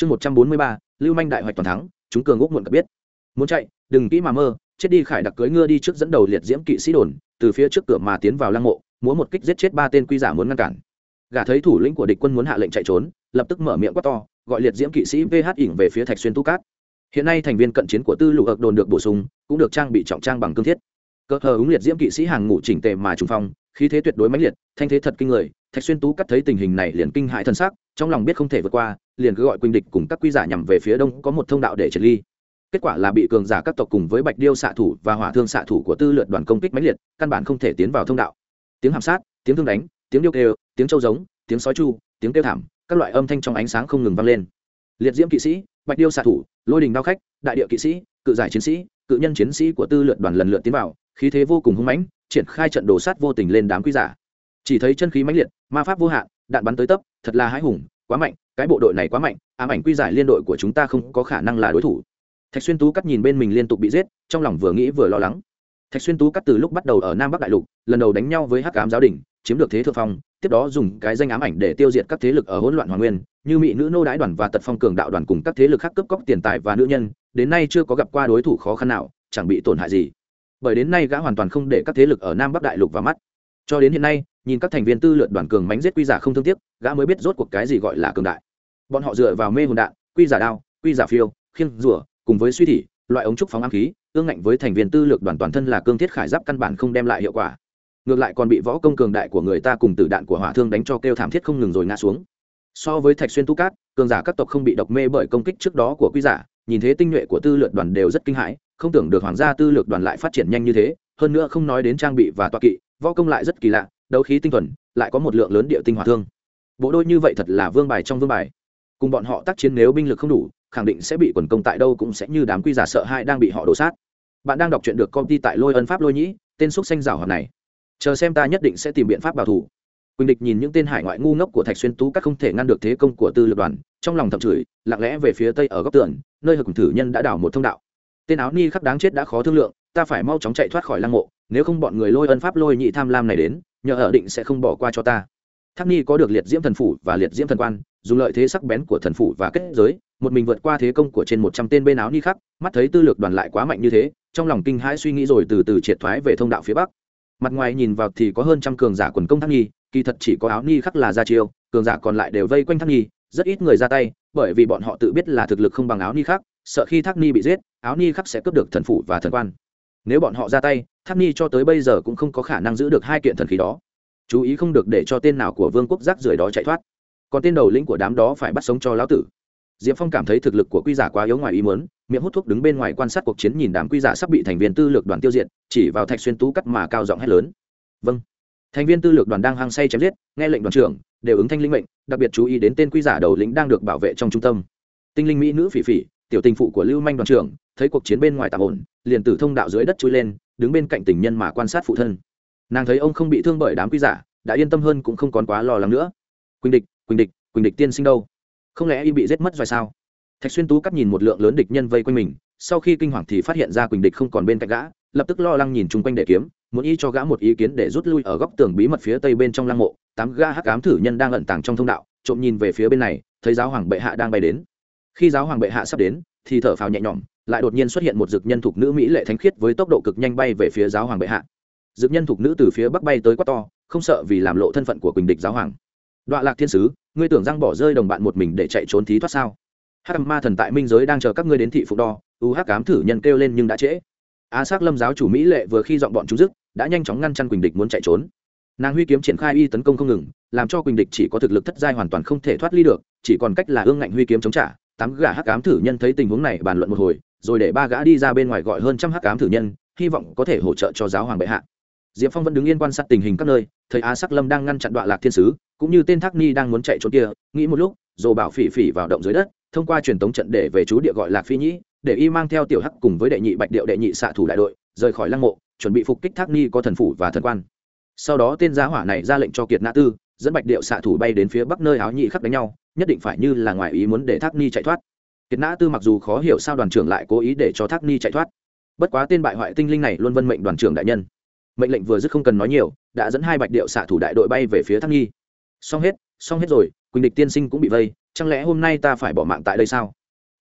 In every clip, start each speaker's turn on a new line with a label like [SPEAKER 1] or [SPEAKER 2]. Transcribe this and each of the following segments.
[SPEAKER 1] chương một trăm bốn mươi ba, lưu manh đại hoạch toàn thắng, chúng cường úc muộn cập biết. Muốn chạy, đừng kỹ mà mơ, chết đi khải đặc cưới ngựa đi trước dẫn đầu liệt diễm kỵ sĩ đồn, từ phía trước cửa mà tiến vào lăng mộ, múa một kích giết chết ba tên quy giả muốn ngăn cản. Gã thấy thủ lĩnh của địch quân muốn hạ lệnh chạy trốn, lập tức mở miệng quát to, gọi liệt diễm kỵ sĩ vh ỉn về phía thạch xuyên tu cát. Hiện nay thành viên cận chiến của tư lục ợc đồn được bổ sung, cũng được trang bị trọng trang bằng cương thiết. Cơ hờ ứng liệt diễm kỵ sĩ hàng ngũ chỉnh tề mà trùng phong, khí thế tuyệt đối mãnh liệt, thanh thế thật kinh người, thạch xuyên tú cắt thấy tình hình này liền kinh hãi thân xác trong lòng biết không thể vượt qua, liền cứ gọi quỳnh địch cùng các quy giả nhằm về phía đông có một thông đạo để triệt ly. Kết quả là bị cường giả các tộc cùng với bạch điêu xạ thủ và hỏa thương xạ thủ của tư lượt đoàn công kích máy liệt, căn bản không thể tiến vào thông đạo. Tiếng hàm sát, tiếng thương đánh, tiếng điêu kêu, tiếng trâu giống, tiếng sói chu, tiếng kêu thảm, các loại âm thanh trong ánh sáng không ngừng vang lên. Liệt diễm kỵ sĩ, bạch điêu xạ thủ, lôi đình đao khách, đại địa kỵ sĩ, cự giải chiến sĩ, cự nhân chiến sĩ của tư lượt đoàn lần lượt tiến vào, khí thế vô cùng hung mãnh, triển khai trận đồ sát vô tình lên đám quý giả. Chỉ thấy chân khí mãnh liệt, ma pháp vô hạn đạn bắn tới tấp, thật là hãi hùng, quá mạnh, cái bộ đội này quá mạnh, ám ảnh quy giải liên đội của chúng ta không có khả năng là đối thủ. Thạch xuyên tú cắt nhìn bên mình liên tục bị giết, trong lòng vừa nghĩ vừa lo lắng. Thạch xuyên tú cắt từ lúc bắt đầu ở nam bắc đại lục, lần đầu đánh nhau với hắc ám giáo đình, chiếm được thế thượng phong, tiếp đó dùng cái danh ám ảnh để tiêu diệt các thế lực ở hỗn loạn hoàng nguyên, như mỹ nữ nô đái đoàn và tật phong cường đạo đoàn cùng các thế lực khác cướp cóc tiền tài và nữ nhân, đến nay chưa có gặp qua đối thủ khó khăn nào, chẳng bị tổn hại gì. Bởi đến nay gã hoàn toàn không để các thế lực ở nam bắc đại lục vào mắt. Cho đến hiện nay nhìn các thành viên tư lượt đoàn cường mánh giết quy giả không thương tiếc, gã mới biết rốt cuộc cái gì gọi là cường đại. Bọn họ dựa vào mê hồn đạn, quy giả đao, quy giả phiêu, khiêng rủa cùng với suy thị, loại ống trúc phóng ám khí ương ngạnh với thành viên tư lược đoàn toàn thân là cương thiết khải giáp căn bản không đem lại hiệu quả. Ngược lại còn bị võ công cường đại của người ta cùng tử đạn của hỏa thương đánh cho kêu thảm thiết không ngừng rồi ngã xuống. So với thạch xuyên tu cát, cường giả các tộc không bị độc mê bởi công kích trước đó của quy giả, nhìn thế tinh nhuệ của tư lược đoàn đều rất kinh hãi, không tưởng được hoàng gia tư lược đoàn lại phát triển nhanh như thế, hơn nữa không nói đến trang bị và toa kỵ, võ công lại rất kỳ lạ đấu khí tinh thuần, lại có một lượng lớn địa tinh hỏa thương. Bộ đôi như vậy thật là vương bài trong vương bài. Cùng bọn họ tác chiến nếu binh lực không đủ, khẳng định sẽ bị quần công tại đâu cũng sẽ như đám quy giả sợ hãi đang bị họ đổ sát. Bạn đang đọc truyện được công ty tại lôi ân pháp lôi nhĩ, tên xúc xanh rào hoạt này. Chờ xem ta nhất định sẽ tìm biện pháp bảo thủ. Quỳnh địch nhìn những tên hải ngoại ngu ngốc của thạch xuyên tú các không thể ngăn được thế công của tư lực đoàn, trong lòng thầm chửi, lặng lẽ về phía tây ở góc tường, nơi hực thử nhân đã đảo một thông đạo. Tên áo ni khắc đáng chết đã khó thương lượng, ta phải mau chóng chạy thoát khỏi lăng mộ, nếu không bọn người lôi ân pháp lôi nhị tham lam này đến nhờ ở định sẽ không bỏ qua cho ta. Thác ni có được liệt diễm thần phủ và liệt diễm thần quan, dùng lợi thế sắc bén của thần phủ và kết giới, một mình vượt qua thế công của trên một trăm tên bên áo ni khắc, mắt thấy tư lược đoàn lại quá mạnh như thế, trong lòng kinh hãi suy nghĩ rồi từ từ triệt thoái về thông đạo phía bắc. Mặt ngoài nhìn vào thì có hơn trăm cường giả quần công thác nhi kỳ thật chỉ có áo ni khắc là ra chiêu, cường giả còn lại đều vây quanh thác nhi rất ít người ra tay, bởi vì bọn họ tự biết là thực lực không bằng áo ni khắc, sợ khi thác ni bị giết, áo ni khắc sẽ cướp được thần phủ và thần quan nếu bọn họ ra tay, tháp ni cho tới bây giờ cũng không có khả năng giữ được hai kiện thần khí đó. Chú ý không được để cho tên nào của vương quốc rác rưởi đó chạy thoát. Còn tên đầu lĩnh của đám đó phải bắt sống cho lão tử. Diệp phong cảm thấy thực lực của quy giả quá yếu ngoài ý muốn, miệng hút thuốc đứng bên ngoài quan sát cuộc chiến nhìn đám quy giả sắp bị thành viên tư lược đoàn tiêu diệt, chỉ vào thạch xuyên tú cắt mà cao giọng hét lớn. Vâng. Thành viên tư lược đoàn đang hăng say chém giết, nghe lệnh đoàn trưởng, đều ứng thanh linh mệnh, đặc biệt chú ý đến tên quy giả đầu lĩnh đang được bảo vệ trong trung tâm. Tinh linh mỹ nữ phỉ phỉ, tiểu tình phụ của lưu manh đoàn trưởng thấy cuộc chiến bên ngoài tạm ổn, liền từ thông đạo dưới đất chui lên, đứng bên cạnh tình nhân mà quan sát phụ thân. Nàng thấy ông không bị thương bởi đám quy giả, đã yên tâm hơn cũng không còn quá lo lắng nữa. Quỳnh địch quỳnh địch quỳnh địch tiên sinh đâu? Không lẽ y bị giết mất rồi sao? Thạch xuyên tú cắt nhìn một lượng lớn địch nhân vây quanh mình, sau khi kinh hoàng thì phát hiện ra quỳnh địch không còn bên cạnh gã, lập tức lo lắng nhìn chung quanh để kiếm, muốn y cho gã một ý kiến để rút lui ở góc tường bí mật phía tây bên trong lăng mộ. Tám gã hắc ám thử nhân đang ẩn tàng trong thông đạo, trộm nhìn về phía bên này, thấy giáo hoàng bệ hạ đang bay đến. Khi giáo hoàng bệ hạ sắp đến, thì thở phào nhẹ nhõm lại đột nhiên xuất hiện một dực nhân thuộc nữ mỹ lệ thánh khiết với tốc độ cực nhanh bay về phía giáo hoàng bệ hạ. Dực nhân thuộc nữ từ phía bắc bay tới quát to, không sợ vì làm lộ thân phận của quỳnh địch giáo hoàng. Đoạn lạc thiên sứ, ngươi tưởng răng bỏ rơi đồng bạn một mình để chạy trốn thí thoát sao? Hắc ma thần tại minh giới đang chờ các ngươi đến thị phục đo, u hắc cám thử nhân kêu lên nhưng đã trễ. Á s lâm giáo chủ mỹ lệ vừa khi dọn bọn chúng dứt, đã nhanh chóng ngăn chặn quỳnh địch muốn chạy trốn. Nàng huy kiếm triển khai y tấn công không ngừng, làm cho quỳnh địch chỉ có thực lực thất giai hoàn toàn không thể thoát ly được, chỉ còn cách là ương ngạnh huy kiếm chống trả. Tám gã hắc cám thử nhân thấy tình huống này bàn luận một hồi rồi để ba gã đi ra bên ngoài gọi hơn trăm hắc cám thử nhân, hy vọng có thể hỗ trợ cho giáo hoàng bệ hạ. Diệp phong vẫn đứng yên quan sát tình hình các nơi, thấy á sắc lâm đang ngăn chặn đoạn lạc thiên sứ, cũng như tên thác ni đang muốn chạy trốn kia, nghĩ một lúc, rồi bảo phỉ phỉ vào động dưới đất, thông qua truyền tống trận để về chú địa gọi lạc phi nhĩ, để y mang theo tiểu hắc cùng với đệ nhị bạch điệu đệ nhị xạ thủ đại đội, rời khỏi lăng mộ, chuẩn bị phục kích thác ni có thần phủ và thần quan. Sau đó tên giá hỏa này ra lệnh cho kiệt na tư, dẫn bạch điệu xạ thủ bay đến phía bắc nơi áo nhị khắc đánh nhau, nhất định phải như là ngoài ý muốn để thác ni chạy thoát kiệt nã tư mặc dù khó hiểu sao đoàn trưởng lại cố ý để cho thác ni chạy thoát. Bất quá tên bại hoại tinh linh này luôn vân mệnh đoàn trưởng đại nhân. Mệnh lệnh vừa dứt không cần nói nhiều, đã dẫn hai bạch điệu xạ thủ đại đội bay về phía thác ni. Xong hết xong hết rồi, quỳnh địch tiên sinh cũng bị vây, chẳng lẽ hôm nay ta phải bỏ mạng tại đây sao?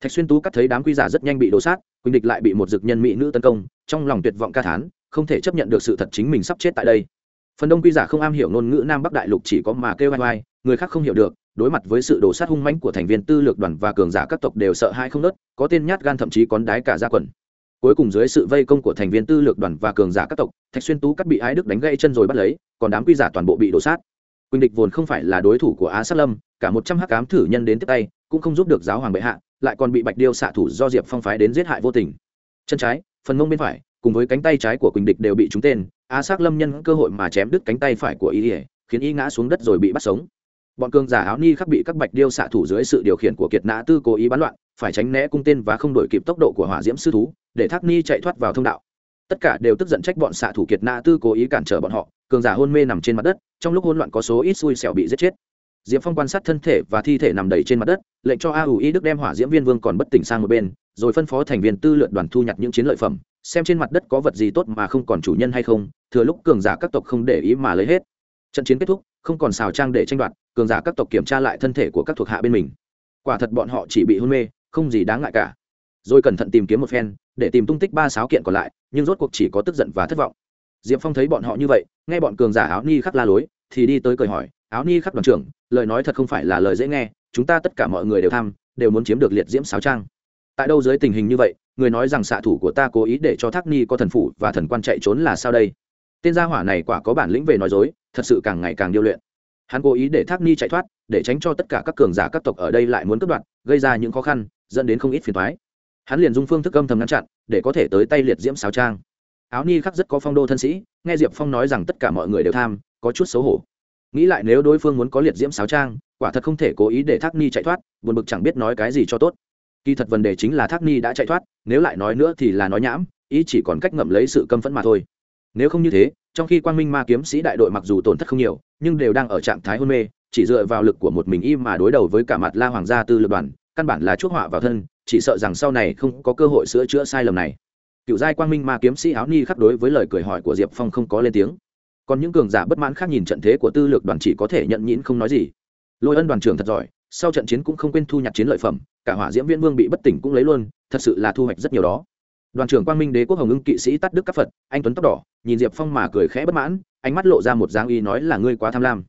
[SPEAKER 1] Thạch xuyên tú cắt thấy đám quy giả rất nhanh bị đổ sát, quỳnh địch lại bị một dực nhân mỹ nữ tấn công, trong lòng tuyệt vọng ca thán, không thể chấp nhận được sự thật chính mình sắp chết tại đây. Phần đông quy giả không am hiểu ngôn ngữ nam bắc đại lục chỉ có mà kêu vai vai người khác không hiểu được đối mặt với sự đổ sát hung mãnh của thành viên tư lược đoàn và cường giả các tộc đều sợ hãi không nớt, có tên nhát gan thậm chí còn đái cả ra quần. Cuối cùng dưới sự vây công của thành viên tư lược đoàn và cường giả các tộc, thạch xuyên tú cắt bị ái đức đánh gãy chân rồi bắt lấy, còn đám quy giả toàn bộ bị đổ sát. Quỳnh địch vốn không phải là đối thủ của á sát lâm, cả một trăm hắc cám thử nhân đến tiếp tay, cũng không giúp được giáo hoàng bệ hạ, lại còn bị bạch điêu xạ thủ do diệp phong phái đến giết hại vô tình. Chân trái, phần mông bên phải, cùng với cánh tay trái của quỳnh địch đều bị trúng tên, á sát lâm nhân cơ hội mà chém đứt cánh tay phải của y, khiến y ngã xuống đất rồi bị bắt sống bọn cường giả áo ni khắc bị các bạch điêu xạ thủ dưới sự điều khiển của kiệt nã tư cố ý bắn loạn, phải tránh né cung tên và không đổi kịp tốc độ của hỏa diễm sư thú, để thác ni chạy thoát vào thông đạo. Tất cả đều tức giận trách bọn xạ thủ kiệt nã tư cố ý cản trở bọn họ, cường giả hôn mê nằm trên mặt đất, trong lúc hỗn loạn có số ít xui xẻo bị giết chết. Diệp phong quan sát thân thể và thi thể nằm đầy trên mặt đất, lệnh cho a ủ y đức đem hỏa diễm viên vương còn bất tỉnh sang một bên, rồi phân phó thành viên tư lượn đoàn thu nhặt những chiến lợi phẩm, xem trên mặt đất có vật gì tốt mà không còn chủ nhân hay không, thừa lúc cường giả các tộc không để ý mà lấy hết. Trận chiến kết thúc, không còn xào trang để tranh đoạt cường giả các tộc kiểm tra lại thân thể của các thuộc hạ bên mình. Quả thật bọn họ chỉ bị hôn mê, không gì đáng ngại cả. Rồi cẩn thận tìm kiếm một phen, để tìm tung tích ba sáu kiện còn lại, nhưng rốt cuộc chỉ có tức giận và thất vọng. Diệp phong thấy bọn họ như vậy, nghe bọn cường giả áo ni khắc la lối, thì đi tới cười hỏi, áo ni khắc đoàn trưởng, lời nói thật không phải là lời dễ nghe, chúng ta tất cả mọi người đều tham, đều muốn chiếm được liệt diễm sáo trang. Tại đâu dưới tình hình như vậy, người nói rằng xạ thủ của ta cố ý để cho thác ni có thần phủ và thần quan chạy trốn là sao đây? Tên gia hỏa này quả có bản lĩnh về nói dối, thật sự càng ngày càng điêu luyện hắn cố ý để thác ni chạy thoát, để tránh cho tất cả các cường giả, các tộc ở đây lại muốn cướp đoạt, gây ra những khó khăn, dẫn đến không ít phiền thoái hắn liền dung phương thức âm thầm ngăn chặn, để có thể tới tay liệt diễm sáo trang. Áo ni khắc rất có phong đô thân sĩ, nghe diệp phong nói rằng tất cả mọi người đều tham, có chút xấu hổ. Nghĩ lại nếu đối phương muốn có liệt diễm sáo trang, quả thật không thể cố ý để thác ni chạy thoát, buồn bực chẳng biết nói cái gì cho tốt. Kỳ thật vấn đề chính là thác ni đã chạy thoát, nếu lại nói nữa thì là nói nhãm ý chỉ còn cách ngậm lấy sự căm phẫn mà thôi. Nếu không như thế trong khi quang minh ma kiếm sĩ đại đội mặc dù tổn thất không nhiều, nhưng đều đang ở trạng thái hôn mê, chỉ dựa vào lực của một mình im mà đối đầu với cả mặt la hoàng gia tư lập đoàn, căn bản là chuốc họa vào thân, chỉ sợ rằng sau này không có cơ hội sửa chữa sai lầm này. Cựu giai quang minh ma kiếm sĩ áo ni khắc đối với lời cười hỏi của diệp phong không có lên tiếng. Còn những cường giả bất mãn khác nhìn trận thế của tư lược đoàn chỉ có thể nhận nhịn không nói gì. Lôi ân đoàn trưởng thật giỏi, sau trận chiến cũng không quên thu nhặt chiến lợi phẩm, cả hỏa diễm viễn vương bị bất tỉnh cũng lấy luôn, thật sự là thu hoạch rất nhiều đó đoàn trưởng quang minh đế quốc hồng ưng kỵ sĩ tắt đức các phật anh tuấn tóc đỏ nhìn diệp phong mà cười khẽ bất mãn ánh mắt lộ ra một dáng y nói là ngươi quá tham lam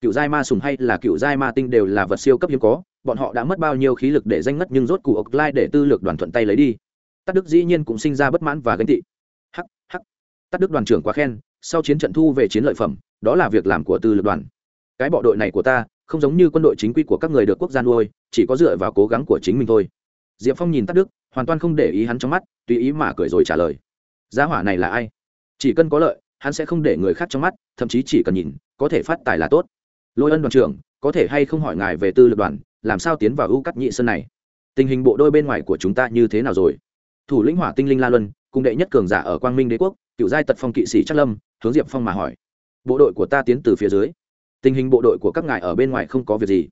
[SPEAKER 1] cựu giai ma sùng hay là cựu giai ma tinh đều là vật siêu cấp hiếm có bọn họ đã mất bao nhiêu khí lực để danh ngất nhưng rốt cụ ộc lai để tư lược đoàn thuận tay lấy đi tắt đức dĩ nhiên cũng sinh ra bất mãn và gánh tị hắc hắc. tắt đức đoàn trưởng quá khen sau chiến trận thu về chiến lợi phẩm đó là việc làm của tư lược đoàn cái bộ đội này của ta không giống như quân đội chính quy của các người được quốc gia nuôi chỉ có dựa vào cố gắng của chính mình thôi diệp phong nhìn tắt đức, hoàn toàn không để ý hắn trong mắt, tùy ý mà cười rồi trả lời. Giá hỏa này là ai? Chỉ cần có lợi, hắn sẽ không để người khác trong mắt, thậm chí chỉ cần nhìn, có thể phát tài là tốt. Lôi ân đoàn trưởng, có thể hay không hỏi ngài về tư lực đoàn, làm sao tiến vào ưu cắt nhị sơn này? Tình hình bộ đôi bên ngoài của chúng ta như thế nào rồi? Thủ lĩnh hỏa tinh linh la luân, cùng đệ nhất cường giả ở quang minh đế quốc, cựu giai tật phong kỵ sĩ trắc lâm, hướng diệp phong mà hỏi. Bộ đội của ta tiến từ phía dưới. Tình hình bộ đội của các ngài ở bên ngoài không có việc gì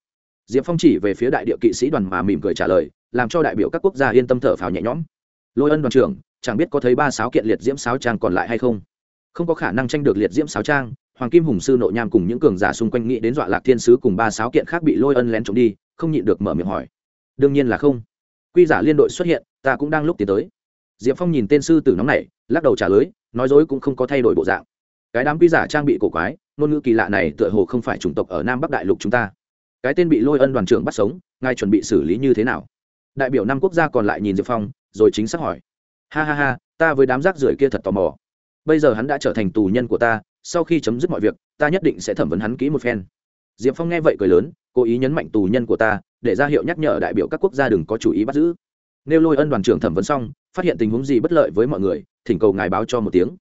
[SPEAKER 1] diệp phong chỉ về phía đại địa kỵ sĩ đoàn mà mỉm cười trả lời, làm cho đại biểu các quốc gia yên tâm thở phào nhẹ nhõm. Lôi ân đoàn trưởng, chẳng biết có thấy ba sáu kiện liệt diễm sáo trang còn lại hay không? Không có khả năng tranh được liệt diễm sáo trang, hoàng kim hùng sư nội nham cùng những cường giả xung quanh nghĩ đến dọa lạc thiên sứ cùng ba sáu kiện khác bị lôi ân lén trộm đi, không nhịn được mở miệng hỏi. Đương nhiên là không. Quy giả liên đội xuất hiện, ta cũng đang lúc tiến tới. Diệp phong nhìn tên sư tử nóng này lắc đầu trả lời, nói dối cũng không có thay đổi bộ dạng. Cái đám quy giả trang bị cổ quái, ngôn ngữ kỳ lạ này tựa hồ không phải chủng tộc ở nam bắc đại lục chúng ta cái tên bị lôi ân đoàn trưởng bắt sống, ngài chuẩn bị xử lý như thế nào? Đại biểu năm quốc gia còn lại nhìn diệp phong, rồi chính xác hỏi. Ha ha ha, ta với đám rác rưởi kia thật tò mò. Bây giờ hắn đã trở thành tù nhân của ta, sau khi chấm dứt mọi việc, ta nhất định sẽ thẩm vấn hắn kỹ một phen. Diệp phong nghe vậy cười lớn, cố ý nhấn mạnh tù nhân của ta, để ra hiệu nhắc nhở đại biểu các quốc gia đừng có chủ ý bắt giữ. Nêu lôi ân đoàn trưởng thẩm vấn xong, phát hiện tình huống gì bất lợi với mọi người, thỉnh cầu ngài báo cho một tiếng.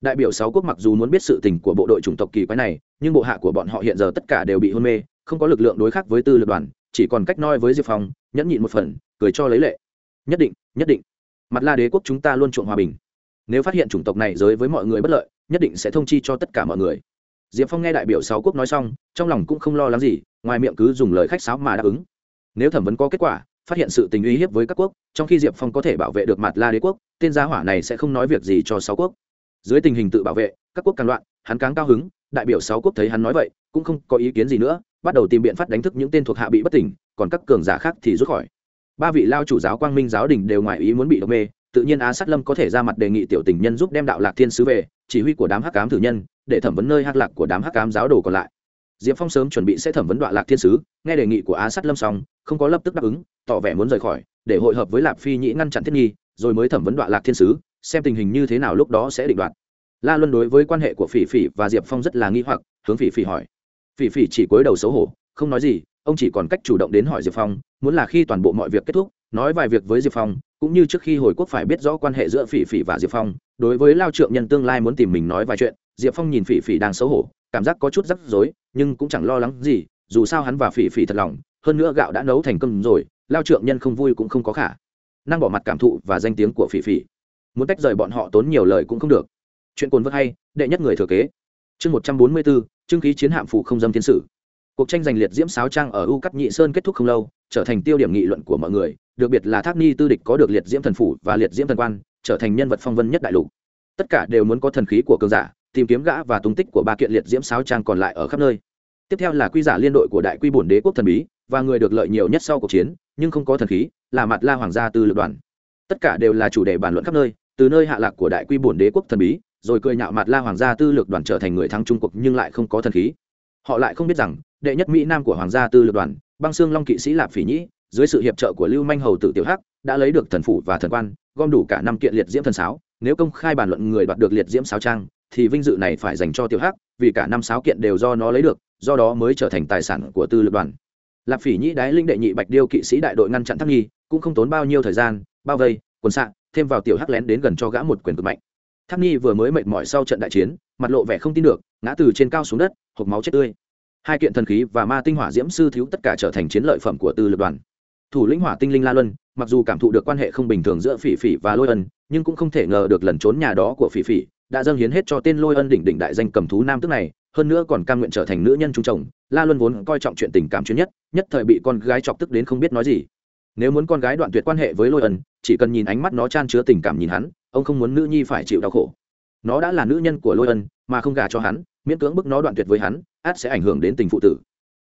[SPEAKER 1] Đại biểu sáu quốc mặc dù muốn biết sự tình của bộ đội chủng tộc kỳ quái này, nhưng bộ hạ của bọn họ hiện giờ tất cả đều bị hôn mê không có lực lượng đối khắc với tư lực đoàn, chỉ còn cách nói với diệp phong, nhẫn nhịn một phần, cười cho lấy lệ. Nhất định nhất định. Mặt la đế quốc chúng ta luôn chuộng hòa bình. Nếu phát hiện chủng tộc này giới với mọi người bất lợi, nhất định sẽ thông chi cho tất cả mọi người. Diệp phong nghe đại biểu sáu quốc nói xong, trong lòng cũng không lo lắng gì, ngoài miệng cứ dùng lời khách sáo mà đáp ứng. Nếu thẩm vấn có kết quả, phát hiện sự tình uy hiếp với các quốc, trong khi diệp phong có thể bảo vệ được mặt la đế quốc, tên gia hỏa này sẽ không nói việc gì cho sáu quốc. Dưới tình hình tự bảo vệ, các quốc càng loạn, hắn càng cao hứng, đại biểu sáu quốc thấy hắn nói vậy, cũng không có ý kiến gì nữa bắt đầu tìm biện pháp đánh thức những tên thuộc hạ bị bất tỉnh, còn các cường giả khác thì rút khỏi. Ba vị lao chủ giáo quang minh giáo đình đều ngoài ý muốn bị độc mê, tự nhiên á sát lâm có thể ra mặt đề nghị tiểu tình nhân giúp đem đạo lạc thiên sứ về, chỉ huy của đám hắc cám thử nhân, để thẩm vấn nơi hắc lạc của đám hắc cám giáo đồ còn lại. Diệp phong sớm chuẩn bị sẽ thẩm vấn đoạn lạc thiên sứ, nghe đề nghị của á sát lâm xong, không có lập tức đáp ứng, tỏ vẻ muốn rời khỏi, để hội hợp với lạp phi nhĩ ngăn chặn thiết nghi, rồi mới thẩm vấn đoạn lạc thiên sứ, xem tình hình như thế nào lúc đó sẽ định đoạt. La luân đối với quan hệ của phỉ phỉ và diệp phong rất là nghi hoặc, hướng phỉ phỉ hỏi phỉ phỉ chỉ cúi đầu xấu hổ, không nói gì, ông chỉ còn cách chủ động đến hỏi diệp phong, muốn là khi toàn bộ mọi việc kết thúc, nói vài việc với diệp phong, cũng như trước khi hồi quốc phải biết rõ quan hệ giữa phỉ phỉ và diệp phong, đối với lao trượng nhân tương lai muốn tìm mình nói vài chuyện, diệp phong nhìn phỉ phỉ đang xấu hổ, cảm giác có chút rắc rối, nhưng cũng chẳng lo lắng gì, dù sao hắn và phỉ phỉ thật lòng, hơn nữa gạo đã nấu thành cơm rồi, lao trượng nhân không vui cũng không có khả năng bỏ mặt cảm thụ và danh tiếng của phỉ phỉ. Muốn tách rời bọn họ tốn nhiều lời cũng không được. Chuyện cồn vớt hay, đệ nhất người thừa kế chương một trăm bốn mươi bốn trưng khí chiến hạm phụ không dâm thiên sử. Cuộc tranh giành liệt diễm sáo trang ở u cắt nhị sơn kết thúc không lâu, trở thành tiêu điểm nghị luận của mọi người, Đặc biệt là thác ni tư địch có được liệt diễm thần phủ và liệt diễm thần quan, trở thành nhân vật phong vân nhất đại lục. Tất cả đều muốn có thần khí của cường giả, tìm kiếm gã và tung tích của ba kiện liệt diễm sáo trang còn lại ở khắp nơi. Tiếp theo là quy giả liên đội của đại quy bổn đế quốc thần bí, và người được lợi nhiều nhất sau cuộc chiến, nhưng không có thần khí, là mặt la hoàng gia tư lực đoàn. Tất cả đều là chủ đề bàn luận khắp nơi, từ nơi hạ lạc của đại quy bổn đế quốc thần bí rồi cười nhạo mặt la hoàng gia tư lực đoàn trở thành người thắng trung cuộc nhưng lại không có thần khí. Họ lại không biết rằng, đệ nhất mỹ nam của hoàng gia tư lực đoàn, băng xương long kỵ sĩ lạp phỉ nhĩ, dưới sự hiệp trợ của lưu manh hầu tử tiểu hắc, đã lấy được thần phủ và thần quan, gom đủ cả năm kiện liệt diễm thần sáo. Nếu công khai bàn luận người đoạt được liệt diễm sáo trang, thì vinh dự này phải dành cho tiểu hắc, vì cả năm sáo kiện đều do nó lấy được, do đó mới trở thành tài sản của tư lực đoàn. Lạp phỉ nhĩ đái linh đệ nhị bạch điêu kỵ sĩ đại đội ngăn chặn thắc nghi, cũng không tốn bao nhiêu thời gian, bao vây quần sạ thêm vào tiểu hắc lén đến gần cho gã một quyền cực mạnh tháp nghi vừa mới mệt mỏi sau trận đại chiến, mặt lộ vẻ không tin được, ngã từ trên cao xuống đất hộp máu chết tươi. Hai kiện thần khí và ma tinh hỏa diễm sư thiếu tất cả trở thành chiến lợi phẩm của tư lực đoàn. Thủ lĩnh hỏa tinh linh la luân, mặc dù cảm thụ được quan hệ không bình thường giữa phỉ phỉ và lôi ân, nhưng cũng không thể ngờ được lần trốn nhà đó của phỉ phỉ đã dâng hiến hết cho tên lôi ân đỉnh đỉnh đại danh cầm thú nam tức này, hơn nữa còn cam nguyện trở thành nữ nhân trung chồng la luân vốn coi trọng chuyện tình cảm chuyên nhất nhất thời bị con gái chọc tức đến không biết nói gì. Nếu muốn con gái đoạn tuyệt quan hệ với lôi ân, chỉ cần nhìn ánh mắt nó chan chứa tình cảm nhìn hắn ông không muốn nữ nhi phải chịu đau khổ. Nó đã là nữ nhân của lôi ân, mà không gả cho hắn, miễn cưỡng bức nó đoạn tuyệt với hắn, át sẽ ảnh hưởng đến tình phụ tử.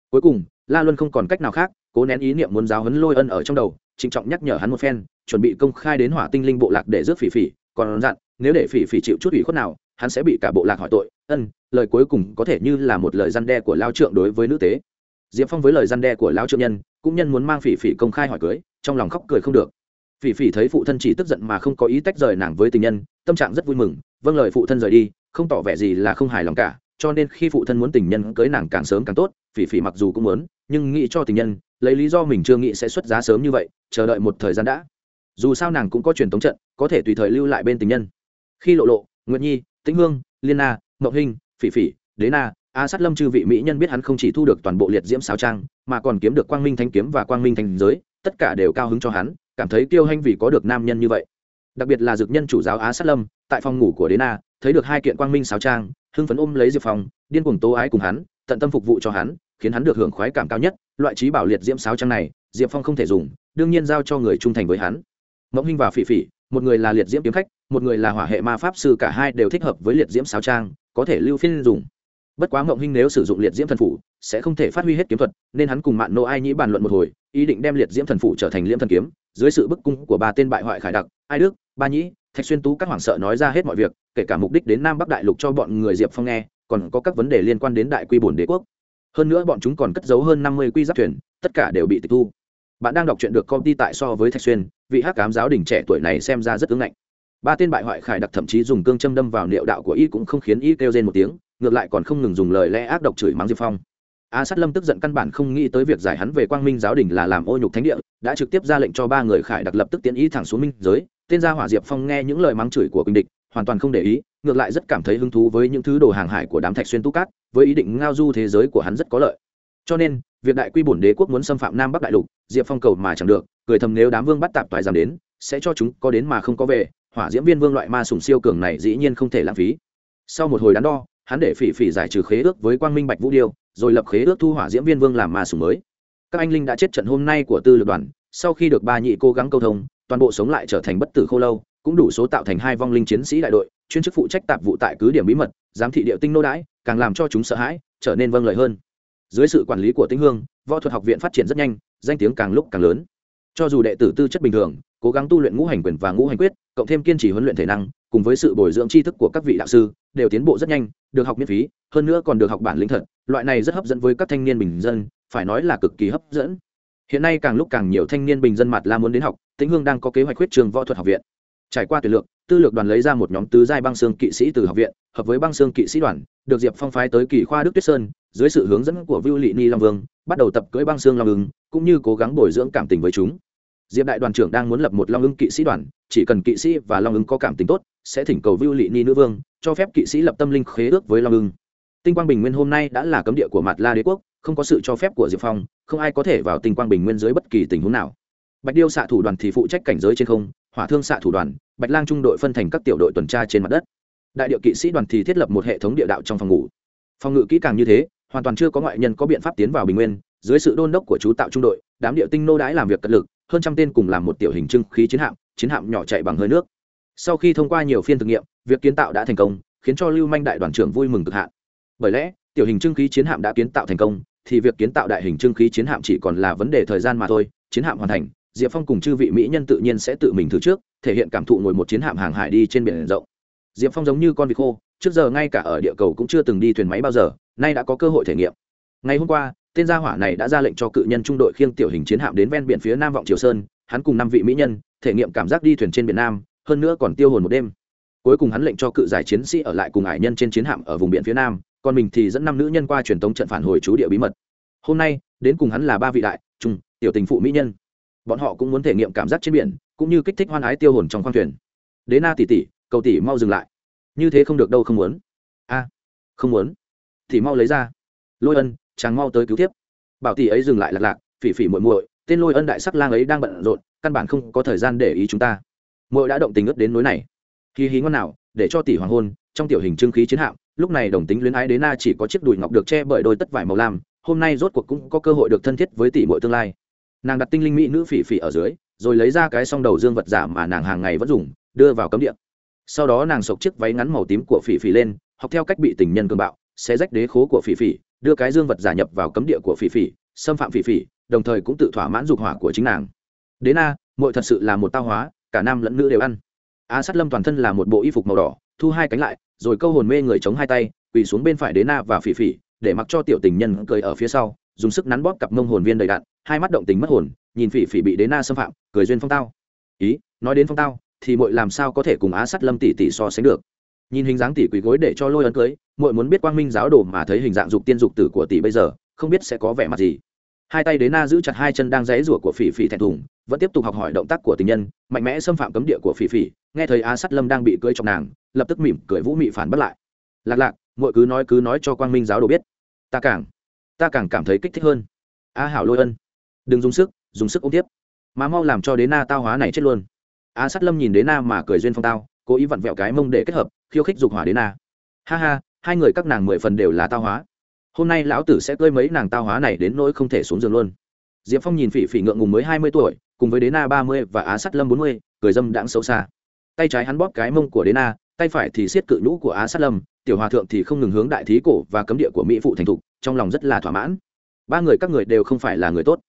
[SPEAKER 1] Cuối cùng, la luân không còn cách nào khác, cố nén ý niệm muốn giáo hấn lôi ân ở trong đầu, trịnh trọng nhắc nhở hắn một phen, chuẩn bị công khai đến hỏa tinh linh bộ lạc để rước phỉ phỉ, còn dặn, nếu để phỉ phỉ chịu chút ủy khuất nào, hắn sẽ bị cả bộ lạc hỏi tội. Ân, lời cuối cùng có thể như là một lời gian đe của lao trượng đối với nữ tế. Diệp phong với lời gian đe của lao trượng nhân, cũng nhân muốn mang phỉ phỉ công khai hỏi cưới, trong lòng khóc cười không được phỉ phỉ thấy phụ thân chỉ tức giận mà không có ý tách rời nàng với tình nhân tâm trạng rất vui mừng vâng lời phụ thân rời đi không tỏ vẻ gì là không hài lòng cả cho nên khi phụ thân muốn tình nhân cưới nàng càng sớm càng tốt phỉ phỉ mặc dù cũng muốn nhưng nghĩ cho tình nhân lấy lý do mình chưa nghĩ sẽ xuất giá sớm như vậy chờ đợi một thời gian đã. Dù sao nàng cũng có truyền thống trận có thể tùy thời lưu lại bên tình nhân. Khi lộ lộ nguyện nhi tĩnh hương liên na mậu Hinh, phỉ phỉ đế na a sát lâm chư vị mỹ nhân biết hắn không chỉ thu được toàn bộ liệt diễm sao trang mà còn kiếm được quang minh thanh kiếm và quang minh thanh giới tất cả đều cao hứng cho hắn cảm thấy kiêu hanh vì có được nam nhân như vậy. Đặc biệt là dược nhân chủ giáo á sát lâm, tại phòng ngủ của đế na, thấy được hai kiện quang minh sáo trang, hưng phấn ôm lấy diệp phong, điên cuồng tố ái cùng hắn, tận tâm phục vụ cho hắn, khiến hắn được hưởng khoái cảm cao nhất. Loại trí bảo liệt diễm sáo trang này, diệp phong không thể dùng, đương nhiên giao cho người trung thành với hắn. Mộng hinh và phỉ phỉ, một người là liệt diễm kiếm khách, một người là hỏa hệ ma pháp sư, cả hai đều thích hợp với liệt diễm sáo trang, có thể lưu phiên dùng bất quá mộng hinh nếu sử dụng liệt diễm thần phủ, sẽ không thể phát huy hết kiếm thuật, nên hắn cùng mạn nô ai nhĩ bàn luận một hồi, ý định đem liệt diễm thần phủ trở thành liễm thần kiếm, dưới sự bức cung của ba tên bại hoại khải đặc, ai đức, ba nhĩ, thạch xuyên tú các hoảng sợ nói ra hết mọi việc, kể cả mục đích đến nam bắc đại lục cho bọn người diệp phong nghe, còn có các vấn đề liên quan đến đại quy bổn đế quốc. Hơn nữa bọn chúng còn cất giấu hơn năm mươi quy giáp thuyền, tất cả đều bị tịch thu. Bạn đang đọc chuyện được công ty tại so với thạch xuyên, vị hắc cám giáo đình trẻ tuổi này xem ra rất ứng ngạnh. Ba tên bại hoại khải đặc thậm chí dùng cương châm đâm vào niệu đạo của y cũng không khiến y kêu lên một tiếng ngược lại còn không ngừng dùng lời lẽ ác độc chửi mắng diệp phong. A sát lâm tức giận căn bản không nghĩ tới việc giải hắn về quang minh giáo đình là làm ô nhục thánh địa, đã trực tiếp ra lệnh cho ba người khải đặc lập tức tiến ý thẳng xuống minh giới. Tên gia hỏa diệp phong nghe những lời mắng chửi của quỳnh địch, hoàn toàn không để ý, ngược lại rất cảm thấy hứng thú với những thứ đồ hàng hải của đám thạch xuyên tú cát, với ý định ngao du thế giới của hắn rất có lợi. Cho nên, việc đại quy bổn đế quốc muốn xâm phạm nam bắc đại lục, diệp phong cầu mà chẳng được, cười thầm nếu đám vương bắt tạp toài giảm đến, sẽ cho chúng có đến mà không có về, hỏa diễm viên vương loại ma sùng siêu cường này dĩ nhiên không thể lãng phí. Sau một hồi đắn đo hắn để phỉ phỉ giải trừ khế ước với quang minh bạch vũ điêu, rồi lập khế ước thu hỏa diễm viên vương làm ma sùng mới. Các anh linh đã chết trận hôm nay của tư lực đoàn, sau khi được ba nhị cố gắng câu thông, toàn bộ sống lại trở thành bất tử khô lâu, cũng đủ số tạo thành hai vong linh chiến sĩ đại đội, chuyên chức phụ trách tạp vụ tại cứ điểm bí mật, giám thị địa tinh nô đãi, càng làm cho chúng sợ hãi, trở nên vâng lời hơn. Dưới sự quản lý của tĩnh hương, võ thuật học viện phát triển rất nhanh, danh tiếng càng lúc càng lớn. Cho dù đệ tử tư chất bình thường, cố gắng tu luyện ngũ hành quyền và ngũ hành quyết cộng thêm kiên trì huấn luyện thể năng, cùng với sự bồi dưỡng tri thức của các vị đạo sư, đều tiến bộ rất nhanh, được học miễn phí, hơn nữa còn được học bản lĩnh thật, loại này rất hấp dẫn với các thanh niên bình dân, phải nói là cực kỳ hấp dẫn. Hiện nay càng lúc càng nhiều thanh niên bình dân mặt la muốn đến học, tĩnh hương đang có kế hoạch khuyết trường võ thuật học viện. Trải qua tuyển lượng tư lược đoàn lấy ra một nhóm tứ giai băng xương kỵ sĩ từ học viện, hợp với băng xương kỵ sĩ đoàn, được diệp phong phái tới kỳ khoa đức tuyết sơn, dưới sự hướng dẫn của vưu lị ni long vương, bắt đầu tập cưỡi băng xương long ứng, cũng như cố gắng bồi dưỡng cảm tình với chúng diệp đại đoàn trưởng đang muốn lập một long Ưng kỵ sĩ đoàn, chỉ cần kỵ sĩ và long Ưng có cảm tình tốt, sẽ thỉnh cầu vưu lị ni nữ vương, cho phép kỵ sĩ lập tâm linh khế ước với long Ưng. tinh quang bình nguyên hôm nay đã là cấm địa của mặt la đế quốc, không có sự cho phép của diệp phong, không ai có thể vào tinh quang bình nguyên dưới bất kỳ tình huống nào. Bạch điêu xạ thủ đoàn thì phụ trách cảnh giới trên không, hỏa thương xạ thủ đoàn, bạch lang trung đội phân thành các tiểu đội tuần tra trên mặt đất. Đại điệu kỵ sĩ đoàn thì thiết lập một hệ thống địa đạo trong phòng ngủ. Phòng ngự kỹ càng như thế, hoàn toàn chưa có ngoại nhân có biện pháp tiến vào bình nguyên, dưới sự đôn đốc của chú tạo trung đội, đám điệu tinh nô đái làm việc cật lực hơn trăm tên cùng làm một tiểu hình trưng khí chiến hạm chiến hạm nhỏ chạy bằng hơi nước. Sau khi thông qua nhiều phiên thực nghiệm, việc kiến tạo đã thành công, khiến cho lưu manh đại đoàn trưởng vui mừng cực hạn. Bởi lẽ, tiểu hình trưng khí chiến hạm đã kiến tạo thành công, thì việc kiến tạo đại hình trưng khí chiến hạm chỉ còn là vấn đề thời gian mà thôi, chiến hạm hoàn thành, diệp phong cùng chư vị mỹ nhân tự nhiên sẽ tự mình thử trước, thể hiện cảm thụ ngồi một chiến hạm hàng hải đi trên biển rộng. Diệp phong giống như con vịt khô, trước giờ ngay cả ở địa cầu cũng chưa từng đi thuyền máy bao giờ, nay đã có cơ hội thể nghiệm. Ngày hôm qua tên gia hỏa này đã ra lệnh cho cự nhân trung đội khiêng tiểu hình chiến hạm đến ven biển phía nam vọng triều sơn, hắn cùng năm vị mỹ nhân, thể nghiệm cảm giác đi thuyền trên biển nam, hơn nữa còn tiêu hồn một đêm. Cuối cùng hắn lệnh cho cự giải chiến sĩ ở lại cùng ải nhân trên chiến hạm ở vùng biển phía nam, còn mình thì dẫn năm nữ nhân qua truyền thống trận phản hồi chú địa bí mật. Hôm nay, đến cùng hắn là ba vị đại, trung, tiểu tình phụ mỹ nhân. Bọn họ cũng muốn thể nghiệm cảm giác trên biển, cũng như kích thích hoan ái tiêu hồn trong khoang thuyền. Đế na tỷ tỷ, cầu tỷ mau dừng lại. Như thế không được đâu không muốn. A, không muốn. Thì mau lấy ra. Lôi ân chàng mau tới cứu tiếp. Bảo tỷ ấy dừng lại lạc lạc, phỉ phỉ muội muội, tên lôi ân đại sắc lang ấy đang bận rộn, căn bản không có thời gian để ý chúng ta. Muội đã động tình ướt đến nối này. Khí hí ngon nào, để cho tỷ hoàng hôn, trong tiểu hình trưng khí chiến hạm, lúc này đồng tính luyến ái đến na chỉ có chiếc đùi ngọc được che bởi đôi tất vải màu lam, hôm nay rốt cuộc cũng có cơ hội được thân thiết với tỷ muội tương lai. Nàng đặt tinh linh mỹ nữ phỉ phỉ ở dưới, rồi lấy ra cái song đầu dương vật giả mà nàng hàng ngày vẫn dùng, đưa vào cấm địa. Sau đó nàng sộc chiếc váy ngắn màu tím của phỉ phỉ lên, học theo cách bị tình nhân cường bạo sẽ rách đế khố của phỉ phỉ, đưa cái dương vật giả nhập vào cấm địa của phỉ phỉ, xâm phạm phỉ phỉ, đồng thời cũng tự thỏa mãn dục hỏa của chính nàng. Đến na mội thật sự là một tao hóa, cả nam lẫn nữ đều ăn. A sát lâm toàn thân là một bộ y phục màu đỏ, thu hai cánh lại, rồi câu hồn mê người chống hai tay, quỳ xuống bên phải đế na và phỉ phỉ, để mặc cho tiểu tình nhân cười ở phía sau, dùng sức nắn bóp cặp mông hồn viên đầy đạn, hai mắt động tình mất hồn, nhìn phỉ phỉ bị đế na xâm phạm, cười duyên phong tao. Ý, nói đến phong tao, thì mội làm sao có thể cùng á sát lâm tỷ tỷ so sánh được? Nhìn hình dáng tỷ quỳ gối để cho lôi ấn cưới muội muốn biết quang minh giáo đồ mà thấy hình dạng dục tiên dục tử của tỷ bây giờ, không biết sẽ có vẻ mặt gì. Hai tay đế na giữ chặt hai chân đang dãy rủa của phỉ phỉ thẹn thùng, vẫn tiếp tục học hỏi động tác của tình nhân, mạnh mẽ xâm phạm cấm địa của phỉ phỉ, nghe thấy á sắt lâm đang bị cưới trong nàng, lập tức mỉm cười vũ mị phản bất lại. Lạc lạc, muội cứ nói cứ nói cho quang minh giáo đồ biết. Ta càng ta càng cảm thấy kích thích hơn. A hảo lôi ân, đừng dùng sức dùng sức ôm tiếp. Mà mau làm cho đế na tao hóa này chết luôn. A sắt lâm nhìn đế na mà cười duyên phong tao cố ý vặn vẹo cái mông để kết hợp, khiêu khích dục hỏa đến na ha ha, hai người các nàng mười phần đều là tao hóa. Hôm nay lão tử sẽ cơi mấy nàng tao hóa này đến nỗi không thể xuống giường luôn. Diệp phong nhìn phỉ phỉ ngượng ngùng mới hai mươi tuổi, cùng với đế na ba mươi và á Sắt lâm bốn mươi, cười dâm đãng xấu xa. Tay trái hắn bóp cái mông của đế na, tay phải thì siết cự nhũ của á sát lâm, tiểu hòa thượng thì không ngừng hướng đại thí cổ và cấm địa của mỹ phụ thành thục, trong lòng rất là thỏa mãn. Ba người các người đều không phải là người tốt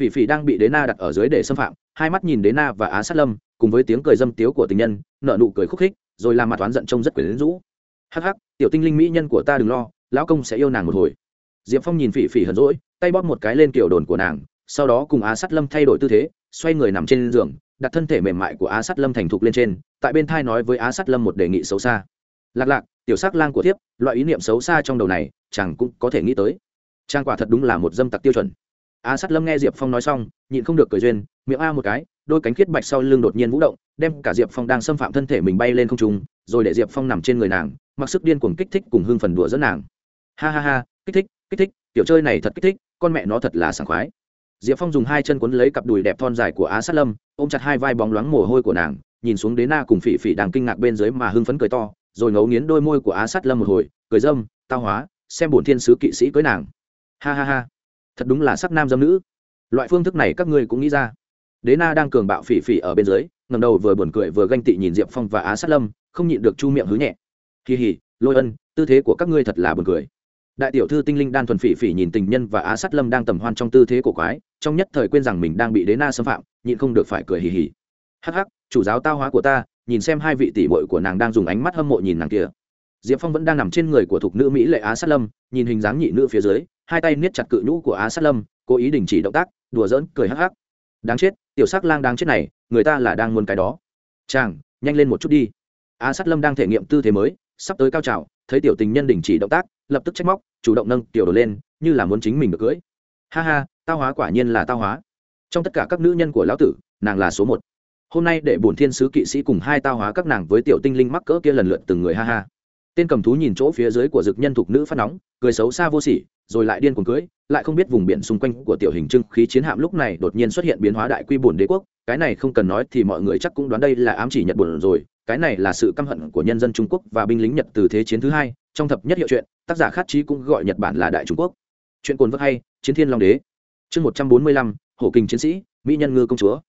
[SPEAKER 1] phỉ phỉ đang bị đế na đặt ở dưới để xâm phạm, hai mắt nhìn đế na và á sát lâm, cùng với tiếng cười dâm tiếu của tình nhân nợ nụ cười khúc khích, rồi làm mặt oán giận trông rất quyển rũ. Hắc hắc, tiểu tinh linh mỹ nhân của ta đừng lo, lão công sẽ yêu nàng một hồi. Diệp phong nhìn phỉ phỉ hờn rỗi tay bóp một cái lên kiểu đồn của nàng, sau đó cùng á sát lâm thay đổi tư thế, xoay người nằm trên giường, đặt thân thể mềm mại của á sát lâm thành thục lên trên, tại bên thai nói với á sát lâm một đề nghị xấu xa. Lạc lạc, tiểu sắc lang của thiếp, loại ý niệm xấu xa trong đầu này, chàng cũng có thể nghĩ tới. Trang quả thật đúng là một dâm tặc tiêu chuẩn. Á sát lâm nghe diệp phong nói xong, nhịn không được cười duyên, miệng a một cái, đôi cánh khiết bạch sau lưng đột nhiên vũ động, đem cả diệp phong đang xâm phạm thân thể mình bay lên không trung, rồi để diệp phong nằm trên người nàng, mặc sức điên cuồng kích thích cùng hương phần đùa dẫn nàng. Ha ha ha, kích thích kích thích, tiểu chơi này thật kích thích, con mẹ nó thật là sảng khoái. Diệp phong dùng hai chân quấn lấy cặp đùi đẹp thon dài của á sát lâm, ôm chặt hai vai bóng loáng mồ hôi của nàng, nhìn xuống đến na cùng phỉ phỉ đang kinh ngạc bên dưới mà hưng phấn cười to, rồi ngấu nghiến đôi môi của á sát lâm một hồi, cười dâm, tao hóa, xem bổn thiên sứ kỵ sĩ cưới nàng. Ha ha ha thật đúng là sắc nam dâm nữ. Loại phương thức này các ngươi cũng nghĩ ra. Đế na đang cường bạo phỉ phỉ ở bên dưới ngầm đầu vừa buồn cười vừa ganh tị nhìn diệp phong và á sát lâm, không nhịn được chu miệng hứ nhẹ. Kỳ hỉ lôi ân, tư thế của các ngươi thật là buồn cười. Đại tiểu thư tinh linh đan thuần phỉ phỉ nhìn tình nhân và á sát lâm đang tầm hoan trong tư thế cổ quái, trong nhất thời quên rằng mình đang bị đế na xâm phạm, nhịn không được phải cười hì hì. Hắc hắc, chủ giáo tao hóa của ta, nhìn xem hai vị tỷ bội của nàng đang dùng ánh mắt hâm mộ nhìn nàng kia. Diệp phong vẫn đang nằm trên người của thục nữ mỹ lệ á sát lâm, nhìn hình dáng nhị nữ phía dưới hai tay niết chặt cự nhũ của á sát lâm, cố ý đình chỉ động tác, đùa giỡn, cười hắc hắc. Đáng chết, tiểu sắc lang đáng chết này, người ta là đang muốn cái đó. Chàng, nhanh lên một chút đi. Á sát lâm đang thể nghiệm tư thế mới, sắp tới cao trào, thấy tiểu tình nhân đình chỉ động tác, lập tức trách móc, chủ động nâng tiểu đồ lên, như là muốn chính mình được cưỡi ha ha, tao hóa quả nhiên là tao hóa. Trong tất cả các nữ nhân của lão tử, nàng là số một. Hôm nay để bổn thiên sứ kỵ sĩ cùng hai tao hóa các nàng với tiểu tinh linh mắc cỡ kia lần lượt từng người ha ha tên cầm thú nhìn chỗ phía dưới của dực nhân thục nữ phát nóng, cười xấu xa vô sỉ, rồi lại điên cuồng cưới lại không biết vùng biển xung quanh của tiểu hình trưng khí chiến hạm lúc này đột nhiên xuất hiện biến hóa đại quy bổn đế quốc, cái này không cần nói thì mọi người chắc cũng đoán đây là ám chỉ nhật bổn rồi, cái này là sự căm hận của nhân dân trung quốc và binh lính nhật từ thế chiến thứ hai, trong thập nhất hiệu truyện, tác giả khát chí cũng gọi nhật bản là đại trung quốc. Chuyện cồn vất hay, chiến thiên long đế. Chương một trăm bốn mươi lăm, hổ kình chiến sĩ, mỹ nhân ngư công chúa.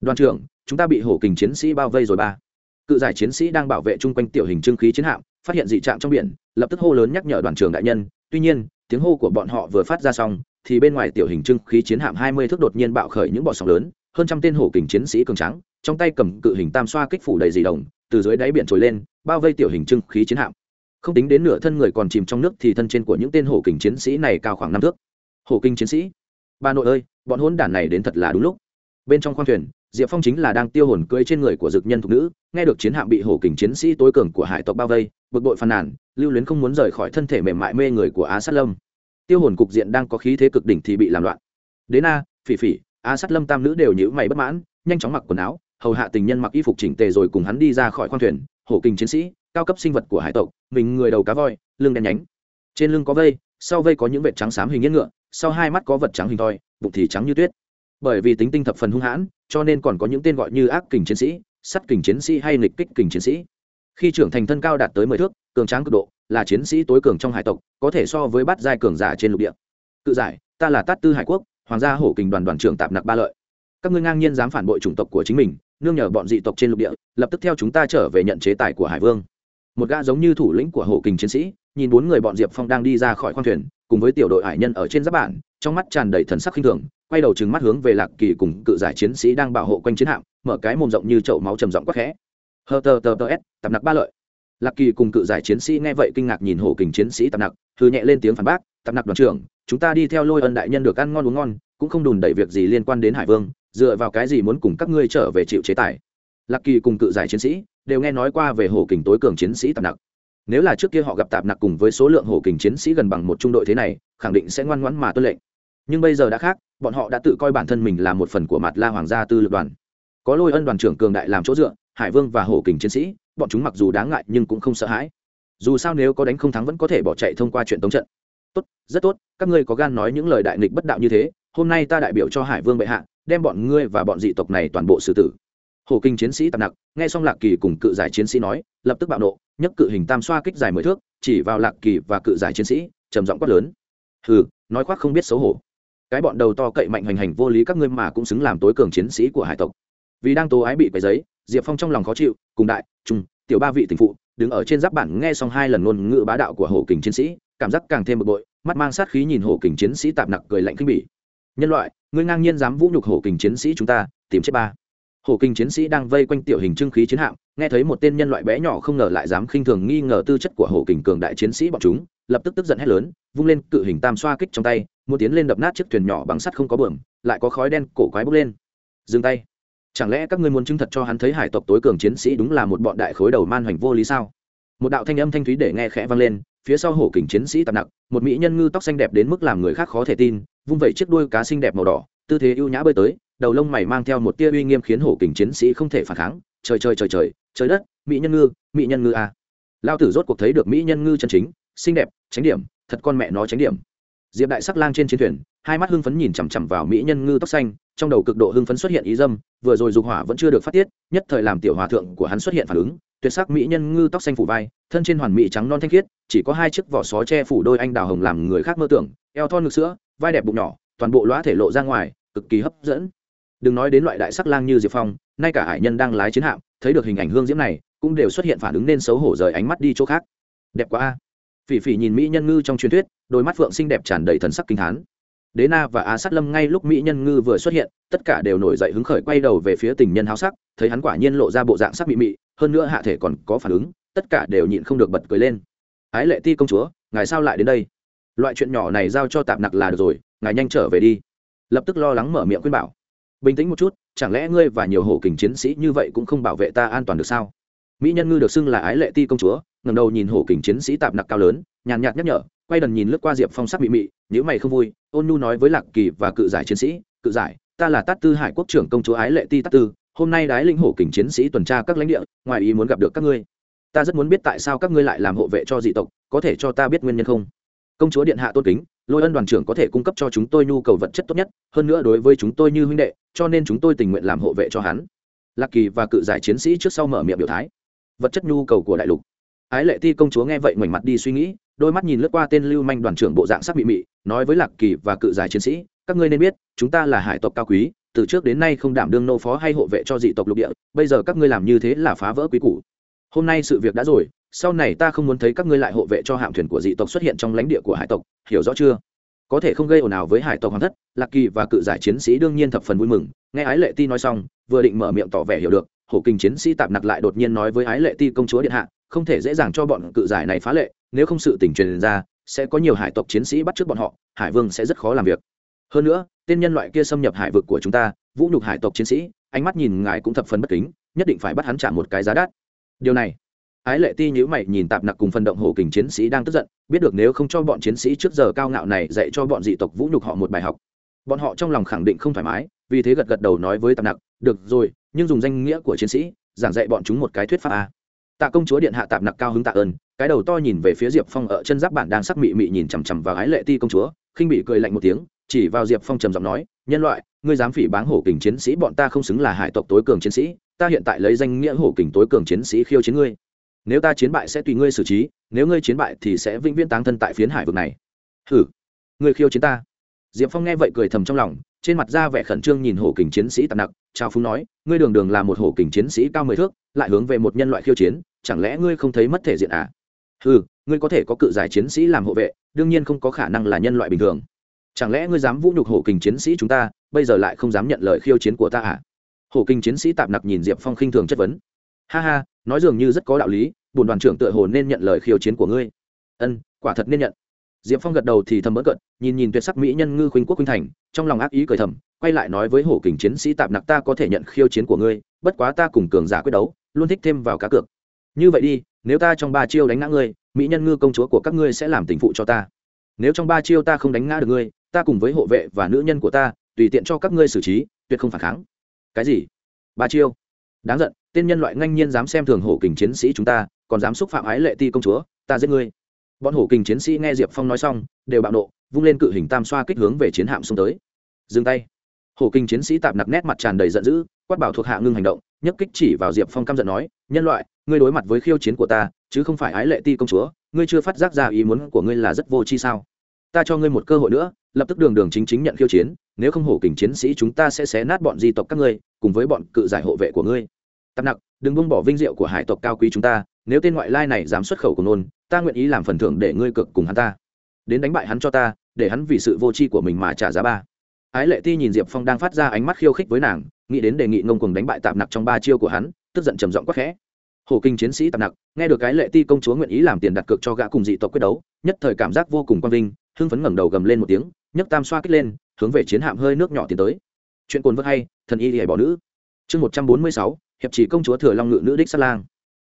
[SPEAKER 1] Đoàn trưởng, chúng ta bị hổ kình chiến sĩ bao vây rồi ba. Cự giải chiến sĩ đang bảo vệ chung quanh tiểu hình trưng khí chiến hạm phát hiện dị trạng trong biển, lập tức hô lớn nhắc nhở đoàn trưởng đại nhân. Tuy nhiên, tiếng hô của bọn họ vừa phát ra xong, thì bên ngoài tiểu hình trưng khí chiến hạm hai mươi thước đột nhiên bạo khởi những bọ sóng lớn, hơn trăm tên hổ kình chiến sĩ cường trắng trong tay cầm cự hình tam xoa kích phủ đầy dì đồng từ dưới đáy biển trồi lên, bao vây tiểu hình trưng khí chiến hạm. Không tính đến nửa thân người còn chìm trong nước thì thân trên của những tên hổ kình chiến sĩ này cao khoảng năm thước. Hổ kinh chiến sĩ, bà nội ơi, bọn hôn đản này đến thật là đúng lúc. Bên trong khoang thuyền diệp phong chính là đang tiêu hồn cưỡi trên người của dực nhân thục nữ, nghe được chiến hạm bị hổ kình chiến sĩ tối cường của hải tộc bao vây, bực bội phàn nàn, lưu luyến không muốn rời khỏi thân thể mềm mại mê người của á sát lâm. Tiêu hồn cục diện đang có khí thế cực đỉnh thì bị làm loạn. Đến na phỉ phỉ, á sát lâm tam nữ đều nhữ mày bất mãn, nhanh chóng mặc quần áo, hầu hạ tình nhân mặc y phục chỉnh tề rồi cùng hắn đi ra khỏi khoang thuyền, hổ kình chiến sĩ, cao cấp sinh vật của hải tộc, mình người đầu cá voi, lưng đen nhánh. Trên lưng có vây, sau vây có những vệt trắng xám hình yên ngựa, sau hai mắt có vật trắng hình thoi, bụng thì trắng như tuyết. Bởi vì tính tinh thập phần hung hãn cho nên còn có những tên gọi như ác kình chiến sĩ, sắt kình chiến sĩ hay nghịch kích kình chiến sĩ. Khi trưởng thành thân cao đạt tới mười thước, cường tráng cực độ, là chiến sĩ tối cường trong hải tộc, có thể so với bát giai cường giả trên lục địa. Cự giải, ta là tát tư hải quốc, hoàng gia hổ kình đoàn đoàn trưởng tạp nặc ba lợi. Các ngươi ngang nhiên dám phản bội chủng tộc của chính mình, nương nhờ bọn dị tộc trên lục địa, lập tức theo chúng ta trở về nhận chế tài của hải vương. Một gã giống như thủ lĩnh của hổ kình chiến sĩ, nhìn bốn người bọn diệp phong đang đi ra khỏi khoang thuyền, cùng với tiểu đội hải nhân ở trên giáp bản trong mắt tràn đầy thần sắc khinh thường, quay đầu trừng mắt hướng về lạc kỳ cùng cự giải chiến sĩ đang bảo hộ quanh chiến hạm, mở cái mồm rộng như chậu máu trầm giọng quắc khẽ. Hờ tờ tờ tờ s tập nặc ba lợi. Lạc kỳ cùng cự giải chiến sĩ nghe vậy kinh ngạc nhìn hổ kình chiến sĩ tập nặc thư nhẹ lên tiếng phản bác tập nặc đoàn trưởng, chúng ta đi theo lôi ân đại nhân được ăn ngon uống ngon, cũng không đùn đẩy việc gì liên quan đến hải vương, dựa vào cái gì muốn cùng các ngươi trở về chịu chế tài? Lạc kỳ cùng cự giải chiến sĩ đều nghe nói qua về hổ kình tối cường chiến sĩ tập nặc. Nếu là trước kia họ gặp tạp nặc cùng với số lượng hổ kình chiến sĩ gần bằng một trung đội thế này, khẳng định sẽ ngoan ngoãn mà tuân lệnh nhưng bây giờ đã khác, bọn họ đã tự coi bản thân mình là một phần của mặt la hoàng gia tư lực đoàn. Có lôi ân đoàn trưởng cường đại làm chỗ dựa, hải vương và hổ kình chiến sĩ, bọn chúng mặc dù đáng ngại nhưng cũng không sợ hãi. Dù sao nếu có đánh không thắng vẫn có thể bỏ chạy thông qua chuyện tống trận. Tốt, rất tốt, các ngươi có gan nói những lời đại nghịch bất đạo như thế, hôm nay ta đại biểu cho hải vương bệ hạ, đem bọn ngươi và bọn dị tộc này toàn bộ xử tử. Hồ kinh chiến sĩ tạp nặc nghe xong lạc kỳ cùng cự giải chiến sĩ nói, lập tức bạo nộ, nhấc cự hình tam xoa kích dài mười thước, chỉ vào lạc kỳ và cự giải chiến sĩ, trầm giọng quát lớn. Hừ, nói khoác không biết xấu hổ cái bọn đầu to cậy mạnh hoành hành vô lý các ngươi mà cũng xứng làm tối cường chiến sĩ của hải tộc. Vì đang tố ái bị quấy giấy, diệp phong trong lòng khó chịu, cùng đại trung tiểu ba vị tình phụ, đứng ở trên giáp bản nghe xong hai lần ngôn ngữ bá đạo của hổ kình chiến sĩ, cảm giác càng thêm bực bội, mắt mang sát khí nhìn hổ kình chiến sĩ tạp nặc cười lạnh khinh bỉ. Nhân loại, ngươi ngang nhiên dám vũ nhục hổ kình chiến sĩ chúng ta, tìm chết ba hổ kinh chiến sĩ đang vây quanh tiểu hình trưng khí chiến hạm, nghe thấy một tên nhân loại bé nhỏ không ngờ lại dám khinh thường nghi ngờ tư chất của hổ kình cường đại chiến sĩ bọn chúng, lập tức tức giận hét lớn, vung lên cự hình tam xoa kích trong tay, muốn tiến lên đập nát chiếc thuyền nhỏ bằng sắt không có bờm lại có khói đen cổ quái bốc lên. Dừng tay. Chẳng lẽ các ngươi muốn chứng thật cho hắn thấy hải tộc tối cường chiến sĩ đúng là một bọn đại khối đầu man hoành vô lý sao? Một đạo thanh âm thanh thúy để nghe khẽ vang lên, phía sau hổ kình chiến sĩ tạp nặng, một mỹ nhân ngư tóc xanh đẹp đến mức làm người khác khó thể tin, vung vẩy chiếc đuôi cá xinh đẹp màu đỏ, tư thế ưu nhã bơi tới đầu lông mày mang theo một tia uy nghiêm khiến hổ kình chiến sĩ không thể phản kháng. Trời trời trời trời trời đất, mỹ nhân ngư, mỹ nhân ngư a à. lao tử rốt cuộc thấy được mỹ nhân ngư chân chính, xinh đẹp, tránh điểm, thật con mẹ nó tránh điểm. Diệp đại sắc lang trên chiến thuyền, hai mắt hưng phấn nhìn chằm chằm vào mỹ nhân ngư tóc xanh, trong đầu cực độ hưng phấn xuất hiện ý dâm, vừa rồi dục hỏa vẫn chưa được phát tiết, nhất thời làm tiểu hòa thượng của hắn xuất hiện phản ứng, tuyệt sắc mỹ nhân ngư tóc xanh phủ vai, thân trên hoàn mỹ trắng non thanh khiết, chỉ có hai chiếc vỏ só che phủ đôi anh đào hồng làm người khác mơ tưởng, eo thon ngực sữa, vai đẹp bụng nhỏ, toàn bộ lõa thể lộ ra ngoài, cực kỳ hấp dẫn đừng nói đến loại đại sắc lang như diệp phong nay cả hải nhân đang lái chiến hạm, thấy được hình ảnh hương diễm này, cũng đều xuất hiện phản ứng nên xấu hổ rời ánh mắt đi chỗ khác. Đẹp quá a. Phỉ phỉ nhìn mỹ nhân ngư trong truyền thuyết, đôi mắt phượng xinh đẹp tràn đầy thần sắc kinh hán. đế na và á sát lâm ngay lúc mỹ nhân ngư vừa xuất hiện, tất cả đều nổi dậy hứng khởi quay đầu về phía tình nhân háo sắc, thấy hắn quả nhiên lộ ra bộ dạng sắc mị mị, hơn nữa hạ thể còn có phản ứng, tất cả đều nhịn không được bật cười lên. Ái lệ ti công chúa, ngài sao lại đến đây? Loại chuyện nhỏ này giao cho tạm nặc là được rồi, ngài nhanh trở về đi. Lập tức lo lắng mở miệng khuyên bảo bình tĩnh một chút, chẳng lẽ ngươi và nhiều hổ kình chiến sĩ như vậy cũng không bảo vệ ta an toàn được sao? Mỹ nhân ngư được xưng là ái lệ ti công chúa ngầm đầu nhìn hổ kình chiến sĩ tạp nặc cao lớn, nhàn nhạt nhắc nhở, quay đần nhìn lướt qua diệp phong sắc mị mị nếu mày không vui, ôn nhu nói với lạc kỳ và cự giải chiến sĩ, cự giải, ta là tát tư hải quốc trưởng công chúa ái lệ ti tát tư, hôm nay đái linh hổ kình chiến sĩ tuần tra các lãnh địa, ngoài ý muốn gặp được các ngươi. Ta rất muốn biết tại sao các ngươi lại làm hộ vệ cho dị tộc, có thể cho ta biết nguyên nhân không? Công chúa điện hạ tôn kính, lôi ân đoàn trưởng có thể cung cấp cho chúng tôi nhu cầu vật chất tốt nhất, hơn nữa đối với chúng tôi như huynh đệ, cho nên chúng tôi tình nguyện làm hộ vệ cho hắn. Lạc kỳ và cự giải chiến sĩ trước sau mở miệng biểu thái. Vật chất nhu cầu của đại lục. Ái lệ ti công chúa nghe vậy ngoảnh mặt đi suy nghĩ, đôi mắt nhìn lướt qua tên lưu manh đoàn trưởng bộ dạng sắc mị mị, nói với lạc kỳ và cự giải chiến sĩ, các ngươi nên biết, chúng ta là hải tộc cao quý, từ trước đến nay không đảm đương nô phó hay hộ vệ cho dị tộc lục địa, bây giờ các ngươi làm như thế là phá vỡ quý củ. Hôm nay sự việc đã rồi sau này ta không muốn thấy các ngươi lại hộ vệ cho hạm thuyền của dị tộc xuất hiện trong lãnh địa của hải tộc, hiểu rõ chưa? Có thể không gây ồn ào với hải tộc hoàng thất, lạc kỳ và cự giải chiến sĩ đương nhiên thập phần vui mừng. Nghe ái lệ ti nói xong, vừa định mở miệng tỏ vẻ hiểu được, hổ kinh chiến sĩ tạp nặc lại đột nhiên nói với ái lệ ti công chúa điện hạ, không thể dễ dàng cho bọn cự giải này phá lệ, nếu không sự tình truyền ra, sẽ có nhiều hải tộc chiến sĩ bắt trước bọn họ, hải vương sẽ rất khó làm việc. Hơn nữa, tên nhân loại kia xâm nhập hải vực của chúng ta, vũ nhục hải tộc chiến sĩ, ánh mắt nhìn ngài cũng thập phần bất kính, nhất định phải bắt hắn trả một cái giá đắt. Điều này ái lệ ti nhữ mày nhìn tạp nặc cùng phần động hổ kình chiến sĩ đang tức giận, biết được nếu không cho bọn chiến sĩ trước giờ cao ngạo này dạy cho bọn dị tộc vũ nhục họ một bài học. Bọn họ trong lòng khẳng định không thoải mái, vì thế gật gật đầu nói với tạp nặc, được rồi, nhưng dùng danh nghĩa của chiến sĩ, giảng dạy bọn chúng một cái thuyết pháp a. Tạ công chúa điện hạ tạp nặc cao hứng tạ ơn, cái đầu to nhìn về phía diệp phong ở chân giáp bản đang sắc mị mị nhìn chằm chằm vào ái lệ ti công chúa, khinh bị cười lạnh một tiếng, chỉ vào diệp phong trầm giọng nói, nhân loại, ngươi dám phỉ báng hổ kình chiến sĩ, bọn ta không xứng là hải tộc tối cường chiến sĩ, ta hiện tại lấy danh nghĩa hổ kình tối cường chiến sĩ khiêu chiến ngươi nếu ta chiến bại sẽ tùy ngươi xử trí, nếu ngươi chiến bại thì sẽ vĩnh viễn táng thân tại phiến hải vực này. Hử ngươi khiêu chiến ta. Diệp phong nghe vậy cười thầm trong lòng, trên mặt ra vẻ khẩn trương nhìn hổ kình chiến sĩ tạp nặc, trao phúng nói, ngươi đường đường là một hổ kình chiến sĩ cao mười thước, lại hướng về một nhân loại khiêu chiến, chẳng lẽ ngươi không thấy mất thể diện à? Ừ ngươi có thể có cự giải chiến sĩ làm hộ vệ, đương nhiên không có khả năng là nhân loại bình thường. Chẳng lẽ ngươi dám vũ nhục hổ kình chiến sĩ chúng ta, bây giờ lại không dám nhận lời khiêu chiến của ta à? Hổ kình chiến sĩ tạp nặc nhìn diệp phong khinh thường chất vấn. Ha ha, nói dường như rất có đạo lý bùn đoàn trưởng tựa hồ nên nhận lời khiêu chiến của ngươi. Ân, quả thật nên nhận. Diệp phong gật đầu thì thầm bỡ cận nhìn nhìn tuyệt sắc mỹ nhân ngư khuynh quốc khuynh thành, trong lòng ác ý cười thầm, quay lại nói với hổ kình chiến sĩ tạp nặc ta có thể nhận khiêu chiến của ngươi, bất quá ta cùng cường giả quyết đấu, luôn thích thêm vào cá cược. Như vậy đi, nếu ta trong ba chiêu đánh ngã ngươi, mỹ nhân ngư công chúa của các ngươi sẽ làm tình phụ cho ta. Nếu trong ba chiêu ta không đánh ngã được ngươi, ta cùng với hộ vệ và nữ nhân của ta, tùy tiện cho các ngươi xử trí, tuyệt không phản kháng. Cái gì? Ba chiêu? Đáng giận, tên nhân loại ngang nhiên dám xem thường hổ kình chiến sĩ chúng ta còn dám xúc phạm ái lệ ti công chúa, ta giết ngươi. Bọn hổ kình chiến sĩ nghe diệp phong nói xong, đều bạo nộ, vung lên cự hình tam xoa kích hướng về chiến hạm xông tới. Dừng tay. Hổ kình chiến sĩ tạp nặc nét mặt tràn đầy giận dữ, quát bảo thuộc hạ ngưng hành động, nhấc kích chỉ vào diệp phong căm giận nói, nhân loại, ngươi đối mặt với khiêu chiến của ta, chứ không phải ái lệ ti công chúa, ngươi chưa phát giác ra ý muốn của ngươi là rất vô chi sao? Ta cho ngươi một cơ hội nữa, lập tức đường đường chính chính nhận khiêu chiến, nếu không hổ kình chiến sĩ chúng ta sẽ xé nát bọn di tộc các ngươi, cùng với bọn cự giải hộ vệ của ngươi. Tạp nặc, đừng buông bỏ vinh diệu của hải tộc cao quý chúng ta nếu tên ngoại lai này dám xuất khẩu của nôn, ta nguyện ý làm phần thưởng để ngươi cực cùng hắn ta. Đến đánh bại hắn cho ta, để hắn vì sự vô tri của mình mà trả giá ba. Ái lệ ti nhìn diệp phong đang phát ra ánh mắt khiêu khích với nàng, nghĩ đến đề nghị ngông cùng đánh bại tạp nặc trong ba chiêu của hắn, tức giận trầm giọng quắc khẽ. Hồ kinh chiến sĩ tạp nặc, nghe được cái lệ ti công chúa nguyện ý làm tiền đặt cược cho gã cùng dị tộc quyết đấu, nhất thời cảm giác vô cùng quang vinh, hưng phấn ngẩng đầu gầm lên một tiếng, nhấc tam xoa kích lên, hướng về chiến hạm hơi nước nhỏ tiến tới. Chuyện cồn vớt hay, thần y hề bỏ nữ. Chương một trăm bốn mươi sáu, hiệp chỉ công chúa thừa long ngự nữ đích sát lang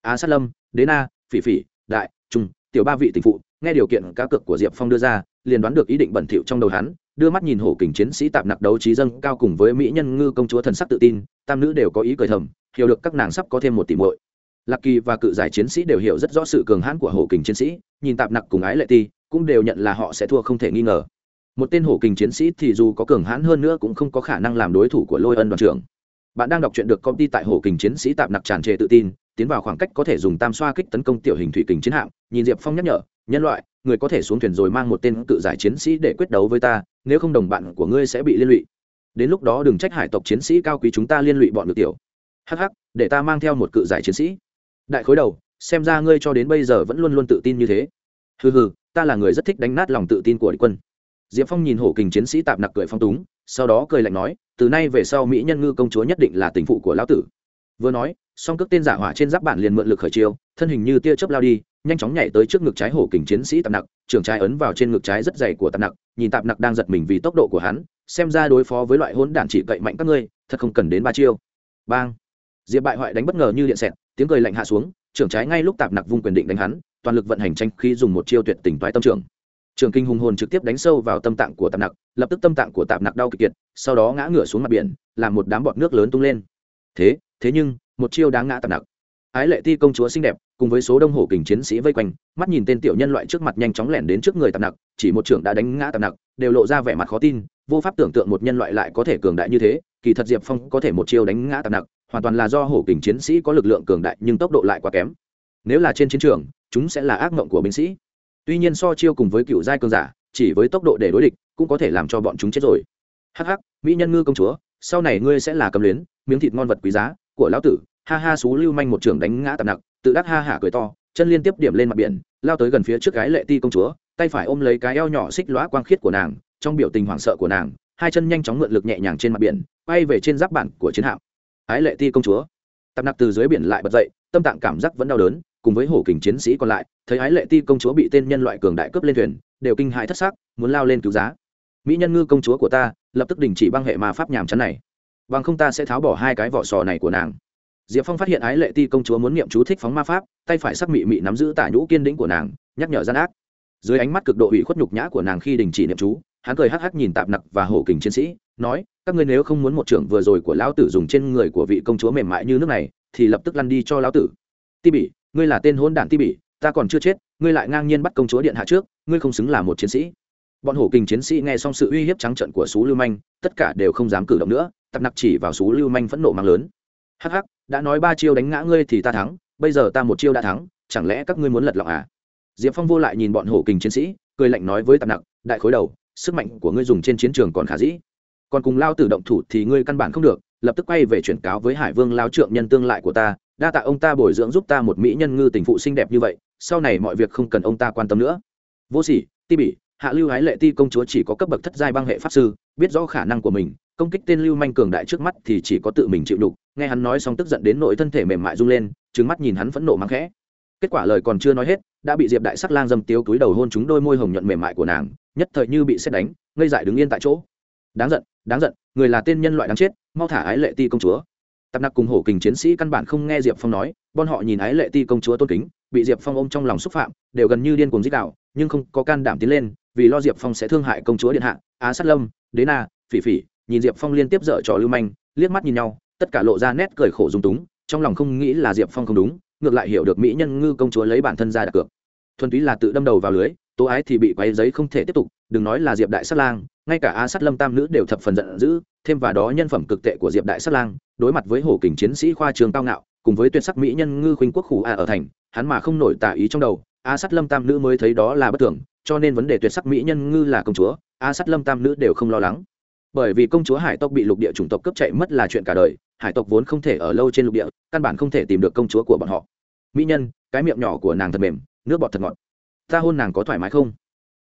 [SPEAKER 1] á sát lâm đế na phỉ phỉ, đại, trung, tiểu ba vị tình phụ, nghe điều kiện cá cược của diệp phong đưa ra, liền đoán được ý định bẩn thỉu trong đầu hắn, đưa mắt nhìn hổ kình chiến sĩ tạp nặc đấu trí dâng cao cùng với mỹ nhân ngư công chúa thần sắc tự tin, tam nữ đều có ý cười thầm, hiểu được các nàng sắp có thêm một tỷ muội. Lạc kỳ và cự giải chiến sĩ đều hiểu rất rõ sự cường hãn của hổ kình chiến sĩ, nhìn tạp nặc cùng ái lệ ti, cũng đều nhận là họ sẽ thua không thể nghi ngờ. Một tên hổ kình chiến sĩ thì dù có cường hãn hơn nữa cũng không có khả năng làm đối thủ của lôi ân đoàn trưởng. Bạn đang đọc truyện được công ty tại hổ kình chiến sĩ tạp nặc tràn trề tự tin tiến vào khoảng cách có thể dùng tam xoa kích tấn công tiểu hình thủy kình chiến hạm, nhìn diệp phong nhắc nhở, nhân loại, người có thể xuống thuyền rồi mang một tên cự giải chiến sĩ để quyết đấu với ta, nếu không đồng bạn của ngươi sẽ bị liên lụy. Đến lúc đó đừng trách hải tộc chiến sĩ cao quý chúng ta liên lụy bọn được tiểu. Hh để ta mang theo một cự giải chiến sĩ. Đại khối đầu, xem ra ngươi cho đến bây giờ vẫn luôn luôn tự tin như thế. Hừ hừ, ta là người rất thích đánh nát lòng tự tin của địch quân. Diệp phong nhìn hổ kình chiến sĩ tạp nặc cười phong túng, sau đó cười lạnh nói, từ nay về sau mỹ nhân ngư công chúa nhất định là tình phụ của lão tử. Vừa nói song cước tên giả hỏa trên giáp bản liền mượn lực khởi chiêu, thân hình như tia chớp lao đi, nhanh chóng nhảy tới trước ngực trái hổ kình chiến sĩ tạp nặc, trưởng trái ấn vào trên ngực trái rất dày của tạp nặc, nhìn tạp nặc đang giật mình vì tốc độ của hắn, xem ra đối phó với loại hỗn đản chỉ cậy mạnh các ngươi, thật không cần đến ba chiêu. Bang! Diệp bại hoại đánh bất ngờ như điện xẹt, tiếng cười lạnh hạ xuống, trưởng trái ngay lúc tạp nặc vung quyền định đánh hắn, toàn lực vận hành tranh khi dùng một chiêu tuyệt tình toái tâm trưởng. Trường kinh hùng hồn trực tiếp đánh sâu vào tâm tạng của tạp nặc, lập tức tâm tạng của tạp nặc đau kịch kiệt, sau đó ngã ngửa xuống mặt biển, làm một đám bọt nước lớn tung lên. Thế thế nhưng một chiêu đáng ngã tạp nặc. Ái lệ ti công chúa xinh đẹp, cùng với số đông hổ kình chiến sĩ vây quanh, mắt nhìn tên tiểu nhân loại trước mặt nhanh chóng lẻn đến trước người tạp nặc, chỉ một trưởng đã đánh ngã tạp nặc, đều lộ ra vẻ mặt khó tin, vô pháp tưởng tượng một nhân loại lại có thể cường đại như thế, kỳ thật diệp phong có thể một chiêu đánh ngã tạp nặc, hoàn toàn là do hổ kình chiến sĩ có lực lượng cường đại nhưng tốc độ lại quá kém. Nếu là trên chiến trường, chúng sẽ là ác mộng của binh sĩ. Tuy nhiên so chiêu cùng với cựu giai cường giả, chỉ với tốc độ để đối địch, cũng có thể làm cho bọn chúng chết rồi. Hắc hắc, mỹ nhân ngư công chúa, sau này ngươi sẽ là cầm luyến, miếng thịt ngon vật quý giá của lão tử, ha ha xú lưu manh một trường đánh ngã tạp nặc, tự đắc ha hả cười to, chân liên tiếp điểm lên mặt biển, lao tới gần phía trước gái lệ ti công chúa, tay phải ôm lấy cái eo nhỏ xích lóa quang khiết của nàng, trong biểu tình hoảng sợ của nàng, hai chân nhanh chóng mượn lực nhẹ nhàng trên mặt biển bay về trên giáp bản của chiến hạm. Ái lệ ti công chúa. Tạp nặc từ dưới biển lại bật dậy, tâm tạng cảm giác vẫn đau đớn, cùng với hổ kình chiến sĩ còn lại, thấy ái lệ ti công chúa bị tên nhân loại cường đại cướp lên thuyền, đều kinh hãi thất xác muốn lao lên cứu giá. Mỹ nhân ngư công chúa của ta, lập tức đình chỉ băng hệ ma pháp nhàm chán này bằng không ta sẽ tháo bỏ hai cái vỏ sò này của nàng. Diệp phong phát hiện ái lệ ti công chúa muốn niệm chú thích phóng ma pháp, tay phải sắc mị mị nắm giữ tả nhũ kiên đĩnh của nàng, nhắc nhở gian ác. Dưới ánh mắt cực độ ủy khuất nhục nhã của nàng khi đình chỉ niệm chú, hắn cười hắc hắc nhìn tạp nặc và hổ kình chiến sĩ, nói, các ngươi nếu không muốn một trưởng vừa rồi của lão tử dùng trên người của vị công chúa mềm mại như nước này, thì lập tức lăn đi cho lão tử. Ti bỉ, ngươi là tên hôn đản ti bỉ, ta còn chưa chết, ngươi lại ngang nhiên bắt công chúa điện hạ trước, ngươi không xứng là một chiến sĩ. Bọn hổ kình chiến sĩ nghe xong sự uy hiếp trắng trận của sú lưu manh, tất cả đều không dám cử động nữa tập nặc chỉ vào sú lưu manh phẫn nộ mang lớn. Hắc hắc, đã nói ba chiêu đánh ngã ngươi thì ta thắng, bây giờ ta một chiêu đã thắng, chẳng lẽ các ngươi muốn lật lọng à? Diệp phong vô lại nhìn bọn hổ kình chiến sĩ, cười lạnh nói với tập nặc, đại khối đầu, sức mạnh của ngươi dùng trên chiến trường còn khả dĩ. Còn cùng lao tử động thủ thì ngươi căn bản không được, lập tức quay về chuyển cáo với hải vương lao trượng nhân tương lại của ta, đa tạ ông ta bồi dưỡng giúp ta một mỹ nhân ngư tình phụ xinh đẹp như vậy, sau này mọi việc không cần ông ta quan tâm nữa. Vô sỉ, ti bỉ, hạ lưu hái lệ ti công chúa chỉ có cấp bậc thất giai băng hệ pháp sư, biết rõ khả năng của mình công kích tên lưu manh cường đại trước mắt thì chỉ có tự mình chịu đục. Nghe hắn nói xong tức giận đến nội thân thể mềm mại rung lên trứng mắt nhìn hắn phẫn nộ mắng khẽ. Kết quả lời còn chưa nói hết, đã bị diệp đại sắc lang dâm tiếu túi đầu hôn chúng đôi môi hồng nhuận mềm mại của nàng, nhất thời như bị xét đánh, ngây dại đứng yên tại chỗ. Đáng giận đáng giận, người là tên nhân loại đáng chết, mau thả ái lệ ti công chúa. Tạp nặc cùng hổ kình chiến sĩ căn bản không nghe diệp phong nói, bọn họ nhìn ái lệ ti công chúa tôn kính, bị diệp phong ôm trong lòng xúc phạm, đều gần như điên cuồng dích đạo nhưng không có can đảm tiến lên, vì lo diệp phong sẽ thương hại công chúa điện hạ, á sát lâm, đế na, phỉ phỉ nhìn diệp phong liên tiếp dở trò lưu manh, liếc mắt nhìn nhau, tất cả lộ ra nét cười khổ dung túng, trong lòng không nghĩ là diệp phong không đúng, ngược lại hiểu được mỹ nhân ngư công chúa lấy bản thân ra đặt cược. Thuần túy là tự đâm đầu vào lưới, tố ái thì bị quay giấy không thể tiếp tục, đừng nói là diệp đại sát lang, ngay cả a sát lâm tam nữ đều thập phần giận dữ, thêm vào đó nhân phẩm cực tệ của diệp đại sát lang, đối mặt với hổ kình chiến sĩ khoa trường cao ngạo, cùng với tuyệt sắc mỹ nhân ngư khuynh quốc khủ a ở thành, hắn mà không nổi tả ý trong đầu, a sát lâm tam nữ mới thấy đó là bất thường, cho nên vấn đề tuyệt sắc mỹ nhân ngư là công chúa, a sát lâm tam nữ đều không lo lắng bởi vì công chúa hải tộc bị lục địa chủng tộc cướp chạy mất là chuyện cả đời, hải tộc vốn không thể ở lâu trên lục địa, căn bản không thể tìm được công chúa của bọn họ. Mỹ nhân, cái miệng nhỏ của nàng thật mềm, nước bọt thật ngọt. Ta hôn nàng có thoải mái không?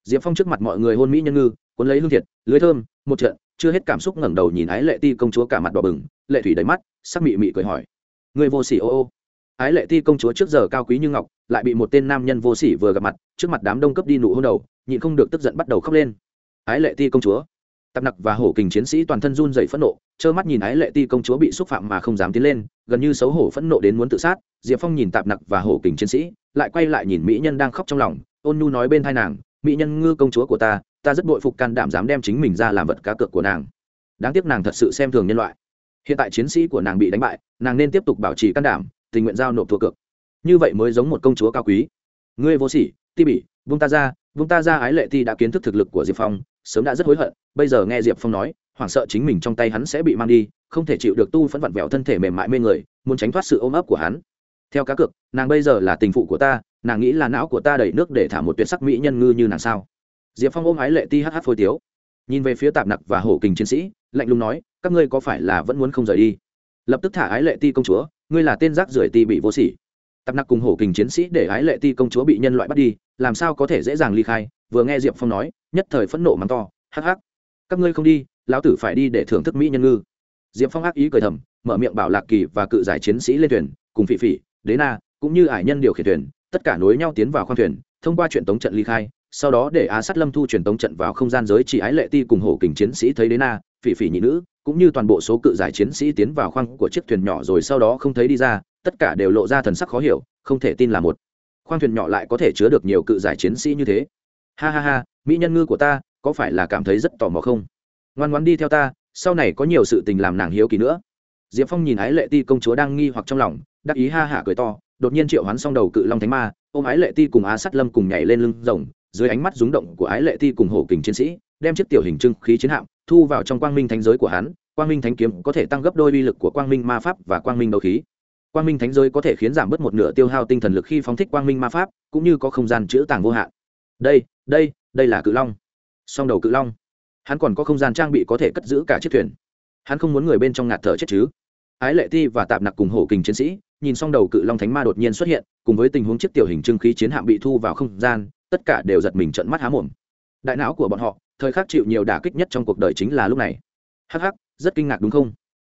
[SPEAKER 1] Diệp phong trước mặt mọi người hôn mỹ nhân ngư, cuốn lấy hương thiệt, lưới thơm, một trận, chưa hết cảm xúc ngẩng đầu nhìn ái lệ ti công chúa cả mặt đỏ bừng, lệ thủy đầy mắt, sắc mị mị cười hỏi. Người vô sỉ ô ô. Ái lệ ti công chúa trước giờ cao quý như ngọc, lại bị một tên nam nhân vô sỉ vừa gặp mặt, trước mặt đám đông cấp đi nụ hôn đầu, nhịn không được tức giận bắt đầu khóc lên. Ái lệ ti công chúa tạp nặc và hổ kình chiến sĩ toàn thân run dày phẫn nộ, trơ mắt nhìn ái lệ ti công chúa bị xúc phạm mà không dám tiến lên, gần như xấu hổ phẫn nộ đến muốn tự sát. Diệp phong nhìn tạp nặc và hổ kình chiến sĩ, lại quay lại nhìn mỹ nhân đang khóc trong lòng. Ôn nhu nói bên thai nàng, mỹ nhân ngư công chúa của ta ta rất bội phục can đảm dám đem chính mình ra làm vật cá cược của nàng. Đáng tiếc nàng thật sự xem thường nhân loại. Hiện tại chiến sĩ của nàng bị đánh bại, nàng nên tiếp tục bảo trì can đảm, tình nguyện giao nộp thua cược. Như vậy mới giống một công chúa cao quý. Ngươi vô sỉ, ti bỉ vung ta ra vung ta ra. Ái lệ ti đã kiến thức thực lực của diệp phong sớm đã rất hối hận, bây giờ nghe diệp phong nói, hoảng sợ chính mình trong tay hắn sẽ bị mang đi, không thể chịu được tu phẫn vặn vẹo thân thể mềm mại mê người, muốn tránh thoát sự ôm ấp của hắn. Theo cá cược, nàng bây giờ là tình phụ của ta, nàng nghĩ là não của ta đầy nước để thả một tuyệt sắc mỹ nhân ngư như nàng sao? Diệp phong ôm ái lệ ti hh phôi tiếu. Nhìn về phía tạp nặc và hổ kình chiến sĩ, lạnh lùng nói, các ngươi có phải là vẫn muốn không rời đi? Lập tức thả ái lệ ti công chúa, ngươi là tên rác rưởi ti bị vô sỉ tạp nặc cùng hổ kình chiến sĩ để ái lệ ti công chúa bị nhân loại bắt đi, làm sao có thể dễ dàng ly khai? Vừa nghe diệp phong nói, nhất thời phẫn nộ mắng to, hắc hắc, các ngươi không đi, lão tử phải đi để thưởng thức mỹ nhân ngư. Diệp phong ác ý cười thầm, mở miệng bảo lạc kỳ và cự giải chiến sĩ lên thuyền, cùng phỉ phỉ, đế na, cũng như ải nhân điều khiển thuyền, tất cả nối nhau tiến vào khoang thuyền, thông qua chuyện tống trận ly khai, sau đó để á sát lâm thu truyền tống trận vào không gian giới chỉ ái lệ ti cùng hổ kình chiến sĩ thấy đế na, phỉ phỉ nhị nữ, cũng như toàn bộ số cự giải chiến sĩ tiến vào khoang của chiếc thuyền nhỏ rồi sau đó không thấy đi ra tất cả đều lộ ra thần sắc khó hiểu, không thể tin là một. Khoang thuyền nhỏ lại có thể chứa được nhiều cự giải chiến sĩ như thế. Ha ha ha, mỹ nhân ngư của ta, có phải là cảm thấy rất tò mò không? Ngoan ngoan đi theo ta, sau này có nhiều sự tình làm nàng hiếu kỳ nữa. Diệp phong nhìn ái lệ ti công chúa đang nghi hoặc trong lòng, đắc ý ha hả cười to, đột nhiên triệu hoán xong đầu cự long thánh ma, ôm ái lệ ti cùng á sắt lâm cùng nhảy lên lưng rồng, dưới ánh mắt rúng động của ái lệ ti cùng hổ kình chiến sĩ, đem chiếc tiểu hình trưng khí chiến hạm thu vào trong quang minh thánh giới của hắn. Quang minh thánh kiếm có thể tăng gấp đôi uy lực của quang minh ma pháp và quang minh đấu khí quang minh thánh giới có thể khiến giảm bớt một nửa tiêu hao tinh thần lực khi phóng thích quang minh ma pháp, cũng như có không gian chữ tàng vô hạn. Đây đây đây là cự long. Song đầu cự long. Hắn còn có không gian trang bị có thể cất giữ cả chiếc thuyền. Hắn không muốn người bên trong ngạt thở chết chứ. Ái lệ ti và tạp nặc cùng hổ kình chiến sĩ, nhìn xong đầu cự long thánh ma đột nhiên xuất hiện, cùng với tình huống chiếc tiểu hình trưng khí chiến hạm bị thu vào không gian, tất cả đều giật mình trận mắt há mồm. Đại não của bọn họ, thời khắc chịu nhiều đả kích nhất trong cuộc đời chính là lúc này. Hắc hắc, rất kinh ngạc đúng không?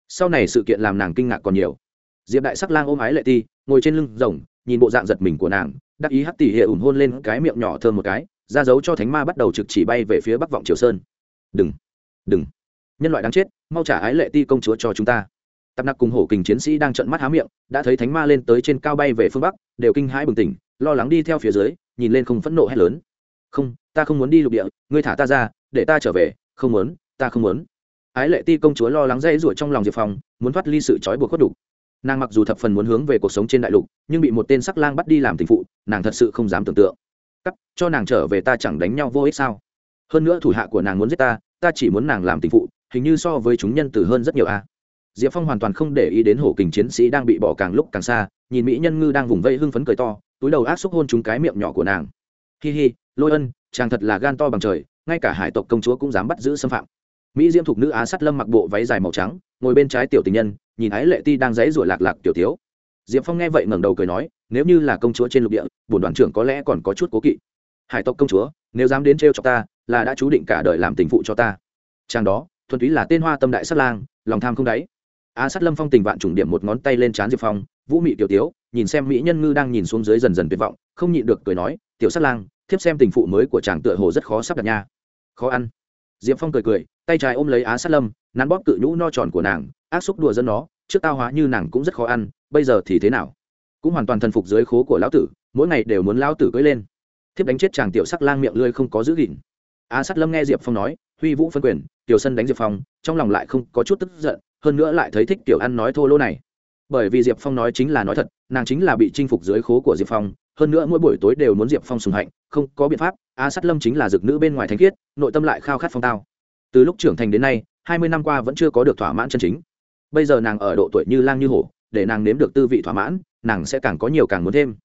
[SPEAKER 1] Sau này sự kiện làm nàng kinh ngạc còn nhiều diệp đại sắc lang ôm ái lệ ti, ngồi trên lưng rồng, nhìn bộ dạng giật mình của nàng, đắc ý hắc tỉ hệ ủng hôn lên cái miệng nhỏ thơm một cái, ra dấu cho thánh ma bắt đầu trực chỉ bay về phía bắc vọng triều sơn. Đừng đừng. Nhân loại đáng chết, mau trả ái lệ ti công chúa cho chúng ta. Tạp nặc cùng hổ kình chiến sĩ đang trận mắt há miệng, đã thấy thánh ma lên tới trên cao bay về phương bắc, đều kinh hãi bừng tỉnh, lo lắng đi theo phía dưới, nhìn lên không phẫn nộ hét lớn. Không, ta không muốn đi lục địa, ngươi thả ta ra, để ta trở về, không muốn, ta không muốn. Ái lệ ti công chúa lo lắng dây rủa trong lòng diệp phong, muốn thoát ly sự trói buộc khuất đục nàng mặc dù thập phần muốn hướng về cuộc sống trên đại lục, nhưng bị một tên sắc lang bắt đi làm tình phụ, nàng thật sự không dám tưởng tượng. Cắt, cho nàng trở về ta chẳng đánh nhau vô ích sao? Hơn nữa thủ hạ của nàng muốn giết ta ta chỉ muốn nàng làm tình phụ, hình như so với chúng nhân từ hơn rất nhiều a. Diệp phong hoàn toàn không để ý đến hổ kình chiến sĩ đang bị bỏ càng lúc càng xa, nhìn mỹ nhân ngư đang vùng vây hưng phấn cười to, túi đầu ác xúc hôn chúng cái miệng nhỏ của nàng. Hi hi, lôi ân, chàng thật là gan to bằng trời, ngay cả hải tộc công chúa cũng dám bắt giữ xâm phạm. Mỹ diễm thục nữ á sắt lâm mặc bộ váy dài màu trắng, ngồi bên trái tiểu tình nhân nhìn ái lệ ti đang dãy ruổi lạc lạc tiểu thiếu. Diệp phong nghe vậy ngẩng đầu cười nói, nếu như là công chúa trên lục địa, bổn đoàn trưởng có lẽ còn có chút cố kỵ. Hải tộc công chúa, nếu dám đến trêu cho ta, là đã chú định cả đời làm tình phụ cho ta. Chàng đó, thuần túy là tên hoa tâm đại sát lang, lòng tham không đáy. Á sát lâm phong tình vạn trùng điểm một ngón tay lên trán diệp phong, vũ mị tiểu tiếu nhìn xem mỹ nhân ngư đang nhìn xuống dưới dần dần tuyệt vọng, không nhịn được cười nói, tiểu sát lang, thiếp xem tình phụ mới của chàng tựa hồ rất khó sắp đặt nha. Khó ăn diệp phong cười cười, tay trái ôm lấy á sát lâm, nắn bóp cự nhũ no tròn của nàng, ác xúc đùa dân nó, trước tao hóa như nàng cũng rất khó ăn, bây giờ thì thế nào? Cũng hoàn toàn thần phục dưới khố của lão tử, mỗi ngày đều muốn lão tử cưới lên. Thiếp đánh chết chàng tiểu sắc lang miệng lươi không có giữ gìn. Á sát lâm nghe diệp phong nói, huy vũ phân quyền, tiểu sân đánh diệp phong, trong lòng lại không có chút tức giận, hơn nữa lại thấy thích tiểu ăn nói thô lỗ này. Bởi vì diệp phong nói chính là nói thật, nàng chính là bị chinh phục dưới khố của diệp phong hơn nữa mỗi buổi tối đều muốn diệp phong sùng hạnh, không có biện pháp, a sát lâm chính là dực nữ bên ngoài thanh khiết, nội tâm lại khao khát phong tao. Từ lúc trưởng thành đến nay, hai mươi năm qua vẫn chưa có được thỏa mãn chân chính. Bây giờ nàng ở độ tuổi như lang như hổ, để nàng nếm được tư vị thỏa mãn, nàng sẽ càng có nhiều càng muốn thêm.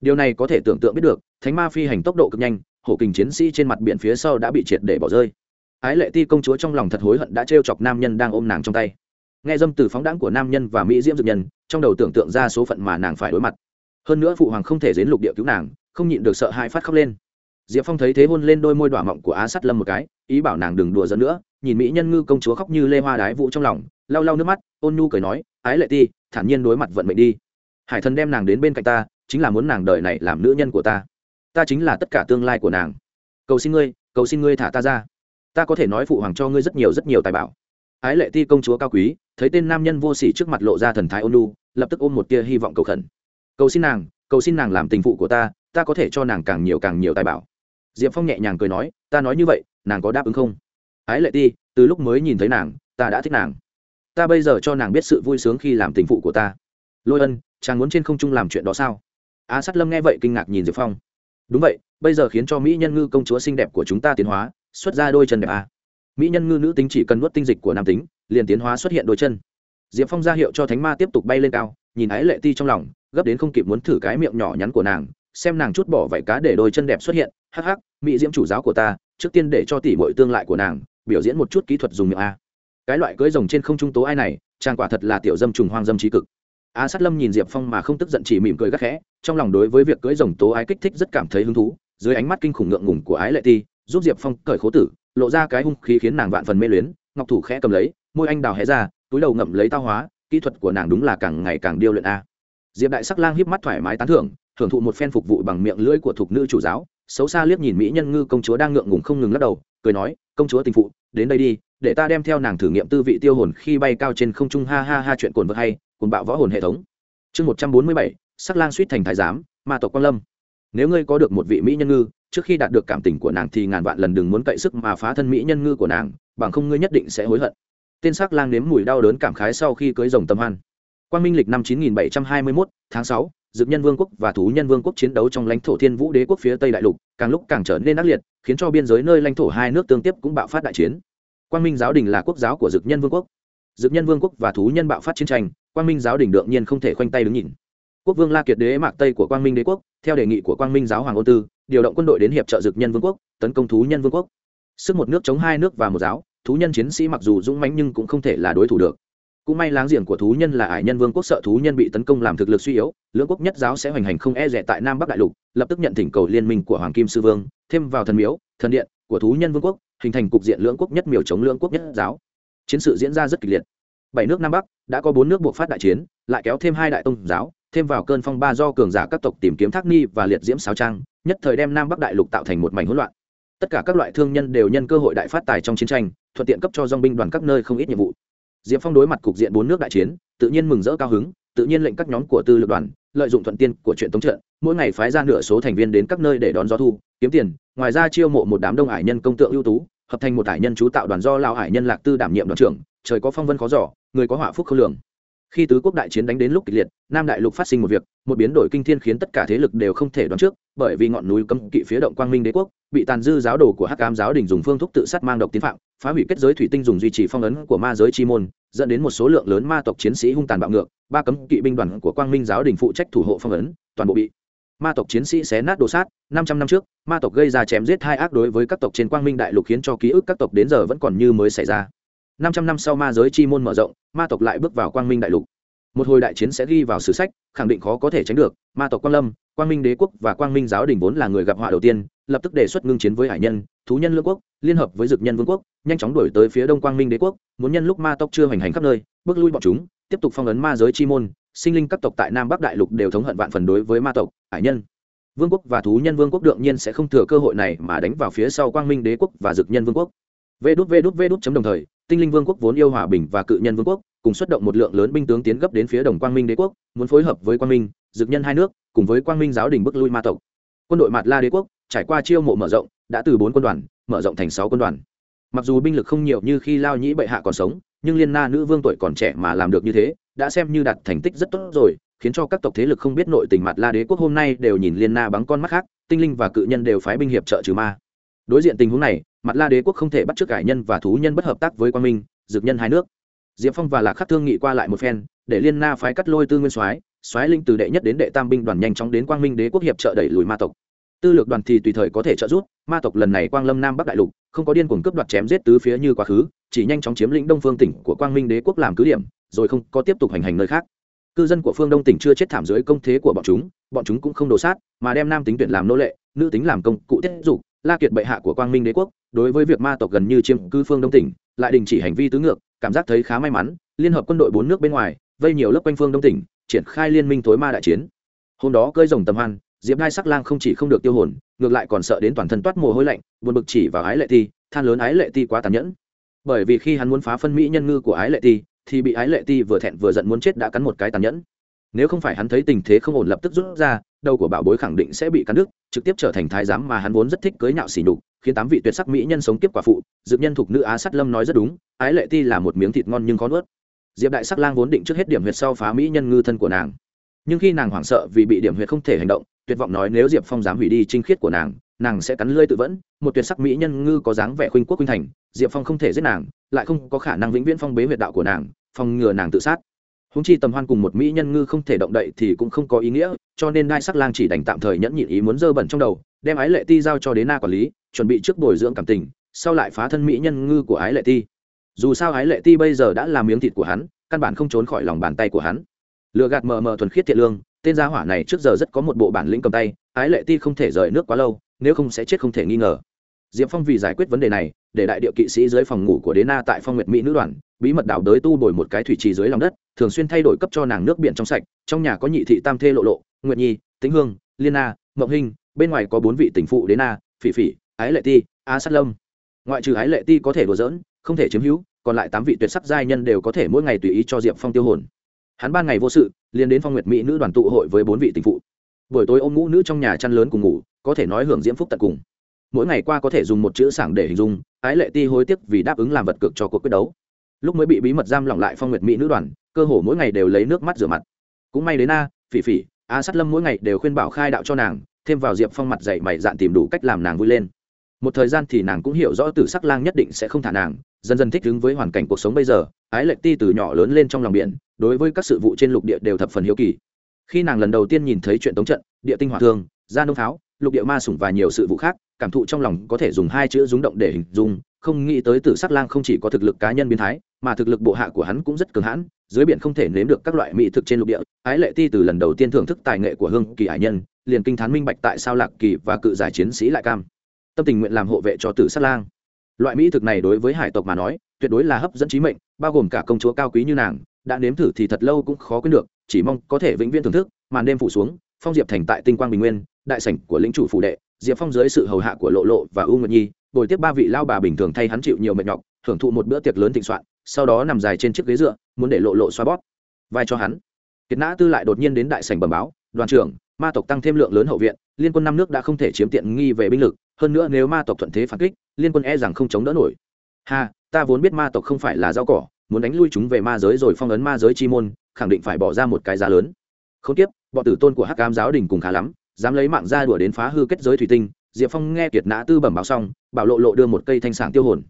[SPEAKER 1] Điều này có thể tưởng tượng biết được, thánh ma phi hành tốc độ cực nhanh, hổ kình chiến sĩ trên mặt biển phía sau đã bị triệt để bỏ rơi. Ái lệ ti công chúa trong lòng thật hối hận đã t chọc nam nhân đang ôm nàng trong tay. Nghe dâm từ phóng đáng của nam nhân và mỹ diễm dược nhân, trong đầu tưởng tượng ra số phận mà nàng phải đối mặt hơn nữa phụ hoàng không thể đến lục địa cứu nàng, không nhịn được sợ hai phát khóc lên. Diệp phong thấy thế hôn lên đôi môi đỏ mọng của á sắt lâm một cái, ý bảo nàng đừng đùa dẫn nữa, nhìn mỹ nhân ngư công chúa khóc như lê hoa đái vũ trong lòng, lau lau nước mắt, ôn nhu cười nói, ái lệ ti, thản nhiên đối mặt vận mệnh đi. Hải thần đem nàng đến bên cạnh ta, chính là muốn nàng đời này làm nữ nhân của ta. Ta chính là tất cả tương lai của nàng. Cầu xin ngươi, cầu xin ngươi thả ta ra. Ta có thể nói phụ hoàng cho ngươi rất nhiều rất nhiều tài bảo. Ái lệ ti công chúa cao quý, thấy tên nam nhân vô sỉ trước mặt lộ ra thần thái ôn nhu, lập tức ôm một tia hy vọng cầu khẩn cầu xin nàng, cầu xin nàng làm tình phụ của ta ta có thể cho nàng càng nhiều càng nhiều tài bảo. Diệp phong nhẹ nhàng cười nói, ta nói như vậy, nàng có đáp ứng không? Ái lệ ti, từ lúc mới nhìn thấy nàng, ta đã thích nàng. Ta bây giờ cho nàng biết sự vui sướng khi làm tình phụ của ta. Lôi ân, chàng muốn trên không trung làm chuyện đó sao? Á sát lâm nghe vậy kinh ngạc nhìn diệp phong. Đúng vậy, bây giờ khiến cho mỹ nhân ngư công chúa xinh đẹp của chúng ta tiến hóa, xuất ra đôi chân đẹp à mỹ nhân ngư nữ tính chỉ cần nuốt tinh dịch của nam tính, liền tiến hóa xuất hiện đôi chân. Diệp phong ra hiệu cho thánh ma tiếp tục bay lên cao nhìn ái lệ ti trong lòng, gấp đến không kịp muốn thử cái miệng nhỏ nhắn của nàng, xem nàng chút bỏ vảy cá để đôi chân đẹp xuất hiện. Hắc hắc, mỹ diễm chủ giáo của ta, trước tiên để cho tỷ bội tương lại của nàng, biểu diễn một chút kỹ thuật dùng miệng a. Cái loại cưỡi rồng trên không trung tố ai này trang quả thật là tiểu dâm trùng hoang dâm trí cực. A sát lâm nhìn diệp phong mà không tức giận chỉ mỉm cười gắt khẽ, trong lòng đối với việc cưỡi rồng tố ái kích thích rất cảm thấy hứng thú, dưới ánh mắt kinh khủng ngượng ngùng của ái lệ ti, giúp diệp phong cởi khố tử, lộ ra cái hung khí khiến nàng vạn phần mê luyến, ngọc thủ khẽ cầm lấy, môi anh đào hé ra, túi đầu ngậm lấy tao hóa kỹ thuật của nàng đúng là càng ngày càng điêu luyện a. Diệp đại sắc lang híp mắt thoải mái tán thưởng thưởng thụ một phen phục vụ bằng miệng lưỡi của thục nữ chủ giáo, xấu xa liếc nhìn mỹ nhân ngư công chúa đang ngượng ngùng không ngừng lắc đầu, cười nói, công chúa tình phụ, đến đây đi, để ta đem theo nàng thử nghiệm tư vị tiêu hồn khi bay cao trên không trung ha ha ha chuyện cồn vật hay cồn bạo võ hồn hệ thống. Chương một trăm bốn mươi bảy, sắc lang suýt thành thái giám, ma tộc Quang lâm. Nếu ngươi có được một vị mỹ nhân ngư, trước khi đạt được cảm tình của nàng thì ngàn vạn lần đừng muốn cậy sức mà phá thân mỹ nhân ngư của nàng, bằng không ngươi nhất định sẽ hối hận tên sắc lang nếm mùi đau đớn cảm khái sau khi cưới rồng tâm hoan. Quang minh lịch năm 9721, tháng 6, dực nhân vương quốc và thú nhân vương quốc chiến đấu trong lãnh thổ thiên vũ đế quốc phía tây đại lục càng lúc càng trở nên ác liệt khiến cho biên giới nơi lãnh thổ hai nước tương tiếp cũng bạo phát đại chiến. Quang minh giáo đình là quốc giáo của dực nhân vương quốc. Dực nhân vương quốc và thú nhân bạo phát chiến tranh quang minh giáo đình đương nhiên không thể khoanh tay đứng nhìn. Quốc vương la kiệt đế mạc tây của quang minh đế quốc theo đề nghị của quang minh giáo hoàng ô tư điều động quân đội đến hiệp trợ dực nhân vương quốc tấn công thú nhân vương quốc. Sức một nước chống hai nước và một giáo thú nhân chiến sĩ mặc dù dũng mãnh nhưng cũng không thể là đối thủ được. Cũng may láng giềng của thú nhân là ải nhân vương quốc sợ thú nhân bị tấn công làm thực lực suy yếu, lưỡng quốc nhất giáo sẽ hoành hành không e rẻ tại nam bắc đại lục, lập tức nhận thỉnh cầu liên minh của hoàng kim sư vương, thêm vào thần miếu, thần điện của thú nhân vương quốc, hình thành cục diện lưỡng quốc nhất miểu chống lưỡng quốc nhất giáo. Chiến sự diễn ra rất kịch liệt. Bảy nước nam bắc đã có bốn nước buộc phát đại chiến, lại kéo thêm hai đại tông giáo, thêm vào cơn phong ba do cường giả các tộc tìm kiếm thác ni và liệt diễm sáo trang, nhất thời đem nam bắc đại lục tạo thành một mảnh hỗn loạn tất cả các loại thương nhân đều nhân cơ hội đại phát tài trong chiến tranh thuận tiện cấp cho dong binh đoàn các nơi không ít nhiệm vụ. Diệp phong đối mặt cục diện bốn nước đại chiến tự nhiên mừng rỡ cao hứng tự nhiên lệnh các nhóm của tư lực đoàn lợi dụng thuận tiên của chuyện tống trợ, mỗi ngày phái ra nửa số thành viên đến các nơi để đón gió thu kiếm tiền ngoài ra chiêu mộ một đám đông hải nhân công tượng ưu tú hợp thành một hải nhân chú tạo đoàn do lao hải nhân lạc tư đảm nhiệm đoàn trưởng trời có phong vân khó giỏ người có hỏa phúc khâu lường. Khi tứ quốc đại chiến đánh đến lúc kịch liệt nam đại lục phát sinh một việc một biến đổi kinh thiên khiến tất cả thế lực đều không thể đoán trước bởi vì ngọn núi cấm kỵ phía động quang minh đế quốc bị tàn dư giáo đồ của hắc ám giáo đình dùng phương thức tự sát mang độc tiến phạm, phá hủy kết giới thủy tinh dùng duy trì phong ấn của ma giới chi môn, dẫn đến một số lượng lớn ma tộc chiến sĩ hung tàn bạo ngược, ba cấm kỵ binh đoàn của quang minh giáo đình phụ trách thủ hộ phong ấn, toàn bộ bị ma tộc chiến sĩ xé nát đồ sát. Năm trăm năm trước, ma tộc gây ra chém giết hai ác đối với các tộc trên quang minh đại lục khiến cho ký ức các tộc đến giờ vẫn còn như mới xảy ra. Năm trăm năm sau ma giới chi môn mở rộng, ma tộc lại bước vào quang minh đại lục. Một hồi đại chiến sẽ ghi vào sử sách, khẳng định khó có thể tránh được. Ma tộc quang lâm quang minh đế quốc và quang minh giáo đình vốn là người gặp họa đầu tiên, lập tức đề xuất ngưng chiến với hải nhân, thú nhân lương quốc, liên hợp với dực nhân vương quốc, nhanh chóng đuổi tới phía đông quang minh đế quốc, muốn nhân lúc ma tộc chưa hoành hành khắp nơi, bước lui bọn chúng, tiếp tục phong ấn ma giới chi môn, sinh linh các tộc tại nam bắc đại lục đều thống hận vạn phần đối với ma tộc, hải nhân. Vương quốc và thú nhân vương quốc đương nhiên sẽ không thừa cơ hội này mà đánh vào phía sau quang minh đế quốc và dực nhân vương quốc. Vê đút vê đút vê đút chấm đồng thời, tinh linh vương quốc vốn yêu hòa bình và cự nhân vương quốc, cùng xuất động một lượng lớn binh tướng tiến gấp đến phía đồng quang minh đế quốc, muốn phối hợp với quang minh, dực nhân hai nước cùng với quang minh giáo đình bức lui ma tộc. Quân đội mạt la đế quốc trải qua chiêu mộ mở rộng, đã từ bốn quân đoàn mở rộng thành sáu quân đoàn. Mặc dù binh lực không nhiều như khi lao nhĩ bệ hạ còn sống, nhưng liên na nữ vương tuổi còn trẻ mà làm được như thế, đã xem như đạt thành tích rất tốt rồi, khiến cho các tộc thế lực không biết nội tình mặt la đế quốc hôm nay đều nhìn liên na bắn con mắt khác, tinh linh và cự nhân đều phái binh hiệp trợ trừ ma. Đối diện tình huống này mặt la đế quốc không thể bắt chước cải nhân và thú nhân bất hợp tác với quang minh, dược nhân hai nước. Diệp phong và lạc khắc thương nghị qua lại một phen, để liên na phái cắt lôi tư nguyên soái xoáy linh từ đệ nhất đến đệ tam binh đoàn nhanh chóng đến quang minh đế quốc hiệp trợ đẩy lùi ma tộc. Tư lược đoàn thì tùy thời có thể trợ giúp, ma tộc lần này quang lâm nam bắc đại lục, không có điên cuồng cướp đoạt chém giết tứ phía như quá khứ, chỉ nhanh chóng chiếm lĩnh đông phương tỉnh của quang minh đế quốc làm cứ điểm, rồi không có tiếp tục hành hành nơi khác. Cư dân của phương đông tỉnh chưa chết thảm dưới công thế của bọn chúng bọn chúng cũng không đổ sát, mà đem nam tính tuyển làm nô lệ, nữ tính làm công cụ tiết dục, la kiệt bệ hạ của quang minh đế quốc, đối với việc ma tộc gần như chiếm cư phương đông tỉnh, lại đình chỉ hành vi tứ ngược, cảm giác thấy khá may mắn, liên hợp quân đội bốn nước bên ngoài, vây nhiều lớp quanh phương đông tỉnh triển khai liên minh tối ma đại chiến. Hôm đó cơi rồng tầm hoan, diệp đai sắc lang không chỉ không được tiêu hồn, ngược lại còn sợ đến toàn thân toát mồ hôi lạnh, buồn bực chỉ vào ái lệ ti, than lớn ái lệ ti quá tàn nhẫn. Bởi vì khi hắn muốn phá phân mỹ nhân ngư của ái lệ ti, thì bị ái lệ ti vừa thẹn vừa giận muốn chết đã cắn một cái tàn nhẫn. Nếu không phải hắn thấy tình thế không ổn lập tức rút ra, đầu của bảo bối khẳng định sẽ bị cắn đứt, trực tiếp trở thành thái giám mà hắn vốn rất thích cưới nhạo xỉ nhục, khiến tám vị tuyệt sắc mỹ nhân sống tiếp quả phụ. Dược nhân thuộc nữ á sắt lâm nói rất đúng, ái lệ ti là một miếng thịt ngon nhưng khó nuốt diệp đại sắc lang vốn định trước hết điểm huyệt sau phá mỹ nhân ngư thân của nàng. Nhưng khi nàng hoảng sợ vì bị điểm huyệt không thể hành động, tuyệt vọng nói nếu diệp phong dám hủy đi trinh khiết của nàng nàng sẽ cắn lơi tự vẫn. Một tuyệt sắc mỹ nhân ngư có dáng vẻ khuynh quốc khuynh thành, diệp phong không thể giết nàng, lại không có khả năng vĩnh viễn phong bế huyệt đạo của nàng phòng ngừa nàng tự sát. Húng chi tầm hoan cùng một mỹ nhân ngư không thể động đậy thì cũng không có ý nghĩa, cho nên đai sắc lang chỉ đành tạm thời nhẫn nhịn ý muốn dơ bẩn trong đầu, đem ái lệ ti giao cho đến na quản lý, chuẩn bị trước bồi dưỡng cảm tình, sau lại phá thân mỹ nhân ngư của ái lệ ti dù sao ái lệ ti bây giờ đã là miếng thịt của hắn, căn bản không trốn khỏi lòng bàn tay của hắn. Lựa gạt mờ mờ thuần khiết thiện lương, tên gia hỏa này trước giờ rất có một bộ bản lĩnh cầm tay, ái lệ ti không thể rời nước quá lâu, nếu không sẽ chết không thể nghi ngờ. Diệp phong vì giải quyết vấn đề này, để đại điệu kỵ sĩ dưới phòng ngủ của đế na tại phong nguyệt mỹ nữ đoàn, bí mật đảo đới tu đổi một cái thủy trì dưới lòng đất, thường xuyên thay đổi cấp cho nàng nước biển trong sạch, trong nhà có nhị thị tam thê lộ lộ, nguyệt nhi, tĩnh hương, liên na, mộng hinh, bên ngoài có bốn vị tỉnh phụ đế na, phỉ phỉ, ái lệ ti, a sát lâm ngoại trừ ái lệ ti có thể đùa dỡn không thể chiếm hữu, còn lại tám vị tuyệt sắc giai nhân đều có thể mỗi ngày tùy ý cho diệp phong tiêu hồn. Hắn ban ngày vô sự, liền đến phong nguyệt mỹ nữ đoàn tụ hội với bốn vị tình phụ. Buổi tối ôm ngũ nữ trong nhà chăn lớn cùng ngủ, có thể nói hưởng diễm phúc tận cùng. Mỗi ngày qua có thể dùng một chữ sảng để hình dung, ái lệ ti hối tiếc vì đáp ứng làm vật cực cho cuộc quyết đấu. Lúc mới bị bí mật giam lỏng lại phong nguyệt mỹ nữ đoàn, cơ hồ mỗi ngày đều lấy nước mắt rửa mặt. Cũng may đến a, phỉ phỉ, a sát lâm mỗi ngày đều khuyên bảo khai đạo cho nàng, thêm vào diệp phong mặt dậy mày dạn tìm đủ cách làm nàng vui lên một thời gian thì nàng cũng hiểu rõ tử sắc lang nhất định sẽ không thả nàng, dần dần thích ứng với hoàn cảnh cuộc sống bây giờ, ái lệ ti từ nhỏ lớn lên trong lòng biển, đối với các sự vụ trên lục địa đều thập phần hiếu kỳ. Khi nàng lần đầu tiên nhìn thấy chuyện tống trận, địa tinh hỏa thương gia nông pháo, lục địa ma sủng và nhiều sự vụ khác, cảm thụ trong lòng có thể dùng hai chữ rúng động để hình dung, không nghĩ tới tử sắc lang không chỉ có thực lực cá nhân biến thái, mà thực lực bộ hạ của hắn cũng rất cường hãn, dưới biển không thể nếm được các loại mỹ thực trên lục địa. Ái lệ ti từ lần đầu tiên thưởng thức tài nghệ của hương kỳ hải nhân, liền kinh thán minh bạch tại sao lạc kỳ và cự giải chiến sĩ lại cam tâm tình nguyện làm hộ vệ cho tử sát lang. Loại mỹ thực này đối với hải tộc mà nói, tuyệt đối là hấp dẫn trí mệnh, bao gồm cả công chúa cao quý như nàng, đã nếm thử thì thật lâu cũng khó quên được, chỉ mong có thể vĩnh viễn thưởng thức, màn đêm phủ xuống, phong diệp thành tại tinh quang bình nguyên, đại sảnh của lĩnh chủ phủ đệ, diệp phong dưới sự hầu hạ của lộ lộ và u nguyệt nhi, bồi tiếp ba vị lao bà bình thường thay hắn chịu nhiều mệt nhọc, thưởng thụ một bữa tiệc lớn thịnh soạn, sau đó nằm dài trên chiếc ghế dựa, muốn để lộ lộ xoa bóp. Vai cho hắn. Kiệt nã tư lại đột nhiên đến đại sảnh bẩm báo, đoàn trưởng ma tộc tăng thêm lượng lớn hậu viện, liên quân năm nước đã không thể chiếm tiện nghi về binh lực, hơn nữa nếu ma tộc thuận thế phản kích, liên quân e rằng không chống đỡ nổi. Ha, ta vốn biết ma tộc không phải là rau cỏ, muốn đánh lui chúng về ma giới rồi phong ấn ma giới chi môn, khẳng định phải bỏ ra một cái giá lớn. Không tiếp, bọn tử tôn của hắc cám giáo đình cùng khá lắm, dám lấy mạng ra đùa đến phá hư kết giới thủy tinh, diệp phong nghe kiệt nã tư bẩm báo xong, bảo lộ lộ đưa một cây thanh sảng tiêu hồn.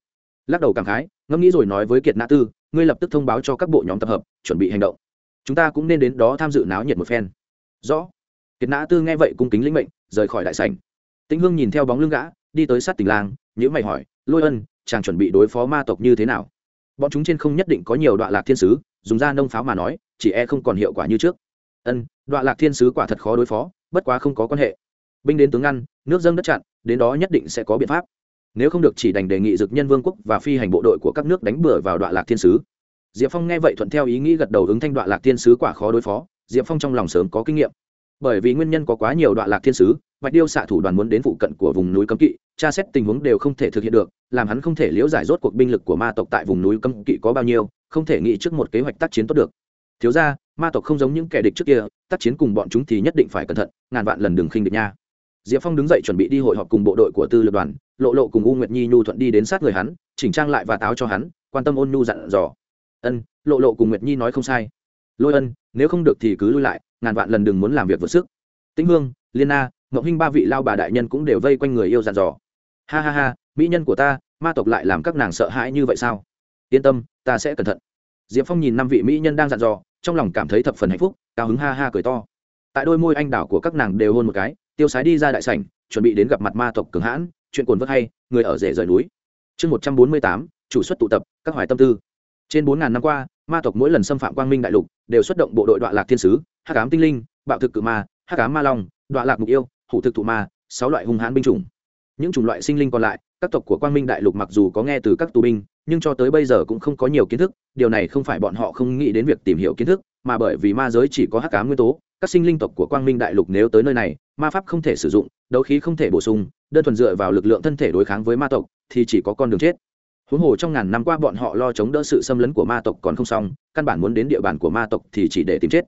[SPEAKER 1] Lắc đầu cảm khái, ngẫm nghĩ rồi nói với kiệt nã tư, ngươi lập tức thông báo cho các bộ nhóm tập hợp, chuẩn bị hành động. Chúng ta cũng nên đến đó tham dự náo nhiệt một phen. Rõ kiệt nã tư nghe vậy cung kính lĩnh mệnh, rời khỏi đại sảnh. Tĩnh hương nhìn theo bóng lưng gã, đi tới sát tình lang nhữ mày hỏi, lôi ân, chàng chuẩn bị đối phó ma tộc như thế nào? Bọn chúng trên không nhất định có nhiều đoạn lạc thiên sứ, dùng ra nông pháo mà nói, chỉ e không còn hiệu quả như trước. Ân đoạn lạc thiên sứ quả thật khó đối phó, bất quá không có quan hệ. Binh đến tướng ngăn, nước dâng đất chặn, đến đó nhất định sẽ có biện pháp. Nếu không được chỉ đành đề nghị dực nhân vương quốc và phi hành bộ đội của các nước đánh bừa vào đoạn lạc thiên sứ. Diệp phong nghe vậy thuận theo ý nghĩ gật đầu ứng thanh đoạn lạc thiên sứ quả khó đối phó, diệp phong trong lòng sớm có kinh nghiệm bởi vì nguyên nhân có quá nhiều đoạn lạc thiên sứ, bạch điêu xạ thủ đoàn muốn đến phụ cận của vùng núi cấm kỵ, tra xét tình huống đều không thể thực hiện được, làm hắn không thể liễu giải rốt cuộc binh lực của ma tộc tại vùng núi cấm kỵ có bao nhiêu, không thể nghĩ trước một kế hoạch tác chiến tốt được. Thiếu ra ma tộc không giống những kẻ địch trước kia, tác chiến cùng bọn chúng thì nhất định phải cẩn thận, ngàn vạn lần đừng khinh địch nha. Diệp phong đứng dậy chuẩn bị đi hội họp cùng bộ đội của tư lực đoàn, lộ lộ cùng u nguyệt nhi nhu thuận đi đến sát người hắn, chỉnh trang lại và táo cho hắn, quan tâm ôn nhu dặn dò. Ân, lộ lộ cùng nguyệt nhi nói không sai. Lôi ân, nếu không được thì cứ lui lại ngàn vạn lần đừng muốn làm việc vượt sức. Tĩnh hương, liên na, ngọc hinh ba vị lao bà đại nhân cũng đều vây quanh người yêu dặn dò. Ha ha ha, mỹ nhân của ta, ma tộc lại làm các nàng sợ hãi như vậy sao? Yên tâm, ta sẽ cẩn thận. Diệp phong nhìn năm vị mỹ nhân đang dặn dò, trong lòng cảm thấy thập phần hạnh phúc, cao hứng ha ha cười to. Tại đôi môi anh đảo của các nàng đều hôn một cái, tiêu sái đi ra đại sảnh, chuẩn bị đến gặp mặt ma tộc cường hãn, chuyện cồn vớt hay, người ở rể rời núi. Chương một trăm bốn mươi tám, chủ xuất tụ tập, các hoài tâm tư. Trên bốn ngàn năm qua ma tộc mỗi lần xâm phạm quang minh đại lục đều xuất động bộ đội đoạn lạc thiên sứ, hắc ám tinh linh, bạo thực cự ma, hắc ám ma long đoạn lạc mục yêu, hủ thực thụ ma, sáu loại hung hãn binh chủng. Những chủng loại sinh linh còn lại, các tộc của quang minh đại lục mặc dù có nghe từ các tù binh, nhưng cho tới bây giờ cũng không có nhiều kiến thức, điều này không phải bọn họ không nghĩ đến việc tìm hiểu kiến thức, mà bởi vì ma giới chỉ có hắc ám nguyên tố, các sinh linh tộc của quang minh đại lục nếu tới nơi này, ma pháp không thể sử dụng, đấu khí không thể bổ sung, đơn thuần dựa vào lực lượng thân thể đối kháng với ma tộc, thì chỉ có con đường chết huống hồ trong ngàn năm qua bọn họ lo chống đỡ sự xâm lấn của ma tộc còn không xong, căn bản muốn đến địa bàn của ma tộc thì chỉ để tìm chết.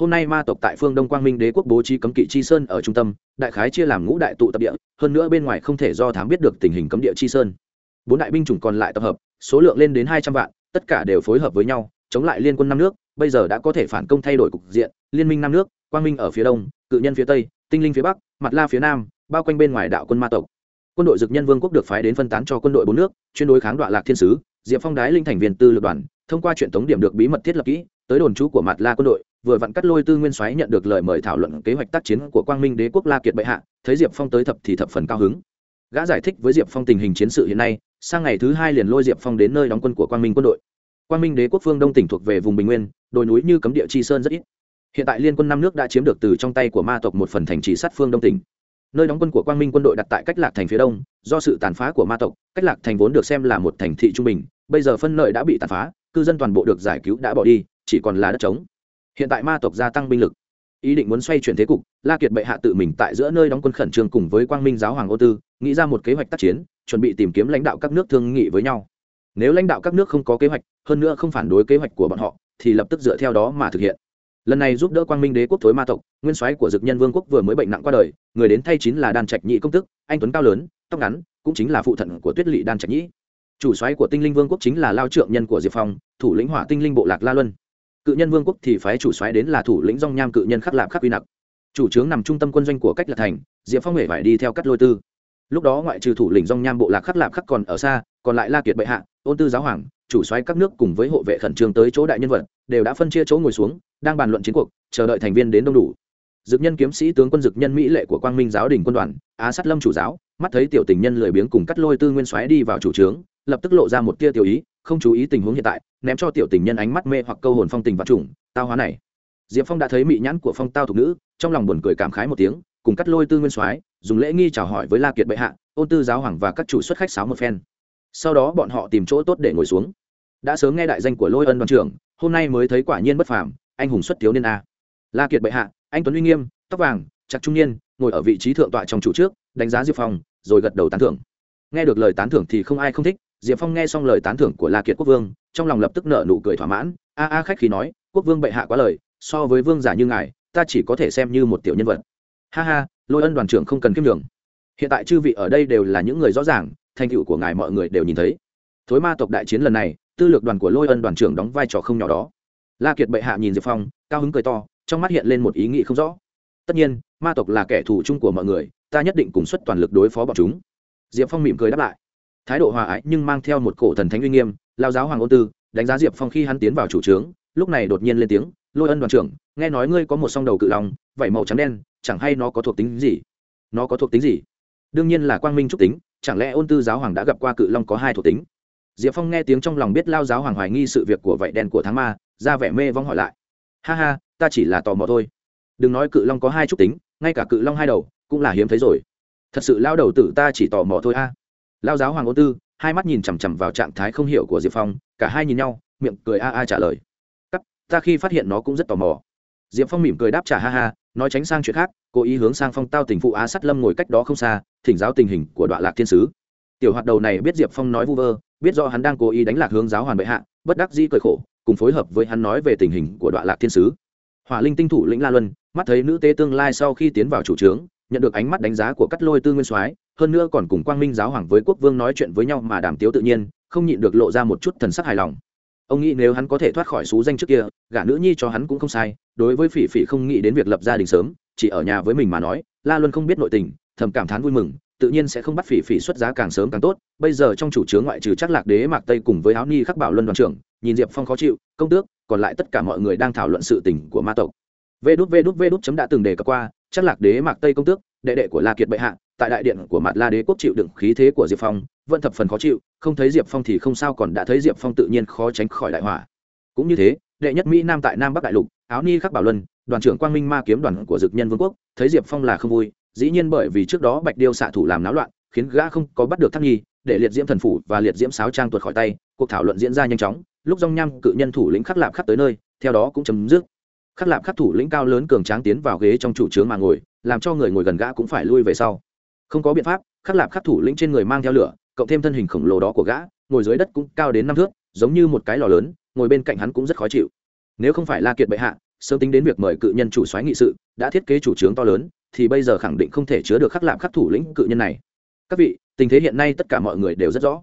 [SPEAKER 1] Hôm nay ma tộc tại phương đông quang minh đế quốc bố trí cấm kỵ chi sơn ở trung tâm, đại khái chia làm ngũ đại tụ tập địa, hơn nữa bên ngoài không thể do thám biết được tình hình cấm địa chi sơn. Bốn đại binh chủng còn lại tập hợp, số lượng lên đến hai trăm vạn, tất cả đều phối hợp với nhau, chống lại liên quân năm nước, bây giờ đã có thể phản công thay đổi cục diện, liên minh năm nước, quang minh ở phía đông, cự nhân phía tây, tinh linh phía bắc, mặt la phía nam, bao quanh bên ngoài đạo quân ma tộc quân đội dực nhân vương quốc được phái đến phân tán cho quân đội bốn nước, chuyên đối kháng đoạn lạc thiên sứ, diệp phong đái linh thành viên tư lập đoàn, thông qua chuyện tống điểm được bí mật thiết lập kỹ, tới đồn trú của mặt la quân đội, vừa vặn cắt lôi tư nguyên soái nhận được lời mời thảo luận kế hoạch tác chiến của quang minh đế quốc la kiệt bệ hạ, thấy diệp phong tới thập thì thập phần cao hứng. Gã giải thích với diệp phong tình hình chiến sự hiện nay, sang ngày thứ hai liền lôi diệp phong đến nơi đóng quân của quang minh quân đội. Quang minh đế quốc phương đông tỉnh thuộc về vùng bình nguyên, đồi núi như cấm địa chi sơn rất ít. Hiện tại liên quân năm nước đã chiếm được từ trong tay của ma tộc một phần thành trì sát phương đông tỉnh nơi đóng quân của quang minh quân đội đặt tại cách lạc thành phía đông do sự tàn phá của ma tộc cách lạc thành vốn được xem là một thành thị trung bình bây giờ phân lợi đã bị tàn phá cư dân toàn bộ được giải cứu đã bỏ đi chỉ còn là đất trống hiện tại ma tộc gia tăng binh lực ý định muốn xoay chuyển thế cục la kiệt bệ hạ tự mình tại giữa nơi đóng quân khẩn trương cùng với quang minh giáo hoàng ô tư nghĩ ra một kế hoạch tác chiến chuẩn bị tìm kiếm lãnh đạo các nước thương nghị với nhau nếu lãnh đạo các nước không có kế hoạch hơn nữa không phản đối kế hoạch của bọn họ thì lập tức dựa theo đó mà thực hiện lần này giúp đỡ quang minh đế quốc thối ma tộc, nguyên soái của dực nhân vương quốc vừa mới bệnh nặng qua đời, người đến thay chính là đan trạch nhị công tức, anh tuấn cao lớn, tóc ngắn, cũng chính là phụ thận của tuyết lỵ đan trạch nhĩ. Chủ soái của tinh linh vương quốc chính là lao trượng nhân của diệp phong, thủ lĩnh hỏa tinh linh bộ lạc la luân. Cự nhân vương quốc thì phái chủ soái đến là thủ lĩnh dong nham cự nhân khắc lạp khắc uy nặc. Chủ trướng nằm trung tâm quân doanh của cách lạc thành, diệp phong hề phải đi theo cắt lôi tư. Lúc đó ngoại trừ thủ lĩnh dong nham bộ lạc khắc lạp khắc còn ở xa, còn lại la kiệt bệ hạ, ôn tư giáo hoàng chủ soái các nước cùng với hộ vệ khẩn trương tới chỗ đại nhân vật, đều đã phân chia chỗ ngồi xuống, đang bàn luận chiến cuộc, chờ đợi thành viên đến đông đủ. Dực nhân kiếm sĩ tướng quân dực nhân mỹ lệ của quang minh giáo đình quân đoàn, á sát lâm chủ giáo, mắt thấy tiểu tình nhân lười biếng cùng cắt lôi tư nguyên soái đi vào chủ trướng, lập tức lộ ra một tia tiểu ý, không chú ý tình huống hiện tại, ném cho tiểu tình nhân ánh mắt mê hoặc câu hồn phong tình và trùng, tao hóa này. Diệp phong đã thấy mị nhãn của phong tao thục nữ, trong lòng buồn cười cảm khái một tiếng, cùng cắt lôi tư nguyên soái dùng lễ nghi chào hỏi với la kiệt bệ hạ, ôn tư giáo hoàng và các chủ xuất khách sáo một phen. Sau đó bọn họ tìm chỗ tốt để ngồi xuống đã sớm nghe đại danh của lôi ân đoàn trưởng, hôm nay mới thấy quả nhiên bất phàm, anh hùng xuất thiếu niên a. La kiệt bệ hạ, anh tuấn uy nghiêm, tóc vàng chặt trung niên, ngồi ở vị trí thượng tọa trong chủ trước, đánh giá diệp phong, rồi gật đầu tán thưởng. Nghe được lời tán thưởng thì không ai không thích, diệp phong nghe xong lời tán thưởng của la kiệt quốc vương, trong lòng lập tức nợ nụ cười thỏa mãn. A a khách khí nói, quốc vương bệ hạ quá lời, so với vương giả như ngài, ta chỉ có thể xem như một tiểu nhân vật. Ha ha, lôi ân đoàn trưởng không cần kiêm đường hiện tại chư vị ở đây đều là những người rõ ràng, thành tựu của ngài mọi người đều nhìn thấy thối ma tộc đại chiến lần này, tư lược đoàn của lôi ân đoàn trưởng đóng vai trò không nhỏ đó. La kiệt bệ hạ nhìn diệp phong, cao hứng cười to, trong mắt hiện lên một ý nghĩ không rõ. Tất nhiên, ma tộc là kẻ thù chung của mọi người, ta nhất định cùng xuất toàn lực đối phó bọn chúng. Diệp phong mỉm cười đáp lại. Thái độ hòa ái nhưng mang theo một cổ thần thánh uy nghiêm, lao giáo hoàng ôn tư, đánh giá diệp phong khi hắn tiến vào chủ trướng, lúc này đột nhiên lên tiếng, lôi ân đoàn trưởng, nghe nói ngươi có một song đầu cự long, vảy màu trắng đen, chẳng hay nó có thuộc tính gì? Nó có thuộc tính gì? Đương nhiên là quang minh trúc tính, chẳng lẽ ôn tư giáo hoàng đã gặp qua cự long có hai thuộc tính? Diệp phong nghe tiếng trong lòng biết lao giáo hoàng hoài nghi sự việc của vậy đen của tháng ma, ra vẻ mê vong hỏi lại. Ha ha, ta chỉ là tò mò thôi. Đừng nói cự long có hai trúc tính, ngay cả cự long hai đầu cũng là hiếm thấy rồi. Thật sự lao đầu tử ta chỉ tò mò thôi a. Lao giáo hoàng ô tư, hai mắt nhìn chằm chằm vào trạng thái không hiểu của diệp phong, cả hai nhìn nhau, miệng cười a a trả lời. Cắt, ta khi phát hiện nó cũng rất tò mò. Diệp phong mỉm cười đáp trả ha ha, nói tránh sang chuyện khác, cố ý hướng sang phong tao tình phụ á sắt lâm ngồi cách đó không xa, thỉnh giáo tình hình của đoạn lạc thiên sứ tiểu hoạt đầu này biết diệp phong nói vu vơ, biết do hắn đang cố ý đánh lạc hướng giáo hoàn bệ hạ, bất đắc dĩ cười khổ, cùng phối hợp với hắn nói về tình hình của đoạn lạc thiên sứ. Hỏa linh tinh thủ lĩnh la luân, mắt thấy nữ tế tương lai sau khi tiến vào chủ trướng, nhận được ánh mắt đánh giá của cắt lôi tư nguyên soái, hơn nữa còn cùng quang minh giáo hoàng với quốc vương nói chuyện với nhau mà đàm tiếu tự nhiên, không nhịn được lộ ra một chút thần sắc hài lòng. Ông nghĩ nếu hắn có thể thoát khỏi xú danh trước kia, gả nữ nhi cho hắn cũng không sai, đối với phỉ phỉ không nghĩ đến việc lập gia đình sớm, chỉ ở nhà với mình mà nói, la luân không biết nội tình, thầm cảm thán vui mừng tự nhiên sẽ không bắt phỉ phỉ xuất giá càng sớm càng tốt. Bây giờ trong chủ chướng ngoại trừ chắc lạc đế mạc tây cùng với áo ni khắc bảo luân đoàn trưởng, nhìn diệp phong khó chịu, công tước, còn lại tất cả mọi người đang thảo luận sự tình của ma tộc. Vê đút vê đút vê đút chấm đã từng đề cập qua, chắc lạc đế mạc tây công tước, đệ đệ của la kiệt bệ hạ, tại đại điện của mặt la đế quốc chịu đựng khí thế của diệp phong, vẫn thập phần khó chịu, không thấy diệp phong thì không sao còn đã thấy diệp phong tự nhiên khó tránh khỏi đại hỏa cũng như thế, đệ nhất mỹ nam tại nam bắc đại lục, áo ni khắc bảo luân, đoàn trưởng quang minh ma kiếm đoàn của dực nhân vương quốc, thấy diệp phong là không vui dĩ nhiên bởi vì trước đó bạch điêu xạ thủ làm náo loạn, khiến gã không có bắt được thăng nhi, để liệt diễm thần phủ và liệt diễm sáo trang tuột khỏi tay, cuộc thảo luận diễn ra nhanh chóng, lúc dong nham cự nhân thủ lĩnh khắc lạp khắc tới nơi, theo đó cũng chấm dứt. Khắc lạp khắc thủ lĩnh cao lớn cường tráng tiến vào ghế trong chủ trướng mà ngồi, làm cho người ngồi gần gã cũng phải lui về sau. Không có biện pháp, khắc lạp khắc thủ lĩnh trên người mang theo lửa, cộng thêm thân hình khổng lồ đó của gã, ngồi dưới đất cũng cao đến năm thước, giống như một cái lò lớn, ngồi bên cạnh hắn cũng rất khó chịu. Nếu không phải la kiệt bệ hạ, sớm tính đến việc mời cự nhân chủ soái nghị sự, đã thiết kế chủ trướng to lớn thì bây giờ khẳng định không thể chứa được khắc lạp khắc thủ lĩnh cự nhân này. Các vị, tình thế hiện nay tất cả mọi người đều rất rõ.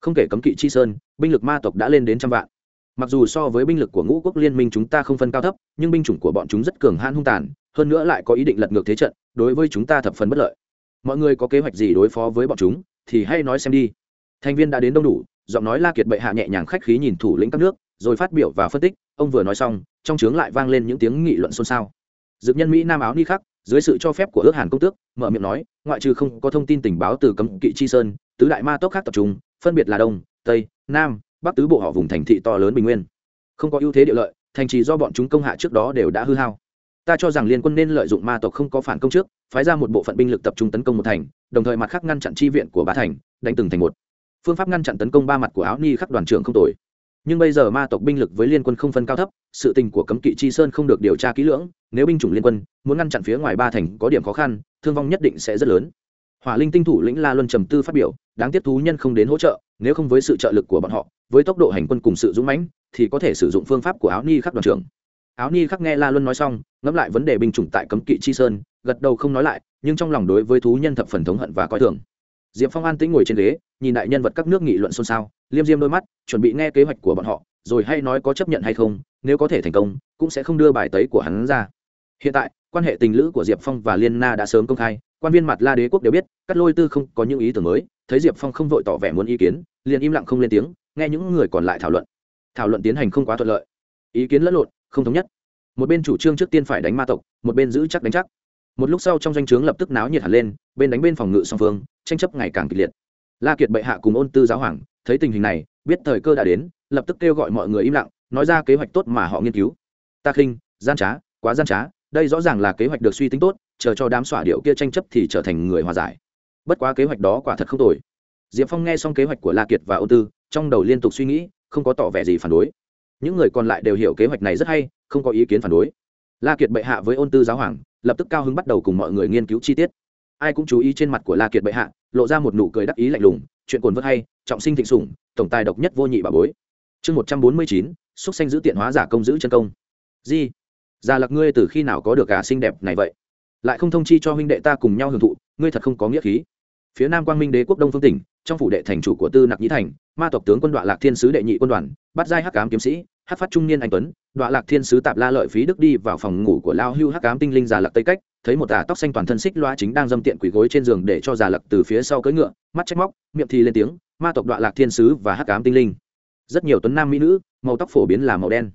[SPEAKER 1] Không kể cấm kỵ chi sơn, binh lực ma tộc đã lên đến trăm vạn. Mặc dù so với binh lực của ngũ quốc liên minh chúng ta không phân cao thấp, nhưng binh chủng của bọn chúng rất cường hãn hung tàn, hơn nữa lại có ý định lật ngược thế trận, đối với chúng ta thập phần bất lợi. Mọi người có kế hoạch gì đối phó với bọn chúng, thì hãy nói xem đi. Thành viên đã đến đông đủ, giọng nói la kiệt bệ hạ nhẹ nhàng khách khí nhìn thủ lĩnh các nước, rồi phát biểu và phân tích, ông vừa nói xong, trong trướng lại vang lên những tiếng nghị luận xôn xao. Dược nhân mỹ nam áo ni khắc dưới sự cho phép của ước hàn công tước, mở miệng nói, ngoại trừ không có thông tin tình báo từ cấm kỵ chi sơn, tứ đại ma tốc khác tập trung, phân biệt là đông, tây, nam, bắc tứ bộ họ vùng thành thị to lớn bình nguyên. Không có ưu thế địa lợi, thành trì do bọn chúng công hạ trước đó đều đã hư hao. Ta cho rằng liên quân nên lợi dụng ma tộc không có phản công trước, phái ra một bộ phận binh lực tập trung tấn công một thành, đồng thời mặt khác ngăn chặn chi viện của ba thành, đánh từng thành một. Phương pháp ngăn chặn tấn công ba mặt của áo ni khắc đoàn trưởng không tồi nhưng bây giờ ma tộc binh lực với liên quân không phân cao thấp, sự tình của cấm kỵ chi sơn không được điều tra kỹ lưỡng, nếu binh chủng liên quân muốn ngăn chặn phía ngoài ba thành có điểm khó khăn, thương vong nhất định sẽ rất lớn. Hỏa linh tinh thủ lĩnh la luân trầm tư phát biểu, đáng tiếc thú nhân không đến hỗ trợ, nếu không với sự trợ lực của bọn họ, với tốc độ hành quân cùng sự dũng mãnh, thì có thể sử dụng phương pháp của áo ni khắc đoàn trưởng. Áo ni khắc nghe la luân nói xong, ngẫm lại vấn đề binh chủng tại cấm kỵ chi sơn, gật đầu không nói lại, nhưng trong lòng đối với thú nhân thập phần thống hận và coi thường diệp phong an tĩnh ngồi trên ghế, nhìn đại nhân vật các nước nghị luận xôn xao, liêm diêm đôi mắt, chuẩn bị nghe kế hoạch của bọn họ, rồi hay nói có chấp nhận hay không, nếu có thể thành công, cũng sẽ không đưa bài tấy của hắn ra. Hiện tại, quan hệ tình lữ của diệp phong và liên na đã sớm công khai, quan viên mặt la đế quốc đều biết, cắt lôi tư không có những ý tưởng mới, thấy diệp phong không vội tỏ vẻ muốn ý kiến, liền im lặng không lên tiếng, nghe những người còn lại thảo luận. Thảo luận tiến hành không quá thuận lợi. Ý kiến lẫn lộn, không thống nhất. Một bên chủ trương trước tiên phải đánh ma tộc, một bên giữ chắc đánh chắc một lúc sau trong danh o chướng lập tức náo nhiệt hẳn lên, bên đánh bên phòng ngự song phương, tranh chấp ngày càng kịch liệt. La kiệt bệ hạ cùng ôn tư giáo hoàng, thấy tình hình này, biết thời cơ đã đến, lập tức kêu gọi mọi người im lặng, nói ra kế hoạch tốt mà họ nghiên cứu. Ta khinh, gian trá, quá gian trá, đây rõ ràng là kế hoạch được suy tính tốt, chờ cho đám xỏa điệu kia tranh chấp thì trở thành người hòa giải. Bất quá kế hoạch đó quả thật không tồi. Diệp phong nghe xong kế hoạch của la kiệt và ôn tư, trong đầu liên tục suy nghĩ, không có tỏ vẻ gì phản đối. Những người còn lại đều hiểu kế hoạch này rất hay, không có ý kiến phản đối. La kiệt bệ hạ với ôn tư giáo hoàng lập tức cao hứng bắt đầu cùng mọi người nghiên cứu chi tiết. Ai cũng chú ý trên mặt của la kiệt bệ hạ, lộ ra một nụ cười đắc ý lạnh lùng, chuyện cồn vớt hay, trọng sinh thịnh sủng, tổng tài độc nhất vô nhị bà bối. Chương một trăm bốn mươi chín, xúc xanh giữ tiện hóa giả công giữ chân công. Di, già lặc ngươi từ khi nào có được gà xinh đẹp này vậy? Lại không thông chi cho huynh đệ ta cùng nhau hưởng thụ, ngươi thật không có nghĩa khí. Phía nam quang minh đế quốc đông phương tỉnh, trong phủ đệ thành chủ của tư nặc nhĩ thành, ma tộc tướng quân đoạn lạc thiên sứ đệ nhị quân đoàn, bắt giai hắc cám kiếm sĩ hát phát trung niên anh tuấn đoạn lạc thiên sứ tạp la lợi phí đức đi vào phòng ngủ của lao hưu hắc cám tinh linh già lặc tây cách, thấy một tà tóc xanh toàn thân xích loa chính đang dâm tiện quỳ gối trên giường để cho già lặc từ phía sau cưỡi ngựa, mắt trách móc, miệng thì lên tiếng, ma tộc đoạn lạc thiên sứ và hắc cám tinh linh. Rất nhiều tuấn nam mỹ nữ, màu tóc phổ biến là màu đen.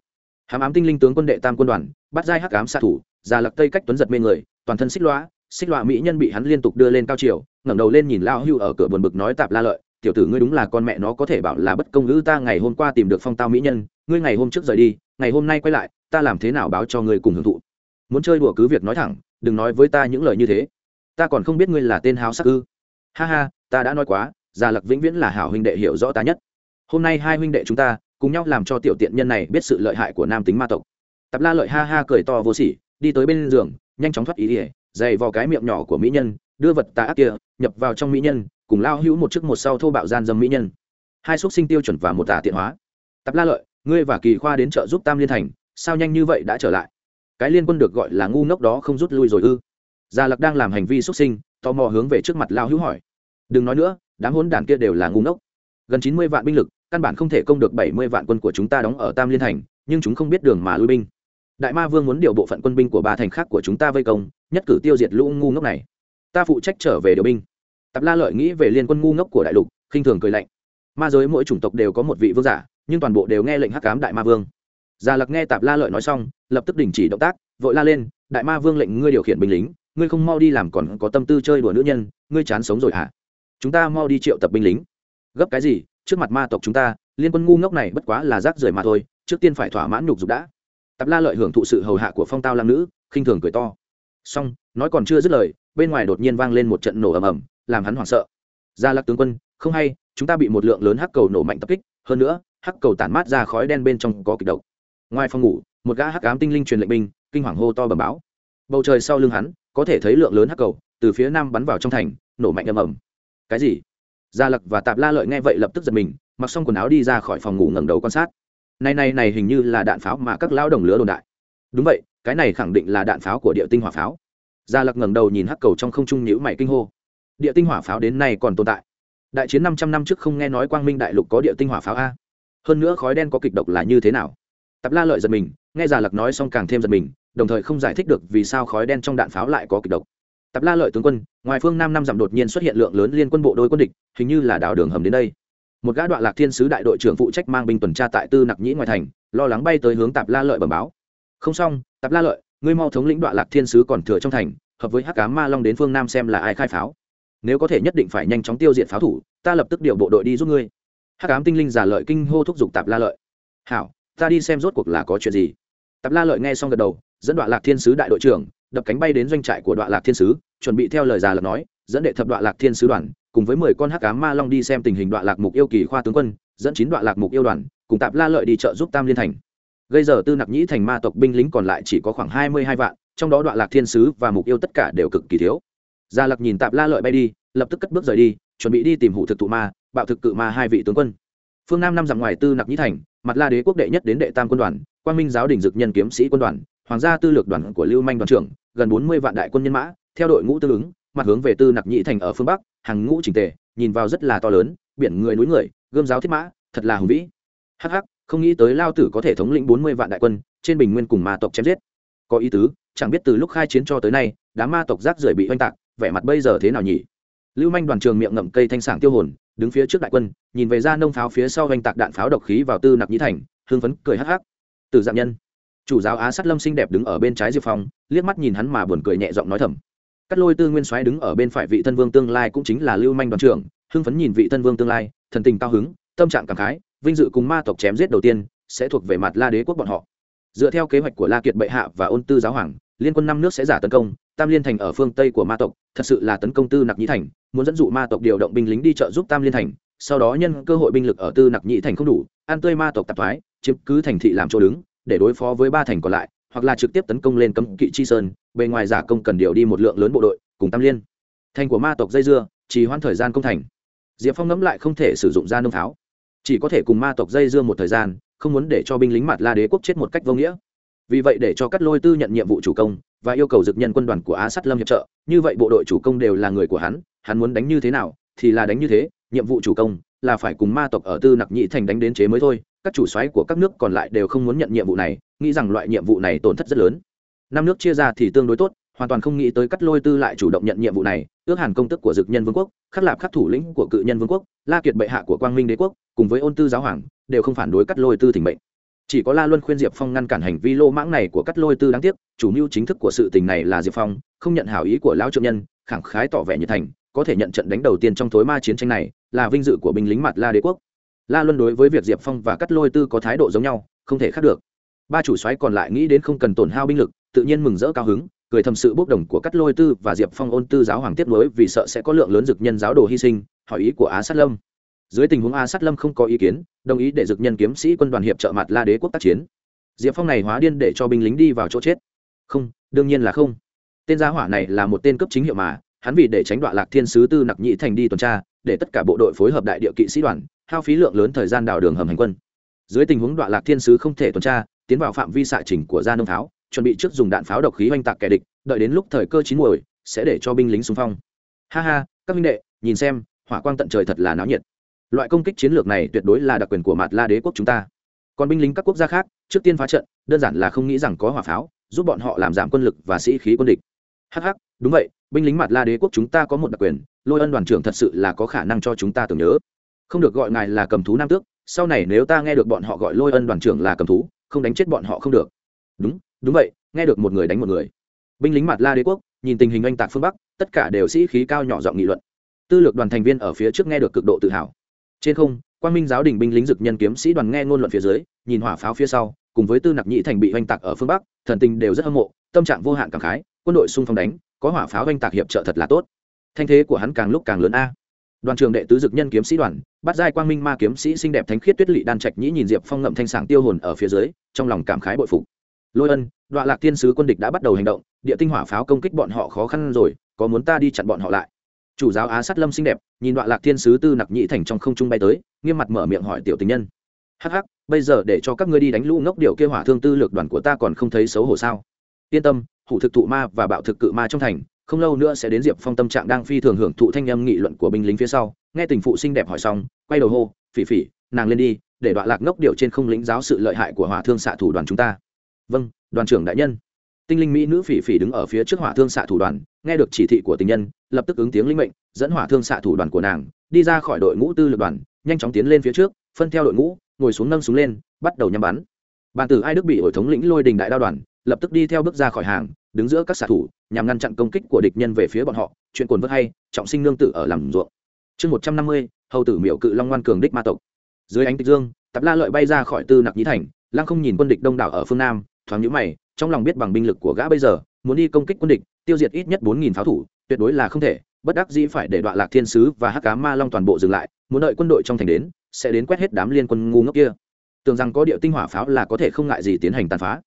[SPEAKER 1] Hàm ám tinh linh tướng quân đệ tam quân đoàn, bắt giai hắc ám xạ thủ, già lặc tây cách tuấn giật mê người, toàn thân xích loa xích loa mỹ nhân bị hắn liên tục đưa lên cao chiều, ngẩng đầu lên nhìn lao hưu ở cửa buồn bực nói tạp la lợi tiểu tử ngươi đúng là con mẹ nó có thể bảo là bất công ngữ ta ngày hôm qua tìm được phong tao mỹ nhân, ngươi ngày hôm trước rời đi, ngày hôm nay quay lại, ta làm thế nào báo cho ngươi cùng hưởng thụ? Muốn chơi đùa cứ việc nói thẳng, đừng nói với ta những lời như thế. Ta còn không biết ngươi là tên háo sắc ư. Ha ha, ta đã nói quá, gia lặc vĩnh viễn là hảo huynh đệ hiểu rõ ta nhất. Hôm nay hai huynh đệ chúng ta cùng nhau làm cho tiểu tiện nhân này biết sự lợi hại của nam tính ma tộc. Tập la lợi ha ha cười to vô sỉ, đi tới bên giường, nhanh chóng thoát ý ỉa dày vào cái miệng nhỏ của mỹ nhân, đưa vật tà ác kia nhập vào trong mỹ nhân cùng lao hữu một chức một sau thô bạo gian dâm mỹ nhân. Hai xúc sinh tiêu chuẩn và một tả tiện hóa. Tập la lợi, ngươi và kỳ khoa đến chợ giúp tam liên thành, sao nhanh như vậy đã trở lại? Cái liên quân được gọi là ngu ngốc đó không rút lui rồi ư? Gia lặc đang làm hành vi xuất sinh, tò mò hướng về trước mặt lao hữu hỏi. Đừng nói nữa, đám hỗn đản kia đều là ngu ngốc. Gần chín mươi vạn binh lực, căn bản không thể công được bảy mươi vạn quân của chúng ta đóng ở tam liên thành, nhưng chúng không biết đường mà lui binh. Đại ma vương muốn điều bộ phận quân binh của ba thành khác của chúng ta vây công, nhất cử tiêu diệt lũ ngu ngốc này. Ta phụ trách trở về điều binh tập la lợi nghĩ về liên quân ngu ngốc của đại lục, khinh thường cười lạnh. Ma giới mỗi chủng tộc đều có một vị vương giả, nhưng toàn bộ đều nghe lệnh hắc ám đại ma vương. Gia lặc nghe tạp la lợi nói xong, lập tức đình chỉ động tác, vội la lên, đại ma vương lệnh ngươi điều khiển binh lính, ngươi không mau đi làm còn có tâm tư chơi đùa nữ nhân, ngươi chán sống rồi hả? Chúng ta mau đi triệu tập binh lính. Gấp cái gì? Trước mặt ma tộc chúng ta, liên quân ngu ngốc này bất quá là rác rưởi mà thôi, trước tiên phải thỏa mãn nhục dục đã. Tạp la lợi hưởng thụ sự hầu hạ của phong tao lang nữ, khinh thường cười to. Xong, nói còn chưa dứt lời, bên ngoài đột nhiên vang lên một trận nổ ầm ầm làm hắn hoảng sợ. Gia lạc tướng quân, không hay, chúng ta bị một lượng lớn hắc cầu nổ mạnh tập kích, hơn nữa, hắc cầu tản mát ra khói đen bên trong có kịch độc. Ngoài phòng ngủ, một gã hắc ám tinh linh truyền lệnh binh, kinh hoàng hô to bẩm báo. Bầu trời sau lưng hắn, có thể thấy lượng lớn hắc cầu từ phía nam bắn vào trong thành, nổ mạnh ầm ầm. Cái gì? Gia lặc và tạp la lợi nghe vậy lập tức giật mình, mặc xong quần áo đi ra khỏi phòng ngủ ngẩng đầu quan sát. Này này này hình như là đạn pháo mà các lão đồng lứa đồn đại. Đúng vậy, cái này khẳng định là đạn pháo của địa tinh hỏa pháo. Gia lặc ngẩng đầu nhìn hắc cầu trong không trung nhíu mày kinh hô địa tinh hỏa pháo đến nay còn tồn tại. Đại chiến năm trăm năm trước không nghe nói quang minh đại lục có địa tinh hỏa pháo a. Hơn nữa khói đen có kịch độc là như thế nào? Tập la lợi giật mình, nghe già lặc nói xong càng thêm giật mình, đồng thời không giải thích được vì sao khói đen trong đạn pháo lại có kịch độc. Tập la lợi tướng quân, ngoài phương nam năm dặm đột nhiên xuất hiện lượng lớn liên quân bộ đôi quân địch, hình như là đào đường hầm đến đây. Một gã đoạn lạc thiên sứ đại đội trưởng phụ trách mang binh tuần tra tại tư nặc nhĩ ngoài thành, lo lắng bay tới hướng tạp la lợi bẩm báo. Không xong, tạp la lợi, ngươi mau thống lĩnh đoạn lạc thiên sứ còn thừa trong thành, hợp với hắc cá ma long đến phương nam xem là ai khai pháo nếu có thể nhất định phải nhanh chóng tiêu diệt pháo thủ, ta lập tức điều bộ đội đi giúp ngươi. Hắc ám tinh linh giả lợi kinh hô thúc giục tạp la lợi. Hảo, ta đi xem rốt cuộc là có chuyện gì. Tạp la lợi nghe xong gật đầu, dẫn đoạn lạc thiên sứ đại đội trưởng, đập cánh bay đến doanh trại của đoạn lạc thiên sứ, chuẩn bị theo lời già lập nói, dẫn đệ thập đoạn lạc thiên sứ đoàn, cùng với mười con hắc Ám ma long đi xem tình hình đoạn lạc mục yêu kỳ khoa tướng quân, dẫn chín đoạn lạc mục yêu đoàn, cùng tạp la lợi đi trợ giúp tam liên thành. Gây giờ tư nặc nhĩ thành ma tộc binh lính còn lại chỉ có khoảng hai mươi hai vạn, trong đó đoạn lạc thiên sứ và mục yêu tất cả đều cực kỳ thiếu gia lặc nhìn tạp la lợi bay đi, lập tức cất bước rời đi, chuẩn bị đi tìm hủ thực tụ ma, bạo thực cự ma hai vị tướng quân. Phương nam năm dặm ngoài tư nặc nhĩ thành, mặt la đế quốc đệ nhất đến đệ tam quân đoàn quan minh giáo đình dực nhân kiếm sĩ quân đoàn, hoàng gia tư lược đoàn của lưu manh đoàn trưởng, gần bốn mươi vạn đại quân nhân mã, theo đội ngũ tương ứng, mặt hướng về tư nặc nhĩ thành ở phương bắc, hàng ngũ trình tề, nhìn vào rất là to lớn, biển người núi người, gươm giáo thiết mã, thật là hùng vĩ. Hắc hắc, không nghĩ tới lao tử có thể thống lĩnh bốn mươi vạn đại quân, trên bình nguyên cùng ma tộc chém giết. Có ý tứ, chẳng biết từ lúc khai chiến cho tới nay, đám ma tộc rác rưởi bị oanh tạc vẻ mặt bây giờ thế nào nhỉ? Lưu manh đoàn trường miệng ngậm cây thanh sảng tiêu hồn, đứng phía trước đại quân, nhìn về ra nông pháo phía sau oanh tạc đạn pháo độc khí vào tư nặc nhĩ thành, hưng phấn cười hắc hắc. Từ dạng nhân. Chủ giáo á sát lâm xinh đẹp đứng ở bên trái diệp phong, liếc mắt nhìn hắn mà buồn cười nhẹ giọng nói thầm. Cắt lôi tư nguyên soái đứng ở bên phải vị thân vương tương lai cũng chính là lưu manh đoàn trưởng, hưng phấn nhìn vị thân vương tương lai, thần tình cao hứng, tâm trạng cảm khái, vinh dự cùng ma tộc chém giết đầu tiên, sẽ thuộc về mặt la đế quốc bọn họ. Dựa theo kế hoạch của la kiệt bệ hạ và ôn tư giáo hoàng, liên quân năm nước sẽ giả tấn công tam liên thành ở phương tây của ma tộc, thật sự là tấn công tư nặc nhĩ thành, muốn dẫn dụ ma tộc điều động binh lính đi trợ giúp tam liên thành, sau đó nhân cơ hội binh lực ở tư nặc nhĩ thành không đủ an tươi ma tộc tạp thoái, chiếm cứ thành thị làm chỗ đứng, để đối phó với ba thành còn lại, hoặc là trực tiếp tấn công lên cấm kỵ chi sơn, bề ngoài giả công cần điều đi một lượng lớn bộ đội, cùng tam liên. Thành của ma tộc dây dưa chỉ hoãn thời gian công thành. Diệp phong ngẫm lại không thể sử dụng ra nông tháo. Chỉ có thể cùng ma tộc dây dưa một thời gian, không muốn để cho binh lính mặt la đế quốc chết một cách vô nghĩa vì vậy để cho cắt lôi tư nhận nhiệm vụ chủ công và yêu cầu dực nhân quân đoàn của á sắt lâm hiệp trợ, như vậy bộ đội chủ công đều là người của hắn hắn muốn đánh như thế nào thì là đánh như thế, nhiệm vụ chủ công là phải cùng ma tộc ở tư nặc nhị thành đánh đến chế mới thôi, các chủ xoáy của các nước còn lại đều không muốn nhận nhiệm vụ này, nghĩ rằng loại nhiệm vụ này tổn thất rất lớn. Năm nước chia ra thì tương đối tốt, hoàn toàn không nghĩ tới cắt lôi tư lại chủ động nhận nhiệm vụ này, ước hàn công tức của dực nhân vương quốc, khắc lạp khắc thủ lĩnh của cự nhân vương quốc, la kiệt bệ hạ của quang minh đế quốc, cùng với ôn tư giáo hoàng, đều không phản đối cắt lôi tư thỉnh mệnh chỉ có la luân khuyên diệp phong ngăn cản hành vi lô mãng này của cắt lôi tư đáng tiếc, chủ mưu chính thức của sự tình này là diệp phong, không nhận hảo ý của lão trượng nhân, khẳng khái tỏ vẻ nhiệt thành, có thể nhận trận đánh đầu tiên trong thối ma chiến tranh này, là vinh dự của binh lính mặt la đế quốc. La luân đối với việc diệp phong và cắt lôi tư có thái độ giống nhau, không thể khác được. Ba chủ soái còn lại nghĩ đến không cần tổn hao binh lực, tự nhiên mừng rỡ cao hứng, cười thầm sự bốc đồng của cắt lôi tư và diệp phong ôn tư giáo hoàng tiếp nối vì sợ sẽ có lượng lớn dực nhân giáo đồ hy sinh, hỏi ý của á sát lâm dưới tình huống a sát lâm không có ý kiến, đồng ý để dực nhân kiếm sĩ quân đoàn hiệp trợ mặt la đế quốc tác chiến. Diệp phong này hóa điên để cho binh lính đi vào chỗ chết. Không, đương nhiên là không. Tên gia hỏa này là một tên cấp chính hiệu mà, hắn vì để tránh đoạn lạc thiên sứ tư nặc nhị thành đi tuần tra, để tất cả bộ đội phối hợp đại địa kỵ sĩ đoàn, hao phí lượng lớn thời gian đào đường hầm hành quân. Dưới tình huống đoạn lạc thiên sứ không thể tuần tra, tiến vào phạm vi xạ trình của gia nông pháo, chuẩn bị trước dùng đạn pháo độc khí oanh tạc kẻ địch, đợi đến lúc thời cơ chín muồi, sẽ để cho binh lính xung phong. Ha ha, các minh đệ, nhìn xem, hỏa quang tận trời thật là náo nhiệt loại công kích chiến lược này tuyệt đối là đặc quyền của mặt la đế quốc chúng ta. Còn binh lính các quốc gia khác, trước tiên phá trận, đơn giản là không nghĩ rằng có hỏa pháo, giúp bọn họ làm giảm quân lực và sĩ khí quân địch. Hh đúng vậy, binh lính mặt la đế quốc chúng ta có một đặc quyền, lôi ân đoàn trưởng thật sự là có khả năng cho chúng ta tưởng nhớ. Không được gọi ngài là cầm thú nam tước, sau này nếu ta nghe được bọn họ gọi lôi ân đoàn trưởng là cầm thú, không đánh chết bọn họ không được. Đúng đúng vậy, nghe được một người đánh một người. Binh lính mặt la đế quốc, nhìn tình hình oanh tạc phương bắc, tất cả đều sĩ khí cao nhỏ giọng nghị luận. Tư lược đoàn thành viên ở phía trước nghe được cực độ tự hào trên không quan minh giáo đình binh lính dực nhân kiếm sĩ đoàn nghe ngôn luận phía dưới, nhìn hỏa pháo phía sau, cùng với tư nặc nhị thành bị oanh tạc ở phương bắc, thần tình đều rất hâm mộ, tâm trạng vô hạn cảm khái, quân đội xung phong đánh, có hỏa pháo oanh tạc hiệp trợ thật là tốt. Thanh thế của hắn càng lúc càng lớn a. Đoàn trường đệ tứ dực nhân kiếm sĩ đoàn, bắt giai quang minh ma kiếm sĩ xinh đẹp thánh khiết tuyết lỵ đan trạch nhĩ nhìn diệp phong ngậm thanh sảng tiêu hồn ở phía dưới, trong lòng cảm khái bội phục. Lôi ân đoạn lạc thiên sứ quân địch đã bắt đầu hành động, địa tinh hỏa pháo công kích bọn họ khó khăn rồi, có muốn ta đi chặn bọn họ lại? Chủ giáo á sát lâm xinh đẹp, nhìn đoạn lạc thiên sứ tư nặc nhị thành trong không trung bay tới, nghiêm mặt mở miệng hỏi tiểu tình nhân. Hắc hắc, bây giờ để cho các ngươi đi đánh lũ ngốc điều kêu hỏa thương tư lược đoàn của ta còn không thấy xấu hổ sao? Yên tâm, hủ thực thụ ma và bạo thực cự ma trong thành, không lâu nữa sẽ đến diệp phong tâm trạng đang phi thường hưởng thụ thanh âm nghị luận của binh lính phía sau. Nghe tình phụ xinh đẹp hỏi xong, quay đầu hô, phỉ phỉ, nàng lên đi, để đoạn lạc ngốc điều trên không lĩnh giáo sự lợi hại của hỏa thương xạ thủ đoàn chúng ta. Vâng đoàn trưởng đại nhân tinh linh mỹ nữ phỉ phỉ đứng ở phía trước hỏa thương xạ thủ đoàn, nghe được chỉ thị của tình nhân, lập tức ứng tiếng linh mệnh, dẫn hỏa thương xạ thủ đoàn của nàng, đi ra khỏi đội ngũ tư lực đoàn, nhanh chóng tiến lên phía trước, phân theo đội ngũ, ngồi xuống nâng súng lên, bắt đầu nhắm bắn. Bàn tử ai đức bị hội thống lĩnh lôi đình đại đao đoàn, lập tức đi theo bước ra khỏi hàng, đứng giữa các xạ thủ, nhằm ngăn chặn công kích của địch nhân về phía bọn họ, chuyện cồn vớt hay, trọng sinh nương tử ở làm ruộng. Chương một trăm năm mươi, hầu tử miệu cự long ngoan cường đích ma tộc. Dưới ánh tịch dương tập la lợi bay ra khỏi tư nặc nhĩ thành, lăng không nhìn quân địch đông đảo ở phương nam thoáng nhíu mày trong lòng biết bằng binh lực của gã bây giờ muốn đi công kích quân địch tiêu diệt ít nhất bốn nghìn pháo thủ tuyệt đối là không thể bất đắc dĩ phải để đoạn lạc thiên sứ và hắc ám ma long toàn bộ dừng lại muốn đợi quân đội trong thành đến sẽ đến quét hết đám liên quân ngu ngốc kia. Tưởng rằng có địa tinh hỏa pháo là có thể không ngại gì tiến hành tàn phá.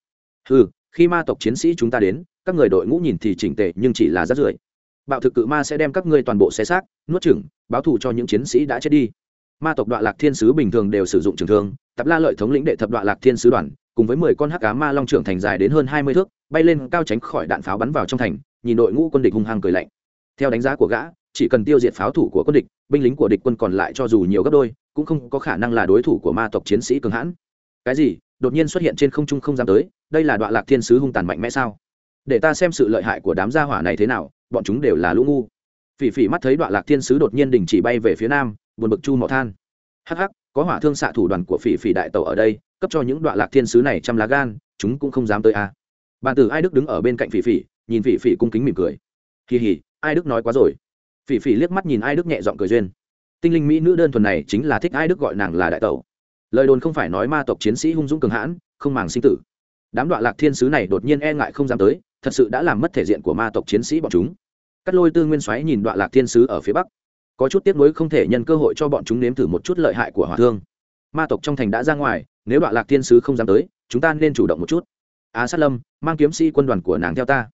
[SPEAKER 1] Hừ, khi ma tộc chiến sĩ chúng ta đến các người đội ngũ nhìn thì chỉnh tề nhưng chỉ là rác rưởi. Bạo thực cự ma sẽ đem các ngươi toàn bộ xé xác nuốt chửng báo thù cho những chiến sĩ đã chết đi. Ma tộc đoạn lạc thiên sứ bình thường đều sử dụng trường thương tập la lợi thống lĩnh đệ thập đoạn lạc thiên sứ đoàn cùng với mười con hắc cá ma long trưởng thành dài đến hơn hai mươi thước, bay lên cao tránh khỏi đạn pháo bắn vào trong thành, nhìn đội ngũ quân địch hung hăng cười lạnh. Theo đánh giá của gã, chỉ cần tiêu diệt pháo thủ của quân địch, binh lính của địch quân còn lại cho dù nhiều gấp đôi, cũng không có khả năng là đối thủ của ma tộc chiến sĩ cường hãn. Cái gì? Đột nhiên xuất hiện trên không trung không dám tới, đây là đoạn lạc thiên sứ hung tàn mạnh mẽ sao? Để ta xem sự lợi hại của đám gia hỏa này thế nào, bọn chúng đều là lũ ngu. Phỉ phỉ mắt thấy đoạn lạc thiên sứ đột nhiên đình chỉ bay về phía nam, buồn bực chu mỏ than. Hắc hắc, có hỏa thương xạ thủ đoàn của phỉ phỉ đại tàu ở đây cấp cho những đoạn lạc thiên sứ này trăm lá gan, chúng cũng không dám tới a. À. bàn tử ai đức đứng ở bên cạnh phỉ phỉ, nhìn phỉ phỉ cung kính mỉm cười. Kỳ hỉ ai đức nói quá rồi. Phỉ phỉ liếc mắt nhìn ai đức nhẹ giọng cười duyên. Tinh linh mỹ nữ đơn thuần này chính là thích ai đức gọi nàng là đại tẩu. Lời đồn không phải nói ma tộc chiến sĩ hung dũng cường hãn, không màng sinh tử. Đám đoạn lạc thiên sứ này đột nhiên e ngại không dám tới, thật sự đã làm mất thể diện của ma tộc chiến sĩ bọn chúng. Cắt lôi tư nguyên xoáy nhìn đoạn lạc thiên sứ ở phía bắc. Có chút tiếc nuối không thể nhân cơ hội cho bọn chúng nếm thử một chút lợi hại của hỏa thương. Ma tộc trong thành đã ra ngoài nếu đoạn lạc thiên sứ không dám tới, chúng ta nên chủ động một chút. Á sát lâm, mang kiếm sĩ quân đoàn của nàng theo ta.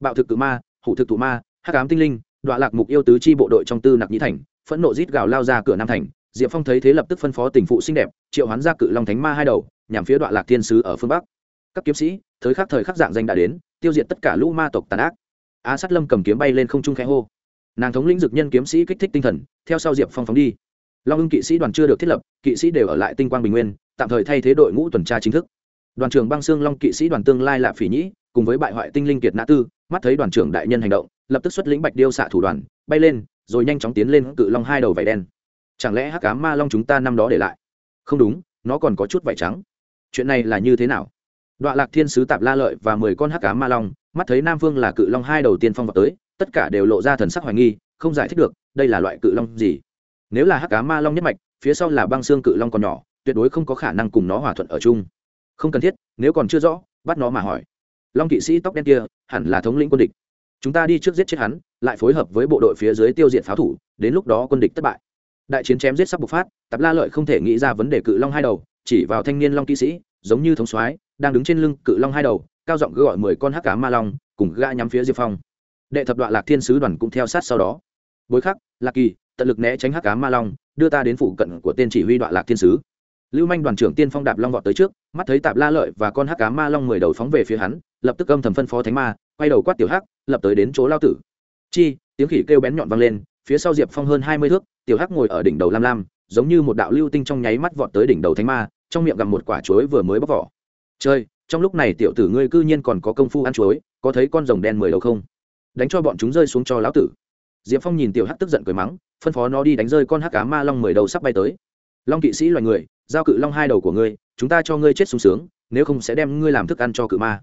[SPEAKER 1] Bạo thực cự ma, hủ thực thụ ma, hắc ám tinh linh, đoạn lạc mục yêu tứ chi bộ đội trong tư nặc nhĩ thành, phẫn nộ rít gào lao ra cửa nam thành. Diệp phong thấy thế lập tức phân phó tình phụ xinh đẹp, triệu hoán ra cự long thánh ma hai đầu, nhằm phía đoạn lạc thiên sứ ở phương bắc. Các kiếm sĩ, thời khắc thời khắc dạng danh đã đến, tiêu diệt tất cả lũ ma tộc tàn ác. Á sát lâm cầm kiếm bay lên không trung khẽ hô. Nàng thống lĩnh dực nhân kiếm sĩ kích thích tinh thần, theo sau diệp phong phóng đi. Long ưng kỵ sĩ đoàn chưa được thiết lập, kỵ sĩ đều ở lại tinh quang bình nguyên tạm thời thay thế đội ngũ tuần tra chính thức. Đoàn trưởng băng xương long kỵ sĩ đoàn tương lai lạ phỉ nhĩ, cùng với bại hoại tinh linh kiệt nã tư, mắt thấy đoàn trưởng đại nhân hành động, lập tức xuất lĩnh bạch điêu xạ thủ đoàn, bay lên, rồi nhanh chóng tiến lên cự long hai đầu vải đen. Chẳng lẽ hắc cá ma long chúng ta năm đó để lại? Không đúng, nó còn có chút vải trắng. Chuyện này là như thế nào? Đoạn lạc thiên sứ tạp la lợi và mười con hắc cá ma long, mắt thấy nam vương là cự long hai đầu tiên phong vào tới, tất cả đều lộ ra thần sắc hoài nghi, không giải thích được, đây là loại cự long gì? Nếu là hắc cá ma long nhất mạch, phía sau là băng xương cự long còn nhỏ tuyệt đối không có khả năng cùng nó hòa thuận ở chung. Không cần thiết, nếu còn chưa rõ, bắt nó mà hỏi. Long kỵ sĩ tóc đen kia, hẳn là thống lĩnh quân địch. Chúng ta đi trước giết chết hắn, lại phối hợp với bộ đội phía dưới tiêu diệt pháo thủ, đến lúc đó quân địch thất bại. Đại chiến chém giết sắp bộc phát tập la lợi không thể nghĩ ra vấn đề cự long hai đầu, chỉ vào thanh niên long kỵ sĩ, giống như thống soái, đang đứng trên lưng cự long hai đầu, cao giọng gọi mười con hắc cá ma long, cùng gã nhắm phía diệp phong. Đệ thập đoạn lạc thiên sứ đoàn cũng theo sát sau đó. Bối khắc, lạc kỳ, tận lực né tránh hắc cá ma long, đưa ta đến phủ cận của tên chỉ huy đoạn lạc thiên sứ lưu manh đoàn trưởng tiên phong đạp long vọt tới trước, mắt thấy tạp la lợi và con hắc cá ma long mười đầu phóng về phía hắn, lập tức âm thầm phân phó thánh ma, quay đầu quát tiểu hắc, lập tới đến chỗ lao tử. Chi, tiếng khỉ kêu bén nhọn vang lên, phía sau diệp phong hơn hai mươi thước, tiểu hắc ngồi ở đỉnh đầu lam lam, giống như một đạo lưu tinh trong nháy mắt vọt tới đỉnh đầu thánh ma, trong miệng gặm một quả chuối vừa mới bóc vỏ. Chơi, trong lúc này tiểu tử ngươi cư nhiên còn có công phu ăn chuối, có thấy con rồng đen mười đầu không? Đánh cho bọn chúng rơi xuống cho lão tử. Diệp phong nhìn tiểu hắc tức giận cười mắng, phân phó nó đi đánh rơi con hắc cá ma long mười đầu sắp bay tới. Long kỵ sĩ loài người giao cự long hai đầu của ngươi, chúng ta cho ngươi chết sung sướng, nếu không sẽ đem ngươi làm thức ăn cho cự ma.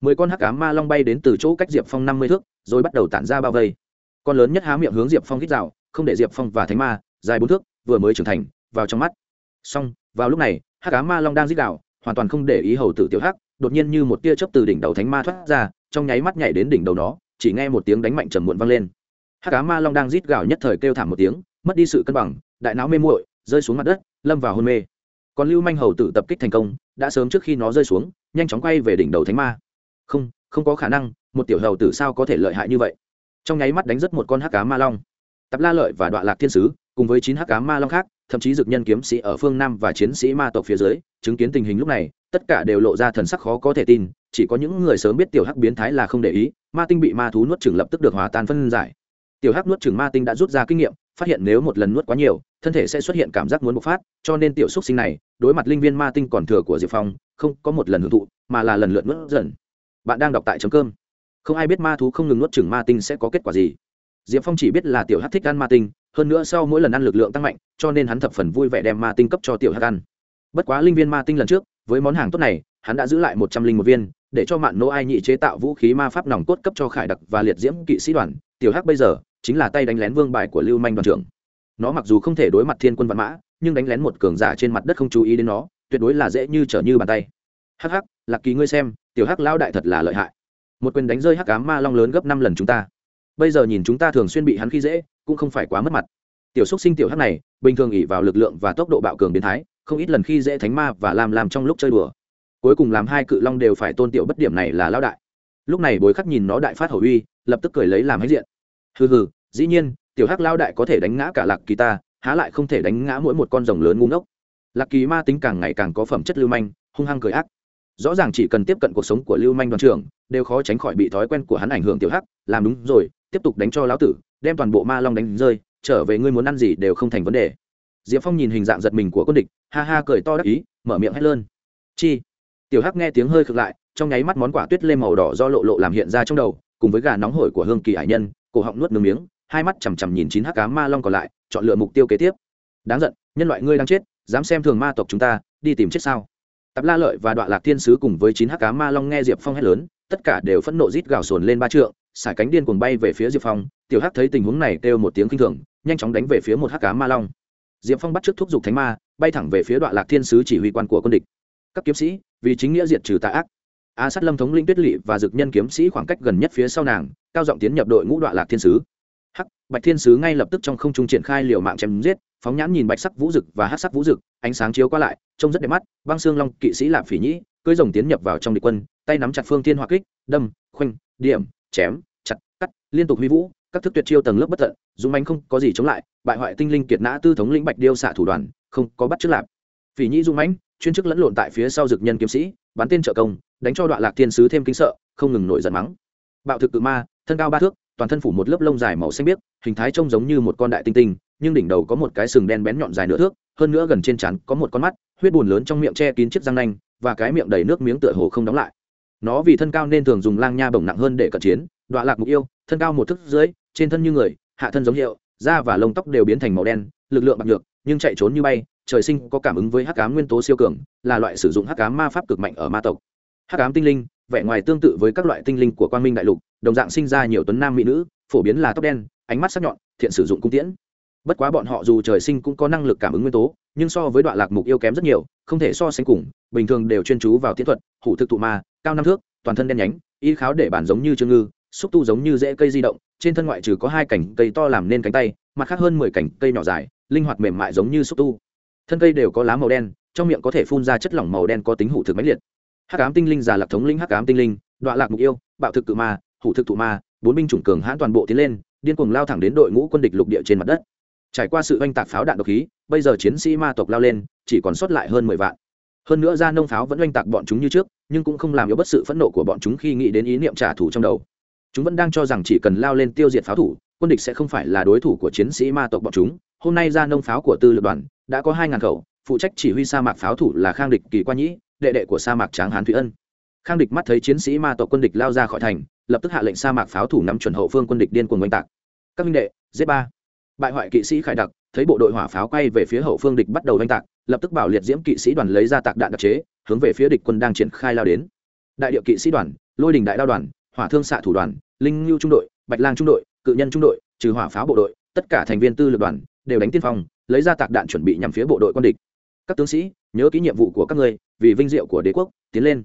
[SPEAKER 1] Mười con hắc cá ma long bay đến từ chỗ cách diệp phong năm mươi thước, rồi bắt đầu tản ra bao vây. Con lớn nhất há miệng hướng diệp phong hít rào không để diệp phong và thánh ma dài bốn thước, vừa mới trưởng thành, vào trong mắt. Xong, vào lúc này, hắc cá ma long đang dích đạo hoàn toàn không để ý hầu tử tiểu hắc, đột nhiên như một tia chớp từ đỉnh đầu thánh ma thoát ra, trong nháy mắt nhảy đến đỉnh đầu nó, chỉ nghe một tiếng đánh mạnh trầm muộn vang lên. Hắc cá ma long đang rít gào nhất thời kêu thảm một tiếng, mất đi sự cân bằng, đại não mê muội, rơi xuống mặt đất, lâm vào hôn mê còn lưu manh hầu tử tập kích thành công, đã sớm trước khi nó rơi xuống, nhanh chóng quay về đỉnh đầu thánh ma. Không không có khả năng, một tiểu hầu tử sao có thể lợi hại như vậy? Trong nháy mắt đánh rất một con hắc cá ma long. Tập la lợi và đoạn lạc thiên sứ, cùng với chín hắc cá ma long khác, thậm chí dực nhân kiếm sĩ ở phương nam và chiến sĩ ma tộc phía dưới, chứng kiến tình hình lúc này, tất cả đều lộ ra thần sắc khó có thể tin, chỉ có những người sớm biết tiểu hắc biến thái là không để ý, ma tinh bị ma thú nuốt chửng lập tức được hòa tan phân giải tiểu hắc nuốt trừng ma tinh đã rút ra kinh nghiệm, phát hiện nếu một lần nuốt quá nhiều, thân thể sẽ xuất hiện cảm giác muốn bộc phát, cho nên tiểu xúc sinh này, đối mặt linh viên ma tinh còn thừa của diệp phong, không có một lần hưởng thụ, mà là lần lượt nuốt dần. Bạn đang đọc tại chấm cơm. Không ai biết ma thú không ngừng nuốt trừng ma tinh sẽ có kết quả gì. Diệp phong chỉ biết là tiểu hắc thích ăn ma tinh, hơn nữa sau mỗi lần ăn lực lượng tăng mạnh, cho nên hắn thập phần vui vẻ đem ma tinh cấp cho tiểu hắc ăn. Bất quá linh viên ma tinh lần trước, với món hàng tốt này, hắn đã giữ lại một trăm linh một viên để cho mạn nô ai nhị chế tạo vũ khí ma pháp nòng cốt cấp cho khải đặc và liệt diễm kỵ sĩ đoàn. Tiểu hắc bây giờ chính là tay đánh lén vương bài của lưu manh đoàn trưởng. Nó mặc dù không thể đối mặt thiên quân văn mã, nhưng đánh lén một cường giả trên mặt đất không chú ý đến nó, tuyệt đối là dễ như trở như bàn tay. Hắc hắc, lạc kỳ ngươi xem, tiểu hắc lao đại thật là lợi hại. Một quyền đánh rơi hắc cám ma long lớn gấp năm lần chúng ta. Bây giờ nhìn chúng ta thường xuyên bị hắn khi dễ, cũng không phải quá mất mặt. Tiểu xúc sinh tiểu hắc này, bình thường ỉ vào lực lượng và tốc độ bạo cường biến thái, không ít lần khi dễ thánh ma và làm làm trong lúc chơi đùa cuối cùng làm hai cự long đều phải tôn tiểu bất điểm này là lao đại. Lúc này bối khắc nhìn nó đại phát hổ uy lập tức cười lấy làm hết diện. Hừ hừ dĩ nhiên tiểu hắc lao đại có thể đánh ngã cả lạc kỳ ta há lại không thể đánh ngã mỗi một con rồng lớn ngu ngốc. Lạc kỳ ma tính càng ngày càng có phẩm chất lưu manh hung hăng cười ác. Rõ ràng chỉ cần tiếp cận cuộc sống của lưu manh đoàn trưởng đều khó tránh khỏi bị thói quen của hắn ảnh hưởng tiểu hắc làm đúng rồi tiếp tục đánh cho lão tử đem toàn bộ ma long đánh rơi trở về ngươi muốn ăn gì đều không thành vấn đề. Diệp phong nhìn hình dạng giật mình của quân địch ha ha cười to đắc ý mở miệng hét lên, chi? Tiểu hắc nghe tiếng hơi khực lại, trong nháy mắt món quả tuyết lê màu đỏ do lộ lộ làm hiện ra trong đầu, cùng với gà nóng hổi của hương kỳ hải nhân, cổ họng nuốt nước miếng, hai mắt chằm chằm nhìn chín hắc cá ma long còn lại, chọn lựa mục tiêu kế tiếp. Đáng giận, nhân loại ngươi đang chết, dám xem thường ma tộc chúng ta, đi tìm chết sao? Tập la lợi và đoạn lạc thiên sứ cùng với chín hắc cá ma long nghe diệp phong hét lớn, tất cả đều phẫn nộ rít gào sồn lên ba trượng sải cánh điên cuồng bay về phía diệp phong, tiểu hắc thấy tình huống này kêu một tiếng kinh thường, nhanh chóng đánh về phía một hắc cá ma long. Diệp phong bắt trước thúc giục thánh ma, bay thẳng về phía đoạn lạc thiên sứ chỉ huy quan của quân địch. Các kiếm sĩ vì chính nghĩa diệt trừ tà ác a sát lâm thống linh tuyết lỵ và dực nhân kiếm sĩ khoảng cách gần nhất phía sau nàng, cao giọng tiến nhập đội ngũ đoạn lạc thiên sứ hắc, bạch thiên sứ ngay lập tức trong không trung triển khai liều mạng chém giết, phóng nhãn nhìn bạch sắc vũ dực và hắc sắc vũ dực, ánh sáng chiếu qua lại, trông rất đẹp mắt, băng xương long kỵ sĩ lạp phỉ nhĩ, cưỡi rồng tiến nhập vào trong địch quân, tay nắm chặt phương thiên hoa kích, đâm, khoanh, điểm, chém, chặt, cắt, liên tục huy vũ, các thức tuyệt chiêu tầng lớp bất tận, dũng mánh không có gì chống lại, bại hoại tinh linh kiệt nã tư thống lĩnh bạch điêu xạ thủ đoàn, không có bắt trước lạp phỉ nhĩ dũng mãnh chuyên chức lẫn lộn tại phía sau dực nhân kiếm sĩ, bắn tên trợ công, đánh cho đoạn lạc thiên sứ thêm kinh sợ, không ngừng nổi giận mắng. Bạo thực cự ma, thân cao ba thước, toàn thân phủ một lớp lông dài màu xanh biếc, hình thái trông giống như một con đại tinh tinh, nhưng đỉnh đầu có một cái sừng đen bén nhọn dài nửa thước, hơn nữa gần trên trán có một con mắt, huyết bùn lớn trong miệng che kín chiếc răng nanh, và cái miệng đầy nước miếng tựa hồ không đóng lại. Nó vì thân cao nên thường dùng lang nha bổng nặng hơn để cận chiến đoạn lạc mục yêu, thân cao một thước dưới, trên thân như người, hạ thân giống hiệu, da và lông tóc đều biến thành màu đen, lực lượng bạc được nhưng chạy trốn như bay trời sinh có cảm ứng với hắc ám nguyên tố siêu cường, là loại sử dụng hắc ám ma pháp cực mạnh ở ma tộc. Hắc ám tinh linh, vẻ ngoài tương tự với các loại tinh linh của quang minh đại lục, đồng dạng sinh ra nhiều tuấn nam mỹ nữ, phổ biến là tóc đen, ánh mắt sắc nhọn, thiện sử dụng cung tiễn. Bất quá bọn họ dù trời sinh cũng có năng lực cảm ứng nguyên tố, nhưng so với đoạn lạc mục yêu kém rất nhiều, không thể so sánh cùng, bình thường đều chuyên chú vào tiến thuật, hủ thực tụ ma, cao năm thước, toàn thân đen nhánh, y kháo để bản giống như trương ngư, xúc tu giống như rễ cây di động, trên thân ngoại trừ có hai cành cây to làm nên cánh tay, mặt khác hơn mười cành cây nhỏ dài, linh hoạt mềm mại giống như xúc tu thân cây đều có lá màu đen, trong miệng có thể phun ra chất lỏng màu đen có tính hủ thực mãnh liệt. Hắc ám tinh linh già lạc thống linh hắc ám tinh linh đoạn lạc mục yêu, bạo thực cự ma, hủ thực thụ ma, bốn binh chủng cường hãn toàn bộ tiến lên, điên cuồng lao thẳng đến đội ngũ quân địch lục địa trên mặt đất. Trải qua sự oanh tạc pháo đạn độc khí, bây giờ chiến sĩ ma tộc lao lên, chỉ còn sót lại hơn mười vạn. Hơn nữa ra nông pháo vẫn oanh tạc bọn chúng như trước, nhưng cũng không làm yếu bất sự phẫn nộ của bọn chúng khi nghĩ đến ý niệm trả thù trong đầu. Chúng vẫn đang cho rằng chỉ cần lao lên tiêu diệt pháo thủ quân địch sẽ không phải là đối thủ của chiến sĩ ma tộc bọn chúng. Hôm nay ra nông pháo của tư lược đoàn, đã có hai ngàn khẩu, phụ trách chỉ huy sa mạc pháo thủ là khang địch kỳ quan nhĩ, đệ đệ của sa mạc tráng hán thụy ân. Khang địch mắt thấy chiến sĩ ma tộc quân địch lao ra khỏi thành, lập tức hạ lệnh sa mạc pháo thủ nắm chuẩn hậu phương quân địch điên cuồng oanh tạc. Các minh đệ z ba. Bại hoại kỵ sĩ khải đặc, thấy bộ đội hỏa pháo quay về phía hậu phương địch bắt đầu oanh tạc, lập tức bảo liệt diễm kỵ sĩ đoàn lấy ra tạc đạn đặc chế, hướng về phía địch quân đang triển khai lao đến. Đại điệu kỵ sĩ đoàn, lôi đình đại đao đoàn, hỏa thương xạ thủ đoàn, linh lưu trung đội, bạch lang trung đội cự nhân trung đội, trừ hỏa pháo bộ đội, tất cả thành viên tư lực đoàn đều đánh tiên phong, lấy ra tạc đạn chuẩn bị nhằm phía bộ đội quân địch. Các tướng sĩ, nhớ ký nhiệm vụ của các ngươi, vì vinh diệu của đế quốc, tiến lên.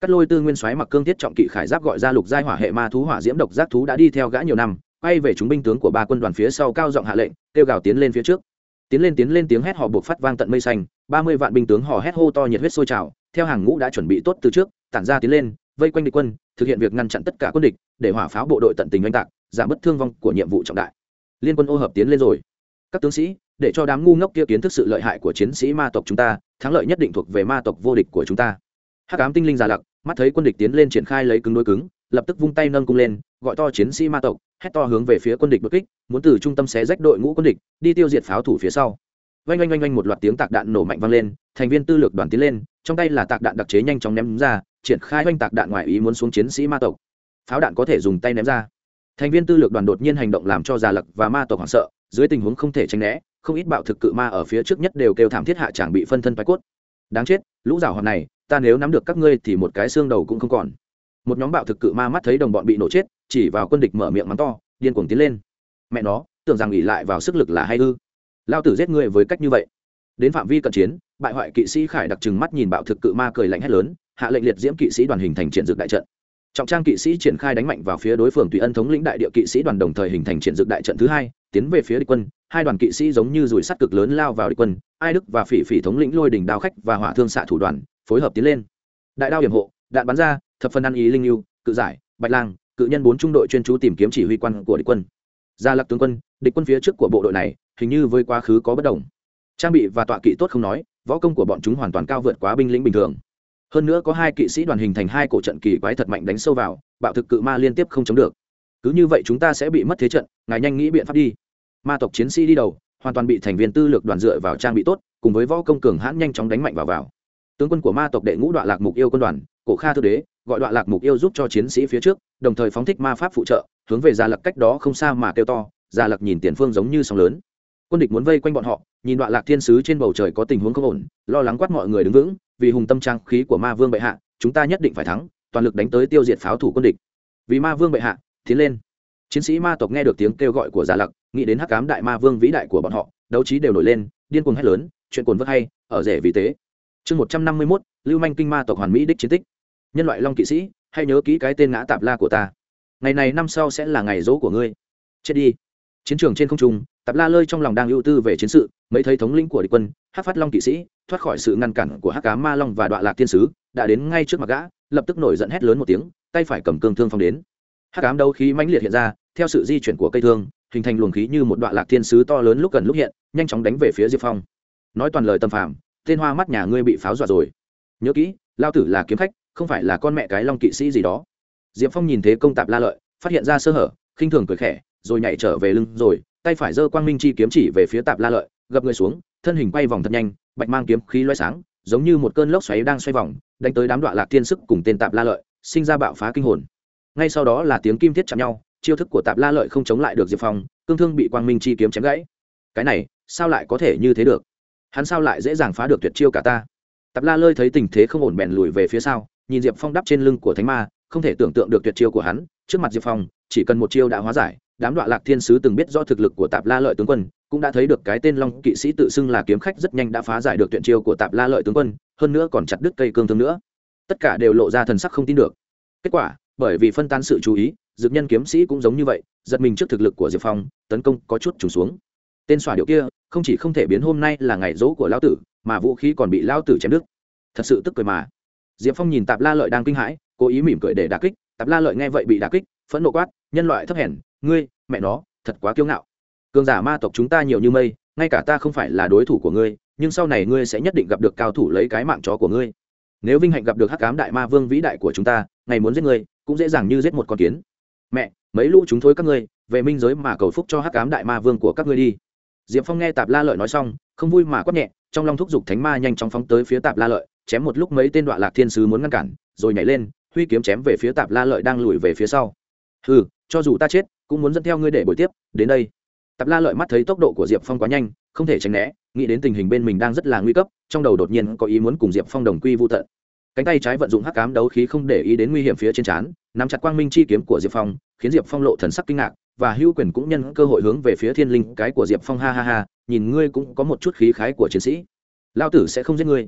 [SPEAKER 1] Cắt lôi tư nguyên soái mặc cương thiết trọng kỵ khải giáp gọi ra lục giai hỏa hệ ma thú hỏa diễm độc giác thú đã đi theo gã nhiều năm, quay về chúng binh tướng của ba quân đoàn phía sau cao giọng hạ lệnh, kêu gào tiến lên phía trước. Tiến lên tiến lên tiếng hét họ buộc phát vang tận mây xanh, ba mươi vạn binh tướng hò hét hô to nhiệt huyết sôi trào, theo hàng ngũ đã chuẩn bị tốt từ trước, tản ra tiến lên, vây quanh địch quân, thực hiện việc ngăn chặn tất cả quân địch, để hỏa pháo bộ đội tận tình oanh tạc giảm bất thương vong của nhiệm vụ trọng đại. Liên quân ô hợp tiến lên rồi. Các tướng sĩ, để cho đám ngu ngốc kia kiến thức sự lợi hại của chiến sĩ ma tộc chúng ta, thắng lợi nhất định thuộc về ma tộc vô địch của chúng ta. Hắc ám tinh linh già lặc, mắt thấy quân địch tiến lên triển khai lấy cứng đối cứng, lập tức vung tay nâng cung lên, gọi to chiến sĩ ma tộc, hét to hướng về phía quân địch bất kích, muốn từ trung tâm xé rách đội ngũ quân địch, đi tiêu diệt pháo thủ phía sau. Oanh oanh oanh oanh một loạt tiếng tạc đạn nổ mạnh vang lên, thành viên tư lược đoàn tiến lên, trong tay là tạc đạn đặc chế nhanh chóng ném ra, triển khai oanh tạc đạn ngoài ý muốn xuống chiến sĩ ma tộc. Pháo đạn có thể dùng tay ném ra thành viên tư lược đoàn đột nhiên hành động làm cho già lặc và ma tộc hoảng sợ, dưới tình huống không thể tránh né, không ít bạo thực cự ma ở phía trước nhất đều kêu thảm thiết hạ chẳng bị phân thân phái cốt. Đáng chết, lũ rào hoạt này, ta nếu nắm được các ngươi thì một cái xương đầu cũng không còn. Một nhóm bạo thực cự ma mắt thấy đồng bọn bị nổ chết, chỉ vào quân địch mở miệng mắng to, điên cuồng tiến lên. Mẹ nó, tưởng rằng nghỉ lại vào sức lực là hay ư? Lao tử giết người với cách như vậy. Đến phạm vi cận chiến, bại hoại kỵ sĩ khải đặc trừng mắt nhìn bạo thực cự ma cười lạnh hét lớn, hạ lệnh liệt diễm kỵ sĩ đoàn hình thành triển dược đại trận trọng trang kỵ sĩ triển khai đánh mạnh vào phía đối phương tùy ân thống lĩnh đại địa kỵ sĩ đoàn đồng thời hình thành triển dược đại trận thứ hai, tiến về phía địch quân. Hai đoàn kỵ sĩ giống như rùi sắt cực lớn lao vào địch quân. Ai đức và phỉ phỉ thống lĩnh lôi đỉnh đao khách và hỏa thương xạ thủ đoàn, phối hợp tiến lên. Đại đao hiểm hộ, đạn bắn ra, thập phân ăn ý linh lưu cự giải, bạch lang, cự nhân bốn trung đội chuyên chú tìm kiếm chỉ huy quan của địch quân. Gia lập tướng quân, địch quân phía trước của bộ đội này, hình như với quá khứ có bất đồng. Trang bị và tọa kỵ tốt không nói, võ công của bọn chúng hoàn toàn cao vượt quá binh lĩnh bình thường hơn nữa có hai kỵ sĩ đoàn hình thành hai cổ trận kỳ quái thật mạnh đánh sâu vào, bạo thực cự ma liên tiếp không chống được. Cứ như vậy chúng ta sẽ bị mất thế trận, ngài nhanh nghĩ biện pháp đi. Ma tộc chiến sĩ đi đầu, hoàn toàn bị thành viên tư lược đoàn dựa vào trang bị tốt, cùng với võ công cường hãn nhanh chóng đánh mạnh vào vào. Tướng quân của ma tộc đệ ngũ đoạn lạc mục yêu quân đoàn, cổ kha thư đế, gọi đoạn lạc mục yêu giúp cho chiến sĩ phía trước, đồng thời phóng thích ma pháp phụ trợ, hướng về gia lặc cách đó không xa mà kêu to, gia lặc nhìn tiền phương giống như sóng lớn. Quân địch muốn vây quanh bọn họ, nhìn đoạn lạc thiên sứ trên bầu trời có tình huống không ổn, lo lắng quát mọi người đứng vững vì hùng tâm trang khí của ma vương bệ hạ, chúng ta nhất định phải thắng, toàn lực đánh tới tiêu diệt pháo thủ quân địch. Vì ma vương bệ hạ, tiến lên. Chiến sĩ ma tộc nghe được tiếng kêu gọi của giả lặc, nghĩ đến hắc cám đại ma vương vĩ đại của bọn họ, đấu trí đều nổi lên, điên cuồng hét lớn, chuyện cuồng vất hay, ở rể vì thế chương một trăm năm mươi mốt, lưu manh kinh ma tộc hoàn mỹ đích chiến tích. Nhân loại long kỵ sĩ, hãy nhớ kỹ cái tên ngã tạp la của ta. Ngày này năm sau sẽ là ngày dỗ của ngươi. Chết đi. Chiến trường trên không trung tạp la lơi trong lòng đang ưu tư về chiến sự, mấy thấy thống lĩnh của địch quân hát phát long kỵ sĩ, thoát khỏi sự ngăn cản của hát cá ma long và đoạn lạc thiên sứ, đã đến ngay trước mặt gã, lập tức nổi giận hét lớn một tiếng, tay phải cầm cương thương phong đến. Hát cám đấu khí mãnh liệt hiện ra, theo sự di chuyển của cây thương, hình thành luồng khí như một đoạn lạc thiên sứ to lớn lúc gần lúc hiện, nhanh chóng đánh về phía diệp phong. Nói toàn lời tâm phạm tên hoa mắt nhà ngươi bị pháo dọa rồi. Nhớ kỹ, lao tử là kiếm khách, không phải là con mẹ cái long kỵ sĩ gì đó. Diệp phong nhìn thế công tạp la lợi, phát hiện ra sơ hở, khinh thường cười khẽ, rồi nhảy trở về lưng rồi tay phải giơ quang minh chi kiếm chỉ về phía tạp la lợi, gập người xuống, thân hình quay vòng thật nhanh, bạch mang kiếm khí loay sáng, giống như một cơn lốc xoáy đang xoay vòng, đánh tới đám đoạn lạc thiên sức cùng tên tạp la lợi, sinh ra bạo phá kinh hồn. Ngay sau đó là tiếng kim thiết chạm nhau, chiêu thức của tạp la lợi không chống lại được diệp phong, cương thương bị quang minh chi kiếm chém gãy. Cái này, sao lại có thể như thế được? Hắn sao lại dễ dàng phá được tuyệt chiêu cả ta? Tạp la lơi thấy tình thế không ổn bèn lùi về phía sau, nhìn diệp phong đắp trên lưng của thánh ma, không thể tưởng tượng được tuyệt chiêu của hắn. Trước mặt diệp phong, chỉ cần một chiêu đã hóa giải đám đoạn lạc thiên sứ từng biết do thực lực của tạp la lợi tướng quân, cũng đã thấy được cái tên long kỵ sĩ tự xưng là kiếm khách rất nhanh đã phá giải được tuyển chiêu của tạp la lợi tướng quân, hơn nữa còn chặt đứt cây cương thương nữa. Tất cả đều lộ ra thần sắc không tin được. Kết quả, bởi vì phân tan sự chú ý, dược nhân kiếm sĩ cũng giống như vậy, giật mình trước thực lực của diệp phong, tấn công có chút trùng xuống. Tên xòa điệu kia, không chỉ không thể biến hôm nay là ngày dỗ của lão tử, mà vũ khí còn bị lão tử chém đứt. Thật sự tức cười mà. Diệp phong nhìn tạp la lợi đang kinh hãi, cố ý mỉm cười để đà kích, tạp la lợi nghe vậy bị đà kích, phẫn nộ quát, nhân loại thấp hèn ngươi, mẹ nó, thật quá kiêu ngạo. Cường giả ma tộc chúng ta nhiều như mây, ngay cả ta không phải là đối thủ của ngươi, nhưng sau này ngươi sẽ nhất định gặp được cao thủ lấy cái mạng chó của ngươi. Nếu vinh hạnh gặp được hắc cám đại ma vương vĩ đại của chúng ta, ngày muốn giết ngươi, cũng dễ dàng như giết một con kiến. Mẹ, mấy lũ chúng thối các ngươi, về minh giới mà cầu phúc cho hắc cám đại ma vương của các ngươi đi. Diệp phong nghe tạp la lợi nói xong, không vui mà quát nhẹ, trong lòng thúc giục thánh ma nhanh chóng phóng tới phía tạp la lợi, chém một lúc mấy tên đoạn lạc thiên sứ muốn ngăn cản, rồi nhảy lên, huy kiếm chém về phía tạp la lợi đang lùi về phía sau. Ừ cho dù ta chết cũng muốn dẫn theo ngươi để buổi tiếp, đến đây. Tạp la lợi mắt thấy tốc độ của diệp phong quá nhanh, không thể tránh né, nghĩ đến tình hình bên mình đang rất là nguy cấp, trong đầu đột nhiên có ý muốn cùng diệp phong đồng quy vô tận. Cánh tay trái vận dụng hắc cám đấu khí không để ý đến nguy hiểm phía trên trán, nắm chặt quang minh chi kiếm của diệp phong, khiến diệp phong lộ thần sắc kinh ngạc, và hữu quyền cũng nhân cơ hội hướng về phía thiên linh, cái của diệp phong ha ha ha, nhìn ngươi cũng có một chút khí khái của chiến sĩ. Lao tử sẽ không giết ngươi.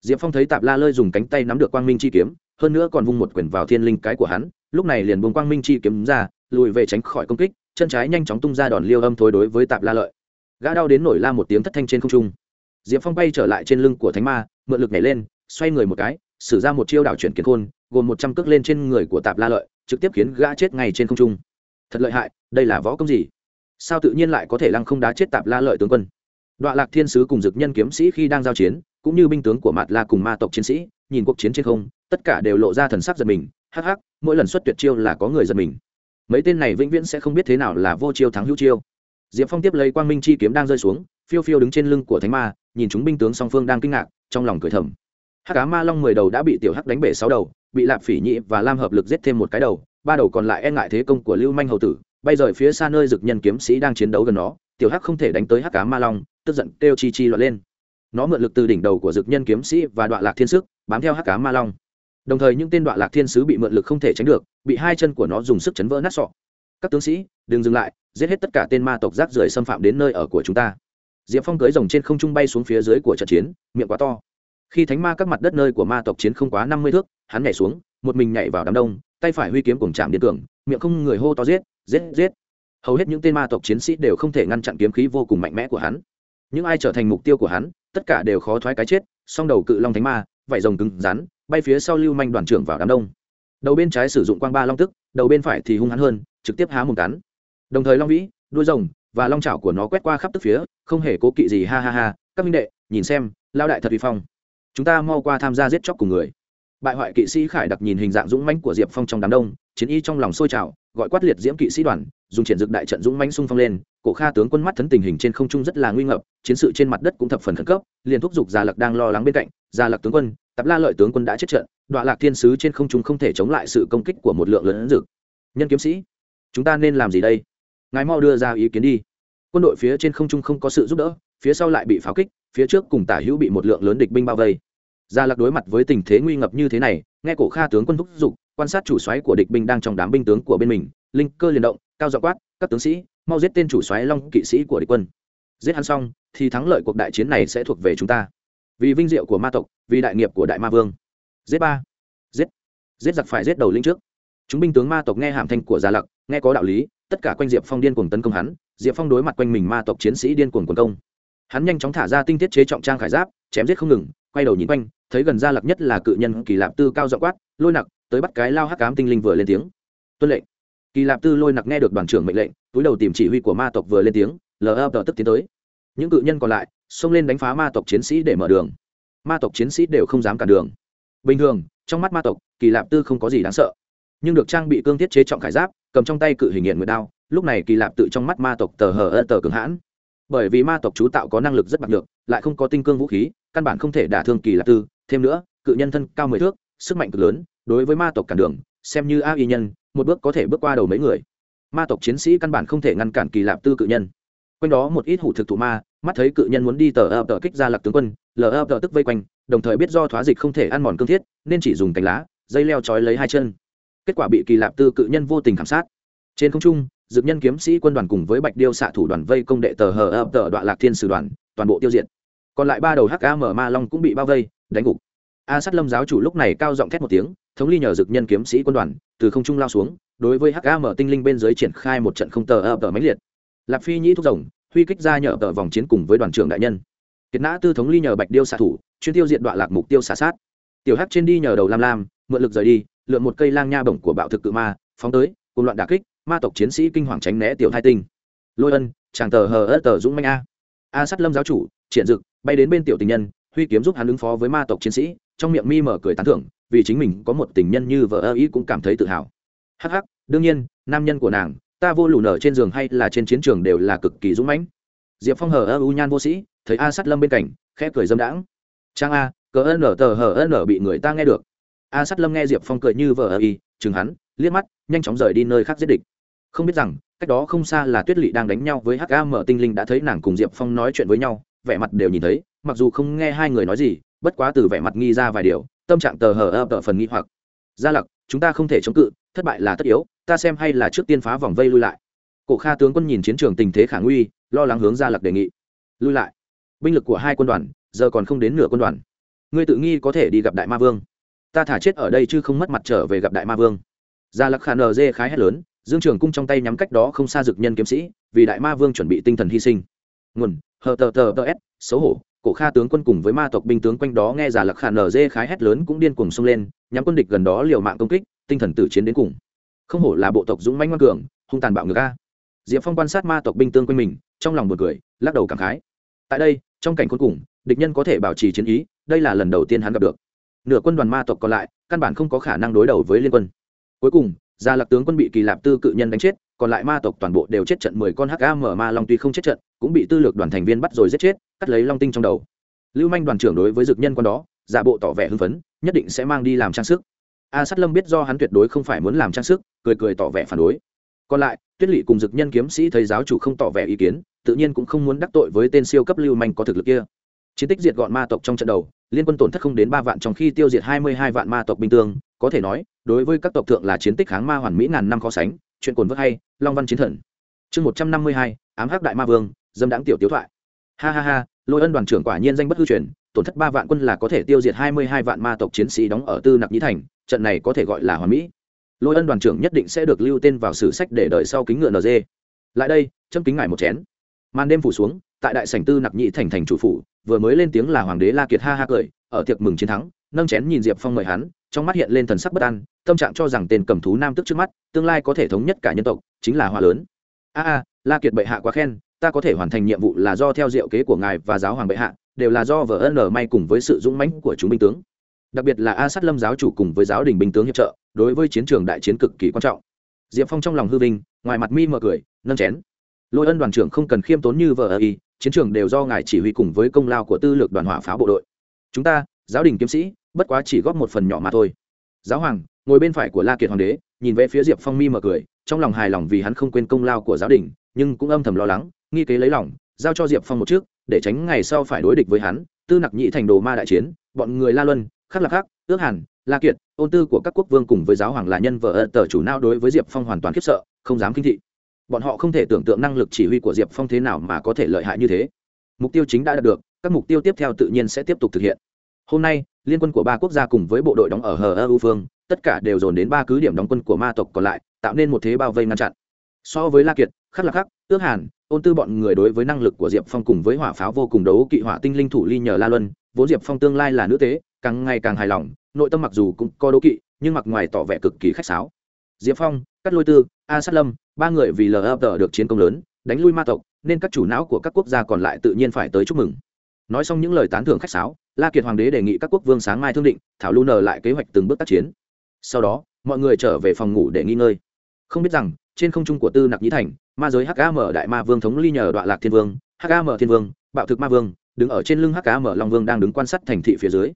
[SPEAKER 1] Diệp phong thấy tạp la lơi dùng cánh tay nắm được quang minh chi kiếm, hơn nữa còn vung một quyền vào thiên linh cái của hắn, lúc này liền buông quang minh chi kiếm ra lùi về tránh khỏi công kích, chân trái nhanh chóng tung ra đòn liêu âm thối đối với tạp la lợi. Gã đau đến nổi la một tiếng thất thanh trên không trung. Diệp phong bay trở lại trên lưng của thánh ma, mượn lực nhảy lên, xoay người một cái, sử ra một chiêu đảo chuyển kiến khôn, gồm một trăm cước lên trên người của tạp la lợi, trực tiếp khiến gã chết ngay trên không trung. Thật lợi hại, đây là võ công gì? Sao tự nhiên lại có thể lăng không đá chết tạp la lợi tướng quân? Đoạn lạc thiên sứ cùng dực nhân kiếm sĩ khi đang giao chiến, cũng như binh tướng của mạt la cùng ma tộc chiến sĩ, nhìn cuộc chiến trên không, tất cả đều lộ ra thần sắc giật mình. Hắc hắc, mỗi lần xuất tuyệt chiêu là có người giật mình mấy tên này vĩnh viễn sẽ không biết thế nào là vô chiêu thắng hữu chiêu. Diệp phong tiếp lấy quang minh chi kiếm đang rơi xuống, phiêu phiêu đứng trên lưng của thánh ma, nhìn chúng binh tướng song phương đang kinh ngạc, trong lòng cười thầm. Hắc cá ma long mười đầu đã bị tiểu hắc đánh bể sáu đầu, bị lạp phỉ nhị và lam hợp lực giết thêm một cái đầu, ba đầu còn lại e ngại thế công của lưu manh hầu tử, bay rời phía xa nơi dực nhân kiếm sĩ đang chiến đấu gần nó, tiểu hắc không thể đánh tới hắc cá ma long, tức giận kêu chi chi loạn lên. Nó mượn lực từ đỉnh đầu của dực nhân kiếm sĩ và đoạn lạc thiên sức, bám theo hắc cá ma long đồng thời những tên đoạn lạc thiên sứ bị mượn lực không thể tránh được, bị hai chân của nó dùng sức chấn vỡ nát sọ. Các tướng sĩ, đừng dừng lại, giết hết tất cả tên ma tộc rác rưởi xâm phạm đến nơi ở của chúng ta. Diệp phong cưới rồng trên không trung bay xuống phía dưới của trận chiến, miệng quá to. Khi thánh ma các mặt đất nơi của ma tộc chiến không quá năm mươi thước, hắn nhảy xuống, một mình nhảy vào đám đông, tay phải huy kiếm cùng chạm điện tưởng miệng không người hô to giết giết giết. Hầu hết những tên ma tộc chiến sĩ đều không thể ngăn chặn kiếm khí vô cùng mạnh mẽ của hắn. Những ai trở thành mục tiêu của hắn, tất cả đều khó thoái cái chết, song đầu cự long thánh ma, vảy rồng cứng rắn bay phía sau lưu manh đoàn trưởng vào đám đông. Đầu bên trái sử dụng quang ba long tức, đầu bên phải thì hung hắn hơn, trực tiếp há mồm cắn. Đồng thời long vĩ, đuôi rồng và long chảo của nó quét qua khắp tức phía, không hề cố kỵ gì, ha ha ha. Các minh đệ, nhìn xem lao đại thật uy phong. Chúng ta mau qua tham gia giết chóc cùng người. Bại hoại kỵ sĩ khải đặc nhìn hình dạng dũng mãnh của diệp phong trong đám đông, chiến y trong lòng sôi trào gọi quát liệt diễm kỵ sĩ đoàn, dùng triển dực đại trận dũng mãnh xung phong lên, cổ kha tướng quân mắt thấn tình hình trên không trung rất là nguy ngập, chiến sự trên mặt đất cũng thập phần khẩn cấp, liền thúc giục gia lặc đang lo lắng bên cạnh gia lặc tướng quân, tập la lợi tướng quân đã chết trận đoạn lạc thiên sứ trên không trung không thể chống lại sự công kích của một lượng lớn dực nhân kiếm sĩ, chúng ta nên làm gì đây? Ngài mau đưa ra ý kiến đi. Quân đội phía trên không trung không có sự giúp đỡ, phía sau lại bị pháo kích, phía trước cùng tả hữu bị một lượng lớn địch binh bao vây. Gia lạc đối mặt với tình thế nguy ngập như thế này, nghe cổ kha tướng quân thúc giục quan sát chủ xoáy của địch binh đang trong đám binh tướng của bên mình, linh cơ liền động, cao dọ quát, các tướng sĩ, mau giết tên chủ xoáy long kỵ sĩ của địch quân. Giết hắn xong, thì thắng lợi cuộc đại chiến này sẽ thuộc về chúng ta. Vì vinh diệu của ma tộc, vì đại nghiệp của đại ma vương. Giết ba. Giết. Giết giặc phải giết đầu linh trước. Chúng binh tướng ma tộc nghe hàm thanh của gia lặc, nghe có đạo lý, tất cả quanh diệp phong điên cuồng tấn công hắn, diệp phong đối mặt quanh mình ma tộc chiến sĩ điên cuồng quần công. Hắn nhanh chóng thả ra tinh tiết chế trọng trang khải giáp, chém giết không ngừng, quay đầu nhìn quanh, thấy gần gia lặc nhất là cự nhân kỳ lạp tư cao dọ quát, lôi nặc tới bắt cái lao hắc cám tinh linh vừa lên tiếng. Tuân lệnh. Kỳ lạp tư lôi nặc nghe được đoàn trưởng mệnh lệnh, túi đầu tìm chỉ huy của ma tộc vừa lên tiếng, lờ ập tức tiến tới. Những cự nhân còn lại, xông lên đánh phá ma tộc chiến sĩ để mở đường. Ma tộc chiến sĩ đều không dám cản đường. Bình thường, trong mắt ma tộc, kỳ lạp tư không có gì đáng sợ. Nhưng được trang bị cương thiết chế trọng khải giáp, cầm trong tay cự hình hiện nguyệt đao, lúc này kỳ lạp tự trong mắt ma tộc tờ hờ ơ tờ cường hãn. Bởi vì ma tộc chú tạo có năng lực rất bạc được lại không có tinh cương vũ khí, căn bản không thể đả thương kỳ lạp tư. Thêm nữa, cự nhân thân cao mười thước, sức mạnh cực lớn đối với ma tộc cản đường, xem như a y nhân, một bước có thể bước qua đầu mấy người. Ma tộc chiến sĩ căn bản không thể ngăn cản kỳ lạp tư cự nhân. Quanh đó một ít hủ thực thụ ma, mắt thấy cự nhân muốn đi tờ ập tờ kích ra lạc tướng quân, lờ ập tờ tức vây quanh, đồng thời biết do thoá dịch không thể ăn mòn cương thiết, nên chỉ dùng cành lá, dây leo trói lấy hai chân. Kết quả bị kỳ lạp tư cự nhân vô tình khảm sát. Trên không trung, dược nhân kiếm sĩ quân đoàn cùng với bạch điêu xạ thủ đoàn vây công đệ tờ hờ ập tờ đoạn lạc thiên sử đoàn, toàn bộ tiêu diệt. Còn lại ba đầu hkm ma long cũng bị bao vây, đánh gục. A sắt lâm giáo chủ lúc này cao giọng thét một tiếng thống ly nhờ dực nhân kiếm sĩ quân đoàn, từ không trung lao xuống, đối với hkm tinh linh bên dưới triển khai một trận không tờ ập tờ máy liệt. Lạp phi nhĩ thúc rồng, huy kích ra nhờ tờ vòng chiến cùng với đoàn trưởng đại nhân. Kiệt nã tư thống ly nhờ bạch điêu xạ thủ, chuyên tiêu diện đoạn lạc mục tiêu xả sát. Tiểu hắc trên đi nhờ đầu lam lam, mượn lực rời đi, lượn một cây lang nha bổng của bạo thực cự ma, phóng tới cùng loạn đà kích, ma tộc chiến sĩ kinh hoàng tránh né tiểu hai tinh. Lôi ân, chàng tờ hờ ớt tờ dũng manh a. A sắt lâm giáo chủ, triển dực, bay đến bên tiểu tình nhân, huy kiếm giúp hắn ứng phó với ma tộc chiến sĩ, trong miệng mi mở cười tán thưởng vì chính mình có một tình nhân như vợ ơ ý cũng cảm thấy tự hào. Hắc hắc, đương nhiên, nam nhân của nàng, ta vô lù nở trên giường hay là trên chiến trường đều là cực kỳ dũng mãnh. Diệp phong hờ ơ u nhan vô sĩ, thấy a sắt lâm bên cạnh, khẽ cười dâm đãng. Trang a, cờ ân nở tờ hờ ân nở bị người ta nghe được. A sắt lâm nghe diệp phong cười như vợ ơ y chừng hắn, liếc mắt, nhanh chóng rời đi nơi khác giết địch. Không biết rằng, cách đó không xa là tuyết lỵ đang đánh nhau với hk mở tinh linh đã thấy nàng cùng diệp phong nói chuyện với nhau, vẻ mặt đều nhìn thấy, mặc dù không nghe hai người nói gì, bất quá từ vẻ mặt nghi ra vài điều tâm trạng tờ hờ ập ở phần nghi hoặc. Gia lặc, chúng ta không thể chống cự, thất bại là tất yếu, ta xem hay là trước tiên phá vòng vây lui lại. Cổ kha tướng quân nhìn chiến trường tình thế khả nguy, lo lắng hướng gia lặc đề nghị. Lui lại. Binh lực của hai quân đoàn, giờ còn không đến nửa quân đoàn. Ngươi tự nghi có thể đi gặp đại ma vương. Ta thả chết ở đây chứ không mất mặt trở về gặp đại ma vương. Gia lặc khả nờ dê khái hét lớn, dương trường cung trong tay nhắm cách đó không xa dực nhân kiếm sĩ, vì đại ma vương chuẩn bị tinh thần hy sinh. Nguồn, hờ tờ tờ tờ s, xấu hổ cổ kha tướng quân cùng với ma tộc binh tướng quanh đó nghe giả lặc khả nở dê khái hét lớn cũng điên cuồng xông lên, nhắm quân địch gần đó liều mạng công kích, tinh thần tử chiến đến cùng. Không hổ là bộ tộc dũng mãnh ngoan cường, hung tàn bạo ngược a. Diệp phong quan sát ma tộc binh tướng quanh mình, trong lòng một cười, lắc đầu cảm khái. Tại đây, trong cảnh cuối cùng, địch nhân có thể bảo trì chiến ý, đây là lần đầu tiên hắn gặp được. Nửa quân đoàn ma tộc còn lại, căn bản không có khả năng đối đầu với liên quân. Cuối cùng gia lạc tướng quân bị kỳ lạp tư cự nhân đánh chết còn lại ma tộc toàn bộ đều chết trận, mười con hkm ma long tuy không chết trận, cũng bị tư lược đoàn thành viên bắt rồi giết chết, cắt lấy long tinh trong đầu. Lưu manh đoàn trưởng đối với dược nhân con đó, giả bộ tỏ vẻ hưng phấn, nhất định sẽ mang đi làm trang sức. A sát lâm biết do hắn tuyệt đối không phải muốn làm trang sức, cười cười tỏ vẻ phản đối. Còn lại, tuyết lỵ cùng dực nhân kiếm sĩ thấy giáo chủ không tỏ vẻ ý kiến, tự nhiên cũng không muốn đắc tội với tên siêu cấp lưu manh có thực lực kia. Chiến tích diệt gọn ma tộc trong trận đầu, liên quân tổn thất không đến ba vạn trong khi tiêu diệt hai mươi hai vạn ma tộc binh tương, có thể nói, đối với các tộc thượng là chiến tích kháng ma hoàn mỹ ngàn năm khó sánh chuyện cồn vớt hay, long văn chiến thần. Chương một trăm năm mươi hai, ám hắc đại ma vương, dâm đáng tiểu tiếu thoại. Ha ha ha, lôi ân đoàn trưởng quả nhiên danh bất hư truyền, tổn thất ba vạn quân là có thể tiêu diệt hai mươi hai vạn ma tộc chiến sĩ đóng ở tư nặc nhĩ thành, trận này có thể gọi là hoàn mỹ. Lôi ân đoàn trưởng nhất định sẽ được lưu tên vào sử sách để đợi sau kính ngựa nd lại đây, châm kính ngài một chén. Màn đêm phủ xuống, tại đại sảnh tư nặc nhĩ thành thành chủ phủ, vừa mới lên tiếng là hoàng đế la kiệt ha ha cười, ở tiệc mừng chiến thắng, nâng chén nhìn diệp phong mời hắn, trong mắt hiện lên thần sắc bất an tâm trạng cho rằng tên cầm thú nam tức trước mắt, tương lai có thể thống nhất cả nhân tộc, chính là hoa lớn. A a, la kiệt bệ hạ quá khen, ta có thể hoàn thành nhiệm vụ là do theo diệu kế của ngài và giáo hoàng bệ hạ, đều là do vợ ân ở may cùng với sự dũng mãnh của chúng binh tướng. Đặc biệt là a sát lâm giáo chủ cùng với giáo đình binh tướng hiệp trợ, đối với chiến trường đại chiến cực kỳ quan trọng. Diệp phong trong lòng hư vinh, ngoài mặt mi mở cười, nâng chén. Lôi ân đoàn trưởng không cần khiêm tốn như vợ ơ y, chiến trường đều do ngài chỉ huy cùng với công lao của tư lược đoàn hỏa pháo bộ đội. Chúng ta, giáo đình kiếm sĩ, bất quá chỉ góp một phần nhỏ mà thôi. Giáo hoàng ngồi bên phải của la kiệt hoàng đế, nhìn về phía diệp phong mi mở cười, trong lòng hài lòng vì hắn không quên công lao của giáo đình, nhưng cũng âm thầm lo lắng, nghi kế lấy lòng, giao cho diệp phong một trước, để tránh ngày sau phải đối địch với hắn, tư nặc nhị thành đồ ma đại chiến, bọn người la luân, khắc lạc khắc ước hàn, la kiệt, ôn tư của các quốc vương cùng với giáo hoàng là nhân vợ tờ chủ nao đối với diệp phong hoàn toàn khiếp sợ, không dám kinh thị. Bọn họ không thể tưởng tượng năng lực chỉ huy của diệp phong thế nào mà có thể lợi hại như thế. Mục tiêu chính đã đạt được, các mục tiêu tiếp theo tự nhiên sẽ tiếp tục thực hiện. Hôm nay, liên quân của ba quốc gia cùng với bộ đội đóng ở hờ ơ u phương tất cả đều dồn đến ba cứ điểm đóng quân của ma tộc còn lại, tạo nên một thế bao vây ngăn chặn. So với la kiệt, khắc lạc khắc ước hàn, ôn tư bọn người đối với năng lực của diệp phong cùng với hỏa pháo vô cùng đấu kỵ hỏa tinh linh thủ ly nhờ la luân, vốn diệp phong tương lai là nữ tế, càng ngày càng hài lòng, nội tâm mặc dù cũng có đấu kỵ, nhưng mặc ngoài tỏ vẻ cực kỳ khách sáo. Diệp phong cắt lôi tư, a sát lâm, ba người vì lờ ập được chiến công lớn, đánh lui ma tộc, nên các chủ não của các quốc gia còn lại tự nhiên phải tới chúc mừng. Nói xong những lời tán thưởng khách sáo, la kiệt hoàng đế đề nghị các quốc vương sáng mai thương định, thảo lu nờ lại kế hoạch từng bước tác chiến sau đó, mọi người trở về phòng ngủ để nghỉ ngơi. Không biết rằng, trên không trung của tư nặc nhĩ thành, ma giới hkm đại ma vương thống ly nhờ đoạn lạc thiên vương hkm thiên vương, bạo thực ma vương, đứng ở trên lưng hkm long vương đang đứng quan sát thành thị phía dưới.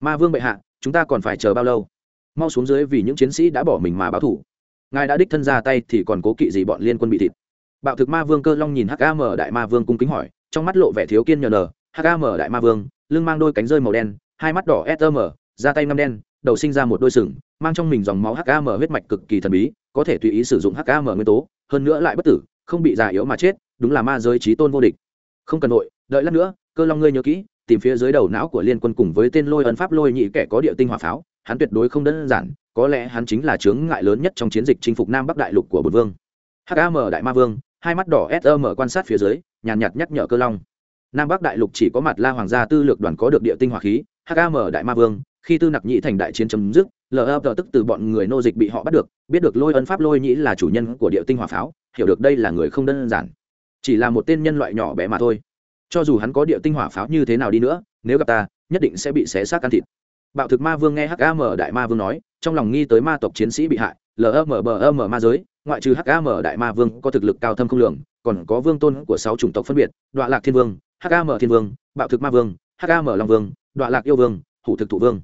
[SPEAKER 1] Ma vương bệ hạ, chúng ta còn phải chờ bao lâu? Mau xuống dưới vì những chiến sĩ đã bỏ mình mà báo thủ. Ngài đã đích thân ra tay thì còn cố kỵ gì bọn liên quân bị thịt? Bạo thực ma vương cơ long nhìn hkm đại ma vương cung kính hỏi, trong mắt lộ vẻ thiếu kiên nhờ nờ hkm đại ma vương, lưng mang đôi cánh rơi màu đen, hai mắt đỏ sm ra tay ngâm đen đầu sinh ra một đôi sừng, mang trong mình dòng máu hkm huyết mạch cực kỳ thần bí, có thể tùy ý sử dụng hkm nguyên tố, hơn nữa lại bất tử, không bị già yếu mà chết, đúng là ma giới trí tôn vô địch. Không cần nội đợi lát nữa, cơ long ngươi nhớ kỹ, tìm phía dưới đầu não của liên quân cùng với tên lôi ấn pháp lôi nhị kẻ có địa tinh hỏa pháo, hắn tuyệt đối không đơn giản, có lẽ hắn chính là chướng ngại lớn nhất trong chiến dịch chinh phục nam bắc đại lục của bột vương. Hkm đại ma vương, hai mắt đỏ sm quan sát phía dưới, nhàn nhạt nhắc nhở cơ long. Nam bắc đại lục chỉ có mặt la hoàng gia tư lược đoàn có được địa tinh hỏa khí hkm đại ma vương khi tư nặc Nhĩ thành đại chiến chấm dứt lờ tức từ bọn người nô dịch bị họ bắt được, biết được lôi Ân pháp lôi nhĩ là chủ nhân của địa tinh hỏa pháo, hiểu được đây là người không đơn giản, chỉ là một tên nhân loại nhỏ bé mà thôi. Cho dù hắn có địa tinh hỏa pháo như thế nào đi nữa, nếu gặp ta, nhất định sẽ bị xé xác can thịt. Bạo thực ma vương nghe hkm đại ma vương nói, trong lòng nghi tới ma tộc chiến sĩ bị hại lmbm ma giới, ngoại trừ hkm đại ma vương có thực lực cao thâm không lường, còn có vương tôn của sáu chủng tộc phân biệt đoạn lạc thiên vương hkm thiên vương, bạo thực ma vương hkm long vương đoạn lạc yêu vương, hủ thực thủ vương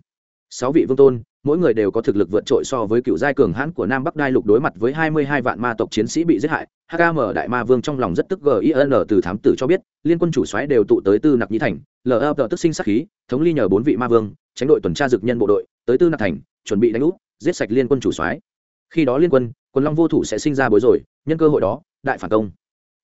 [SPEAKER 1] sáu vị vương tôn, mỗi người đều có thực lực vượt trội so với cựu giai cường hãn của nam bắc đai lục đối mặt với hai mươi hai vạn ma tộc chiến sĩ bị giết hại. Hkm đại ma vương trong lòng rất tức gin từ thám tử cho biết, liên quân chủ xoáy đều tụ tới tư nặc nhĩ thành lờ tức sinh sắc khí, thống ly nhờ bốn vị ma vương, tránh đội tuần tra dực nhân bộ đội, tới tư nặc thành, chuẩn bị đánh úp, giết sạch liên quân chủ soái. Khi đó liên quân quân long vô thủ sẽ sinh ra bối rồi nhân cơ hội đó, đại phản công.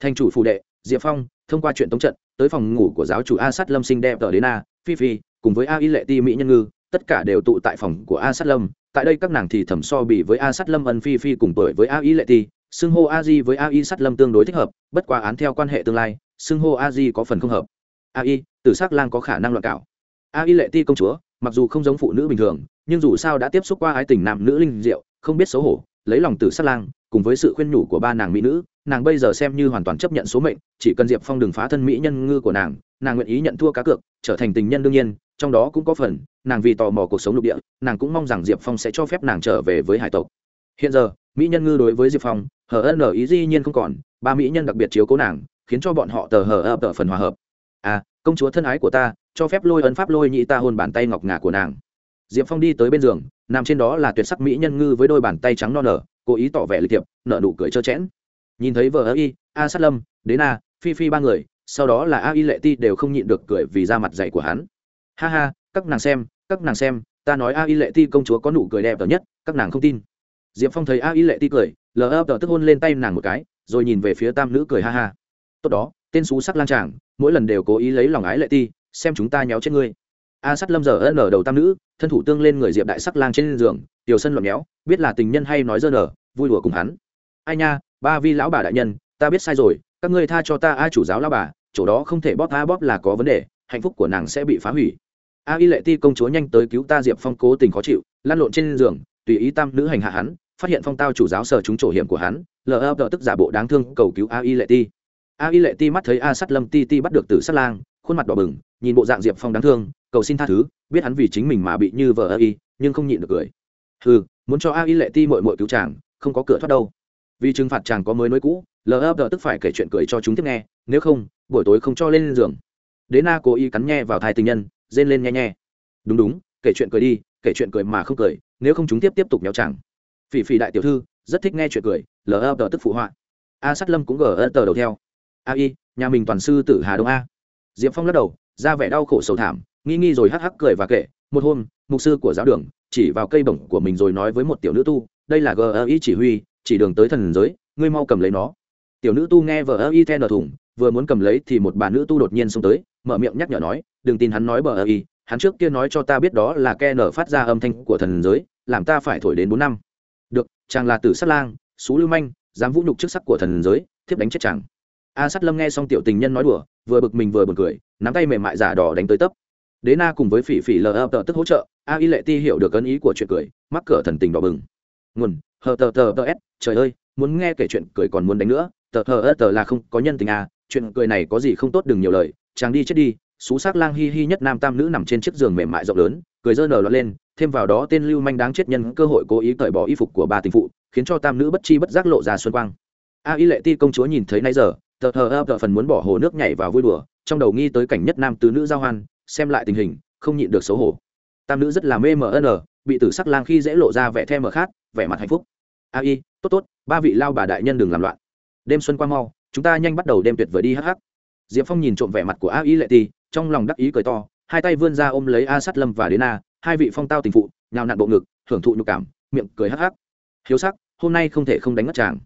[SPEAKER 1] Thành chủ phụ đệ, diệp phong, thông qua chuyện tống trận, tới phòng ngủ của giáo chủ a sát lâm sinh đẹp tờ đến a, phi phi, cùng với a y lệ ti mỹ nhân ngư tất cả đều tụ tại phòng của a sát lâm. Tại đây các nàng thì thẩm so bì với a sát lâm ân phi phi cùng tuổi với a y lệ ti, xưng hô a di với a y sát lâm tương đối thích hợp, bất quá án theo quan hệ tương lai, xưng hô a di có phần không hợp. A y, tử s ắ c lang có khả năng loạn cảo. A y lệ ti công chúa, mặc dù không giống phụ nữ bình thường, nhưng dù sao đã tiếp xúc qua ái tình nam nữ linh diệu, không biết xấu hổ, lấy lòng tử sát lang, cùng với sự khuyên nhủ của ba nàng mỹ nữ, nàng bây giờ xem như hoàn toàn chấp nhận số mệnh, chỉ cần diệp phong đừng phá thân mỹ nhân ngư của nàng nàng nguyện ý nhận thua cá cược, trở thành tình nhân đương nhiên trong đó cũng có phần, nàng vì tò mò cuộc sống lục địa, nàng cũng mong rằng diệp phong sẽ cho phép nàng trở về với hải tộc. Hiện giờ, mỹ nhân ngư đối với diệp phong, hờ ân ở ý dĩ nhiên không còn, ba mỹ nhân đặc biệt chiếu cố nàng, khiến cho bọn họ tờ hờ ập tờ phần hòa hợp. À công chúa thân ái của ta, cho phép lôi ấn pháp lôi nhị ta hôn bàn tay ngọc ngà của nàng. Diệp phong đi tới bên giường, nằm trên đó là tuyệt sắc mỹ nhân ngư với đôi bàn tay trắng non nở, cố ý tỏ vẻ lịch thiệp, nở nụ cười trơ chẽn nhìn thấy vợ ơ y, a sát lâm, đến a, phi phi ba người, sau đó là a y lệ ti đều không nhịn được cười vì da mặt dạy của hắn ha ha, các nàng xem, các nàng xem, ta nói a y lệ ti công chúa có nụ cười đẹp nhất, các nàng không tin. Diệp phong thấy a y lệ ti cười, lờ ấp tờ tức hôn lên tay nàng một cái, rồi nhìn về phía tam nữ cười ha ha. Tốt đó, tên xú sắc lang tràng mỗi lần đều cố ý lấy lòng ái lệ ti, xem chúng ta nhéo chết ngươi. A sắt lâm giờ ân ở đầu tam nữ, thân thủ tương lên người diệp đại sắc lang trên giường, tiểu sân luận méo biết là tình nhân hay nói dơ nở, vui đùa cùng hắn. Ai nha, ba vi lão bà đại nhân, ta biết sai rồi, các ngươi tha cho ta a chủ giáo lão bà, chỗ đó không thể bóp a bóp là có vấn đề, hạnh phúc của nàng sẽ bị phá hủy a y lệ ti công chúa nhanh tới cứu ta diệp phong cố tình khó chịu, lăn lộn trên giường, tùy ý tam nữ hành hạ hắn, phát hiện phong tao chủ giáo sở chúng trổ hiểm của hắn lờ ơ tức giả bộ đáng thương cầu cứu a y lệ ti. A y lệ ti mắt thấy a sắt lâm ti ti bắt được từ sắt lang, khuôn mặt đỏ bừng, nhìn bộ dạng diệp phong đáng thương, cầu xin tha thứ, biết hắn vì chính mình mà bị như vợ ơ y, nhưng không nhịn được cười. Ừ muốn cho a y lệ ti mội mội cứu chàng, không có cửa thoát đâu. Vì trừng phạt chàng có mới nối cũ lờ ơ tức phải kể chuyện cười cho chúng tiếp nghe, nếu không, buổi tối không cho lên giường. Đế na cố ý cắn nhẹ vào thai tình nhân rên lên nhẹ nhe. Đúng đúng, kể chuyện cười đi, kể chuyện cười mà không cười, nếu không chúng tiếp tiếp tục nhéo chẳng. Phỉ phỉ đại tiểu thư, rất thích nghe chuyện cười, lờ tờ tức phụ họa. A sắt lâm cũng gờ ơ tờ đầu theo. A y, nhà mình toàn sư tử hà đông a. Diệp phong lắc đầu, ra vẻ đau khổ sầu thảm, nghi nghi rồi hắc hắc cười và kể, một hôm, mục sư của giáo đường chỉ vào cây bổng của mình rồi nói với một tiểu nữ tu, đây là gờ y chỉ huy, chỉ đường tới thần giới, ngươi mau cầm lấy nó. Tiểu nữ tu nghe vờ y then ở vừa muốn cầm lấy thì một bà nữ tu đột nhiên xông tới, mở miệng nhắc nhở nói đừng tin hắn nói bờ y, hắn trước kia nói cho ta biết đó là ke nở phát ra âm thanh của thần giới, làm ta phải thổi đến bốn năm. Được, chàng là tử sát lang xú lưu manh, dám vũ nhục chức sắc của thần giới, thiếp đánh chết chàng. A sát lâm nghe xong tiểu tình nhân nói đùa, vừa bực mình vừa buồn cười, nắm tay mềm mại giả đỏ đánh tới tấp. Đế na cùng với phỉ phỉ lờ ập tờ tức hỗ trợ, a y lệ ti hiểu được ân ý của chuyện cười, mắc cửa thần tình đỏ bừng. Nguồn, hờ tờ tờ tờ s, trời ơi, muốn nghe kể chuyện cười còn muốn đánh nữa, tờ tờ tờ là không có nhân tình à chuyện cười này có gì không tốt đừng nhiều lời, chàng đi chết đi xú xác lang hi hi nhất nam tam nữ nằm trên chiếc giường mềm mại rộng lớn, cười dơ nở lọt lên, thêm vào đó tên lưu manh đáng chết nhân cơ hội cố ý cởi bỏ y phục của ba tình phụ, khiến cho tam nữ bất chi bất giác lộ ra xuân quang. A y lệ ti công chúa nhìn thấy nay giờ, tờ thờ ập phần muốn bỏ hồ nước nhảy vào vui đùa, trong đầu nghi tới cảnh nhất nam tứ nữ giao hoan, xem lại tình hình, không nhịn được xấu hổ. Tam nữ rất là mê mn bị tử sắc lang khi dễ lộ ra vẻ the mờ khát, vẻ mặt hạnh phúc. A y, tốt tốt, ba vị lao bà đại nhân đừng làm loạn. Đêm xuân qua mau, chúng ta nhanh bắt đầu đêm tuyệt vời đi hắc hắc. Diệp phong nhìn trộm vẻ mặt của a y lệ ti trong lòng đắc ý cười to, hai tay vươn ra ôm lấy a sắt lâm và đến a, hai vị phong tao tình phụ, nhào nặn bộ ngực, hưởng thụ nhục cảm, miệng cười hắc hắc. Hiếu sắc, hôm nay không thể không đánh mất chàng.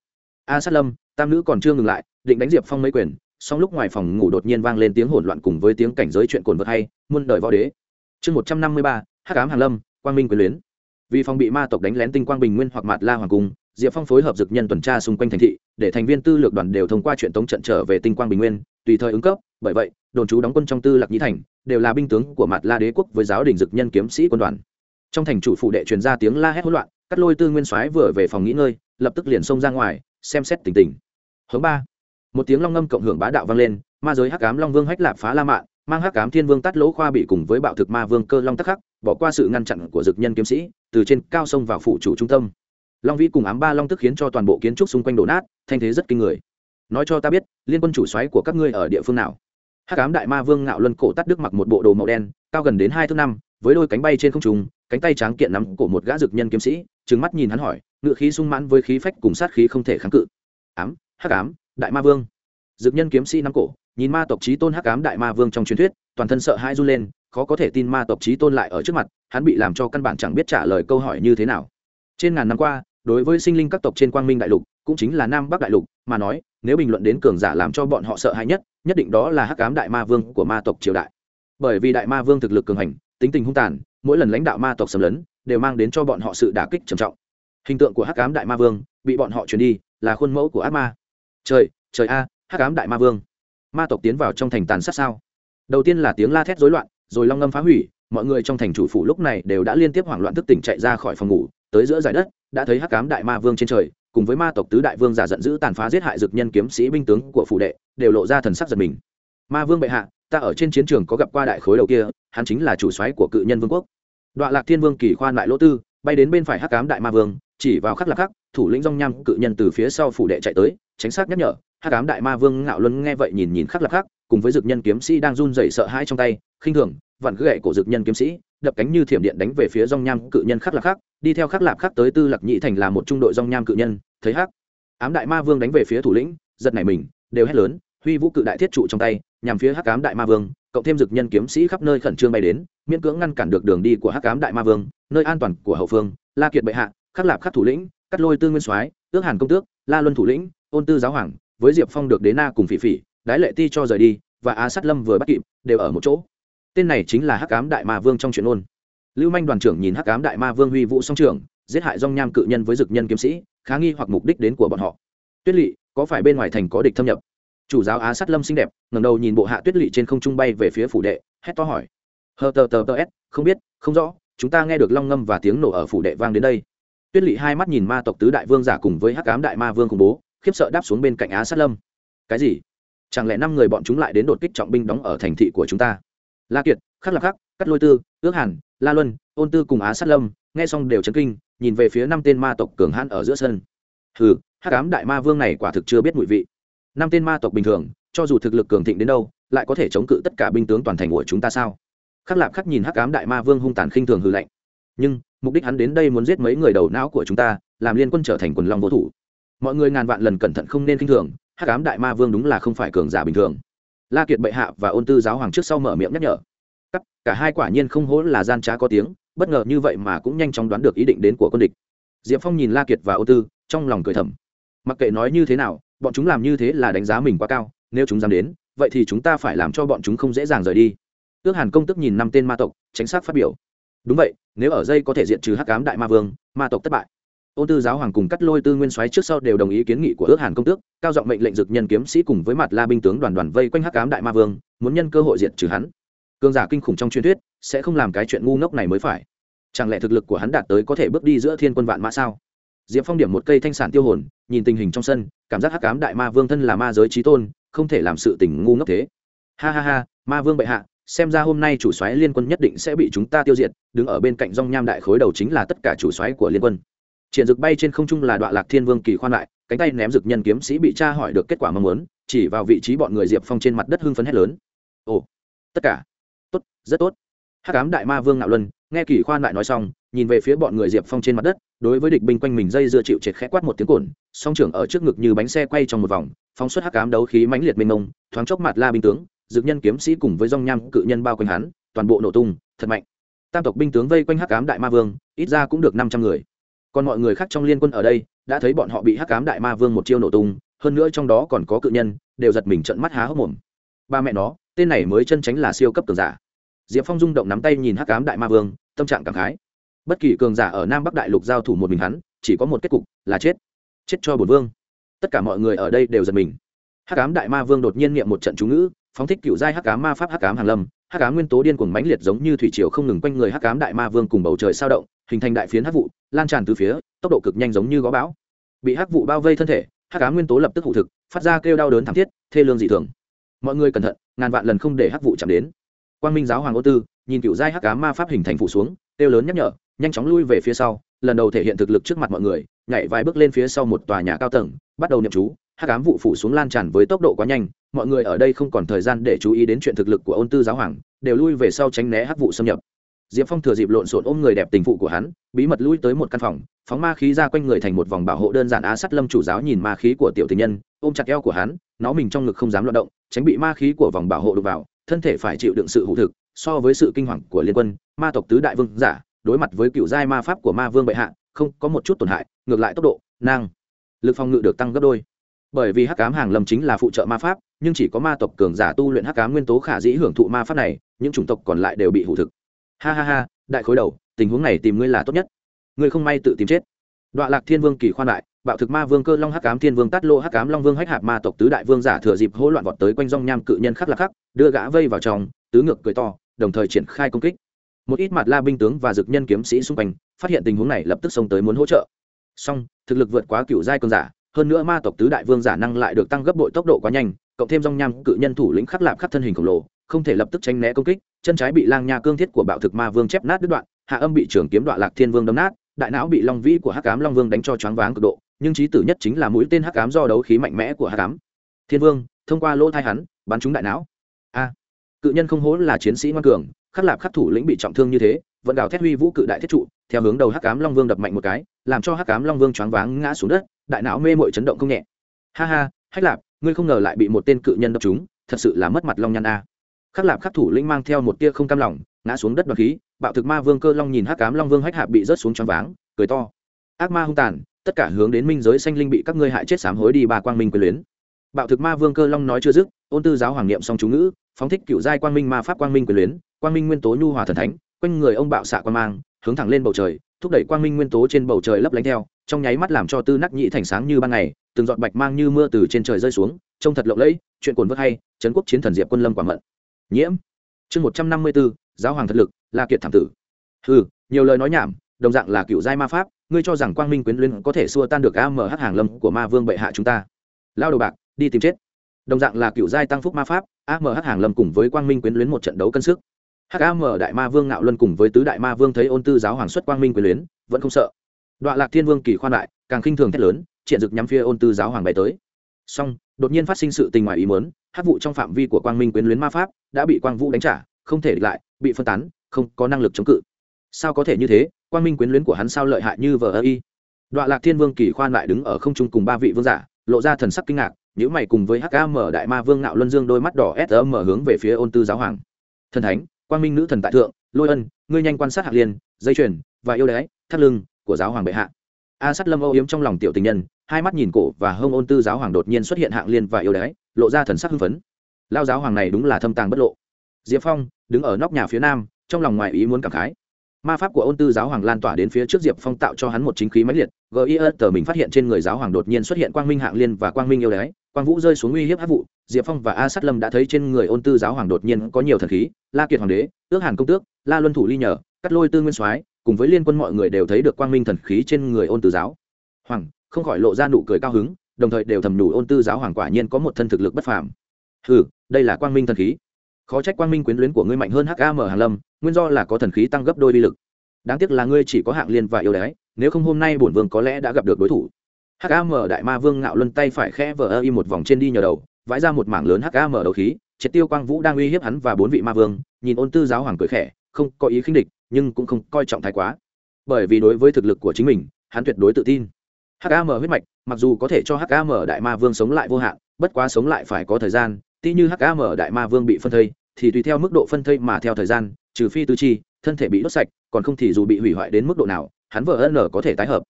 [SPEAKER 1] A sát lâm, tam nữ còn chưa ngừng lại, định đánh diệp phong mấy quyền, song lúc ngoài phòng ngủ đột nhiên vang lên tiếng hỗn loạn cùng với tiếng cảnh giới chuyện cồn vật hay, muôn đời võ đế. Chương một trăm năm mươi ba, hắc ám hàn lâm, quang minh quyền luyến. Vì phòng bị ma tộc đánh lén tinh quang bình nguyên hoặc mạt la hoàng cung, diệp phong phối hợp dực nhân tuần tra xung quanh thành thị để thành viên tư lược đoàn đều thông qua chuyện tống trận trở về tinh quang bình nguyên, tùy thời ứng cấp. Bởi vậy, đồn trú đóng quân trong tư lạc nhĩ thành đều là binh tướng của mặt la đế quốc với giáo đình dực nhân kiếm sĩ quân đoàn. Trong thành chủ phụ đệ truyền ra tiếng la hét hỗn loạn, cắt lôi tư nguyên soái vừa về phòng nghỉ ngơi, lập tức liền xông ra ngoài, xem xét tình tình. Hướng ba, một tiếng long ngâm cộng hưởng bá đạo vang lên, ma giới hắc ám long vương hách lạp phá la mạn, mang hắc ám thiên vương tắt lỗ khoa bị cùng với bạo thực ma vương cơ long tắc khắc, bỏ qua sự ngăn chặn của dực nhân kiếm sĩ, từ trên cao sông vào phủ chủ trung tâm. Long vĩ cùng ám ba long tức khiến cho toàn bộ kiến trúc xung quanh đổ nát thanh thế rất kinh người. Nói cho ta biết, liên quân chủ xoáy của các ngươi ở địa phương nào? Hắc ám đại ma vương ngạo luân cổ tắt đức mặc một bộ đồ màu đen, cao gần đến hai thước năm, với đôi cánh bay trên không trung, cánh tay tráng kiện nắm cổ một gã dực nhân kiếm sĩ, trừng mắt nhìn hắn hỏi ngựa khí sung mãn với khí phách cùng sát khí không thể kháng cự. Ám, hắc ám, đại ma vương. Dực nhân kiếm sĩ nắm cổ, nhìn ma tộc trí tôn hắc ám đại ma vương trong truyền thuyết, toàn thân sợ hãi run lên, khó có thể tin ma tộc trí tôn lại ở trước mặt, hắn bị làm cho căn bản chẳng biết trả lời câu hỏi như thế nào. Trên ngàn năm qua, đối với sinh linh các tộc trên quang minh đại lục cũng chính là nam bắc đại lục, mà nói, nếu bình luận đến cường giả làm cho bọn họ sợ hãi nhất nhất định đó là hắc ám đại ma vương của ma tộc triều đại. Bởi vì đại ma vương thực lực cường hành, tính tình hung tàn, mỗi lần lãnh đạo ma tộc xâm lấn, đều mang đến cho bọn họ sự đả kích trầm trọng. Hình tượng của hắc ám đại ma vương, bị bọn họ chuyển đi, là khuôn mẫu của ác ma. Trời trời a, hắc ám đại ma vương. Ma tộc tiến vào trong thành tàn sát sao? Đầu tiên là tiếng la thét rối loạn, rồi long ngâm phá hủy, mọi người trong thành chủ phủ lúc này đều đã liên tiếp hoảng loạn thức tỉnh chạy ra khỏi phòng ngủ, tới giữa giải đất, đã thấy hắc ám đại ma vương trên trời cùng với ma tộc tứ đại vương giả giận dữ tàn phá giết hại dực nhân kiếm sĩ binh tướng của phủ đệ, đều lộ ra thần sắc giật mình. Ma vương bệ hạ, ta ở trên chiến trường có gặp qua đại khối đầu kia, hắn chính là chủ soái của cự nhân vương quốc. Đoạn lạc thiên vương kỳ khoan lại lỗ tư, bay đến bên phải hắc cám đại ma vương, chỉ vào khắc lạc khắc thủ lĩnh rong nham cự nhân từ phía sau phủ đệ chạy tới, tránh sát nhắc nhở. Hắc cám đại ma vương ngạo luân nghe vậy nhìn nhìn khắc lạc khắc cùng với dực nhân kiếm sĩ đang run rẩy sợ hãi trong tay, khinh thường, vặn cứ gậy của dực nhân kiếm sĩ đập cánh như thiểm điện đánh về phía rong nham cự nhân khắc lạc khắc đi theo khắc lạc khắc tới tư lạc nhị thành là một trung đội rong nham cự nhân, thấy hắc. Ám đại ma vương đánh về phía thủ lĩnh, giật nảy mình, đều hét lớn, huy vũ cự đại thiết trụ trong tay, nhằm phía hắc ám đại ma vương, cộng thêm dực nhân kiếm sĩ khắp nơi khẩn trương bay đến, miễn cưỡng ngăn cản được đường đi của hắc ám đại ma vương, nơi an toàn của hậu phương, la kiệt bệ hạ khắc lạp khắc thủ lĩnh, cắt lôi tư nguyên soái, ước hàn công tước, la luân thủ lĩnh, ôn tư giáo hoàng, với diệp phong được đế na cùng phỉ phỉ, đái lệ ti cho rời đi, và á sát lâm vừa bắt kịp, đều ở một chỗ tên này chính là hắc Ám đại ma vương trong chuyện ôn lưu manh đoàn trưởng nhìn hắc Ám đại ma vương huy vũ song trưởng, giết hại dong nham cự nhân với dực nhân kiếm sĩ, khá nghi hoặc mục đích đến của bọn họ. Tuyết lỵ, có phải bên ngoài thành có địch thâm nhập? Chủ giáo á sát lâm xinh đẹp ngầm đầu nhìn bộ hạ tuyết lỵ trên không trung bay về phía phủ đệ, hét to hỏi. Hờ tờ tờ tờ s, không biết, không rõ, chúng ta nghe được long ngâm và tiếng nổ ở phủ đệ vang đến đây. Tuyết lỵ hai mắt nhìn ma tộc tứ đại vương giả cùng với hắc Ám đại ma vương khủng bố, khiếp sợ đáp xuống bên cạnh á sát lâm. Cái gì? Chẳng lẽ năm người bọn chúng lại đến đột kích trọng binh đóng ở thành thị của chúng ta? La kiệt, khắc lạc khắc cắt lôi tư, ước hàn, la luân, ôn tư cùng á sát lâm, nghe xong đều chấn kinh, nhìn về phía năm tên ma tộc cường hãn ở giữa sân. Hừ, hắc ám đại ma vương này quả thực chưa biết mùi vị. Năm tên ma tộc bình thường, cho dù thực lực cường thịnh đến đâu, lại có thể chống cự tất cả binh tướng toàn thành của chúng ta sao? Khắc lạp khắc nhìn hắc ám đại ma vương hung tàn khinh thường hư lạnh. Nhưng, mục đích hắn đến đây muốn giết mấy người đầu não của chúng ta, làm liên quân trở thành quần long vô thủ. Mọi người ngàn vạn lần cẩn thận không nên khinh thường, hắc ám đại ma vương đúng là không phải cường giả bình thường la kiệt bệ hạ và ôn tư giáo hoàng trước sau mở miệng nhắc nhở. Cả, cả hai quả nhiên không hố là gian trá có tiếng bất ngờ như vậy mà cũng nhanh chóng đoán được ý định đến của quân địch. Diệp phong nhìn la kiệt và ôn tư trong lòng cười thầm. Mặc kệ nói như thế nào bọn chúng làm như thế là đánh giá mình quá cao nếu chúng dám đến vậy thì chúng ta phải làm cho bọn chúng không dễ dàng rời đi. Ước hàn công tức nhìn năm tên ma tộc tránh sát phát biểu. Đúng vậy nếu ở đây có thể diện trừ hắc cám đại ma vương ma tộc thất bại ôn tư giáo hoàng cùng cắt lôi tư nguyên soái trước sau đều đồng ý kiến nghị của ước hàn công tước, cao giọng mệnh lệnh dực nhân kiếm sĩ cùng với mặt la binh tướng đoàn đoàn vây quanh hắc cám đại ma vương, muốn nhân cơ hội diệt trừ hắn. Cương giả kinh khủng trong truyền thuyết, sẽ không làm cái chuyện ngu ngốc này mới phải. Chẳng lẽ thực lực của hắn đạt tới có thể bước đi giữa thiên quân vạn mã sao? Diệp phong điểm một cây thanh sản tiêu hồn, nhìn tình hình trong sân, cảm giác hắc cám đại ma vương thân là ma giới trí tôn, không thể làm sự tình ngu ngốc thế. Ha ha ha, ma vương bệ hạ, xem ra hôm nay chủ soái liên quân nhất định sẽ bị chúng ta tiêu diệt, đứng ở bên cạnh dong nham đại khối đầu chính là tất cả chủ soái của liên quân triển dực bay trên không trung là đoạn lạc thiên vương kỳ khoan lại, cánh tay ném dực nhân kiếm sĩ bị tra hỏi được kết quả mong muốn, chỉ vào vị trí bọn người diệp phong trên mặt đất hưng phấn hét lớn. Ồ, tất cả. Tốt, rất tốt. Hắc ám đại ma vương ngạo luân, nghe kỳ khoan lại nói xong, nhìn về phía bọn người diệp phong trên mặt đất, đối với địch binh quanh mình dây dưa chịu triệt khẽ quát một tiếng cồn song trưởng ở trước ngực như bánh xe quay trong một vòng, phóng xuất hắc ám đấu khí mãnh liệt mênh mông, thoáng chốc mặt la binh tướng dực nhân kiếm sĩ cùng với dòng nham cự nhân bao quanh hắn, toàn bộ nổ tung, thật mạnh. Tam tộc binh tướng vây quanh hắc ám đại ma vương, ít ra cũng được năm trăm người còn mọi người khác trong liên quân ở đây, đã thấy bọn họ bị hắc ám đại ma vương một chiêu nổ tung, hơn nữa trong đó còn có cự nhân, đều giật mình trận mắt há hốc mồm. Ba mẹ nó, tên này mới chân tránh là siêu cấp cường giả. Diệp phong rung động nắm tay nhìn hắc ám đại ma vương, tâm trạng cảm khái. Bất kỳ cường giả ở nam bắc đại lục giao thủ một mình hắn, chỉ có một kết cục, là chết. Chết cho bổn vương. Tất cả mọi người ở đây đều giật mình. Hắc ám đại ma vương đột nhiên niệm một trận chú ngữ, phóng thích cựu giai hắc ám ma pháp, hắc ám hàn lâm. Hắc ám nguyên tố điên cuồng mãnh liệt giống như thủy triều không ngừng quanh người hắc ám đại ma vương cùng bầu trời sao động hình thành đại phiến hắc vụ, lan tràn từ phía, tốc độ cực nhanh giống như gió bão. Bị hắc vụ bao vây thân thể, hắc ám nguyên tố lập tức hụ thực, phát ra kêu đau đớn thảm thiết, thê lương dị thường. Mọi người cẩn thận, ngàn vạn lần không để hắc vụ chạm đến. Quang minh giáo hoàng ô tư, nhìn cựu giai hắc ám ma pháp hình thành phủ xuống, kêu lớn nhắc nhở, nhanh chóng lui về phía sau, lần đầu thể hiện thực lực trước mặt mọi người, nhảy vài bước lên phía sau một tòa nhà cao tầng, bắt đầu niệm chú, hắc ám vụ phủ xuống lan tràn với tốc độ quá nhanh, mọi người ở đây không còn thời gian để chú ý đến chuyện thực lực của ôn tư giáo hoàng, đều lui về sau tránh né hắc vụ xâm nhập diệp phong thừa dịp lộn xộn ôm người đẹp tình phụ của hắn, bí mật lui tới một căn phòng, phóng ma khí ra quanh người thành một vòng bảo hộ đơn giản á sắt lâm chủ giáo nhìn ma khí của tiểu tình nhân, ôm chặt eo của hắn, nó mình trong ngực không dám loạt động, tránh bị ma khí của vòng bảo hộ đục vào, thân thể phải chịu đựng sự hữu thực, so với sự kinh hoàng của liên quân, ma tộc tứ đại vương giả, đối mặt với cựu giai ma pháp của ma vương bệ hạ, không có một chút tổn hại, ngược lại tốc độ năng lực phòng ngự được tăng gấp đôi. Bởi vì hắc cám hàng lâm chính là phụ trợ ma pháp, nhưng chỉ có ma tộc cường giả tu luyện hắc cám nguyên tố khả dĩ hưởng thụ ma pháp này, những chủng tộc còn lại đều bị hủ thực ha ha ha, đại khối đầu, tình huống này tìm ngươi là tốt nhất. Ngươi không may tự tìm chết. Đoạn lạc thiên vương kỳ khoan lại, bạo thực ma vương cơ long hắc cám thiên vương tát lô hắc cám long vương hách hạp ma tộc tứ đại vương giả thừa dịp hỗn loạn vọt tới quanh rong nham cự nhân khắc lạc khắc, đưa gã vây vào trong, tứ ngược cười to, đồng thời triển khai công kích. Một ít mặt la binh tướng và dực nhân kiếm sĩ xung quanh, phát hiện tình huống này lập tức xông tới muốn hỗ trợ. Song, thực lực vượt quá cựu giai cơn giả, hơn nữa ma tộc tứ đại vương giả năng lại được tăng gấp bội tốc độ quá nhanh, cộng thêm rong nham cự nhân thủ lĩnh khắc lạp khắc thân hình khổng lồ không thể lập tức tránh né công kích, chân trái bị lang nha cương thiết của bạo thực ma vương chép nát đứt đoạn, hạ âm bị trưởng kiếm đoạn lạc thiên vương đấm nát, đại não bị long vĩ của hắc cám long vương đánh cho choáng váng cực độ, nhưng trí tử nhất chính là mũi tên hắc cám do đấu khí mạnh mẽ của hắc cám thiên vương, thông qua lỗ thai hắn, bắn trúng đại não. A. À, cự nhân không hố là chiến sĩ ngoan cường, khắc lạp khắc thủ lĩnh bị trọng thương như thế vẫn gào thét huy vũ cự đại thiết trụ, theo hướng đầu hắc cám long vương đập mạnh một cái, làm cho hắc cám long vương choáng váng ngã xuống đất, đại não mê mội chấn động không nhẹ. Ha ha, hách lạp, ngươi không ngờ lại bị một tên cự nhân đập trúng, thật sự là mất mặt long nhan a khắc lạp khắc thủ lĩnh mang theo một tia không cam lòng, ngã xuống đất đoạt khí, bạo thực ma vương cơ long nhìn hắc cám long vương hách hạp bị rớt xuống choáng váng, cười to. Ác ma hung tàn, tất cả hướng đến minh giới xanh linh bị các ngươi hại chết sám hối đi ba quang minh quyền luyến. Bạo thực ma vương cơ long nói chưa dứt, ôn tư giáo hoàng niệm xong chú ngữ, phóng thích cựu giai quang minh ma pháp quang minh quyền luyến, quang minh nguyên tố nhu hòa thần thánh, quanh người ông bạo xạ quang mang, hướng thẳng lên bầu trời, thúc đẩy quang minh nguyên tố trên bầu trời lấp lánh theo, trong nháy mắt làm cho tư nắc nhị thành sáng như ban ngày, từng giọt bạch mang như mưa từ trên trời rơi xuống, trông thật lộng lẫy, chuyện cồn vớt hay trấn quốc chiến thần diệp quân lâm quả mận nhiễm. Chương một trăm năm mươi bốn giáo hoàng thật lực, la kiệt thảm tử. Ừ nhiều lời nói nhảm, đồng dạng là cựu giai ma pháp, ngươi cho rằng quang minh quyến luyến có thể xua tan được amh hàng lâm của ma vương bệ hạ chúng ta. Lao đầu bạc, đi tìm chết. Đồng dạng là cựu giai tăng phúc ma pháp amh hàng lâm cùng với quang minh quyến luyến một trận đấu cân sức. Hkm đại ma vương ngạo luân cùng với tứ đại ma vương thấy ôn tư giáo hoàng xuất quang minh quyến luyến, vẫn không sợ. Đoạn lạc thiên vương kỳ khoan đại, càng khinh thường thét lớn, triện dực nhắm phía ôn tư giáo hoàng bay tới. Song đột nhiên phát sinh sự tình ngoài ý muốn hát vụ trong phạm vi của quang minh quyến luyến ma pháp đã bị quang vũ đánh trả, không thể địch lại, bị phân tán, không có năng lực chống cự. Sao có thể như thế? Quang minh quyến luyến của hắn sao lợi hại như vờ ơ y? Đoạn lạc thiên vương kỳ khoan lại đứng ở không trung cùng ba vị vương giả, lộ ra thần sắc kinh ngạc nhữ mày cùng với hkm đại ma vương ngạo luân dương đôi mắt đỏ sm hướng về phía ôn tư giáo hoàng. Thần thánh, quang minh nữ thần tại thượng, lôi ân, ngươi nhanh quan sát hạc liên, dây chuyền, và yêu đái, thắt lưng của giáo hoàng bệ hạ. A sắt lâm âu yếm trong lòng tiểu tình nhân hai mắt nhìn cổ và hông ôn tư giáo hoàng đột nhiên xuất hiện hạng liên và yêu đái, lộ ra thần sắc hưng phấn. Lao giáo hoàng này đúng là thâm tàng bất lộ. Diệp phong đứng ở nóc nhà phía nam, trong lòng ngoài ý muốn cảm khái. Ma pháp của ôn tư giáo hoàng lan tỏa đến phía trước diệp phong tạo cho hắn một chính khí mãnh liệt gis tờ mình phát hiện trên người giáo hoàng đột nhiên xuất hiện quang minh hạng liên và quang minh yêu đái, quang vũ rơi xuống uy hiếp áp vụ, diệp phong và a sát lâm đã thấy trên người ôn tư giáo hoàng đột nhiên có nhiều thần khí, la kiệt hoàng đế, ước hàn công tước, la luân thủ ly nhờ, cắt lôi tư nguyên soái, cùng với liên quân mọi người đều thấy được quang minh thần khí trên người ôn tư giáo. Hoàng không khỏi lộ ra nụ cười cao hứng, đồng thời đều thầm đủ ôn tư giáo hoàng quả nhiên có một thân thực lực bất phàm. Ừ đây là quang minh thần khí. Khó trách quang minh quyến luyến của ngươi mạnh hơn hkm hàn lâm, nguyên do là có thần khí tăng gấp đôi vi lực. Đáng tiếc là ngươi chỉ có hạng liên và yêu đái, nếu không hôm nay bổn vương có lẽ đã gặp được đối thủ. Hkm đại ma vương ngạo luân tay phải khẽ vờ ơ y một vòng trên đi nhờ đầu, vãi ra một mảng lớn hkm đầu khí, triệt tiêu quang vũ đang uy hiếp hắn và bốn vị ma vương, nhìn ôn tư giáo hoàng cười khẽ, không có ý khinh địch, nhưng cũng không coi trọng thái quá. Bởi vì đối với thực lực của chính mình, hắn tuyệt đối tự tin hkm huyết mạch, mặc dù có thể cho hkm đại ma vương sống lại vô hạn, bất quá sống lại phải có thời gian tí như hkm đại ma vương bị phân thây, thì tùy theo mức độ phân thây mà theo thời gian, trừ phi tư chi, thân thể bị đốt sạch, còn không thì dù bị hủy hoại đến mức độ nào, hắn vợ ân có thể tái hợp.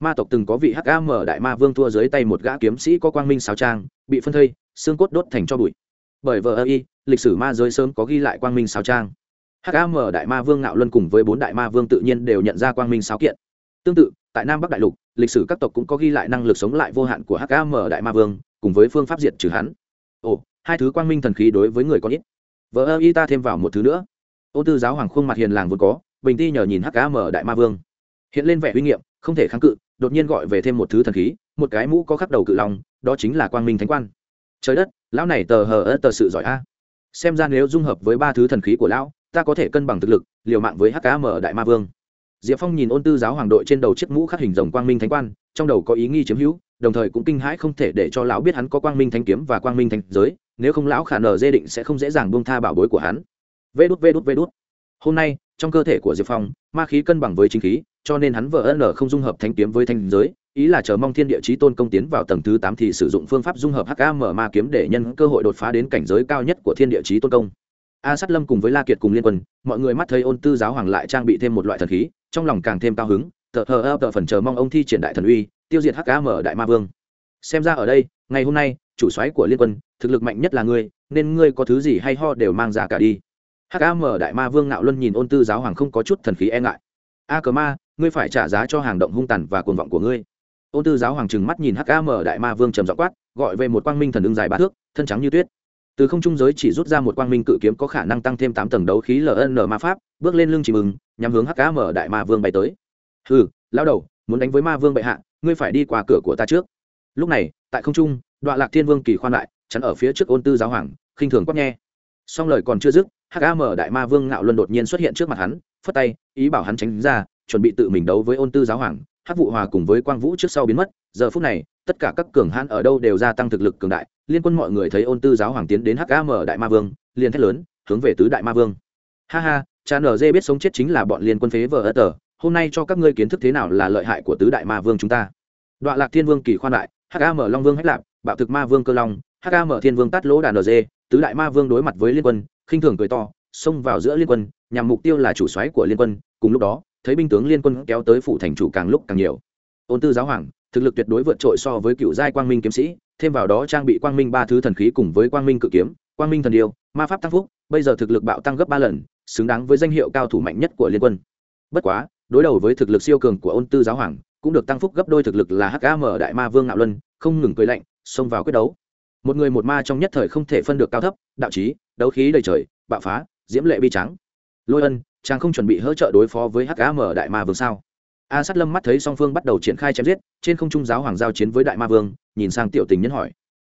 [SPEAKER 1] Ma tộc từng có vị hkm đại ma vương thua dưới tay một gã kiếm sĩ có quang minh sáo trang, bị phân thây, xương cốt đốt thành cho bụi. Bởi vợ ơ y, lịch sử ma giới sớm có ghi lại quang minh sáo trang. Hkm đại ma vương ngạo luân cùng với bốn đại ma vương tự nhiên đều nhận ra quang minh sáo kiện. Tương tự tại nam bắc đại lục, lịch sử các tộc cũng có ghi lại năng lực sống lại vô hạn của hkm đại ma vương, cùng với phương pháp diệt trừ hắn. Ồ, hai thứ quang minh thần khí đối với người có ít. Vợ ơ y ta thêm vào một thứ nữa. Ô tư giáo hoàng khuôn mặt hiền làng vốn có, bình ti nhờ nhìn hkm đại ma vương. Hiện lên vẻ uy nghiệm không thể kháng cự, đột nhiên gọi về thêm một thứ thần khí, một cái mũ có khắc đầu cự long, đó chính là quang minh thánh quan. Trời đất, lão này tờ hờ ớt tờ sự giỏi a. Xem ra nếu dung hợp với ba thứ thần khí của lão, ta có thể cân bằng thực lực, liều mạng với hkm đại ma vương diệp phong nhìn ôn tư giáo hoàng đội trên đầu chiếc mũ khắc hình rồng quang minh thánh quan, trong đầu có ý nghi chiếm hữu, đồng thời cũng kinh hãi không thể để cho lão biết hắn có quang minh thánh kiếm và quang minh thánh giới, nếu không lão khả nở dê định sẽ không dễ dàng buông tha bảo bối của hắn. Vê đút vê đút vê đút. Hôm nay, trong cơ thể của diệp phong, ma khí cân bằng với chính khí, cho nên hắn vợ ân không dung hợp thánh kiếm với thanh giới, ý là chờ mong thiên địa chí tôn công tiến vào tầng thứ tám thì sử dụng phương pháp dung hợp hkm ma kiếm để nhân cơ hội đột phá đến cảnh giới cao nhất của thiên địa chí tôn công. A sát lâm cùng với la kiệt cùng liên quân, mọi người mắt thấy ôn tư giáo hoàng lại trang bị thêm một loại thần khí trong lòng càng thêm cao hứng, tờ hờ ơ tờ phần chờ mong ông thi triển đại thần uy, tiêu diệt hkm đại ma vương. Xem ra ở đây, ngày hôm nay, chủ soái của liên quân, thực lực mạnh nhất là ngươi, nên ngươi có thứ gì hay ho đều mang ra cả đi. Hkm đại ma vương ngạo luân nhìn ôn tư giáo hoàng không có chút thần khí e ngại. A cờ ma, ngươi phải trả giá cho hàng động hung tàn và cuồng vọng của ngươi. Ôn tư giáo hoàng trừng mắt nhìn hkm đại ma vương trầm dọ quát, gọi về một quang minh thần ưng dài ba thước, thân trắng như tuyết từ không trung giới chỉ rút ra một quang minh cự kiếm có khả năng tăng thêm tám tầng đấu khí ln ma pháp, bước lên lưng chỉ mừng nhằm hướng hkm đại ma vương bay tới. Ừ lao đầu, muốn đánh với ma vương bệ hạ, ngươi phải đi qua cửa của ta trước. Lúc này, tại không trung đoạn lạc thiên vương kỳ khoan lại, chắn ở phía trước ôn tư giáo hoàng, khinh thường quát nghe. Song lời còn chưa dứt hkm đại ma vương ngạo luân đột nhiên xuất hiện trước mặt hắn, phất tay, ý bảo hắn tránh ra, chuẩn bị tự mình đấu với ôn tư giáo hoàng. Hát vụ hòa cùng với quang vũ trước sau biến mất, giờ phút này tất cả các cường hãn ở đâu đều gia tăng thực lực cường đại, liên quân mọi người thấy ôn tư giáo hoàng tiến đến hkm đại ma vương, liền thét lớn, hướng về tứ đại ma vương. Ha ha, cha nz dê biết sống chết chính là bọn liên quân phế vờ ơ tờ, hôm nay cho các ngươi kiến thức thế nào là lợi hại của tứ đại ma vương chúng ta. Đoạn lạc thiên vương kỳ khoan đại hkm long vương hách lạp, bạo thực ma vương cơ long hkm thiên vương tát lỗ đàn nz dê tứ đại ma vương đối mặt với liên quân, khinh thường cười to, xông vào giữa liên quân, nhằm mục tiêu là chủ soái của liên quân, cùng lúc đó, thấy binh tướng liên quân kéo tới phủ thành chủ càng lúc càng nhiều. Ôn tư giáo hoàng thực lực tuyệt đối vượt trội so với cựu giai quang minh kiếm sĩ, thêm vào đó trang bị quang minh ba thứ thần khí cùng với quang minh cự kiếm, quang minh thần điêu, ma pháp tăng phúc, bây giờ thực lực bạo tăng gấp ba lần, xứng đáng với danh hiệu cao thủ mạnh nhất của liên quân. Bất quá, đối đầu với thực lực siêu cường của ôn tư giáo hoàng, cũng được tăng phúc gấp đôi thực lực là hkm đại ma vương ngạo luân, không ngừng cười lạnh, xông vào quyết đấu. Một người một ma trong nhất thời không thể phân được cao thấp, đạo trí đấu khí đầy trời, bạo phá, diễm lệ bi trắng. Lôi ân, chàng không chuẩn bị hỗ trợ đối phó với hkm đại ma vương sao? A sát lâm mắt thấy song phương bắt đầu triển khai chém giết, trên không trung giáo hoàng giao chiến với đại ma vương, nhìn sang tiểu tình nhân hỏi.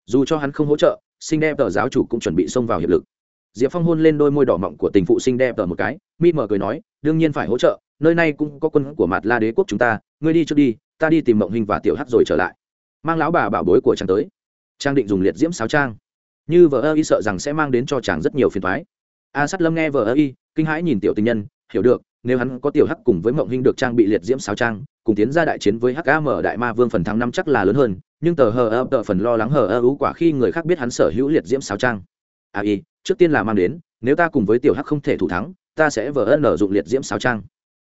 [SPEAKER 1] Dù cho hắn không hỗ trợ sinh đẹp tờ giáo chủ cũng chuẩn bị xông vào hiệp lực. Diệp phong hôn lên đôi môi đỏ mọng của tình phụ sinh đẹp tờ một cái, mi mờ cười nói, đương nhiên phải hỗ trợ, nơi này cũng có quân của mặt la đế quốc chúng ta, ngươi đi trước đi, ta đi tìm mộng hình và tiểu hắc rồi trở lại. Mang lão bà bảo bối của chàng tới. Trang định dùng liệt diễm sáo trang. Như vợ ơ y sợ rằng sẽ mang đến cho chàng rất nhiều phiền thoái a sắt lâm nghe vợ ơ y, kinh hãi nhìn tiểu tình nhân, hiểu được nếu hắn có tiểu hắc cùng với mộng hình được trang bị liệt diễm sáo trang cùng tiến ra đại chiến với hkm đại ma vương phần thắng năm chắc là lớn hơn nhưng tờ hờ ơ tờ phần lo lắng hờ ơ ú quả khi người khác biết hắn sở hữu liệt diễm sáo trang. À y trước tiên là mang đến nếu ta cùng với tiểu hắc không thể thủ thắng ta sẽ vờ ân nở dụng liệt diễm sáo trang.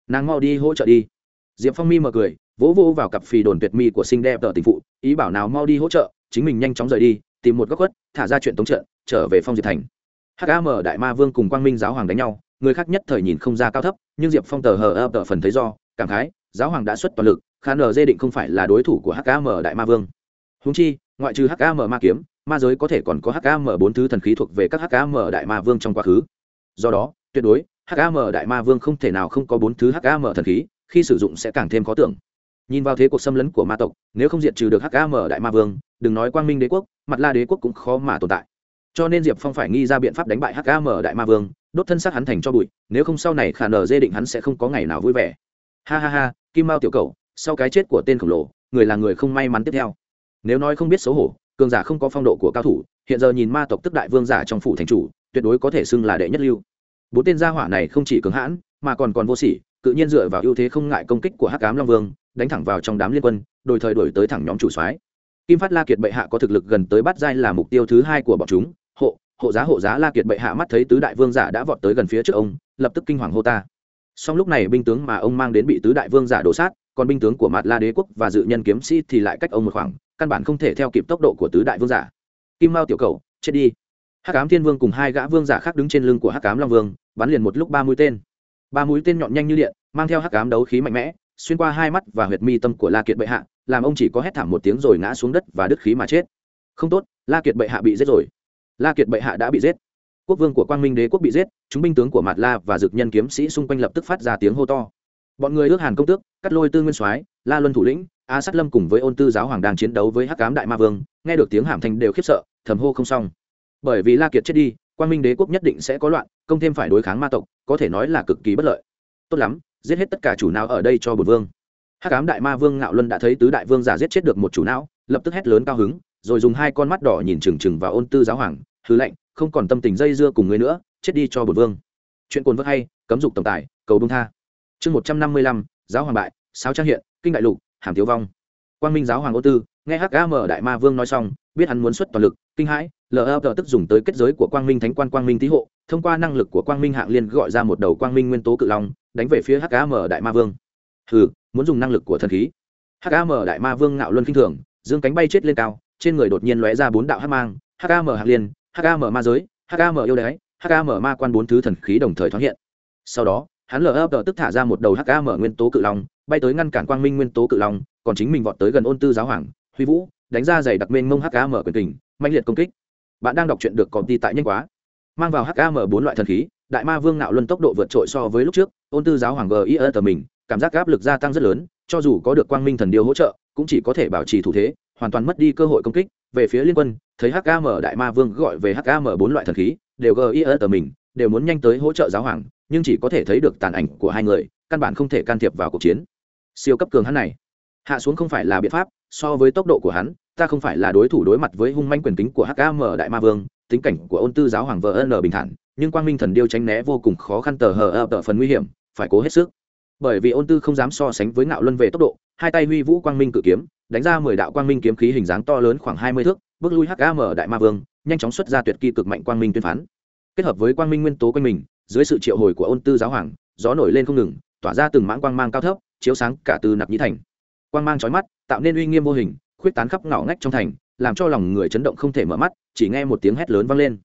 [SPEAKER 1] Nàng mau đi hỗ trợ đi. Diệp phong mi mở cười vỗ vỗ vào cặp phì đồn tuyệt mi của sinh đẹp tờ tình phụ ý bảo nào mau đi hỗ trợ chính mình nhanh chóng rời đi tìm một góc khuất thả ra chuyện tống trợ, trở về phong diệp thành. Hkm đại ma vương cùng quang minh giáo hoàng đánh nhau người khác nhất thời nhìn không ra cao thấp, nhưng diệp phong tờ hờ ập tờ phần thấy do, cảm khái, giáo hoàng đã xuất toàn lực, khả nờ dê định không phải là đối thủ của hkm đại ma vương. Húng chi, ngoại trừ hkm ma kiếm, ma giới có thể còn có hkm bốn thứ thần khí thuộc về các hkm đại ma vương trong quá khứ. Do đó, tuyệt đối hkm đại ma vương không thể nào không có bốn thứ hkm thần khí, khi sử dụng sẽ càng thêm khó tưởng. Nhìn vào thế cuộc xâm lấn của ma tộc, nếu không diệt trừ được hkm đại ma vương, đừng nói quang minh đế quốc, mặt la đế quốc cũng khó mà tồn tại. Cho nên diệp phong phải nghi ra biện pháp đánh bại hkm đại ma vương đốt thân xác hắn thành cho bụi, nếu không sau này khả nở dê định hắn sẽ không có ngày nào vui vẻ. Ha ha ha, kim mao tiểu cầu sau cái chết của tên khổng lồ, người là người không may mắn tiếp theo. Nếu nói không biết xấu hổ, cường giả không có phong độ của cao thủ, hiện giờ nhìn ma tộc tức đại vương giả trong phủ thành chủ, tuyệt đối có thể xưng là đệ nhất lưu. Bốn tên gia hỏa này không chỉ cứng hãn, mà còn còn vô sỉ, tự nhiên dựa vào ưu thế không ngại công kích của hắc cám long vương, đánh thẳng vào trong đám liên quân, đổi thời đổi tới thẳng nhóm chủ soái. Kim phát la kiệt bệ hạ có thực lực gần tới bát giai là mục tiêu thứ hai của bọn chúng, hộ hộ giá hộ giá la kiệt bệ hạ mắt thấy tứ đại vương giả đã vọt tới gần phía trước ông, lập tức kinh hoàng hô ta. Song lúc này binh tướng mà ông mang đến bị tứ đại vương giả đổ sát, còn binh tướng của mặt la đế quốc và dự nhân kiếm sĩ thì lại cách ông một khoảng, căn bản không thể theo kịp tốc độ của tứ đại vương giả. Kim mao tiểu cầu, chết đi. Hắc cám thiên vương cùng hai gã vương giả khác đứng trên lưng của hắc cám long vương, bắn liền một lúc ba mũi tên. Ba mũi tên nhọn nhanh như điện, mang theo hắc cám đấu khí mạnh mẽ, xuyên qua hai mắt và huyệt mi tâm của la kiệt bệ hạ, làm ông chỉ có hét thảm một tiếng rồi ngã xuống đất và đứt khí mà chết. Không tốt, la kiệt bệ hạ bị giết rồi la kiệt bệ hạ đã bị giết. Quốc vương của quang minh đế quốc bị giết, chúng binh tướng của mạt la và dực nhân kiếm sĩ xung quanh lập tức phát ra tiếng hô to. Bọn người ước hàn công tước, cắt lôi tư nguyên soái, la luân thủ lĩnh, a sát lâm cùng với ôn tư giáo hoàng đang chiến đấu với hắc cám đại ma vương, nghe được tiếng hàm thanh đều khiếp sợ, thầm hô không xong. Bởi vì la kiệt chết đi, quang minh đế quốc nhất định sẽ có loạn, công thêm phải đối kháng ma tộc, có thể nói là cực kỳ bất lợi. Tốt lắm, giết hết tất cả chủ nào ở đây cho bột vương. Hắc cám đại ma vương ngạo luân đã thấy tứ đại vương giả giết chết được một chủ não, lập tức hét lớn cao hứng rồi dùng hai con mắt đỏ nhìn trừng trừng vào ôn tư giáo hoàng hư lệnh không còn tâm tình dây dưa cùng người nữa, chết đi cho bột vương. Chuyện cồn vớt hay, cấm dục tổng tài, cầu đông tha. Chương một trăm năm mươi lăm, giáo hoàng bại sáu trang hiện, kinh đại lục, hàm thiếu vong. Quang minh giáo hoàng ô tư, nghe hkm đại ma vương nói xong, biết hắn muốn xuất toàn lực, kinh hãi, lờ tức dùng tới kết giới của quang minh thánh quan quang minh tý hộ, thông qua năng lực của quang minh hạng liên gọi ra một đầu quang minh nguyên tố cự long, đánh về phía hkm đại ma vương. Hừ, muốn dùng năng lực của thần khí. Hkm đại ma vương ngạo luân kinh thường, dương cánh bay chết lên cao trên người đột nhiên lóe ra bốn đạo hắc mang hkm hạc liên hkm ma giới hkm yêu đái hkm ma quan bốn thứ thần khí đồng thời thoáng hiện. Sau đó, hắn lờ tức thả ra một đầu hkm nguyên tố cự long, bay tới ngăn cản quang minh nguyên tố cự long, còn chính mình vọt tới gần ôn tư giáo hoàng, huy vũ, đánh ra giày đặc mênh mông hkm quyền tình mạnh liệt công kích. Bạn đang đọc truyện được còn đi tại nhanh quá. Mang vào hkm bốn loại thần khí, đại ma vương nạo luân tốc độ vượt trội so với lúc trước, ôn tư giáo hoàng gi tờ mình, cảm giác áp lực gia tăng rất lớn, cho dù có được quang minh thần điêu hỗ trợ, cũng chỉ có thể bảo trì thủ thế hoàn toàn mất đi cơ hội công kích, về phía liên quân, thấy hkm đại ma vương gọi về hkm bốn loại thần khí, đều gis ở mình, đều muốn nhanh tới hỗ trợ giáo hoàng, nhưng chỉ có thể thấy được tàn ảnh của hai người, căn bản không thể can thiệp vào cuộc chiến. Siêu cấp cường hắn này, hạ xuống không phải là biện pháp, so với tốc độ của hắn, ta không phải là đối thủ đối mặt với hung manh quyền tính của hkm đại ma vương, tính cảnh của ôn tư giáo hoàng vợ n bình thản, nhưng quang minh thần điêu tránh né vô cùng khó khăn tờ hờ ập tờ phần nguy hiểm, phải cố hết sức. Bởi vì ôn tư không dám so sánh với ngạo luân về tốc độ hai tay huy vũ quang minh cự kiếm, đánh ra mười đạo quang minh kiếm khí hình dáng to lớn khoảng hai mươi thước, bước lui hkm đại ma vương, nhanh chóng xuất ra tuyệt kỳ cực mạnh quang minh tuyên phán. Kết hợp với quang minh nguyên tố quanh mình, dưới sự triệu hồi của ôn tư giáo hoàng, gió nổi lên không ngừng, tỏa ra từng mãng quang mang cao thấp, chiếu sáng cả từ nạp nhĩ thành. Quang mang trói mắt, tạo nên uy nghiêm vô hình, khuyết tán khắp ngõ ngách trong thành, làm cho lòng người chấn động không thể mở mắt, chỉ nghe một tiếng hét lớn vang lên.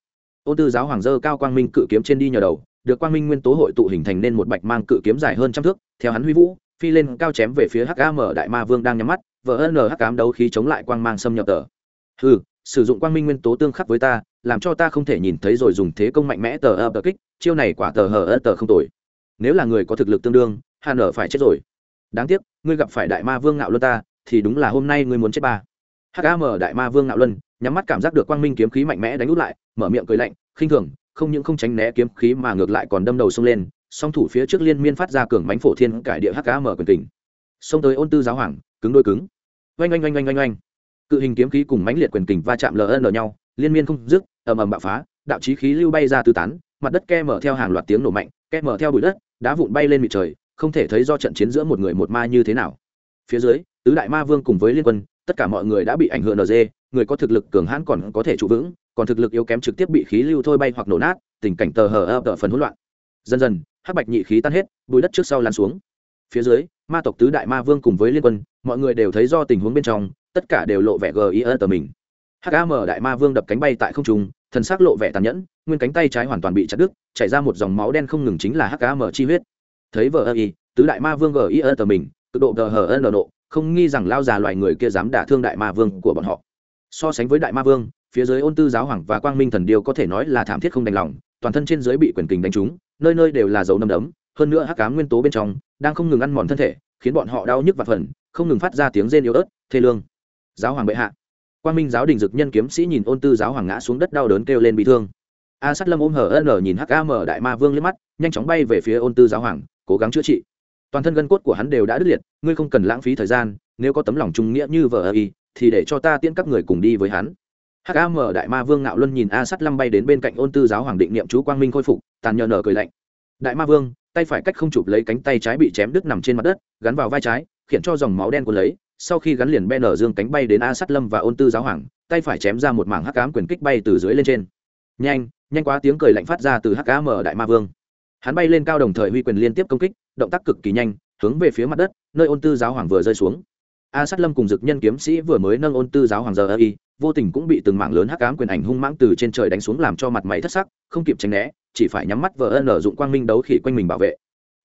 [SPEAKER 1] Ôn tư giáo hoàng dơ cao quang minh cự kiếm trên đi nhờ đầu, được quang minh nguyên tố hội tụ hình thành nên một bạch mang cự kiếm dài hơn trăm thước, theo hắn huy vũ phi lên cao chém về phía hkm đại ma vương đang nhắm mắt vỡ n hkm đấu khí chống lại quang mang xâm nhập tờ. Ừ sử dụng quang minh nguyên tố tương khắc với ta, làm cho ta không thể nhìn thấy rồi dùng thế công mạnh mẽ tờ ập kích, chiêu này quả tờ hờ ơ tờ không tồi. Nếu là người có thực lực tương đương hà nở phải chết rồi. Đáng tiếc, ngươi gặp phải đại ma vương ngạo luân ta, thì đúng là hôm nay ngươi muốn chết ba. Hkm đại ma vương ngạo luân, nhắm mắt cảm giác được quang minh kiếm khí mạnh mẽ đánh út lại, mở miệng cười lạnh, khinh thường, không những không tránh né kiếm khí mà ngược lại còn đâm đầu xông lên song thủ phía trước liên miên phát ra cường bánh phổ thiên cải địa hkm quyền tình xông tới ôn tư giáo hoàng, cứng đôi cứng. Oanh oanh oanh oanh oanh oanh. Cự hình kiếm khí cùng mãnh liệt quyền tình va chạm ln nhau, liên miên không dứt, ầm ầm bạo phá, đạo chí khí lưu bay ra tứ tán, mặt đất ke mở theo hàng loạt tiếng nổ mạnh, ke mở theo bụi đất, đá vụn bay lên mịt trời, không thể thấy do trận chiến giữa một người một ma như thế nào. Phía dưới, tứ đại ma vương cùng với liên quân, tất cả mọi người đã bị ảnh hưởng nd người có thực lực cường hãn còn có thể trụ vững, còn thực lực yếu kém trực tiếp bị khí lưu thôi bay hoặc nổ nát, tình cảnh tờ hờ ập phần hỗn loạn. Dần dần hắc bạch nhị khí tan hết, bùi đất trước sau lan xuống. Phía dưới, ma tộc tứ đại ma vương cùng với liên quân, mọi người đều thấy do tình huống bên trong, tất cả đều lộ vẻ gờ tờ mình. Hkm đại ma vương đập cánh bay tại không trung, thần sắc lộ vẻ tàn nhẫn, nguyên cánh tay trái hoàn toàn bị chặt đứt, chảy ra một dòng máu đen không ngừng chính là hkm chi huyết. Thấy vờ ơ y, tứ đại ma vương gờ tờ mình, cực độ gờ hờ ân nộ, không nghi rằng lao già loài người kia dám đả thương đại ma vương của bọn họ. So sánh với đại ma vương, phía dưới ôn tư giáo hoàng và quang minh thần điêu có thể nói là thảm thiết không đành lòng toàn thân trên dưới bị quyền kình đánh trúng, nơi nơi đều là dấu nâm đấm, hơn nữa hắc cám nguyên tố bên trong đang không ngừng ăn mòn thân thể, khiến bọn họ đau nhức và phần, không ngừng phát ra tiếng rên yếu ớt, thê lương! Giáo hoàng bệ hạ. Quang minh giáo đình dực nhân kiếm sĩ nhìn ôn tư giáo hoàng ngã xuống đất đau đớn kêu lên bị thương. A sát lâm ôm hở ân nhìn hắc a mở đại ma vương liếc mắt, nhanh chóng bay về phía ôn tư giáo hoàng, cố gắng chữa trị. Toàn thân gân cốt của hắn đều đã đứt liệt, ngươi không cần lãng phí thời gian, nếu có tấm lòng trung nghĩa như vợ ơ y, thì để cho ta tiễn các người cùng đi với hắn hắc a mở đại ma vương ngạo luân nhìn a sắt Lăng bay đến bên cạnh ôn tư giáo hoàng định niệm chú quang minh khôi phục, tàn nhờ nở cười lạnh. Đại ma vương, tay phải cách không chụp lấy cánh tay trái bị chém đứt nằm trên mặt đất, gắn vào vai trái khiến cho dòng máu đen cuốn lấy, sau khi gắn liền ben ở dương cánh bay đến a sắt lâm và ôn tư giáo hoàng, tay phải chém ra một mảng hắc ám quyền kích bay từ dưới lên trên. Nhanh nhanh quá, tiếng cười lạnh phát ra từ hắc ám mở đại ma vương. Hắn bay lên cao đồng thời huy quyền liên tiếp công kích, động tác cực kỳ nhanh, hướng về phía mặt đất, nơi ôn tư giáo hoàng vừa rơi xuống a sát lâm cùng dực nhân kiếm sĩ vừa mới nâng ôn tư giáo hoàng giờ ơ y, vô tình cũng bị từng mảng lớn hắc ám quyền ảnh hung mãng từ trên trời đánh xuống làm cho mặt máy thất sắc, không kịp tránh né, chỉ phải nhắm mắt vờ ân ở dụng quang minh đấu khỉ quanh mình bảo vệ.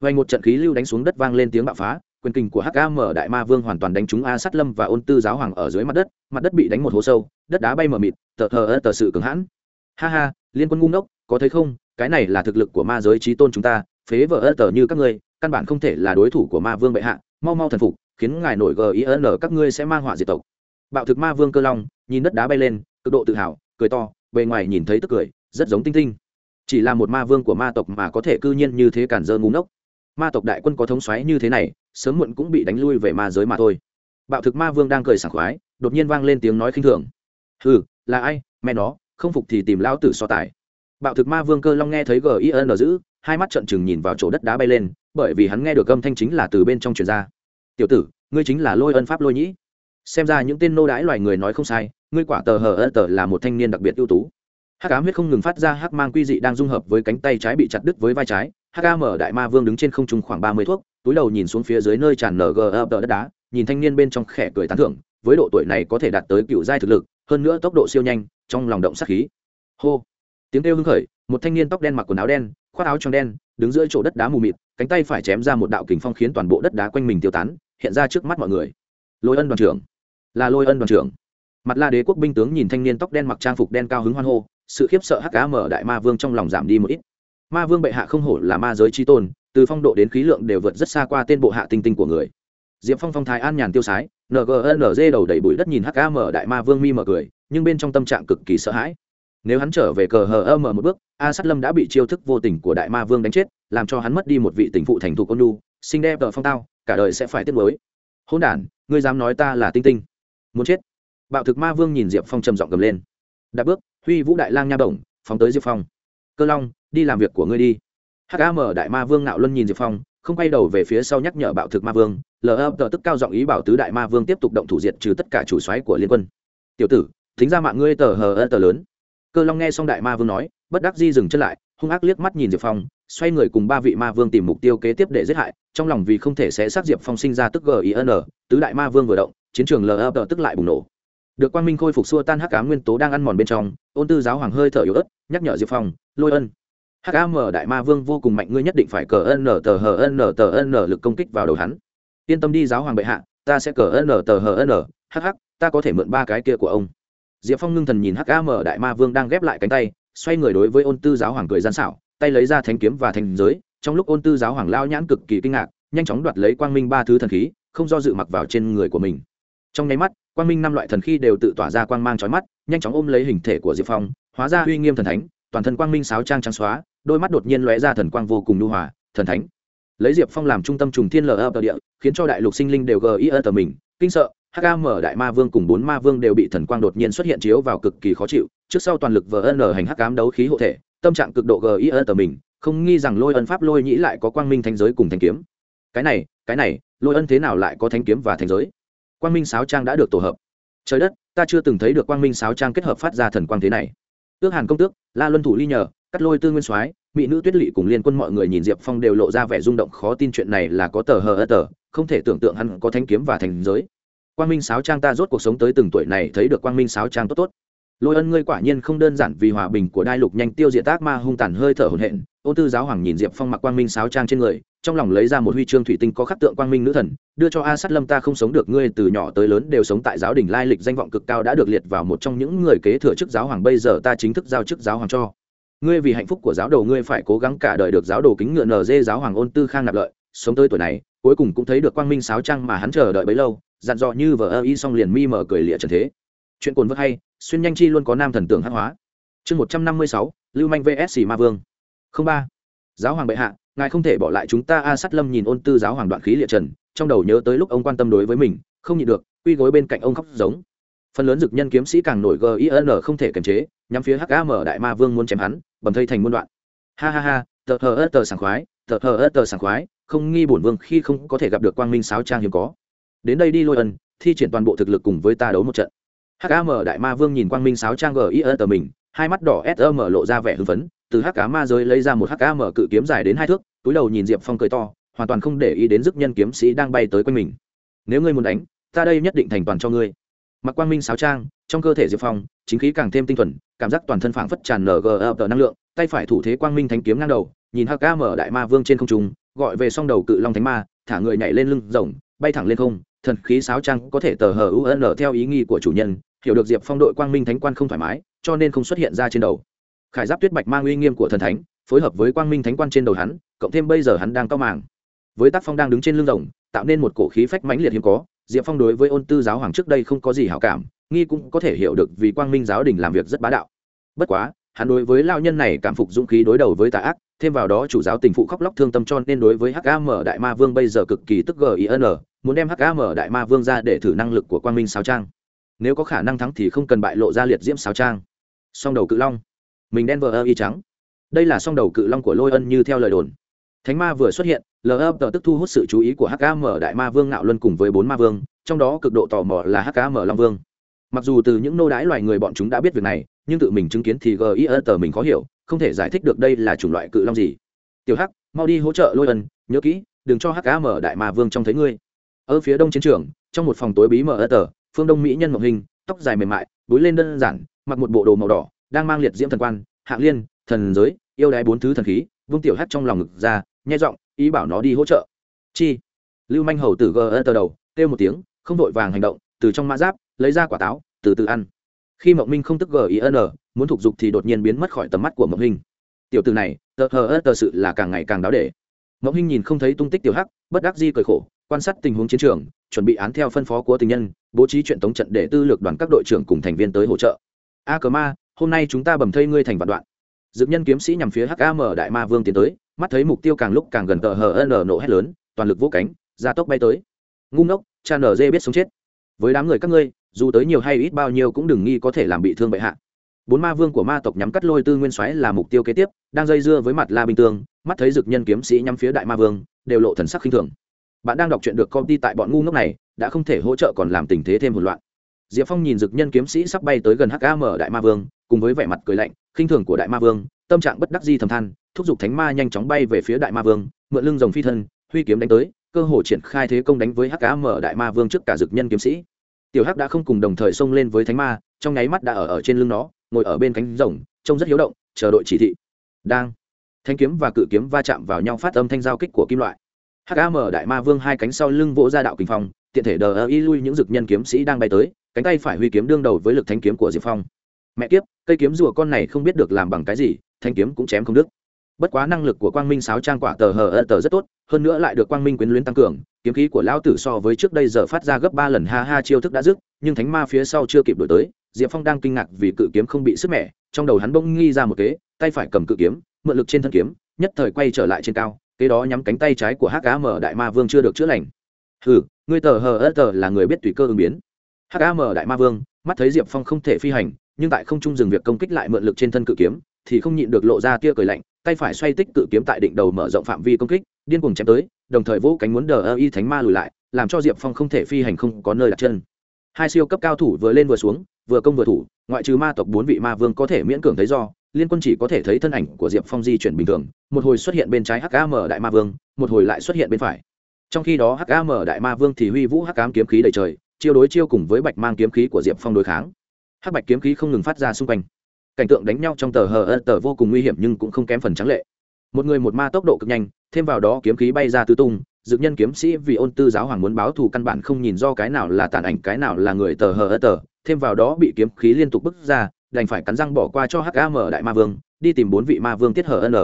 [SPEAKER 1] Vay một trận khí lưu đánh xuống đất vang lên tiếng bạo phá, quyền kình của hắc ám mở đại ma vương hoàn toàn đánh trúng a sát lâm và ôn tư giáo hoàng ở dưới mặt đất mặt đất bị đánh một hố sâu, đất đá bay mờ mịt, tờ thờ ơ tờ sự cứng hãn. Ha ha, liên quân ngu ngốc, có thấy không, cái này là thực lực của ma giới trí tôn chúng ta, phế vợ ơ tờ như các ngươi, căn bản không thể là đối thủ của ma vương bệ hạ, mau mau thần phục khiến ngài nổi gin các ngươi sẽ mang họa diệt tộc. Bạo thực ma vương cơ long, nhìn đất đá bay lên, cực độ tự hào, cười to, bề ngoài nhìn thấy tức cười, rất giống tinh tinh. Chỉ là một ma vương của ma tộc mà có thể cư nhiên như thế cản dơ ngu ngốc. Ma tộc đại quân có thống xoáy như thế này, sớm muộn cũng bị đánh lui về ma giới mà thôi. Bạo thực ma vương đang cười sảng khoái, đột nhiên vang lên tiếng nói khinh thường. Ừ là ai? Mẹ nó, không phục thì tìm lão tử so tài. Bạo thực ma vương cơ long nghe thấy gin giữ, hai mắt trợn trừng nhìn vào chỗ đất đá bay lên, bởi vì hắn nghe được âm thanh chính là từ bên trong truyền ra tiểu tử, ngươi chính là lôi ân pháp lôi nhĩ. Xem ra những tên nô đãi loài người nói không sai, ngươi quả tờ hờ ân tờ là một thanh niên đặc biệt ưu tú. Hắc ám huyết không ngừng phát ra hắc mang quy dị đang dung hợp với cánh tay trái bị chặt đứt với vai trái, hắc am đại ma vương đứng trên không trung khoảng ba mươi thuốc, túi đầu nhìn xuống phía dưới nơi tràn ng ập đất đá, nhìn thanh niên bên trong khẽ cười tán thưởng, với độ tuổi này có thể đạt tới cựu giai thực lực, hơn nữa tốc độ siêu nhanh, trong lòng động sát khí. Hô. Tiếng kêu hưng khởi, một thanh niên tóc đen mặc quần áo đen, khoác áo trong đen, đứng giữa chỗ đất đá mù mịt, cánh tay phải chém ra một đạo kình phong khiến toàn bộ đất đá quanh mình tiêu tán hiện ra trước mắt mọi người. Lôi ân đoàn trưởng. Là lôi ân đoàn trưởng. Mặt la đế quốc binh tướng nhìn thanh niên tóc đen mặc trang phục đen cao hứng hoan hô, sự khiếp sợ hắc cá mở đại ma vương trong lòng giảm đi một ít. Ma vương bệ hạ không hổ là ma giới chi tôn, từ phong độ đến khí lượng đều vượt rất xa qua tên bộ hạ tinh tinh của người. Diệp phong phong thái an nhàn tiêu sái ngnz đầu đầy bụi đất nhìn hk mở đại ma vương mi mở cười, nhưng bên trong tâm trạng cực kỳ sợ hãi. Nếu hắn trở về cờ hờ ơ mở một bước, a sát lâm đã bị chiêu thức vô tình của đại ma vương đánh chết, làm cho hắn mất đi một vị tình phụ thành thục ôn lu sinh đẹp tờ phong tao, cả đời sẽ phải tiếc nuối. Hôn đản, ngươi dám nói ta là tinh tinh. Muốn chết. Bạo thực ma vương nhìn diệp phong trầm giọng gầm lên. Đạp bước, huy vũ đại lang nha bổng, phóng tới diệp phong. Cơ long, đi làm việc của ngươi đi. Hkm đại ma vương ngạo luân nhìn diệp phong, không quay đầu về phía sau nhắc nhở bạo thực ma vương. Lờ tờ tức cao giọng ý bảo tứ đại ma vương tiếp tục động thủ diệt trừ tất cả chủ xoáy của liên quân. Tiểu tử, thính ra mạng ngươi tờ hờ ơ tờ lớn. Cơ long nghe xong đại ma vương nói, bất đắc di dừng chân lại, hung ác liếc mắt nhìn diệp phong xoay người cùng ba vị ma vương tìm mục tiêu kế tiếp để giết hại, trong lòng vì không thể sẽ sát diệp phong sinh ra tức gin tứ đại ma vương vừa động, chiến trường lờ tức lại bùng nổ. Được quang minh khôi phục xua tan hắc cá nguyên tố đang ăn mòn bên trong, ôn tư giáo hoàng hơi thở yếu ớt, nhắc nhở diệp phong, lôi ân. Hkm đại ma vương vô cùng mạnh, ngươi nhất định phải cờ n tờ hờ n tờ n lực công kích vào đầu hắn. Yên tâm đi, giáo hoàng bệ hạ, ta sẽ cờ n tờ hờ n hh ta có thể mượn ba cái kia của ông. Diệp phong ngưng thần nhìn hkm đại ma vương đang ghép lại cánh tay, xoay người đối với ôn tư giáo hoàng cười gian xảo tay lấy ra thanh kiếm và thành giới, trong lúc ôn tư giáo hoàng lao nhãn cực kỳ kinh ngạc, nhanh chóng đoạt lấy quang minh ba thứ thần khí, không do dự mặc vào trên người của mình. Trong nháy mắt, quang minh năm loại thần khí đều tự tỏa ra quang mang trói mắt, nhanh chóng ôm lấy hình thể của diệp phong, hóa ra uy nghiêm thần thánh, toàn thân quang minh sáo trang trắng xóa, đôi mắt đột nhiên lóe ra thần quang vô cùng nhu hòa, thần thánh. Lấy diệp phong làm trung tâm trùng thiên lờ ở địa, khiến cho đại lục sinh linh đều gờ ý ơ tờ mình, kinh sợ hkm đại ma vương cùng bốn ma vương đều bị thần quang đột nhiên xuất hiện chiếu vào cực kỳ khó chịu, trước sau toàn lực vn hành hắc cám đấu khí hộ thể tâm trạng cực độ gờ ý ơ tờ mình, không nghi rằng lôi ân pháp lôi nhĩ lại có quang minh thanh giới cùng thanh kiếm. Cái này cái này, lôi ân thế nào lại có thanh kiếm và thanh giới? Quang minh sáo trang đã được tổ hợp. Trời đất, ta chưa từng thấy được quang minh sáo trang kết hợp phát ra thần quang thế này. Ước hàn công tước, la luân thủ ly nhờ, cắt lôi tư nguyên soái, mỹ nữ tuyết lỵ cùng liên quân mọi người nhìn diệp phong đều lộ ra vẻ rung động, khó tin chuyện này là có tờ hờ ơ tờ, không thể tưởng tượng hắn có thanh kiếm và thành giới. Quang minh sáo trang ta rốt cuộc sống tới từng tuổi này thấy được quang minh sáo trang tốt tốt lôi ân ngươi quả nhiên không đơn giản vì hòa bình của đai lục nhanh tiêu diệt tác ma hung tàn hơi thở hồn hện ô tư giáo hoàng nhìn diệp phong mặc quang minh sáo trang trên người, trong lòng lấy ra một huy chương thủy tinh có khắc tượng quang minh nữ thần, đưa cho a sát lâm ta không sống được, ngươi từ nhỏ tới lớn đều sống tại giáo đình lai lịch danh vọng cực cao đã được liệt vào một trong những người kế thừa chức giáo hoàng, bây giờ ta chính thức giao chức giáo hoàng cho. Ngươi vì hạnh phúc của giáo đồ ngươi phải cố gắng cả đời được giáo đồ kính ngựa nd giáo hoàng ôn tư khang nạp lợi, sống tới tuổi này, cuối cùng cũng thấy được quang minh sáo trang mà hắn chờ đợi bấy lâu, dặn dò như vợ ơ y xong liền mi mở cười lịa trần thế chuyện cồn vớt hay, xuyên nhanh chi luôn có nam thần tưởng hắc hóa. Chương một trăm năm mươi sáu, lưu manh vs. Ma vương. Không ba. Giáo hoàng bệ hạ, ngài không thể bỏ lại chúng ta a sắt lâm nhìn ôn tư giáo hoàng đoạn khí liệt trần, trong đầu nhớ tới lúc ông quan tâm đối với mình, không nhịn được, quy gối bên cạnh ông khóc giống. Phần lớn dực nhân kiếm sĩ càng nổi gin không thể kiềm chế, nhắm phía hkm đại ma vương muốn chém hắn, bầm thây thành muôn đoạn. Ha ha ha, tờ hờ ớt tờ sảng khoái, tờ hờ ớt tờ sảng khoái, không nghi bổn vương khi không có thể gặp được quang minh sáo trang hiếm có. Đến đây đi lôi ân, thi triển toàn bộ thực lực cùng với ta đấu một trận hkm đại ma vương nhìn quang minh sáo trang gin tờ mình, hai mắt đỏ sm lộ ra vẻ hưng phấn, từ hk ma giới lấy ra một hkm cự kiếm dài đến hai thước, túi đầu nhìn diệp phong cười to, hoàn toàn không để ý đến dứt nhân kiếm sĩ đang bay tới quanh mình. Nếu ngươi muốn đánh, ta đây nhất định thành toàn cho ngươi. Mặc quang minh sáo trang, trong cơ thể diệp phong, chính khí càng thêm tinh thuần, cảm giác toàn thân phảng phất tràn ngờ gờ năng lượng, tay phải thủ thế quang minh thánh kiếm ngang đầu, nhìn hk mở đại ma vương trên không trung, gọi về song đầu cự long thánh ma, thả người nhảy lên lưng rồng, bay thẳng lên không thần khí sáo trang có thể tờ hờ un theo ý nghi của chủ nhân, hiểu được diệp phong đội quang minh thánh quan không thoải mái, cho nên không xuất hiện ra trên đầu. Khải giáp tuyết bạch mang uy nghiêm của thần thánh, phối hợp với quang minh thánh quan trên đầu hắn, cộng thêm bây giờ hắn đang cao màng. Với tác phong đang đứng trên lưng rồng, tạo nên một cổ khí phách mãnh liệt hiếm có, diệp phong đối với ôn tư giáo hoàng trước đây không có gì hảo cảm, nghi cũng có thể hiểu được vì quang minh giáo đình làm việc rất bá đạo. Bất quá, hắn đối với lao nhân này cảm phục dũng khí đối đầu với tà ác thêm vào đó chủ giáo tình phụ khóc lóc thương tâm cho nên đối với hkm đại ma vương bây giờ cực kỳ tức gin muốn đem hkm đại ma vương ra để thử năng lực của quang minh sáo trang. Nếu có khả năng thắng thì không cần bại lộ ra liệt diễm sáo trang. Song đầu cự long. Mình đen vờ y trắng. Đây là song đầu cự long của lôi ân như theo lời đồn. Thánh ma vừa xuất hiện lờ tức thu hút sự chú ý của hkm đại ma vương nạo luân cùng với bốn ma vương, trong đó cực độ tò mò là hkm long vương. Mặc dù từ những nô đái loài người bọn chúng đã biết việc này, nhưng tự mình chứng kiến thì GIS tờ mình khó hiểu không thể giải thích được đây là chủng loại cự long gì. Tiểu hắc, mau đi hỗ trợ lôi ân, nhớ kỹ, đừng cho hkm đại ma vương trông thấy ngươi. Ở phía đông chiến trường, trong một phòng tối bí mờ tờ, phương đông mỹ nhân mộng hình, tóc dài mềm mại, búi lên đơn giản, mặc một bộ đồ màu đỏ, đang mang liệt diễm thần quan, hạng liên, thần giới, yêu đái bốn thứ thần khí vương tiểu Hắc trong lòng ngực ra, nhẹ giọng, ý bảo nó đi hỗ trợ. Chi? Lưu manh hầu tử gờ tờ đầu, kêu một tiếng, không vội vàng hành động, từ trong mã giáp, lấy ra quả táo, từ từ ăn khi mộng minh không tức gờ muốn thục dục thì đột nhiên biến mất khỏi tầm mắt của mộng hình tiểu từ này, tờ hờ ớt tờ sự là càng ngày càng đáo để. Mộng hình nhìn không thấy tung tích tiểu hắc, bất đắc di cười khổ, quan sát tình huống chiến trường, chuẩn bị án theo phân phó của tình nhân, bố trí chuyện tống trận để tư lược đoàn các đội trưởng cùng thành viên tới hỗ trợ. A cờ ma, hôm nay chúng ta bầm thây ngươi thành vạn đoạn. Dựng nhân kiếm sĩ nhằm phía hkm đại ma vương tiến tới, mắt thấy mục tiêu càng lúc càng gần tờ hờ n nổ hét lớn, toàn lực vỗ cánh, gia tốc bay tới. Ngu ngốc, cha nở dê biết sống chết. Với đám người các ngươi dù tới nhiều hay ít bao nhiêu cũng đừng nghi có thể làm bị thương bệ hạ. Bốn ma vương của ma tộc nhắm cắt lôi tư nguyên xoáy là mục tiêu kế tiếp, đang dây dưa với mặt la bình tương, mắt thấy dực nhân kiếm sĩ nhắm phía đại ma vương, đều lộ thần sắc khinh thường. Bạn đang đọc truyện được công ty tại bọn ngu ngốc này, đã không thể hỗ trợ còn làm tình thế thêm một loạn. Diệp phong nhìn dực nhân kiếm sĩ sắp bay tới gần hkm đại ma vương, cùng với vẻ mặt cười lạnh, khinh thường của đại ma vương, tâm trạng bất đắc di thầm than, thúc giục thánh ma nhanh chóng bay về phía đại ma vương, mượn lưng rồng phi thân, huy kiếm đánh tới, cơ hội triển khai thế công đánh với hkm đại ma vương trước cả dực nhân kiếm sĩ tiểu hắc đã không cùng đồng thời xông lên với thánh ma, trong nháy mắt đã ở ở trên lưng nó, ngồi ở bên cánh rồng, trông rất hiếu động, chờ đội chỉ thị. Đang. Thanh kiếm và cự kiếm va chạm vào nhau phát âm thanh giao kích của kim loại. Hkm đại ma vương hai cánh sau lưng vỗ ra đạo kinh phong, tiện thể đờ ơ y lui những dực nhân kiếm sĩ đang bay tới, cánh tay phải huy kiếm đương đầu với lực thanh kiếm của diệp phong. Mẹ kiếp, cây kiếm rùa con này không biết được làm bằng cái gì, thanh kiếm cũng chém không đứt bất quá năng lực của quang minh sáo trang quả tờ hờ ơ tờ rất tốt, hơn nữa lại được quang minh quyến luyến tăng cường, kiếm khí của lão tử so với trước đây giờ phát ra gấp ba lần, ha ha, chiêu thức đã dứt, nhưng thánh ma phía sau chưa kịp đổi tới, diệp phong đang kinh ngạc vì cự kiếm không bị sức mẻ, trong đầu hắn bỗng nghi ra một kế, tay phải cầm cự kiếm, mượn lực trên thân kiếm, nhất thời quay trở lại trên cao, kế đó nhắm cánh tay trái của hắc cá mở đại ma vương chưa được chữa lành. Ừ ngươi tờ hờ ơ tờ là người biết tùy cơ ứng biến. Hắc cá mở đại ma vương, mắt thấy diệp phong không thể phi hành, nhưng tại không trung dừng việc công kích lại mượn lực trên thân cự kiếm, thì không nhịn được lộ ra tia cười lạnh tay phải xoay tích cự kiếm tại đỉnh đầu mở rộng phạm vi công kích, điên cuồng chém tới, đồng thời vỗ cánh muốn đờ ơ y thánh ma lùi lại, làm cho diệp phong không thể phi hành không có nơi đặt chân. Hai siêu cấp cao thủ vừa lên vừa xuống, vừa công vừa thủ, ngoại trừ ma tộc bốn vị ma vương có thể miễn cường thấy do, liên quân chỉ có thể thấy thân ảnh của diệp phong di chuyển bình thường, một hồi xuất hiện bên trái hkm đại ma vương, một hồi lại xuất hiện bên phải. Trong khi đó hkm đại ma vương thì huy vũ hắc ám kiếm khí đầy trời, chiêu đối chiêu cùng với bạch mang kiếm khí của diệp phong đối kháng. Hắc bạch kiếm khí không ngừng phát ra xung quanh cảnh tượng đánh nhau trong tờ hờ tờ vô cùng nguy hiểm nhưng cũng không kém phần trắng lệ. Một người một ma tốc độ cực nhanh, thêm vào đó kiếm khí bay ra tứ tung, dược nhân kiếm sĩ vì ôn tư giáo hoàng muốn báo thù căn bản không nhìn do cái nào là tàn ảnh, cái nào là người tờ hờ tờ, thêm vào đó bị kiếm khí liên tục bức ra, đành phải cắn răng bỏ qua cho hkm đại ma vương, đi tìm bốn vị ma vương tiết hờ n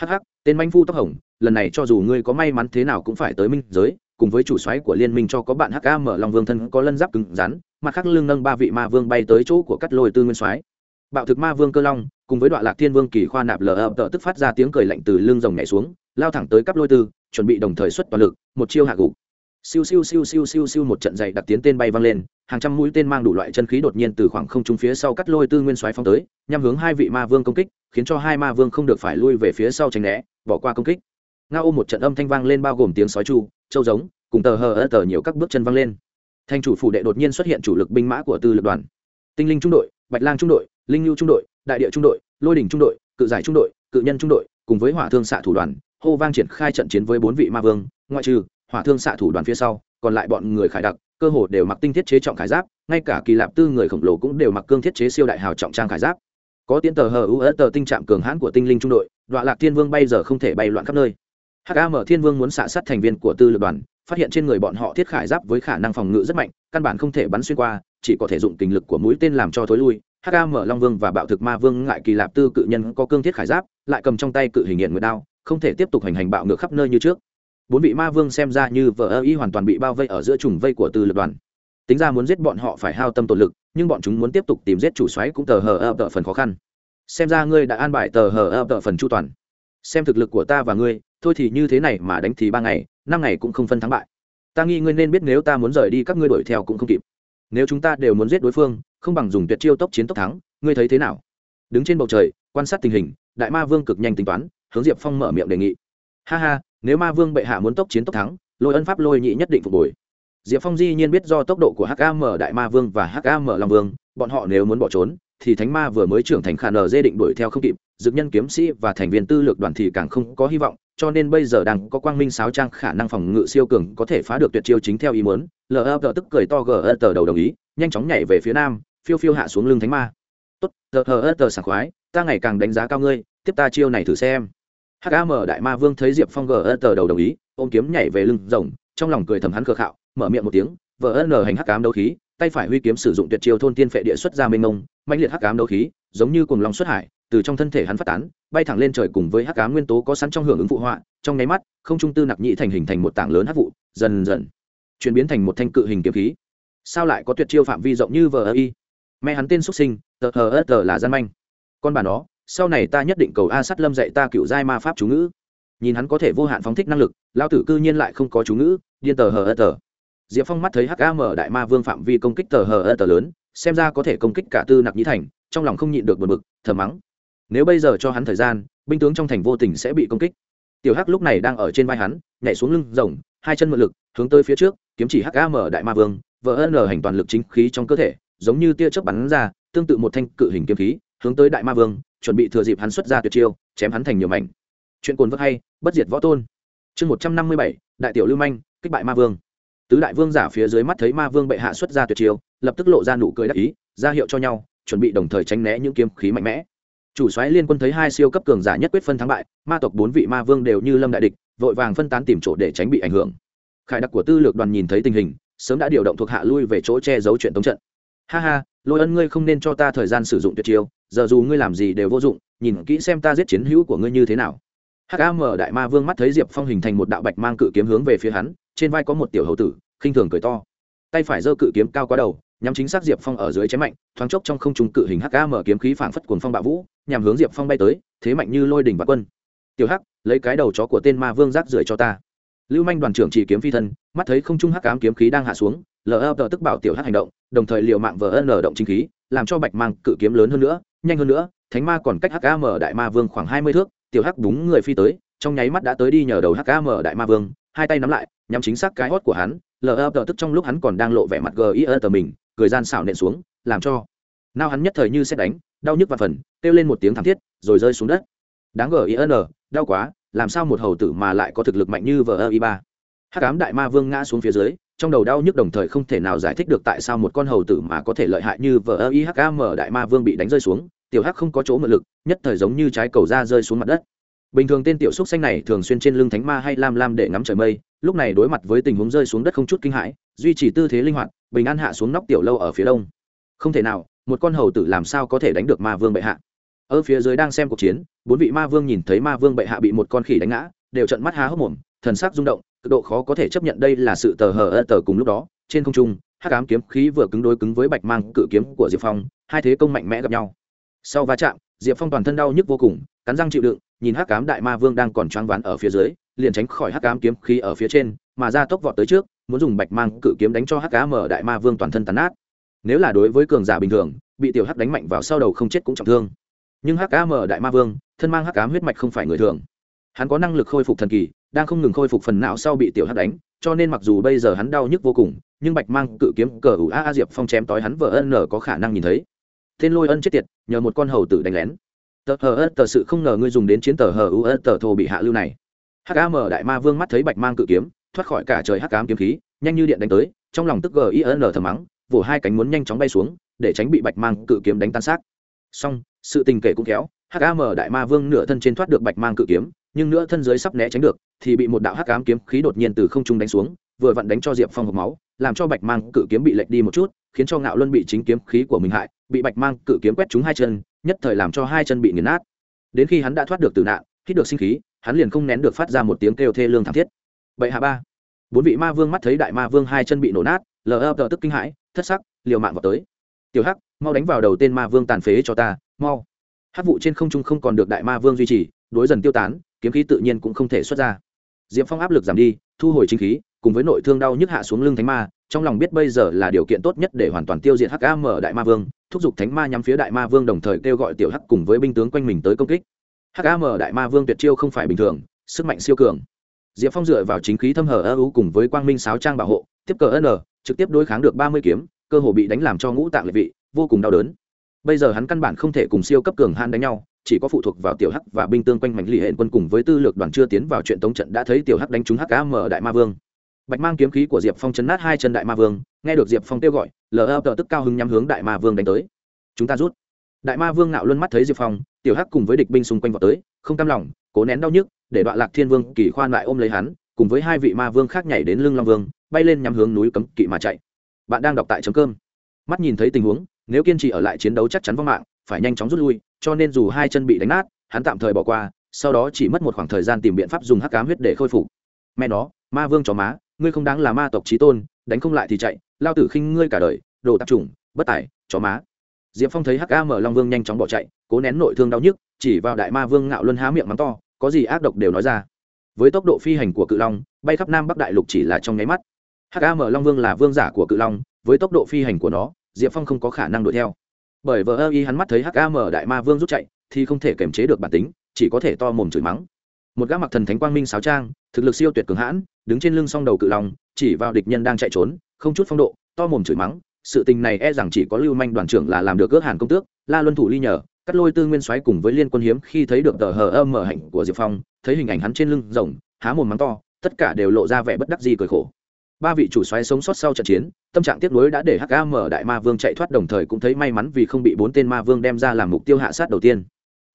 [SPEAKER 1] hh tên manh phu tóc hồng, lần này cho dù ngươi có may mắn thế nào cũng phải tới minh giới, cùng với chủ xoáy của liên minh cho có bạn hkm long vương thân có lân giáp cứng rắn, mặt khác lưng nâng ba vị ma vương bay tới chỗ của cắt lôi tư nguyên soái bạo thực ma vương cơ long, cùng với đoạn lạc thiên vương kỳ khoa nạp lờ ập tợ tức phát ra tiếng cười lạnh từ lưng rồng nhảy xuống, lao thẳng tới cắp lôi tư, chuẩn bị đồng thời xuất toàn lực, một chiêu hạ gục. Siêu siêu siêu siêu siêu siêu một trận dày đặt tiến tên bay văng lên, hàng trăm mũi tên mang đủ loại chân khí đột nhiên từ khoảng không trung phía sau cắt lôi tư nguyên xoáy phong tới, nhằm hướng hai vị ma vương công kích, khiến cho hai ma vương không được phải lui về phía sau tránh né, bỏ qua công kích. Ngao ôm một trận âm thanh vang lên bao gồm tiếng sói chu, châu giống, cùng tờ hờ ơ tờ nhiều các bước chân vang lên. Thanh chủ phủ đệ đột nhiên xuất hiện chủ lực binh mã của tư lực đoàn. Tinh linh trung đội bạch lang trung đội, linh lưu trung đội, đại địa trung đội, lôi đỉnh trung đội, cự giải trung đội, cự nhân trung đội cùng với hỏa thương xạ thủ đoàn hô vang triển khai trận chiến với bốn vị ma vương. Ngoại trừ hỏa thương xạ thủ đoàn phía sau, còn lại bọn người khải đặc, cơ hồ đều mặc tinh thiết chế trọng khải giáp, ngay cả kỳ lạp tư người khổng lồ cũng đều mặc cương thiết chế siêu đại hào trọng trang khải giáp. Có tiến tờ hờ u tờ tinh trạm cường hãn của tinh linh trung đội đoạn lạc thiên vương bây giờ không thể bay loạn khắp nơi. Hkm thiên vương muốn xạ sát thành viên của tư lực đoàn, phát hiện trên người bọn họ thiết khải giáp với khả năng phòng ngự rất mạnh, căn bản không thể bắn xuyên qua chỉ có thể dụng tình lực của mũi tên làm cho thối lui. Hkm long vương và bạo thực ma vương ngại kỳ lạp tư cự nhân có cương thiết khải giáp, lại cầm trong tay cự hình hiện nguyệt đao, không thể tiếp tục hành hành bạo ngược khắp nơi như trước. Bốn vị ma vương xem ra như vợ ơ ý hoàn toàn bị bao vây ở giữa trùng vây của tư lực đoàn. Tính ra muốn giết bọn họ phải hao tâm tổn lực, nhưng bọn chúng muốn tiếp tục tìm giết chủ xoáy cũng tờ hờ ập tờ phần khó khăn. Xem ra ngươi đã an bài tờ hờ ập tờ phần chu toàn. Xem thực lực của ta và ngươi, thôi thì như thế này mà đánh thì ba ngày, năm ngày cũng không phân thắng bại. Ta nghi ngươi nên biết nếu ta muốn rời đi, các ngươi đuổi theo cũng không kịp nếu chúng ta đều muốn giết đối phương, không bằng dùng tuyệt chiêu tốc chiến tốc thắng, ngươi thấy thế nào? Đứng trên bầu trời, quan sát tình hình, đại ma vương cực nhanh tính toán, hướng diệp phong mở miệng đề nghị. Ha ha, nếu ma vương bệ hạ muốn tốc chiến tốc thắng, lôi ân pháp lôi nhị nhất định phục hồi. Diệp phong di nhiên biết do tốc độ của hkm đại ma vương và hkm long vương, bọn họ nếu muốn bỏ trốn thì thánh ma vừa mới trưởng thành khả nờ dê định đuổi theo không kịp, Dược nhân kiếm sĩ và thành viên tư lược đoàn thì càng không có hy vọng, cho nên bây giờ đang có quang minh sáo trang khả năng phòng ngự siêu cường có thể phá được tuyệt chiêu chính theo ý muốn. Lờ tức cười to gờ tờ đầu đồng ý, nhanh chóng nhảy về phía nam, phiêu phiêu hạ xuống lưng thánh ma. Tốt, tờ hờ tờ sảng khoái, ta ngày càng đánh giá cao ngươi, tiếp ta chiêu này thử xem. Hkm đại ma vương thấy diệp phong gờ tờ đầu đồng ý, ôm kiếm nhảy về lưng rồng, trong lòng cười thầm hắn khờ khạo, mở miệng một tiếng, vờ n hành hắc cám đấu khí tay phải huy kiếm sử dụng tuyệt chiêu thôn tiên phệ địa xuất ra mênh mông mạnh liệt hắc ám đấu khí, giống như cùng lòng xuất hải, từ trong thân thể hắn phát tán, bay thẳng lên trời cùng với hắc ám nguyên tố có sẵn trong hưởng ứng phụ họa, trong nháy mắt, không trung tư nặc nhị thành hình thành một tảng lớn hắc vụ, dần dần chuyển biến thành một thanh cự hình kiếm khí. Sao lại có tuyệt chiêu phạm vi rộng như vờ y? Mẹ hắn tên xuất sinh, tờ hờ ớt tờ là gian manh. Con bà nó, sau này ta nhất định cầu a sắt lâm dạy ta cựu giai ma pháp chú ngữ. Nhìn hắn có thể vô hạn phóng thích năng lực lao tử cư nhiên lại không có chú ngữ, điên tờ hờ ớt tờ diệp phong mắt thấy hkm đại ma vương phạm vi công kích tờ hờ ơ tờ lớn, xem ra có thể công kích cả tư nặc nhĩ thành, trong lòng không nhịn được bật bực thờ mắng. Nếu bây giờ cho hắn thời gian, binh tướng trong thành vô tình sẽ bị công kích. Tiểu hắc lúc này đang ở trên vai hắn, nhảy xuống lưng rồng, hai chân mượn lực, hướng tới phía trước, kiếm chỉ hkm đại ma vương vỡ n hành toàn lực chính khí trong cơ thể, giống như tia chớp bắn ra, tương tự một thanh cự hình kiếm khí, hướng tới đại ma vương, chuẩn bị thừa dịp hắn xuất ra tuyệt chiêu, chém hắn thành nhiều mảnh. Chuyện cồn vơ hay, bất diệt võ tôn. Chương một trăm năm mươi bảy, đại tiểu lưu manh, kích bại ma vương tứ đại vương giả phía dưới mắt thấy ma vương bệ hạ xuất ra tuyệt chiêu, lập tức lộ ra nụ cười đắc ý, ra hiệu cho nhau, chuẩn bị đồng thời tránh né những kiếm khí mạnh mẽ. Chủ soái liên quân thấy hai siêu cấp cường giả nhất quyết phân thắng bại, ma tộc bốn vị ma vương đều như lâm đại địch, vội vàng phân tán tìm chỗ để tránh bị ảnh hưởng. Khải đặc của tư lược đoàn nhìn thấy tình hình, sớm đã điều động thuộc hạ lui về chỗ che giấu chuyện tống trận. Ha ha, lôi ân ngươi không nên cho ta thời gian sử dụng tuyệt chiêu, giờ dù ngươi làm gì đều vô dụng, nhìn kỹ xem ta giết chiến hữu của ngươi như thế nào. Hkm đại ma vương mắt thấy diệp phong hình thành một đạo bạch mang cự kiếm hướng về phía hắn trên vai có một tiểu hầu tử, khinh thường cười to. Tay phải giơ cự kiếm cao quá đầu, nhắm chính xác diệp phong ở dưới chém mạnh, thoáng chốc trong không trung cự hình hkm kiếm khí phảng phất cuồng phong bạo vũ, nhằm hướng diệp phong bay tới, thế mạnh như lôi đỉnh và quân. Tiểu hắc, lấy cái đầu chó của tên ma vương rác rưởi cho ta. Lưu manh đoàn trưởng chỉ kiếm phi thân, mắt thấy không trung hắc ám kiếm khí đang hạ xuống, lờ ập tức bảo tiểu hắc hành động, đồng thời liều mạng vờ ân động chính khí, làm cho bạch mang cự kiếm lớn hơn nữa, nhanh hơn nữa, thánh ma còn cách hk mở đại ma vương khoảng hai mươi thước, tiểu hắc đúng người phi tới, trong nháy mắt đã tới đi nhờ đầu hk mở đại ma vương, hai tay nắm lại nhắm chính xác cái hót của hắn, lờ ập tức trong lúc hắn còn đang lộ vẻ mặt gờ ý ơ tờ mình, cười gian xảo nện xuống, làm cho nao hắn nhất thời như xét đánh, đau nhức và phần, kêu lên một tiếng thảm thiết, rồi rơi xuống đất. Đáng gờ ý ơ đau quá, làm sao một hầu tử mà lại có thực lực mạnh như vờ ơ y ba? Hắc ám đại ma vương ngã xuống phía dưới, trong đầu đau nhức đồng thời không thể nào giải thích được tại sao một con hầu tử mà có thể lợi hại như vờ ơ y mở đại ma vương bị đánh rơi xuống, tiểu hắc không có chỗ mượn lực, nhất thời giống như trái cầu ra rơi xuống mặt đất. Bình thường tên tiểu xúc xanh này thường xuyên trên lưng thánh ma hay lam lam để ngắm trời mây lúc này đối mặt với tình huống rơi xuống đất không chút kinh hãi, duy trì tư thế linh hoạt, bình an hạ xuống nóc tiểu lâu ở phía đông. Không thể nào, một con hầu tử làm sao có thể đánh được ma vương bệ hạ? Ở phía dưới đang xem cuộc chiến, bốn vị ma vương nhìn thấy ma vương bệ hạ bị một con khỉ đánh ngã, đều trận mắt há hốc mồm, thần sắc rung động, cực độ khó có thể chấp nhận đây là sự tờ hờ ơ tờ cùng lúc đó, trên không trung, hắc ám kiếm khí vừa cứng đối cứng với bạch mang cự kiếm của diệp phong, hai thế công mạnh mẽ gặp nhau. Sau va chạm, diệp phong toàn thân đau nhức vô cùng, cắn răng chịu đựng, nhìn hắc ám đại ma vương đang còn choáng ván ở phía dưới liền tránh khỏi hắc ám kiếm khí ở phía trên, mà ra tốc vọt tới trước, muốn dùng bạch mang cự kiếm đánh cho hắc ám ở đại ma vương toàn thân tàn nát. Nếu là đối với cường giả bình thường, bị tiểu hắc đánh mạnh vào sau đầu không chết cũng trọng thương. Nhưng hắc ám ở đại ma vương, thân mang hắc ám huyết mạch không phải người thường. Hắn có năng lực khôi phục thần kỳ, đang không ngừng khôi phục phần não sau bị tiểu hắc đánh, cho nên mặc dù bây giờ hắn đau nhức vô cùng, nhưng bạch mang cự kiếm cờ ủ a a diệp phong chém tói hắn vợ ân nở có khả năng nhìn thấy. Tên lôi ân chết tiệt, nhờ một con hầu tử đánh lén. Tờ hờ ân tờ sự không ngờ ngươi dùng đến chiến tờ hờ u ân tờ thô bị hạ lưu này hắc Ám mở đại ma vương mắt thấy bạch mang cự kiếm thoát khỏi cả trời hắc ám kiếm khí nhanh như điện đánh tới trong lòng tức g thầm mắng vỗ hai cánh muốn nhanh chóng bay xuống để tránh bị bạch mang cự kiếm đánh tan xác. Song, sự tình kể cũng kéo hắc Ám mở đại ma vương nửa thân trên thoát được bạch mang cự kiếm nhưng nữa thân dưới sắp né tránh được thì bị một đạo hắc ám kiếm khí đột nhiên từ không trung đánh xuống vừa vặn đánh cho diệp phong hộc máu làm cho bạch mang cự kiếm bị lệch đi một chút khiến cho ngạo luân bị chính kiếm khí của mình hại bị bạch mang cự kiếm quét trúng hai chân nhất thời làm cho hai chân bị nghiền nát. Đến khi hắn đã thoát được từ nạn hít được sinh khí hắn liền không nén được phát ra một tiếng kêu thê lương thảm thiết. Bệ hạ ba. Bốn vị ma vương mắt thấy đại ma vương hai chân bị nổ nát, lờ ập tức kinh hãi, thất sắc, liều mạng vào tới. Tiểu hắc, mau đánh vào đầu tên ma vương tàn phế cho ta, mau. Hát vụ trên không trung không còn được đại ma vương duy trì, đối dần tiêu tán, kiếm khí tự nhiên cũng không thể xuất ra. Diệp phong áp lực giảm đi, thu hồi chính khí, cùng với nội thương đau nhức hạ xuống lưng thánh ma, trong lòng biết bây giờ là điều kiện tốt nhất để hoàn toàn tiêu diệt hắc am đại ma vương, thúc giục thánh ma nhắm phía đại ma vương, đồng thời kêu gọi tiểu hắc cùng với binh tướng quanh mình tới công kích hắc đại ma vương tuyệt chiêu không phải bình thường, sức mạnh siêu cường. Diệp phong dựa vào chính khí thâm hở ơ ú cùng với quang minh sáo trang bảo hộ, tiếp cờ n, trực tiếp đối kháng được ba mươi kiếm, cơ hồ bị đánh làm cho ngũ tạng liệt vị, vô cùng đau đớn. Bây giờ hắn căn bản không thể cùng siêu cấp cường han đánh nhau, chỉ có phụ thuộc vào tiểu hắc và binh tương quanh mảnh lì hệ quân cùng với tư lược đoàn chưa tiến vào chuyện tống trận đã thấy tiểu hắc đánh trúng hắc đại ma vương. Bạch mang kiếm khí của diệp phong chấn nát hai chân đại ma vương, nghe được diệp phong kêu gọi lờ ập tức cao hứng nhắm hướng đại ma vương đánh tới. Chúng ta rút đại ma vương nạo luân mắt thấy diệp phong, tiểu hắc cùng với địch binh xung quanh vào tới, không cam lòng, cố nén đau nhức, để đoạn lạc thiên vương kỳ khoan lại ôm lấy hắn, cùng với hai vị ma vương khác nhảy đến lưng long vương, bay lên nhắm hướng núi cấm kỵ mà chạy. Bạn đang đọc tại chấm cơm mắt nhìn thấy tình huống, nếu kiên trì ở lại chiến đấu chắc chắn vong mạng, phải nhanh chóng rút lui, cho nên dù hai chân bị đánh nát, hắn tạm thời bỏ qua, sau đó chỉ mất một khoảng thời gian tìm biện pháp dùng hắc cám huyết để khôi phục. Mẹ nó, ma vương chó má, ngươi không đáng là ma tộc trí tôn, đánh không lại thì chạy, lao tử khinh ngươi cả đời, đồ tạp trùng bất tài, chó má diệp phong thấy hắc a mở long vương nhanh chóng bỏ chạy, cố nén nội thương đau nhức, chỉ vào đại ma vương ngạo luân há miệng mắng to, có gì ác độc đều nói ra. Với tốc độ phi hành của cự long, bay khắp nam bắc đại lục chỉ là trong nháy mắt. Hắc a mở long vương là vương giả của cự long, với tốc độ phi hành của nó, diệp phong không có khả năng đuổi theo. Bởi vờ ơ y hắn mắt thấy hắc a mở đại ma vương rút chạy, thì không thể kiềm chế được bản tính, chỉ có thể to mồm chửi mắng. Một gã mặc thần thánh quang minh sáo trang, thực lực siêu tuyệt cường hãn, đứng trên lưng song đầu cự long, chỉ vào địch nhân đang chạy trốn, không chút phong độ, to mồm chửi mắng sự tình này e rằng chỉ có lưu manh đoàn trưởng là làm được ước hàn công tước, la luân thủ ly nhờ, cắt lôi tư nguyên xoáy cùng với liên quân hiếm khi thấy được tờ hờ âm mở hạnh của diệp phong, thấy hình ảnh hắn trên lưng rồng, há mồm mắng to, tất cả đều lộ ra vẻ bất đắc gì cười khổ. Ba vị chủ xoáy sống sót sau trận chiến, tâm trạng tiếc nuối đã để hk mở đại ma vương chạy thoát đồng thời cũng thấy may mắn vì không bị bốn tên ma vương đem ra làm mục tiêu hạ sát đầu tiên.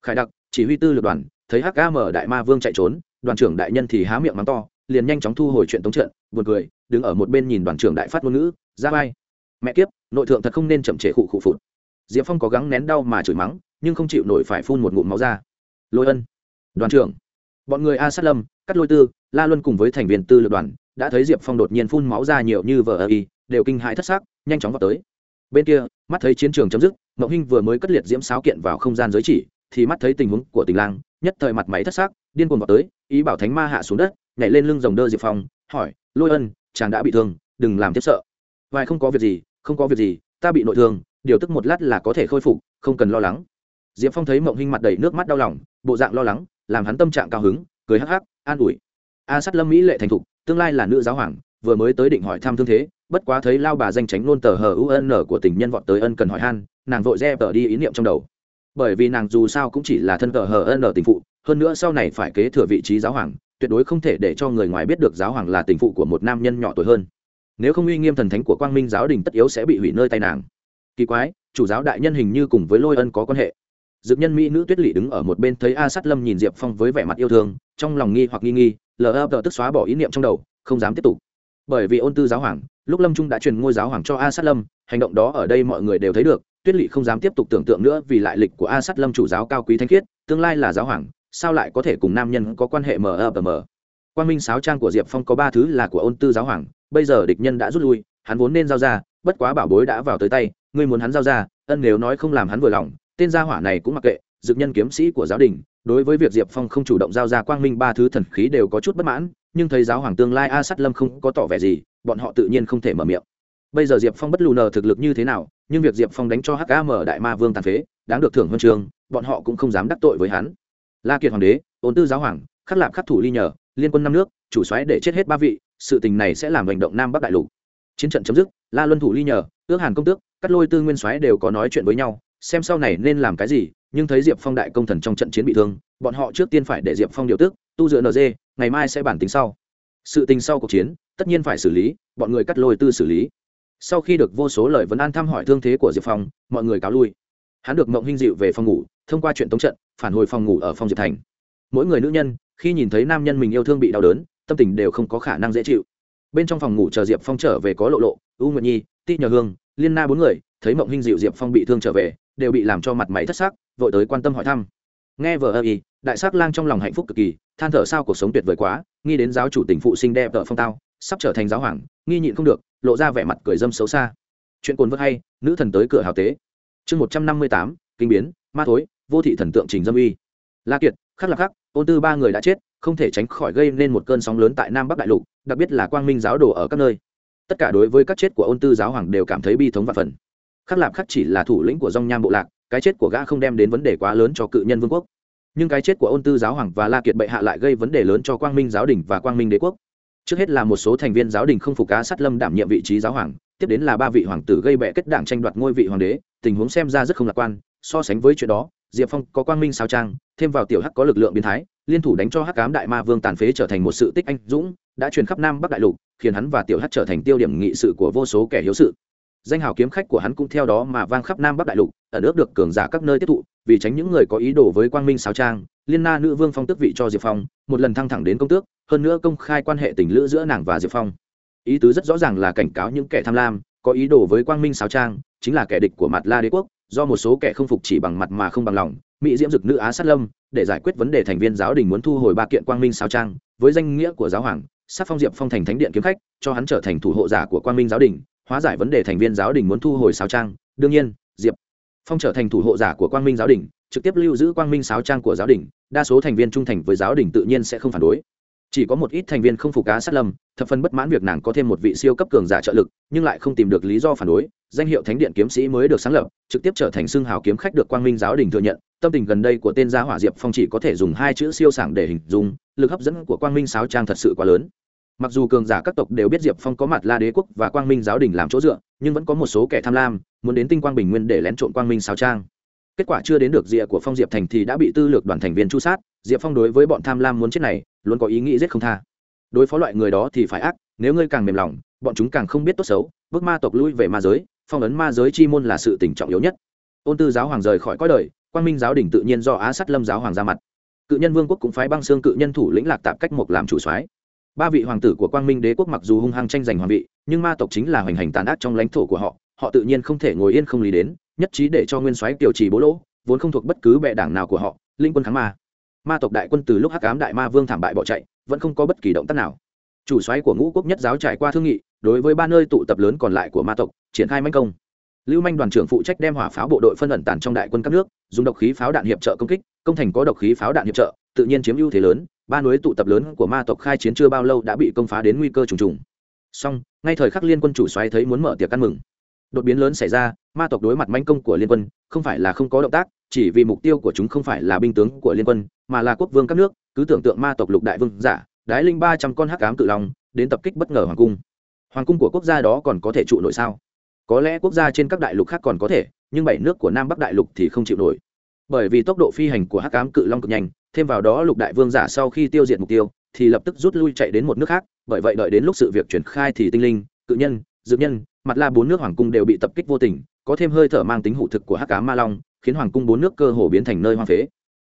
[SPEAKER 1] Khải đặc, chỉ huy tư lược đoàn, thấy hắc mở đại ma vương chạy trốn, đoàn trưởng đại nhân thì há miệng mắng to, liền nhanh chóng thu hồi chuyện tống trận, buồn cười, đứng ở một bên nhìn đoàn trưởng đại phát ngôn ngữ, ra vai mẹ kiếp, nội thượng thật không nên chậm trễ khụ khụ phụt. Diệp phong có gắng nén đau mà chửi mắng, nhưng không chịu nổi phải phun một ngụm máu ra. Lôi ân, đoàn trưởng. Bọn người a sát lâm cắt lôi tư, la luân cùng với thành viên tư lược đoàn, đã thấy diệp phong đột nhiên phun máu ra nhiều như vờ ơ y, đều kinh hãi thất xác nhanh chóng vào tới. Bên kia, mắt thấy chiến trường chấm dứt mậu hinh vừa mới cất liệt diễm sáo kiện vào không gian giới chỉ, thì mắt thấy tình huống của tình lang, nhất thời mặt máy thất xác điên cuồng vào tới, ý bảo thánh ma hạ xuống đất, nhảy lên lưng dòng đơ diệp phong, hỏi, lôi ân, chàng đã bị thương, đừng làm tiếp sợ vài không có việc gì, không có việc gì, ta bị nội thương, điều tức một lát là có thể khôi phục, không cần lo lắng. Diệp phong thấy mộng hinh mặt đầy nước mắt đau lòng, bộ dạng lo lắng, làm hắn tâm trạng cao hứng, cười hắc hắc, an ủi. A sắt lâm mỹ lệ thành thục, tương lai là nữ giáo hoàng, vừa mới tới định hỏi thăm thương thế, bất quá thấy lao bà danh tránh luôn tờ hờ un của tình nhân vọt tới ân cần hỏi han, nàng vội re tờ đi ý niệm trong đầu. Bởi vì nàng dù sao cũng chỉ là thân tờ hờ ân tình phụ, hơn nữa sau này phải kế thừa vị trí giáo hoàng, tuyệt đối không thể để cho người ngoài biết được giáo hoàng là tình phụ của một nam nhân nhỏ tuổi hơn nếu không uy nghiêm thần thánh của quang minh giáo đình tất yếu sẽ bị hủy nơi tay nàng. Kỳ quái, chủ giáo đại nhân hình như cùng với lôi ân có quan hệ. Dược nhân mỹ nữ tuyết lỵ đứng ở một bên thấy a sát lâm nhìn diệp phong với vẻ mặt yêu thương, trong lòng nghi hoặc nghi nghi, lờ ập tức xóa bỏ ý niệm trong đầu, không dám tiếp tục. Bởi vì ôn tư giáo hoàng, lúc lâm trung đã truyền ngôi giáo hoàng cho a sát lâm, hành động đó ở đây mọi người đều thấy được, tuyết lỵ không dám tiếp tục tưởng tượng nữa vì lại lịch của a sát lâm chủ giáo cao quý thanh khiết, tương lai là giáo hoàng, sao lại có thể cùng nam nhân có quan hệ mờ ập mờ? Quan minh sáo trang của diệp phong có ba thứ là của ôn tư giáo hoàng bây giờ địch nhân đã rút lui, hắn vốn nên giao ra, bất quá bảo bối đã vào tới tay, ngươi muốn hắn giao ra, ân nếu nói không làm hắn vừa lòng, tên gia hỏa này cũng mặc kệ dực nhân kiếm sĩ của giáo đình, đối với việc diệp phong không chủ động giao ra quang minh ba thứ thần khí đều có chút bất mãn, nhưng thấy giáo hoàng tương lai a sắt lâm không có tỏ vẻ gì, bọn họ tự nhiên không thể mở miệng. Bây giờ diệp phong bất lù nờ thực lực như thế nào, nhưng việc diệp phong đánh cho hkm đại ma vương tàn phế, đáng được thưởng huân trường, bọn họ cũng không dám đắc tội với hắn. La kiệt hoàng đế, ôn tư giáo hoàng, khắc lạp khắc thủ ly nhờ, liên quân năm nước, chủ xoáy để chết hết ba vị sự tình này sẽ làm hành động nam bắc đại lục. Chiến trận chấm dứt, la luân thủ ly nhờ, ước hàn công tước, cắt lôi tư nguyên xoáy đều có nói chuyện với nhau, xem sau này nên làm cái gì, nhưng thấy diệp phong đại công thần trong trận chiến bị thương, bọn họ trước tiên phải để diệp phong điều tức, tu dựa nd ngày mai sẽ bản tính sau. Sự tình sau cuộc chiến, tất nhiên phải xử lý, bọn người cắt lôi tư xử lý. Sau khi được vô số lời vấn an thăm hỏi thương thế của diệp phong, mọi người cáo lui. Hắn được mộng hinh dịu về phòng ngủ, thông qua chuyện tống trận, phản hồi phòng ngủ ở phòng diệp thành. Mỗi người nữ nhân, khi nhìn thấy nam nhân mình yêu thương bị đau đớn tâm tình đều không có khả năng dễ chịu. Bên trong phòng ngủ chờ diệp phong trở về có lộ lộ, u nguyệt nhi, ti nhờ hương, liên na bốn người, thấy mộng hinh dịu diệp phong bị thương trở về, đều bị làm cho mặt máy thất xác vội tới quan tâm hỏi thăm. Nghe vờ ơ y, đại sắc lang trong lòng hạnh phúc cực kỳ, than thở sao cuộc sống tuyệt vời quá, nghi đến giáo chủ tỉnh phụ sinh đẹp vợ phong tao, sắp trở thành giáo hoàng, nghi nhịn không được, lộ ra vẻ mặt cười dâm xấu xa. Chuyện cồn vớt hay, nữ thần tới cửa hào tế. Chương một trăm năm mươi tám, kinh biến, ma thối, vô thị thần tượng trình dâm uy. La kiệt, khắc lạc khắc, ôn tư ba người đã chết không thể tránh khỏi gây nên một cơn sóng lớn tại nam bắc đại lục, đặc biệt là quang minh giáo đồ ở các nơi. Tất cả đối với các chết của ôn tư giáo hoàng đều cảm thấy bi thống và phần. Khắc lạp khắc chỉ là thủ lĩnh của dòng nham bộ lạc, cái chết của gã không đem đến vấn đề quá lớn cho cự nhân vương quốc. Nhưng cái chết của ôn tư giáo hoàng và la kiệt bệ hạ lại gây vấn đề lớn cho quang minh giáo đình và quang minh đế quốc. Trước hết là một số thành viên giáo đình không phục cá sát lâm đảm nhiệm vị trí giáo hoàng, tiếp đến là ba vị hoàng tử gây bệ kết đảng tranh đoạt ngôi vị hoàng đế, tình huống xem ra rất không lạc quan, so sánh với chuyện đó diệp phong có quang minh sao trang, thêm vào tiểu hắc có lực lượng biến thái, liên thủ đánh cho hắc cám đại ma vương tàn phế trở thành một sự tích anh dũng, đã truyền khắp nam bắc đại lục, khiến hắn và tiểu hắc trở thành tiêu điểm nghị sự của vô số kẻ hiếu sự. Danh hào kiếm khách của hắn cũng theo đó mà vang khắp nam bắc đại lục ở nước được cường giả các nơi tiếp thụ, vì tránh những người có ý đồ với quang minh sao trang, liên na nữ vương phong tước vị cho diệp phong, một lần thăng thẳng đến công tước, hơn nữa công khai quan hệ tình lữ giữa nàng và diệp phong. Ý tứ rất rõ ràng là cảnh cáo những kẻ tham lam, có ý đồ với quang minh sao trang, chính là kẻ địch của mặt la đế quốc do một số kẻ không phục chỉ bằng mặt mà không bằng lòng, mỹ diễm dực nữ á sát lâm, để giải quyết vấn đề thành viên giáo đình muốn thu hồi ba kiện quang minh sao trang, với danh nghĩa của giáo hoàng sắc phong diệp phong thành thánh điện kiếm khách, cho hắn trở thành thủ hộ giả của quang minh giáo đình, hóa giải vấn đề thành viên giáo đình muốn thu hồi sao trang. Đương nhiên, diệp phong trở thành thủ hộ giả của quang minh giáo đình, trực tiếp lưu giữ quang minh sáo trang của giáo đình, đa số thành viên trung thành với giáo đình tự nhiên sẽ không phản đối chỉ có một ít thành viên không phục cá sát lâm, thập phân bất mãn việc nàng có thêm một vị siêu cấp cường giả trợ lực, nhưng lại không tìm được lý do phản đối. Danh hiệu thánh điện kiếm sĩ mới được sáng lập, trực tiếp trở thành xưng hào kiếm khách được quang minh giáo đình thừa nhận. Tâm tình gần đây của tên gia hỏa diệp phong chỉ có thể dùng hai chữ siêu sảng để hình dung, lực hấp dẫn của quang minh sáo trang thật sự quá lớn. Mặc dù cường giả các tộc đều biết diệp phong có mặt la đế quốc và quang minh giáo đình làm chỗ dựa, nhưng vẫn có một số kẻ tham lam, muốn đến tinh quang bình nguyên để lén trộn quang minh sáo trang. Kết quả chưa đến được rìa của phong diệp thành thì đã bị tư lược đoàn thành viên chu sát. Diệp phong đối với bọn tham lam muốn chết này luôn có ý nghĩ giết không tha. Đối phó loại người đó thì phải ác, nếu ngươi càng mềm lòng, bọn chúng càng không biết tốt xấu, bước ma tộc lui về ma giới, phong ấn ma giới chi môn là sự tình trọng yếu nhất. Ôn tư giáo hoàng rời khỏi cõi đời, quang minh giáo đình tự nhiên do á sắt lâm giáo hoàng ra mặt. Cự nhân vương quốc cũng phái băng xương cự nhân thủ lĩnh lạc tạp cách mộc làm chủ soái. Ba vị hoàng tử của quang minh đế quốc mặc dù hung hăng tranh giành hoàng vị, nhưng ma tộc chính là hoành hành tàn ác trong lãnh thổ của họ họ tự nhiên không thể ngồi yên không lý đến, nhất trí để cho nguyên soái kiều trì bố lỗ, vốn không thuộc bất cứ bệ đảng nào của họ, linh quân kháng ma ma tộc đại quân từ lúc hắc ám đại ma vương thảm bại bỏ chạy, vẫn không có bất kỳ động tác nào. Chủ xoáy của ngũ quốc nhất giáo trải qua thương nghị, đối với ba nơi tụ tập lớn còn lại của ma tộc, triển khai manh công. Lưu manh đoàn trưởng phụ trách đem hỏa pháo bộ đội phân ẩn tàn trong đại quân các nước, dùng độc khí pháo đạn hiệp trợ công kích, công thành có độc khí pháo đạn hiệp trợ, tự nhiên chiếm ưu thế lớn, ba núi tụ tập lớn của ma tộc khai chiến chưa bao lâu đã bị công phá đến nguy cơ trùng trùng. Song ngay thời khắc liên quân chủ xoáy thấy muốn mở tiệc ăn mừng, đột biến lớn xảy ra, ma tộc đối mặt manh công của liên quân, không phải là không có động tác chỉ vì mục tiêu của chúng không phải là binh tướng của liên quân, mà là quốc vương các nước, cứ tưởng tượng ma tộc lục đại vương giả, đái linh ba trăm con hắc cám cự long, đến tập kích bất ngờ hoàng cung. Hoàng cung của quốc gia đó còn có thể trụ nổi sao? Có lẽ quốc gia trên các đại lục khác còn có thể, nhưng bảy nước của nam bắc đại lục thì không chịu nổi. Bởi vì tốc độ phi hành của hắc cám cự long cực nhanh, thêm vào đó lục đại vương giả sau khi tiêu diệt mục tiêu, thì lập tức rút lui chạy đến một nước khác, bởi vậy đợi đến lúc sự việc triển khai thì tinh linh, cự nhân, dược nhân, mặt la bốn nước hoàng cung đều bị tập kích vô tình, có thêm hơi thở mang tính hụ thực của hắc cá ma long khiến hoàng cung bốn nước cơ hồ biến thành nơi hoang phế.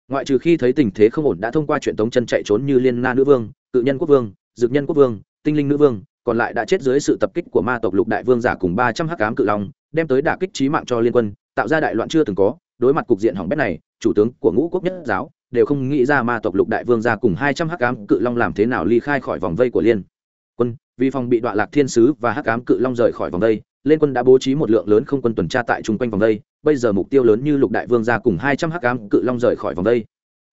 [SPEAKER 1] Ngoại trừ khi thấy tình thế không ổn đã thông qua chuyện tống chân chạy trốn như liên na nữ vương, cự nhân quốc vương, dược nhân quốc vương, tinh linh nữ vương, còn lại đã chết dưới sự tập kích của ma tộc lục đại vương giả cùng ba trăm hắc cám cự long, đem tới đả kích trí mạng cho liên quân, tạo ra đại loạn chưa từng có, đối mặt cục diện hỏng bét này, chủ tướng của ngũ quốc nhất giáo đều không nghĩ ra ma tộc lục đại vương ra cùng hai trăm hắc ám cự long làm thế nào ly khai khỏi vòng vây của liên quân, vì phòng bị đoạn lạc thiên sứ và hắc ám cự long rời khỏi vòng vây liên quân đã bố trí một lượng lớn không quân tuần tra tại chung quanh vòng đây. bây giờ mục tiêu lớn như lục đại vương ra cùng hai trăm hắc ám cự long rời khỏi vòng đây.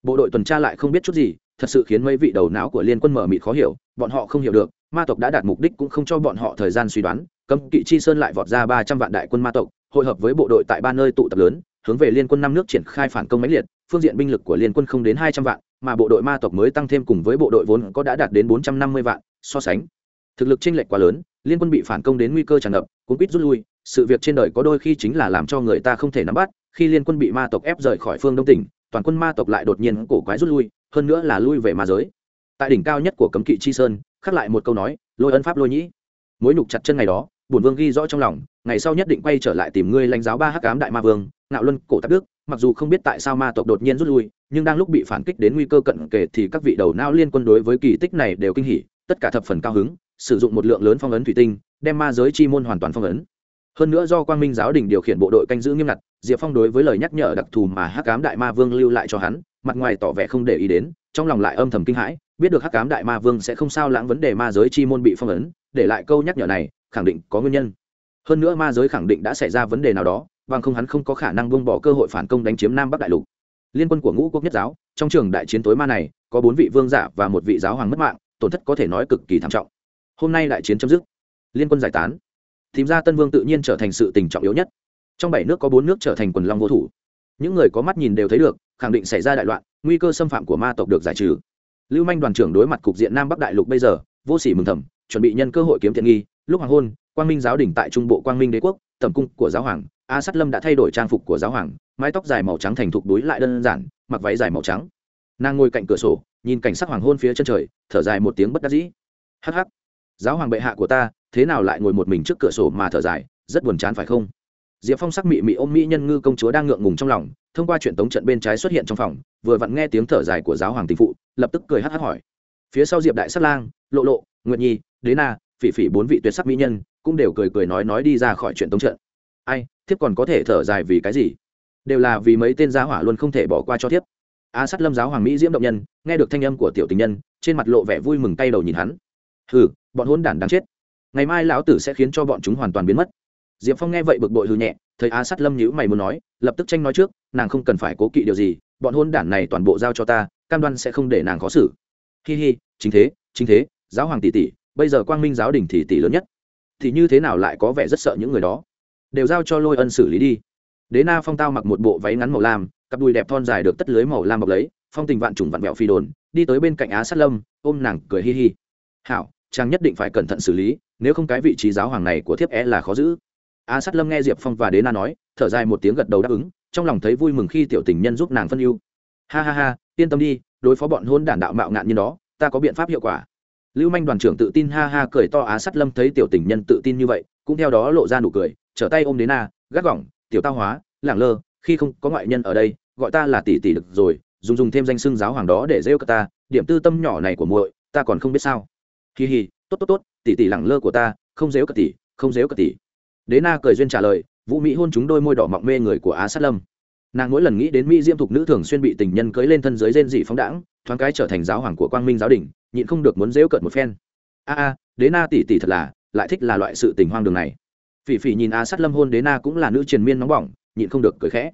[SPEAKER 1] bộ đội tuần tra lại không biết chút gì, thật sự khiến mấy vị đầu não của liên quân mở mịt khó hiểu, bọn họ không hiểu được, ma tộc đã đạt mục đích cũng không cho bọn họ thời gian suy đoán, cấm kỵ chi sơn lại vọt ra ba trăm vạn đại quân ma tộc, hội hợp với bộ đội tại ba nơi tụ tập lớn, hướng về liên quân năm nước triển khai phản công mãnh liệt, phương diện binh lực của liên quân không đến hai trăm vạn, mà bộ đội ma tộc mới tăng thêm cùng với bộ đội vốn có đã đạt đến bốn trăm năm mươi vạn, so sánh thực lực chênh lệch quá lớn, liên quân bị phản công đến nguy cơ tràn ngập cũng quýt rút lui, sự việc trên đời có đôi khi chính là làm cho người ta không thể nắm bắt, khi liên quân bị ma tộc ép rời khỏi phương đông tỉnh, toàn quân ma tộc lại đột nhiên cổ quái rút lui, hơn nữa là lui về ma giới. Tại đỉnh cao nhất của cấm kỵ chi sơn, khắc lại một câu nói, lôi ân pháp lôi nhĩ. Mối nhục chặt chân ngày đó, bổn vương ghi rõ trong lòng, ngày sau nhất định quay trở lại tìm ngươi lãnh giáo ba hắc ám đại ma vương, ngạo luân, cổ tắc đức, mặc dù không biết tại sao ma tộc đột nhiên rút lui, nhưng đang lúc bị phản kích đến nguy cơ cận kề thì các vị đầu não liên quân đối với kỳ tích này đều kinh hỉ, tất cả thập phần cao hứng, sử dụng một lượng lớn phong ấn thủy tinh đem ma giới chi môn hoàn toàn phong ấn. Hơn nữa do quang minh giáo đình điều khiển bộ đội canh giữ nghiêm ngặt, diệp phong đối với lời nhắc nhở đặc thù mà hắc cám đại ma vương lưu lại cho hắn, mặt ngoài tỏ vẻ không để ý đến, trong lòng lại âm thầm kinh hãi, biết được hắc cám đại ma vương sẽ không sao lãng vấn đề ma giới chi môn bị phong ấn, để lại câu nhắc nhở này, khẳng định có nguyên nhân. Hơn nữa ma giới khẳng định đã xảy ra vấn đề nào đó, bằng không hắn không có khả năng buông bỏ cơ hội phản công đánh chiếm nam bắc đại lục. Liên quân của ngũ quốc nhất giáo, trong trường đại chiến tối ma này, có bốn vị vương giả và một vị giáo hoàng mất mạng, tổn thất có thể nói cực kỳ thảm trọng. Hôm nay đại chiến chấm dứt liên quân giải tán. Tìm ra tân vương tự nhiên trở thành sự tình trọng yếu nhất. Trong bảy nước có bốn nước trở thành quần long vô thủ. Những người có mắt nhìn đều thấy được, khẳng định xảy ra đại loạn, nguy cơ xâm phạm của ma tộc được giải trừ. Lưu manh đoàn trưởng đối mặt cục diện nam bắc đại lục bây giờ, vô sỉ mừng thầm, chuẩn bị nhân cơ hội kiếm thiện nghi. Lúc hoàng hôn, quang minh giáo đỉnh tại trung bộ quang minh đế quốc, tầm cung của giáo hoàng, a sắt lâm đã thay đổi trang phục của giáo hoàng, mái tóc dài màu trắng thành thục đuối lại đơn giản, mặc váy dài màu trắng. Nàng ngồi cạnh cửa sổ, nhìn cảnh sắc hoàng hôn phía chân trời, thở dài một tiếng bất đắc dĩ. Hh giáo hoàng bệ hạ của ta, thế nào lại ngồi một mình trước cửa sổ mà thở dài, rất buồn chán phải không? Diệp phong sắc mị mị ôm mỹ nhân ngư công chúa đang ngượng ngùng trong lòng, thông qua chuyện tống trận bên trái xuất hiện trong phòng, vừa vặn nghe tiếng thở dài của giáo hoàng tình phụ, lập tức cười hắt hắt hỏi. Phía sau diệp đại sát lang, lộ lộ, nguyệt nhi, đế na, phỉ phỉ bốn vị tuyệt sắc mỹ nhân, cũng đều cười cười nói nói đi ra khỏi chuyện tống trận. Ai, thiếp còn có thể thở dài vì cái gì? Đều là vì mấy tên gia hỏa luôn không thể bỏ qua cho thiếp. A sát lâm giáo hoàng mỹ diễm động nhân, nghe được thanh âm của tiểu tình nhân, trên mặt lộ vẻ vui mừng tay đầu nhìn hắn. Ừ bọn hôn đản đáng chết. Ngày mai lão tử sẽ khiến cho bọn chúng hoàn toàn biến mất. Diệp phong nghe vậy bực bội hư nhẹ, thấy a sát lâm nhữ mày muốn nói, lập tức tranh nói trước, nàng không cần phải cố kỵ điều gì, bọn hôn đản này toàn bộ giao cho ta, cam đoan sẽ không để nàng khó xử. Hi hi, chính thế chính thế, giáo hoàng tỷ tỷ, bây giờ quang minh giáo đình thì tỷ lớn nhất. Thì như thế nào lại có vẻ rất sợ những người đó? Đều giao cho lôi ân xử lý đi. Đế na phong tao mặc một bộ váy ngắn màu lam, cặp đùi đẹp thon dài được tất lưới màu lam bọc lấy, phong tình vạn trùng vạn vẹo phi đồn, đi tới bên cạnh á sát lâm, ôm nàng cười hi hi. Hảo chàng nhất định phải cẩn thận xử lý, nếu không cái vị trí giáo hoàng này của thiếp é là khó giữ. Á sát lâm nghe diệp phong và đế na nói, thở dài một tiếng gật đầu đáp ứng, trong lòng thấy vui mừng khi tiểu tình nhân giúp nàng phân ưu. Ha ha ha, yên tâm đi, đối phó bọn hôn đản đạo mạo ngạn như đó, ta có biện pháp hiệu quả. Lưu manh đoàn trưởng tự tin ha ha cười to á sát lâm thấy tiểu tình nhân tự tin như vậy, cũng theo đó lộ ra nụ cười, trở tay ôm đến na gác gỏng, tiểu tao hóa lảng lơ, khi không có ngoại nhân ở đây, gọi ta là tỷ tỷ được rồi, dùng dùng thêm danh xưng giáo hoàng đó để rêu cả ta, điểm tư tâm nhỏ này của muội, ta còn không biết sao hì hì tốt tốt tốt, tỷ tỷ lẳng lơ của ta, không dếu cật tỷ, không dếu cật tỷ. Đế na cười duyên trả lời, vũ mỹ hôn chúng đôi môi đỏ mọng mê người của á sát lâm. Nàng mỗi lần nghĩ đến mỹ diễm thục nữ thường xuyên bị tình nhân cưới lên thân dưới rên dị phóng đãng, thoáng cái trở thành giáo hoàng của quang minh giáo đình, nhịn không được muốn dễu cợt một phen. A a, đế na tỷ tỷ thật là, lại thích là loại sự tình hoang đường này. Phỉ phỉ nhìn á sát lâm hôn đế na cũng là nữ triền miên nóng bỏng, nhịn không được cười khẽ.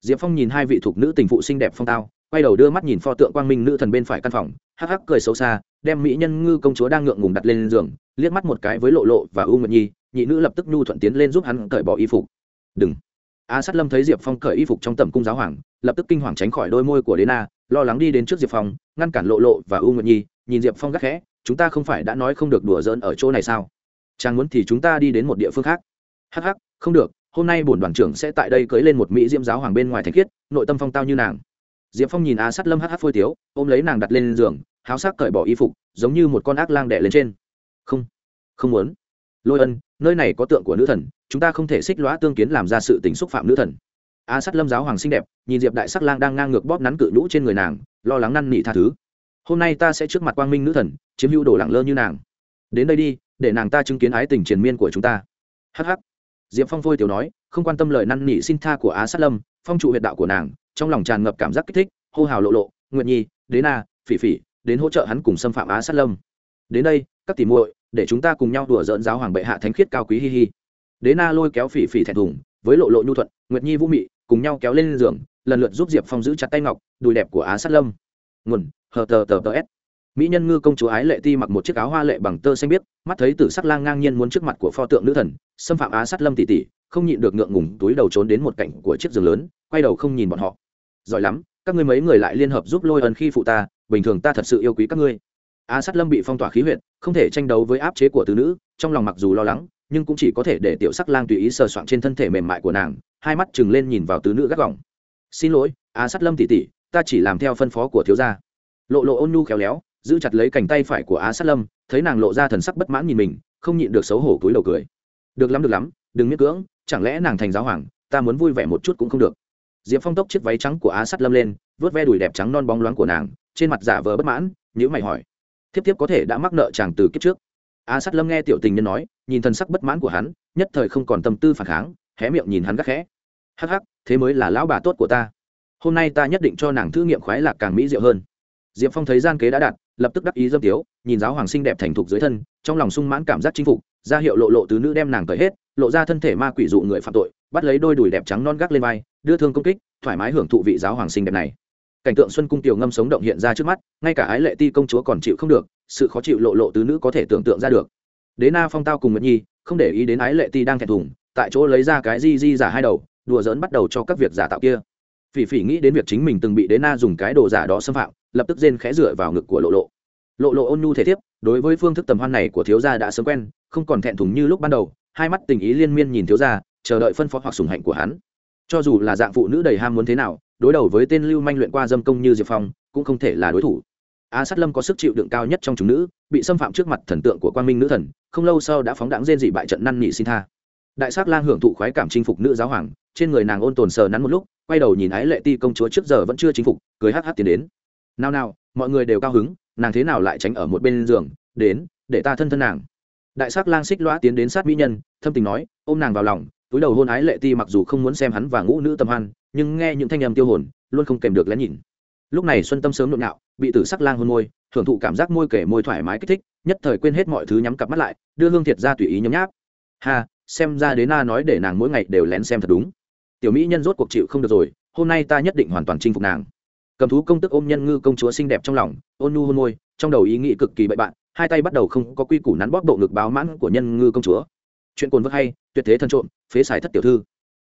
[SPEAKER 1] Diệp phong nhìn hai vị thuộc nữ tình phụ xinh đẹp phong tao quay đầu đưa mắt nhìn pho tượng quang minh nữ thần bên phải căn phòng, hắc hắc cười xấu xa, đem mỹ nhân ngư công chúa đang ngượng ngùng đặt lên giường, liếc mắt một cái với lộ lộ và u nguyệt nhi, nhị nữ lập tức nhu thuận tiến lên giúp hắn cởi bỏ y phục. Đừng. Á sát lâm thấy diệp phong cởi y phục trong tầm cung giáo hoàng, lập tức kinh hoàng tránh khỏi đôi môi của đế na, lo lắng đi đến trước diệp phong, ngăn cản lộ lộ và u nguyệt nhi, nhìn diệp phong gắt khẽ, chúng ta không phải đã nói không được đùa giỡn ở chỗ này sao? Chàng muốn thì chúng ta đi đến một địa phương khác. Hắc hắc, không được, hôm nay bổn đoàn trưởng sẽ tại đây cưới lên một mỹ diễm giáo hoàng bên ngoài thành khiết, nội tâm phong tao như nàng diệp phong nhìn á sát lâm hắc hắc phôi tiếu, ôm lấy nàng đặt lên giường, háo sắc cởi bỏ y phục, giống như một con ác lang đẻ lên trên. Không không muốn. Lôi ân, nơi này có tượng của nữ thần, chúng ta không thể xích lõa tương kiến làm ra sự tình xúc phạm nữ thần. Á sát lâm giáo hoàng xinh đẹp, nhìn diệp đại sắc lang đang ngang ngược bóp nắn cự nhũ trên người nàng, lo lắng năn nị tha thứ. Hôm nay ta sẽ trước mặt quang minh nữ thần, chiếm hữu đồ lẳng lơ như nàng. Đến đây đi, để nàng ta chứng kiến ái tình triền miên của chúng ta. Hh diệp phong phôi tiểu nói, không quan tâm lời năn nỉ xin tha của á sát lâm, phong trụ huyệt đạo của nàng trong lòng tràn ngập cảm giác kích thích, hô hào lộ lộ nguyện nhi, đến na phỉ phỉ, đến hỗ trợ hắn cùng xâm phạm á sát lâm. Đến đây, các tỷ muội, để chúng ta cùng nhau đùa dỡn giáo hoàng bệ hạ thánh khiết cao quý hi hi. Đế na à lôi kéo phỉ phỉ thẹn thùng, với lộ lộ nhu thuận, nguyệt nhi vũ mị, cùng nhau kéo lên giường, lần lượt giúp diệp phong giữ chặt tay ngọc, đùi đẹp của á sát lâm. Nguồn, hờ tờ tờ tờ s. Mỹ nhân ngư công chúa ái lệ ti mặc một chiếc áo hoa lệ bằng tơ xanh biếc, mắt thấy tử sắc lang ngang nhiên muốn trước mặt của pho tượng nữ thần, xâm phạm á sát lâm tỷ tỷ không nhịn được ngượng ngùng, túi đầu trốn đến một cạnh của chiếc giường lớn, quay đầu không nhìn bọn họ. Giỏi lắm, các ngươi mấy người lại liên hợp giúp lôi ân khi phụ ta, bình thường ta thật sự yêu quý các ngươi. Á sát lâm bị phong tỏa khí huyện không thể tranh đấu với áp chế của tứ nữ, trong lòng mặc dù lo lắng, nhưng cũng chỉ có thể để tiểu sắc lang tùy ý sờ soạng trên thân thể mềm mại của nàng, hai mắt chừng lên nhìn vào tứ nữ gắt gỏng. Xin lỗi á sát lâm tỷ tỷ, ta chỉ làm theo phân phó của thiếu gia. Lộ lộ ôn nhu khéo léo, giữ chặt lấy cành tay phải của á sát lâm, thấy nàng lộ ra thần sắc bất mãn nhìn mình, không nhịn được xấu hổ túi đầu cười. Được lắm được lắm, đừng miết cưỡng chẳng lẽ nàng thành giáo hoàng, ta muốn vui vẻ một chút cũng không được. Diệp phong tốc chiếc váy trắng của á Sắt lâm lên, vớt ve đùi đẹp trắng non bóng loáng của nàng, trên mặt giả vờ bất mãn nhữ mày hỏi. Thiếp thiếp có thể đã mắc nợ chàng từ kiếp trước. Á Sắt lâm nghe tiểu tình nhân nói, nhìn thần sắc bất mãn của hắn, nhất thời không còn tâm tư phản kháng, hé miệng nhìn hắn gắt khẽ. Hắc hắc, thế mới là lão bà tốt của ta. Hôm nay ta nhất định cho nàng thử nghiệm khoái lạc càng mỹ diệu hơn. Diệp phong thấy gian kế đã đạt, lập tức đắc ý dâm tiếu, nhìn giáo hoàng xinh đẹp thành thục dưới thân, trong lòng sung mãn cảm giác chinh phục, ra hiệu lộ lộ tứ nữ đem nàng cởi hết lộ ra thân thể ma quỷ dụ người phạm tội, bắt lấy đôi đùi đẹp trắng non gác lên vai, đưa thương công kích, thoải mái hưởng thụ vị giáo hoàng xinh đẹp này. Cảnh tượng xuân cung tiểu ngâm sống động hiện ra trước mắt, ngay cả ái lệ ti công chúa còn chịu không được, sự khó chịu lộ lộ tứ nữ có thể tưởng tượng ra được. Đế na phong tao cùng nguyệt nhi, không để ý đến ái lệ ti đang thẹn thùng, tại chỗ lấy ra cái di di giả hai đầu, đùa dỡn bắt đầu cho các việc giả tạo kia. Phỉ phỉ nghĩ đến việc chính mình từng bị đế na dùng cái đồ giả đó xâm phạm, lập tức rên khẽ dựa vào ngực của lộ lộ. Lộ lộ ôn nhu thể thiếp, đối với phương thức tầm hoan này của thiếu gia đã sớm quen, không còn thẹn thùng như lúc ban đầu hai mắt tình ý liên miên nhìn thiếu gia, chờ đợi phân phó hoặc sủng hạnh của hắn. Cho dù là dạng phụ nữ đầy ham muốn thế nào, đối đầu với tên lưu manh luyện qua dâm công như diệp phong, cũng không thể là đối thủ. A sát lâm có sức chịu đựng cao nhất trong chúng nữ, bị xâm phạm trước mặt thần tượng của quan minh nữ thần, không lâu sau đã phóng đáng rên dị bại trận năn nỉ xin tha. Đại sát lang hưởng thụ khoái cảm chinh phục nữ giáo hoàng, trên người nàng ôn tồn sờ nắn một lúc, quay đầu nhìn ái lệ ti công chúa trước giờ vẫn chưa chinh phục, cười hắc hắc tiến đến. Nào nào, mọi người đều cao hứng, nàng thế nào lại tránh ở một bên giường, đến, để ta thân thân nàng đại sắc lang xích lõa tiến đến sát mỹ nhân thâm tình nói ôm nàng vào lòng túi đầu hôn ái lệ ti mặc dù không muốn xem hắn và ngũ nữ tâm hoan nhưng nghe những thanh âm tiêu hồn luôn không kèm được lén nhìn. Lúc này xuân tâm sớm nội nạo, bị tử sắc lang hôn môi thưởng thụ cảm giác môi kể môi thoải mái kích thích nhất thời quên hết mọi thứ nhắm cặp mắt lại đưa hương thiệt ra tùy ý nhấm nháp. Ha xem ra đến na nói để nàng mỗi ngày đều lén xem thật đúng. Tiểu mỹ nhân rốt cuộc chịu không được rồi hôm nay ta nhất định hoàn toàn chinh phục nàng. Cầm thú công tức ôm nhân ngư công chúa xinh đẹp trong lòng ôn nu hôn môi trong đầu ý nghĩ cực kỳ bậy bạn hai tay bắt đầu không có quy củ nắn bóp bộ ngực báo mãn của nhân ngư công chúa. Chuyện cồn vớt hay, tuyệt thế thân trộm, phế xài thất tiểu thư.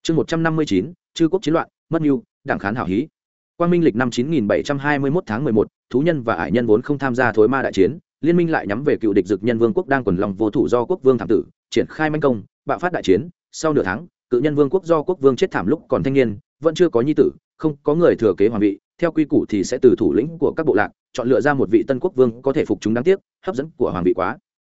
[SPEAKER 1] Chương một trăm năm mươi chín, chư quốc chiến loạn, mất mưu, đảng khán hảo hí. Quang minh lịch năm chín nghìn bảy trăm hai mươi mốt tháng mười một, thú nhân và ải nhân vốn không tham gia thối ma đại chiến, liên minh lại nhắm về cựu địch dực nhân vương quốc đang quần lòng vô thủ do quốc vương thảm tử, triển khai manh công, bạo phát đại chiến. Sau nửa tháng, cự nhân vương quốc do quốc vương chết thảm lúc còn thanh niên, vẫn chưa có nhi tử, không có người thừa kế hoàng vị theo quy củ thì sẽ từ thủ lĩnh của các bộ lạc chọn lựa ra một vị tân quốc vương có thể phục chúng đáng tiếc, hấp dẫn của hoàng vị quá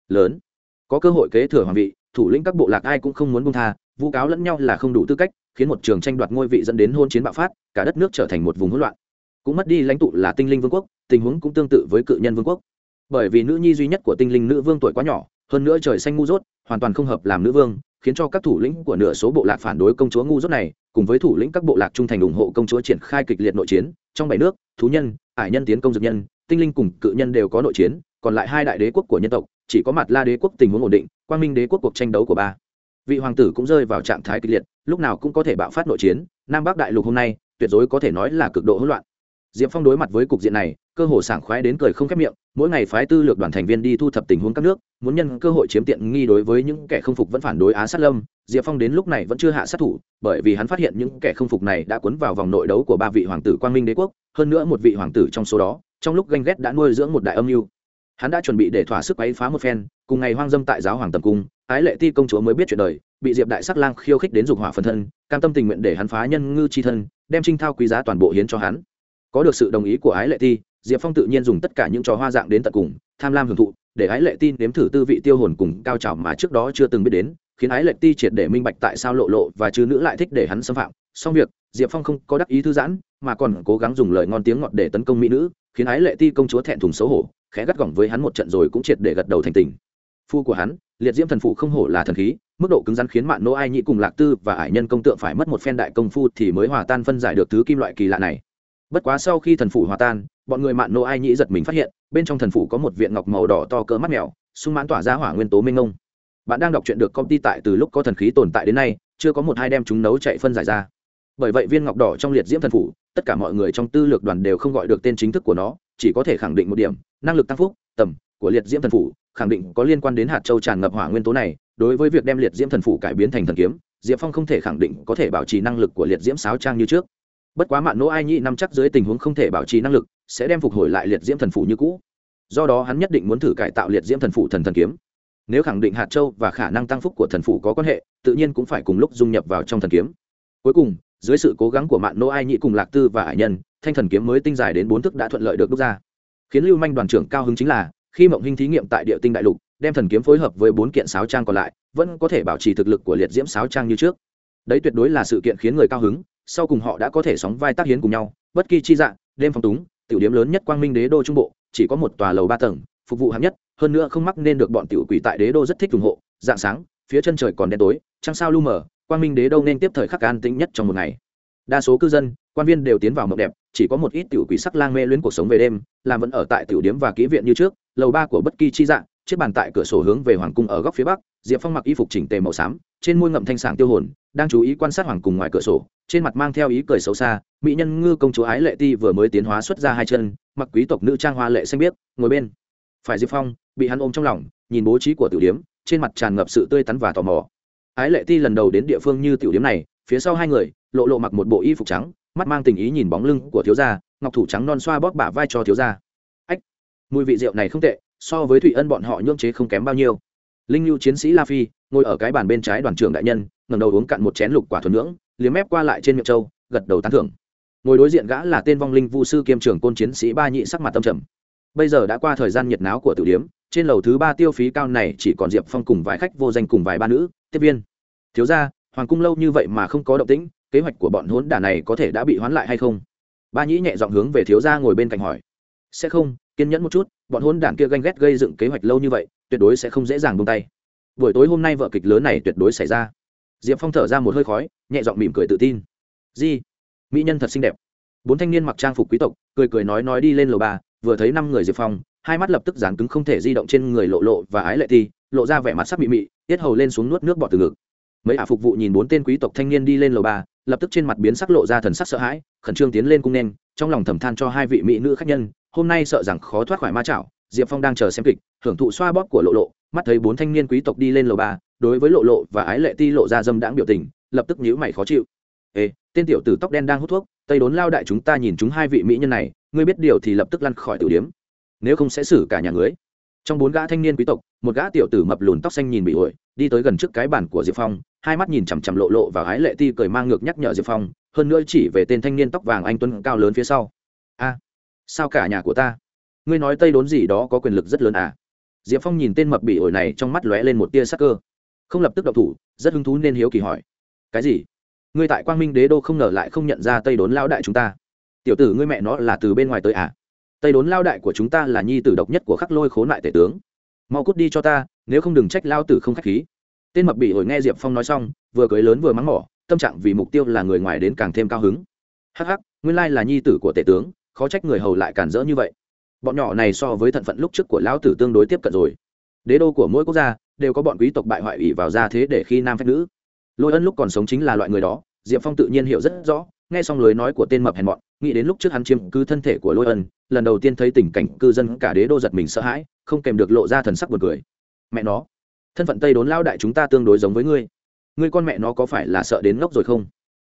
[SPEAKER 1] lớn. Có cơ hội kế thừa hoàng vị, thủ lĩnh các bộ lạc ai cũng không muốn buông tha, vu cáo lẫn nhau là không đủ tư cách, khiến một trường tranh đoạt ngôi vị dẫn đến hôn chiến bạo phát, cả đất nước trở thành một vùng hỗn loạn. Cũng mất đi lãnh tụ là tinh linh vương quốc, tình huống cũng tương tự với cự nhân vương quốc. Bởi vì nữ nhi duy nhất của tinh linh nữ vương tuổi quá nhỏ, hơn nữa trời xanh ngu dốt, hoàn toàn không hợp làm nữ vương, khiến cho các thủ lĩnh của nửa số bộ lạc phản đối công chúa ngu dốt này cùng với thủ lĩnh các bộ lạc trung thành ủng hộ công chúa triển khai kịch liệt nội chiến, trong bảy nước, thú nhân, ải nhân tiến công dược nhân, tinh linh cùng cự nhân đều có nội chiến, còn lại hai đại đế quốc của nhân tộc, chỉ có mặt la đế quốc tình huống ổn định, quang minh đế quốc cuộc tranh đấu của ba. Vị hoàng tử cũng rơi vào trạng thái kịch liệt, lúc nào cũng có thể bạo phát nội chiến, nam bắc đại lục hôm nay, tuyệt đối có thể nói là cực độ hỗn loạn. Diệp phong đối mặt với cục diện này cơ hồ sảng khoái đến cười không khép miệng, mỗi ngày phái tư lược đoàn thành viên đi thu thập tình huống các nước, muốn nhân cơ hội chiếm tiện nghi đối với những kẻ không phục vẫn phản đối á sát lâm, diệp phong đến lúc này vẫn chưa hạ sát thủ, bởi vì hắn phát hiện những kẻ không phục này đã cuốn vào vòng nội đấu của ba vị hoàng tử quang minh đế quốc, hơn nữa một vị hoàng tử trong số đó, trong lúc ganh ghét đã nuôi dưỡng một đại âm mưu. Hắn đã chuẩn bị để thỏa sức ấy phá một phen, cùng ngày hoang dâm tại giáo hoàng tầm cung, ái lệ ti công chúa mới biết chuyện đời, bị diệp đại sắc lang khiêu khích đến dục hỏa phần thân, cam tâm tình nguyện để hắn phá nhân ngư chi thân, đem trinh thao quý giá toàn bộ hiến cho hắn. Có được sự đồng ý của ái lệ ti diệp phong tự nhiên dùng tất cả những trò hoa dạng đến tận cùng, tham lam hưởng thụ, để ái lệ ti nếm thử tư vị tiêu hồn cùng cao trào mà trước đó chưa từng biết đến, khiến ái lệ ti triệt để minh bạch tại sao lộ lộ và chứ nữ lại thích để hắn xâm phạm. Song việc, diệp phong không có đắc ý thư giãn, mà còn cố gắng dùng lời ngon tiếng ngọt để tấn công mỹ nữ, khiến ái lệ ti công chúa thẹn thùng xấu hổ, khẽ gắt gỏng với hắn một trận rồi cũng triệt để gật đầu thành tình. Phu của hắn, liệt diễm thần phụ không hổ là thần khí, mức độ cứng rắn khiến mạn nô ai nhĩ cùng lạc tư và ải nhân công tượng phải mất một phen đại công phu thì mới hòa tan phân giải được thứ kim loại kỳ lạ này bất quá sau khi thần phủ hòa tan, bọn người mạn nô ai nhĩ giật mình phát hiện, bên trong thần phủ có một viện ngọc màu đỏ to cỡ mắt mèo, sung mãn tỏa ra hỏa nguyên tố minh ngông bạn đang đọc chuyện được công ty tại từ lúc có thần khí tồn tại đến nay, chưa có một hai đem chúng nấu chạy phân giải ra. Bởi vậy viên ngọc đỏ trong liệt diễm thần phủ, tất cả mọi người trong tư lược đoàn đều không gọi được tên chính thức của nó, chỉ có thể khẳng định một điểm, năng lực tăng phúc, tầm, của liệt diễm thần phủ, khẳng định có liên quan đến hạt châu tràn ngập hỏa nguyên tố này, đối với việc đem liệt diễm thần phủ cải biến thành thần kiếm, diệp phong không thể khẳng định có thể bảo trì năng lực của liệt diễm sáo trang như trước bất quá mạn nỗ ai nhị năm chắc dưới tình huống không thể bảo trì năng lực, sẽ đem phục hồi lại liệt diễm thần phủ như cũ. Do đó hắn nhất định muốn thử cải tạo liệt diễm thần phủ thần thần kiếm. Nếu khẳng định hạt châu và khả năng tăng phúc của thần phủ có quan hệ, tự nhiên cũng phải cùng lúc dung nhập vào trong thần kiếm. Cuối cùng, dưới sự cố gắng của mạn nỗ ai nhị cùng lạc tư và ải nhân, thanh thần kiếm mới tinh dài đến bốn thức đã thuận lợi được đúc ra. Khiến lưu manh đoàn trưởng cao hứng chính là, khi mộng hình thí nghiệm tại địa tinh đại lục, đem thần kiếm phối hợp với bốn kiện sáo trang còn lại, vẫn có thể bảo trì thực lực của liệt diễm sáo trang như trước. Đấy tuyệt đối là sự kiện khiến người cao hứng sau cùng họ đã có thể sóng vai tác hiến cùng nhau, bất kỳ chi dạng đêm phong túng, tiểu điểm lớn nhất quang minh đế đô trung bộ, chỉ có một tòa lầu ba tầng, phục vụ hạng nhất, hơn nữa không mắc nên được bọn tiểu quỷ tại đế đô rất thích ủng hộ, dạng sáng, phía chân trời còn đen tối, trăng sao lu mờ, quang minh đế đô nên tiếp thời khắc an tĩnh nhất trong một ngày. Đa số cư dân, quan viên đều tiến vào mộng đẹp, chỉ có một ít tiểu quỷ sắc lang mê luyến cuộc sống về đêm, làm vẫn ở tại tiểu điếm và kỹ viện như trước, lầu ba của bất kỳ chi dạng chiếc bàn tại cửa sổ hướng về hoàng cung ở góc phía bắc, diệp phong mặc y phục chỉnh tề màu xám, trên môi ngậm thanh sảng tiêu hồn, đang chú ý quan sát hoàng cung ngoài cửa sổ, trên mặt mang theo ý cười xấu xa, mỹ nhân ngư công chúa ái lệ ti vừa mới tiến hóa xuất ra hai chân, mặc quý tộc nữ trang hoa lệ xanh biếc, ngồi bên. Phải diệp phong, bị hắn ôm trong lòng, nhìn bố trí của tiểu điếm, trên mặt tràn ngập sự tươi tắn và tò mò. Ái lệ ti lần đầu đến địa phương như tiểu điếm này, phía sau hai người, lộ lộ mặc một bộ y phục trắng, mắt mang tình ý nhìn bóng lưng của thiếu gia, ngọc thủ trắng non xoa bóp bả vai cho thiếu gia. Ách, mùi vị rượu này không tệ so với thụy ân bọn họ nhưỡng chế không kém bao nhiêu. Linh lưu chiến sĩ la phi, ngồi ở cái bàn bên trái đoàn trưởng đại nhân ngầm đầu uống cạn một chén lục quả thuần nhưỡng, liếm mép qua lại trên miệng châu, gật đầu tán thưởng. Ngồi đối diện gã là tên vong linh vu sư kiêm trưởng côn chiến sĩ ba nhị sắc mặt tâm trầm. Bây giờ đã qua thời gian nhiệt náo của tử điếm, trên lầu thứ ba tiêu phí cao này chỉ còn diệp phong cùng vài khách vô danh cùng vài ba nữ, tiếp viên. Thiếu ra hoàng cung lâu như vậy mà không có động tĩnh, kế hoạch của bọn hốn đả này có thể đã bị hoán lại hay không? Ba nhĩ nhẹ dọn hướng về thiếu gia ngồi bên cạnh hỏi. Sẽ không kiên nhẫn một chút, bọn hôn đản kia ganh ghét gây dựng kế hoạch lâu như vậy, tuyệt đối sẽ không dễ dàng buông tay. Buổi tối hôm nay vợ kịch lớn này tuyệt đối xảy ra. Diệp phong thở ra một hơi khói, nhẹ giọng mỉm cười tự tin. Di, mỹ nhân thật xinh đẹp. Bốn thanh niên mặc trang phục quý tộc, cười cười nói nói đi lên lầu ba, vừa thấy năm người diệp phong, hai mắt lập tức dán cứng không thể di động trên người lộ lộ và ái lệ thi, lộ ra vẻ mặt sắc mị mị, tiết hầu lên xuống nuốt nước bọt từ ngực. Mấy ả phục vụ nhìn bốn tên quý tộc thanh niên đi lên lầu ba, lập tức trên mặt biến sắc lộ ra thần sắc sợ hãi, khẩn trương tiến lên cung nên, trong lòng thầm than cho hai vị mỹ nữ khách nhân hôm nay sợ rằng khó thoát khỏi ma chảo, diệp phong đang chờ xem kịch, hưởng thụ xoa bóp của lộ lộ, mắt thấy bốn thanh niên quý tộc đi lên lầu ba, đối với lộ lộ và ái lệ ti lộ ra dâm đãng biểu tình, lập tức nhíu mày khó chịu. Ê, tên tiểu tử tóc đen đang hút thuốc, tây đốn lao đại chúng ta nhìn chúng hai vị mỹ nhân này, ngươi biết điều thì lập tức lăn khỏi tiểu điếm nếu không sẽ xử cả nhà ngươi. Trong bốn gã thanh niên quý tộc, một gã tiểu tử mập lùn tóc xanh nhìn bị ổi, đi tới gần trước cái bàn của diệp phong, hai mắt nhìn chằm chằm lộ lộ và ái lệ ti cười mang ngược nhắc nhở diệp phong, hơn nữa chỉ về tên thanh niên tóc vàng anh tuấn cao lớn phía sau. A sao cả nhà của ta? Ngươi nói tây đốn gì đó có quyền lực rất lớn à? Diệp phong nhìn tên mập bị ổi này trong mắt lóe lên một tia sắc cơ. Không lập tức độc thủ, rất hứng thú nên hiếu kỳ hỏi. Cái gì? Ngươi tại quang minh đế đô không ngờ lại không nhận ra tây đốn lao đại chúng ta. Tiểu tử ngươi mẹ nó là từ bên ngoài tới à? Tây đốn lao đại của chúng ta là nhi tử độc nhất của khắc lôi khốn lại tể tướng. Mau cút đi cho ta, nếu không đừng trách lao tử không khách khí. Tên mập bị ổi nghe diệp phong nói xong, vừa cưới lớn vừa mắng mỏ, tâm trạng vì mục tiêu là người ngoài đến càng thêm cao hứng. Hắc hắc, nguyên lai là nhi tử của tể tướng khó trách người hầu lại cản rỡ như vậy. Bọn nhỏ này so với thận phận lúc trước của lão tử tương đối tiếp cận rồi. Đế đô của mỗi quốc gia đều có bọn quý tộc bại hoại ủy vào ra thế để khi nam phép nữ. Lôi ân lúc còn sống chính là loại người đó, diệp phong tự nhiên hiểu rất rõ, nghe xong lời nói của tên mập hèn mọn, nghĩ đến lúc trước hắn chiếm cư thân thể của lôi ân, lần đầu tiên thấy tình cảnh cư dân cả đế đô giật mình sợ hãi, không kèm được lộ ra thần sắc buồn cười. Mẹ nó, thân phận tây đốn lao đại chúng ta tương đối giống với ngươi. Ngươi con mẹ nó có phải là sợ đến ngốc rồi không?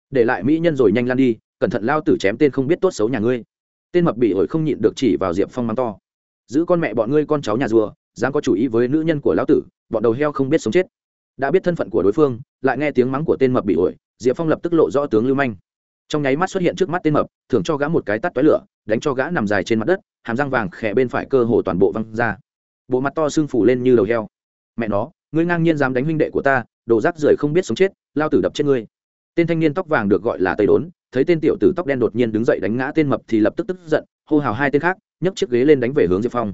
[SPEAKER 1] Để lại mỹ nhân rồi nhanh lan đi, cẩn thận lao tử chém tên không biết tốt xấu nhà ngươi tên mập bị ổi không nhịn được chỉ vào diệp phong mắng to. Giữ con mẹ bọn ngươi con cháu nhà rùa, dám có chủ ý với nữ nhân của lão tử, bọn đầu heo không biết sống chết. Đã biết thân phận của đối phương, lại nghe tiếng mắng của tên mập bị ổi diệp phong lập tức lộ rõ tướng lưu manh. Trong nháy mắt xuất hiện trước mắt tên mập thường cho gã một cái tắt toái lửa, đánh cho gã nằm dài trên mặt đất, hàm răng vàng khẽ bên phải cơ hồ toàn bộ văng ra. Bộ mặt to xương phủ lên như đầu heo. Mẹ nó, ngươi ngang nhiên dám đánh huynh đệ của ta, đồ rác rưởi không biết sống chết lao tử đập chết ngươi. Tên thanh niên tóc vàng được gọi là tây đốn thấy tên tiểu tử tóc đen đột nhiên đứng dậy đánh ngã tên mập thì lập tức tức giận, hô hào hai tên khác, nhấc chiếc ghế lên đánh về hướng diệp phong.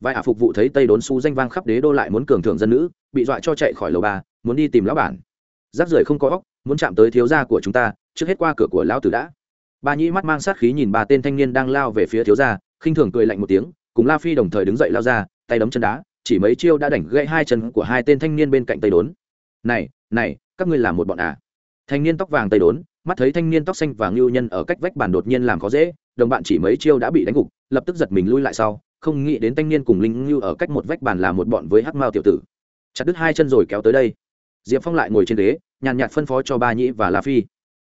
[SPEAKER 1] Vài ả phục vụ thấy tây đốn su danh vang khắp đế đô lại muốn cường thượng dân nữ, bị dọa cho chạy khỏi lầu ba, muốn đi tìm lão bản. Rác rưởi không có óc, muốn chạm tới thiếu gia của chúng ta, trước hết qua cửa của lão tử đã. Ba nhĩ mắt mang sát khí nhìn ba tên thanh niên đang lao về phía thiếu gia, khinh thường cười lạnh một tiếng, cùng la phi đồng thời đứng dậy lao ra, tay đấm chân đá, chỉ mấy chiêu đã đảnh gãy hai chân của hai tên thanh niên bên cạnh tây đốn. Này này, các ngươi làm một bọn à? Thanh niên tóc vàng tây đốn mắt thấy thanh niên tóc xanh và lưu nhân ở cách vách bàn đột nhiên làm khó dễ, đồng bạn chỉ mấy chiêu đã bị đánh gục, lập tức giật mình lui lại sau, không nghĩ đến thanh niên cùng linh lưu ở cách một vách bàn là một bọn với hắc mao tiểu tử. Chặt đứt hai chân rồi kéo tới đây. Diệp phong lại ngồi trên ghế, nhàn nhạt phân phó cho ba nhĩ và la phi.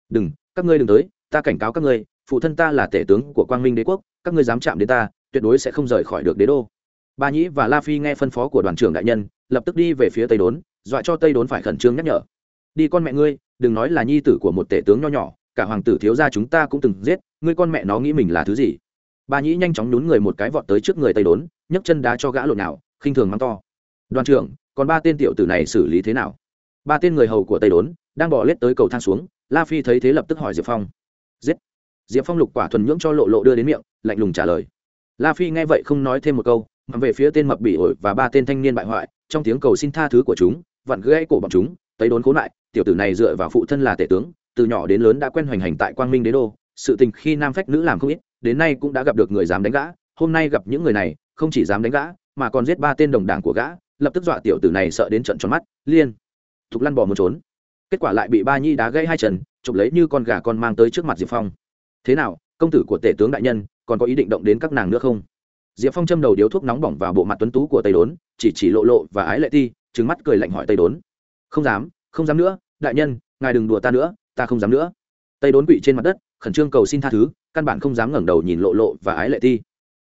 [SPEAKER 1] Đừng, các ngươi đừng tới, ta cảnh cáo các ngươi, phụ thân ta là tể tướng của quang minh đế quốc, các ngươi dám chạm đến ta, tuyệt đối sẽ không rời khỏi được đế đô. Ba nhĩ và la phi nghe phân phó của đoàn trưởng đại nhân, lập tức đi về phía tây đốn, dọa cho tây đốn phải khẩn trương nhắc nhở đi con mẹ ngươi, đừng nói là nhi tử của một tể tướng nho nhỏ, cả hoàng tử thiếu gia chúng ta cũng từng giết, ngươi con mẹ nó nghĩ mình là thứ gì? Bà nhĩ nhanh chóng nhún người một cái vọt tới trước người tây đốn, nhấc chân đá cho gã lộn nào, khinh thường mắng to. Đoàn trưởng, còn ba tên tiểu tử này xử lý thế nào? Ba tên người hầu của tây đốn, đang bỏ lết tới cầu thang xuống, la phi thấy thế lập tức hỏi diệp phong. Giết! Diệp phong lục quả thuần nhưỡng cho lộ lộ đưa đến miệng, lạnh lùng trả lời. La phi nghe vậy không nói thêm một câu, mà về phía tên mập bị ổi và ba tên thanh niên bại hoại, trong tiếng cầu xin tha thứ của chúng, vặn gãy cổ bọn chúng tấy đốn cố lại tiểu tử này dựa vào phụ thân là tể tướng, từ nhỏ đến lớn đã quen hoành hành tại quang minh đế đô, sự tình khi nam phách nữ làm không ít, đến nay cũng đã gặp được người dám đánh gã, hôm nay gặp những người này, không chỉ dám đánh gã, mà còn giết ba tên đồng đảng của gã, lập tức dọa tiểu tử này sợ đến trận tròn mắt liên thục lăn bỏ một trốn. Kết quả lại bị ba nhi đá gãy hai chân, chụp lấy như con gà con mang tới trước mặt diệp phong. Thế nào, công tử của tể tướng đại nhân, còn có ý định động đến các nàng nữa không? Diệp phong châm đầu điếu thuốc nóng bỏng vào bộ mặt tuấn tú của tây đốn, chỉ chỉ lộ lộ và ái lệ ti trứng mắt cười lạnh hỏi tây đốn. Không dám không dám nữa, đại nhân, ngài đừng đùa ta nữa, ta không dám nữa. Tây đốn quỵ trên mặt đất, khẩn trương cầu xin tha thứ, căn bản không dám ngẩng đầu nhìn lộ lộ và ái lệ thi.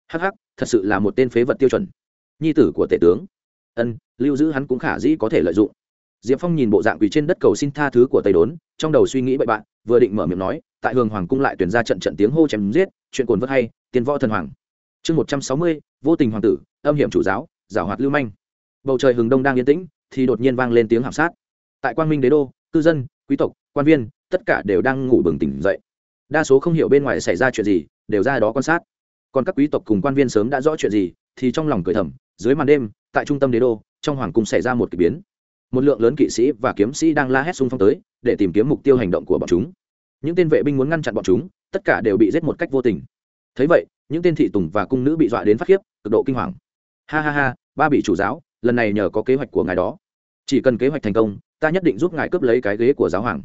[SPEAKER 1] hắc hắc, thật sự là một tên phế vật tiêu chuẩn. Nhi tử của tể tướng. Ân, lưu giữ hắn cũng khả dĩ có thể lợi dụng. Diệp phong nhìn bộ dạng quỳ trên đất cầu xin tha thứ của tây đốn, trong đầu suy nghĩ bậy bạn vừa định mở miệng nói, tại hường hoàng cung lại tuyển ra trận trận tiếng hô chém giết, chuyện cồn vất hay tiền võ thần hoàng. Chương một trăm sáu mươi, vô tình hoàng tử, âm hiểm chủ giáo, giảo hoạt lưu manh. Bầu trời hừng đông đang yên tĩnh, thì đột nhiên vang lên tiếng hạm sát tại quang minh đế đô, cư dân, quý tộc, quan viên, tất cả đều đang ngủ bừng tỉnh dậy. Đa số không hiểu bên ngoài xảy ra chuyện gì, đều ra đó quan sát. Còn các quý tộc cùng quan viên sớm đã rõ chuyện gì, thì trong lòng cười thầm, dưới màn đêm, tại trung tâm đế đô, trong hoàng cung xảy ra một k ỳ biến. Một lượng lớn kỵ sĩ và kiếm sĩ đang la hét xung phong tới, để tìm kiếm mục tiêu hành động của bọn chúng. Những tên vệ binh muốn ngăn chặn bọn chúng, tất cả đều bị giết một cách vô tình. Thấy vậy, những tên thị tùng và cung nữ bị dọa đến phát khiếp, cực độ kinh hoàng. Ha ha ha, ba bị chủ giáo, lần này nhờ có kế hoạch của ngài đó. Chỉ cần kế hoạch thành công ta nhất định giúp ngài cướp lấy cái ghế của giáo hoàng.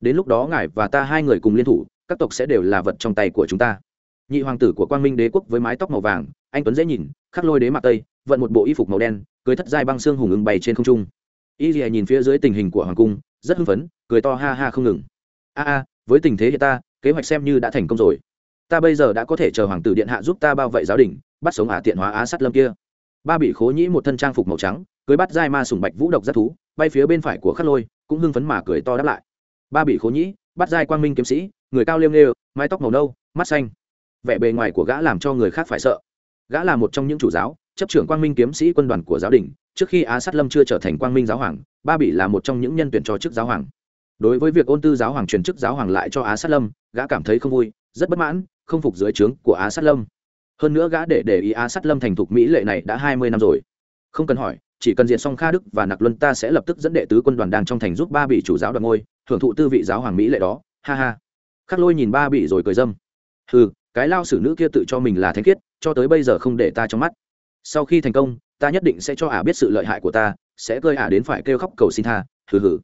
[SPEAKER 1] Đến lúc đó ngài và ta hai người cùng liên thủ, các tộc sẽ đều là vật trong tay của chúng ta. Nhị hoàng tử của quang minh đế quốc với mái tóc màu vàng, anh tuấn dễ nhìn, khắc lôi đế mặt tây, vận một bộ y phục màu đen, cưới thất giai băng xương hùng ứng bày trên không trung. Y dìa nhìn phía dưới tình hình của hoàng cung, rất hưng phấn, cười to ha ha không ngừng. A a, với tình thế hiện ta, kế hoạch xem như đã thành công rồi. Ta bây giờ đã có thể chờ hoàng tử điện hạ giúp ta bao vây giáo đình, bắt sống ả tiện hóa á sắt lâm kia. Ba bị khố nhĩ một thân trang phục màu trắng, cưới bắt giai ma sùng bạch vũ độc giác thú bay phía bên phải của khắc lôi, cũng hưng phấn mà cười to đáp lại. Ba bị khố nhĩ, bắt giai quang minh kiếm sĩ, người cao liêm nghêu, mái tóc màu nâu, mắt xanh. Vẻ bề ngoài của gã làm cho người khác phải sợ. Gã là một trong những chủ giáo, chấp trưởng quang minh kiếm sĩ quân đoàn của giáo đình, trước khi á sát lâm chưa trở thành quang minh giáo hoàng, ba bị là một trong những nhân tuyển cho chức giáo hoàng. Đối với việc ôn tư giáo hoàng truyền chức giáo hoàng lại cho á sát lâm, gã cảm thấy không vui, rất bất mãn, không phục dưới trướng của á sát lâm. Hơn nữa gã để để ý á sát lâm thành thục mỹ lệ này đã hai mươi năm rồi. Không cần hỏi chỉ cần diện xong kha đức và nặc luân ta sẽ lập tức dẫn đệ tứ quân đoàn đang trong thành giúp ba bị chủ giáo đoàn ngôi hưởng thụ tư vị giáo hoàng mỹ lệ đó. Ha ha. Khắc lôi nhìn ba bị rồi cười dâm. Ừ cái lao sử nữ kia tự cho mình là thánh khiết, cho tới bây giờ không để ta trong mắt. Sau khi thành công, ta nhất định sẽ cho ả biết sự lợi hại của ta, sẽ cơi ả đến phải kêu khóc cầu xin tha. Hừ hừ.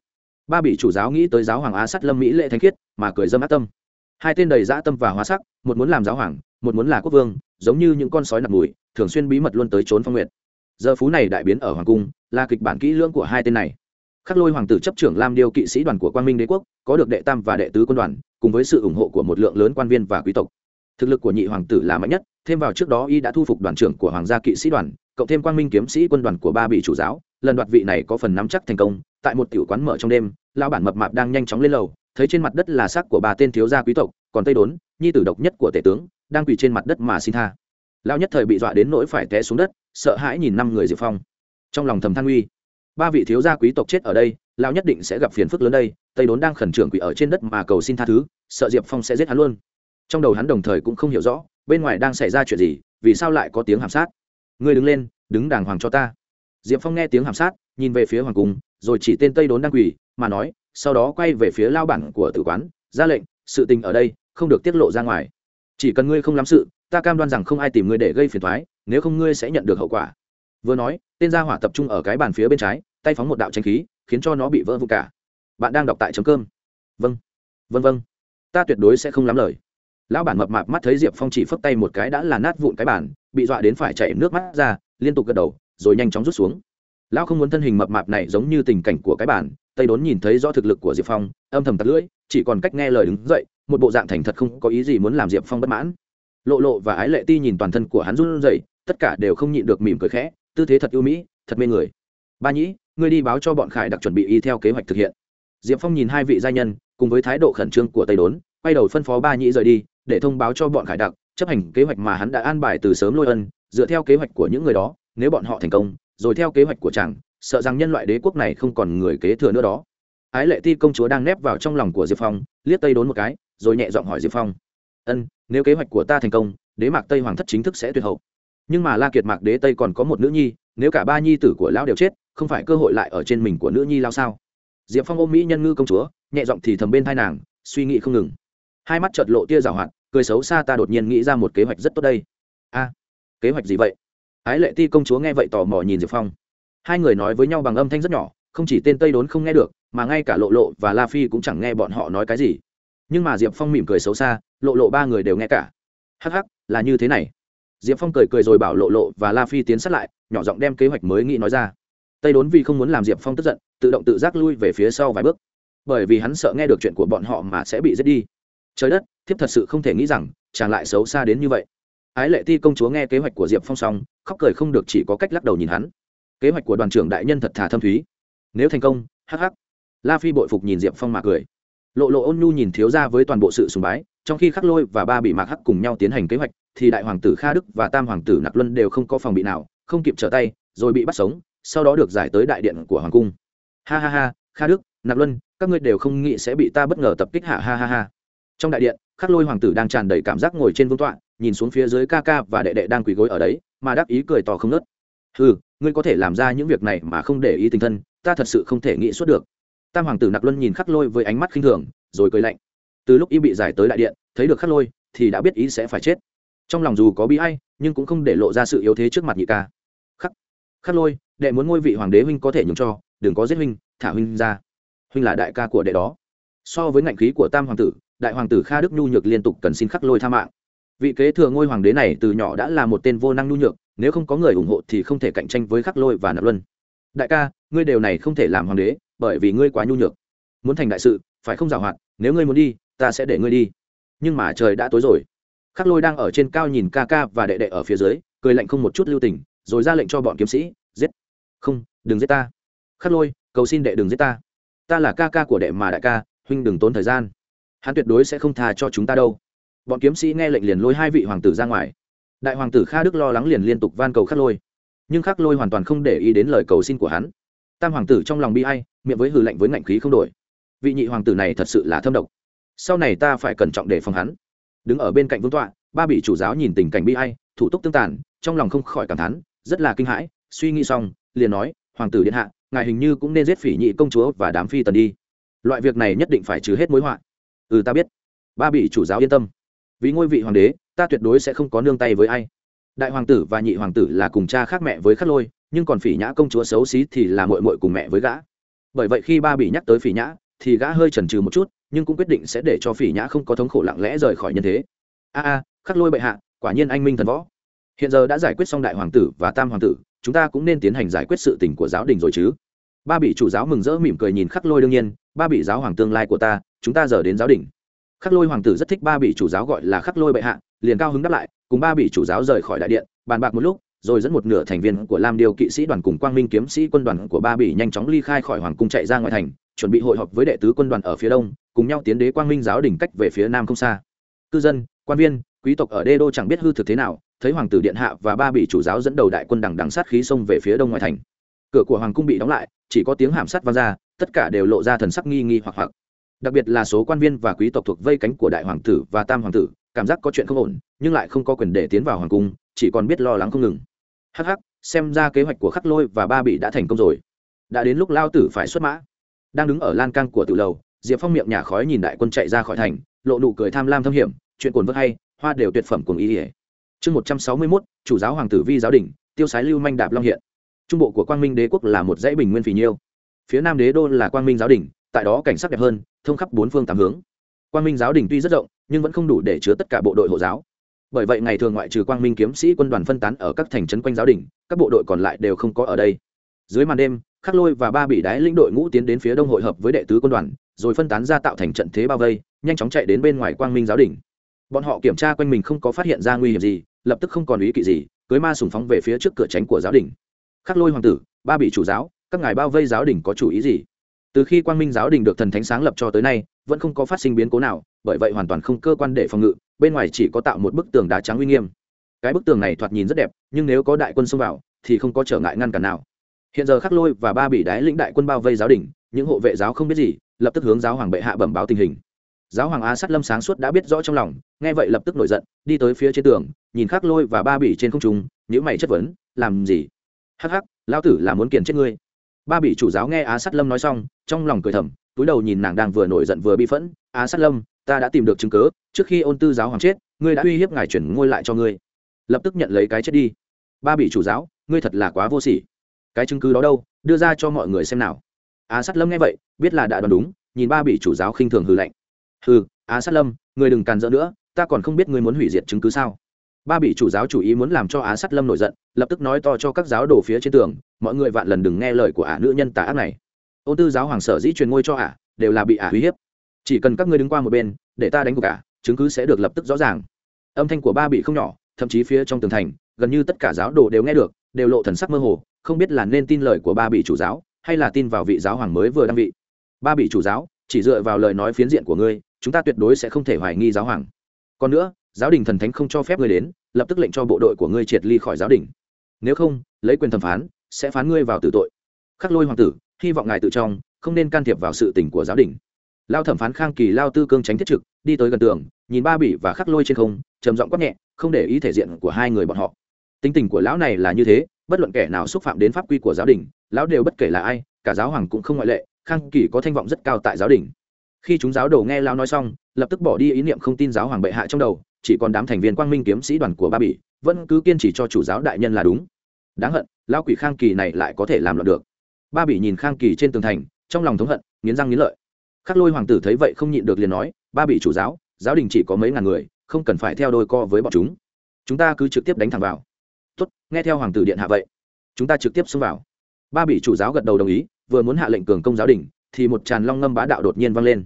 [SPEAKER 1] Ba bị chủ giáo nghĩ tới giáo hoàng á sắt lâm mỹ lệ thánh khiết, mà cười dâm ác tâm. Hai tên đầy dã tâm và hóa sắc, một muốn làm giáo hoàng, một muốn là quốc vương, giống như những con sói nặc mùi, thường xuyên bí mật luôn tới trốn phong nguyệt giờ phú này đại biến ở hoàng cung, là kịch bản kỹ lưỡng của hai tên này. Khắc lôi hoàng tử chấp trưởng lam điêu kỵ sĩ đoàn của quang minh đế quốc, có được đệ tam và đệ tứ quân đoàn, cùng với sự ủng hộ của một lượng lớn quan viên và quý tộc. Thực lực của nhị hoàng tử là mạnh nhất, thêm vào trước đó y đã thu phục đoàn trưởng của hoàng gia kỵ sĩ đoàn, cộng thêm quang minh kiếm sĩ quân đoàn của ba bị chủ giáo, lần đoạt vị này có phần nắm chắc thành công, tại một tiểu quán mở trong đêm lao bản mập mạp đang nhanh chóng lên lầu, thấy trên mặt đất là xác của ba tên thiếu gia quý tộc, còn tây đốn, nhi tử độc nhất của tể tướng, đang quỳ trên mặt đất mà xin tha. Lao nhất thời bị dọa đến nỗi phải té xuống đất sợ hãi nhìn năm người diệp phong. Trong lòng thầm than uy, ba vị thiếu gia quý tộc chết ở đây lao nhất định sẽ gặp phiền phức lớn đây, tây đốn đang khẩn trương quỷ ở trên đất mà cầu xin tha thứ, sợ diệp phong sẽ giết hắn luôn. Trong đầu hắn đồng thời cũng không hiểu rõ, bên ngoài đang xảy ra chuyện gì, vì sao lại có tiếng hàm sát? Ngươi đứng lên, đứng đàng hoàng cho ta. Diệp phong nghe tiếng hàm sát, nhìn về phía hoàng cung, rồi chỉ tên tây đốn đang quỳ, mà nói, sau đó quay về phía lao bản của tử quán, ra lệnh, sự tình ở đây không được tiết lộ ra ngoài. Chỉ cần ngươi không lắm sự ta cam đoan rằng không ai tìm ngươi để gây phiền thoái, nếu không ngươi sẽ nhận được hậu quả. Vừa nói, tên gia hỏa tập trung ở cái bàn phía bên trái, tay phóng một đạo tranh khí, khiến cho nó bị vỡ vụ cả. Bạn đang đọc tại chấm cơm. Vâng vâng vâng. Ta tuyệt đối sẽ không lắm lời. Lão bản mập mạp mắt thấy diệp phong chỉ phất tay một cái đã là nát vụn cái bản bị dọa đến phải chảy nước mắt ra, liên tục gật đầu, rồi nhanh chóng rút xuống. Lão không muốn thân hình mập mạp này giống như tình cảnh của cái bản tây đốn nhìn thấy rõ thực lực của diệp phong, âm thầm tắt lưỡi, chỉ còn cách nghe lời đứng dậy, một bộ dạng thành thật không có ý gì muốn làm diệp phong bất mãn lộ lộ và ái lệ ti nhìn toàn thân của hắn run rẩy, tất cả đều không nhịn được mỉm cười khẽ, tư thế thật ưu mỹ, thật mê người. Ba nhĩ, ngươi đi báo cho bọn khải đặc chuẩn bị y theo kế hoạch thực hiện. Diệp phong nhìn hai vị gia nhân, cùng với thái độ khẩn trương của tây đốn, quay đầu phân phó ba nhĩ rời đi, để thông báo cho bọn khải đặc, chấp hành kế hoạch mà hắn đã an bài từ sớm lôi ân, dựa theo kế hoạch của những người đó, nếu bọn họ thành công, rồi theo kế hoạch của chàng, sợ rằng nhân loại đế quốc này không còn người kế thừa nữa đó. Ái lệ ti công chúa đang nép vào trong lòng của diệp phong, liếc tây đốn một cái, rồi nhẹ giọng hỏi diệp phong ân, nếu kế hoạch của ta thành công, đế mạc tây hoàng thất chính thức sẽ tuyệt hậu. Nhưng mà la kiệt mạc đế tây còn có một nữ nhi, nếu cả ba nhi tử của lão đều chết, không phải cơ hội lại ở trên mình của nữ nhi lao sao? Diệp phong ôm mỹ nhân ngư công chúa, nhẹ giọng thì thầm bên thai nàng, suy nghĩ không ngừng. Hai mắt chợt lộ tia rào hoạt, cười xấu xa ta đột nhiên nghĩ ra một kế hoạch rất tốt đây. A, kế hoạch gì vậy? Ái lệ ti công chúa nghe vậy tò mò nhìn diệp phong. Hai người nói với nhau bằng âm thanh rất nhỏ, không chỉ tên tây đốn không nghe được, mà ngay cả lộ lộ và la phi cũng chẳng nghe bọn họ nói cái gì nhưng mà diệp phong mỉm cười xấu xa, lộ lộ ba người đều nghe cả. Hắc hắc, là như thế này. Diệp phong cười cười rồi bảo lộ lộ và la phi tiến sát lại, nhỏ giọng đem kế hoạch mới nghĩ nói ra. Tây đốn vì không muốn làm diệp phong tức giận, tự động tự giác lui về phía sau vài bước. Bởi vì hắn sợ nghe được chuyện của bọn họ mà sẽ bị giết đi. Trời đất, thiếp thật sự không thể nghĩ rằng, chàng lại xấu xa đến như vậy. Ái lệ ti công chúa nghe kế hoạch của diệp phong xong, khóc cười không được chỉ có cách lắc đầu nhìn hắn. Kế hoạch của đoàn trưởng đại nhân thật thà thâm thúy. Nếu thành công, hắc hắc. La phi bội phục nhìn diệp phong mà cười lộ lộ ôn nhu nhìn thiếu ra với toàn bộ sự sùng bái, trong khi khắc lôi và ba bị mạc hắc cùng nhau tiến hành kế hoạch, thì đại hoàng tử kha đức và tam hoàng tử nặc luân đều không có phòng bị nào, không kịp trở tay, rồi bị bắt sống, sau đó được giải tới đại điện của hoàng cung. Ha ha ha, kha đức nạp luân, các ngươi đều không nghĩ sẽ bị ta bất ngờ tập kích hạ ha ha ha. Trong đại điện, khắc lôi hoàng tử đang tràn đầy cảm giác ngồi trên vương tọa, nhìn xuống phía dưới ca ca và đệ đệ đang quỳ gối ở đấy, mà đáp ý cười to không nớt ừ ngươi có thể làm ra những việc này mà không để ý tình thân, ta thật sự không thể nghĩ suốt được tam hoàng tử nặc luân nhìn khắc lôi với ánh mắt khinh thường, rồi cười lạnh. Từ lúc y bị giải tới đại điện, thấy được khắc lôi, thì đã biết ý sẽ phải chết. Trong lòng dù có bi hay nhưng cũng không để lộ ra sự yếu thế trước mặt nhị ca. Khắc khắc lôi, đệ muốn ngôi vị hoàng đế huynh có thể nhường cho, đừng có giết huynh, thả huynh ra. Huynh là đại ca của đệ đó. So với ngạnh khí của tam hoàng tử, đại hoàng tử kha đức nhu nhược liên tục cần xin khắc lôi tha mạng. Vị kế thừa ngôi hoàng đế này từ nhỏ đã là một tên vô năng nhu nhược, nếu không có người ủng hộ thì không thể cạnh tranh với khắc lôi và nạp luân. Đại ca, ngươi điều này không thể làm hoàng đế bởi vì ngươi quá nhu nhược. Muốn thành đại sự, phải không giảo hoạt, nếu ngươi muốn đi, ta sẽ để ngươi đi. Nhưng mà trời đã tối rồi. Khắc lôi đang ở trên cao nhìn ca ca và đệ đệ ở phía dưới, cười lạnh không một chút lưu tình, rồi ra lệnh cho bọn kiếm sĩ, giết. Không, đừng giết ta. Khắc lôi, cầu xin đệ đừng giết ta. Ta là ca ca của đệ mà đại ca, huynh đừng tốn thời gian. Hắn tuyệt đối sẽ không tha cho chúng ta đâu. Bọn kiếm sĩ nghe lệnh liền lôi hai vị hoàng tử ra ngoài. Đại hoàng tử kha đức lo lắng liền liên tục van cầu khắc lôi. Nhưng khắc lôi hoàn toàn không để ý đến lời cầu xin của hắn tam hoàng tử trong lòng bi a i miệng với hừ lạnh với ngạnh khí không đổi. Vị nhị hoàng tử này thật sự là thâm độc. Sau này ta phải cẩn trọng để phòng hắn. Đứng ở bên cạnh vương tọa, ba bị chủ giáo nhìn tình cảnh bi hay thủ tục tương tàn, trong lòng không khỏi cảm thán, rất là kinh hãi, suy nghĩ xong, liền nói, hoàng tử điện hạ, ngài hình như cũng nên giết phỉ nhị công chúa và đám phi tần đi. Loại việc này nhất định phải trừ hết mối họa. Ừ ta biết. Ba bị chủ giáo yên tâm. Vì ngôi vị hoàng đế, ta tuyệt đối sẽ không có nương tay với ai đại hoàng tử và nhị hoàng tử là cùng cha khác mẹ với khắc lôi, nhưng còn phỉ nhã công chúa xấu xí thì là mội mội cùng mẹ với gã. Bởi vậy khi ba bị nhắc tới phỉ nhã, thì gã hơi chần chừ một chút, nhưng cũng quyết định sẽ để cho phỉ nhã không có thống khổ lặng lẽ rời khỏi nhân thế. A a, khắc lôi bệ hạ, quả nhiên anh minh thần võ. Hiện giờ đã giải quyết xong đại hoàng tử và tam hoàng tử, chúng ta cũng nên tiến hành giải quyết sự tình của giáo đình rồi chứ. Ba bị chủ giáo mừng rỡ mỉm cười nhìn khắc lôi đương nhiên, ba bị giáo hoàng tương lai của ta, chúng ta giờ đến giáo đình. Khắc lôi hoàng tử rất thích ba bị chủ giáo gọi là khắc lôi bệ hạ, liền cao hứng đáp lại cùng ba bị chủ giáo rời khỏi đại điện, bàn bạc một lúc, rồi dẫn một nửa thành viên của lam điều kỵ sĩ đoàn cùng quang minh kiếm sĩ quân đoàn của ba bị nhanh chóng ly khai khỏi hoàng cung chạy ra ngoài thành, chuẩn bị hội họp với đệ tứ quân đoàn ở phía đông, cùng nhau tiến đế quang minh giáo đỉnh cách về phía nam không xa. Cư dân, quan viên, quý tộc ở đê đô chẳng biết hư thực thế nào, thấy hoàng tử điện hạ và ba bị chủ giáo dẫn đầu đại quân đằng đằng sát khí xông về phía đông ngoại thành. Cửa của hoàng cung bị đóng lại, chỉ có tiếng hàm sắt vang ra, tất cả đều lộ ra thần sắc nghi nghi hoặc hoặc. Đặc biệt là số quan viên và quý tộc thuộc vây cánh của đại hoàng tử và tam hoàng tử cảm giác có chuyện không ổn, nhưng lại không có quyền để tiến vào hoàng cung, chỉ còn biết lo lắng không ngừng. Hắc hắc, xem ra kế hoạch của khắc lôi và ba bị đã thành công rồi. Đã đến lúc lao tử phải xuất mã. Đang đứng ở lan can của tự lầu, diệp phong miệng nhà khói nhìn đại quân chạy ra khỏi thành, lộ nụ cười tham lam thâm hiểm, chuyện cồn vớt hay, hoa đều tuyệt phẩm cùng ý ỉa chương một trăm sáu mươi mốt, chủ giáo hoàng tử vi giáo đình, tiêu sái lưu manh đạp long hiện. Trung bộ của quang minh đế quốc là một dãy bình nguyên phì nhiêu. Phía nam đế đô là quang minh giáo đình, tại đó cảnh sắc đẹp hơn, thông khắp bốn phương tám hướng. Quang minh giáo đình tuy rất rộng nhưng vẫn không đủ để chứa tất cả bộ đội hộ giáo. Bởi vậy ngày thường ngoại trừ quang minh kiếm sĩ quân đoàn phân tán ở các thành trấn quanh giáo đình các bộ đội còn lại đều không có ở đây. Dưới màn đêm, khắc lôi và ba bị đái lĩnh đội ngũ tiến đến phía đông hội hợp với đệ tứ quân đoàn, rồi phân tán ra tạo thành trận thế bao vây, nhanh chóng chạy đến bên ngoài quang minh giáo đình bọn họ kiểm tra quanh mình không có phát hiện ra nguy hiểm gì, lập tức không còn ý kỵ gì, cưới ma sùng phóng về phía trước cửa tránh của giáo đình khắc lôi hoàng tử, ba bị chủ giáo, các ngài bao vây giáo đình có chủ ý gì? Từ khi quang minh giáo đình được thần thánh sáng lập cho tới nay, vẫn không có phát sinh biến cố nào bởi vậy hoàn toàn không cơ quan để phòng ngự, bên ngoài chỉ có tạo một bức tường đá trắng uy nghiêm. Cái bức tường này thoạt nhìn rất đẹp, nhưng nếu có đại quân xông vào, thì không có trở ngại ngăn cản nào. Hiện giờ khắc lôi và ba bị đái lĩnh đại quân bao vây giáo đình, những hộ vệ giáo không biết gì, lập tức hướng giáo hoàng bệ hạ bẩm báo tình hình. Giáo hoàng a sát lâm sáng suốt đã biết rõ trong lòng, nghe vậy lập tức nổi giận, đi tới phía trên tường, nhìn khắc lôi và ba bị trên không trung những mày chất vấn, làm gì? Hắc hắc lao tử là muốn kiển chết ngươi. Ba bị chủ giáo nghe á sát lâm nói xong, trong lòng cười thầm, túi đầu nhìn nàng đang vừa nổi giận vừa bi phẫn á sát lâm ta đã tìm được chứng cớ trước khi ôn tư giáo hoàng chết, ngươi đã uy hiếp ngài chuyển ngôi lại cho ngươi. Lập tức nhận lấy cái chết đi. Ba bị chủ giáo, ngươi thật là quá vô sỉ. Cái chứng cứ đó đâu, đưa ra cho mọi người xem nào. Á sát lâm nghe vậy, biết là đã đoán đúng, nhìn ba bị chủ giáo khinh thường hư lạnh. Hư á sát lâm, ngươi đừng càn rỡ nữa, ta còn không biết ngươi muốn hủy diệt chứng cứ sao. Ba bị chủ giáo chủ ý muốn làm cho á sát lâm nổi giận, lập tức nói to cho các giáo đồ phía trên tường, mọi người vạn lần đừng nghe lời của ả nữ nhân tà ác này. Ôn tư giáo hoàng sở dĩ truyền ngôi cho ả, đều là bị ả uy hiếp chỉ cần các ngươi đứng qua một bên để ta đánh cuộc cả, chứng cứ sẽ được lập tức rõ ràng. Âm thanh của ba bị không nhỏ thậm chí phía trong tường thành gần như tất cả giáo đồ đều nghe được đều lộ thần sắc mơ hồ không biết là nên tin lời của ba bị chủ giáo hay là tin vào vị giáo hoàng mới vừa đăng vị. Ba bị chủ giáo chỉ dựa vào lời nói phiến diện của ngươi chúng ta tuyệt đối sẽ không thể hoài nghi giáo hoàng. Còn nữa giáo đình thần thánh không cho phép ngươi đến lập tức lệnh cho bộ đội của ngươi triệt ly khỏi giáo đình. Nếu không lấy quyền thẩm phán sẽ phán ngươi vào tử tội. Khắc lôi hoàng tử hy vọng ngài tự trong không nên can thiệp vào sự tình của giáo đình lao thẩm phán khang kỳ lao tư cương tránh thiết trực, đi tới gần tường, nhìn ba bỉ và khắc lôi trên không, trầm giọng quát nhẹ, không để ý thể diện của hai người bọn họ. Tính tình của lão này là như thế, bất luận kẻ nào xúc phạm đến pháp quy của giáo đình, lão đều bất kể là ai, cả giáo hoàng cũng không ngoại lệ, khang kỳ có thanh vọng rất cao tại giáo đình. Khi chúng giáo đầu nghe lão nói xong, lập tức bỏ đi ý niệm không tin giáo hoàng bệ hạ trong đầu, chỉ còn đám thành viên quang minh kiếm sĩ đoàn của ba bỉ, vẫn cứ kiên trì cho chủ giáo đại nhân là đúng. Đáng hận, lão quỷ khang kỳ này lại có thể làm loạn được. Ba bỉ nhìn khang kỳ trên tường thành, trong lòng thống hận, nghiến răng nghiến lợi khắc lôi hoàng tử thấy vậy không nhịn được liền nói, ba bị chủ giáo giáo đình chỉ có mấy ngàn người, không cần phải theo đôi co với bọn chúng. Chúng ta cứ trực tiếp đánh thẳng vào. Tốt, nghe theo hoàng tử điện hạ vậy, chúng ta trực tiếp xông vào. Ba bị chủ giáo gật đầu đồng ý, vừa muốn hạ lệnh cường công giáo đình, thì một tràn long ngâm bá đạo đột nhiên vang lên.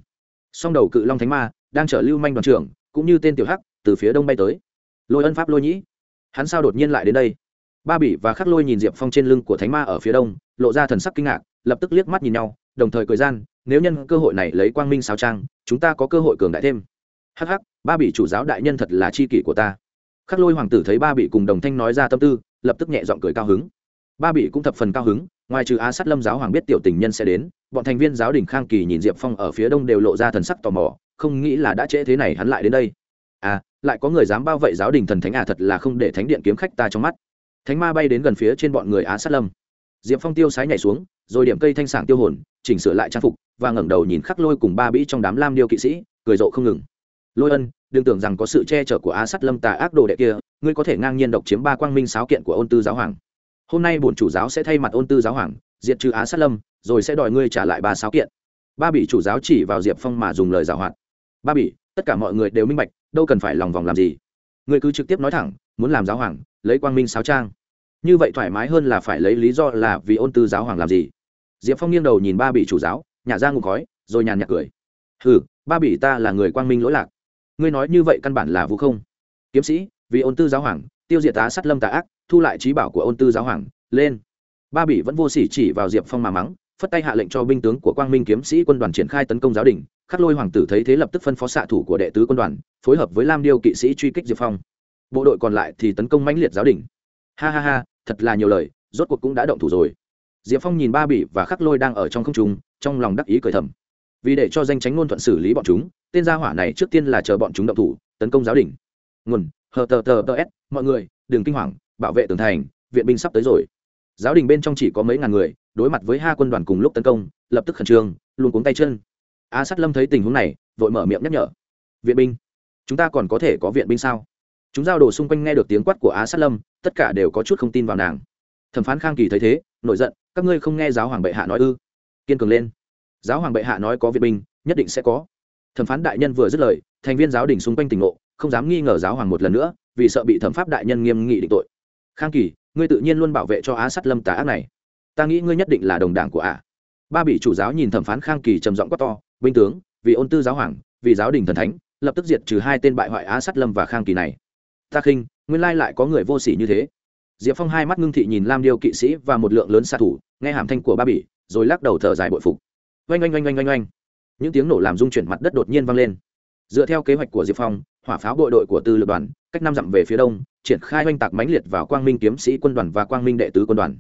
[SPEAKER 1] Song đầu cự long thánh ma, đang chở lưu manh đoàn trưởng, cũng như tên tiểu hắc, từ phía đông bay tới. Lôi ân pháp lôi nhĩ, hắn sao đột nhiên lại đến đây? Ba bỉ và khắc lôi nhìn diệp phong trên lưng của thánh ma ở phía đông, lộ ra thần sắc kinh ngạc, lập tức liếc mắt nhìn nhau đồng thời cười gian, nếu nhân cơ hội này lấy quang minh sao trang, chúng ta có cơ hội cường đại thêm. Hắc hắc, ba bị chủ giáo đại nhân thật là c h i kỷ của ta. Khắc lôi hoàng tử thấy ba bị cùng đồng thanh nói ra tâm tư, lập tức nhẹ g i ọ n g cười cao hứng. Ba bị cũng thập phần cao hứng, ngoài trừ á sát lâm giáo hoàng biết tiểu tình nhân sẽ đến, bọn thành viên giáo đình khang kỳ nhìn diệp phong ở phía đông đều lộ ra thần sắc tò mò, không nghĩ là đã trễ thế này hắn lại đến đây. À lại có người dám bao vậy giáo đình thần thánh à thật là không để thánh điện kiếm khách ta trong mắt. Thánh ma bay đến gần phía trên bọn người á sát lâm. Diệp phong tiêu sái nhảy xuống rồi điểm cây thanh sảng tiêu hồn, chỉnh sửa lại trang phục, và ngẩng đầu nhìn khắc lôi cùng ba bĩ trong đám lam điêu kỵ sĩ, cười rộ không ngừng. Lôi ân, đừng tưởng rằng có sự che chở của á sát lâm tà ác đồ đệ kia, ngươi có thể ngang nhiên độc chiếm ba quang minh sáo kiện của ôn tư giáo hoàng. Hôm nay bổn chủ giáo sẽ thay mặt ôn tư giáo hoàng, diệt trừ á sát lâm, rồi sẽ đòi ngươi trả lại ba sáo kiện. Ba bị chủ giáo chỉ vào diệp phong mà dùng lời giảo hoạt. Ba bị tất cả mọi người đều minh bạch, đâu cần phải lòng vòng làm gì. Ngươi cứ trực tiếp nói thẳng, muốn làm giáo hoàng, lấy quang minh sáo trang. Như vậy thoải mái hơn là phải lấy lý do là vì ôn tư giáo hoàng làm gì diệp phong nghiêng đầu nhìn ba bị chủ giáo, nhả ra ngục khói, rồi nhàn nhạt cười. Ừ ba bị ta là người quang minh lỗi lạc. Ngươi nói như vậy căn bản là vũ không. Kiếm sĩ, vì ôn tư giáo hoàng, tiêu diệt tá sát lâm tà ác, thu lại trí bảo của ôn tư giáo hoàng, lên. Ba bị vẫn vô sỉ chỉ vào diệp phong mà mắng, phất tay hạ lệnh cho binh tướng của quang minh kiếm sĩ quân đoàn triển khai tấn công giáo đình. Khắc lôi hoàng tử thấy thế lập tức phân phó xạ thủ của đệ tứ quân đoàn, phối hợp với lam điêu kỵ sĩ truy kích diệp phong. Bộ đội còn lại thì tấn công mãnh liệt giáo đình. Ha ha ha, thật là nhiều lời, rốt cuộc cũng đã động thủ rồi diệp phong nhìn ba bỉ và khắc lôi đang ở trong không trung, trong lòng đắc ý cười thầm. Vì để cho danh tránh ngôn thuận xử lý bọn chúng, tên gia hỏa này trước tiên là chờ bọn chúng động thủ, tấn công giáo đình. Nguồn, hờ tờ tờ tờ s, mọi người, đừng kinh hoàng, bảo vệ tường thành, viện binh sắp tới rồi. Giáo đình bên trong chỉ có mấy ngàn người, đối mặt với hai quân đoàn cùng lúc tấn công, lập tức khẩn trương, luôn cuống tay chân. A sát lâm thấy tình huống này, vội mở miệng nhắc nhở. Viện binh, chúng ta còn có thể có viện binh sao? Chúng giao đồ xung quanh nghe được tiếng quát của á sát lâm, tất cả đều có chút không tin vào nàng. Thẩm phán khang kỳ thấy thế, nổi giận các ngươi không nghe giáo hoàng bệ hạ nói ư? Kiên cường lên. Giáo hoàng bệ hạ nói có viện binh, nhất định sẽ có. Thẩm phán đại nhân vừa dứt lời, thành viên giáo đình xung quanh tỉnh ngộ, không dám nghi ngờ giáo hoàng một lần nữa, vì sợ bị thẩm pháp đại nhân nghiêm nghị định tội. Khang kỳ, ngươi tự nhiên luôn bảo vệ cho á sát lâm tà ác này. Ta nghĩ ngươi nhất định là đồng đảng của ả ba bị chủ giáo nhìn thẩm phán khang kỳ trầm giọng quát to, binh tướng, vì ôn tư giáo hoàng, vì giáo đình thần thánh, lập tức diệt trừ hai tên bại hoại á sát lâm và khang kỳ này. Ta khinh, nguyên lai lại có người vô sỉ như thế diệp phong hai mắt ngưng thị nhìn lam điêu kỵ sĩ và một lượng lớn xạ thủ, nghe hàm thanh của ba bỉ, rồi lắc đầu thở dài bội phục. Oanh oanh oanh oanh oanh oanh. Những tiếng nổ làm rung chuyển mặt đất đột nhiên vang lên. Dựa theo kế hoạch của diệp phong, hỏa pháo đội đội của tư lực đoàn, cách năm dặm về phía đông, triển khai oanh tạc mãnh liệt vào quang minh kiếm sĩ quân đoàn và quang minh đệ tứ quân đoàn.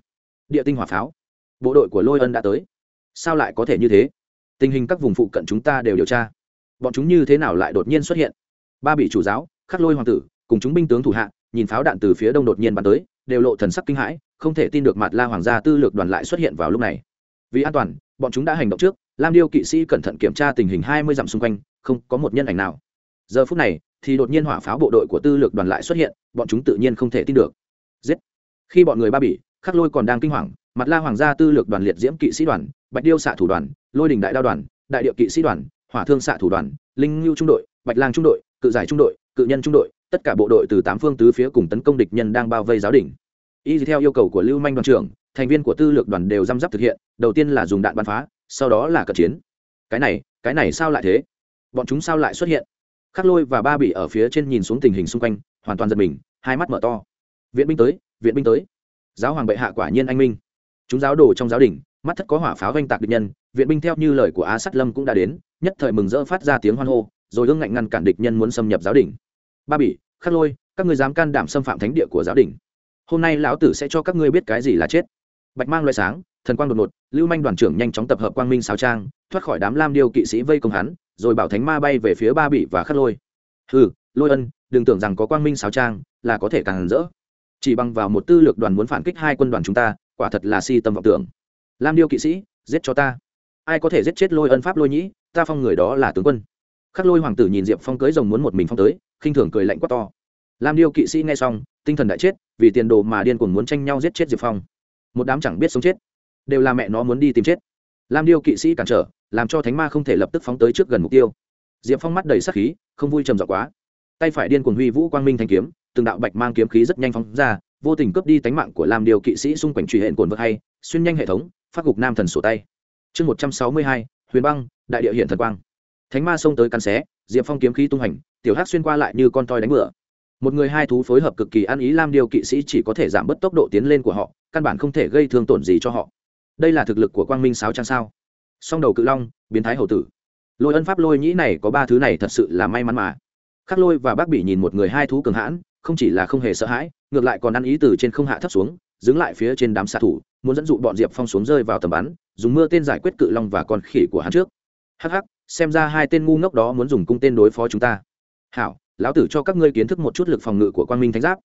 [SPEAKER 1] Địa tinh hỏa pháo. Bộ đội của lôi ân đã tới. Sao lại có thể như thế? Tình hình các vùng phụ cận chúng ta đều điều tra. Bọn chúng như thế nào lại đột nhiên xuất hiện? Ba bị chủ giáo, khắc lôi hoàng tử, cùng chúng binh tướng thủ hạ, nhìn pháo đạn từ phía đông đột nhiên bắn tới đều lộ thần sắc kinh hãi, không thể tin được mặt la hoàng gia tư lược đoàn lại xuất hiện vào lúc này. Vì an toàn, bọn chúng đã hành động trước, lam điêu kỵ sĩ cẩn thận kiểm tra tình hình hai mươi dặm xung quanh, không có một nhân ảnh nào. Giờ phút này, thì đột nhiên hỏa pháo bộ đội của tư lược đoàn lại xuất hiện, bọn chúng tự nhiên không thể tin được. Giết! Khi bọn người ba bỉ khắc lôi còn đang kinh hoàng, mặt la hoàng gia tư lược đoàn liệt diễm kỵ sĩ đoàn, bạch điêu xạ thủ đoàn, lôi đình đại đao đoàn, đại điệu kỵ sĩ đoàn, hỏa thương xạ thủ đoàn, linh ngưu trung đội, bạch lang trung đội, cự giải trung đội, cự nhân trung đội tất cả bộ đội từ tám phương tứ phía cùng tấn công địch nhân đang bao vây giáo đỉnh. y theo yêu cầu của lưu manh đoàn trưởng, thành viên của tư lược đoàn đều răm rắp thực hiện, đầu tiên là dùng đạn bắn phá, sau đó là cận chiến. Cái này cái này sao lại thế? Bọn chúng sao lại xuất hiện? Khắc lôi và ba bị ở phía trên nhìn xuống tình hình xung quanh, hoàn toàn giật mình, hai mắt mở to. Viện binh tới, viện binh tới. Giáo hoàng bệ hạ quả nhiên anh minh. Chúng giáo đồ trong giáo đình, mắt thất có hỏa pháo oanh tạc địch nhân, viện binh theo như lời của á sắt lâm cũng đã đến, nhất thời mừng rỡ phát ra tiếng hoan hô, rồi ương ngạnh ngăn cản địch nhân muốn xâm nhập giáo đình. Ba bỉ khắc lôi các ngươi dám can đảm xâm phạm thánh địa của giáo đình. Hôm nay lão tử sẽ cho các ngươi biết cái gì là chết. Bạch mang loại sáng thần quang đột ngột lưu manh đoàn trưởng nhanh chóng tập hợp quang minh sao trang thoát khỏi đám lam điêu kỵ sĩ vây công hắn rồi bảo thánh ma bay về phía ba Bị và khắc lôi. Hừ, lôi ân đừng tưởng rằng có quang minh sao trang là có thể càng rỡ. Chỉ bằng vào một tư lược đoàn muốn phản kích hai quân đoàn chúng ta quả thật là si tâm vọng tưởng. Lam điêu kỵ sĩ giết cho ta. Ai có thể giết chết lôi ân pháp lôi nhĩ ta phong người đó là tướng quân. Khắc lôi hoàng tử nhìn diệp phong cưới rồng muốn một mình phong tới khinh thường cười lạnh quá to. Lam điêu kỵ sĩ nghe xong, tinh thần đại chết, vì tiền đồ mà điên cuồng muốn tranh nhau giết chết diệp phong. Một đám chẳng biết sống chết, đều là mẹ nó muốn đi tìm chết. Lam điêu kỵ sĩ cản trở, làm cho thánh ma không thể lập tức phóng tới trước gần mục tiêu. Diệp phong mắt đầy sắc khí, không vui trầm dọ quá. Tay phải điên cuồng huy vũ quang minh thanh kiếm, từng đạo bạch mang kiếm khí rất nhanh phóng ra, vô tình cướp đi tánh mạng của lam điêu kỵ sĩ xung quanh truy hện cồn vượt hay, xuyên nhanh hệ thống, phát gục nam thần sổ tay. Chương một trăm sáu mươi hai, huyền băng, đại địa hiện thần quang thánh ma xông tới căn xé, diệp phong kiếm khí tung hành, tiểu hát xuyên qua lại như con toi đánh bựa một người hai thú phối hợp cực kỳ ăn ý lam điều kỵ sĩ chỉ có thể giảm bớt tốc độ tiến lên của họ, căn bản không thể gây thương tổn gì cho họ. Đây là thực lực của quang minh Sáu trang sao? Song đầu cự long, biến thái hậu tử. Lôi ân pháp lôi nhĩ này có ba thứ này thật sự là may mắn mà. Khắc lôi và bác bỉ nhìn một người hai thú cường hãn, không chỉ là không hề sợ hãi, ngược lại còn ăn ý từ trên không hạ thấp xuống đứng lại phía trên đám xạ thủ, muốn dẫn dụ bọn diệp phong xuống rơi vào tầm bắn, dùng mưa tên giải quyết cự long và con khỉ của hắn trước. Hắc hắc xem ra hai tên ngu ngốc đó muốn dùng cung tên đối phó chúng ta. Hảo lão tử cho các ngươi kiến thức một chút lực phòng ngự của quang minh thánh giáp.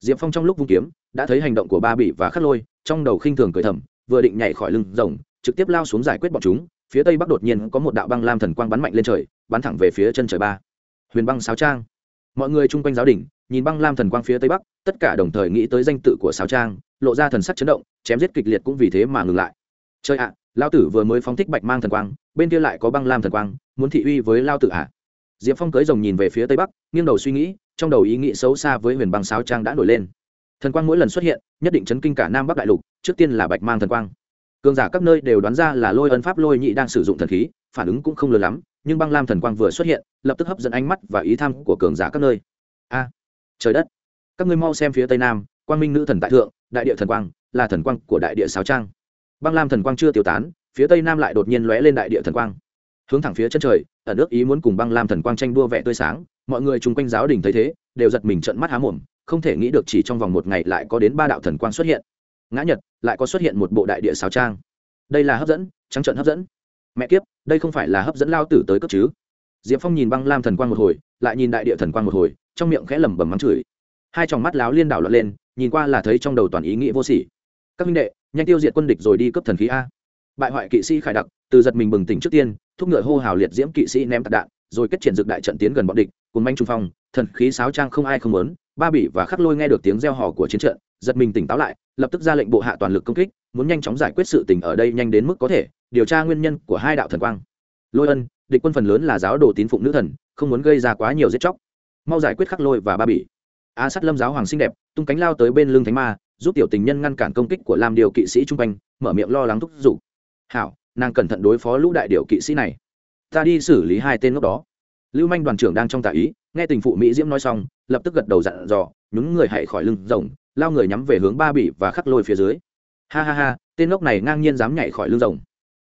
[SPEAKER 1] Diệp phong trong lúc vung kiếm đã thấy hành động của ba bỉ và khắc lôi trong đầu khinh thường cười thầm vừa định nhảy khỏi lưng rồng trực tiếp lao xuống giải quyết bọn chúng phía tây bắc đột nhiên có một đạo băng lam thần quang bắn mạnh lên trời bắn thẳng về phía chân trời ba. Huyền băng sáo trang. Mọi người chung quanh giáo đình nhìn băng lam thần quang phía tây bắc tất cả đồng thời nghĩ tới danh tự của sáo trang lộ ra thần sắc chấn động chém giết kịch liệt cũng vì thế mà ngừng lại. Chơi ạ à, lao tử vừa mới phóng thích bạch mang thần quang bên kia lại có băng lam thần quang, muốn thị uy với lao tử hạ à. diệp phong cưới rồng nhìn về phía tây bắc, nghiêng đầu suy nghĩ, trong đầu ý nghĩ xấu xa với huyền băng sáo trang đã nổi lên. Thần quang mỗi lần xuất hiện, nhất định chấn kinh cả nam bắc đại lục, trước tiên là bạch mang thần quang. Cường giả các nơi đều đoán ra là lôi ân pháp lôi nhị đang sử dụng thần khí, phản ứng cũng không lớn lắm, nhưng băng lam thần quang vừa xuất hiện, lập tức hấp dẫn ánh mắt và ý tham của cường giả các nơi. A, trời đất! Các ngươi mau xem phía tây nam, quang minh nữ thần tại thượng, đại địa thần quang, là thần quang của đại địa sáo trang. Băng lam thần quang chưa tiêu tán phía tây nam lại đột nhiên lóe lên đại địa thần quang. Hướng thẳng phía chân trời ở nước ý muốn cùng băng lam thần quang tranh đua vẻ tươi sáng, mọi người chung quanh giáo đình thấy thế, đều giật mình trận mắt há mồm, không thể nghĩ được chỉ trong vòng một ngày lại có đến ba đạo thần quang xuất hiện. Ngã nhật, lại có xuất hiện một bộ đại địa xào trang. Đây là hấp dẫn, trắng trận hấp dẫn. Mẹ kiếp, đây không phải là hấp dẫn lao tử tới cấp chứ. Diệp phong nhìn băng lam thần quang một hồi, lại nhìn đại địa thần quang một hồi, trong miệng khẽ lẩm bẩm mắng chửi. Hai tròng mắt láo liên đảo lật lên, nhìn qua là thấy trong đầu toàn ý nghĩ vô sỉ. Các minh đệ, nhanh tiêu diệt quân địch rồi đi cấp thần khí a bại hoại kỵ sĩ khải đặc, từ giật mình bừng tỉnh trước tiên, thúc ngựa hô hào liệt diễm kỵ sĩ ném tạc đạn, rồi kết triển dược đại trận tiến gần bọn địch cùng manh trung phong, thần khí sáo trang không ai không muốn, ba bỉ và khắc lôi nghe được tiếng reo hò của chiến trận, giật mình tỉnh táo lại, lập tức ra lệnh bộ hạ toàn lực công kích, muốn nhanh chóng giải quyết sự tình ở đây nhanh đến mức có thể, điều tra nguyên nhân của hai đạo thần quang. Lôi ân, địch quân phần lớn là giáo đồ tín phụng nữ thần, không muốn gây ra quá nhiều giết chóc. Mau giải quyết khắc lôi và ba bỉ. A sát lâm giáo hoàng xinh đẹp, tung cánh lao tới bên lưng thánh ma, giúp tiểu tình nhân ngăn cản công kích của lam điều kỵ sĩ trung quanh, mở miệng lo lắng thúc giục hảo, nàng cẩn thận đối phó lũ đại điệu kỵ sĩ này. Ta đi xử lý hai tên ngốc đó. Lưu manh đoàn trưởng đang trong tà ý, nghe tình phụ mỹ diễm nói xong, lập tức gật đầu dặn dò nhúng người hãy khỏi lưng rồng, lao người nhắm về hướng ba bỉ và khắc lôi phía dưới. Ha ha ha, tên ngốc này ngang nhiên dám nhảy khỏi lưng rồng.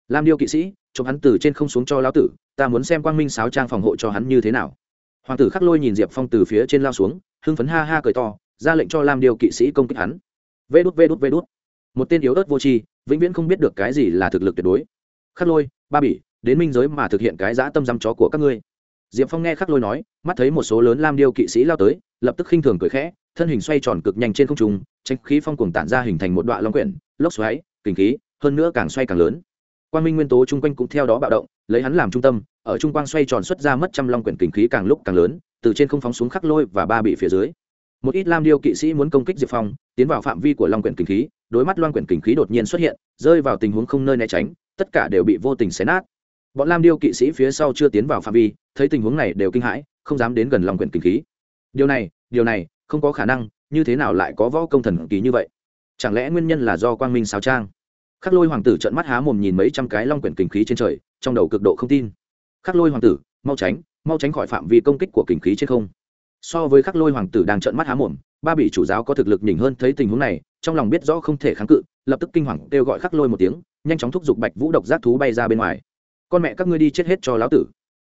[SPEAKER 1] Lam điêu kỵ sĩ, chụp hắn từ trên không xuống cho lão tử, ta muốn xem quang minh sáo trang phòng hộ cho hắn như thế nào. Hoàng tử khắc lôi nhìn diệp phong từ phía trên lao xuống, hưng phấn ha ha cười to, ra lệnh cho lam điêu kỵ sĩ công kích hắn. Vê đút vê đút vê đút. Một tên yếu ớt vô tri vĩnh viễn không biết được cái gì là thực lực tuyệt đối. Khắc lôi, ba bỉ, đến minh giới mà thực hiện cái dã tâm dăm chó của các ngươi. Diệp phong nghe khắc lôi nói, mắt thấy một số lớn lam điêu kỵ sĩ lao tới, lập tức khinh thường cười khẽ, thân hình xoay tròn cực nhanh trên không trung tranh khí phong cuồng tản ra hình thành một đoạn long quyển, lốc xoáy, kinh khí, hơn nữa càng xoay càng lớn. Quan minh nguyên tố chung quanh cũng theo đó bạo động, lấy hắn làm trung tâm, ở trung quang xoay tròn xuất ra mất trăm long quyển kinh khí càng lúc càng lớn, từ trên không phóng xuống khắc lôi và ba bị phía dưới. Một ít lam điêu kỵ sĩ muốn công kích diệp phong, tiến vào phạm vi của long quyển kinh khí đối mắt loan quyển kinh khí đột nhiên xuất hiện, rơi vào tình huống không nơi né tránh, tất cả đều bị vô tình xé nát. Bọn lam điêu kỵ sĩ phía sau chưa tiến vào phạm vi, thấy tình huống này đều kinh hãi, không dám đến gần long quyển kinh khí. Điều này điều này, không có khả năng, như thế nào lại có võ công thần kỳ như vậy? Chẳng lẽ nguyên nhân là do quang minh sao trang? Khắc lôi hoàng tử trợn mắt há mồm nhìn mấy trăm cái long quyển kinh khí trên trời, trong đầu cực độ không tin. Khắc lôi hoàng tử, mau tránh mau tránh khỏi phạm vi công kích của kinh khí trên không. So với khắc lôi hoàng tử đang trợn mắt há mồm, ba bị chủ giáo có thực lực nhỉnh hơn thấy tình huống này trong lòng biết rõ không thể kháng cự, lập tức kinh hoàng kêu gọi khắc lôi một tiếng, nhanh chóng thúc giục bạch vũ độc giác thú bay ra bên ngoài. Con mẹ các ngươi đi chết hết cho lão tử.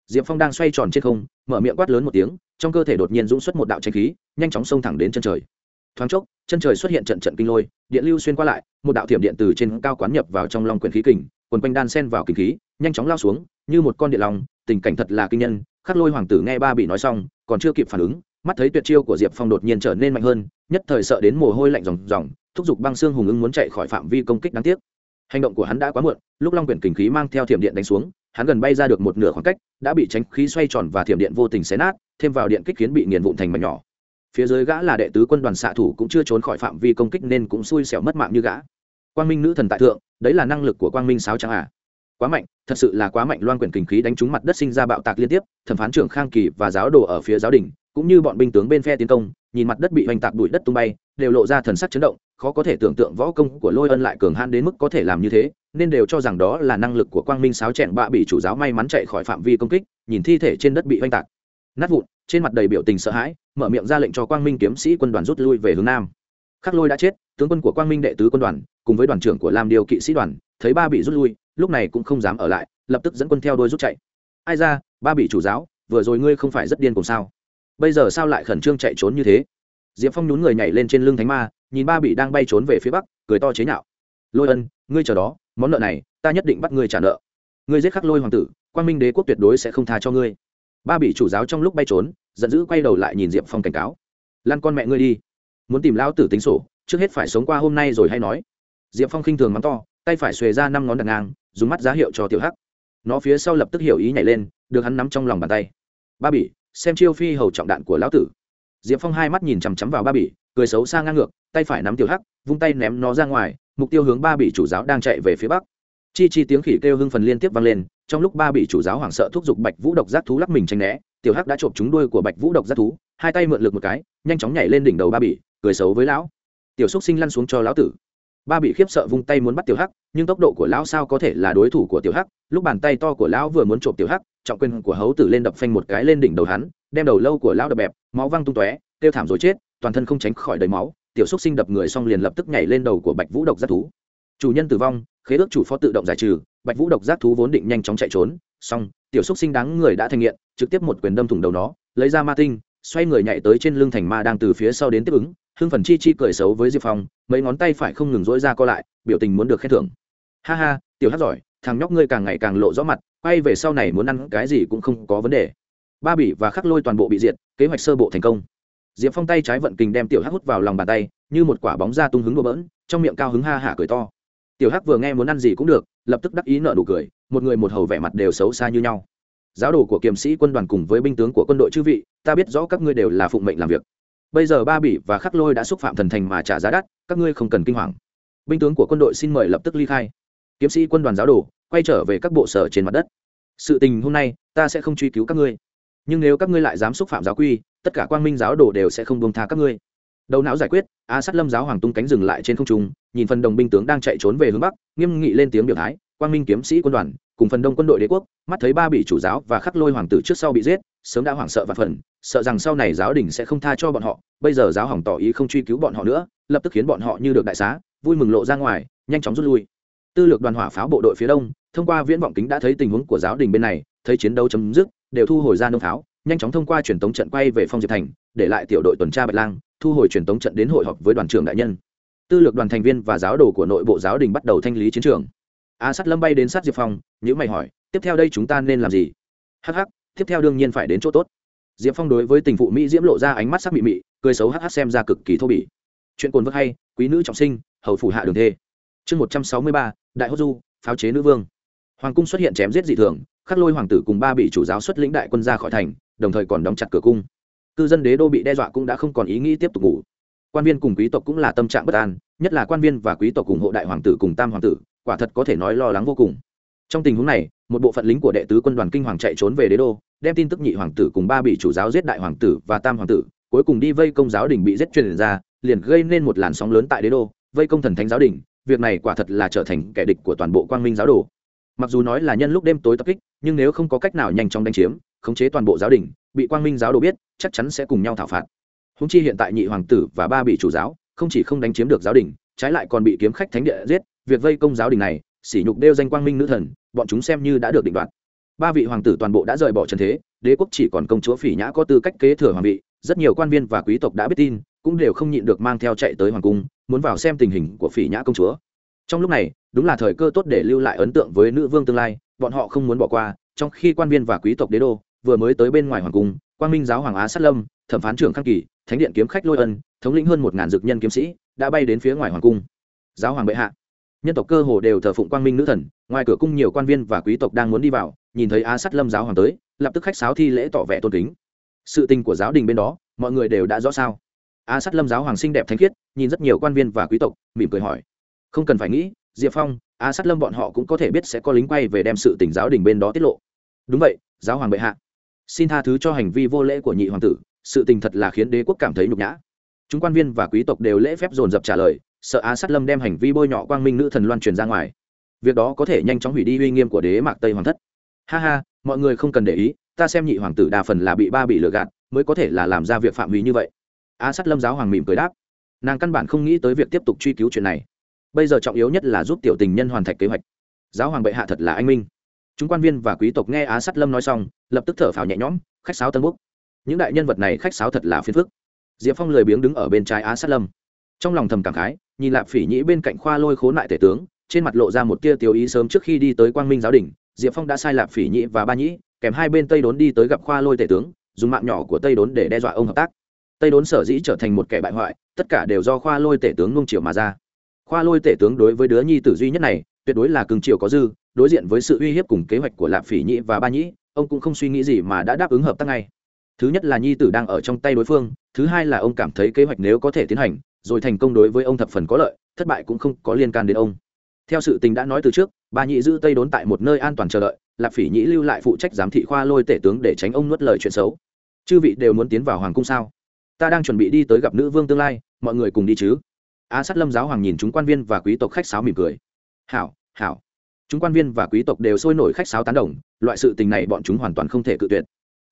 [SPEAKER 1] Diệp phong đang xoay tròn trên không, mở miệng quát lớn một tiếng, trong cơ thể đột nhiên dũng xuất một đạo tranh khí, nhanh chóng xông thẳng đến chân trời. Thoáng chốc, chân trời xuất hiện trận trận kinh lôi, điện lưu xuyên qua lại, một đạo thiểm điện từ trên cao quán nhập vào trong lòng quyển khí kình, quần quanh đan sen vào kinh khí, nhanh chóng lao xuống, như một con điện lòng tình cảnh thật là kinh nhân, khắc lôi hoàng tử nghe ba bị nói xong, còn chưa kịp phản ứng mắt thấy tuyệt chiêu của diệp phong đột nhiên trở nên mạnh hơn, nhất thời sợ đến mồ hôi lạnh ròng ròng, thúc giục băng xương hùng ứng muốn chạy khỏi phạm vi công kích đáng tiếc. Hành động của hắn đã quá muộn, lúc long quyển kình khí mang theo thiểm điện đánh xuống, hắn gần bay ra được một nửa khoảng cách, đã bị tránh khí xoay tròn và thiểm điện vô tình xé nát, thêm vào điện kích khiến bị nghiền vụn thành mảnh nhỏ. Phía dưới gã là đệ tứ quân đoàn xạ thủ cũng chưa trốn khỏi phạm vi công kích nên cũng xui xẻo mất mạng như gã. Quang minh nữ thần tại thượng, đấy là năng lực của quang minh sáo trắng à? Quá mạnh, thật sự là quá mạnh, loan quyển kình khí đánh trúng mặt đất sinh ra bạo tạc liên tiếp, thẩm phán trưởng khang kỳ và giáo đồ ở phía giáo đình cũng như bọn binh tướng bên phe tiến công, nhìn mặt đất bị hoành tạc bụi đất tung bay, đều lộ ra thần sắc chấn động, khó có thể tưởng tượng võ công của lôi ân lại cường hãn đến mức có thể làm như thế, nên đều cho rằng đó là năng lực của quang minh sáo chẹn bạ bị chủ giáo may mắn chạy khỏi phạm vi công kích, nhìn thi thể trên đất bị hoành tạc. Nát vụn, trên mặt đầy biểu tình sợ hãi, mở miệng ra lệnh cho quang minh kiếm sĩ quân đoàn rút lui về hướng nam. Khắc lôi đã chết, tướng quân của quang minh đệ tứ quân đoàn, cùng với đoàn trưởng của lam điều kỵ sĩ đoàn, thấy ba bị rút lui, lúc này cũng không dám ở lại, lập tức dẫn quân theo đôi rút chạy. Ai ra, ba bị chủ giáo, vừa rồi ngươi không phải rất điên cùng sao? Bây giờ sao lại khẩn trương chạy trốn như thế? Diệp phong nhún người nhảy lên trên lưng thánh ma, nhìn ba bị đang bay trốn về phía bắc, cười to chế nhạo. Lôi ân, ngươi chờ đó, món nợ này, ta nhất định bắt ngươi trả nợ. Ngươi giết khắc lôi hoàng tử quan minh đế quốc tuyệt đối sẽ không tha cho ngươi. Ba bị chủ giáo trong lúc bay trốn, giận dữ quay đầu lại nhìn diệp phong cảnh cáo. Lan con mẹ ngươi đi. Muốn tìm lão tử tính sổ, trước hết phải sống qua hôm nay rồi hay nói. Diệp phong khinh thường mắng to, tay phải xuề ra năm ngón đặt ngang, dùng mắt giá hiệu cho tiểu hắc. Nó phía sau lập tức hiểu ý nhảy lên, được hắn nắm trong lòng bàn tay. Ba bỉ xem chiêu phi hầu trọng đạn của lão tử. Diệp phong hai mắt nhìn chằm chằm vào ba bỉ, cười xấu xa ngang ngược, tay phải nắm tiểu hắc, vung tay ném nó ra ngoài, mục tiêu hướng ba bỉ chủ giáo đang chạy về phía bắc. Chi chi tiếng khỉ kêu hưng phần liên tiếp vang lên, trong lúc ba bỉ chủ giáo hoảng sợ thúc giục bạch vũ độc giác thú lắc mình tranh né, tiểu hắc đã trộm trúng đuôi của bạch vũ độc giác thú, hai tay mượn lực một cái, nhanh chóng nhảy lên đỉnh đầu ba bỉ, cười xấu với lão. Tiểu xúc sinh lăn xuống cho lão tử ba bị khiếp sợ vung tay muốn bắt tiểu hắc, nhưng tốc độ của lão sao có thể là đối thủ của tiểu hắc? Lúc bàn tay to của lão vừa muốn trộm tiểu hắc, trọng quyền của hấu tử lên đập phanh một cái lên đỉnh đầu hắn, đem đầu lâu của lão đập bẹp, máu văng tung tóe, tiêu thảm rồi chết, toàn thân không tránh khỏi đầy máu. Tiểu xúc sinh đập người xong liền lập tức nhảy lên đầu của bạch vũ độc giác thú. Chủ nhân tử vong, khế ước chủ phó tự động giải trừ, bạch vũ độc giác thú vốn định nhanh chóng chạy trốn, xong, tiểu xúc sinh đáng người đã thành nghiện, trực tiếp một quyền đâm thủng đầu nó, lấy ra ma tinh, xoay người nhảy tới trên lưng thành ma đang từ phía sau đến tiếp ứng hưng phần chi chi cười xấu với diệp phong mấy ngón tay phải không ngừng dỗi ra co lại biểu tình muốn được khen thưởng ha ha tiểu hát giỏi thằng nhóc ngươi càng ngày càng lộ rõ mặt quay về sau này muốn ăn cái gì cũng không có vấn đề ba bỉ và khắc lôi toàn bộ bị diệt kế hoạch sơ bộ thành công diệp phong tay trái vận kình đem tiểu hắc hút vào lòng bàn tay như một quả bóng da tung hứng đùa bỡn trong miệng cao hứng ha hả cười to tiểu hắc vừa nghe muốn ăn gì cũng được lập tức đắc ý nợ nụ cười một người một hầu vẻ mặt đều xấu xa như nhau giáo đồ của kiềm sĩ quân đoàn cùng với binh tướng của quân đội chư vị ta biết rõ các ngươi đều là phụng mệnh làm việc bây giờ ba bỉ và khắc lôi đã xúc phạm thần thành mà trả giá đắt, các ngươi không cần kinh hoàng. Binh tướng của quân đội xin mời lập tức ly khai. Kiếm sĩ quân đoàn giáo đồ, quay trở về các bộ sở trên mặt đất. Sự tình hôm nay, ta sẽ không truy cứu các ngươi. Nhưng nếu các ngươi lại dám xúc phạm giáo quy, tất cả quang minh giáo đồ đều sẽ không buông tha các ngươi. Đầu não giải quyết, a sát lâm giáo hoàng tung cánh dừng lại trên không trung, nhìn phần đồng binh tướng đang chạy trốn về hướng bắc, nghiêm nghị lên tiếng biểu thái, quang minh kiếm sĩ quân đoàn, cùng phần đông quân đội đế quốc, mắt thấy ba bị chủ giáo và khắc lôi hoàng tử trước sau bị giết sớm đã hoảng sợ và phần, sợ rằng sau này giáo đình sẽ không tha cho bọn họ, bây giờ giáo hoàng tỏ ý không truy cứu bọn họ nữa, lập tức khiến bọn họ như được đại xá, vui mừng lộ ra ngoài, nhanh chóng rút lui. Tư lược đoàn hỏa pháo bộ đội phía đông, thông qua viễn vọng kính đã thấy tình huống của giáo đình bên này, thấy chiến đấu chấm dứt, đều thu hồi ra nông pháo, nhanh chóng thông qua truyền tống trận quay về phong diệp thành, để lại tiểu đội tuần tra bạch lang, thu hồi truyền tống trận đến hội họp với đoàn trưởng đại nhân. Tư lược đoàn thành viên và giáo đồ của nội bộ giáo đình bắt đầu thanh lý chiến trường. A sắt lâm bay đến sát diệp phong nhữ mày hỏi, tiếp theo đây chúng ta nên làm gì? Hh tiếp theo đương nhiên phải đến chỗ tốt. Diệp phong đối với tình phụ mỹ diễm lộ ra ánh mắt sắc mị mị, cười xấu hh xem ra cực kỳ thô bỉ. Chuyện cồn vơ hay, quý nữ trọng sinh, hầu phủ hạ đường thê. Chương một trăm sáu mươi ba, đại hốt du, pháo chế nữ vương. Hoàng cung xuất hiện chém giết dị thường, khắc lôi hoàng tử cùng ba bị chủ giáo xuất lĩnh đại quân ra khỏi thành, đồng thời còn đóng chặt cửa cung. Cư dân đế đô bị đe dọa cũng đã không còn ý nghĩ tiếp tục ngủ. Quan viên cùng quý tộc cũng là tâm trạng bất an, nhất là quan viên và quý tộc ủng hộ đại hoàng tử cùng tam hoàng tử, quả thật có thể nói lo lắng vô cùng. Trong tình huống này, một bộ phận lính của đệ tứ quân đoàn kinh hoàng chạy trốn về đế đô đem tin tức nhị hoàng tử cùng ba bị chủ giáo giết đại hoàng tử và tam hoàng tử, cuối cùng đi vây công giáo đình bị giết truyền ra, liền gây nên một làn sóng lớn tại đế đô, vây công thần thánh giáo đình. Việc này quả thật là trở thành kẻ địch của toàn bộ quang minh giáo đồ. Mặc dù nói là nhân lúc đêm tối tập kích, nhưng nếu không có cách nào nhanh chóng đánh chiếm, khống chế toàn bộ giáo đình, bị quang minh giáo đồ biết, chắc chắn sẽ cùng nhau thảo phạt. Húng chi hiện tại nhị hoàng tử và ba bị chủ giáo không chỉ không đánh chiếm được giáo đình, trái lại còn bị kiếm khách thánh địa giết, việc vây công giáo đình này, sỉ nhục đeo danh quang minh nữ thần, bọn chúng xem như đã được định đoạt ba vị hoàng tử toàn bộ đã rời bỏ trần thế, đế quốc chỉ còn công chúa phỉ nhã có tư cách kế thừa hoàng vị, rất nhiều quan viên và quý tộc đã biết tin, cũng đều không nhịn được mang theo chạy tới hoàng cung, muốn vào xem tình hình của phỉ nhã công chúa. Trong lúc này, đúng là thời cơ tốt để lưu lại ấn tượng với nữ vương tương lai, bọn họ không muốn bỏ qua, trong khi quan viên và quý tộc đế đô vừa mới tới bên ngoài hoàng cung, quang minh giáo hoàng á sát lâm, thẩm phán trưởng khắc kỳ, thánh điện kiếm khách lôi ân, thống lĩnh hơn một ngàn dược nhân kiếm sĩ, đã bay đến phía ngoài hoàng cung. Giáo hoàng bệ hạ. Nhân tộc cơ hồ đều thờ phụng quang minh nữ thần, ngoài cửa cung nhiều quan viên và quý tộc đang muốn đi vào nhìn thấy á sát lâm giáo hoàng tới, lập tức khách sáo thi lễ tỏ vẻ tôn kính. Sự tình của giáo đình bên đó, mọi người đều đã rõ sao? Á sát lâm giáo hoàng xinh đẹp thanh khiết, nhìn rất nhiều quan viên và quý tộc, mỉm cười hỏi. Không cần phải nghĩ, diệp phong, á sát lâm bọn họ cũng có thể biết sẽ có lính quay về đem sự tình giáo đình bên đó tiết lộ. Đúng vậy, giáo hoàng bệ hạ. Xin tha thứ cho hành vi vô lễ của nhị hoàng tử, sự tình thật là khiến đế quốc cảm thấy nhục nhã. Chúng quan viên và quý tộc đều lễ phép dồn dập trả lời, sợ á sát lâm đem hành vi bôi nhọ quang minh nữ thần loan truyền ra ngoài. Việc đó có thể nhanh chóng hủy đi uy nghiêm của đế mạc tây hoàng thất ha ha, mọi người không cần để ý, ta xem nhị hoàng tử đa phần là bị ba bị lừa gạt, mới có thể là làm ra việc phạm hủy như vậy. Á sát lâm giáo hoàng mỉm cười đáp. Nàng căn bản không nghĩ tới việc tiếp tục truy cứu chuyện này. Bây giờ trọng yếu nhất là giúp tiểu tình nhân hoàn thành kế hoạch. Giáo hoàng bệ hạ thật là anh minh. Chúng quan viên và quý tộc nghe á sát lâm nói xong, lập tức thở phào nhẹ nhõm, khách sáo tân búc những đại nhân vật này khách sáo thật là phiền phức. Diệp phong lười biếng đứng ở bên trái á sát lâm. Trong lòng thầm cảm khái, nhìn lạp phỉ nhĩ bên cạnh khoa lôi khốn lại tể tướng, trên mặt lộ ra một tia tiêu ý sớm trước khi đi tới quang minh giáo đình diệp phong đã sai lạp phỉ nhĩ và ba nhĩ, kèm hai bên tây đốn đi tới gặp khoa lôi tể tướng, dùng mạng nhỏ của tây đốn để đe dọa ông hợp tác. Tây đốn sở dĩ trở thành một kẻ bại hoại, tất cả đều do khoa lôi tể tướng nung triều mà ra. Khoa lôi tể tướng đối với đứa nhi tử duy nhất này, tuyệt đối là cưng triều có dư, đối diện với sự uy hiếp cùng kế hoạch của lạp phỉ nhĩ và ba nhĩ, ông cũng không suy nghĩ gì mà đã đáp ứng hợp tác ngay. Thứ nhất là nhi tử đang ở trong tay đối phương, thứ hai là ông cảm thấy kế hoạch nếu có thể tiến hành, rồi thành công đối với ông thập phần có lợi, thất bại cũng không có liên can đến ông theo sự tình đã nói từ trước, bà nhị dư tây đốn tại một nơi an toàn chờ đợi lạp phỉ nhĩ lưu lại phụ trách giám thị khoa lôi tể tướng để tránh ông nuốt lời chuyện xấu. Chư vị đều muốn tiến vào hoàng cung sao? Ta đang chuẩn bị đi tới gặp nữ vương tương lai, mọi người cùng đi chứ? A sát lâm giáo hoàng nhìn chúng quan viên và quý tộc khách sáo mỉm cười. Hảo hảo. Chúng quan viên và quý tộc đều sôi nổi khách sáo tán đồng, loại sự tình này bọn chúng hoàn toàn không thể cự tuyệt.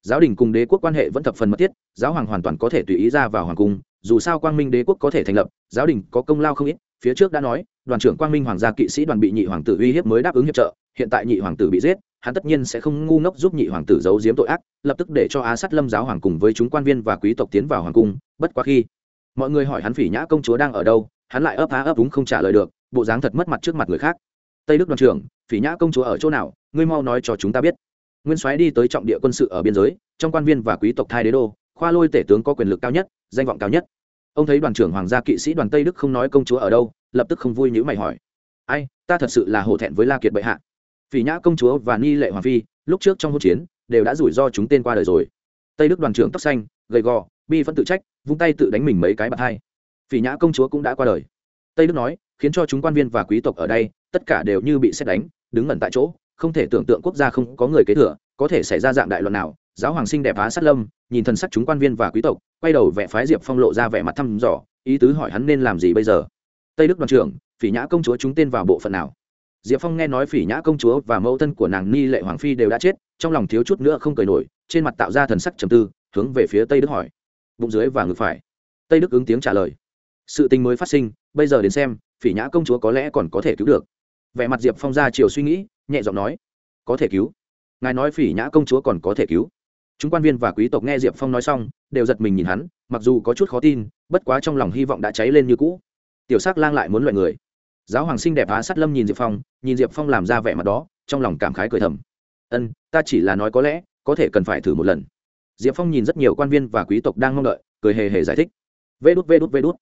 [SPEAKER 1] Giáo đình cùng đế quốc quan hệ vẫn thập phần mật thiết, giáo hoàng hoàn toàn có thể tùy ý ra vào hoàng cung, dù sao quang minh đế quốc có thể thành lập, giáo đình có công lao không ít phía trước đã nói, đoàn trưởng quang minh hoàng gia kỵ sĩ đoàn bị nhị hoàng tử uy hiếp mới đáp ứng hiệp trợ, hiện tại nhị hoàng tử bị giết, hắn tất nhiên sẽ không ngu ngốc giúp nhị hoàng tử giấu giếm tội ác, lập tức để cho á sát lâm giáo hoàng cùng với chúng quan viên và quý tộc tiến vào hoàng cung, bất quá khi mọi người hỏi hắn phỉ nhã công chúa đang ở đâu, hắn lại ấp há ấp úng không trả lời được, bộ dáng thật mất mặt trước mặt người khác. Tây đức đoàn trưởng, phỉ nhã công chúa ở chỗ nào, ngươi mau nói cho chúng ta biết. Nguyên soái đi tới trọng địa quân sự ở biên giới, trong quan viên và quý tộc thai đế đô, khoa lôi tể tướng có quyền lực cao nhất, danh vọng cao nhất ông thấy đoàn trưởng hoàng gia kỵ sĩ đoàn tây đức không nói công chúa ở đâu, lập tức không vui nhữ mày hỏi. Ai, ta thật sự là hổ thẹn với la kiệt bệ hạ. Phỉ nhã công chúa và ni lệ hoàng phi, lúc trước trong hỗn chiến, đều đã rủi ro chúng tên qua đời rồi. Tây đức đoàn trưởng tóc xanh, gầy gò, bi vẫn tự trách, vung tay tự đánh mình mấy cái bạc hai. Phỉ nhã công chúa cũng đã qua đời. Tây đức nói, khiến cho chúng quan viên và quý tộc ở đây, tất cả đều như bị xét đánh, đứng ngẩn tại chỗ, không thể tưởng tượng quốc gia không có người kế thừa, có thể xảy ra dạng đại loạn nào giáo hoàng sinh đẹp á sát lâm, nhìn thần sắc chúng quan viên và quý tộc, quay đầu vẽ phái diệp phong lộ ra vẻ mặt thăm dò, ý tứ hỏi hắn nên làm gì bây giờ. Tây đức đoàn trưởng, phỉ nhã công chúa chúng tên vào bộ phận nào? Diệp phong nghe nói phỉ nhã công chúa và mẫu thân của nàng ni lệ hoàng phi đều đã chết, trong lòng thiếu chút nữa không cười nổi, trên mặt tạo ra thần sắc trầm tư, hướng về phía tây đức hỏi. Bụng dưới và ngực phải. Tây đức ứng tiếng trả lời. Sự tình mới phát sinh, bây giờ đến xem, phỉ nhã công chúa có lẽ còn có thể cứu được. Vẻ mặt diệp phong ra chiều suy nghĩ, nhẹ giọng nói. Có thể cứu. Ngài nói phỉ nhã công chúa còn có thể cứu chúng quan viên và quý tộc nghe diệp phong nói xong, đều giật mình nhìn hắn, mặc dù có chút khó tin, bất quá trong lòng hy vọng đã cháy lên như cũ. Tiểu s ắ c lang lại muốn loại người. Giáo hoàng sinh đẹp á sát lâm nhìn diệp phong, nhìn diệp phong làm ra vẻ mặt đó, trong lòng cảm khái cười thầm. Ân, ta chỉ là nói có lẽ, có thể cần phải thử một lần. Diệp phong nhìn rất nhiều quan viên và quý tộc đang mong đợi, cười hề hề giải thích. Vê đút vê đút vê đút.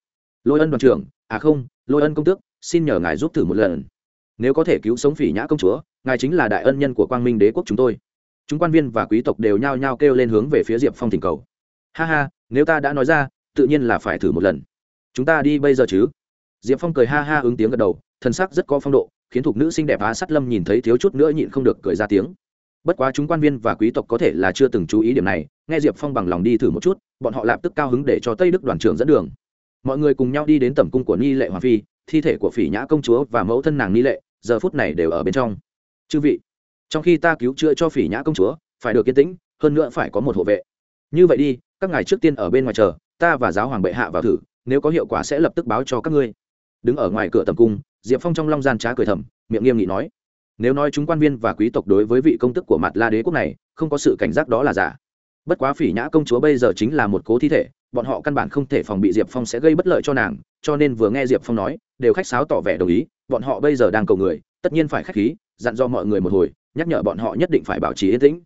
[SPEAKER 1] Lôi ân đoàn trưởng. À không, lôi ân công tước, xin nhờ ngài giúp thử một lần. Nếu có thể cứu sống phỉ nhã công chúa, ngài chính là đại ân nhân của quang minh đế quốc chúng tôi chúng quan viên và quý tộc đều nhao nhao kêu lên hướng về phía diệp phong thỉnh cầu. Ha ha, nếu ta đã nói ra, tự nhiên là phải thử một lần. Chúng ta đi bây giờ chứ? Diệp phong cười ha ha ứng tiếng gật đầu thân sắc rất có phong độ, khiến thục nữ xinh đẹp á sắt lâm nhìn thấy thiếu chút nữa nhịn không được cười ra tiếng. Bất quá chúng quan viên và quý tộc có thể là chưa từng chú ý điểm này, nghe diệp phong bằng lòng đi thử một chút, bọn họ lập tức cao hứng để cho tây đức đoàn trưởng dẫn đường. Mọi người cùng nhau đi đến tầm cung của ni lệ hoàng phi, thi thể của phỉ nhã công chúa và mẫu thân nàng ni lệ, giờ phút này đều ở bên trong. Chư vị trong khi ta cứu chữa cho phỉ nhã công chúa, phải được kiên tĩnh, hơn nữa phải có một hộ vệ. Như vậy đi, các ngài trước tiên ở bên ngoài chờ, ta và giáo hoàng bệ hạ vào thử, nếu có hiệu quả sẽ lập tức báo cho các ngươi. Đứng ở ngoài cửa tầm cung, diệp phong trong long gian trá cười thầm, miệng nghiêm nghị nói, nếu nói chúng quan viên và quý tộc đối với vị công tức của mặt la đế quốc này, không có sự cảnh giác đó là giả. Bất quá phỉ nhã công chúa bây giờ chính là một cố thi thể bọn họ căn bản không thể phòng bị diệp phong sẽ gây bất lợi cho nàng, cho nên vừa nghe diệp phong nói, đều khách sáo tỏ vẻ đồng ý, bọn họ bây giờ đang cầu người, tất nhiên phải k h á c h khí, dặn do mọi người một hồi, nhắc nhở bọn họ nhất định phải bảo trì yên tĩnh.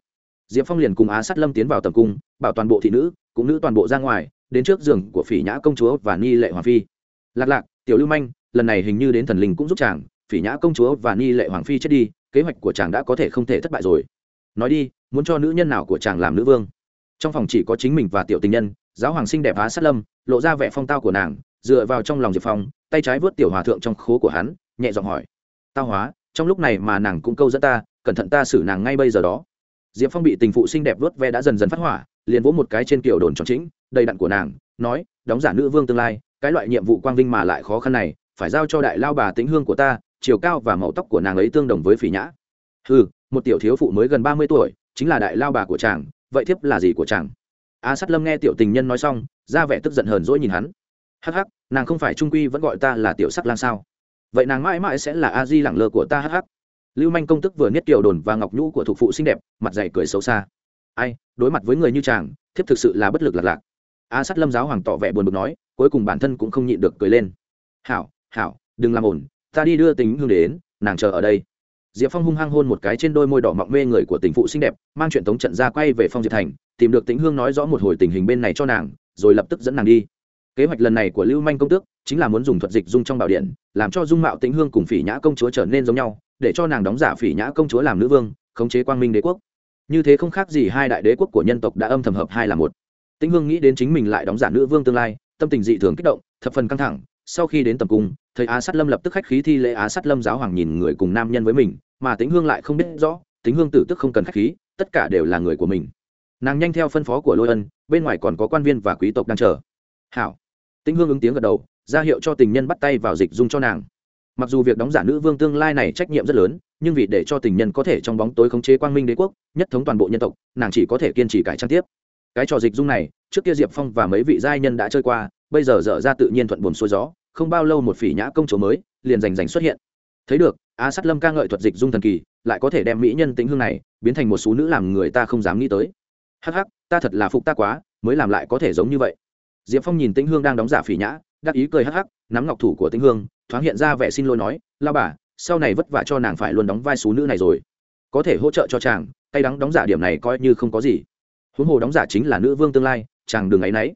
[SPEAKER 1] Diệp phong liền cùng á sát lâm tiến vào tầm cung, bảo toàn bộ thị nữ, cũng nữ toàn bộ ra ngoài, đến trước giường của phỉ nhã công chúa và ni lệ hoàng phi. Lạc lạc, tiểu lưu manh, lần này hình như đến thần linh cũng giúp chàng, phỉ nhã công chúa và ni lệ hoàng phi chết đi, kế hoạch của chàng đã có thể không thể thất bại rồi. Nói đi, muốn cho nữ nhân nào của chàng làm nữ vương? Trong phòng chỉ có chính mình và tiểu tình nhân giáo hoàng sinh đẹp á sát lâm, lộ ra vẻ phong tao của nàng, dựa vào trong lòng diệp phong, tay trái vớt tiểu hòa thượng trong khố của hắn, nhẹ giọng hỏi, tao hóa, trong lúc này mà nàng cũng câu dẫn ta, cẩn thận ta xử nàng ngay bây giờ đó. Diệp phong bị tình phụ xinh đẹp vớt ve đã dần dần phát hỏa, liền vỗ một cái trên kiểu đồn tròn chính đầy đặn của nàng, nói, đóng giả nữ vương tương lai, cái loại nhiệm vụ quang vinh mà lại khó khăn này, phải giao cho đại lao bà tính hương của ta, chiều cao và màu tóc của nàng ấy tương đồng với phỉ nhã. Ừ một tiểu thiếu phụ mới gần ba mươi tuổi, chính là đại lao bà của chàng, vậy thiếp là gì của chàng? A sắt lâm nghe tiểu tình nhân nói xong, ra vẻ tức giận hờn dỗi nhìn hắn. Hắc hắc, nàng không phải trung quy vẫn gọi ta là tiểu sắc lang sao? Vậy nàng mãi mãi sẽ là a di lẳng lơ của ta hắc hắc. Lưu manh công tức vừa niết kiều đồn và ngọc nhũ của thuộc phụ xinh đẹp, mặt dày cười xấu xa. Ai, đối mặt với người như chàng, thiếp thực sự là bất lực lạc lạc. A sắt lâm giáo hoàng tỏ vẻ buồn bực nói, cuối cùng bản thân cũng không nhịn được cười lên. Hảo hảo, đừng làm ổn ta đi đưa tính hương đến, nàng chờ ở đây diệp phong hung hăng hôn một cái trên đôi môi đỏ mọng mê người của tình phụ xinh đẹp, mang chuyện tống trận ra quay về phong diệp thành, tìm được tĩnh hương nói rõ một hồi tình hình bên này cho nàng, rồi lập tức dẫn nàng đi. Kế hoạch lần này của lưu manh công tước chính là muốn dùng thuật dịch dung trong bảo điện, làm cho dung mạo tĩnh hương cùng phỉ nhã công chúa trở nên giống nhau, để cho nàng đóng giả phỉ nhã công chúa làm nữ vương, khống chế quang minh đế quốc. Như thế không khác gì hai đại đế quốc của nhân tộc đã âm thầm hợp hai là một. Tĩnh hương nghĩ đến chính mình lại đóng giả nữ vương tương lai, tâm tình dị thường kích động, thập phần căng thẳng, sau khi đến tầm cung thấy á sát lâm lập tức khách khí thi lễ á sát lâm giáo hoàng nhìn người cùng nam nhân với mình, mà tính hương lại không biết rõ tính hương tử tức không cần khách khí, tất cả đều là người của mình. Nàng nhanh theo phân phó của lôi ân, bên ngoài còn có quan viên và quý tộc đang chờ. Hảo. Tính hương ứng tiếng gật đầu, ra hiệu cho tình nhân bắt tay vào dịch dung cho nàng. Mặc dù việc đóng giả nữ vương tương lai này trách nhiệm rất lớn, nhưng vì để cho tình nhân có thể trong bóng tối khống chế quang minh đế quốc, nhất thống toàn bộ nhân tộc, nàng chỉ có thể kiên trì cải trang tiếp. Cái trò dịch dung này, trước kia diệp phong và mấy vị giai nhân đã chơi qua, bây giờ dở ra tự nhiên thuận buồn xuôi gió không bao lâu một phỉ nhã công chúa mới liền rành rành xuất hiện. Thấy được, á sát lâm ca ngợi thuật dịch dung thần kỳ, lại có thể đem mỹ nhân tính hương này biến thành một số nữ làm người ta không dám nghĩ tới. Hắc hắc, ta thật là phục ta quá, mới làm lại có thể giống như vậy. Diệp phong nhìn tĩnh hương đang đóng giả phỉ nhã, đắc ý cười hắc hắc, nắm ngọc thủ của tĩnh hương, thoáng hiện ra vẻ xin lỗi nói, lao bà, sau này vất vả cho nàng phải luôn đóng vai số nữ này rồi. Có thể hỗ trợ cho chàng tay đắng đóng giả điểm này coi như không có gì. Huống hồ đóng giả chính là nữ vương tương lai, chàng đừng áy náy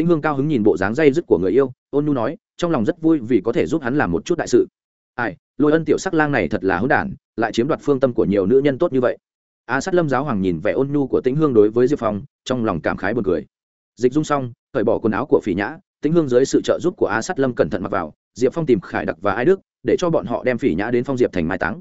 [SPEAKER 1] tĩnh hương cao hứng nhìn bộ dáng dây dứt của người yêu, ôn nu nói trong lòng rất vui vì có thể giúp hắn làm một chút đại sự. Ai, lôi ân tiểu sắc lang này thật là hỗn đản, lại chiếm đoạt phương tâm của nhiều nữ nhân tốt như vậy. A sát lâm giáo hoàng nhìn vẻ ôn nhu của tĩnh hương đối với diệp phong, trong lòng cảm khái buồn cười. Dịch dung xong, cởi bỏ quần áo của phỉ nhã, tĩnh hương dưới sự trợ giúp của a sát lâm cẩn thận mặc vào, diệp phong tìm khải đặc và ai đức, để cho bọn họ đem phỉ nhã đến phong diệp thành mai táng.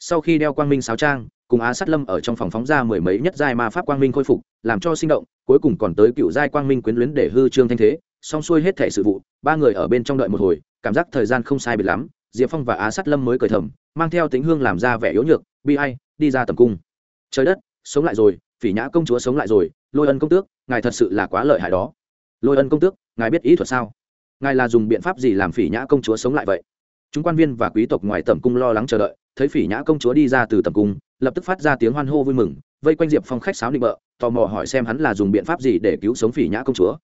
[SPEAKER 1] Sau khi đeo quang minh sáo trang, cùng á sát lâm ở trong phòng phóng ra mười mấy nhất giai ma pháp quang minh khôi phục, làm cho sinh động, cuối cùng còn tới cựu giai quang minh quyến luyến để hư trương thanh thế xong xuôi hết thể sự vụ, ba người ở bên trong đợi một hồi, cảm giác thời gian không sai biệt lắm, diệp phong và á sát lâm mới cởi thầm, mang theo tính hương làm ra vẻ yếu nhược, bi ai, đi ra tầm cung. Trời đất, sống lại rồi, phỉ nhã công chúa sống lại rồi, lôi ân công tước, ngài thật sự là quá lợi hại đó. Lôi ân công tước, ngài biết ý thuật sao? Ngài là dùng biện pháp gì làm phỉ nhã công chúa sống lại vậy? Chúng quan viên và quý tộc ngoài tầm cung lo lắng chờ đợi, thấy phỉ nhã công chúa đi ra từ tầm cung, lập tức phát ra tiếng hoan hô vui mừng, vây quanh diệp phong khách sáo định bợ, tò mò hỏi xem hắn là dùng biện pháp gì để cứu sống phỉ nhã công chúa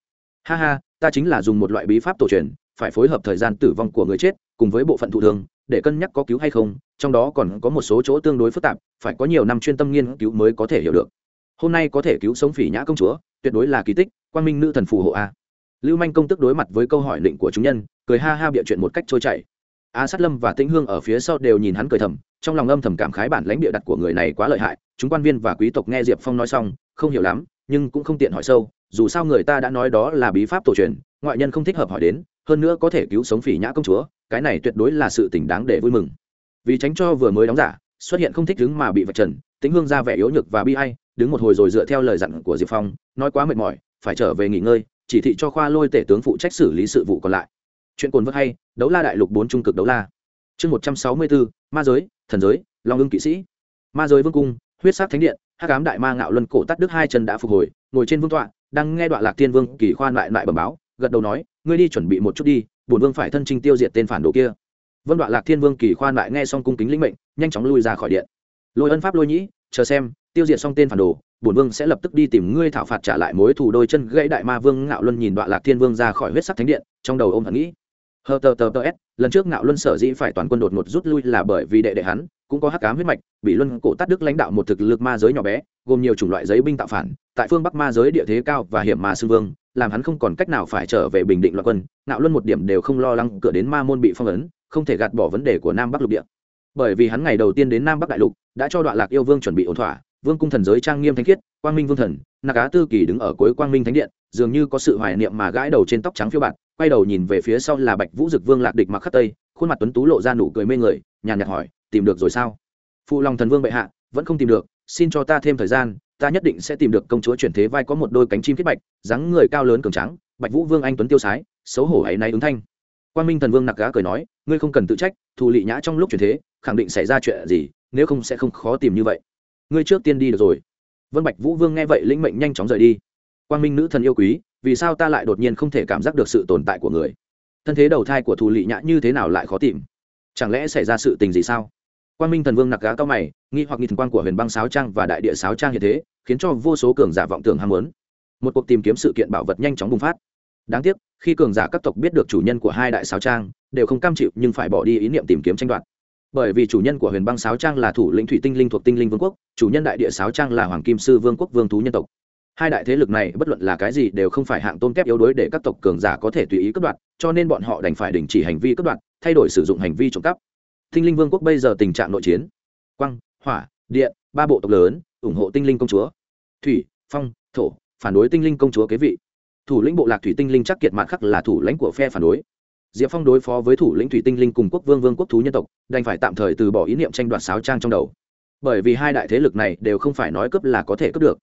[SPEAKER 1] ha ha, ta chính là dùng một loại bí pháp tổ truyền, phải phối hợp thời gian tử vong của người chết, cùng với bộ phận thụ thương, để cân nhắc có cứu hay không, trong đó còn có một số chỗ tương đối phức tạp, phải có nhiều năm chuyên tâm nghiên cứu mới có thể hiểu được. Hôm nay có thể cứu sống phỉ nhã công chúa, tuyệt đối là kỳ tích quan minh nữ thần phù hộ a. Lưu manh công tức đối mặt với câu hỏi định của chúng nhân, cười ha ha bịa chuyện một cách trôi chảy. A sát lâm và tĩnh hương ở phía sau đều nhìn hắn cười thầm, trong lòng âm thầm cảm khái bản lãnh địa đặt của người này quá lợi hại, chúng quan viên và quý tộc nghe diệp phong nói xong, không hiểu lắm nhưng cũng không tiện hỏi sâu, dù sao người ta đã nói đó là bí pháp tổ truyền, ngoại nhân không thích hợp hỏi đến, hơn nữa có thể cứu sống phỉ nhã công chúa, cái này tuyệt đối là sự tỉnh đáng để vui mừng. Vì tránh cho vừa mới đóng giả, xuất hiện không thích đứng mà bị vạch trần tính hương ra vẻ yếu nhược và bi hay đứng một hồi rồi dựa theo lời dặn của diệp phong, nói quá mệt mỏi, phải trở về nghỉ ngơi, chỉ thị cho khoa lôi tể tướng phụ trách xử lý sự vụ còn lại. Chuyện cồn vất hay, đấu la đại lục bốn trung cực đấu la. Chương một trăm sáu mươi bốn ma giới, thần giới, long ưng kỵ sĩ. Ma giới vương cung, huyết sát thánh điện hắc ám đại ma ngạo luân cổ tắt đứt hai chân đã phục hồi, ngồi trên vương tọa, đang nghe đoạn lạc thiên vương kỳ khoan lại lại bẩm báo, gật đầu nói, ngươi đi chuẩn bị một chút đi, bổn vương phải thân trinh tiêu diệt tên phản đồ kia. Vân đoạn lạc thiên vương kỳ khoan lại nghe xong cung kính lĩnh mệnh, nhanh chóng lui ra khỏi điện. Lôi ân pháp lôi nhĩ, chờ xem, tiêu diệt xong tên phản đồ, bổn vương sẽ lập tức đi tìm ngươi thảo phạt trả lại mối thủ đôi chân gãy đại ma vương ngạo luân nhìn đoạn lạc thiên vương ra khỏi huyết sắc thánh điện, trong đầu ôm hận nghĩ. Hờ tờ tờ tờ s, lần trước ngạo luân sở dĩ phải toàn quân đột ngột rút lui là bởi vì đệ đệ hắn cũng có hắc cám huyết mạch, bị luân cổ tát đức lãnh đạo một thực lực ma giới nhỏ bé, gồm nhiều chủng loại giấy binh tạo phản, tại phương bắc ma giới địa thế cao và hiểm mà sư vương, làm hắn không còn cách nào phải trở về bình định loạn quân, ngạo luân một điểm đều không lo lắng cửa đến ma môn bị phong ấn, không thể gạt bỏ vấn đề của nam bắc lục địa. Bởi vì hắn ngày đầu tiên đến nam bắc đại lục, đã cho đoạn lạc yêu vương chuẩn bị ổn thỏa, vương cung thần giới trang nghiêm thánh khiết, quang minh vương thần, nạc á tư kỳ đứng ở cuối quang minh thánh điện, dường như có sự hoài niệm mà gãi đầu trên tóc trắng phiêu bạt, quay đầu nhìn về phía sau là bạch vũ dực vương lạc địch mặc khắc tây, khuôn mặt tuấn tú lộ ra nụ cười mê người, nhàn nhạt hỏi tìm được rồi sao? Phụ lòng thần vương bệ hạ, vẫn không tìm được, xin cho ta thêm thời gian, ta nhất định sẽ tìm được công chúa chuyển thế vai có một đôi cánh chim kết bạch, dáng người cao lớn cường trắng bạch vũ vương anh tuấn tiêu sái, xấu hổ ấy nay ứng thanh. Quan minh thần vương nặc gá cười nói, ngươi không cần tự trách, thù lị nhã trong lúc chuyển thế, khẳng định xảy ra chuyện gì, nếu không sẽ không khó tìm như vậy. Ngươi trước tiên đi được rồi. Vân bạch vũ vương nghe vậy lĩnh mệnh nhanh chóng rời đi. Quan minh nữ thần yêu quý, vì sao ta lại đột nhiên không thể cảm giác được sự tồn tại của người? Thân thế đầu thai của thù lị nhã như thế nào lại khó tìm? Chẳng lẽ xảy ra sự tình gì sao? Quan minh thần vương nặc gá cao mày, nghi hoặc nghi thần quan của huyền băng sáo trang và đại địa sáo trang như thế, khiến cho vô số cường giả vọng tưởng ham muốn. Một cuộc tìm kiếm sự kiện bảo vật nhanh chóng bùng phát. Đáng tiếc, khi cường giả các tộc biết được chủ nhân của hai đại sáo trang, đều không cam chịu nhưng phải bỏ đi ý niệm tìm kiếm tranh đoạt. Bởi vì chủ nhân của huyền băng sáo trang là thủ lĩnh thủy tinh linh thuộc tinh linh vương quốc, chủ nhân đại địa sáo trang là hoàng kim sư vương quốc vương thú nhân tộc. Hai đại thế lực này, bất luận là cái gì đều không phải hạng tôn kép yếu đuối để các tộc cường giả có thể tùy ý cướp đoạt, cho nên bọn họ đành phải đình chỉ hành vi cướp đoạt, thay đổi sử dụng hành vi trộm cắp tinh linh vương quốc bây giờ tình trạng nội chiến. Quăng hỏa, điện, ba bộ tộc lớn, ủng hộ tinh linh công chúa. Thủy, phong, thổ, phản đối tinh linh công chúa kế vị. Thủ lĩnh bộ lạc thủy tinh linh chắc kiệt mạn khắc là thủ lãnh của phe phản đối. Diệp phong đối phó với thủ lĩnh thủy tinh linh cùng quốc vương vương quốc thú nhân tộc, đành phải tạm thời từ bỏ ý niệm tranh đoạt sáo trang trong đầu. Bởi vì hai đại thế lực này đều không phải nói cướp là có thể cướp được.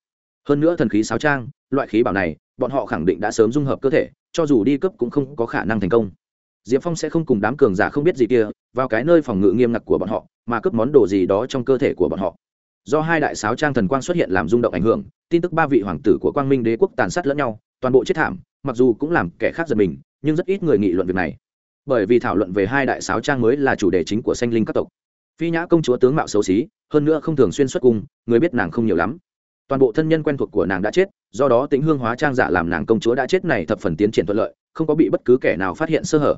[SPEAKER 1] Hơn nữa thần khí sáo trang, loại khí bảo này, bọn họ khẳng định đã sớm dung hợp cơ thể, cho dù đi cướp cũng không có khả năng thành công diệp phong sẽ không cùng đám cường giả không biết gì kia, vào cái nơi phòng ngự nghiêm ngặt của bọn họ, mà cướp món đồ gì đó trong cơ thể của bọn họ. Do hai đại sáo trang thần quang xuất hiện làm rung động ảnh hưởng, tin tức ba vị hoàng tử của quang minh đế quốc tàn sát lẫn nhau, toàn bộ chết thảm, mặc dù cũng làm kẻ khác giật mình, nhưng rất ít người nghị luận việc này. Bởi vì thảo luận về hai đại sáo trang mới là chủ đề chính của sanh linh các tộc. Phi nhã công chúa tướng mạo xấu xí, hơn nữa không thường xuyên xuất cung, người biết nàng không nhiều lắm. Toàn bộ thân nhân quen thuộc của nàng đã chết, do đó tính hương hóa trang giả làm nàng công chúa đã chết này thập phần tiến triển thuận lợi, không có bị bất cứ kẻ nào phát hiện sơ hở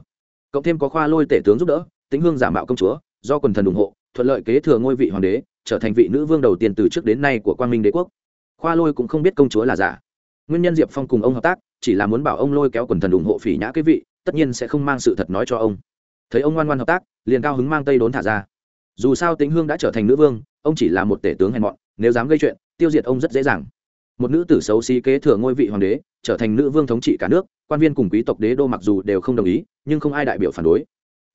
[SPEAKER 1] cộng thêm có khoa lôi tể tướng giúp đỡ tính hương giả mạo công chúa, do quần thần ủng hộ, thuận lợi kế thừa ngôi vị hoàng đế, trở thành vị nữ vương đầu tiên từ trước đến nay của quang minh đế quốc. Khoa lôi cũng không biết công chúa là giả. Nguyên nhân diệp phong cùng ông hợp tác, chỉ là muốn bảo ông lôi kéo quần thần ủng hộ phỉ nhã cái vị, tất nhiên sẽ không mang sự thật nói cho ông. Thấy ông ngoan ngoan hợp tác, liền cao hứng mang tây đốn thả ra. Dù sao tính hương đã trở thành nữ vương, ông chỉ là một tể tướng hèn mọn, nếu dám gây chuyện, tiêu diệt ông rất dễ dàng một nữ tử xấu xí kế thừa ngôi vị hoàng đế, trở thành nữ vương thống trị cả nước, quan viên cùng quý tộc đế đô mặc dù đều không đồng ý, nhưng không ai đại biểu phản đối.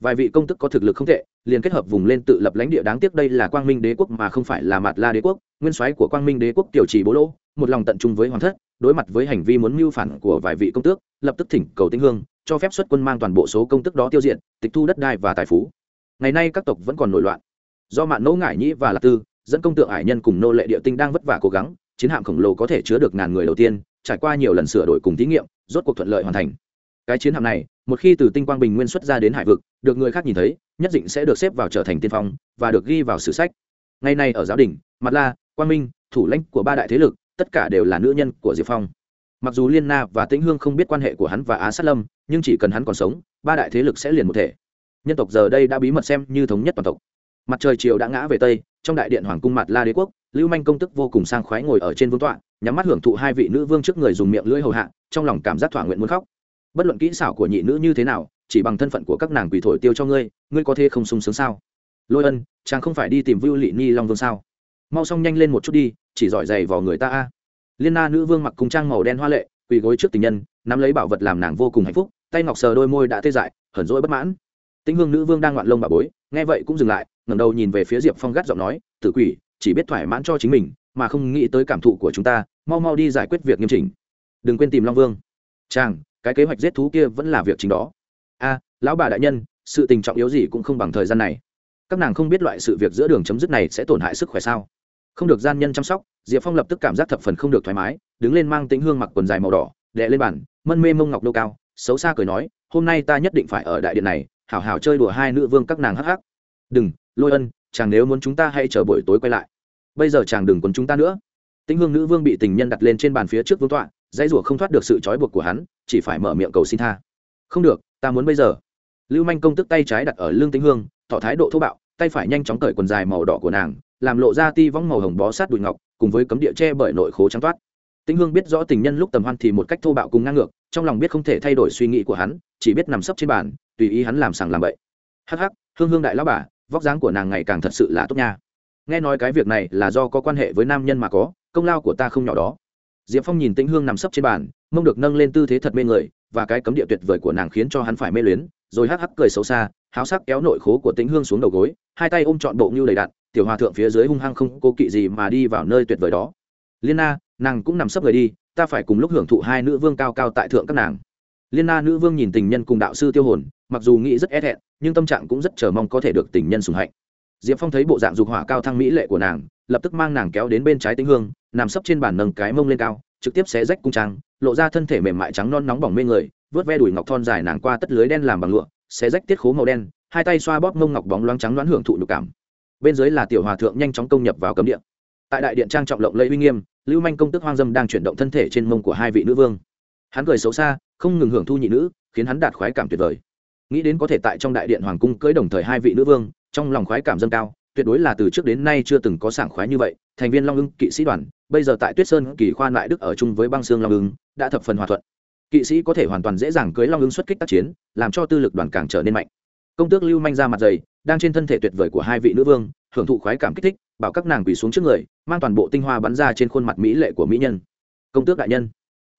[SPEAKER 1] Vài vị công tức có thực lực không tệ, liền kết hợp vùng lên tự lập lãnh địa đáng tiếc đây là quang minh đế quốc mà không phải là mạt la đế quốc, nguyên soái của quang minh đế quốc tiểu trì bố lỗ một lòng tận trung với hoàng thất, đối mặt với hành vi muốn mưu phản của vài vị công tước, lập tức thỉnh cầu tinh hương, cho phép xuất quân mang toàn bộ số công tức đó tiêu diệt, tịch thu đất đai và tài phú. Ngày nay các tộc vẫn còn nổi loạn. Do mạng nỗ ngải nhĩ và lạc tư dẫn công tượng ải nhân cùng nô lệ địa tinh đang vất vả cố gắng chiến hạm khổng lồ có thể chứa được ngàn người đầu tiên, trải qua nhiều lần sửa đổi cùng thí nghiệm, rốt cuộc thuận lợi hoàn thành. Cái chiến hạm này, một khi từ tinh quang bình nguyên xuất ra đến hải vực, được người khác nhìn thấy, nhất định sẽ được xếp vào trở thành tiên phong, và được ghi vào sử sách. Ngày nay ở giáo đình mặt la, quang minh, thủ lãnh của ba đại thế lực, tất cả đều là nữ nhân của diệp phong. Mặc dù liên na và tĩnh hương không biết quan hệ của hắn và á sát lâm, nhưng chỉ cần hắn còn sống, ba đại thế lực sẽ liền một thể. Nhân tộc giờ đây đã bí mật xem như thống nhất toàn tộc. Mặt trời chiều đã ngã về tây trong đại điện hoàng cung mặt la đế quốc, lưu manh công tức vô cùng sang khoái ngồi ở trên vương tọa, nhắm mắt hưởng thụ hai vị nữ vương trước người dùng miệng lưỡi hầu hạ, trong lòng cảm giác thỏa nguyện muốn khóc. Bất luận kỹ xảo của nhị nữ như thế nào, chỉ bằng thân phận của các nàng quỳ thổi tiêu cho ngươi ngươi có thể không sung sướng sao? Lôi ân, chàng không phải đi tìm vưu lị ni long vương sao? Mau xong nhanh lên một chút đi, chỉ giỏi giày vào người ta a. Liên na nữ vương mặc cung trang màu đen hoa lệ, quỳ gối trước tình nhân, nắm lấy bảo vật làm nàng vô cùng hạnh phúc, tay ngọc sờ đôi môi đã tê dại, hờn rỗi bất mãn. Tĩnh hương nữ vương đang ngoạn lông bà bối, nghe vậy cũng dừng lại ngẩng đầu nhìn về phía diệp phong gắt giọng nói, tử quỷ, chỉ biết thoải mãn cho chính mình, mà không nghĩ tới cảm thụ của chúng ta, mau mau đi giải quyết việc nghiêm chỉnh. Đừng quên tìm long vương. Chàng, cái kế hoạch giết thú kia vẫn là việc chính đó. A, lão bà đại nhân, sự tình trọng yếu gì cũng không bằng thời gian này. Các nàng không biết loại sự việc giữa đường chấm dứt này sẽ tổn hại sức khỏe sao? Không được gian nhân chăm sóc, diệp phong lập tức cảm giác thập phần không được thoải mái, đứng lên mang tính hương mặc quần dài màu đỏ, đè lên bàn, mân mê mông ngọc đô cao, xấu xa cười nói, hôm nay ta nhất định phải ở đại điện này, hảo hảo chơi đùa hai nữ vương các nàng hắc hắc. Đừng lôi ân, chàng nếu muốn chúng ta hãy chờ buổi tối quay lại. Bây giờ chàng đừng quấn chúng ta nữa. Tĩnh hương nữ vương bị tình nhân đặt lên trên bàn phía trước vương tọa, dãy rủa không thoát được sự trói buộc của hắn, chỉ phải mở miệng cầu xin tha. Không được, ta muốn bây giờ. Lưu manh công tức tay trái đặt ở lưng tĩnh hương tỏ thái độ thô bạo, tay phải nhanh chóng cởi quần dài màu đỏ của nàng, làm lộ ra ti vong màu hồng bó sát đùi ngọc, cùng với cấm địa tre bởi nội khố trắng toát. Tĩnh hương biết rõ tình nhân lúc tầm hoan thì một cách thô bạo cùng ngang ngược, trong lòng biết không thể thay đổi suy nghĩ của hắn, chỉ biết nằm sấp trên bàn, tùy ý hắn làm sàng làm bậy. Hắc hắc, hương hương đại lão bà vóc dáng của nàng ngày càng thật sự là tốt nha. Nghe nói cái việc này là do có quan hệ với nam nhân mà có, công lao của ta không nhỏ đó. Diệp phong nhìn tĩnh hương nằm sấp trên bàn, mông được nâng lên tư thế thật mê người, và cái cấm địa tuyệt vời của nàng khiến cho hắn phải mê luyến, rồi hắc hắc cười xấu xa, háo sắc kéo nội khố của tĩnh hương xuống đầu gối, hai tay ôm trọn bộ như đầy đạn, tiểu hòa thượng phía dưới hung hăng không cố kỵ gì mà đi vào nơi tuyệt vời đó. Liên na, nàng cũng nằm sấp người đi, ta phải cùng lúc hưởng thụ hai nữ vương cao cao tại thượng các nàng. Liên na, nữ vương nhìn tình nhân cùng đạo sư tiêu hồn, mặc dù nghĩ rất é thẹn nhưng tâm trạng cũng rất chờ mong có thể được tình nhân sùng hạnh. Diệp phong thấy bộ dạng dục hỏa cao thăng mỹ lệ của nàng, lập tức mang nàng kéo đến bên trái tĩnh hương, nằm sấp trên bàn nâng cái mông lên cao, trực tiếp xé rách cung trang, lộ ra thân thể mềm mại trắng non nóng bỏng mê người, vớt ve đùi ngọc thon dài nàng qua tất lưới đen làm bằng lụa, xé rách tiết khố màu đen, hai tay xoa bóp mông ngọc bóng loáng trắng loáng hưởng thụ nhục cảm. Bên dưới là tiểu hòa thượng nhanh chóng công nhập vào cấm điện tại đại điện trang trọng lộng lẫy uy nghiêm, lưu manh công tức hoang dâm đang chuyển động thân thể trên mông của hai vị nữ vương. Hắn cười xấu xa, không ngừng hưởng thu nhị nữ, khiến hắn đạt khoái cảm tuyệt vời nghĩ đến có thể tại trong đại điện hoàng cung cưới đồng thời hai vị nữ vương, trong lòng khoái cảm dâng cao, tuyệt đối là từ trước đến nay chưa từng có sảng khoái như vậy. Thành viên long ưng, kỵ sĩ đoàn, bây giờ tại tuyết sơn kỳ khoan lại đức ở chung với băng sương long ưng, đã thập phần hòa thuận. Kỵ sĩ có thể hoàn toàn dễ dàng cưới long ưng xuất kích tác chiến, làm cho tư lực đoàn càng trở nên mạnh. Công tước lưu manh ra mặt dày, đang trên thân thể tuyệt vời của hai vị nữ vương, hưởng thụ khoái cảm kích thích, bảo các nàng quỳ xuống trước người, mang toàn bộ tinh hoa bắn ra trên khuôn mặt mỹ lệ của mỹ nhân. Công tước đại nhân,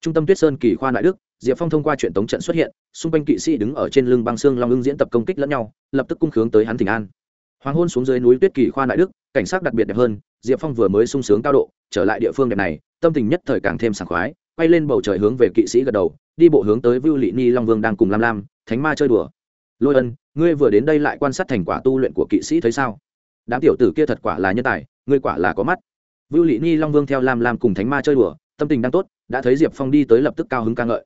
[SPEAKER 1] trung tâm tuyết sơn kỳ khoa đại đức diệp phong thông qua chuyện tống trận xuất hiện, xung quanh kỵ sĩ đứng ở trên lưng băng xương long ưng diễn tập công kích lẫn nhau, lập tức cung khướng tới hắn thỉnh an. Hoàng hôn xuống dưới núi tuyết kỳ khoa đại đức, cảnh sát đặc biệt đẹp hơn, diệp phong vừa mới sung sướng cao độ, trở lại địa phương đẹp này, tâm tình nhất thời càng thêm sảng khoái, quay lên bầu trời hướng về kỵ sĩ gật đầu, đi bộ hướng tới vưu lị ni long vương đang cùng lam lam, thánh ma chơi đùa. Lôi ân, ngươi vừa đến đây lại quan sát thành quả tu luyện của kỵ sĩ thấy sao? Đám tiểu tử kia thật quả là nhân tài, ngươi quả là có mắt. Vưu lị ni long vương theo lam lam cùng thánh ma chơi đùa, tâm tình đang tốt, đã thấy diệp phong đi tới lập tức cao hứng ca ngợi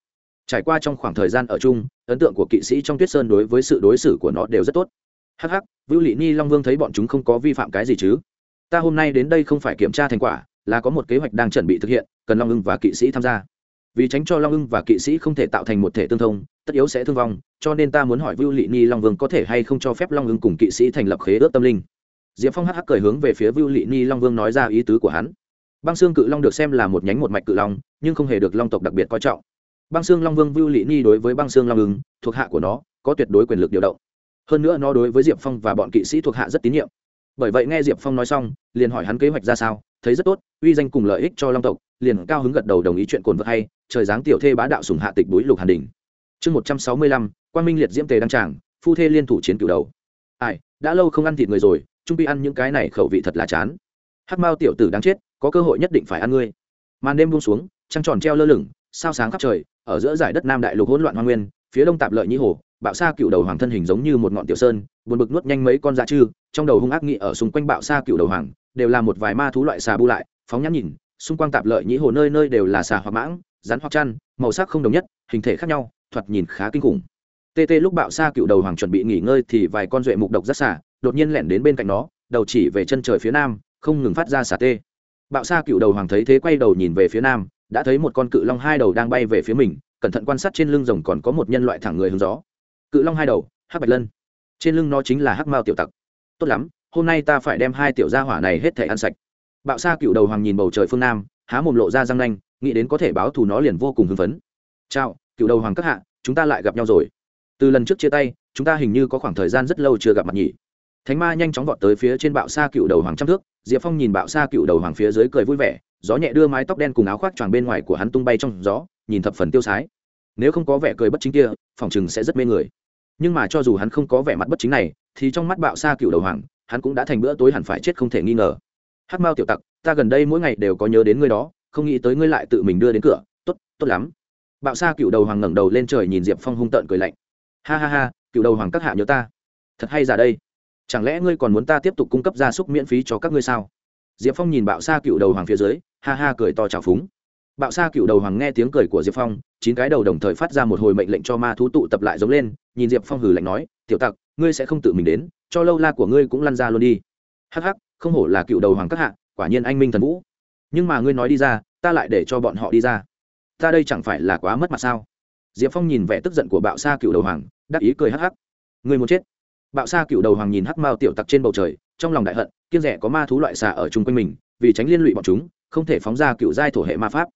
[SPEAKER 1] trải qua trong khoảng thời gian ở chung, ấn tượng của kỵ sĩ trong tuyết sơn đối với sự đối xử của nó đều rất tốt. Hh vưu lị ni long vương thấy bọn chúng không có vi phạm cái gì chứ? Ta hôm nay đến đây không phải kiểm tra thành quả, là có một kế hoạch đang chuẩn bị thực hiện, cần long ưng và kỵ sĩ tham gia. Vì tránh cho long ưng và kỵ sĩ không thể tạo thành một thể tương thông, tất yếu sẽ thương vong, cho nên ta muốn hỏi vưu lị ni long vương có thể hay không cho phép long ưng cùng kỵ sĩ thành lập khế ước tâm linh. Diệp phong hắc hắc cười hướng về phía vưu lị ni long vương nói ra ý tứ của hắn. Băng xương cự long được xem là một nhánh một mạch cự long, nhưng không hề được long tộc đặc biệt coi trọng băng xương long vương vưu lị ni đối với băng xương long ứng, thuộc hạ của nó, có tuyệt đối quyền lực điều động. Hơn nữa nó đối với diệp phong và bọn kỵ sĩ thuộc hạ rất tín nhiệm. Bởi vậy nghe diệp phong nói xong, liền hỏi hắn kế hoạch ra sao, thấy rất tốt, uy danh cùng lợi ích cho long tộc, liền cao hứng gật đầu đồng ý chuyện cồn vật hay, trời dáng tiểu thê bá đạo sùng hạ tịch búi lục hàn đình. Chương một trăm sáu mươi lăm quan minh liệt diễm tề đăng tràng, phu thê liên thủ chiến cửu đầu. Ai, đã lâu không ăn thịt người rồi, trung pi ăn những cái này khẩu vị thật là chán. Hát mao tiểu tử đáng chết, có cơ hội nhất định phải ăn ngươi. Màn đêm buông xuống, trăng tròn treo lơ lửng, sao sáng khắp trời ở giữa giải đất nam đại lục hỗn loạn hoa nguyên, phía đông tạp lợi nhĩ hồ, bạo sa cựu đầu hoàng thân hình giống như một ngọn tiểu sơn, buồn bực nuốt nhanh mấy con dạ chư trong đầu hung ác nghị ở xung quanh bạo sa cựu đầu hoàng, đều là một vài ma thú loại xà bu lại, phóng nhãn nhìn, xung quanh tạp lợi nhĩ hồ nơi nơi đều là xà hoặc mãng, rắn hoặc chăn, màu sắc không đồng nhất, hình thể khác nhau, thoạt nhìn khá kinh khủng. Tê tê lúc bạo sa cựu đầu hoàng chuẩn bị nghỉ ngơi thì vài con duệ mục độc rất xả đột nhiên lẻn đến bên cạnh nó, đầu chỉ về chân trời phía nam, không ngừng phát ra xả tê. Bạo sa cựu đầu hoàng thấy thế quay đầu nhìn về phía nam đã thấy một con cự long hai đầu đang bay về phía mình, cẩn thận quan sát trên lưng rồng còn có một nhân loại thẳng người hướng gió. Cự long hai đầu, hắc bạch lân. Trên lưng nó chính là hắc mao tiểu tặc. Tốt lắm, hôm nay ta phải đem hai tiểu gia hỏa này hết thể ăn sạch. Bạo sa cựu đầu hoàng nhìn bầu trời phương nam, há mồm lộ ra răng nanh, nghĩ đến có thể báo thù nó liền vô cùng hưng phấn. Chào, cựu đầu hoàng các hạ, chúng ta lại gặp nhau rồi. Từ lần trước chia tay, chúng ta hình như có khoảng thời gian rất lâu chưa gặp mặt nhỉ thánh ma nhanh chóng vọt tới phía trên bạo sa cựu đầu hoàng trăm thước, diệp phong nhìn bạo sa cựu đầu hoàng phía dưới cười vui vẻ, gió nhẹ đưa mái tóc đen cùng áo khoác choàng bên ngoài của hắn tung bay trong gió, nhìn thập phần tiêu sái. Nếu không có vẻ cười bất chính kia, phòng chừng sẽ rất mê người. Nhưng mà cho dù hắn không có vẻ mặt bất chính này, thì trong mắt bạo sa cựu đầu hoàng, hắn cũng đã thành bữa tối hẳn phải chết không thể nghi ngờ. Hát mao tiểu tặc, ta gần đây mỗi ngày đều có nhớ đến ngươi đó, không nghĩ tới ngươi lại tự mình đưa đến cửa. Tốt tốt lắm. Bạo sa cựu đầu hoàng ngẩng đầu lên trời nhìn diệp phong hung tợn cười lạnh. Ha ha ha, cựu đầu hoàng các hạ nhớ ta. Thật hay giả đây? Chẳng lẽ ngươi còn muốn ta tiếp tục cung cấp gia súc miễn phí cho các ngươi sao? Diệp phong nhìn bạo sa cựu đầu hoàng phía dưới, ha ha cười to trào phúng. Bạo sa cựu đầu hoàng nghe tiếng cười của diệp phong, chín cái đầu đồng thời phát ra một hồi mệnh lệnh cho ma thú tụ tập lại giống lên, nhìn diệp phong hừ lạnh nói, tiểu tặc, ngươi sẽ không tự mình đến, cho lâu la của ngươi cũng lăn ra luôn đi. Hắc hắc, không hổ là cựu đầu hoàng các hạ, quả nhiên anh minh thần vũ. Nhưng mà ngươi nói đi ra, ta lại để cho bọn họ đi ra. Ta đây chẳng phải là quá mất mặt sao? Diệp phong nhìn vẻ tức giận của bạo sa cựu đầu hoàng, đắc ý cười hắc hắc. Người muốn chết? Bạo sa cựu đầu hoàng nhìn hắc mao tiểu tặc trên bầu trời, trong lòng đại hận, kiên rẻ có ma thú loại xà ở chung quanh mình, vì tránh liên lụy bọn chúng, không thể phóng ra cựu giai thổ hệ ma pháp.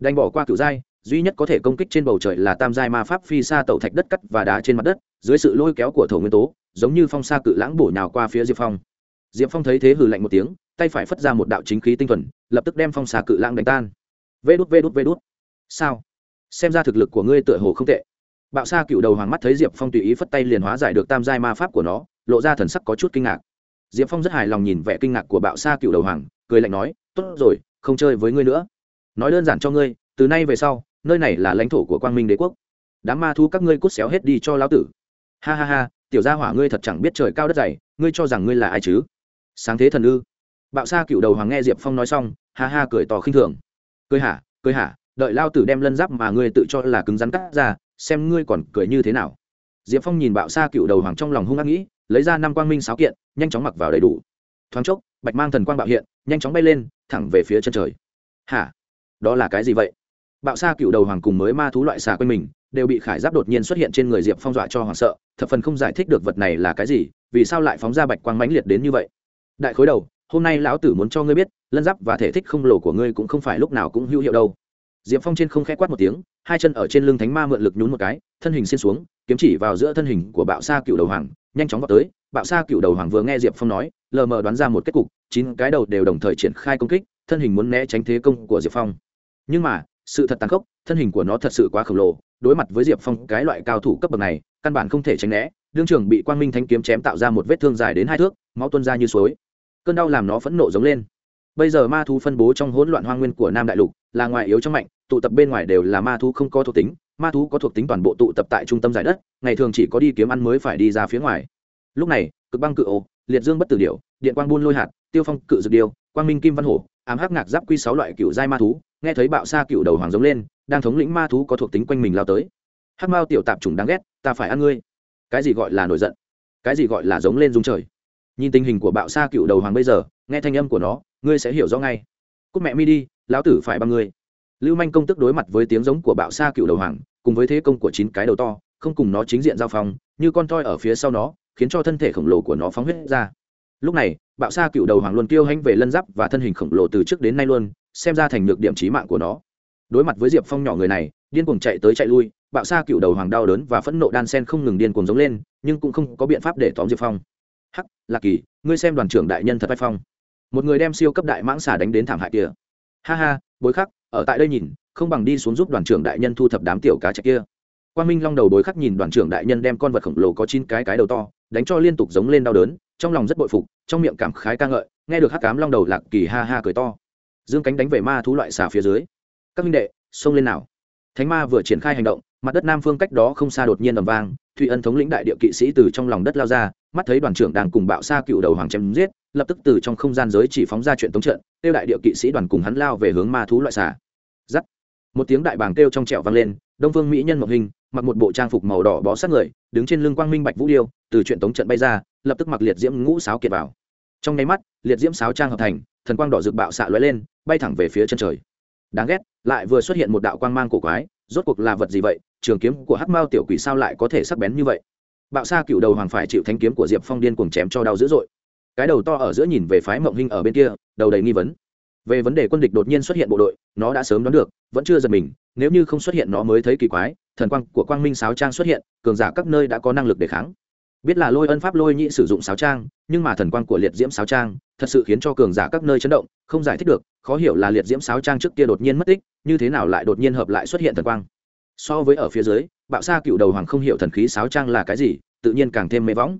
[SPEAKER 1] Đành bỏ qua cựu giai, duy nhất có thể công kích trên bầu trời là tam giai ma pháp phi xa tẩu thạch đất cắt và đá trên mặt đất, dưới sự lôi kéo của thổ nguyên tố, giống như phong sa cự lãng bổ nhào qua phía diệp phong. Diệp phong thấy thế hừ lạnh một tiếng, tay phải phất ra một đạo chính khí tinh thuần, lập tức đem phong xà cự lãng đánh tan. Vê đút vê đút vê đút. Sao? Xem ra thực lực của ngươi tựa hồ không tệ bạo sa cựu đầu hoàng mắt thấy diệp phong tùy ý phất tay liền hóa giải được tam giai ma pháp của nó, lộ ra thần sắc có chút kinh ngạc. Diệp phong rất hài lòng nhìn vẻ kinh ngạc của bạo sa cựu đầu hoàng, cười lạnh nói, tốt rồi, không chơi với ngươi nữa. Nói đơn giản cho ngươi, từ nay về sau, nơi này là lãnh thổ của quang minh đế quốc. Đám ma thu các ngươi cút xéo hết đi cho lão tử. Ha ha ha, tiểu gia hỏa ngươi thật chẳng biết trời cao đất dày, ngươi cho rằng ngươi là ai chứ? Sáng thế thần ư. Bạo sa cựu đầu hoàng nghe diệp phong nói xong, ha ha cười tỏ khinh thường. Cười hả cười hả, đợi lao tử đem lân giáp mà ngươi tự cho là cứng rắn cắt ra xem ngươi còn cười như thế nào. Diệp phong nhìn bạo sa cựu đầu hoàng trong lòng hung ác nghĩ, lấy ra năm quang minh sáo kiện, nhanh chóng mặc vào đầy đủ. Thoáng chốc, bạch mang thần quang bạo hiện, nhanh chóng bay lên, thẳng về phía chân trời. Hả? Đó là cái gì vậy? Bạo sa cựu đầu hoàng cùng mới ma thú loại xà quanh mình, đều bị khải giáp đột nhiên xuất hiện trên người diệp phong dọa cho hoảng sợ, thập phần không giải thích được vật này là cái gì, vì sao lại phóng ra bạch quang mãnh liệt đến như vậy? Đại khối đầu, hôm nay lão tử muốn cho ngươi biết, lân giáp và thể thích không lồ của ngươi cũng không phải lúc nào cũng hữu hiệu đâu diệp phong trên không khẽ quát một tiếng, hai chân ở trên lưng thánh ma mượn lực nhún một cái, thân hình xin xuống, kiếm chỉ vào giữa thân hình của bạo sa cựu đầu hoàng, nhanh chóng vào tới. Bạo sa cựu đầu hoàng vừa nghe diệp phong nói, lờ mờ đoán ra một kết cục, chín cái đầu đều đồng thời triển khai công kích, thân hình muốn né tránh thế công của diệp phong. Nhưng mà, sự thật tàn khốc, thân hình của nó thật sự quá khổng lồ, đối mặt với diệp phong cái loại cao thủ cấp bậc này, căn bản không thể tránh né. Đương trường bị quang minh thanh kiếm chém tạo ra một vết thương dài đến hai thước, máu tuôn ra như suối. Cơn đau làm nó phẫn nộ giống lên. Bây giờ ma thú phân bố trong hỗn loạn hoang nguyên của nam đại lục là ngoài yếu trong mạnh, tụ tập bên ngoài đều là ma thú không có thuộc tính, ma thú có thuộc tính toàn bộ tụ tập tại trung tâm giải đất, ngày thường chỉ có đi kiếm ăn mới phải đi ra phía ngoài. Lúc này, cực băng cự ô liệt dương bất tử điệu điện quang buôn lôi hạt, tiêu phong cự dược điêu, quang minh kim văn hổ, ám hắc ngạc giáp quy sáu loại cựu giai ma thú, nghe thấy bạo sa cựu đầu hoàng giống lên, đang thống lĩnh ma thú có thuộc tính quanh mình lao tới. Hắc mao tiểu tạp chủng đáng ghét, ta phải ăn ngươi. Cái gì gọi là nổi giận? Cái gì gọi là giống lên dung trời? Nhìn tình hình của bạo sa cựu đầu hoàng bây giờ, nghe thanh âm của nó, ngươi sẽ hiểu rõ ngay. Cúc mẹ mi đi lão tử phải bằng ngươi. Lưu manh công tức đối mặt với tiếng giống của bạo sa cựu đầu hoàng, cùng với thế công của chín cái đầu to, không cùng nó chính diện giao phong, như con toi ở phía sau nó, khiến cho thân thể khổng lồ của nó phóng huyết ra. Lúc này, bạo sa cựu đầu hoàng luôn kêu hãnh về lân giáp và thân hình khổng lồ từ trước đến nay luôn, xem ra thành nhược điểm trí mạng của nó. Đối mặt với diệp phong nhỏ người này, điên cuồng chạy tới chạy lui, bạo sa cựu đầu hoàng đau đớn và phẫn nộ đan sen không ngừng điên cuồng giống lên, nhưng cũng không có biện pháp để tóm diệp phong. Hắc, lạc kỳ, ngươi xem đoàn trưởng đại nhân thật vai phong. Một người đem siêu cấp đại mãng xà đánh đến thảm hại kia ha ha, bối khắc, ở tại đây nhìn, không bằng đi xuống giúp đoàn trưởng đại nhân thu thập đám tiểu cá chạch kia. Quan minh long đầu bối khắc nhìn đoàn trưởng đại nhân đem con vật khổng lồ có chín cái cái đầu to, đánh cho liên tục giống lên đau đớn, trong lòng rất bội phục, trong miệng cảm khái ca ngợi, nghe được hắc cám long đầu lạc kỳ ha ha cười to. Dương cánh đánh về ma thú loại xà phía dưới. Các minh đệ, xông lên nào. Thánh ma vừa triển khai hành động mặt đất nam phương cách đó không xa đột nhiên ầm vang, thụy ân thống lĩnh đại địa kỵ sĩ từ trong lòng đất lao ra, mắt thấy đoàn trưởng đang cùng bạo xa cựu đầu hoàng chém giết, lập tức từ trong không gian giới chỉ phóng ra chuyện tống trận, tiêu đại địa kỵ sĩ đoàn cùng hắn lao về hướng ma thú loại xà. Giắt. Một tiếng đại bàng kêu trong trẹo vang lên, đông phương mỹ nhân mộng hình, mặc một bộ trang phục màu đỏ bó sát người, đứng trên lưng quang minh bạch vũ điêu, từ chuyện tống trận bay ra, lập tức mặc liệt diễm ngũ sáo kiệt vào. Trong nháy mắt, liệt diễm sáo trang hợp thành, thần quang đỏ rực bạo xạ lóe lên, bay thẳng về phía chân trời. Đáng ghét, lại vừa xuất hiện một đạo quang mang cổ quái rốt cuộc là vật gì vậy? Trường kiếm của hắc mao tiểu quỷ sao lại có thể sắc bén như vậy? Bạo Sa cựu đầu hoàng phải chịu thanh kiếm của diệp phong điên cuồng chém cho đau dữ dội. Cái đầu to ở giữa nhìn về phái mộng hinh ở bên kia, đầu đầy nghi vấn. Về vấn đề quân địch đột nhiên xuất hiện bộ đội, nó đã sớm đoán được, vẫn chưa giật mình, nếu như không xuất hiện nó mới thấy kỳ quái, thần quang của quang minh sáo trang xuất hiện, cường giả các nơi đã có năng lực để kháng biết là lôi ân pháp lôi nhị sử dụng sáo trang, nhưng mà thần quang của liệt diễm sáo trang thật sự khiến cho cường giả các nơi chấn động, không giải thích được, khó hiểu là liệt diễm sáo trang trước kia đột nhiên mất tích, như thế nào lại đột nhiên hợp lại xuất hiện thần quang. So với ở phía dưới, bạo sa cựu đầu hoàng không hiểu thần khí sáo trang là cái gì, tự nhiên càng thêm mê võng.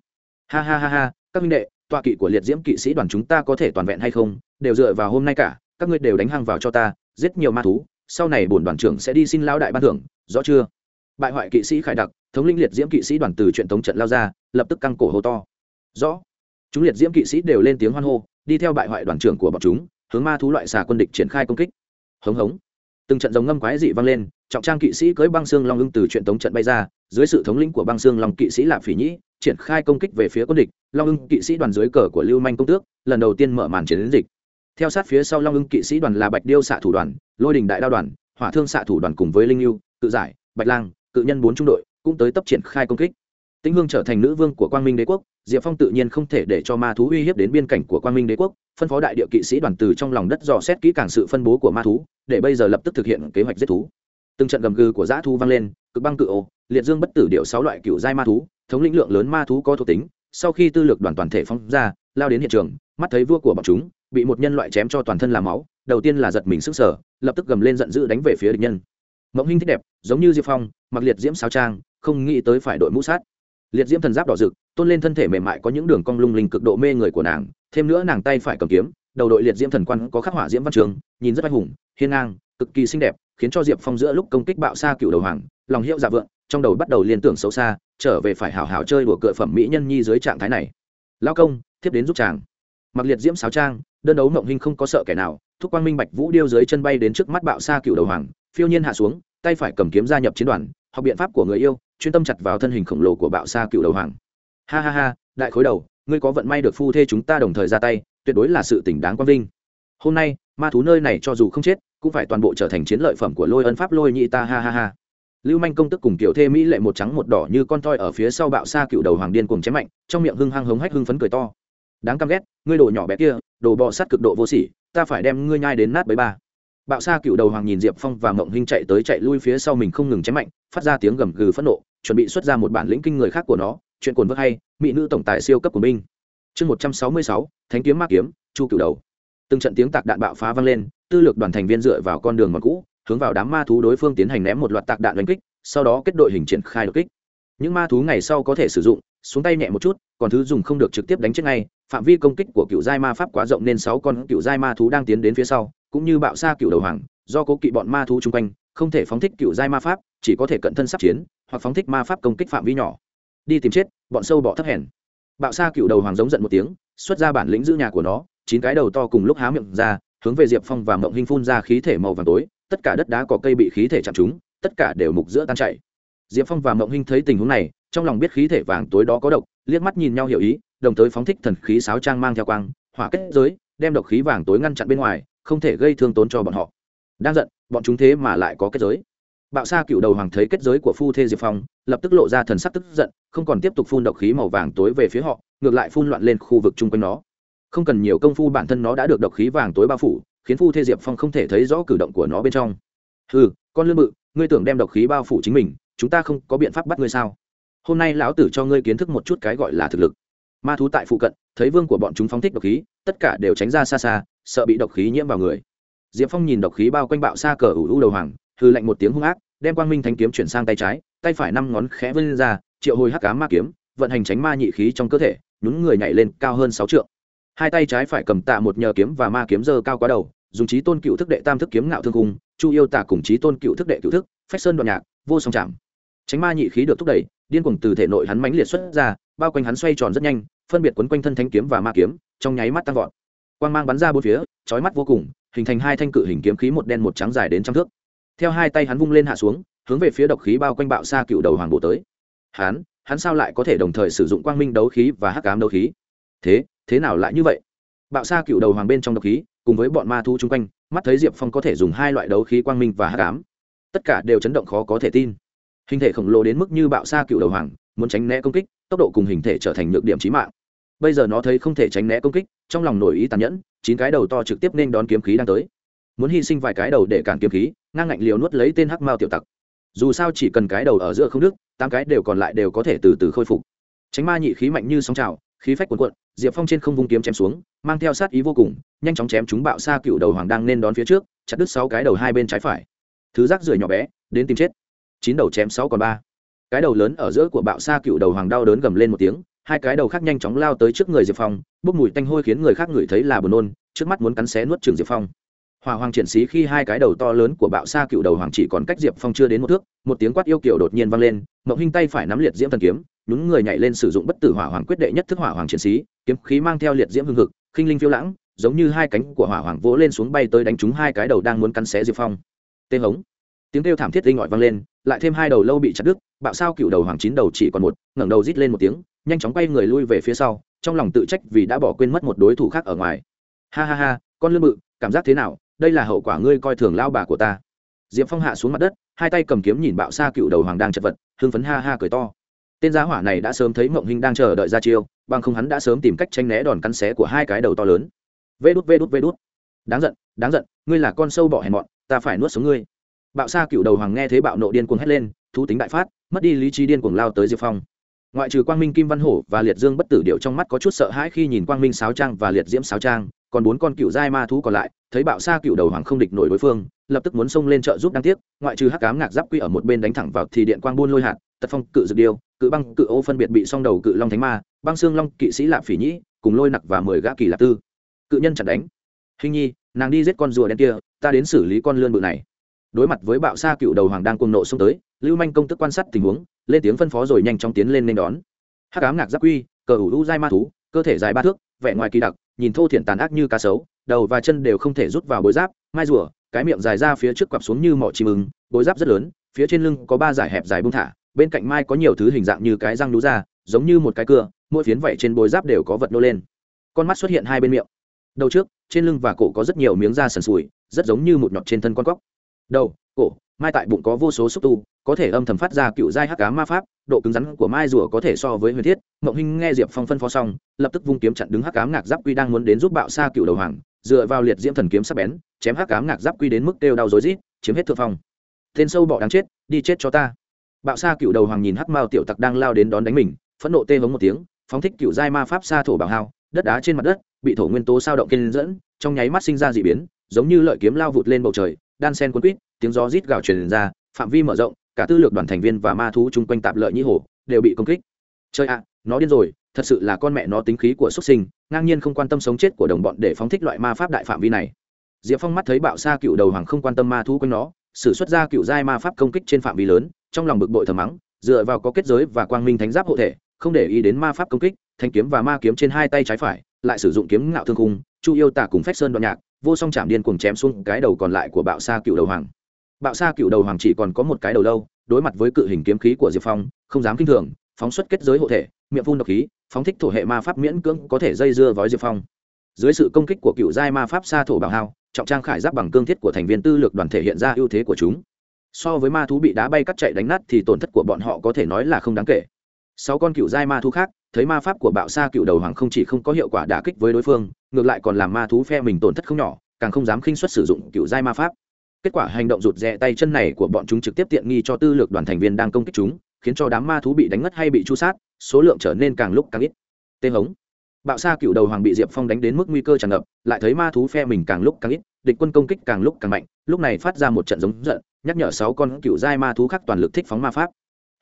[SPEAKER 1] Ha ha ha ha, các minh đệ, tọa kỵ của liệt diễm kỵ sĩ đoàn chúng ta có thể toàn vẹn hay không, đều dựa vào hôm nay cả, các ngươi đều đánh hăng vào cho ta, giết nhiều ma thú, sau này bổn đoàn trưởng sẽ đi xin lao đại ban thưởng, rõ chưa? Bại hoại kỵ sĩ khải đặc, thống lĩnh liệt diễm kỵ sĩ đoàn từ truyện tống trận lao ra, lập tức căng cổ hô to. Rõ. Chúng liệt diễm kỵ sĩ đều lên tiếng hoan hô, đi theo bại hoại đoàn trưởng của bọn chúng, hướng ma thú loại xà quân địch triển khai công kích. Hống hống. Từng trận giống ngâm quái dị vang lên, trọng trang kỵ sĩ cưới băng xương long ưng từ truyện tống trận bay ra, dưới sự thống lĩnh của băng xương long kỵ sĩ lạp phỉ nhĩ, triển khai công kích về phía quân địch, long ưng kỵ sĩ đoàn dưới cờ của lưu manh công tước, lần đầu tiên mở màn chiến dịch. Theo sát phía sau long ưng kỵ sĩ đoàn là bạch điêu xạ thủ đoàn, lôi đình đại đao đoàn, hỏa thương xạ thủ đoàn cùng với linh lưu tự giải, bạch lang cự nhân bốn trung đội cũng tới tấp triển khai công kích. Tĩnh hương trở thành nữ vương của quang minh đế quốc, diệp phong tự nhiên không thể để cho ma thú uy hiếp đến biên cảnh của quang minh đế quốc, phân phó đại địa kỵ sĩ đoàn từ trong lòng đất dò xét kỹ càng sự phân bố của ma thú, để bây giờ lập tức thực hiện kế hoạch giết thú. Từng trận gầm gừ của dã thú vang lên, cực băng cự ô, liệt dương bất tử điệu sáu loại cựu giai ma thú, thống lĩnh lượng lớn ma thú có thuộc tính, sau khi tư lược đoàn toàn thể phong ra, lao đến hiện trường, mắt thấy vua của bọn chúng, bị một nhân loại chém cho toàn thân làm máu, đầu tiên là giật mình sức sở lập tức gầm lên giận dữ đánh về phía địch nhân mộng hinh thích đẹp, giống như diệp phong, mặc liệt diễm sao trang, không nghĩ tới phải đội mũ sát. Liệt diễm thần giáp đỏ rực, tôn lên thân thể mềm mại có những đường cong lung linh cực độ mê người của nàng, thêm nữa nàng tay phải cầm kiếm, đầu đội liệt diễm thần quan có khắc họa diễm văn trường, nhìn rất anh hùng, hiên ngang, cực kỳ xinh đẹp, khiến cho diệp phong giữa lúc công kích bạo xa cựu đầu hoàng, lòng hiệu dạ vượng, trong đầu bắt đầu liên tưởng xấu xa, trở về phải hào hào chơi đùa cựa phẩm mỹ nhân nhi dưới trạng thái này. Lao công, thiếp đến giúp chàng. Mặc liệt diễm sáo trang, đơn đấu mộng hình không có sợ kẻ nào, thúc quang minh bạch vũ điêu dưới chân bay đến trước mắt bạo xa cựu đầu hoàng phiêu nhiên hạ xuống, tay phải cầm kiếm gia nhập chiến đoàn, học biện pháp của người yêu, chuyên tâm chặt vào thân hình khổng lồ của bạo Sa cựu đầu hoàng. Ha ha ha, đại khối đầu, ngươi có vận may được phu thê chúng ta đồng thời ra tay, tuyệt đối là sự tỉnh đáng quang vinh. Hôm nay, ma thú nơi này cho dù không chết, cũng phải toàn bộ trở thành chiến lợi phẩm của lôi ân pháp lôi nhị ta, ha ha ha. Lưu manh công tức cùng kiểu thê mỹ lệ một trắng một đỏ như con toi ở phía sau bạo Sa cựu đầu hoàng điên cùng chém mạnh, trong miệng hưng hăng hống hách hưng phấn cười to. Đáng căm ghét, ngươi đồ nhỏ bé kia, đồ bọ sát cực độ vô sỉ, ta phải đem ngươi nhai đến nát bấy ba bạo sa cựu đầu hoàng nhìn diệp phong và mộng hinh chạy tới chạy lui phía sau mình không ngừng chém mạnh, phát ra tiếng gầm gừ phẫn nộ, chuẩn bị xuất ra một bản lĩnh kinh người khác của nó, chuyện cồn vơ hay, mỹ nữ tổng tài siêu cấp của binh chương một trăm sáu mươi sáu, thánh kiếm ma kiếm, chu cựu đầu. Từng trận tiếng tạc đạn bạo phá vang lên, tư lược đoàn thành viên dựa vào con đường mòn cũ, hướng vào đám ma thú đối phương tiến hành ném một loạt tạc đạn đánh kích, sau đó kết đội hình triển khai đột kích. Những ma thú ngày sau có thể sử dụng, xuống tay nhẹ một chút, còn thứ dùng không được trực tiếp đánh chết ngay, phạm vi công kích của cựu giai ma pháp quá rộng nên sáu con cựu giai ma thú đang tiến đến phía sau cũng như bạo sa cựu đầu hoàng, do cố kỵ bọn ma thú chung quanh, không thể phóng thích cựu giai ma pháp, chỉ có thể cận thân sắp chiến, hoặc phóng thích ma pháp công kích phạm vi nhỏ. Đi tìm chết, bọn sâu bọ thấp hèn. Bạo sa cựu đầu hoàng giống giận một tiếng, xuất ra bản lĩnh giữ nhà của nó, chín cái đầu to cùng lúc há miệng ra, hướng về diệp phong và mộng hinh phun ra khí thể màu vàng tối, tất cả đất đá có cây bị khí thể chạm trúng, tất cả đều mục giữa tan chảy. Diệp phong và mộng hinh thấy tình huống này, trong lòng biết khí thể vàng tối đó có độc, liếc mắt nhìn nhau hiểu ý, đồng thời phóng thích thần khí sáo trang mang theo quang, hỏa kết giới, đem độc khí vàng tối ngăn chặn bên ngoài không thể gây thương tốn cho bọn họ. Đang giận, bọn chúng thế mà lại có kết giới. Bạo sa cựu đầu hoàng thấy kết giới của phu thê diệp phong, lập tức lộ ra thần sắc tức giận, không còn tiếp tục phun độc khí màu vàng tối về phía họ, ngược lại phun loạn lên khu vực chung quanh nó. Không cần nhiều công phu, bản thân nó đã được độc khí vàng tối bao phủ, khiến phu thê diệp phong không thể thấy rõ cử động của nó bên trong. Ừ con lươn bự, ngươi tưởng đem độc khí bao phủ chính mình, chúng ta không có biện pháp bắt ngươi sao? Hôm nay lão tử cho ngươi kiến thức một chút cái gọi là thực lực. Ma thú tại phụ cận, thấy vương của bọn chúng phóng thích độc khí, tất cả đều tránh ra xa xa sợ bị độc khí nhiễm vào người. Diệp phong nhìn độc khí bao quanh bạo xa cờ ủ u đầu hoàng hư lạnh một tiếng hung ác, đem quang minh thanh kiếm chuyển sang tay trái, tay phải năm ngón khẽ vươn ra, triệu hồi hắc cá ma kiếm, vận hành tránh ma nhị khí trong cơ thể, nhún người nhảy lên cao hơn sáu trượng. Hai tay trái phải cầm tạ một nhờ kiếm và ma kiếm dơ cao quá đầu, dùng trí tôn cựu thức đệ tam thức kiếm ngạo thương cung chu yêu tả cùng trí tôn cựu thức đệ cựu thức, phách sơn đoạn nhạc, vô song chạm. Tránh ma nhị khí được thúc đẩy, điên cuồng từ thể nội hắn mãnh liệt xuất ra, bao quanh hắn xoay tròn rất nhanh, phân biệt quấn quanh thân thanh kiếm và ma kiếm, trong nháy mắt tăng vọt quang mang bắn ra bốn phía, chói mắt vô cùng, hình thành hai thanh cự hình kiếm khí một đen một trắng dài đến trăm thước. Theo hai tay hắn vung lên hạ xuống, hướng về phía độc khí bao quanh bạo xa cựu đầu hoàng bộ tới. Hắn hắn sao lại có thể đồng thời sử dụng quang minh đấu khí và hắc ám đấu khí? Thế thế nào lại như vậy? Bạo xa cựu đầu hoàng bên trong độc khí, cùng với bọn ma thu chung quanh, mắt thấy diệp phong có thể dùng hai loại đấu khí quang minh và hắc ám. Tất cả đều chấn động khó có thể tin. Hình thể khổng lồ đến mức như bạo xa cựu đầu hoàng, muốn tránh né công kích, tốc độ cùng hình thể trở thành nhược điểm trí mạng bây giờ nó thấy không thể tránh né công kích, trong lòng nổi ý tàn nhẫn, chín cái đầu to trực tiếp nên đón kiếm khí đang tới. Muốn hy sinh vài cái đầu để cản kiếm khí, ngang ngạnh liều nuốt lấy tên hắc mao tiểu tặc. Dù sao chỉ cần cái đầu ở giữa không đức tám cái đều còn lại đều có thể từ từ khôi phục. Tránh ma nhị khí mạnh như sóng trào, khí phách cuồn cuộn, diệp phong trên không vung kiếm chém xuống, mang theo sát ý vô cùng, nhanh chóng chém chúng bạo xa cựu đầu hoàng đang nên đón phía trước, chặt đứt sáu cái đầu hai bên trái phải. Thứ rác rưởi nhỏ bé, đến tìm chết. Chín đầu chém sáu còn ba. Cái đầu lớn ở giữa của bạo xa cựu đầu hoàng đau đớn gầm lên một tiếng hai cái đầu khác nhanh chóng lao tới trước người diệp phong, bốc mùi tanh hôi khiến người khác ngửi thấy là buồn nôn, trước mắt muốn cắn xé nuốt trường diệp phong. Hỏa hoàng triển sĩ khi hai cái đầu to lớn của bạo sa cựu đầu hoàng chỉ còn cách diệp phong chưa đến một thước, một tiếng quát yêu kiểu đột nhiên vang lên mậu hinh tay phải nắm liệt diễm thần kiếm nhúng người nhảy lên sử dụng bất tử hỏa hoàng quyết đệ nhất thức hỏa hoàng triển sĩ, kiếm khí mang theo liệt diễm hưng hực, khinh linh phiêu lãng, giống như hai cánh của hỏa hoàng vỗ lên xuống bay tới đánh trúng hai cái đầu đang muốn cắn xé diệp phong. Tê hống. Tiếng kêu thảm thiết linh ngọi vang lên, lại thêm hai đầu lâu bị chặt đứt, bạo sao cựu đầu hoàng chín đầu chỉ còn một, ngẩng đầu rít lên một tiếng nhanh chóng quay người lui về phía sau, trong lòng tự trách vì đã bỏ quên mất một đối thủ khác ở ngoài. Ha ha ha, con lươn bự, cảm giác thế nào? Đây là hậu quả ngươi coi thường lao bà của ta. Diệp phong hạ xuống mặt đất, hai tay cầm kiếm nhìn bạo xa cựu đầu hoàng đang chật vật, hưng phấn ha ha cười to. Tên giá hỏa này đã sớm thấy mộng hình đang chờ đợi ra chiêu, bằng không hắn đã sớm tìm cách tranh né đòn cắn xé của hai cái đầu to lớn. Vê đút vê đút vê đút. Đáng giận đáng giận, ngươi là con sâu bọ hèn mọn, ta phải nuốt xuống ngươi. Bạo xa cựu đầu hoàng nghe thấy bạo nộ điên cuồng hét lên, thú tính đại phát, mất đi lý trí điên cuồng lao tới diệp phong ngoại trừ quang minh kim văn hổ và liệt dương bất tử điệu trong mắt có chút sợ hãi khi nhìn quang minh sáo trang và liệt diễm sáo trang, còn bốn con cựu giai ma thú còn lại, thấy bạo sa cựu đầu hoàng không địch nổi đối phương, lập tức muốn xông lên trợ giúp đáng tiếc, ngoại trừ hắc cám ngạc giáp quy ở một bên đánh thẳng vào thì điện quang buôn lôi hạt, tật phong, cự dược điêu, cự băng, cự ô phân biệt bị song đầu cự long thánh ma, băng xương long, kỵ sĩ lạp phỉ nhĩ cùng lôi nặc và mười gã kỳ lạp tư. Cự nhân chặt đánh. Hình nhi, nàng đi giết con rùa đen kia, ta đến xử lý con lươn bự này. Đối mặt với bạo sa cựu đầu hoàng đang cuồng nộ xông tới, lưu manh công tức quan sát tình huống lên tiếng phân phó rồi nhanh chóng tiến lên nên đón. Hắc ám ngạc giáp quy, cờ ủ u dai ma thú, cơ thể dài ba thước, vẻ ngoài kỳ đặc, nhìn thô thiển tàn ác như cá sấu, đầu và chân đều không thể rút vào bối giáp, mai rùa, cái miệng dài ra phía trước quặp xuống như mỏ chim ưng, bối giáp rất lớn, phía trên lưng có ba giải hẹp dài bung thả, bên cạnh mai có nhiều thứ hình dạng như cái răng đú ra giống như một cái cưa, mỗi phiến vảy trên bối giáp đều có vật nô lên. Con mắt xuất hiện hai bên miệng. Đầu trước, trên lưng và cổ có rất nhiều miếng da sần sùi, rất giống như một nhọt trên thân con cóc. Đầu, cổ mai tại bụng có vô số xúc tu, có thể âm thầm phát ra cựu giai hắc cá ma pháp, độ cứng rắn của mai rùa có thể so với huyền thiết. Mộng hinh nghe diệp phong phân phó xong, lập tức vung kiếm chặn đứng hắc cám ngạc giáp quy đang muốn đến giúp bạo xa cựu đầu hoàng, dựa vào liệt diễm thần kiếm sắp bén, chém hắc cám ngạc giáp quy đến mức đều đau rối rít, chiếm hết thượng phong. Tên sâu bọ đáng chết, đi chết cho ta. Bạo xa cựu đầu hoàng nhìn hắc mao tiểu tặc đang lao đến đón đánh mình, phẫn nộ tê hống một tiếng, phóng thích cựu giai ma pháp xa thổ bảo hao, đất đá trên mặt đất, bị thổ nguyên tố sao động kiên dẫn, trong nháy mắt sinh ra d biến, giống như lợi kiếm lao vụt lên bầu trời đan sen cuốn quýt tiếng gió rít gào truyền ra, phạm vi mở rộng, cả tư lược đoàn thành viên và ma thú chung quanh tạp lợi nhĩ hổ đều bị công kích. Chơi ạ, nó điên rồi, thật sự là con mẹ nó tính khí của xuất sinh, ngang nhiên không quan tâm sống chết của đồng bọn để phóng thích loại ma pháp đại phạm vi này. Diệp phong mắt thấy bạo sa cựu đầu hoàng không quan tâm ma thú quanh nó, sử xuất ra cựu giai ma pháp công kích trên phạm vi lớn, trong lòng bực bội thờ mắng, dựa vào có kết giới và quang minh thánh giáp hộ thể, không để ý đến ma pháp công kích, thanh kiếm và ma kiếm trên hai tay trái phải, lại sử dụng kiếm ngạo thương khung, chu yêu tả cùng phách sơn đoạn nhạc vô song chạm điên cuồng chém xuống cái đầu còn lại của bạo sa cựu đầu hoàng. Bạo sa cựu đầu hoàng chỉ còn có một cái đầu lâu, đối mặt với cự hình kiếm khí của diệp phong, không dám k i n h thường, phóng xuất kết giới hộ thể, miệng phun độc khí, phóng thích thổ hệ ma pháp miễn cưỡng có thể dây dưa với diệp phong. Dưới sự công kích của cựu giai ma pháp sa thổ bảo hao, trọng trang khải giáp bằng cương thiết của thành viên tư lược đoàn thể hiện ra ưu thế của chúng. So với ma thú bị đá bay cắt chạy đánh nát thì tổn thất của bọn họ có thể nói là không đáng kể. Sáu con cựu giai ma thú khác, thấy ma pháp của bạo sa cựu đầu hoàng không chỉ không có hiệu quả đả kích với đối phương ngược lại còn làm ma thú phe mình tổn thất không nhỏ, càng không dám khinh xuất sử dụng cựu giai ma pháp. Kết quả hành động rụt rè tay chân này của bọn chúng trực tiếp tiện nghi cho tư lược đoàn thành viên đang công kích chúng, khiến cho đám ma thú bị đánh ngất hay bị chu sát, số lượng trở nên càng lúc càng ít. Tê hống. Bạo sa cựu đầu hoàng bị diệp phong đánh đến mức nguy cơ tràn ngập, lại thấy ma thú phe mình càng lúc càng ít, địch quân công kích càng lúc càng mạnh, lúc này phát ra một trận giống giận, nhắc nhở sáu con cựu giai ma thú khác toàn lực thích phóng ma pháp.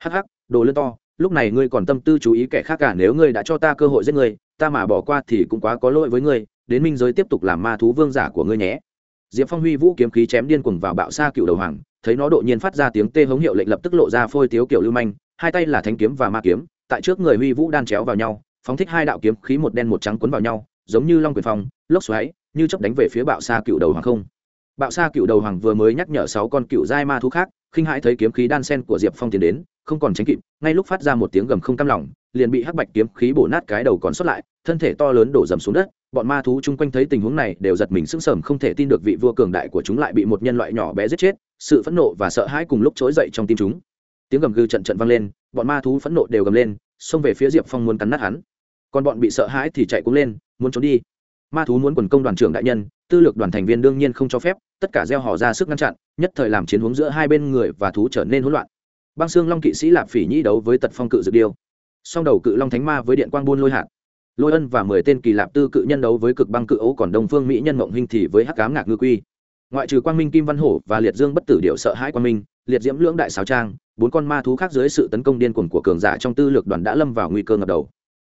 [SPEAKER 1] Hh đồ lươn to, lúc này ngươi còn tâm tư chú ý kẻ khác cả, nếu ngươi đã cho ta cơ hội giết ngươi ta mà bỏ qua thì cũng quá có lỗi với ngươi, đến minh giới tiếp tục làm ma thú vương giả của ngươi nhé. Diệp phong huy vũ kiếm khí chém điên cuồng vào bạo xa cựu đầu hoàng, thấy nó đột nhiên phát ra tiếng tê hống hiệu lệnh lập tức lộ ra phôi tiếu kiểu lưu manh, hai tay là thanh kiếm và ma kiếm, tại trước người huy vũ đan chéo vào nhau, phóng thích hai đạo kiếm khí một đen một trắng cuốn vào nhau, giống như long quyền phong, lốc xoáy, như chấp đánh về phía bạo xa cựu đầu hoàng không. Bạo xa cựu đầu hoàng vừa mới nhắc nhở sáu con cựu giai ma thú khác, khinh hãi thấy kiếm khí đan sen của diệp phong tiến đến không còn tránh kịp, ngay lúc phát ra một tiếng gầm không cam lòng, liền bị hắc bạch kiếm khí bổ nát cái đầu còn sót lại, thân thể to lớn đổ dầm xuống đất, bọn ma thú chung quanh thấy tình huống này đều giật mình sững sờm không thể tin được vị vua cường đại của chúng lại bị một nhân loại nhỏ bé giết chết, sự phẫn nộ và sợ hãi cùng lúc trỗi dậy trong tim chúng. Tiếng gầm gừ trận trận vang lên, bọn ma thú phẫn nộ đều gầm lên, xông về phía diệp phong muốn cắn nát hắn. Còn bọn bị sợ hãi thì chạy cũng lên, muốn trốn đi. Ma thú muốn quần công đoàn trưởng đại nhân, tư lược đoàn thành viên đương nhiên không cho phép, tất cả gieo họ ra sức ngăn chặn, nhất thời làm chiến hướng giữa hai bên người và thú trở nên hỗn loạn băng xương long kỵ sĩ lạp phỉ nhĩ đấu với tật phong cự dược điêu. Song đầu cự long thánh ma với điện quang buôn lôi hạt. Lôi ân và mười tên kỳ lạp tư cự nhân đấu với cực băng cự ấu còn đông phương mỹ nhân mộng Hinh thì với hắc cám ngạc ngư quy. Ngoại trừ quang minh, kim văn hổ và liệt dương bất tử điệu sợ hãi quang minh, liệt diễm lưỡng đại sáo trang, bốn con ma thú khác dưới sự tấn công điên cuồng của cường giả trong tư lược đoàn đã lâm vào nguy cơ ngập đầu.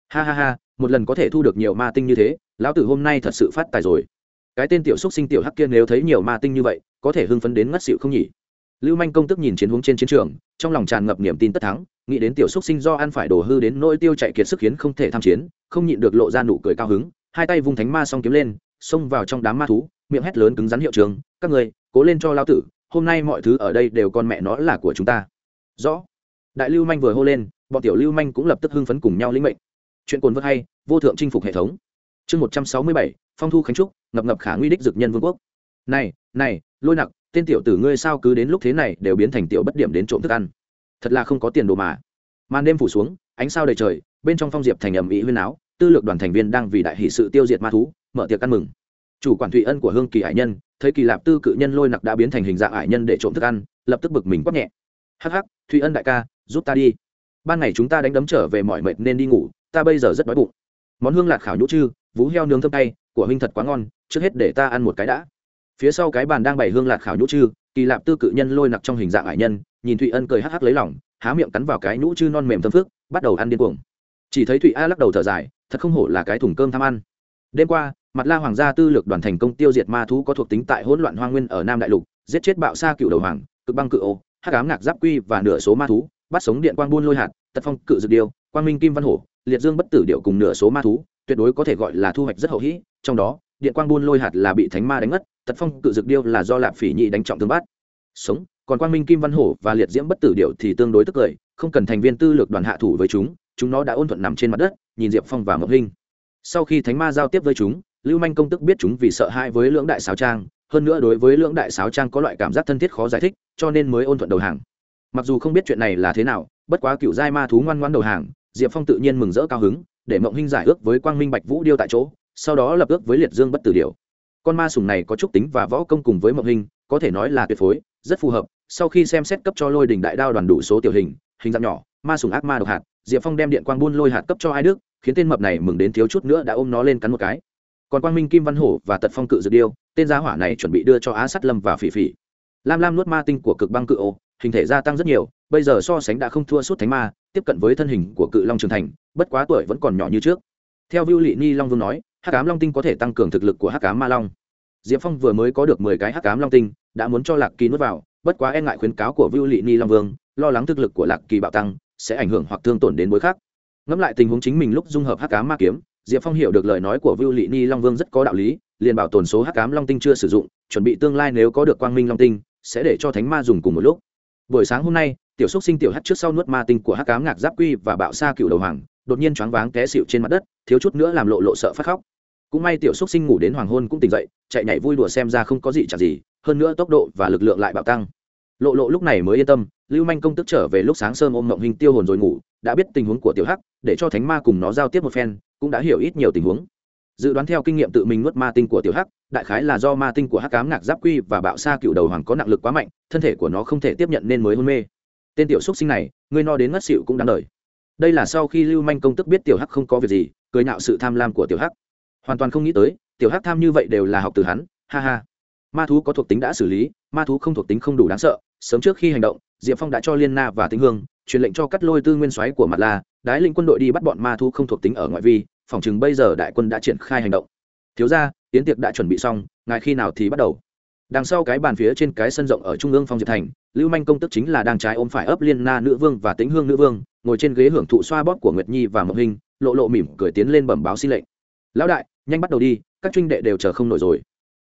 [SPEAKER 1] Ha ha ha, một lần có thể thu được nhiều ma tinh như thế, lão tử hôm nay thật sự phát tài rồi. Cái tên tiểu xúc sinh tiểu hắc kia nếu thấy nhiều ma tinh như vậy, có thể hưng phấn đến ngất xịu không nhỉ? Lưu manh công tức nhìn chiến hướng trên chiến trường, trong lòng tràn ngập niềm tin tất thắng, nghĩ đến tiểu xúc sinh do ăn phải đồ hư đến nỗi tiêu chạy kiệt sức khiến không thể tham chiến, không nhịn được lộ ra nụ cười cao hứng, hai tay vung thánh ma song kiếm lên, xông vào trong đám ma thú, miệng hét lớn cứng rắn hiệu trường, các người, cố lên cho lao tử, hôm nay mọi thứ ở đây đều con mẹ nó là của chúng ta. Rõ. Đại lưu manh vừa hô lên, bọn tiểu lưu manh cũng lập tức hưng phấn cùng nhau lĩnh mệnh. Chuyện cồn vớt hay, vô thượng chinh phục hệ thống. Chương một trăm sáu mươi bảy, phong thu khánh trúc, ngập ngập khả nguy đích dực nhân vương quốc. Này này, lôi nặc tên tiểu tử ngươi sao cứ đến lúc thế này đều biến thành tiểu bất điểm đến trộm thức ăn. Thật là không có tiền đồ mà. Màn đêm phủ xuống, ánh sao đầy trời, bên trong phong diệp thành ẩm ý huyên áo tư lược đoàn thành viên đang vì đại hỷ sự tiêu diệt ma thú, mở tiệc ăn mừng. Chủ quản thụy ân của hương kỳ hải nhân, thấy kỳ lạp tư cự nhân lôi nặc đã biến thành hình dạng hải nhân để trộm thức ăn, lập tức bực mình quắc nhẹ. Hắc hắc thụy ân đại ca, giúp ta đi. Ban ngày chúng ta đánh đấm trở về mỏi mệt nên đi ngủ, ta bây giờ rất đói bụng. Món hương lạc khảo nhũ chư, vú heo nướng thơm tay của huynh thật quá ngon, trước hết để ta ăn một cái đã phía sau cái bàn đang bày hương lạc khảo nhũ chư, kỳ lạp tư cự nhân lôi nặc trong hình dạng ải nhân, nhìn thụy ân cười hắc hắc lấy lòng, há miệng cắn vào cái nhũ chư non mềm thơm phước bắt đầu ăn điên cuồng. Chỉ thấy thụy a lắc đầu thở dài, thật không hổ là cái thùng cơm tham ăn. Đêm qua, mặt la hoàng gia tư lược đoàn thành công tiêu diệt ma thú có thuộc tính tại hỗn loạn hoa nguyên ở nam đại lục, giết chết bạo sa cựu đầu hoàng, cực băng cự ô, hắc ám ngạc giáp quy và nửa số ma thú, bắt sống điện quang buôn lôi hạt, tật phong cự dược điêu, quang minh kim văn hổ, liệt dương bất tử điệu cùng nửa số ma thú, tuyệt đối có thể gọi là thu hoạch rất hậu hĩ, trong đó, điện quang buôn lôi hạt là bị thánh ma đánh mất tật phong cự dược điêu là do lạp phỉ nhị đánh trọng tương bát. Sống, còn quang minh kim văn hổ và liệt diễm bất tử điệu thì tương đối tức cười, không cần thành viên tư lược đoàn hạ thủ với chúng chúng nó đã ôn thuận nằm trên mặt đất, nhìn diệp phong và ngọc hinh. Sau khi thánh ma giao tiếp với chúng, lưu manh công tức biết chúng vì sợ hãi với lưỡng đại sáo trang, hơn nữa đối với lưỡng đại sáo trang có loại cảm giác thân thiết khó giải thích, cho nên mới ôn thuận đầu hàng. Mặc dù không biết chuyện này là thế nào, bất quá cựu giai ma thú ngoan ngoan đầu hàng, diệp phong tự nhiên mừng rỡ cao hứng, để mộng hinh giải ước với quang minh bạch vũ điêu tại chỗ, sau đó lập ước với liệt dương bất tử điều con ma sùng này có trúc tính và võ công cùng với mộng hình, có thể nói là tuyệt phối rất phù hợp. Sau khi xem xét cấp cho lôi đình đại đao đoàn đủ số tiểu hình hình dạng nhỏ ma sùng ác ma độc hạt diệp phong đem điện quang buôn lôi hạt cấp cho ai đức khiến tên mập này mừng đến thiếu chút nữa đã ôm nó lên cắn một cái. Còn quang minh kim văn hổ và tật phong cự dược điêu tên gia hỏa này chuẩn bị đưa cho á sắt lâm và phỉ phỉ. Lam lam nuốt ma tinh của cực băng cự ô hình thể gia tăng rất nhiều bây giờ so sánh đã không thua suốt thánh ma tiếp cận với thân hình của cự long trường thành bất quá tuổi vẫn còn nhỏ như trước. Theo vưu lị ni long vương nói hắc ám long tinh có thể tăng cường thực lực của hắc ám ma long. Diệp phong vừa mới có được mười cái hắc ám long tinh, đã muốn cho lạc kỳ nuốt vào, bất quá e ngại khuyến cáo của vưu lị ni long vương, lo lắng thực lực của lạc kỳ bạo tăng, sẽ ảnh hưởng hoặc thương tổn đến bối khác. Ngẫm lại tình huống chính mình lúc dung hợp hắc ám ma kiếm, diệp phong hiểu được lời nói của vưu lị ni long vương rất có đạo lý, liền bảo tồn số hắc ám long tinh chưa sử dụng, chuẩn bị tương lai nếu có được quang minh long tinh, sẽ để cho thánh ma dùng cùng một lúc. Buổi sáng hôm nay, tiểu xúc sinh tiểu hắt trước sau nuốt ma tinh của hắc ám ngạc giáp quy và bạo sa cựu đầu hoàng, đột nhiên choáng váng té xịu trên mặt đất, thiếu chút nữa làm lộ lộ sợ phát khóc cũng may tiểu xúc sinh ngủ đến hoàng hôn cũng tỉnh dậy, chạy nhảy vui đùa xem ra không có gì chả gì, hơn nữa tốc độ và lực lượng lại bạo tăng. Lộ lộ lúc này mới yên tâm, lưu manh công tức trở về lúc sáng sớm ôm mộng hình tiêu hồn rồi ngủ, đã biết tình huống của tiểu hắc, để cho thánh ma cùng nó giao tiếp một phen, cũng đã hiểu ít nhiều tình huống. Dự đoán theo kinh nghiệm tự mình nuốt ma tinh của tiểu hắc, đại khái là do ma tinh của hắc cám ngạc giáp quy và bạo sa cựu đầu hoàng có nặng lực quá mạnh, thân thể của nó không thể tiếp nhận nên mới hôn mê. Tên tiểu xúc sinh này người no đến ngất xịu cũng đáng đời. Đây là sau khi lưu manh công tức biết tiểu hắc không có việc gì, cười nhạo sự tham lam của tiểu hắc hoàn toàn không nghĩ tới, tiểu hắc tham như vậy đều là học từ hắn, ha ha. Ma thú có thuộc tính đã xử lý, ma thú không thuộc tính không đủ đáng sợ, sớm trước khi hành động, diệp phong đã cho liên na và Tĩnh hương truyền lệnh cho cắt lôi tư nguyên soái của mặt la, đái linh quân đội đi bắt bọn ma thú không thuộc tính ở ngoại vi, phòng chừng bây giờ đại quân đã triển khai hành động. Thiếu ra tiến tiệc đã chuẩn bị xong, ngài khi nào thì bắt đầu? Đằng sau cái bàn phía trên cái sân rộng ở trung ương phong diệp thành, lưu manh công tức chính là đang trái ôm phải ấp liên na nữ vương và tính hương nữ vương, ngồi trên ghế hưởng thụ xoa bóp của nguyệt nhi và mộc hình, lộ lộ mỉm cười tiến lên bẩm báo xin lệnh. Lão đại nhanh bắt đầu đi, các trinh đệ đều chờ không nổi rồi.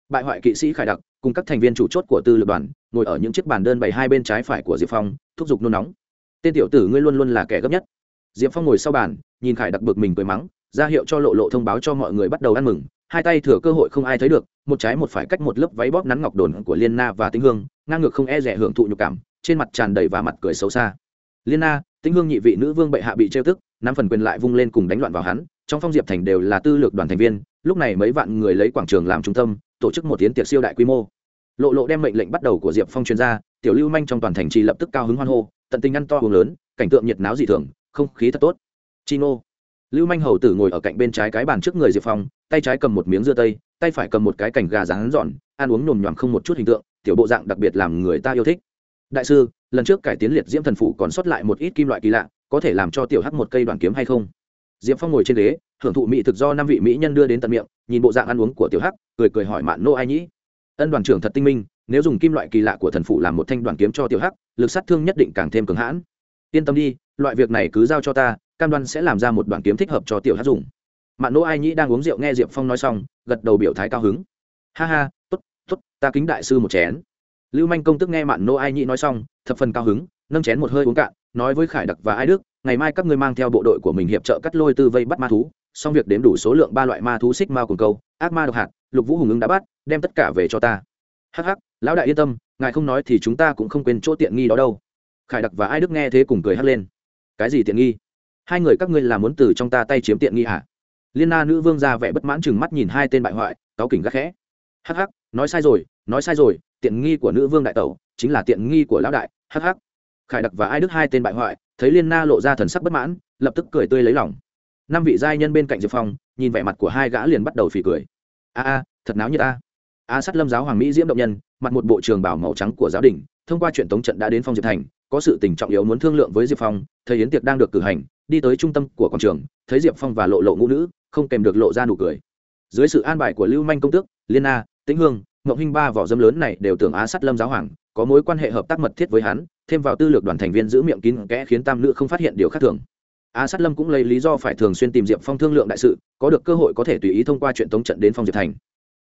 [SPEAKER 1] Bại hoại kỵ sĩ khải đặc, cùng các thành viên chủ chốt của tư lập đoàn, ngồi ở những chiếc bàn đơn bày hai bên trái phải của diệp phong, thúc giục nôn nóng. Tên tiểu tử ngươi luôn luôn là kẻ gấp nhất. Diệp phong ngồi sau bàn, nhìn khải đặc bực mình cười mắng, ra hiệu cho lộ lộ thông báo cho mọi người bắt đầu ăn mừng. Hai tay thừa cơ hội không ai thấy được, một trái một phải cách một lớp váy bóp nắn ngọc đồn của liên na và tĩnh hương, ngang ngược không e rẻ hưởng thụ nhục cảm, trên mặt tràn đầy và mặt cười xấu xa. Liên na, tĩnh hương nhị vị nữ vương bệ hạ bị trêu tức, nắm phần quyền lại vung lên cùng đánh loạn vào hắn, trong phong diệp thành đều là tư lược đoàn thành viên lúc này mấy vạn người lấy quảng trường làm trung tâm, tổ chức một tiến tiệc siêu đại quy mô. Lộ lộ đem mệnh lệnh bắt đầu của diệp phong chuyên gia tiểu lưu manh trong toàn thành trì lập tức cao hứng hoan hô, tận tình ăn to uống lớn, cảnh tượng nhiệt náo dị thường, không khí thật tốt. Chi ngô. Lưu manh hầu tử ngồi ở cạnh bên trái cái bàn trước người diệp phong, tay trái cầm một miếng dưa tây, tay phải cầm một cái cành gà rán giòn, ăn uống nhồm nhoàm không một chút hình tượng, tiểu bộ dạng đặc biệt làm người ta yêu thích. Đại sư, lần trước cải tiến liệt diễm thần phụ còn sót lại một ít kim loại kỳ lạ, có thể làm cho tiểu hắc một cây đoàn kiếm hay không? Diệp phong ngồi trên ghế hưởng thụ mỹ thực do năm vị mỹ nhân đưa đến tận miệng, nhìn bộ dạng ăn uống của tiểu hắc, cười cười hỏi mạn nô ai nhĩ. Ân đoàn trưởng thật tinh minh, nếu dùng kim loại kỳ lạ của thần phụ làm một thanh đoàn kiếm cho tiểu hắc, lực sát thương nhất định càng thêm cường hãn. Yên tâm đi, loại việc này cứ giao cho ta, cam đoan sẽ làm ra một đoàn kiếm thích hợp cho tiểu hắc dùng. Mạn nô ai nhĩ đang uống rượu nghe diệp phong nói xong, gật đầu biểu thái cao hứng. Ha ha t ố t t ố t ta kính đại sư một chén. Lưu manh công tức nghe mạn nô ai nhĩ nói xong, thập phần cao hứng, nâng chén một hơi uống cạn, nói với khải đặc và ai đức, ngày mai các ngươi mang theo bộ đội của mình hiệp trợ cắt lôi tư vây bắt ma thú xong việc đếm đủ số lượng ba loại ma thú xích ma cùng câu, ác ma độc hạt, lục vũ hùng ứng đã bắt, đem tất cả về cho ta. Hắc hắc, lão đại yên tâm, ngài không nói thì chúng ta cũng không quên chỗ tiện nghi đó đâu. Khải đặc và ai đức nghe thế cùng cười hắt lên. Cái gì tiện nghi? Hai người các ngươi là muốn từ trong ta tay chiếm tiện nghi hả? Liên na nữ vương ra vẻ bất mãn chừng mắt nhìn hai tên bại hoại cáo kỉnh gắt khẽ. Hắc hắc, nói sai rồi, nói sai rồi, tiện nghi của nữ vương đại tẩu chính là tiện nghi của lão đại, hắc hắc. Khải đặc và ai đức hai tên bại hoại, thấy liên na lộ ra thần sắc bất mãn, lập tức cười tươi lấy lòng năm vị giai nhân bên cạnh diệp phong, nhìn vẻ mặt của hai gã liền bắt đầu phì cười. A a, thật náo như ta. A sắt lâm giáo hoàng mỹ diễm động nhân mặt một bộ trường bảo màu trắng của giáo đình, thông qua chuyện tống trận đã đến phong diệp thành, có sự tình trọng yếu muốn thương lượng với diệp phong thầy yến tiệc đang được cử hành, đi tới trung tâm của quảng trường, thấy diệp phong và lộ lộ ngũ nữ, không kèm được lộ ra nụ cười. Dưới sự an bài của lưu manh công tước, liên na tĩnh hương ngộng hinh ba vỏ dâm lớn này đều tưởng á sắt lâm giáo hoàng có mối quan hệ hợp tác mật thiết với hắn, thêm vào tư lược đoàn thành viên giữ miệng kín kẽ khiến tam nữ không phát hiện điều khác thường á sát lâm cũng lấy lý do phải thường xuyên tìm diệp phong thương lượng đại sự, có được cơ hội có thể tùy ý thông qua chuyện tống trận đến phong diệp thành.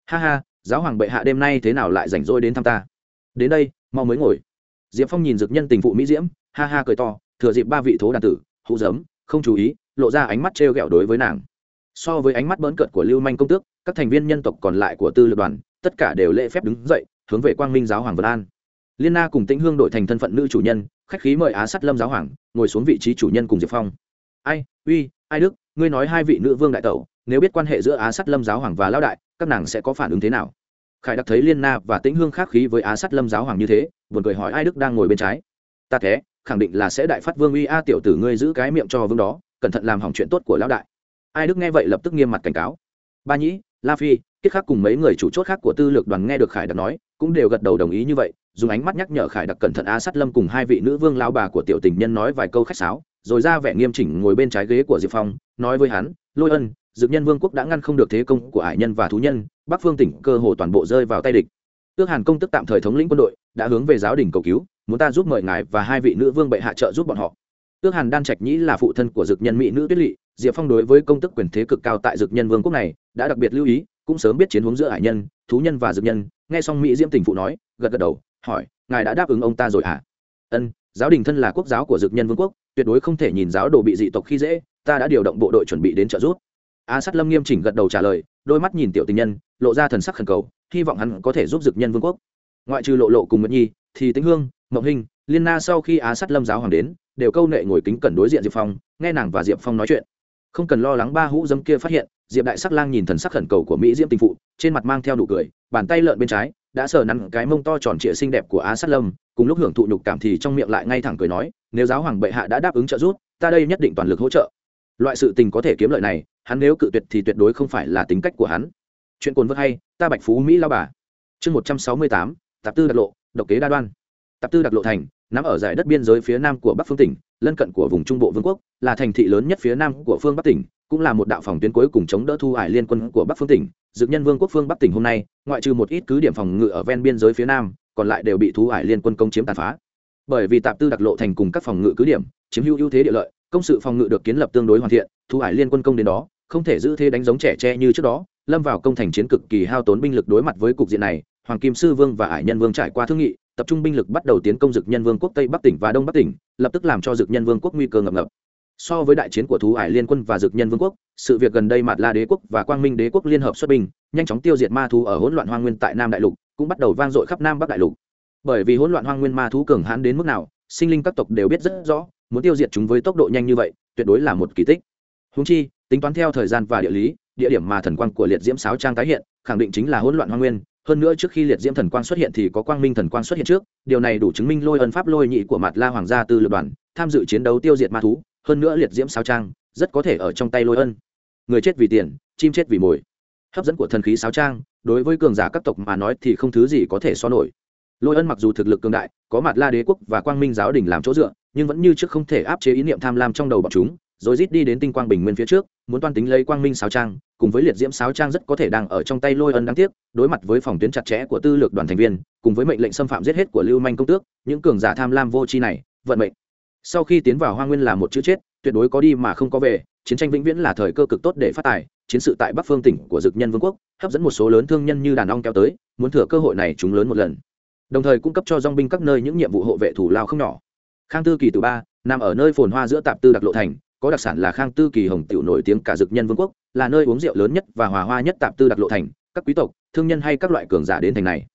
[SPEAKER 1] Ha ha, giáo hoàng bệ hạ đêm nay thế nào lại rảnh rỗi đến thăm ta? Đến đây, mau mới ngồi. Diệp phong nhìn dực nhân tình phụ mỹ diễm, ha ha cười to, thừa dịp ba vị thố đàn tử hụ giấm, không chú ý, lộ ra ánh mắt t r đối với nàng. So với ánh mắt bỡn cợt của lưu manh công tước, các thành viên nhân tộc còn lại của tư Lực đoàn, tất cả đều lễ phép đứng dậy, hướng về quang minh giáo hoàng vân an. Liên na cùng tĩnh hương đổi thành thân phận nữ chủ nhân, khách khí mời á sắt lâm giáo hoàng, ngồi xuống vị trí chủ nhân cùng diệp phong ai, uy, ai đức, ngươi nói hai vị nữ vương đại tẩu, nếu biết quan hệ giữa á sắt lâm giáo hoàng và lão đại, các nàng sẽ có phản ứng thế nào? Khải đặc thấy liên na và tĩnh hương khác khí với á sắt lâm giáo hoàng như thế, buồn cười hỏi ai đức đang ngồi bên trái. Ta thế, khẳng định là sẽ đại phát vương uy a tiểu tử ngươi giữ cái miệng cho vương đó, cẩn thận làm hỏng chuyện tốt của lão đại. Ai đức nghe vậy lập tức nghiêm mặt cảnh cáo. Ba nhĩ, la phi kiết Khắc cùng mấy người chủ chốt khác của tư lược đoàn nghe được khải đặc nói, cũng đều gật đầu đồng ý như vậy, dùng ánh mắt nhắc nhở khải đặc cẩn thận á sát lâm cùng hai vị nữ vương lao bà của tiểu tình nhân nói vài câu khách sáo rồi ra vẻ nghiêm chỉnh ngồi bên trái ghế của diệp phong, nói với hắn, lôi ân, dược nhân vương quốc đã ngăn không được thế công của Hải nhân và thú nhân, bắc phương tỉnh cơ hồ toàn bộ rơi vào tay địch. Tước hàn công tức tạm thời thống lĩnh quân đội, đã hướng về giáo đình cầu cứu, muốn ta giúp mời ngài và hai vị nữ vương bệ hạ trợ giúp bọn họ. Tước hàn đan trạch nhĩ là phụ thân của dược nhân mỹ nữ tuyết lỵ, diệp phong đối với công tức quyền thế cực cao tại dược nhân vương quốc này, đã đặc biệt lưu ý, cũng sớm biết chiến hướng giữa hải nhân, thú nhân và dược nhân. Nghe xong mỹ diễm tình phụ nói, gật gật đầu, hỏi, ngài đã đáp ứng ông ta rồi hả? À? ân giáo đình thân là quốc giáo của dược nhân vương quốc, tuyệt đối không thể nhìn giáo đồ bị dị tộc khi dễ, ta đã điều động bộ đội chuẩn bị đến trợ giúp. A sắt lâm nghiêm chỉnh gật đầu trả lời, đôi mắt nhìn tiểu tình nhân, lộ ra thần sắc khẩn cầu, hy vọng hắn có thể giúp dược nhân vương quốc. Ngoại trừ lộ lộ cùng mật nhi, thì tĩnh hương, mộng hình liên na sau khi á sắt lâm giáo hoàng đến, đều câu nệ ngồi kính cẩn đối diện diệp phong, nghe nàng và diệp phong nói chuyện. Không cần lo lắng ba hũ dâm kia phát hiện, diệp đại sắc lang nhìn thần sắc khẩn cầu của mỹ diễm tình phụ, trên mặt mang theo nụ cười, bàn tay lợn bên trái, đã sờ nắn cái mông to tròn trịa xinh đẹp của á sát lâm cùng lúc hưởng thụ nhục cảm thì trong miệng lại ngay thẳng cười nói, nếu giáo hoàng bệ hạ đã đáp ứng trợ giúp, ta đây nhất định toàn lực hỗ trợ. Loại sự tình có thể kiếm lợi này, hắn nếu cự tuyệt thì tuyệt đối không phải là tính cách của hắn. Chuyện cồn vớt hay, ta bạch phú mỹ lao bà. Chương một trăm sáu mươi tám, tạp tư đặc lộ, độc kế đa đoan. Tạp tư đặc lộ thành, nằm ở giải đất biên giới phía nam của bắc phương tỉnh, lân cận của vùng trung bộ vương quốc, là thành thị lớn nhất phía nam của phương bắc tỉnh, cũng là một đạo phòng tuyến cuối cùng chống đỡ thu ải liên quân của bắc phương tỉnh. Dự nhân vương quốc phương bắc tỉnh hôm nay, ngoại trừ một ít cứ điểm phòng ngự ở ven biên giới phía nam còn lại đều bị Thú hải liên quân công chiếm tàn phá. Bởi vì tạp tư đặc lộ thành cùng các phòng ngự cứ điểm, chiếm hữu ưu thế địa lợi, công sự phòng ngự được kiến lập tương đối hoàn thiện, Thú hải liên quân công đến đó, không thể giữ thế đánh giống trẻ tre như trước đó, lâm vào công thành chiến cực kỳ hao tốn binh lực đối mặt với cục diện này, hoàng kim sư vương và ải nhân vương trải qua thương nghị, tập trung binh lực bắt đầu tiến công dực nhân vương quốc tây bắc tỉnh và đông bắc tỉnh, lập tức làm cho dực nhân vương quốc nguy cơ ngập ngập. So với đại chiến của thú ải liên quân và dực nhân vương quốc, sự việc gần đây mạt la đế quốc và quang minh đế quốc liên hợp xuất binh, nhanh chóng tiêu diệt ma thú ở hỗn loạn Hoa nguyên tại nam đại lục cũng bắt đầu vang dội khắp nam bắc đại lục. Bởi vì hỗn loạn hoang nguyên ma thú cường hãn đến mức nào, sinh linh các tộc đều biết rất rõ, muốn tiêu diệt chúng với tốc độ nhanh như vậy, tuyệt đối là một kỳ tích. Húng chi, tính toán theo thời gian và địa lý, địa điểm mà thần quang của liệt diễm sáo trang tái hiện, khẳng định chính là hỗn loạn hoang nguyên. Hơn nữa trước khi liệt diễm thần quang xuất hiện thì có quang minh thần quang xuất hiện trước, điều này đủ chứng minh lôi ân pháp lôi nhị của mặt la hoàng gia tư lược đoàn, tham dự chiến đấu tiêu diệt ma thú, hơn nữa liệt diễm sao trang, rất có thể ở trong tay lôi ân. Người chết vì tiền, chim chết vì mồi. Hấp dẫn của thần khí sao trang đối với cường giả các tộc mà nói thì không thứ gì có thể so nổi. Lôi ân mặc dù thực lực cường đại, có mặt la đế quốc và quang minh giáo đình làm chỗ dựa, nhưng vẫn như trước không thể áp chế ý niệm tham lam trong đầu bọn chúng, rồi rít đi đến tinh quang bình nguyên phía trước, muốn toan tính lấy quang minh sáo trang, cùng với liệt diễm sáo trang rất có thể đang ở trong tay lôi ân đáng tiếc, đối mặt với phòng tuyến chặt chẽ của tư lược đoàn thành viên, cùng với mệnh lệnh xâm phạm giết hết của lưu manh công tước, những cường giả tham lam vô tri này, vận mệnh. Sau khi tiến vào hoa nguyên là một chữ chết, tuyệt đối có đi mà không có về, chiến tranh vĩnh viễn là thời cơ cực tốt để phát tài chiến sự tại bắc phương tỉnh của dực nhân vương quốc, hấp dẫn một số lớn thương nhân như đàn ong kéo tới, muốn thừa cơ hội này chúng lớn một lần. Đồng thời cung cấp cho dong binh các nơi những nhiệm vụ hộ vệ thủ lao không nhỏ. Khang tư kỳ thứ ba, nằm ở nơi phồn hoa giữa tạp tư đặc lộ thành, có đặc sản là khang tư kỳ hồng tiểu nổi tiếng cả dực nhân vương quốc, là nơi uống rượu lớn nhất và hòa hoa nhất tạp tư đặc lộ thành, các quý tộc, thương nhân hay các loại cường giả đến thành này.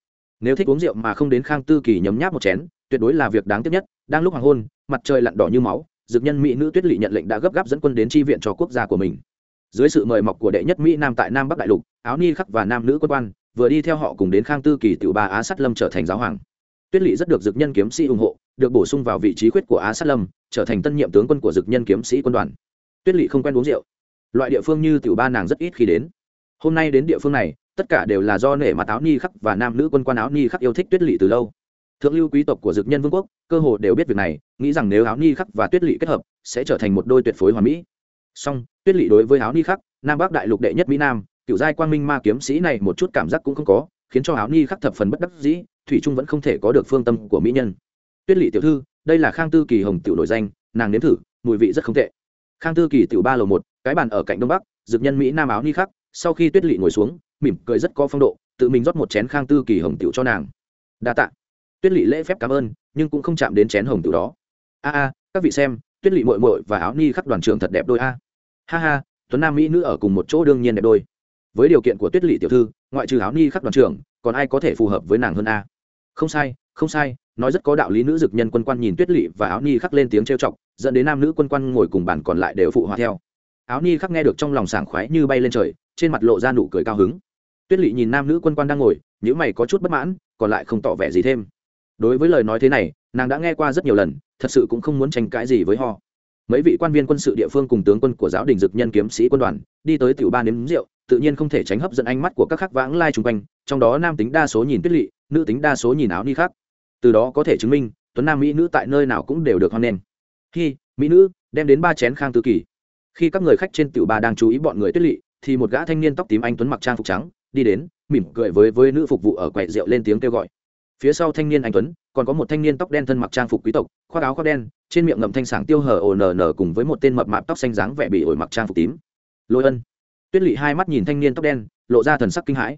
[SPEAKER 1] Nếu thích uống rượu mà không đến khang tư kỳ nhấm nháp một chén, tuyệt đối là việc đáng tiếc nhất, đang lúc hoàng hôn, mặt trời lặn đỏ như máu, dực nhân mỹ nữ tuyết lỵ nhận lệnh đã gấp gáp dẫn quân đến tri viện cho quốc gia của mình dưới sự mời mọc của đệ nhất mỹ nam tại nam bắc đại lục, áo ni khắc và nam nữ quân quan, vừa đi theo họ cùng đến khang tư kỳ tiểu ba á sát lâm trở thành giáo hoàng. Tuyết lỵ rất được dực nhân kiếm sĩ ủng hộ, được bổ sung vào vị trí khuyết của á sát lâm, trở thành tân nhiệm tướng quân của dực nhân kiếm sĩ quân đoàn. Tuyết lỵ không quen uống rượu. Loại địa phương như tiểu ba nàng rất ít khi đến. Hôm nay đến địa phương này, tất cả đều là do nể mặt áo ni khắc và nam nữ quân quan áo ni khắc yêu thích tuyết lỵ từ lâu. Thượng lưu quý tộc của dực nhân vương quốc, cơ hồ đều biết việc này, nghĩ rằng nếu áo ni khắc và tuyết lỵ kết hợp, sẽ trở thành một đôi tuyệt phối hoàn mỹ song, tuyết lỵ đối với áo ni khắc, nam bắc đại lục đệ nhất mỹ nam cựu giai quang minh ma kiếm sĩ này một chút cảm giác cũng không có, khiến cho áo ni khắc thập phần bất đắc dĩ, thủy trung vẫn không thể có được phương tâm của mỹ nhân. Tuyết lỵ tiểu thư, đây là khang tư kỳ hồng tiểu nổi danh, nàng nếm thử, mùi vị rất không tệ. Khang tư kỳ tiểu ba lầu một, cái bàn ở cạnh đông bắc, dược nhân mỹ nam áo ni khắc, sau khi tuyết lỵ ngồi xuống, mỉm cười rất có phong độ, tự mình rót một chén khang tư kỳ hồng tiểu cho nàng. Đa tạ. Tuyết lỵ lễ phép cảm ơn, nhưng cũng không chạm đến chén hồng tiểu đó. A a, các vị xem tuyết lị mội mội và áo ni khắc đoàn trưởng thật đẹp đôi a. Ha ha, tuấn nam mỹ nữ ở cùng một chỗ đương nhiên đẹp đôi. Với điều kiện của tuyết lị tiểu thư, ngoại trừ áo ni khắc đoàn trưởng, còn ai có thể phù hợp với nàng hơn a? Không sai không sai, nói rất có đạo lý nữ dực nhân quân quan nhìn tuyết lị và áo ni khắc lên tiếng trêu chọc, dẫn đến nam nữ quân quan ngồi cùng bàn còn lại đều phụ họa theo. Áo ni khắc nghe được trong lòng sảng khoái như bay lên trời, trên mặt lộ ra nụ cười cao hứng. Tuyết lị nhìn nam nữ quân quan đang ngồi những mày có chút bất mãn, còn lại không tỏ vẻ gì thêm. Đối với lời nói thế này, nàng đã nghe qua rất nhiều lần thật sự cũng không muốn tranh cãi gì với họ. Mấy vị quan viên quân sự địa phương cùng tướng quân của giáo đình dực nhân kiếm sĩ quân đoàn đi tới tiểu ba nếm rượu, tự nhiên không thể tránh hấp dẫn ánh mắt của các khắc vãng lai chung quanh, trong đó nam tính đa số nhìn tuyết lỵ nữ tính đa số nhìn áo ni khác. Từ đó có thể chứng minh, tuấn nam mỹ nữ tại nơi nào cũng đều được hoan nghênh. Khi mỹ nữ, đem đến ba chén khang tư kỳ. Khi các người khách trên tiểu ba đang chú ý bọn người tuyết lỵ thì một gã thanh niên tóc tím anh tuấn mặc trang phục trắng, đi đến, mỉm cười với với nữ phục vụ ở quầy rượu lên tiếng kêu gọi. Phía sau thanh niên anh tuấn, còn có một thanh niên tóc đen thân mặc trang phục quý tộc khoác áo khoác đen, trên miệng ngậm thanh sảng tiêu hở ồn nở cùng với một tên mập mạp tóc xanh dáng vẻ bị ổi mặc trang phục tím. Lôi ân. Tuyết lỵ hai mắt nhìn thanh niên tóc đen, lộ ra thần sắc kinh hãi.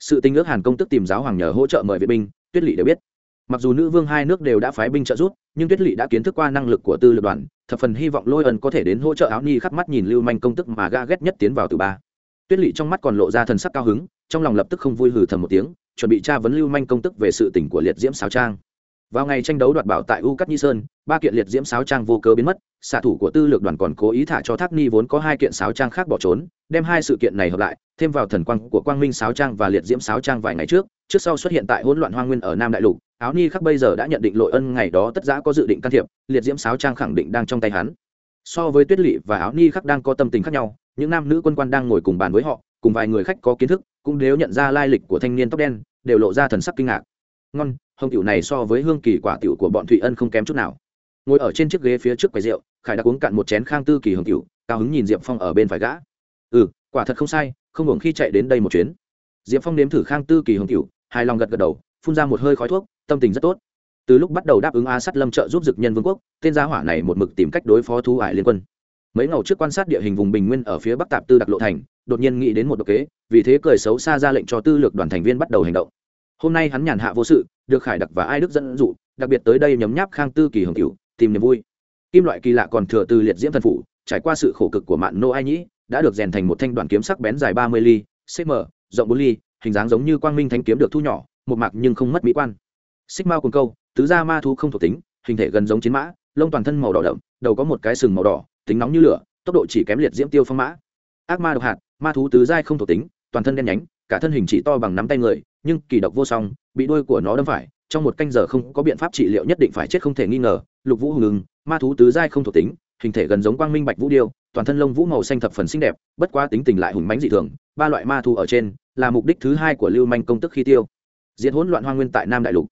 [SPEAKER 1] Sự tình ước hàn công tức tìm giáo hoàng nhờ hỗ trợ mời vệ binh, tuyết lỵ đều biết. Mặc dù nữ vương hai nước đều đã phái binh trợ giúp, nhưng tuyết lỵ đã kiến thức qua năng lực của tư Lược đoàn, thập phần hy vọng lôi ân có thể đến hỗ trợ áo ni khắc mắt nhìn lưu manh công tức mà ga ghét nhất tiến vào từ ba. Tuyết lỵ trong mắt còn lộ ra thần sắc cao hứng, trong lòng lập tức không vui hừ thầm một tiếng, chuẩn bị tra vấn lưu manh công tức về sự tỉnh của liệt diễm xào trang vào ngày tranh đấu đoạt bảo tại u cắt nhi sơn ba kiện liệt diễm sáo trang vô cớ biến mất, xạ thủ của tư lược đoàn còn cố ý thả cho thác ni vốn có hai kiện sáo trang khác bỏ trốn, đem hai sự kiện này hợp lại, thêm vào thần quang của quang minh sáo trang và liệt diễm sáo trang vài ngày trước trước sau xuất hiện tại hỗn loạn hoa nguyên ở nam đại lục, áo ni khắc bây giờ đã nhận định lội ân ngày đó tất giã có dự định can thiệp, liệt diễm sáo trang khẳng định đang trong tay hắn. So với tuyết lỵ và áo ni khắc đang có tâm tình khác nhau, những nam nữ quân quan đang ngồi cùng bàn với họ, cùng vài người khách có kiến thức, cũng nếu nhận ra lai lịch của thanh niên tóc đen, đều lộ ra thần sắc kinh ngạc. Ngon hồng tiểu này so với hương kỳ quả tiểu của bọn thụy ân không kém chút nào. Ngồi ở trên chiếc ghế phía trước quầy rượu, khải đã uống cạn một chén khang tư kỳ hồng tiểu, cao hứng nhìn diệp phong ở bên phải gã. Ừ quả thật không sai, không hưởng khi chạy đến đây một chuyến. Diệp phong nếm thử khang tư kỳ hồng tiểu, hài lòng gật gật đầu, phun ra một hơi khói thuốc, tâm tình rất tốt. Từ lúc bắt đầu đáp ứng a sắt lâm trợ giúp dực nhân vương quốc, tên gia hỏa này một mực tìm cách đối phó thu ải liên quân. Mấy ngầu trước quan sát địa hình vùng bình nguyên ở phía bắc tạp tư đặc lộ thành, đột nhiên nghĩ đến một độc kế, vì thế cười xấu xa ra lệnh cho tư lược đoàn thành viên bắt đầu hành động. Hôm nay hắn nhàn hạ vô sự được khải đặc và ai đức dẫn dụ, đặc biệt tới đây nhấm nháp khang tư kỳ hưởng cựu tìm niềm vui. Kim loại kỳ lạ còn thừa từ liệt diễm thần phủ, trải qua sự khổ cực của mạng nô ai nhĩ, đã được rèn thành một thanh đoàn kiếm sắc bén dài ba mươi ly cm rộng bốn ly, hình dáng giống như quang minh thanh kiếm được thu nhỏ, một mạc nhưng không mất mỹ quan. Xích mao cùng câu, tứ gia ma thu không thuộc tính, hình thể gần giống chiến mã, lông toàn thân màu đỏ đậm, đầu có một cái sừng màu đỏ, tính nóng như lửa, tốc độ chỉ kém liệt diễm tiêu phong mã. Ác ma độc hạt, ma thú tứ giai không thuộc tính, toàn thân đen nhánh cả thân hình chỉ to bằng nắm tay người, nhưng kỳ độc vô song, bị đuôi của nó đâm phải, trong một canh giờ không có biện pháp trị liệu nhất định phải chết không thể nghi ngờ, lục vũ hùng ngừng ma thú tứ giai không thuộc tính, hình thể gần giống quang minh bạch vũ điêu, toàn thân lông vũ màu xanh thập phần xinh đẹp, bất quá tính tình lại hùng mánh dị thường, ba loại ma thú ở trên, là mục đích thứ hai của lưu manh công tức khi tiêu. Diễn hỗn loạn hoa nguyên tại nam đại lục.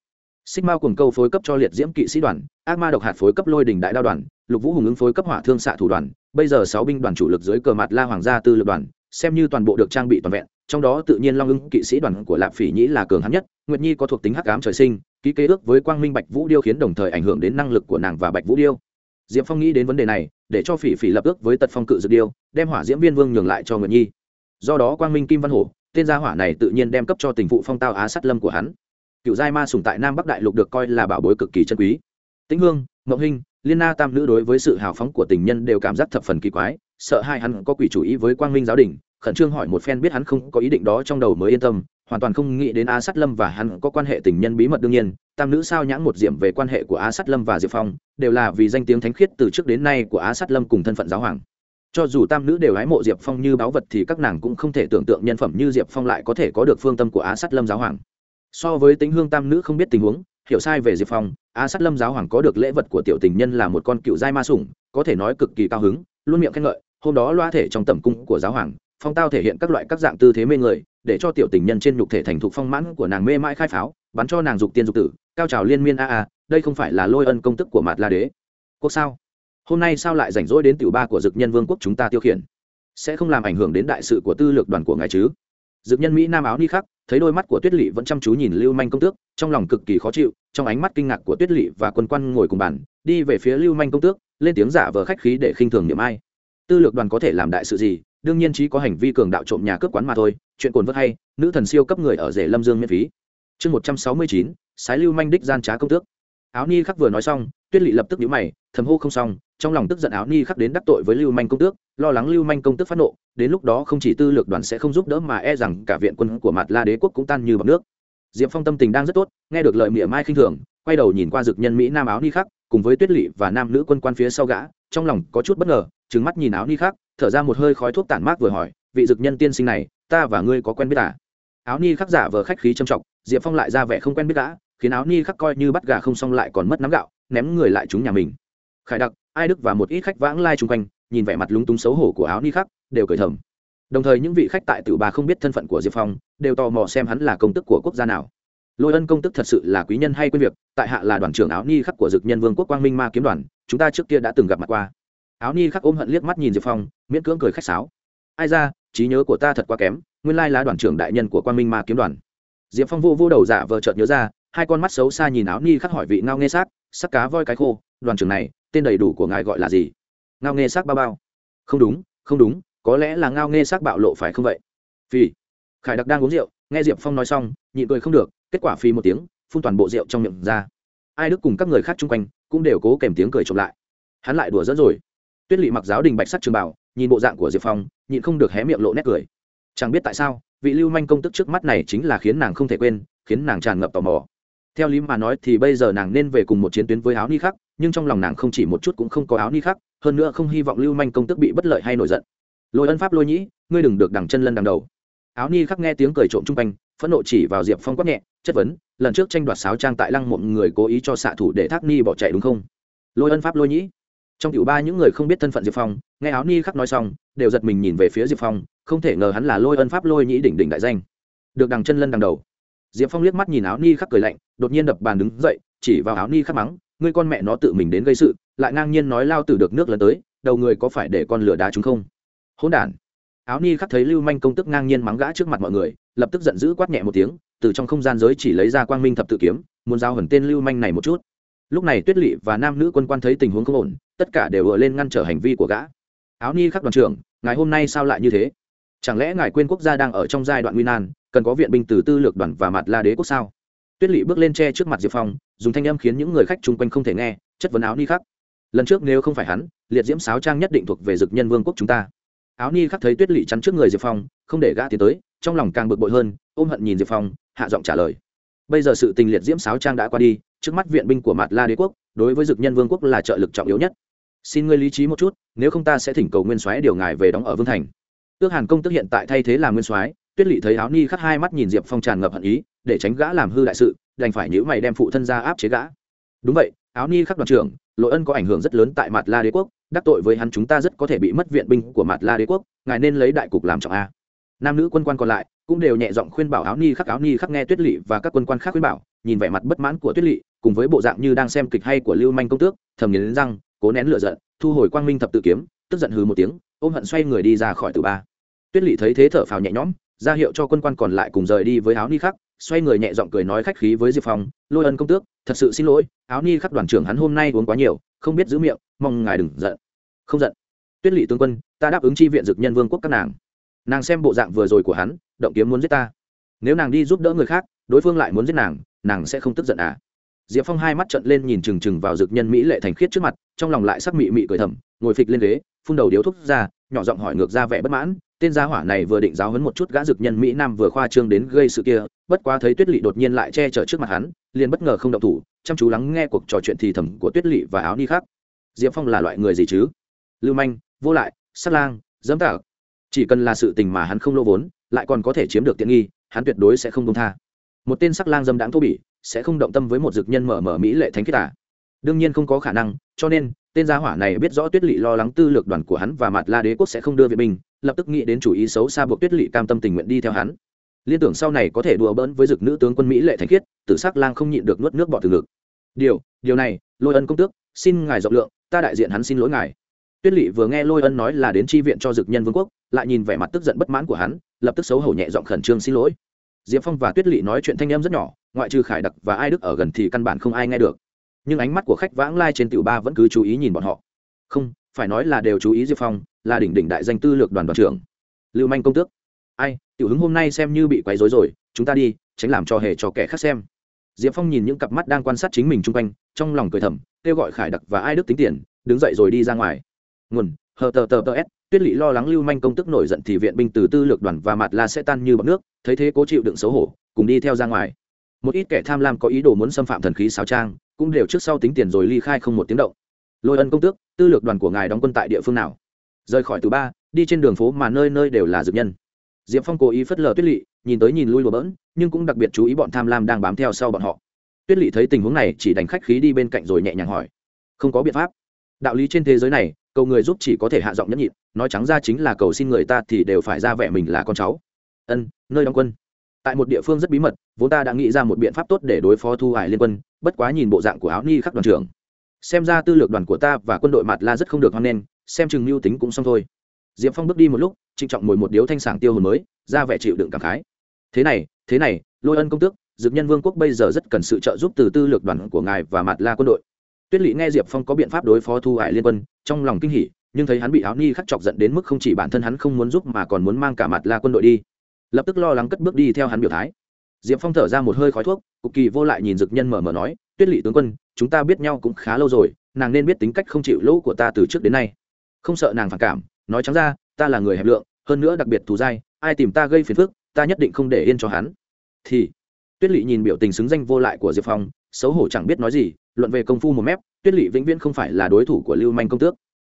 [SPEAKER 1] Xích mao cùng câu phối cấp cho liệt diễm kỵ sĩ đoàn, ác ma độc hạt phối cấp lôi đình đại đao đoàn, lục vũ hùng ứng phối cấp hỏa thương xạ thủ đoàn, bây giờ sáu binh đoàn chủ lực dưới cờ mặt la hoàng gia tư lực đoàn, xem như toàn bộ được trang bị toàn vẹn trong đó tự nhiên long ưng kỵ sĩ đoàn của lạp phỉ nhĩ là cường hắn nhất, nguyệt nhi có thuộc tính hắc ám trời sinh, ký kế ước với quang minh bạch vũ điêu khiến đồng thời ảnh hưởng đến năng lực của nàng và bạch vũ điêu. Diệp phong nghĩ đến vấn đề này, để cho phỉ phỉ lập ước với tật phong cự dược điêu, đem hỏa diễm viên vương nhường lại cho nguyệt nhi. Do đó quang minh kim văn hổ, tên gia hỏa này tự nhiên đem cấp cho tình phụ phong tao á sát lâm của hắn. Cựu giai ma sùng tại nam bắc đại lục được coi là bảo bối cực kỳ chân quý. Tĩnh hương, ngọc hinh, liên na tam nữ đối với sự hào phóng của tình nhân đều cảm giác thập phần kỳ quái, sợ hai hắn có quỷ chủ ý với quang minh giáo đình khẩn trương hỏi một phen biết hắn không có ý định đó trong đầu mới yên tâm, hoàn toàn không nghĩ đến a sắt lâm và hắn có quan hệ tình nhân bí mật đương nhiên, tam nữ sao nhãn một diệm về quan hệ của a sắt lâm và diệp phong, đều là vì danh tiếng thánh khiết từ trước đến nay của a sắt lâm cùng thân phận giáo hoàng. Cho dù tam nữ đều hái mộ diệp phong như báu vật thì các nàng cũng không thể tưởng tượng nhân phẩm như diệp phong lại có thể có được phương tâm của a sắt lâm giáo hoàng. So với tính hương tam nữ không biết tình huống, hiểu sai về diệp phong, a sát lâm giáo hoàng có được lễ vật của tiểu tình nhân là một con cựu giai ma sủng, có thể nói cực kỳ cao hứng, luôn miệng khen ngợi, hôm đó loa thể trong tầm cung của giáo hoàng phong tao thể hiện các loại các dạng tư thế mê người, để cho tiểu tình nhân trên nhục thể thành thục phong mãn của nàng mê mãi khai pháo, bắn cho nàng dục tiên dục tử, cao trào liên miên a a, đây không phải là lôi ân công tức của mạt la đế. Quốc sao? Hôm nay sao lại rảnh rỗi đến tiểu ba của dực nhân vương quốc chúng ta tiêu khiển? Sẽ không làm ảnh hưởng đến đại sự của tư lược đoàn của ngài chứ? Dực nhân mỹ nam áo ni khắc, thấy đôi mắt của tuyết lỵ vẫn chăm chú nhìn lưu manh công tước, trong lòng cực kỳ khó chịu, trong ánh mắt kinh ngạc của tuyết lỵ và quân quan ngồi cùng bàn, đi về phía lưu manh công tước, lên tiếng giả vờ khách khí để khinh thường niệm ai. Tư lược đoàn có thể làm đại sự gì? Đương nhiên chỉ có hành vi cường đạo trộm nhà cướp quán mà thôi, chuyện cồn vớt hay, nữ thần siêu cấp người ở rể lâm dương miễn phí. Chương một trăm sáu mươi chín, sái lưu manh đích gian trá công tước. Áo ni khắc vừa nói xong, tuyết lỵ lập tức nhíu mày, thầm hô không xong, trong lòng tức giận áo ni khắc đến đắc tội với lưu manh công tước, lo lắng lưu manh công tước phát nộ, đến lúc đó không chỉ tư lược đoàn sẽ không giúp đỡ mà e rằng cả viện quân của mặt la đế quốc cũng tan như bọt nước. Diệp phong tâm tình đang rất tốt, nghe được lời mỉa mai khinh thường, quay đầu nhìn qua dực nhân mỹ nam áo ni khắc, cùng với tuyết lỵ và nam nữ quân quan phía sau gã trong lòng có chút bất ngờ trứng mắt nhìn áo ni khắc, thở ra một hơi khói thuốc tản mát vừa hỏi, vị dực nhân tiên sinh này, ta và ngươi có quen biết à? áo ni khắc giả vờ khách khí trầm trọng, diệp phong lại ra vẻ không quen biết gã khiến áo ni khắc coi như bắt gà không xong lại còn mất nắm gạo, ném người lại chúng nhà mình. Khải đặc, ai đức và một ít khách vãng lai chung quanh, nhìn vẻ mặt lúng túng xấu hổ của áo ni khắc, đều cởi thầm. Đồng thời những vị khách tại tử bà không biết thân phận của diệp phong, đều tò mò xem hắn là công tức của quốc gia nào. Lôi ân công tức thật sự là quý nhân hay quên việc, tại hạ là đoàn trưởng áo ni khắc của dực nhân vương quốc quang minh ma kiếm đoàn chúng ta trước kia đã từng gặp mặt qua. Áo ni khắc ôm hận liếc mắt nhìn diệp phong, miễn cưỡng cười khách sáo. Ai ra, trí nhớ của ta thật quá kém, nguyên lai là đoàn trưởng đại nhân của quang minh ma kiếm đoàn. Diệp phong vô vô đầu giả vờ chợt nhớ ra, hai con mắt xấu xa nhìn áo ni khắc hỏi vị ngao nghe xác sắc cá voi cái khô, đoàn trưởng này, tên đầy đủ của ngài gọi là gì? Ngao nghe xác bao bao. Không đúng không đúng, có lẽ là ngao nghe xác bạo lộ phải không vậy? Phi khải đặc đang uống rượu, nghe diệp phong nói xong, nhịn cười không được, kết quả phi một tiếng, phun toàn bộ rượu trong miệng ra. Ai đức cùng các người khác chung quanh cũng đều cố kèm tiếng cười trộm lại. Hắn lại đùa dẫn rồi. Tuyết lỵ mặc giáo đình bạch sắc trường bảo nhìn bộ dạng của diệp phong, nhịn không được hé miệng lộ nét cười. Chẳng biết tại sao, vị lưu manh công tức trước mắt này chính là khiến nàng không thể quên, khiến nàng tràn ngập tò mò. Theo lý mà nói thì bây giờ nàng nên về cùng một chiến tuyến với áo ni khắc, nhưng trong lòng nàng không chỉ một chút cũng không có áo ni khắc, hơn nữa không hy vọng lưu manh công tức bị bất lợi hay nổi giận. Lôi ân pháp lôi nhĩ, ngươi đừng được đằng chân lân đằng đầu. Áo ni khắc nghe tiếng cười trộm chung quanh, phẫn nộ chỉ vào diệp phong quát nhẹ chất vấn, lần trước tranh đoạt sáo trang tại lăng một người cố ý cho xạ thủ để thác ni bỏ chạy đúng không? Lôi ân pháp lôi nhĩ. Trong tiểu ba những người không biết thân phận diệp phong, nghe áo ni khắc nói xong, đều giật mình nhìn về phía diệp phong, không thể ngờ hắn là lôi ân pháp lôi nhĩ đỉnh đỉnh đại danh. Được đằng chân lân đằng đầu. Diệp phong liếc mắt nhìn áo ni khắc cười lạnh, đột nhiên đập bàn đứng dậy, chỉ vào áo ni khắc mắng, ngươi con mẹ nó tự mình đến gây sự, lại ngang nhiên nói lao tử được nước lần tới, đầu người có phải để con lửa đá chúng không? Hỗn đản áo ni khắc thấy lưu manh công tức ngang nhiên mắng gã trước mặt mọi người, lập tức giận dữ quát nhẹ một tiếng, từ trong không gian giới chỉ lấy ra quang minh thập tự kiếm, muốn giao hẩn tên lưu manh này một chút. Lúc này tuyết lỵ và nam nữ quân quan thấy tình huống không ổn, tất cả đều ựa lên ngăn trở hành vi của gã. Áo ni khắc đoàn trưởng ngày hôm nay sao lại như thế? Chẳng lẽ ngài quên quốc gia đang ở trong giai đoạn nguy nan, cần có viện binh từ tư lược đoàn và mặt la đế quốc sao? Tuyết lỵ bước lên tre trước mặt diệp phong, dùng thanh âm khiến những người khách chung quanh không thể nghe, chất vấn áo ni khắc. Lần trước nếu không phải hắn, liệt diễm sáo trang nhất định thuộc về dực nhân vương quốc chúng ta áo ni khắc thấy tuyết lỵ chắn trước người diệp phong, không để gã tiến tới, trong lòng càng bực bội hơn, ôm hận nhìn diệp phong, hạ giọng trả lời. Bây giờ sự tình liệt diễm sáo trang đã qua đi, trước mắt viện binh của mặt la đế quốc, đối với dực nhân vương quốc là trợ lực trọng yếu nhất. Xin ngươi lý trí một chút, nếu không ta sẽ thỉnh cầu nguyên soái điều ngài về đóng ở vương thành. Ước hàn công tức hiện tại thay thế làm nguyên soái, tuyết lỵ thấy áo ni khắc hai mắt nhìn diệp phong tràn ngập hận ý, để tránh gã làm hư đại sự, đành phải nhữ mày đem phụ thân ra áp chế gã. Đúng vậy áo ni khắc đoàn trưởng lỗi ân có ảnh hưởng rất lớn tại mặt la đế quốc, đắc tội với hắn chúng ta rất có thể bị mất viện binh của mặt la đế quốc, ngài nên lấy đại cục làm trọng a. Nam nữ quân quan còn lại cũng đều nhẹ giọng khuyên bảo áo ni khắc, áo ni khắc nghe tuyết lỵ và các quân quan khác khuyên bảo, nhìn vẻ mặt bất mãn của tuyết lỵ, cùng với bộ dạng như đang xem kịch hay của lưu manh công tước, thầm nghiến răng, cố nén lửa giận, thu hồi quang minh thập tự kiếm, tức giận hừ một tiếng, ôm hận xoay người đi ra khỏi tử ba. Tuyết lỵ thấy thế thở phào nhẹ nhõm, ra hiệu cho quân quan còn lại cùng rời đi với áo ni khắc xoay người nhẹ giọng cười nói khách khí với diệp phong, lôi ân công tước, thật sự xin lỗi, áo ni khắc đoàn trưởng hắn hôm nay uống quá nhiều, không biết giữ miệng, mong ngài đừng giận. Không giận. Tuyết lỵ tướng quân, ta đáp ứng chi viện dực nhân vương quốc các nàng. Nàng xem bộ dạng vừa rồi của hắn, động kiếm muốn giết ta. Nếu nàng đi giúp đỡ người khác, đối phương lại muốn giết nàng nàng sẽ không tức giận à? Diệp phong hai mắt trận lên nhìn trừng trừng vào dực nhân mỹ lệ thành khiết trước mặt, trong lòng lại sắc mị mị cười thầm, ngồi phịch lên ghế, phun đầu điếu thuốc ra, nhỏ giọng hỏi ngược ra vẻ bất mãn, tên gia hỏa này vừa định giáo hấn một chút gã dực nhân mỹ nam vừa khoa trương đến gây sự kia bất quá thấy tuyết lỵ đột nhiên lại che chở trước mặt hắn, liền bất ngờ không động thủ, chăm chú lắng nghe cuộc trò chuyện thì thầm của tuyết lỵ và áo ni khác. Diệp phong là loại người gì chứ? Lưu manh, vô lại, sát lang, dẫm tạc chỉ cần là sự tình mà hắn không lô vốn, lại còn có thể chiếm được tiện nghi, hắn tuyệt đối sẽ không công tha. Một tên sắc lang dâm đáng thô bỉ, sẽ không động tâm với một dực nhân mở mở mỹ lệ thánh khiết à. đương nhiên không có khả năng, cho nên, tên gia hỏa này biết rõ tuyết lỵ lo lắng tư lược đoàn của hắn và mặt la đế quốc sẽ không đưa viện binh, lập tức nghĩ đến chủ ý xấu xa buộc tuyết lỵ cam tâm tình nguyện đi theo hắn liên tưởng sau này có thể đùa bỡn với dực nữ tướng quân mỹ lệ thánh khiết, tử sắc lang không nhịn được nuốt nước bọt từ ngực. Điều điều này, lôi ân công tước, xin ngài rộng lượng, ta đại diện hắn xin lỗi ngài. Tuyết lỵ vừa nghe lôi ân nói là đến tri viện cho dực nhân vương quốc, lại nhìn vẻ mặt tức giận bất mãn của hắn, lập tức xấu hổ nhẹ giọng khẩn trương xin lỗi. Diệp phong và tuyết lỵ nói chuyện thanh em rất nhỏ, ngoại trừ khải đặc và ai đức ở gần thì căn bản không ai nghe được. Nhưng ánh mắt của khách vãng lai trên tiểu ba vẫn cứ chú ý nhìn bọn họ. Không, phải nói là đều chú ý diệp phong, là đỉnh đỉnh đại danh tư lược đoàn đoàn trưởng. Lưu manh công tước. Ai tiểu hứng hôm nay xem như bị quấy rối rồi, chúng ta đi, tránh làm cho hề cho kẻ khác xem. Diệp phong nhìn những cặp mắt đang quan sát chính mình chung quanh, trong lòng cười thầm, kêu gọi khải đặc và ai đức tính tiền, đứng dậy rồi đi ra ngoài. Nguồn, hờ tờ tờ tờ s, tuyết lỵ lo lắng lưu manh công tức nổi giận thì viện binh từ tư lược đoàn và mặt la sẽ tan như bọc nước, thấy thế cố chịu đựng xấu hổ, cùng đi theo ra ngoài. Một ít kẻ tham lam có ý đồ muốn xâm phạm thần khí sáo trang, cũng đều trước sau tính tiền rồi ly khai không một tiếng động. Lôi ân công tước, tư lược đoàn của ngài đóng quân tại địa phương nào? Rời khỏi từ ba, đi trên đường phố mà nơi nơi đều là dược nhân diệp phong cố ý phất lờ tuyết lỵ nhìn tới nhìn lui lùa bỡn, nhưng cũng đặc biệt chú ý bọn tham lam đang bám theo sau bọn họ. Tuyết lỵ thấy tình huống này, chỉ đánh khách khí đi bên cạnh rồi nhẹ nhàng hỏi. Không có biện pháp. Đạo lý trên thế giới này, cầu người giúp chỉ có thể hạ giọng nhẫn nhịn, nói trắng ra chính là cầu xin người ta thì đều phải ra vẻ mình là con cháu. Ân, nơi đóng quân. Tại một địa phương rất bí mật, vốn ta đã nghĩ ra một biện pháp tốt để đối phó thu hải liên quân, bất quá nhìn bộ dạng của áo ni khắc đoàn trưởng. Xem ra tư lược đoàn của ta và quân đội mặt la rất không được hoan nghênh, xem chừng mưu tính cũng xong thôi. Diệp phong bước đi một lúc trịnh trọng mồi một điếu thanh sảng tiêu hồn mới, ra vẻ chịu đựng cảm khái. Thế này thế này, lôi ân công tước, dược nhân vương quốc bây giờ rất cần sự trợ giúp từ tư lược đoàn của ngài và mặt la quân đội. Tuyết lỵ nghe diệp phong có biện pháp đối phó thu hải liên quân, trong lòng kinh hỉ, nhưng thấy hắn bị áo ni khắc chọc giận đến mức không chỉ bản thân hắn không muốn giúp mà còn muốn mang cả mặt la quân đội đi. Lập tức lo lắng cất bước đi theo hắn biểu thái. Diệp phong thở ra một hơi khói thuốc cực kỳ vô lại nhìn dực nhân mở mở nói, tuyết lỵ tướng quân, chúng ta biết nhau cũng khá lâu rồi, nàng nên biết tính cách không chịu lỗ của ta từ trước đến nay. Không sợ nàng phản cảm nói trắng ra, ta là người hẹp lượng, hơn nữa đặc biệt thù dai, ai tìm ta gây phiền phức, ta nhất định không để yên cho hắn. Thì, tuyết lỵ nhìn biểu tình xứng danh vô lại của diệp phong, xấu hổ chẳng biết nói gì, luận về công phu một mép, tuyết lỵ vĩnh viễn không phải là đối thủ của lưu manh công tước.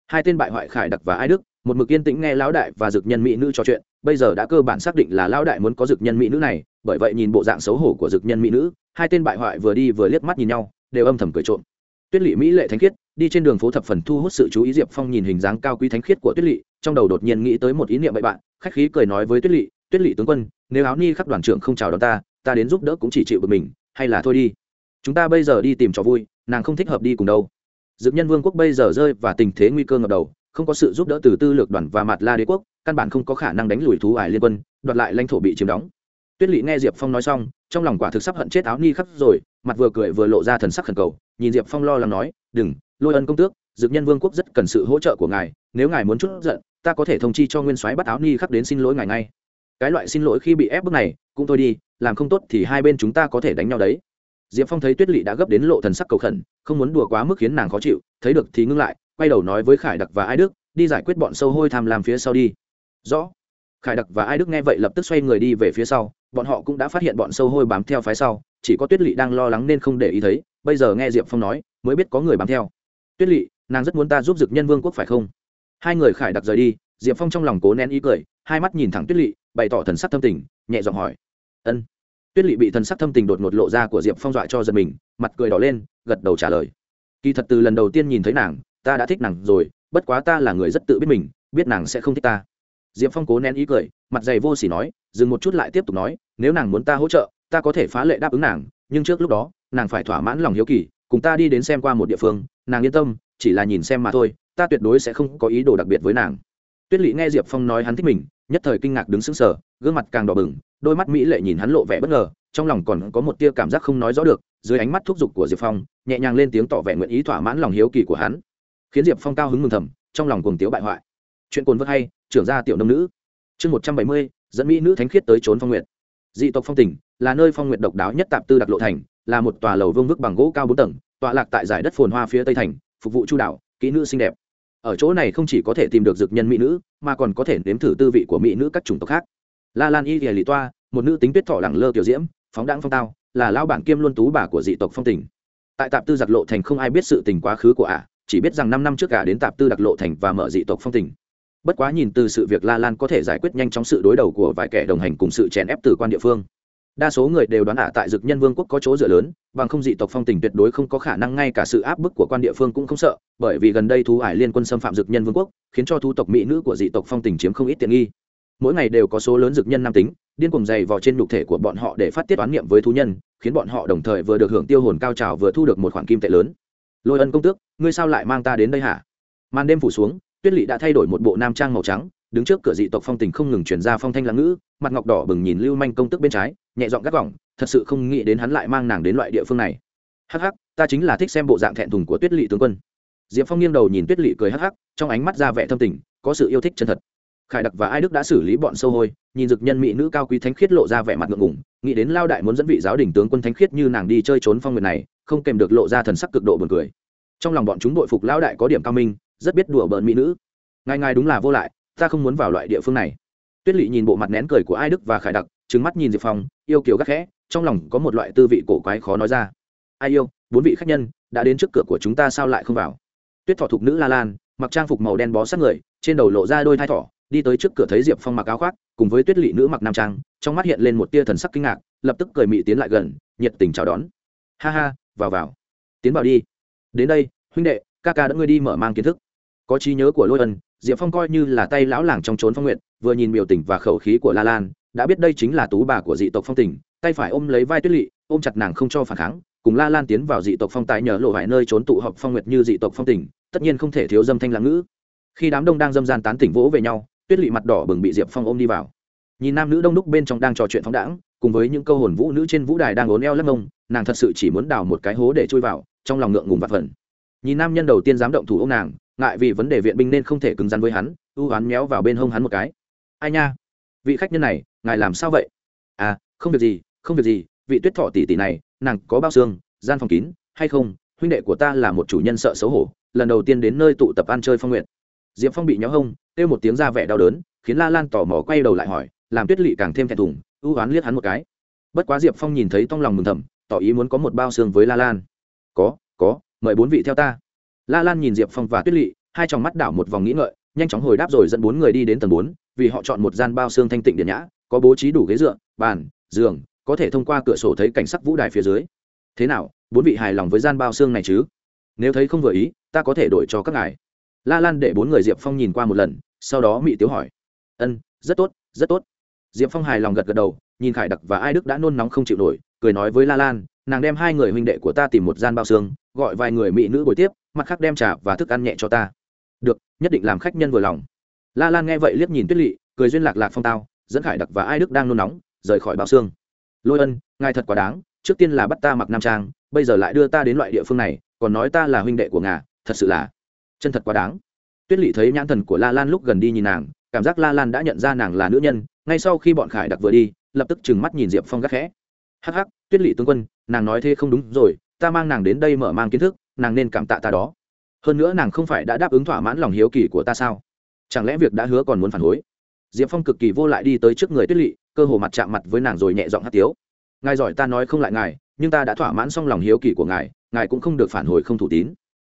[SPEAKER 1] Hai tên bại hoại khải đặc và ai đức, một mực yên tĩnh nghe lão đại và dực nhân mỹ nữ trò chuyện, bây giờ đã cơ bản xác định là lão đại muốn có dực nhân mỹ nữ này, bởi vậy nhìn bộ dạng xấu hổ của dực nhân mỹ nữ, hai tên bại hoại vừa đi vừa liếc mắt nhìn nhau, đều âm thầm cười trộm. Tuyết lỵ mỹ lệ thánh khiết đi trên đường phố thập phần thu hút sự chú ý diệp phong nhìn hình dáng cao quý thánh khiết của tuyết lỵ trong đầu đột nhiên nghĩ tới một ý niệm bậy bạn, khách khí cười nói với tuyết lỵ tuyết lỵ tướng quân, nếu áo ni khắc đoàn trưởng không chào đón ta ta đến giúp đỡ cũng chỉ chịu bực mình, hay là thôi đi. Chúng ta bây giờ đi tìm trò vui, nàng không thích hợp đi cùng đâu. Dược nhân vương quốc bây giờ rơi và tình thế nguy cơ ngập đầu, không có sự giúp đỡ từ tư lược đoàn và mặt la đế quốc, căn bản không có khả năng đánh lùi thú ải liên quân, đoạt lại lãnh thổ bị chiếm đóng. Tuyết lỵ nghe diệp phong nói xong, trong lòng quả thực sắp hận chết áo ni khắc rồi, mặt vừa cười vừa lộ ra thần sắc khẩn cầu, nhìn diệp phong lo lắng nói, đừng lôi ân công tước, dược nhân vương quốc rất cần sự hỗ trợ của ngài, nếu ngài muốn chút giận, ta có thể thông chi cho nguyên soái bắt áo ni khắc đến xin lỗi ngài ngay. Cái loại xin lỗi khi bị ép bức này, cũng thôi đi, làm không tốt thì hai bên chúng ta có thể đánh nhau đấy. Diệp phong thấy tuyết lỵ đã gấp đến lộ thần sắc cầu khẩn, không muốn đùa quá mức khiến nàng khó chịu, thấy được thì ngưng lại, quay đầu nói với khải đặc và ai đức, đi giải quyết bọn sâu hôi tham làm phía sau đi. Rõ. Khải đặc và ai đức nghe vậy lập tức xoay người đi về phía sau, bọn họ cũng đã phát hiện bọn sâu hôi bám theo phái sau, chỉ có tuyết lỵ đang lo lắng nên không để ý thấy, bây giờ nghe diệp phong nói, mới biết có người bám theo tuyết lỵ nàng rất muốn ta giúp dực nhân vương quốc phải không? Hai người khải đặc rời đi, diệp phong trong lòng cố nén ý cười, hai mắt nhìn thẳng tuyết lỵ bày tỏ thần sắc thâm tình, nhẹ giọng hỏi. Ân. Tuyết lỵ bị thần sắc thâm tình đột ngột lộ ra của diệp phong dọa cho giật mình, mặt cười đỏ lên, gật đầu trả lời. Kỳ thật từ lần đầu tiên nhìn thấy nàng, ta đã thích nàng rồi, bất quá ta là người rất tự biết mình, biết nàng sẽ không thích ta. Diệp phong cố nén ý cười, mặt dày vô s ỉ nói, dừng một chút lại tiếp tục nói, nếu nàng muốn ta hỗ trợ, ta có thể phá lệ đáp ứng nàng, nhưng trước lúc đó, nàng phải thỏa mãn lòng hiếu kỳ cùng ta đi đến xem qua một địa phương, nàng yên tâm, chỉ là nhìn xem mà thôi, ta tuyệt đối sẽ không có ý đồ đặc biệt với nàng. Tuyết lỵ nghe diệp phong nói hắn thích mình, nhất thời kinh ngạc đứng sững sờ, gương mặt càng đỏ bừng, đôi mắt mỹ lệ nhìn hắn lộ vẻ bất ngờ, trong lòng còn có một tia cảm giác không nói rõ được, dưới ánh mắt thúc giục của diệp phong, nhẹ nhàng lên tiếng tỏ vẻ nguyện ý thỏa mãn lòng hiếu kỳ của hắn. Khiến diệp phong cao hứng mừng thầm, trong lòng cuồng tiếu bại hoại. Chuyện cồn vớt hay, trưởng gia tiểu nông nữ. Chương một trăm bảy mươi, dẫn mỹ nữ thánh khiết tới trốn phong nguyện dị tộc phong tỉnh là nơi phong nguyện độc đáo nhất tạp tư đặc lộ thành là một tòa lầu vương vức bằng gỗ cao bốn tầng, tọa lạc tại giải đất phồn hoa phía tây thành, phục vụ chu đạo kỹ nữ xinh đẹp. Ở chỗ này không chỉ có thể tìm được dược nhân mỹ nữ, mà còn có thể nếm thử tư vị của mỹ nữ các chủng tộc khác. La lan y thì lì toa, một nữ tính tuyết thọ lẳng lơ tiểu diễm, phóng đáng phong tao, là lao bản kiêm luân tú bà của dị tộc phong tình. Tại tạp tư giặc lộ thành không ai biết sự tình quá khứ của ả, chỉ biết rằng năm năm trước cả đến tạp tư đặc lộ thành và mở dị tộc phong tình. Bất quá nhìn từ sự việc la lan có thể giải quyết nhanh chóng sự đối đầu của vài kẻ đồng hành cùng sự chèn ép từ quan địa phương đa số người đều đoán ả tại dực nhân vương quốc có chỗ dựa lớn, bằng không dị tộc phong tình tuyệt đối không có khả năng ngay cả sự áp bức của quan địa phương cũng không sợ, bởi vì gần đây thú ải liên quân xâm phạm dực nhân vương quốc, khiến cho thu tộc mỹ nữ của dị tộc phong tình chiếm không ít tiện nghi. Mỗi ngày đều có số lớn dực nhân nam tính, điên cùng dày vào trên nhục thể của bọn họ để phát tiết oán niệm với thú nhân, khiến bọn họ đồng thời vừa được hưởng tiêu hồn cao trào vừa thu được một khoản kim tệ lớn. Lôi ân công tước, ngươi sao lại mang ta đến đây hả? Màn đêm phủ xuống, tuyết lỵ đã thay đổi một bộ nam trang màu trắng đứng trước cửa dị tộc phong tình không ngừng chuyển ra phong thanh lãng ngữ, mặt ngọc đỏ bừng nhìn lưu manh công tức bên trái, nhẹ dọn gắt gỏng, thật sự không nghĩ đến hắn lại mang nàng đến loại địa phương này. Hắc hắc, ta chính là thích xem bộ dạng thẹn thùng của tuyết lỵ tướng quân. Diệp phong nghiêng đầu nhìn tuyết lỵ cười hắc hắc, trong ánh mắt ra vẻ thâm tình, có sự yêu thích chân thật. Khải đặc và ai đức đã xử lý bọn sâu hôi, nhìn dực nhân mỹ nữ cao quý thánh khiết lộ ra vẻ mặt ngượng ngủng nghĩ đến lao đại muốn dẫn vị giáo đình tướng quân thánh khiết như nàng đi chơi trốn phong nguyện này, không kèm được lộ ra thần sắc cực độ buồn cười. Trong lòng bọn chúng đội phục lao đại có điểm cao minh, rất biết đùa bỡn mỹ nữ. Ngài ngài đúng là vô lại ta không muốn vào loại địa phương này. Tuyết lỵ nhìn bộ mặt nén cười của ai đức và khải đặc trứng mắt nhìn diệp phong, yêu kiều gắt khẽ, trong lòng có một loại tư vị cổ quái khó nói ra. Ai yêu, bốn vị khách nhân, đã đến trước cửa của chúng ta sao lại không vào? Tuyết thọ thục nữ la lan, mặc trang phục màu đen bó sát người, trên đầu lộ ra đôi thai thỏ, đi tới trước cửa thấy diệp phong mặc áo khoác, cùng với tuyết lỵ nữ mặc nam trang, trong mắt hiện lên một tia thần sắc kinh ngạc, lập tức cười mị tiến lại gần, nhiệt tình chào đón. Ha ha, vào vào. Tiến vào đi. Đến đây, huynh đệ, ca ca đã ngươi đi mở mang kiến thức có trí nhớ của lôi ân, diệp phong coi như là tay lão làng trong trốn phong nguyện, vừa nhìn biểu tình và khẩu khí của la lan, đã biết đây chính là tú bà của dị tộc phong tình, tay phải ôm lấy vai tuyết lỵ ôm chặt nàng không cho phản kháng, cùng la lan tiến vào dị tộc phong tài nhờ lộ vài nơi trốn tụ họp phong nguyệt như dị tộc phong tình, tất nhiên không thể thiếu dâm thanh lãng ngữ. Khi đám đông đang dâm gian tán tỉnh vỗ về nhau, tuyết lỵ mặt đỏ bừng bị diệp phong ôm đi vào. Nhìn nam nữ đông đúc bên trong đang trò chuyện phóng đãng, cùng với những câu hồn vũ nữ trên vũ đài đang ốn eo lắc ngông nàng thật sự chỉ muốn đào một cái hố để chui vào, trong lòng ngượng ngùng vặt phần. Nhìn nam nhân đầu tiên dám động thủ ông nàng ngại vì vấn đề viện binh nên không thể cứng rắn với hắn, ưu hoán méo vào bên hông hắn một cái. Ai nha? Vị khách nhân này, ngài làm sao vậy? À không việc gì, không việc gì, vị tuyết thọ tỷ tỷ này, nàng có bao xương, gian phòng kín, hay không? Huynh đệ của ta là một chủ nhân sợ xấu hổ, lần đầu tiên đến nơi tụ tập ăn chơi phong nguyện. Diệp phong bị nhó hông, kêu một tiếng ra vẻ đau đớn, khiến la lan tò mò quay đầu lại hỏi, làm tuyết lỵ càng thêm thẹn thùng, ưu oán liếc hắn một cái. Bất quá diệp phong nhìn thấy trong lòng mừng thầm, tỏ ý muốn có một bao xương với la lan. Có có, mời bốn vị theo ta la lan nhìn diệp phong và tuyết lỵ hai tròng mắt đảo một vòng nghĩ ngợi, nhanh chóng hồi đáp rồi dẫn bốn người đi đến tầng bốn, vì họ chọn một gian bao xương thanh tịnh điện nhã, có bố trí đủ ghế dựa, bàn, giường, có thể thông qua cửa sổ thấy cảnh sắc vũ đài phía dưới. Thế nào, bốn vị hài lòng với gian bao xương này chứ? Nếu thấy không vừa ý, ta có thể đổi cho các ngài. La lan để bốn người diệp phong nhìn qua một lần, sau đó mỹ tiếu hỏi. Ân, rất tốt rất tốt. Diệp phong hài lòng gật gật đầu, nhìn khải đặc và ai đức đã nôn nóng không chịu nổi, cười nói với la lan, nàng đem hai người huynh đệ của ta tìm một gian bao xương, gọi vài người mỹ nữ buổi tiếp mặt khác đem trà và thức ăn nhẹ cho ta. Được, nhất định làm khách nhân vừa lòng. La lan nghe vậy liếc nhìn tuyết lỵ cười duyên lạc lạc phong tao, dẫn khải đặc và ai đức đang nôn nóng, rời khỏi bảo xương. Lôi ân, ngài thật quá đáng, trước tiên là bắt ta mặc nam trang, bây giờ lại đưa ta đến loại địa phương này, còn nói ta là huynh đệ của ngà, thật sự là chân thật quá đáng. Tuyết lỵ thấy nhãn thần của la lan lúc gần đi nhìn nàng, cảm giác la lan đã nhận ra nàng là nữ nhân, ngay sau khi bọn khải đặc vừa đi, lập tức trừng mắt nhìn diệp phong gác khẽ. Hắc hắc, tuyết lỵ tướng quân, nàng nói thế không đúng rồi, ta mang nàng đến đây mở mang kiến thức nàng nên cảm tạ ta đó. Hơn nữa nàng không phải đã đáp ứng thỏa mãn lòng hiếu kỳ của ta sao? Chẳng lẽ việc đã hứa còn muốn phản hối diệp phong cực kỳ vô lại đi tới trước người tuyết lỵ cơ hồ mặt chạm mặt với nàng rồi nhẹ giọng hát tiếu. Ngài giỏi ta nói không lại ngài, nhưng ta đã thỏa mãn xong lòng hiếu kỳ của ngài ngài cũng không được phản hồi không thủ tín.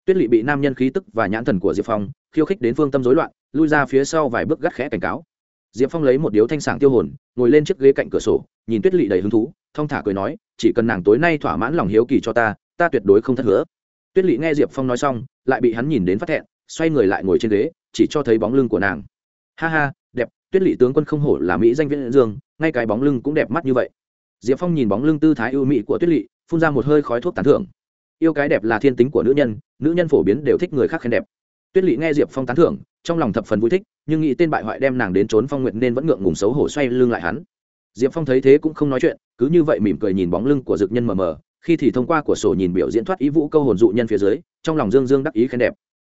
[SPEAKER 1] Tuyết lỵ bị nam nhân khí tức và nhãn thần của diệp phong khiêu khích đến phương tâm rối loạn, lui ra phía sau vài bước gắt khẽ cảnh cáo. Diệp phong lấy một điếu thanh sảng tiêu hồn, ngồi lên chiếc ghế cạnh cửa sổ, nhìn tuyết lỵ đầy hứng thú, thong thả cười nói, chỉ cần nàng tối nay thỏa mãn lòng hiếu kỳ cho ta ta tuyệt đối không thất hứa tuyết lỵ nghe diệp phong nói xong, lại bị hắn nhìn đến phát thẹn, xoay người lại ngồi trên ghế, chỉ cho thấy bóng lưng của nàng. Ha ha, đẹp, tuyết lỵ tướng quân không hổ là mỹ danh viễn dương, ngay cái bóng lưng cũng đẹp mắt như vậy. Diệp phong nhìn bóng lưng tư thái ưu mỹ của tuyết lỵ phun ra một hơi khói thuốc tán thưởng. Yêu cái đẹp là thiên tính của nữ nhân nữ nhân phổ biến đều thích người khác khen đẹp. Tuyết lỵ nghe diệp phong tán thưởng, trong lòng thập phần vui thích, nhưng nghĩ tên bại hoại đem nàng đến trốn phong nguyện nên vẫn ngượng ngùng xấu hổ xoay lưng lại hắn. Diệp phong thấy thế cũng không nói chuyện, cứ như vậy mỉm cười nhìn bóng lưng của dực nhân mờ mờ khi thì thông qua của sổ nhìn biểu diễn thoát ý vũ câu hồn dụ nhân phía dưới, trong lòng dương dương đắc ý khen đẹp.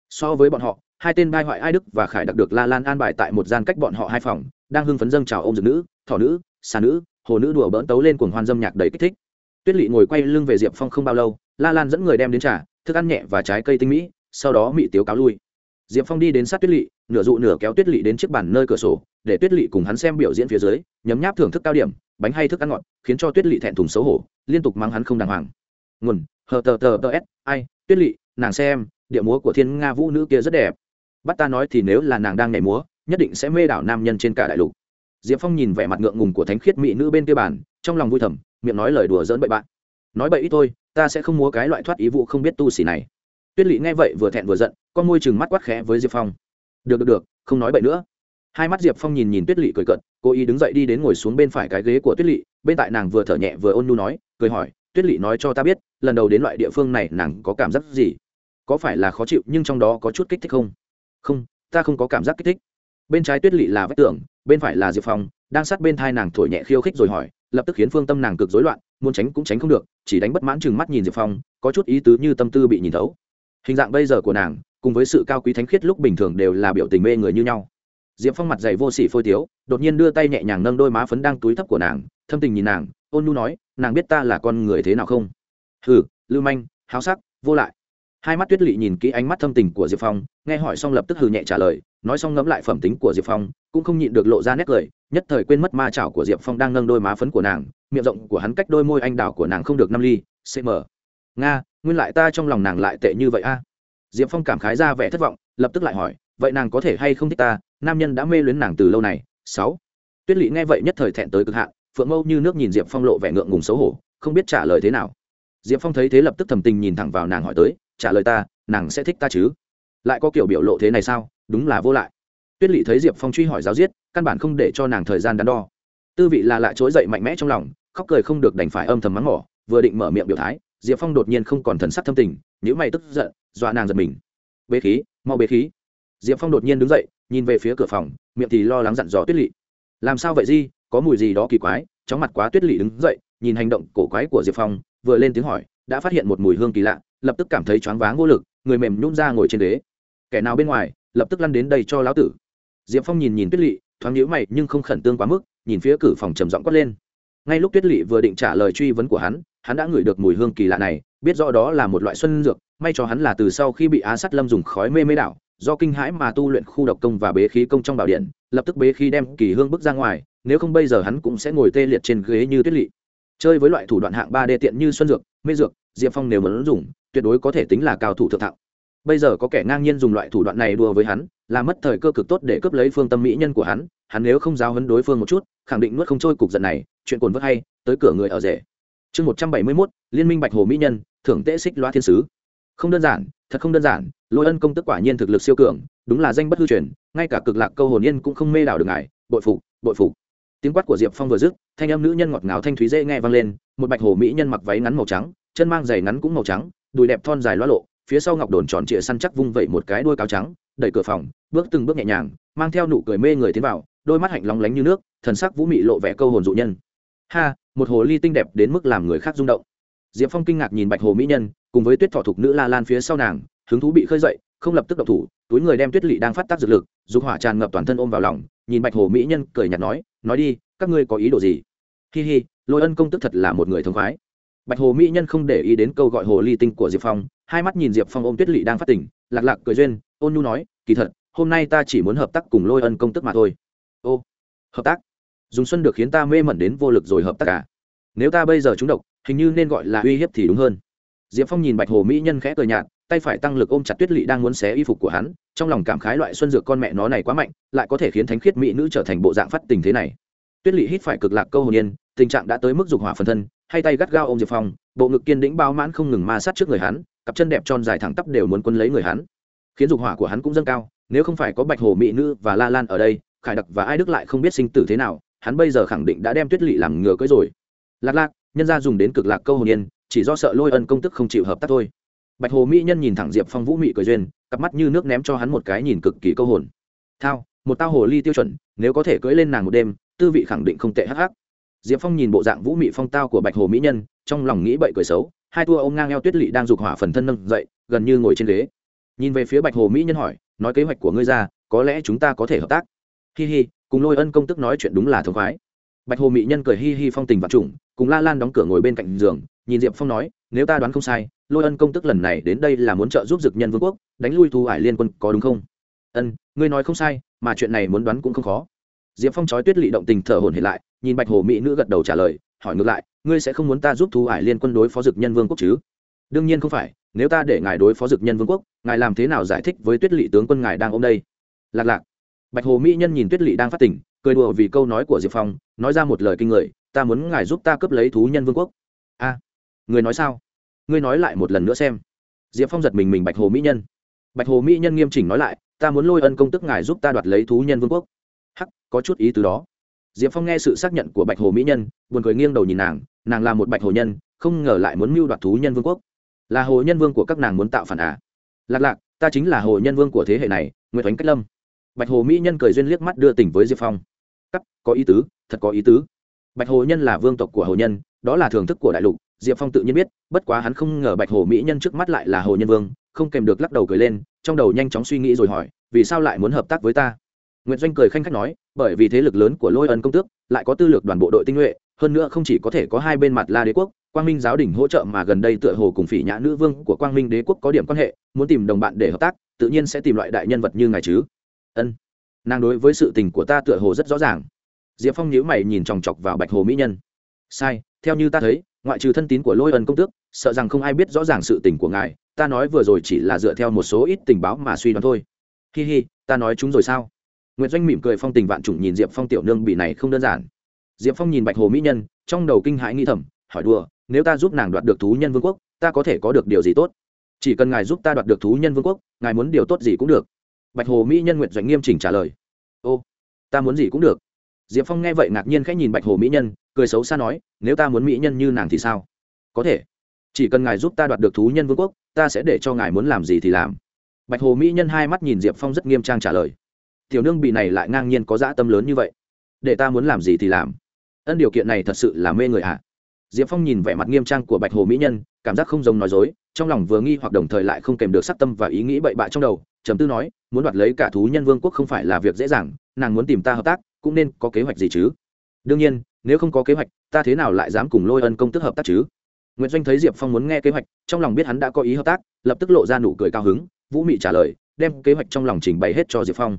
[SPEAKER 1] So với bọn họ, hai tên bai hoại ai đức và khải đặc được la lan an bài tại một gian cách bọn họ hai phòng, đang hưng phấn dâng chào ông dực nữ, thỏ nữ, xà nữ, hồ nữ đùa bỡn tấu lên cuồng hoan dâm nhạc đầy kích thích. Tuyết lỵ ngồi quay lưng về diệp phong không bao lâu, la lan dẫn người đem đến trà, thức ăn nhẹ và trái cây tinh mỹ, sau đó mị tiếu cáo lui. Diệp phong đi đến sát tuyết lỵ nửa dụ nửa kéo tuyết lỵ đến chiếc bàn nơi cửa sổ, để tuyết lỵ cùng hắn xem biểu diễn phía dưới, nhấm nháp thưởng thức cao điểm, bánh hay thức ăn ngọt, khiến cho tuyết lỵ thẹn thùng xấu hổ, liên tục mang hắn không đàng hoàng. Nguồn, hờ tờ tờ tờ s, ai, tuyết lỵ, nàng xem, địa múa của thiên nga vũ nữ kia rất đẹp. Bắt ta nói thì nếu là nàng đang nhảy múa, nhất định sẽ mê đảo nam nhân trên cả đại lục. Diệp phong nhìn vẻ mặt ngượng ngùng của thánh khiết mỹ nữ bên kia bàn, trong lòng vui thầm, miệng nói lời đùa dỡn bậy bạn. Nói bậy ít thôi, ta sẽ không múa cái loại thoát ý vụ không biết tu xỉ này. Tuyết lỵ nghe vậy vừa thẹn vừa giận, con môi chừng mắt quát khẽ với diệp phong được được được, không nói bậy nữa. Hai mắt diệp phong nhìn nhìn tuyết lỵ cười cận cô ý đứng dậy đi đến ngồi xuống bên phải cái ghế của tuyết lỵ bên tại nàng vừa thở nhẹ vừa ôn nu nói, cười hỏi, tuyết lỵ nói cho ta biết, lần đầu đến loại địa phương này nàng có cảm giác gì? Có phải là khó chịu nhưng trong đó có chút kích thích không? Không, ta không có cảm giác kích thích. Bên trái tuyết lỵ là vách tường, bên phải là diệp phong, đang sát bên thai nàng thổi nhẹ khiêu khích rồi hỏi, lập tức khiến phương tâm nàng cực rối loạn, muốn tránh cũng tránh không được, chỉ đánh bất mãn chừng mắt nhìn diệp phong, có chút ý tứ như tâm tư bị nhìn thấu. Hình dạng bây giờ của nàng cùng với sự cao quý thánh khiết lúc bình thường đều là biểu tình mê người như nhau. Diệp phong mặt dày vô sỉ phôi tiếu, đột nhiên đưa tay nhẹ nhàng nâng đôi má phấn đang túi thấp của nàng, thâm tình nhìn nàng, ôn nu nói, nàng biết ta là con người thế nào không? Hừ, lưu manh, háo sắc, vô lại. Hai mắt tuyết lỵ nhìn kỹ ánh mắt thâm tình của diệp phong, nghe hỏi xong lập tức hừ nhẹ trả lời, nói xong ngẫm lại phẩm tính của diệp phong, cũng không nhịn được lộ ra nét cười, nhất thời quên mất ma chảo của diệp phong đang nâng đôi má phấn của nàng, miệng rộng của hắn cách đôi môi anh đào của nàng không được năm ly cm nga, nguyên lại ta trong lòng nàng lại tệ như vậy a diệp phong cảm khái ra vẻ thất vọng, lập tức lại hỏi, vậy nàng có thể hay không thích ta? Nam nhân đã mê luyến nàng từ lâu này. Sáu. Tuyết lỵ nghe vậy nhất thời thẹn tới cực hạn, phượng mâu như nước nhìn diệp phong lộ vẻ ngượng ngùng xấu hổ, không biết trả lời thế nào. Diệp phong thấy thế lập tức thầm tình nhìn thẳng vào nàng hỏi tới, trả lời ta, nàng sẽ thích ta chứ? Lại có kiểu biểu lộ thế này sao? Đúng là vô lại. Tuyết lỵ thấy diệp phong truy hỏi giáo diết căn bản không để cho nàng thời gian đắn đo. Tư vị là lại trỗi dậy mạnh mẽ trong lòng, khóc cười không được đành phải âm thầm mắng mỏ, vừa định mở miệng biểu thái, diệp phong đột nhiên không còn thần sắc thâm tình nhữ mày tức giận, dọa nàng giật mình. Bế khí, mau bế khí. Diệp phong đột nhiên đứng dậy, nhìn về phía cửa phòng, miệng thì lo lắng dặn dò tuyết lỵ làm sao vậy di? Có mùi gì đó kỳ quái. Chóng mặt quá tuyết lỵ đứng dậy, nhìn hành động cổ quái của diệp phong, vừa lên tiếng hỏi, đã phát hiện một mùi hương kỳ lạ, lập tức cảm thấy choáng váng vô lực, người mềm nhún ra ngồi trên ghế. Kẻ nào bên ngoài, lập tức lăn đến đây cho lão tử. Diệp phong nhìn nhìn tuyết lỵ thoáng nhíu mày nhưng không khẩn tương quá mức, nhìn phía cửa phòng trầm giọng quát lên. Ngay lúc tuyết lỵ vừa định trả lời truy vấn của hắn hắn đã ngửi được mùi hương kỳ lạ này biết rõ đó là một loại xuân dược, may cho hắn là từ sau khi bị á sắt lâm dùng khói mê mê đảo, do kinh hãi mà tu luyện khu độc công và bế khí công trong bảo điện, lập tức bế khí đem kỳ hương bước ra ngoài, nếu không bây giờ hắn cũng sẽ ngồi tê liệt trên ghế như tuyết lỵ chơi với loại thủ đoạn hạng ba đê tiện như xuân dược, mê dược, diệp phong nếu muốn dùng, tuyệt đối có thể tính là cao thủ thượng thạo bây giờ có kẻ ngang nhiên dùng loại thủ đoạn này đùa với hắn, là mất thời cơ cực tốt để cướp lấy phương tâm mỹ nhân của hắn hắn nếu không giáo hấn đối phương một chút, khẳng định nuốt không trôi cục giận này, chuyện cồn vớt hay, tới cửa người ở rể. Chương một trăm bảy mươi mốt, liên minh bạch hồ mỹ nhân thưởng tễ xích loa thiên sứ. Không đơn giản, thật không đơn giản, lôi ân công tức quả nhiên thực lực siêu cường, đúng là danh bất hư truyền, ngay cả cực lạc câu hồn yên cũng không mê đảo được ngài, bội phục bội phục. Tiếng quát của diệp phong vừa dứt, thanh âm nữ nhân ngọt ngào thanh thúy dễ nghe vang lên, một bạch hồ mỹ nhân mặc váy ngắn màu trắng, chân mang giày ngắn cũng màu trắng, đùi đẹp thon dài loa lộ, phía sau ngọc đồn tròn trịa săn chắc vung vẩy một cái đuôi cáo trắng, đẩy cửa phòng, bước từng bước nhẹ nhàng, mang theo nụ cười mê người tiến vào, đôi mắt hạnh lóng lánh như nước, thần sắc vũ mị lộ vẻ câu hồn dụ nhân. Ha, một hồ ly tinh đẹp đến mức làm người khác rung động diệp phong kinh ngạc nhìn bạch hồ mỹ nhân, cùng với tuyết thỏ thục nữ la lan phía sau nàng, hứng thú bị khơi dậy, không lập tức động thủ, túi người đem tuyết lỵ đang phát tác dược lực, dục hỏa tràn ngập toàn thân ôm vào lòng, nhìn bạch hồ mỹ nhân cười nhạt nói nói đi, các ngươi có ý đồ gì? Hi hi, lôi ân công tức thật là một người thông khoái. Bạch hồ mỹ nhân không để ý đến câu gọi hồ ly tinh của diệp phong, hai mắt nhìn diệp phong ôm tuyết lỵ đang phát tỉnh, lạc lạc cười duyên, ôn nhu nói, kỳ thật, hôm nay ta chỉ muốn hợp tác cùng lôi ân công tức mà thôi. Ô, hợp tác? Dùng xuân được khiến ta mê mẩn đến vô lực rồi hợp tác cả. Nếu ta bây giờ trúng độc hình như nên gọi là uy hiếp thì đúng hơn. Diệp phong nhìn bạch hồ mỹ nhân khẽ cười nhạt, tay phải tăng lực ôm chặt tuyết lỵ đang muốn xé y phục của hắn, trong lòng cảm khái loại xuân dược con mẹ nó này quá mạnh, lại có thể khiến thánh khiết mỹ nữ trở thành bộ dạng phát tình thế này. Tuyết lỵ hít phải cực lạc câu hồn yên tình trạng đã tới mức dục hỏa phần thân, hai tay gắt gao ôm diệp phong, bộ ngực kiên đĩnh bao mãn không ngừng ma sát trước người hắn, cặp chân đẹp tròn dài thẳng tắp đều muốn quân lấy người hắn. Khiến dục hỏa của hắn cũng dâng cao, nếu không phải có bạch hồ mỹ nữ và la lan ở đây, khải đặc và ai đức lại không biết sinh tử thế nào, hắn bây giờ khẳng định đã đem tuyết lỵ làm ngừa cưới rồi. Lạc lạc nhân ra dùng đến cực lạc câu hồn yên, chỉ do sợ lôi ân công tức không chịu hợp tác thôi. Bạch hồ mỹ nhân nhìn thẳng diệp phong vũ mị cười duyên, cặp mắt như nước ném cho hắn một cái nhìn cực kỳ câu hồn. Thao, một tao hồ ly tiêu chuẩn, nếu có thể cưỡi lên nàng một đêm, tư vị khẳng định không tệ hắc hắc. Diệp phong nhìn bộ dạng vũ mị phong tao của bạch hồ mỹ nhân, trong lòng nghĩ bậy cười xấu, hai tua ôm ngang eo tuyết lỵ đang dục hỏa phần thân nâng dậy, gần như ngồi trên ghế. Nhìn về phía bạch hồ mỹ nhân hỏi, nói kế hoạch của ngươi ra, có lẽ chúng ta có thể hợp tác? Hi hi, cùng lôi ân công tức nói chuyện đúng là thống khoái. Bạch hồ mỹ nhân cười hi hi phong tình vạn trùng cùng la lan đóng cửa ngồi bên cạnh giường, nhìn diệp phong nói, nếu ta đoán không sai, lôi ân công tức lần này đến đây là muốn trợ giúp dực nhân vương quốc, đánh lui thu ải liên quân, có đúng không? Ân, ngươi nói không sai, mà chuyện này muốn đoán cũng không khó. Diệp phong trói tuyết lị động tình thở hồn hiện lại, nhìn bạch hồ mỹ nữ gật đầu trả lời, hỏi ngược lại, ngươi sẽ không muốn ta giúp thu ải liên quân đối phó dực nhân vương quốc chứ? Đương nhiên không phải, nếu ta để ngài đối phó dực nhân vương quốc, ngài làm thế nào giải thích với tuyết lị tướng quân ngài đang ôm đây? Lạc lạc. Bạch hồ mỹ nhân nhìn tuyết lị đang phát tỉnh, cười đùa vì câu nói của diệp phong, nói ra một lời kinh người ta muốn ngài giúp ta cướp lấy thú nhân vương quốc. A, người nói sao? Ngươi nói lại một lần nữa xem. Diệp phong giật mình mình bạch hồ mỹ nhân. Bạch hồ mỹ nhân nghiêm chỉnh nói lại, ta muốn lôi ân công tức ngài giúp ta đoạt lấy thú nhân vương quốc. Hắc, có chút ý từ đó. Diệp phong nghe sự xác nhận của bạch hồ mỹ nhân, buồn cười nghiêng đầu nhìn nàng nàng là một bạch hồ nhân, không ngờ lại muốn mưu đoạt thú nhân vương quốc. Là hồ nhân vương của các nàng muốn tạo phản à? Lạc lạc, ta chính là hồ nhân vương của thế hệ này nguyễn thánh cách lâm. Bạch hồ mỹ nhân cười duyên liếc mắt đưa tỉnh với diệp phong. Cắt, có ý tứ, thật có ý tứ bạch hồ nhân là vương tộc của hồ nhân đó là thưởng thức của đại lục diệp phong tự nhiên biết bất quá hắn không ngờ bạch hồ mỹ nhân trước mắt lại là hồ nhân vương không kèm được lắc đầu cười lên trong đầu nhanh chóng suy nghĩ rồi hỏi vì sao lại muốn hợp tác với ta nguyễn Doanh cười khanh khách nói, bởi vì thế lực lớn của Lôi Ân công tước, lại có tư lược đoàn bộ đội tinh nhuệ, hơn nữa không chỉ có thể có hai bên mặt La Đế quốc, Quang Minh giáo đình hỗ trợ mà gần đây tựa hồ cùng Phỉ Nhã nữ vương của Quang Minh đế quốc có điểm quan hệ, muốn tìm đồng bạn để hợp tác, tự nhiên sẽ tìm loại đại nhân vật như ngài chứ. Ân. Nàng đối với sự tình của ta tựa hồ rất rõ ràng. Diệp Phong nhíu mày nhìn chòng chọc vào Bạch Hồ mỹ nhân. Sai, theo như ta thấy, ngoại trừ thân tín của Lôi Ân công tước, sợ rằng không ai biết rõ ràng sự tình của ngài, ta nói vừa rồi chỉ là dựa theo một số ít tình báo mà suy đoán thôi. Hi hi, ta nói chúng rồi sao? Nguyệt Doanh mỉm cười phong tình vạn trùng nhìn Diệp Phong tiểu nương bị này không đơn giản. Diệp Phong nhìn Bạch Hồ mỹ nhân, trong đầu kinh hãi nghĩ thầm, hỏi đùa, nếu ta giúp nàng đoạt được thú nhân vương quốc, ta có thể có được điều gì tốt? Chỉ cần ngài giúp ta đoạt được thú nhân vương quốc, ngài muốn điều tốt gì cũng được. Bạch Hồ mỹ nhân Nguyệt Doanh nghiêm chỉnh trả lời. Ô, ta muốn gì cũng được. Diệp Phong nghe vậy ngạc nhiên khẽ nhìn Bạch Hồ mỹ nhân, cười xấu xa nói, nếu ta muốn mỹ nhân như nàng thì sao? Có thể. Chỉ cần ngài giúp ta đoạt được thú nhân vương quốc, ta sẽ để cho ngài muốn làm gì thì làm. Bạch Hồ mỹ nhân hai mắt nhìn Diệp Phong rất nghiêm trang trả lời tiểu nương bị này lại ngang nhiên có dã tâm lớn như vậy để ta muốn làm gì thì làm ân điều kiện này thật sự là mê người ạ à. diệp phong nhìn vẻ mặt nghiêm trang của bạch hồ mỹ nhân cảm giác không giống nói dối trong lòng vừa nghi hoặc đồng thời lại không kèm được sắc tâm và ý nghĩ bậy bạ trong đầu trầm tư nói muốn đoạt lấy cả thú nhân vương quốc không phải là việc dễ dàng nàng muốn tìm ta hợp tác cũng nên có kế hoạch gì chứ? Đương nhiên, nếu không có kế hoạch, ta thế nào lại dám cùng lôi ân công tức hợp tác chứ? Nguyễn doanh thấy diệp phong muốn nghe kế hoạch, trong lòng biết hắn đã có ý hợp tác, lập tức lộ ra nụ cười cao hứng, vũ mị trả lời, đem kế hoạch trong lòng trình bày hết cho diệp phong.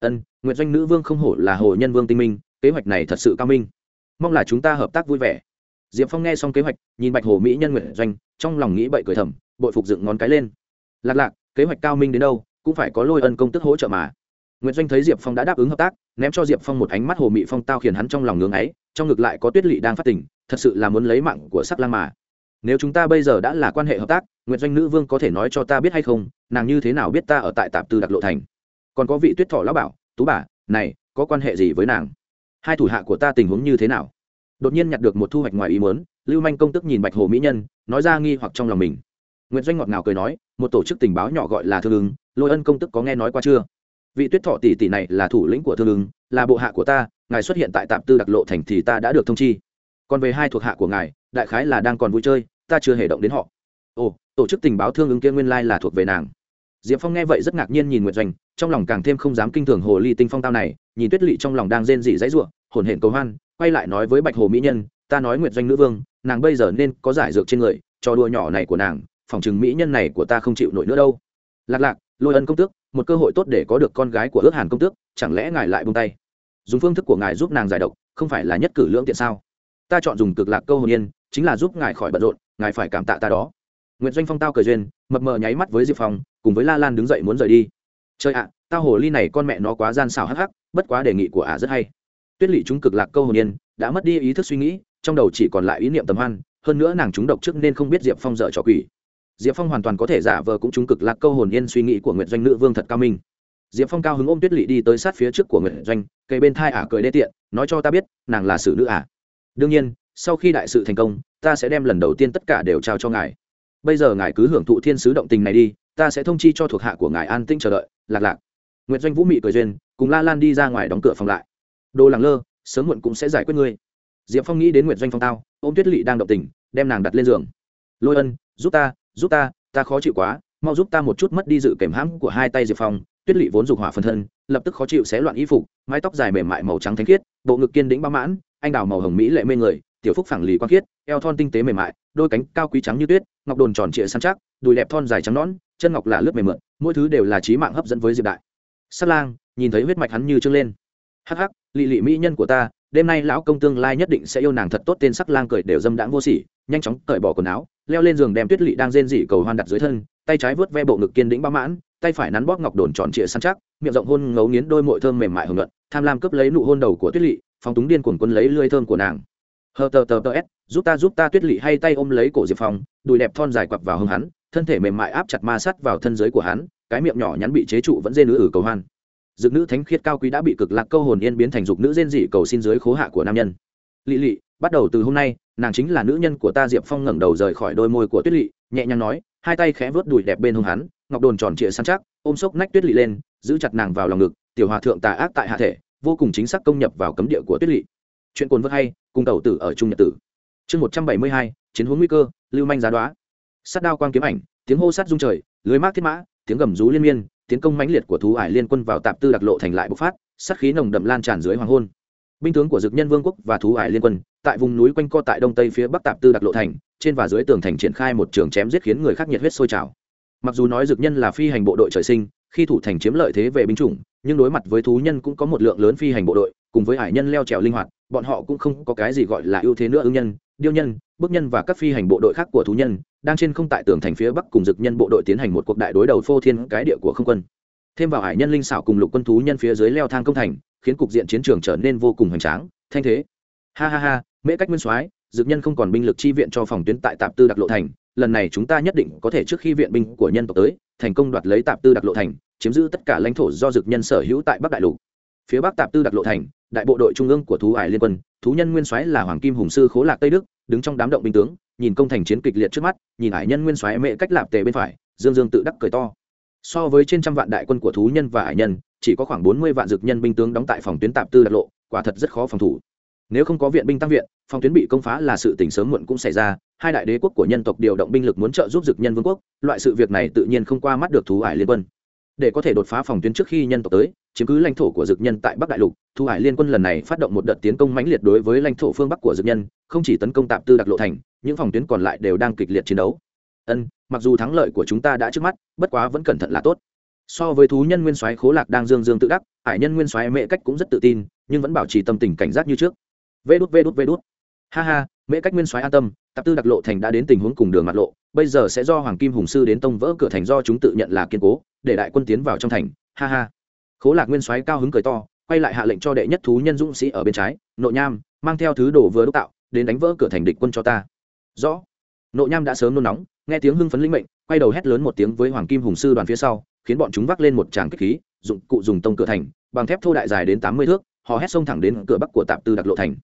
[SPEAKER 1] Ân nguyện doanh nữ vương không hổ là hồ nhân vương tinh minh, kế hoạch này thật sự cao minh. Mong là chúng ta hợp tác vui vẻ. Diệp phong nghe xong kế hoạch, nhìn bạch hồ mỹ nhân nguyễn doanh, trong lòng nghĩ bậy cười thầm, bội phục dựng ngón cái lên. Lạc lạc, kế hoạch cao minh đến đâu, cũng phải có lôi ân công tức hỗ trợ mà. Nguyệt Doanh thấy Diệp Phong đã đáp ứng hợp tác, ném cho Diệp Phong một ánh mắt hồ mị phong tao khiến hắn trong lòng ngưỡng ấy, trong ngực lại có Tuyết Lệ đang phát tỉnh, thật sự là muốn lấy mạng của Sắc Lang mà. Nếu chúng ta bây giờ đã là quan hệ hợp tác, Nguyệt Doanh nữ vương có thể nói cho ta biết hay không, nàng như thế nào biết ta ở tại Tạp Tư Đặc Lộ thành? còn có vị tuyết thọ lão bảo tú bà này có quan hệ gì với nàng hai thủ hạ của ta tình huống như thế nào đột nhiên nhặt được một thu hoạch ngoài ý mớn lưu manh công tức nhìn bạch hồ mỹ nhân nói ra nghi hoặc trong lòng mình nguyễn doanh ngọt ngào cười nói một tổ chức tình báo nhỏ gọi là thương ứng lôi ân công tức có nghe nói qua chưa vị tuyết thọ tỷ tỷ này là thủ lĩnh của thương ứng, là bộ hạ của ta, ngài xuất hiện tại tạm tư đặc lộ thành thì ta đã được thông chi. Còn về hai thuộc hạ của ngài, đại khái là đang còn vui chơi, ta chưa hề động đến họ. Ồ, tổ chức tình báo thương ứng kia nguyên lai là thuộc về nàng. Diệp phong nghe vậy rất ngạc nhiên nhìn nguyệt doanh, trong lòng càng thêm không dám kinh thường hồ ly tinh phong tao này, nhìn tuyết lỵ trong lòng đang rên dị dãy ruộng, hồn hển cầu hoan, quay lại nói với bạch hồ mỹ nhân, ta nói nguyệt doanh nữ vương, nàng bây giờ nên có giải dược trên người, cho đua nhỏ này của nàng, phòng chừng mỹ nhân này của ta không chịu nổi nữa đâu. Lạc lạc lôi ân công tước một cơ hội tốt để có được con gái của ước hàn công tước chẳng lẽ ngài lại buông tay dùng phương thức của ngài giúp nàng giải độc không phải là nhất cử lưỡng tiện sao ta chọn dùng cực lạc câu hồn yên chính là giúp ngài khỏi bận rộn ngài phải cảm tạ ta đó Nguyệt Doanh Phong tao cười duyên, mập mờ nháy mắt với Diệp Phong, cùng với La Lan đứng dậy muốn rời đi. Chơi ạ, tao hồ ly này con mẹ nó quá gian xảo hắc hắc, bất quá đề nghị của ả rất hay. Tuyết Lệ chúng cực lạc câu hồn yên, đã mất đi ý thức suy nghĩ, trong đầu chỉ còn lại ý niệm tầm hoan, hơn nữa nàng chúng độc trước nên không biết Diệp Phong dở trò quỷ. Diệp Phong hoàn toàn có thể giả vờ cũng chúng cực lạc câu hồn yên suy nghĩ của Nguyệt Doanh nữ vương thật cao minh. Diệp Phong cao hứng ôm Tuyết Lệ đi tới sát phía trước của Nguyệt Doanh, cây bên thai ả cười đê tiện, nói cho ta biết, nàng là xử nữ ả. Đương nhiên, sau khi đại sự thành công, ta sẽ đem lần đầu tiên tất cả đều trao cho ngài. Bây giờ ngài cứ hưởng thụ thiên sứ động tình này đi ta sẽ thông chi cho thuộc hạ của ngài an tĩnh chờ đợi. Lạc lạc. Nguyệt doanh vũ mị cười duyên cùng la lan đi ra ngoài đóng cửa phòng lại. Đồ làng lơ sớm muộn cũng sẽ giải quyết ngươi. Diệp phong nghĩ đến nguyệt doanh phong tao ôm tuyết lỵ đang động tình đem nàng đặt lên giường. Lôi ân giúp ta giúp ta ta khó chịu quá, mau giúp ta một chút mất đi dự kèm hãm của hai tay diệp phong. Tuyết lỵ vốn dục hỏa phần thân, lập tức khó chịu xé loạn y phục, mái tóc dài mềm mại màu trắng thanh khiết, bộ ngực kiên đĩnh bao mãn, anh đào màu hồng mỹ lệ mê người, tiểu phúc phẳng lì quang khiết, eo thon tinh tế mềm mại, đôi cánh cao quý trắng như tuyết, ngọc đồn tròn trịa săn chắc, đùi đẹp thon dài trắng nõn, chân ngọc là lướt mềm mượn mỗi thứ đều là trí mạng hấp dẫn với diệp đại. Sắt lang, nhìn thấy huyết mạch hắn như trưng lên. Hắc hắc lỵ lỵ mỹ nhân của ta, đêm nay lão công tương lai nhất định sẽ yêu nàng thật tốt, tên sắc lang cười đều dâm đãng vô sỉ, nhanh chóng cởi bỏ quần áo leo lên giường đem tuyết lỵ đang rên dị cầu hoan đặt dưới thân, tay trái vớt ve bộ ngực kiên đĩnh bám mãn, tay phải nắn bóp ngọc đồn tròn trịa săn chắc, miệng rộng hôn ngấu nghiến đôi mội thơm mềm mại hưởng luận tham lam cướp lấy nụ hôn đầu của tuyết lỵ phóng túng điên cuồng quân lấy lươi thơm của nàng. Hờ tờ tờ tờ s, giúp ta giúp ta tuyết lỵ hay tay ôm lấy cổ diệp phong, đùi đẹp thon dài quặp vào hông hắn, thân thể mềm mại áp chặt ma sắt vào thân giới của hắn, cái miệng nhỏ nhắn bị chế trụ vẫn dê nữ ử cầu hoan. Dực nữ thánh khiết cao quý đã bị cực lạc câu hồn yên biến thành dục nữ rên dị cầu xin dưới khố hạ của nam nhân. Lỵ lỵ bắt đầu từ hôm nay, nàng chính là nữ nhân của ta diệp phong ngẩng đầu rời khỏi đôi môi của tuyết lỵ nhẹ nhàng nói, hai tay khẽ vớt đùi đẹp bên hông hắn, ngọc đồn tròn trịa săn chắc, ôm sốc nách tuyết lỵ lên, giữ chặt nàng vào lòng ngực, tiểu hòa thượng tà ác tại hạ thể, vô cùng chính xác công nhập vào cấm địa của tuyết lỵ chuyện cồn vớt hay, cùng tàu tử ở trung nhật tử. Chương một trăm bảy mươi hai, chiến hướng nguy cơ, lưu manh giá đoá sát đao quang kiếm ảnh, tiếng hô sát dung trời, lưới mát thiết mã, tiếng gầm rú liên miên tiến công mãnh liệt của thú ải liên quân vào tạp tư đặc lộ thành lại bộc phát, sát khí nồng đậm lan tràn dưới hoàng hôn binh tướng của dực nhân vương quốc và thú ải liên quân, tại vùng núi quanh co tại đông tây phía bắc tạp tư đặc lộ thành, trên và dưới tường thành triển khai một trường chém giết khiến người khác nhiệt huyết sôi trào. Mặc dù nói dực nhân là phi hành bộ đội trời sinh, khi thủ thành chiếm lợi thế về binh chủng, nhưng đối mặt với thú nhân cũng có một lượng lớn phi hành bộ đội, cùng với hải nhân leo trèo linh hoạt, bọn họ cũng không có cái gì gọi là ưu thế nữa ưng nhân, điêu nhân, Bước nhân và các phi hành bộ đội khác của thú nhân, đang trên không tại tường thành phía bắc cùng dực nhân bộ đội tiến hành một cuộc đại đối đầu phô thiên cái địa của không quân. Thêm vào hải nhân linh xảo cùng lục quân thú nhân phía dưới leo thang công thành khiến cục diện chiến trường trở nên vô cùng hoành tráng. Thanh thế. Ha ha ha, mễ cách nguyên soái, dược nhân không còn binh lực chi viện cho phòng tuyến tại tạp tư đặc lộ thành. Lần này chúng ta nhất định có thể trước khi viện binh của nhân tộc tới, thành công đoạt lấy tạp tư đặc lộ thành, chiếm giữ tất cả lãnh thổ do dược nhân sở hữu tại bắc đại lục. Phía bắc tạp tư đặc lộ thành, đại bộ đội trung ương của thú ải liên quân, thú nhân nguyên soái là hoàng kim hùng sư khố lạc tây đức, đứng trong đám động binh tướng, nhìn công thành chiến kịch liệt trước mắt, nhìn ải nhân nguyên soái mễ cách lạp tề bên phải, dương dương tự đắc cười to. So với trên trăm vạn đại quân của thú nhân và ải nhân chỉ có khoảng bốn mươi vạn dực nhân binh tướng đóng tại phòng tuyến tạp tư đặc lộ, quả thật rất khó phòng thủ. Nếu không có viện binh tăng viện, phòng tuyến bị công phá là sự tình sớm muộn cũng xảy ra, hai đại đế quốc của nhân tộc điều động binh lực muốn trợ giúp dực nhân vương quốc, loại sự việc này tự nhiên không qua mắt được thú ải liên quân. Để có thể đột phá phòng tuyến trước khi nhân tộc tới, chiếm cứ lãnh thổ của dực nhân tại bắc đại lục thú hải liên quân lần này phát động một đợt tiến công mãnh liệt đối với lãnh thổ phương bắc của dực nhân, không chỉ tấn công tạm tư đặc lộ thành, những phòng tuyến còn lại đều đang kịch liệt chiến đấu. Ân, mặc dù thắng lợi của chúng ta đã trước mắt, bất quá vẫn cẩn thận là tốt so với thú nhân nguyên soái khố lạc đang dương dương tự đắc, hải nhân nguyên soái mẹ cách cũng rất tự tin, nhưng vẫn bảo trì tâm tình cảnh giác như trước. Vê đút vê đút vê đút. Ha ha mẹ cách nguyên soái an tâm, tạp tư đặc lộ thành đã đến tình huống cùng đường mặt lộ, bây giờ sẽ do hoàng kim hùng sư đến tông vỡ cửa thành do chúng tự nhận là kiên cố, để đại quân tiến vào trong thành. Ha ha. Khố lạc nguyên soái cao hứng cười to, quay lại hạ lệnh cho đệ nhất thú nhân dũng sĩ ở bên trái nội nham, mang theo thứ đồ vừa đúc tạo, đến đánh vỡ cửa thành địch quân cho ta. Rõ. Nội nham đã sớm nôn nóng nghe tiếng hưng phấn linh mệnh, quay đầu hét lớn một tiếng với hoàng kim hùng sư đoàn phía sau, khiến bọn chúng vác lên một tràng kích khí, dụng cụ dùng tông cửa thành, bằng thép thô đại dài đến tám mươi thước, họ hét xông thẳng đến cửa bắc của tạp tư đặc lộ thành.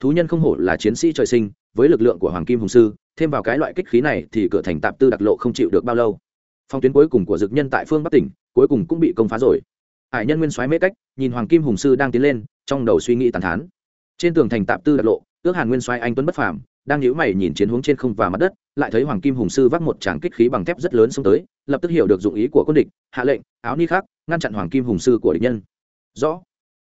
[SPEAKER 1] Thú nhân không hổ là chiến sĩ trời sinh, với lực lượng của hoàng kim hùng sư, thêm vào cái loại kích khí này thì cửa thành tạp tư đặc lộ không chịu được bao lâu. Phong tuyến cuối cùng của dực nhân tại phương bắc tỉnh, cuối cùng cũng bị công phá rồi. Hải nhân nguyên soái mễ cách, nhìn hoàng kim hùng sư đang tiến lên, trong đầu suy nghĩ tàn thán. Trên tường thành tạp tư đặc lộ, ước hàn nguyên soái anh tuấn bất phàm đang nhíu mày nhìn chiến hướng trên không và mặt đất lại thấy hoàng kim hùng sư vác một tràng kích khí bằng thép rất lớn xông tới lập tức hiểu được dụng ý của quân địch hạ lệnh áo ni khắc ngăn chặn hoàng kim hùng sư của địch nhân. Rõ.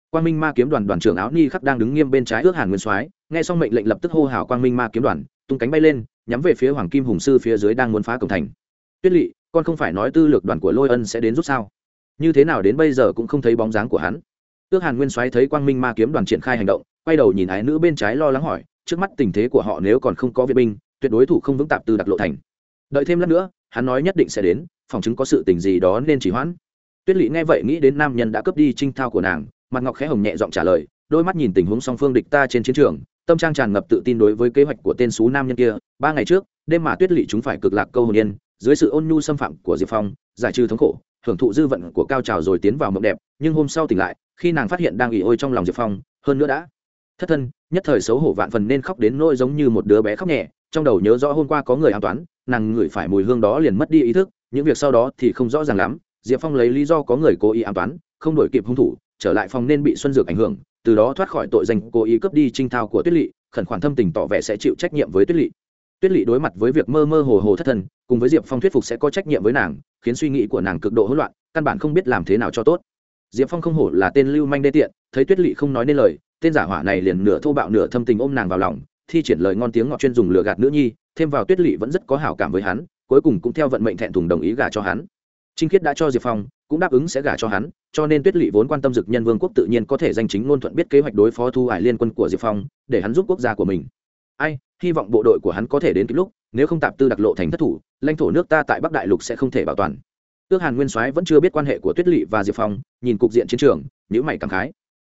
[SPEAKER 1] Quang minh ma kiếm đoàn đoàn trưởng áo ni khắc đang đứng nghiêm bên trái ước hàn nguyên soái nghe xong mệnh lệnh lập tức hô hào quang minh ma kiếm đoàn tung cánh bay lên nhắm về phía hoàng kim hùng sư phía dưới đang muốn phá cổng thành. Tuyết Lệ, con không phải nói tư lược đoàn của lôi ân sẽ đến giúp sao? Như thế nào đến bây giờ cũng không thấy bóng dáng của hắn. Tước hàn nguyên soái thấy quang minh ma kiếm đoàn triển khai hành động quay đầu nhìn ái nữ bên trái lo lắng hỏi trước mắt tình thế của họ nếu còn không có viện binh, tuyệt đối thủ không vững tạp từ đặc lộ thành. Đợi thêm lát nữa, hắn nói nhất định sẽ đến, phòng chứng có sự tình gì đó nên chỉ hoãn. Tuyết lỵ nghe vậy nghĩ đến nam nhân đã cướp đi trinh thao của nàng, mặt ngọc khẽ hồng nhẹ giọng trả lời, đôi mắt nhìn tình huống song phương địch ta trên chiến trường, tâm trang tràn ngập tự tin đối với kế hoạch của tên xú nam nhân kia. Ba ngày trước, đêm mà tuyết lỵ chúng phải cực lạc câu hồn yên, dưới sự ôn nhu xâm phạm của diệp phong, giải trừ thống khổ, hưởng thụ dư vận của cao trào rồi tiến vào mộng đẹp, nhưng hôm sau tỉnh lại, khi nàng phát hiện đang ỉ ôi trong lòng diệp phong, hơn nữa đã thất thân, nhất thời xấu hổ vạn phần nên khóc đến nỗi giống như một đứa bé khóc nhẹ, trong đầu nhớ rõ hôm qua có người an toán, nàng ngửi phải mùi hương đó liền mất đi ý thức, những việc sau đó thì không rõ ràng lắm, diệp phong lấy lý do có người cố ý an toán, không đổi kịp hung thủ, trở lại phòng nên bị xuân dược ảnh hưởng, từ đó thoát khỏi tội danh cố ý cướp đi trinh thao của tuyết lỵ khẩn khoản thâm tình tỏ vẻ sẽ chịu trách nhiệm với tuyết lỵ tuyết lỵ đối mặt với việc mơ mơ hồ hồ thất thần cùng với diệp phong thuyết phục sẽ có trách nhiệm với nàng, khiến suy nghĩ của nàng cực độ hỗn loạn, căn bản không biết làm thế nào cho tốt. Diệp phong không hổ là tên lưu manh đê tiện, thấy tuyết lỵ không nói nên lời tên giả hỏa này liền nửa thô bạo nửa thâm tình ôm nàng vào lòng, thi triển lời ngon tiếng ngọt chuyên dùng lừa gạt nữ nhi, thêm vào tuyết lỵ vẫn rất có hảo cảm với hắn, cuối cùng cũng theo vận mệnh thẹn thùng đồng ý gả cho hắn. Trinh khiết đã cho diệp phong, cũng đáp ứng sẽ gả cho hắn, cho nên tuyết lỵ vốn quan tâm dực nhân vương quốc tự nhiên có thể danh chính ngôn thuận biết kế hoạch đối phó thu hải liên quân của diệp phong, để hắn giúp quốc gia của mình. Ai, hy vọng bộ đội của hắn có thể đến kịp lúc, nếu không tạp tư đặc lộ thành thất thủ, lãnh thổ nước ta tại bắc đại lục sẽ không thể bảo toàn. Ước hàn nguyên soái vẫn chưa biết quan hệ của tuyết lỵ và diệp phong, nhìn cục diện chiến trường nhữ mày cảm khái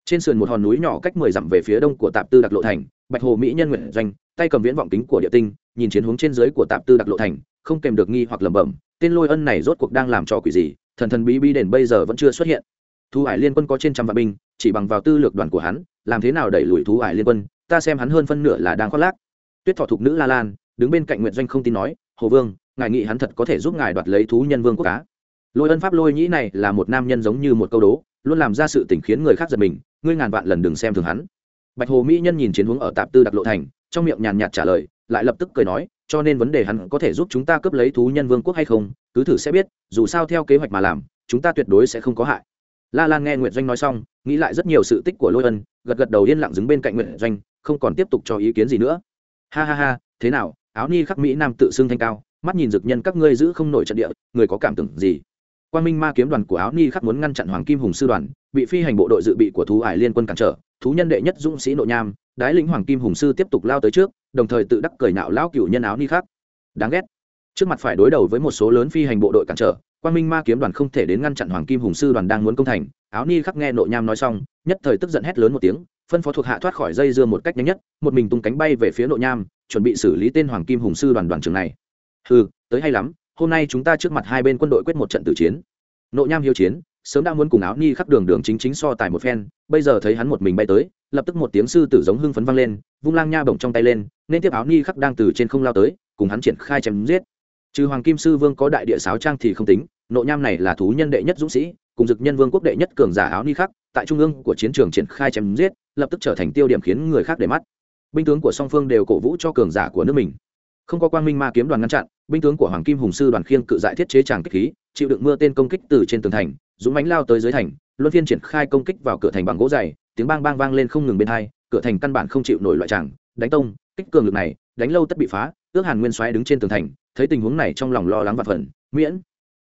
[SPEAKER 1] trên sườn một hòn núi nhỏ cách mười dặm về phía đông của tạp tư đặc lộ thành, bạch hồ mỹ nhân nguyện doanh, tay cầm viễn vọng kính của địa tinh, nhìn chiến hướng trên dưới của tạp tư đặc lộ thành, không kèm được nghi hoặc lẩm bẩm, tên lôi ân này rốt cuộc đang làm trò quỷ gì, thần thần bí bí đến bây giờ vẫn chưa xuất hiện. Thú hải liên quân có trên trăm vạn binh, chỉ bằng vào tư lược đoàn của hắn, làm thế nào đẩy lùi thú hải liên quân, ta xem hắn hơn phân nửa là đang khoác lác. Tuyết thọ thục nữ la lan, đứng bên cạnh nguyện doanh không tin nói, hồ vương, ngài nghĩ hắn thật có thể giúp ngài đoạt lấy thú nhân vương quốc cá lôi ân pháp lôi nhĩ này là một nam nhân giống như một câu đố, luôn làm ra sự tình khiến người khác giật mình ngươi ngàn vạn lần đừng xem thường hắn. Bạch hồ mỹ nhân nhìn chiến hướng ở tạp tư đặc lộ thành, trong miệng nhàn nhạt trả lời, lại lập tức cười nói, cho nên vấn đề hắn có thể giúp chúng ta cướp lấy thú nhân vương quốc hay không, cứ thử sẽ biết, dù sao theo kế hoạch mà làm, chúng ta tuyệt đối sẽ không có hại. La lan nghe nguyện doanh nói xong, nghĩ lại rất nhiều sự tích của lôi ân, gật gật đầu yên lặng đứng bên cạnh nguyện doanh, không còn tiếp tục cho ý kiến gì nữa. Ha ha ha, thế nào, áo ni khắc mỹ nam tự xưng thanh cao, mắt nhìn dực nhân các ngươi giữ không nổi trận địa, người có cảm tưởng gì? Quan minh ma kiếm đoàn của áo ni khắc muốn ngăn chặn hoàng kim hùng sư đoàn bị phi hành bộ đội dự bị của thú ải liên quân cản trở, thú nhân đệ nhất dũng sĩ nội nham, đái lĩnh hoàng kim hùng sư tiếp tục lao tới trước, đồng thời tự đắc cười nạo lão cựu nhân áo ni khắc. Đáng ghét. Trước mặt phải đối đầu với một số lớn phi hành bộ đội cản trở quan minh ma kiếm đoàn không thể đến ngăn chặn hoàng kim hùng sư đoàn đang muốn công thành. Áo ni khắc nghe nội nham nói xong, nhất thời tức giận hét lớn một tiếng, phân phó thuộc hạ thoát khỏi dây dưa một cách nhanh nhất, một mình tung cánh bay về phía nội nham, chuẩn bị xử lý tên hoàng kim hùng sư đoàn đoàn trưởng này. Ừ tới hay lắm, hôm nay chúng ta trước mặt hai bên quân đội quyết một trận tử chiến. Nội nham hiếu chiến sớm đã muốn cùng áo ni khắp đường đường chính chính so tài một phen, bây giờ thấy hắn một mình bay tới, lập tức một tiếng sư tử giống hưng phấn vang lên, vung lang nha bổng trong tay lên, nên tiếp áo ni khắc đang từ trên không lao tới, cùng hắn triển khai chém giết. Trừ hoàng kim sư vương có đại địa sáo trang thì không tính, nội nham này là thú nhân đệ nhất dũng sĩ, cùng dực nhân vương quốc đệ nhất cường giả áo ni khắc tại trung ương của chiến trường triển khai chém giết, lập tức trở thành tiêu điểm khiến người khác để mắt. Binh tướng của song phương đều cổ vũ cho cường giả của nước mình. Không có quang minh ma kiếm đoàn ngăn chặn, binh tướng của hoàng kim hùng sư đoàn khiêng cự dại thiết chế tràng kích khí, chịu đựng mưa tên công kích từ trên tường thành dũng mánh lao tới dưới thành, luân phiên triển khai công kích vào cửa thành bằng gỗ dày, tiếng bang bang vang lên không ngừng bên hai, cửa thành căn bản không chịu nổi loại tràng, đánh tông, kích cường lực này, đánh lâu tất bị phá, ước hàn nguyên xoáy đứng trên tường thành, thấy tình huống này trong lòng lo lắng và phần miễn,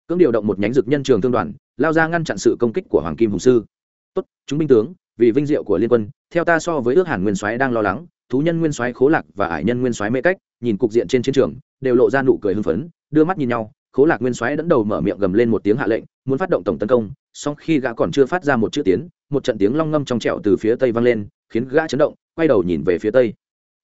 [SPEAKER 1] cưỡng điều động một nhánh dực nhân trường thương đoàn, lao ra ngăn chặn sự công kích của hoàng kim hùng sư. Tốt, chúng binh tướng, vì vinh diệu của liên quân, theo ta so với ước hàn nguyên soái đang lo lắng, thú nhân nguyên soái khố lạc và ải nhân nguyên soái mê cách, nhìn cục diện trên chiến trường, đều lộ ra nụ cười hưng phấn, đưa mắt nhìn nhau khố lạc nguyên soái dẫn đầu mở miệng gầm lên một tiếng hạ lệnh, muốn phát động tổng tấn công, song khi gã còn chưa phát ra một chữ tiến, một trận tiếng long ngâm trong trẹo từ phía tây vang lên, khiến gã chấn động, quay đầu nhìn về phía tây.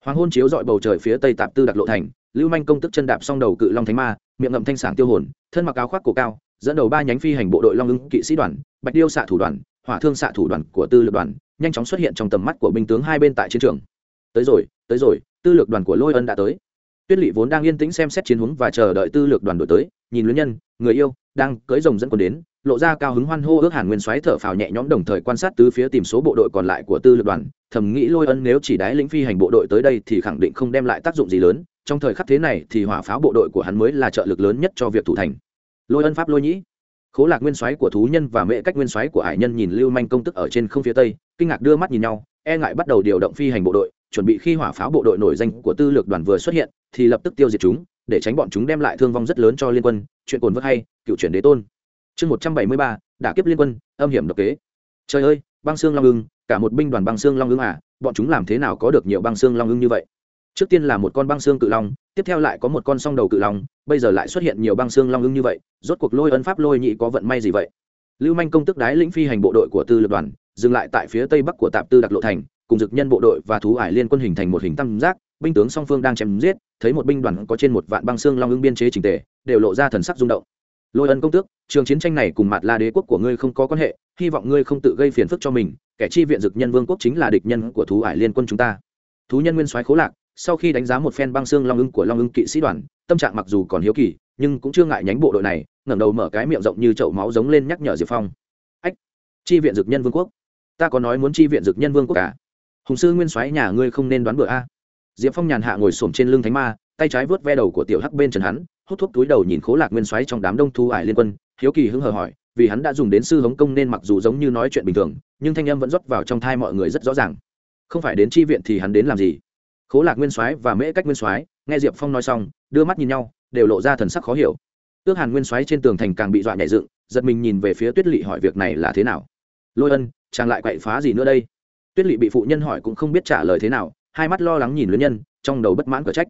[SPEAKER 1] Hoàng hôn chiếu dọi bầu trời phía tây tạp tư đặc lộ thành, lưu manh công tức chân đạp song đầu cự long thánh ma, miệng ngậm thanh sảng tiêu hồn, thân mặc áo khoác cổ cao, dẫn đầu ba nhánh phi hành bộ đội long ứng kỵ sĩ đoàn, bạch điêu xạ thủ đoàn, hỏa thương xạ thủ đoàn của tư lực đoàn, nhanh chóng xuất hiện trong tầm mắt của binh tướng hai bên tại chiến trường. Tới rồi tới rồi, tư lược đoàn của lôi ân đã tới. Tuyết lỵ vốn đang yên tĩnh xem xét chiến hướng và chờ đợi tư lược đoàn đổi tới nhìn luyến nhân, người yêu, đang cưới rồng dẫn quân đến, lộ ra cao hứng hoan hô ước hàn nguyên xoáy thở phào nhẹ nhõm đồng thời quan sát tứ phía tìm số bộ đội còn lại của tư lược đoàn, thầm nghĩ lôi ân nếu chỉ đái lĩnh phi hành bộ đội tới đây thì khẳng định không đem lại tác dụng gì lớn, trong thời khắc thế này thì hỏa pháo bộ đội của hắn mới là trợ lực lớn nhất cho việc thủ thành. Lôi ân pháp lôi nhĩ. Khố lạc nguyên soái của thú nhân và mẹ cách nguyên soái của hải nhân nhìn lưu manh công tức ở trên không phía tây, kinh ngạc đưa mắt nhìn nhau e ngại bắt đầu điều động phi hành bộ đội, chuẩn bị khi hỏa pháo bộ đội nổi danh của tư lược đoàn vừa xuất hiện, thì lập tức tiêu diệt chúng để tránh bọn chúng đem lại thương vong rất lớn cho liên quân, chuyện cồn vớt hay, cựu chuyển đế tôn. Chương một trăm bảy mươi ba, đả kiếp liên quân, âm hiểm độc kế. Trời ơi, băng xương long ưng, cả một binh đoàn băng xương long ưng à bọn chúng làm thế nào có được nhiều băng xương long ưng như vậy? Trước tiên là một con băng xương cự long, tiếp theo lại có một con song đầu cự long, bây giờ lại xuất hiện nhiều băng xương long ưng như vậy, rốt cuộc lôi ân pháp lôi nhị có vận may gì vậy? Lưu manh công tức đái lĩnh phi hành bộ đội của tư lập đoàn, dừng lại tại phía tây bắc của tạp tư đặc lộ thành, cùng dực nhân bộ đội và thú ải liên quân hình thành một hình tam giác binh tướng song phương đang chém giết, thấy một binh đoàn có trên một vạn băng xương long ưng biên chế trình tề, đều lộ ra thần sắc rung động. Lôi ân công tước, trường chiến tranh này cùng mặt la đế quốc của ngươi không có quan hệ, hy vọng ngươi không tự gây phiền phức cho mình, kẻ chi viện dực nhân vương quốc chính là địch nhân của thú ải liên quân chúng ta. Thú nhân nguyên soái khố lạc, sau khi đánh giá một phen băng xương long ưng của long ưng kỵ sĩ đoàn, tâm trạng mặc dù còn hiếu kỳ, nhưng cũng chưa ngại nhánh bộ đội này, ngẩng đầu mở cái miệng rộng như chậu máu giống lên nhắc nhở diệp phong. Ách, chi viện dực nhân vương quốc. Ta có nói muốn chi viện dực nhân vương quốc cả. Hùng sư nguyên soái nhà ngươi không nên đoán bừa a diệp phong nhàn hạ ngồi xổm trên lưng thánh ma, tay trái vớt ve đầu của tiểu hắc bên trần hắn, hút thuốc túi đầu nhìn khố lạc nguyên Xoáy trong đám đông thu ải liên quân. Hiếu kỳ hứng hờ hỏi, vì hắn đã dùng đến sư hống công nên mặc dù giống như nói chuyện bình thường, nhưng thanh âm vẫn rót vào trong thai mọi người rất rõ ràng. Không phải đến chi viện thì hắn đến làm gì? Khố lạc nguyên soái và mễ cách nguyên soái, nghe diệp phong nói xong, đưa mắt nhìn nhau, đều lộ ra thần sắc khó hiểu. Ước hàn nguyên soái trên tường thành càng bị dọa nhảy dựng, giật mình nhìn về phía tuyết lỵ hỏi việc này là thế nào? Lôi ân, chàng lại quậy phá gì nữa đây? Tuyết lỵ bị phụ nhân hỏi cũng không biết trả lời thế nào hai mắt lo lắng nhìn luyến nhân, trong đầu bất mãn cờ trách.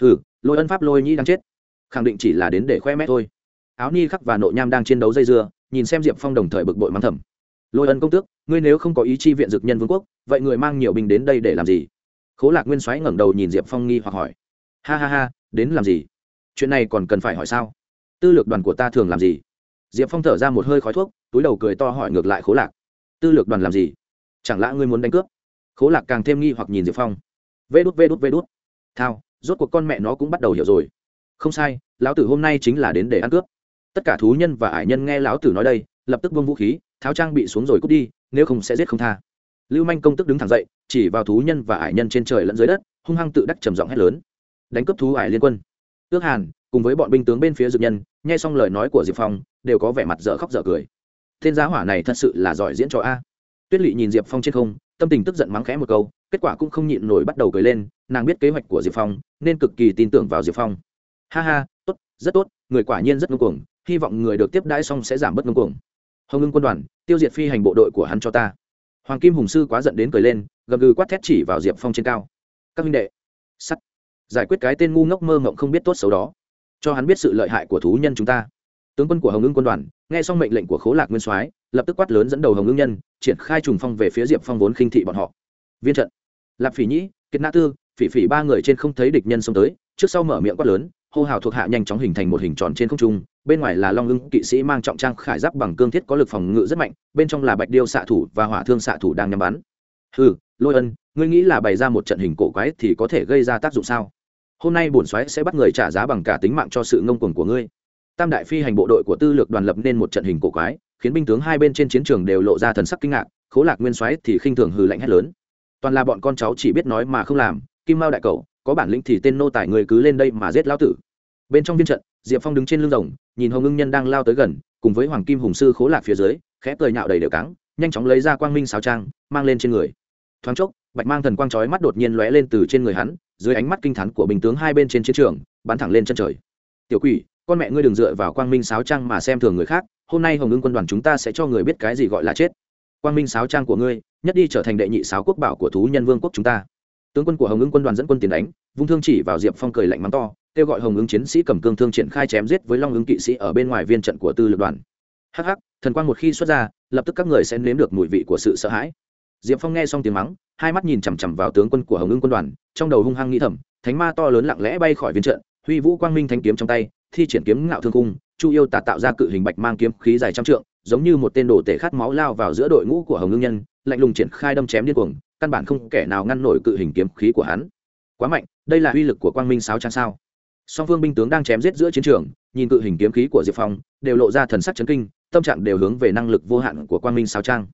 [SPEAKER 1] Hừ, lôi ân pháp lôi nhĩ đang chết. Khẳng định chỉ là đến để khoe mét thôi. Áo ni khắc và nội nham đang chiến đấu dây dưa, nhìn xem diệp phong đồng thời bực bội mắng thầm. Lôi ân công tước, ngươi nếu không có ý chi viện dực nhân vương quốc, vậy người mang nhiều binh đến đây để làm gì? Khố lạc nguyên soái ngẩng đầu nhìn diệp phong nghi hoặc hỏi. Ha ha ha, đến làm gì? Chuyện này còn cần phải hỏi sao? Tư lược đoàn của ta thường làm gì? Diệp phong thở ra một hơi khói thuốc, túi đầu cười to hỏi ngược lại khố lạc. Tư lược đoàn làm gì? Chẳng lẽ ngươi muốn đánh cướp? Khố lạc càng thêm nghi hoặc nhìn diệp phong. Vê đút vê đút vê đút. Thao, rốt cuộc con mẹ nó cũng bắt đầu hiểu rồi. Không sai, lão tử hôm nay chính là đến để ăn cướp. Tất cả thú nhân và ải nhân nghe lão tử nói đây, lập tức buông vũ khí, tháo trang bị xuống rồi cút đi, nếu không sẽ giết không tha. Lưu manh công tức đứng thẳng dậy, chỉ vào thú nhân và ải nhân trên trời lẫn dưới đất, hung hăng tự đắc trầm giọng hét lớn. Đánh cướp thú ải liên quân. Ước hàn, cùng với bọn binh tướng bên phía dược nhân, nghe xong lời nói của diệp phong, đều có vẻ mặt dở khóc dở cười. Tên giá hỏa này thật sự là giỏi diễn trò a. Tuyết lỵ nhìn diệp phong trên không tâm tình tức giận mắng khẽ một câu, kết quả cũng không nhịn nổi bắt đầu cười lên, nàng biết kế hoạch của diệp phong, nên cực kỳ tin tưởng vào diệp phong. Ha ha, tốt, rất tốt, người quả nhiên rất ngưng cuồng, hy vọng người được tiếp đãi xong sẽ giảm bớt ngưng cuồng. Hồng ngưng quân đoàn, tiêu diệt phi hành bộ đội của hắn cho ta. Hoàng kim hùng sư quá giận đến cười lên, gầm gừ quát thét chỉ vào diệp phong trên cao. Các minh đệ, sắt. Giải quyết cái tên ngu ngốc mơ ngộng không biết tốt xấu đó. Cho hắn biết sự lợi hại của thú nhân chúng ta. Tướng quân của hồng ngưng quân đoàn nghe xong mệnh lệnh của khố lạc nguyên soái, lập tức quát lớn dẫn đầu hồng ngưng nhân, triển khai trùng phong về phía diệp phong vốn khinh thị bọn họ. Viên trận. Lạp phỉ nhĩ, kiệt na tư, phỉ phỉ ba người trên không thấy địch nhân xông tới, trước sau mở miệng quát lớn, hô hào thuộc hạ nhanh chóng hình thành một hình tròn trên không trung, bên ngoài là long ưng kỵ sĩ mang trọng trang khải giáp bằng cương thiết có lực phòng ngự rất mạnh, bên trong là bạch điêu xạ thủ và hỏa thương xạ thủ đang nhắm bắn. Ừ lôi ân, ngươi nghĩ là bày ra một trận hình cổ quái thì có thể gây ra tác dụng sao? Hôm nay bổn xoáy sẽ bắt người trả giá bằng cả tính mạng cho sự ngông cuồng của ngươi tam đại phi hành bộ đội của tư lược đoàn lập nên một trận hình cổ quái, khiến binh tướng hai bên trên chiến trường đều lộ ra thần sắc kinh ngạc, khố lạc nguyên soái thì khinh thường hừ lạnh hét lớn. Toàn là bọn con cháu chỉ biết nói mà không làm, kim mao đại cầu có bản lĩnh thì tên nô tài người cứ lên đây mà giết lão tử. Bên trong viên trận, diệp phong đứng trên lưng rồng, nhìn hồng ngưng nhân đang lao tới gần, cùng với hoàng kim hùng sư khố lạc phía dưới, khẽ cười nhạo đầy đều cắng nhanh chóng lấy ra quang minh sáo trang, mang lên trên người. Thoáng chốc, bạch mang thần quang chói mắt đột nhiên lóe lên từ trên người hắn, dưới ánh mắt kinh thán của bình tướng hai bên trên chiến trường, bắn thẳng lên chân trời. Tiểu quỷ con mẹ ngươi đừng dựa vào quang minh sáo trang mà xem thường người khác, hôm nay hồng ngưng quân đoàn chúng ta sẽ cho người biết cái gì gọi là chết. Quang minh sáo trang của ngươi, nhất đi trở thành đệ nhị sáo quốc bảo của thú nhân vương quốc chúng ta. Tướng quân của hồng ngưng quân đoàn dẫn quân tiền đánh, vung thương chỉ vào diệp phong cười lạnh mắng to, kêu gọi hồng ứng chiến sĩ cầm cương thương triển khai chém giết với long ứng kỵ sĩ ở bên ngoài viên trận của tư lực đoàn. Hh thần quang một khi xuất ra, lập tức các người sẽ nếm được mùi vị của sự sợ hãi. Diệp phong nghe xong tiếng mắng, hai mắt nhìn chằm chằm vào tướng quân của hồng ứng quân đoàn, trong đầu hung hăng nghĩ thầm, thánh ma to lớn lặng lẽ bay khỏi viên trận, huy vũ quang minh thanh kiếm trong tay thi triển kiếm ngạo thương cung chu yêu tà tạo ra cự hình bạch mang kiếm khí dài trăm trượng, giống như một tên đồ tể khát máu lao vào giữa đội ngũ của hồng ngưng nhân, lạnh lùng triển khai đâm chém điên cuồng, căn bản không kẻ nào ngăn nổi cự hình kiếm khí của hắn. Quá mạnh, đây là uy lực của quang minh Sáu trang sao? Song phương binh tướng đang chém giết giữa chiến trường, nhìn cự hình kiếm khí của diệp phong, đều lộ ra thần sắc chấn kinh, tâm trạng đều hướng về năng lực vô hạn của quang minh Sáu trang.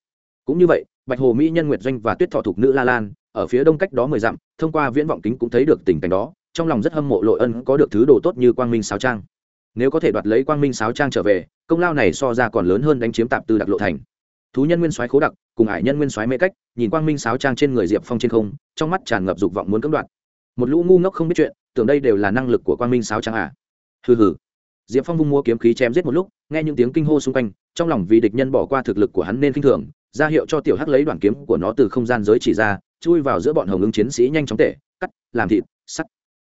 [SPEAKER 1] Cũng như vậy, bạch hồ mỹ nhân nguyệt doanh và tuyết thọ thục nữ la lan, ở phía đông cách đó mười dặm, thông qua viễn vọng kính cũng thấy được tình cảnh đó trong lòng rất hâm mộ lội ân có được thứ đồ tốt như quang minh sáo trang. Nếu có thể đoạt lấy quang minh sáo trang trở về, công lao này so ra còn lớn hơn đánh chiếm tạp tư đặc lộ thành. Thú nhân nguyên soái khố đặc cùng ải nhân nguyên soái mê cách, nhìn quang minh sáo trang trên người diệp phong trên không, trong mắt tràn ngập dục vọng muốn cưỡng đoạt. Một lũ ngu ngốc không biết chuyện, tưởng đây đều là năng lực của quang minh sáo trang à? Hừ hừ. Diệp phong vung mua kiếm khí chém giết một lúc, nghe những tiếng kinh hô xung quanh, trong lòng vì địch nhân bỏ qua thực lực của hắn nên k i n h thường, ra hiệu cho tiểu hắc lấy đoạn kiếm của nó từ không gian giới chỉ ra, chui vào giữa bọn hồng ứng chiến sĩ nhanh chóng tể, cắt, làm thịt, sắt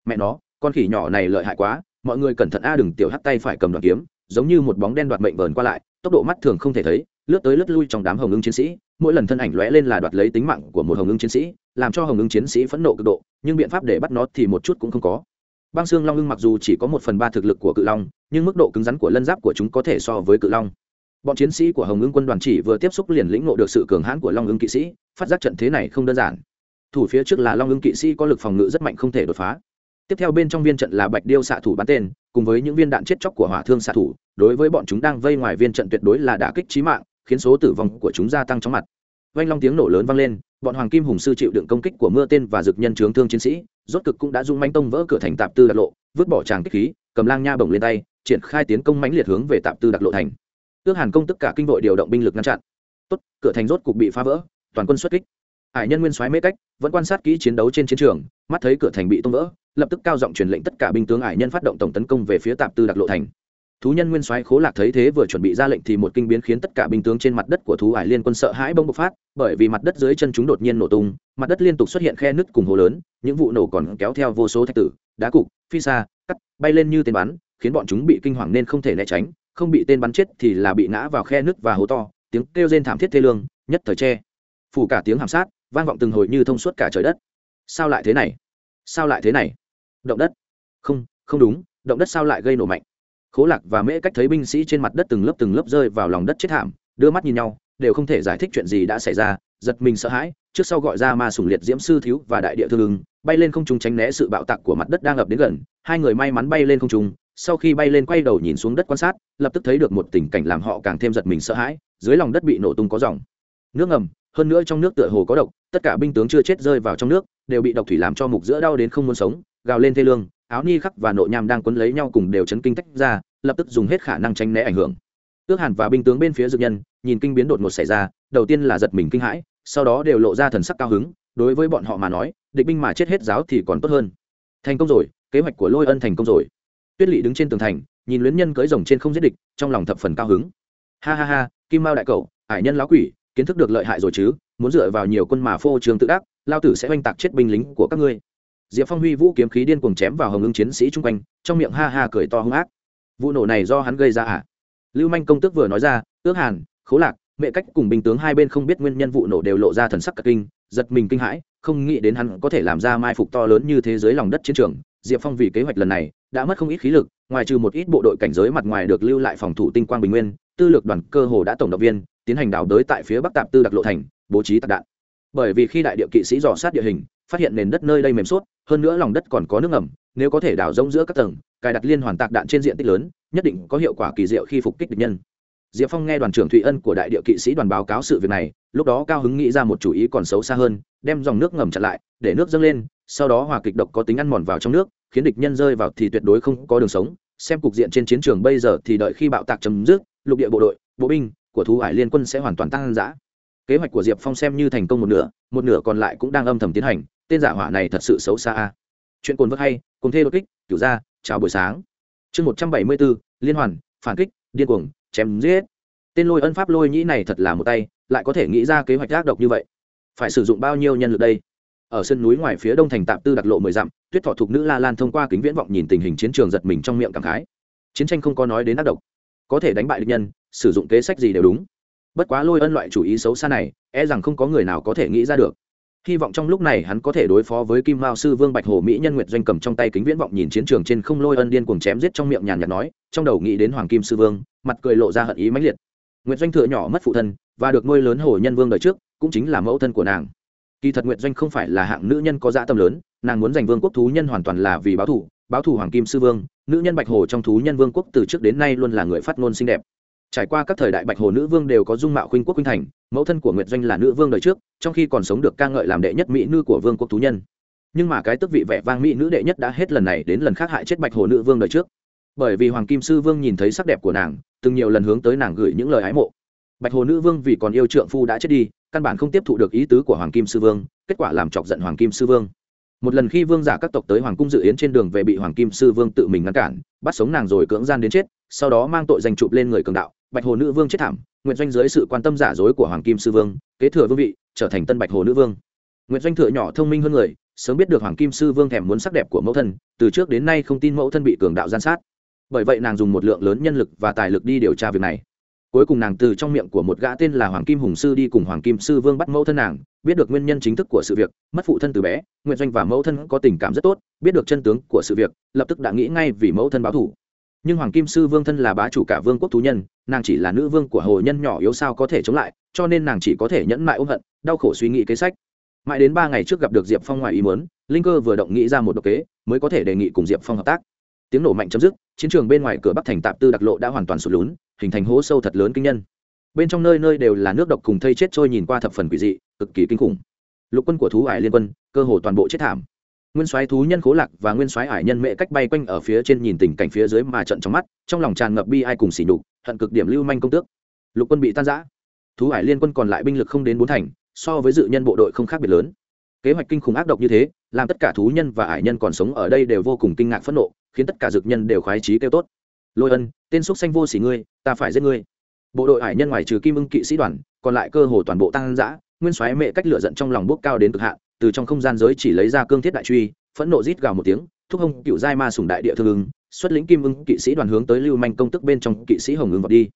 [SPEAKER 1] mẹ nó, con khỉ nhỏ này lợi hại quá, mọi người cẩn thận a, đừng tiểu hắt tay phải cầm đoạn kiếm, giống như một bóng đen đoạt mệnh vờn qua lại, tốc độ mắt thường không thể thấy, lướt tới lướt lui trong đám hồng ứng chiến sĩ, mỗi lần thân ảnh lóe lên là đoạt lấy tính mạng của một hồng ứng chiến sĩ, làm cho hồng ứng chiến sĩ phẫn nộ cực độ, nhưng biện pháp để bắt nó thì một chút cũng không có. Băng xương long ưng mặc dù chỉ có một phần ba thực lực của cự long, nhưng mức độ cứng rắn của lân giáp của chúng có thể so với cự long. Bọn chiến sĩ của hồng ưng quân đoàn chỉ vừa tiếp xúc liền lĩnh ngộ được sự cường hãn của long ưng kỵ sĩ, phát giác trận thế này không đơn giản. Thủ phía trước là long ưng kỵ sĩ có lực phòng ngự rất mạnh không thể đột phá tiếp theo bên trong viên trận là bạch điêu xạ thủ bắn tên, cùng với những viên đạn chết chóc của hỏa thương xạ thủ, đối với bọn chúng đang vây ngoài viên trận tuyệt đối là đả kích trí mạng, khiến số tử vong của chúng gia tăng chóng mặt. Vanh long tiếng nổ lớn vang lên, bọn hoàng kim hùng sư chịu đựng công kích của mưa tên và dực nhân chướng thương chiến sĩ, rốt cực cũng đã dung manh tông vỡ cửa thành tạp tư đặc lộ, vứt bỏ tràng kích khí, cầm lang nha bổng lên tay, triển khai tiến công mãnh liệt hướng về tạp tư đặc lộ thành. Ước hàn công tất cả kinh vội điều động binh lực ngăn chặn. Tốt, cửa thành rốt cục bị phá vỡ, toàn quân xuất kích. Hải nhân nguyên soái mê cách, vẫn quan sát kỹ chiến đấu trên chiến trường, mắt thấy cửa thành bị tông vỡ lập tức cao giọng truyền lệnh tất cả binh tướng hải nhân phát động tổng tấn công về phía tạp tư đặc lộ thành. Thú nhân nguyên soái khố lạc thấy thế vừa chuẩn bị ra lệnh thì một kinh biến khiến tất cả binh tướng trên mặt đất của thú ải liên quân sợ hãi bông bộc phát, bởi vì mặt đất dưới chân chúng đột nhiên nổ tung, mặt đất liên tục xuất hiện khe nứt cùng hồ lớn, những vụ nổ còn kéo theo vô số thạch tử, đá cục, phi xa, cắt, bay lên như tên bắn, khiến bọn chúng bị kinh hoàng nên không thể né tránh, không bị tên bắn chết thì là bị ngã vào khe nứt và hố to, tiếng kêu rên thảm thiết thê lương, nhất thời tre phủ cả tiếng hàm sát, vang vọng từng hồi như thông suốt cả trời đất. Sao lại thế này? Sao lại thế này? Động đất. Không không đúng, động đất sao lại gây nổ mạnh? Khố lạc và mễ cách thấy binh sĩ trên mặt đất từng lớp từng lớp rơi vào lòng đất chết thảm, đưa mắt nhìn nhau, đều không thể giải thích chuyện gì đã xảy ra, giật mình sợ hãi, trước sau gọi ra ma sùng liệt diễm sư thiếu và đại địa thương ứng, bay lên không trung tránh né sự bạo tạc của mặt đất đang ập đến gần, hai người may mắn bay lên không trung, sau khi bay lên quay đầu nhìn xuống đất quan sát, lập tức thấy được một tình cảnh làm họ càng thêm giật mình sợ hãi, dưới lòng đất bị nổ tung có dòng. Nước ngầm, hơn nữa trong nước tựa hồ có độc, tất cả binh tướng chưa chết rơi vào trong nước, đều bị độc thủy làm cho mục giữa đau đến không muốn sống gào lên thê lương, áo ni khắc và nội nham đang quấn lấy nhau cùng đều chấn kinh tách ra, lập tức dùng hết khả năng tránh né ảnh hưởng. Ước hàn và binh tướng bên phía dược nhân, nhìn kinh biến đột ngột xảy ra, đầu tiên là giật mình kinh hãi, sau đó đều lộ ra thần sắc cao hứng, đối với bọn họ mà nói, địch binh mà chết hết giáo thì còn tốt hơn. Thành công rồi, kế hoạch của lôi ân thành công rồi. Tuyết lỵ đứng trên tường thành, nhìn luyến nhân cưỡi rồng trên không giết địch, trong lòng thập phần cao hứng. Ha ha ha, kim mao đại cầu hải nhân lão quỷ, kiến thức được lợi hại rồi chứ, muốn dựa vào nhiều quân mà phô trường tự đắc lao tử sẽ oanh tạc chết binh lính của các ngươi diệp phong huy vũ kiếm khí điên cuồng chém vào hồng ứng chiến sĩ chung quanh, trong miệng ha ha cười to hung ác. Vụ nổ này do hắn gây ra à? Lưu manh công tước vừa nói ra, ước hàn, khố lạc mẹ cách cùng binh tướng hai bên không biết nguyên nhân vụ nổ đều lộ ra thần sắc cật kinh, giật mình kinh hãi, không nghĩ đến hắn có thể làm ra mai phục to lớn như thế giới lòng đất chiến trường. Diệp phong vì kế hoạch lần này, đã mất không ít khí lực, ngoài trừ một ít bộ đội cảnh giới mặt ngoài được lưu lại phòng thủ tinh quang bình nguyên, tư lược đoàn cơ hồ đã tổng động viên, tiến hành đào đới tại phía bắc tạp tư đặc lộ thành, bố trí tạc đạn. Bởi vì khi đại địa kỵ sĩ dò sát địa hình phát hiện nền đất nơi đây mềm suốt, hơn nữa lòng đất còn có nước ngầm, nếu có thể đào rỗng giữa các tầng, cài đặt liên hoàn tạc đạn trên diện tích lớn, nhất định có hiệu quả kỳ diệu khi phục kích địch nhân. Diệp phong nghe đoàn trưởng thụy ân của đại địa kỵ sĩ đoàn báo cáo sự việc này, lúc đó cao hứng nghĩ ra một chủ ý còn xấu xa hơn, đem dòng nước ngầm chặn lại, để nước dâng lên, sau đó hòa kịch độc có tính ăn mòn vào trong nước, khiến địch nhân rơi vào thì tuyệt đối không có đường sống. Xem cục diện trên chiến trường bây giờ thì đợi khi bạo tạc chấm dứt, lục địa bộ đội, bộ binh của thú hải liên quân sẽ hoàn toàn tăng giã kế hoạch của diệp phong xem như thành công một nửa một nửa còn lại cũng đang âm thầm tiến hành tên giả hỏa này thật sự xấu xa chuyện cồn vớt hay, cùng thê đột kích, kiểu ra, chào buổi sáng. Chương một trăm bảy mươi bốn, liên hoàn, phản kích, điên cuồng, chém giết. Tên lôi ân pháp lôi nhĩ này thật là một tay, lại có thể nghĩ ra kế hoạch ác độc như vậy. Phải sử dụng bao nhiêu nhân lực đây? Ở sân núi ngoài phía đông thành tạm tư đặc lộ mười dặm, tuyết thọ thục nữ la lan thông qua kính viễn vọng nhìn tình hình chiến trường giật mình trong miệng cảm khái. Chiến tranh không có nói đến ác độc. Có thể đánh bại địch nhân, sử dụng kế sách gì đều đúng. Bất quá lôi ân loại chủ ý xấu xa này e rằng không có người nào có thể nghĩ ra được hy vọng trong lúc này hắn có thể đối phó với kim mao sư vương bạch hồ mỹ nhân nguyệt doanh cầm trong tay kính viễn vọng nhìn chiến trường trên không lôi ân điên cuồng chém giết trong miệng nhàn nhạt nói, trong đầu nghĩ đến hoàng kim sư vương, mặt cười lộ ra hận ý mãnh liệt. Nguyệt doanh thừa nhỏ mất phụ thân, và được nuôi lớn hồ nhân vương đời trước, cũng chính là mẫu thân của nàng. Kỳ thật nguyệt doanh không phải là hạng nữ nhân có dã tâm lớn, nàng muốn giành vương quốc thú nhân hoàn toàn là vì báo thù báo thù hoàng kim sư vương, nữ nhân bạch hồ trong thú nhân vương quốc từ trước đến nay luôn là người phát ngôn xinh đẹp. Trải qua các thời đại bạch hồ nữ vương đều có dung mạo khuynh quốc khuynh thành mẫu thân của nguyệt doanh là nữ vương đời trước, trong khi còn sống được ca ngợi làm đệ nhất mỹ nữ của vương quốc thú nhân. Nhưng mà cái tức vị vẻ vang mỹ nữ đệ nhất đã hết lần này đến lần khác hại chết bạch hồ nữ vương đời trước. Bởi vì hoàng kim sư vương nhìn thấy sắc đẹp của nàng, từng nhiều lần hướng tới nàng gửi những lời ái mộ. Bạch hồ nữ vương vì còn yêu trượng phu đã chết đi, căn bản không tiếp thụ được ý tứ của hoàng kim sư vương, kết quả làm chọc giận hoàng kim sư vương. Một lần khi vương giả các tộc tới hoàng cung dự yến trên đường về bị hoàng kim sư vương tự mình ngăn cản, bắt sống nàng rồi cưỡng gian đến chết, sau đó mang tội danh chụp lên người cường đạo, bạch hồ nữ vương chết thảm nguyện doanh dưới sự quan tâm giả dối của hoàng kim sư vương, kế thừa vương vị, trở thành tân bạch hồ nữ vương. Nguyện doanh thừa nhỏ thông minh hơn người, sớm biết được hoàng kim sư vương thèm muốn sắc đẹp của mẫu thân, từ trước đến nay không tin mẫu thân bị cường đạo gian sát. Bởi vậy nàng dùng một lượng lớn nhân lực và tài lực đi điều tra việc này. Cuối cùng nàng từ trong miệng của một gã tên là hoàng kim hùng sư đi cùng hoàng kim sư vương bắt mẫu thân nàng, biết được nguyên nhân chính thức của sự việc, mất phụ thân từ bé. Nguyện doanh và mẫu thân có tình cảm rất tốt, biết được chân tướng của sự việc, lập tức đã nghĩ ngay vì mẫu thân báo thủ nhưng hoàng kim sư vương thân là bá chủ cả vương quốc thú nhân, nàng chỉ là nữ vương của hồ nhân nhỏ yếu sao có thể chống lại, cho nên nàng chỉ có thể nhẫn mại ôm hận, đau khổ suy nghĩ kế sách. Mãi đến ba ngày trước gặp được diệp phong ngoài ý muốn, linh cơ vừa động nghĩ ra một độc kế, mới có thể đề nghị cùng diệp phong hợp tác. Tiếng nổ mạnh chấm dứt, chiến trường bên ngoài cửa bắc thành tạp tư đặc lộ đã hoàn toàn sụt lún, hình thành hố sâu thật lớn kinh nhân. Bên trong nơi nơi đều là nước độc cùng thây chết trôi nhìn qua thập phần quỷ dị, cực kỳ kinh khủng. Lục quân của thú ải liên quân, cơ hồ toàn bộ chết thảm nguyên soái thú nhân khố lạc và nguyên soái ải nhân mẹ cách bay quanh ở phía trên nhìn tình cảnh phía dưới mà trận trong mắt, trong lòng tràn ngập bi ai cùng xỉ nhục, hận cực điểm lưu manh công tước. Lục quân bị tan giã thú ải liên quân còn lại binh lực không đến bốn thành, so với dự nhân bộ đội không khác biệt lớn. Kế hoạch kinh khủng ác độc như thế, làm tất cả thú nhân và ải nhân còn sống ở đây đều vô cùng kinh ngạc phẫn nộ, khiến tất cả dược nhân đều khoái trí kêu tốt. Lôi ân, tên xúc xanh vô xỉ ngươi, ta phải giết ngươi. Bộ đội ải nhân ngoài trừ kim ưng kỵ sĩ đoàn, còn lại cơ hồ toàn bộ tăng giã nguyên soái mẹ cách lửa giận trong lòng bốc cao đến cực hạn từ trong không gian giới chỉ lấy ra cương thiết đại truy, phẫn nộ rít gào một tiếng, thúc hông cựu giai ma sùng đại địa thương ứng, xuất lĩnh kim ưng kỵ sĩ đoàn hướng tới lưu manh công tức bên trong kỵ sĩ hồng ứng vào đi.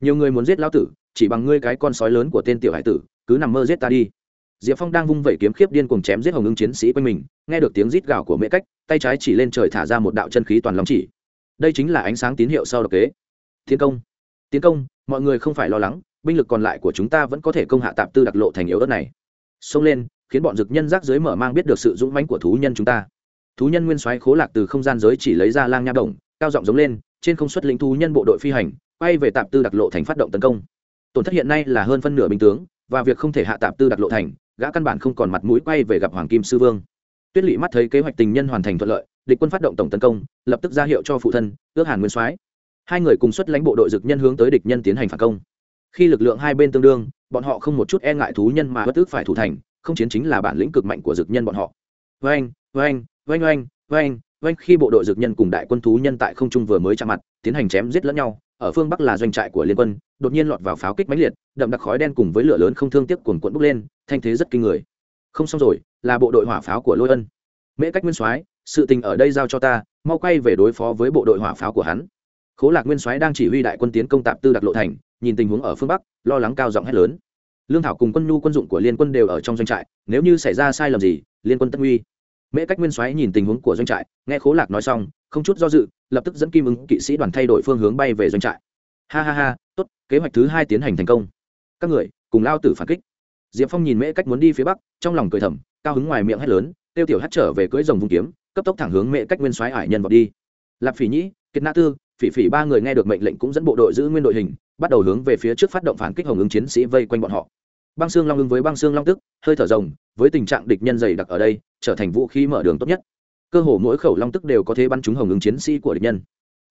[SPEAKER 1] Nhiều người muốn giết lão tử, chỉ bằng ngươi cái con sói lớn của tên tiểu hải tử, cứ nằm mơ giết ta đi. Diệp phong đang vung vẩy kiếm khiếp điên cùng chém giết hồng ứng chiến sĩ quanh mình, nghe được tiếng rít gào của mễ cách, tay trái chỉ lên trời thả ra một đạo chân khí toàn lòng chỉ. Đây chính là ánh sáng tín hiệu sau độc kế. Thiên công. Tiến công, mọi người không phải lo lắng, binh lực còn lại của chúng ta vẫn có thể công hạ tạp tư đặc lộ thành yếu đất này. Xông lên khiến bọn dực nhân rác dưới mở mang biết được sự dũng mãnh của thú nhân chúng ta. Thú nhân nguyên soái khố lạc từ không gian giới chỉ lấy ra lang nha đồng cao giọng giống lên, trên không xuất lĩnh thú nhân bộ đội phi hành, quay về tạp tư đặc lộ thành phát động tấn công. Tổn thất hiện nay là hơn phân nửa binh tướng, và việc không thể hạ tạp tư đặc lộ thành, gã căn bản không còn mặt mũi quay về gặp hoàng kim sư vương. Tuyết lỵ mắt thấy kế hoạch tình nhân hoàn thành thuận lợi, địch quân phát động tổng tấn công, lập tức ra hiệu cho phụ thân, ước hàn nguyên soái. Hai người cùng xuất lãnh bộ đội dực nhân hướng tới địch nhân tiến hành phản công. Khi lực lượng hai bên tương đương, bọn họ không một chút e ngại thú nhân mà bất tức phải thủ thành không chiến chính là bản lĩnh cực mạnh của dực nhân bọn họ. Vâng vâng vâng vâng vâng vâng khi bộ đội dược nhân cùng đại quân thú nhân tại không trung vừa mới chạm mặt, tiến hành chém giết lẫn nhau, ở phương bắc là doanh trại của liên quân, đột nhiên lọt vào pháo kích mãnh liệt, đậm đặc khói đen cùng với lửa lớn không thương tiếc cuồn cuộn bốc lên, thanh thế rất kinh người. Không xong rồi, là bộ đội hỏa pháo của lôi ân. Mễ cách nguyên soái, sự tình ở đây giao cho ta, mau quay về đối phó với bộ đội hỏa pháo của hắn. Khố lạc nguyên soái đang chỉ huy đại quân tiến công tạp tư đặc lộ thành, nhìn tình huống ở phương bắc, lo lắng cao giọng hét lớn lương thảo cùng quân nhu quân dụng của liên quân đều ở trong doanh trại, nếu như xảy ra sai lầm gì, liên quân tất nguy. Mễ cách nguyên soái nhìn tình huống của doanh trại, nghe khố lạc nói xong, không chút do dự, lập tức dẫn kim ứng kỵ sĩ đoàn thay đổi phương hướng bay về doanh trại. Ha ha ha, tốt, kế hoạch thứ hai tiến hành thành công. Các người, cùng lao tử phản kích. Diệp phong nhìn mễ cách muốn đi phía bắc, trong lòng cười thầm, cao hứng ngoài miệng hét lớn, tiêu tiểu hát trở về cưỡi rồng vung kiếm, cấp tốc thẳng hướng mễ cách nguyên soái ải nhân vào đi. Lạp phỉ nhĩ, kiệt nã tư, phỉ phỉ ba người nghe được mệnh lệnh cũng dẫn bộ đội giữ nguyên đội hình bắt đầu hướng về phía trước phát động phản kích hồng ứng chiến sĩ vây quanh bọn họ. Băng xương long ứng với băng xương long tức, hơi thở rồng, với tình trạng địch nhân dày đặc ở đây, trở thành vũ khí mở đường tốt nhất. Cơ hồ mỗi khẩu long tức đều có thể bắn trúng hồng ứng chiến sĩ của địch nhân.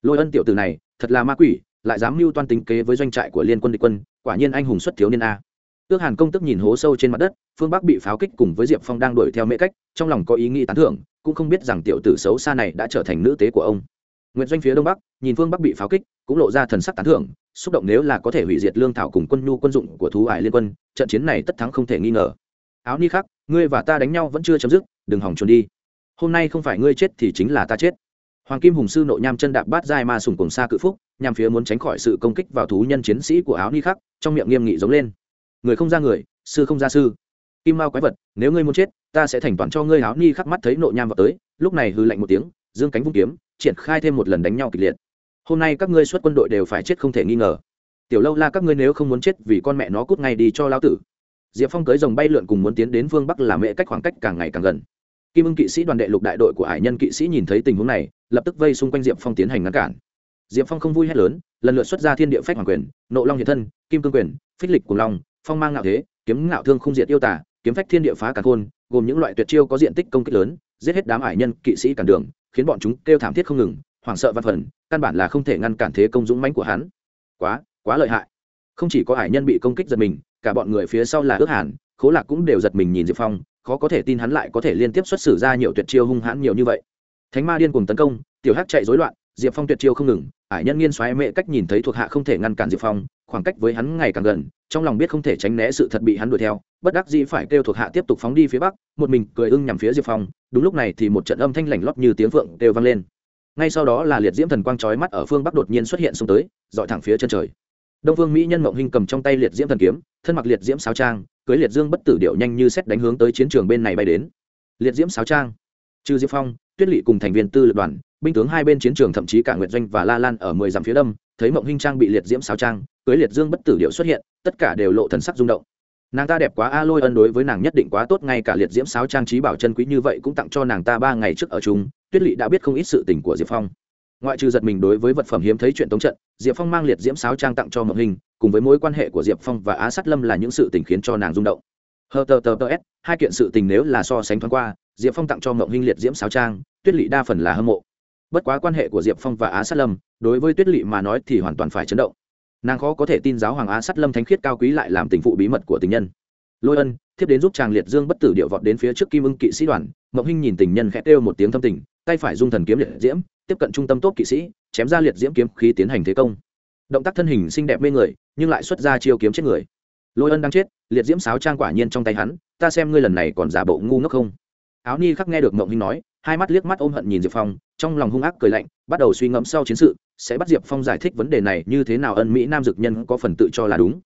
[SPEAKER 1] Lôi ân tiểu từ này, thật là ma quỷ, lại dám mưu toan tính kế với doanh trại của liên quân địch quân, quả nhiên anh hùng xuất thiếu niên a. Ước hàn công tức nhìn hố sâu trên mặt đất, phương bắc bị pháo kích cùng với diệp phong đang đuổi theo mễ cách, trong lòng có ý nghĩ tán thưởng, cũng không biết rằng tiểu tử xấu xa này đã trở thành nữ tế của ông. Nguyện doanh phía đông bắc, nhìn phương bắc bị pháo kích, cũng lộ ra thần sắc tán thưởng xúc động nếu là có thể hủy diệt lương thảo cùng quân nhu quân dụng của thú ải liên quân, trận chiến này tất thắng không thể nghi ngờ. Áo ni khắc, ngươi và ta đánh nhau vẫn chưa chấm dứt, đừng hỏng trốn đi. Hôm nay không phải ngươi chết thì chính là ta chết. Hoàng kim hùng sư nội nham chân đạp bát dai ma sùng cùng xa cự phúc, nhằm phía muốn tránh khỏi sự công kích vào thú nhân chiến sĩ của áo ni khắc, trong miệng nghiêm nghị giống lên. Người không ra người, sư không ra sư. Kim mao quái vật, nếu ngươi muốn chết, ta sẽ thành toàn cho ngươi áo ni khắc mắt thấy nội nham vào tới, lúc này hư lạnh một tiếng, dương cánh vung kiếm, triển khai thêm một lần đánh nhau kịch liệt hôm nay các ngươi xuất quân đội đều phải chết không thể nghi ngờ. Tiểu lâu la, các ngươi nếu không muốn chết vì con mẹ nó cút ngay đi cho lao tử. Diệp phong cưới rồng bay lượn cùng muốn tiến đến phương bắc làm mẹ cách khoảng cách càng ngày càng gần. Kim ưng kỵ sĩ đoàn đệ lục đại đội của hải nhân kỵ sĩ nhìn thấy tình huống này, lập tức vây xung quanh diệp phong tiến hành ngăn cản. Diệp phong không vui hét lớn, lần lượt xuất ra thiên địa phách hoàng quyền, nộ long hiện thân, kim cương quyền, phích lịch cùng long, phong mang ngạo thế, kiếm ngạo thương không diệt yêu tả kiếm phách thiên địa phá cả khôn gồm những loại tuyệt chiêu có diện tích công kích lớn, giết hết đám hải nhân kỵ sĩ cản đường, khiến bọn chúng kêu thảm thiết không ngừng, hoảng sợ văn phần căn bản là không thể ngăn cản thế công dũng mãnh của hắn. Quá quá lợi hại. Không chỉ có hải nhân bị công kích giật mình, cả bọn người phía sau là ước hàn, khố lạc cũng đều giật mình nhìn diệp phong, khó có thể tin hắn lại có thể liên tiếp xuất xử ra nhiều tuyệt chiêu hung hãn nhiều như vậy. Thánh ma điên cùng tấn công, tiểu hắc chạy rối loạn, diệp phong tuyệt chiêu không ngừng, hải nhân nghiên xoáy mệ cách nhìn thấy thuộc hạ không thể ngăn cản diệp phong, khoảng cách với hắn ngày càng gần, trong lòng biết không thể tránh né sự thật bị hắn đuổi theo, bất đắc dĩ phải kêu thuộc hạ tiếp tục phóng đi phía bắc, một mình cười ưng nhằm phía diệp phong, đúng lúc này thì một trận âm thanh lảnh lót như tiếng vượng đều vang lên ngay sau đó là liệt diễm thần quang trói mắt ở phương bắc đột nhiên xuất hiện xuống tới, dọi thẳng phía chân trời. Đông phương mỹ nhân mộng hình cầm trong tay liệt diễm thần kiếm, thân mặc liệt diễm sáo trang, cưới liệt dương bất tử điệu nhanh như xét đánh hướng tới chiến trường bên này bay đến. Liệt diễm sáo trang. Trừ diễm phong, tuyết lỵ cùng thành viên tư lập đoàn, binh tướng hai bên chiến trường thậm chí cả nguyệt doanh và la lan ở mười dặm phía đông, thấy mộng hình trang bị liệt diễm sáo trang, cưới liệt dương bất tử điệu xuất hiện, tất cả đều lộ thần sắc rung động. Nàng ta đẹp quá a lôi ân đối với nàng nhất định quá tốt, ngay cả liệt diễm sáo trang trí bảo chân quý như vậy cũng tặng cho nàng ta ba ngày trước ở chung tuyết lỵ đã biết không ít sự tình của diệp phong. Ngoại trừ giật mình đối với vật phẩm hiếm thấy chuyện tống trận, diệp phong mang liệt diễm sáo trang tặng cho mộng hình, cùng với mối quan hệ của diệp phong và á sắt lâm là những sự tình khiến cho nàng rung động. Hờ tờ tờ tờ s, hai kiện sự tình nếu là so sánh thoáng qua, diệp phong tặng cho mộng hình liệt diễm sáo trang, tuyết lỵ đa phần là hâm mộ. Bất quá quan hệ của diệp phong và á sắt lâm, đối với tuyết lỵ mà nói thì hoàn toàn phải chấn động. Nàng khó có thể tin giáo hoàng á sắt lâm thánh khiết cao quý lại làm tình phụ bí mật của tình nhân. Lôi ân tiếp đến giúp chàng liệt dương bất tử điệu vọt đến phía trước kim ưng kỵ sĩ đoàn mộng hinh nhìn tình nhân khẽ kêu một tiếng thâm tình, tay phải dung thần kiếm liệt diễm, tiếp cận trung tâm tốt kỵ sĩ, chém ra liệt diễm kiếm khí tiến hành thế công. Động tác thân hình xinh đẹp mê người, nhưng lại xuất ra chiêu kiếm chết người. Lôi ân đang chết, liệt diễm sáo trang quả nhiên trong tay hắn, ta xem ngươi lần này còn giả bộ ngu ngốc không? Áo ni khắc nghe được mộng hinh nói, hai mắt liếc mắt ôm hận nhìn diệp phong, trong lòng hung ác cười lạnh, bắt đầu suy ngẫm sau chiến sự, sẽ bắt diệp phong giải thích vấn đề này như thế nào ân mỹ nam dực nhân có phần tự cho là đúng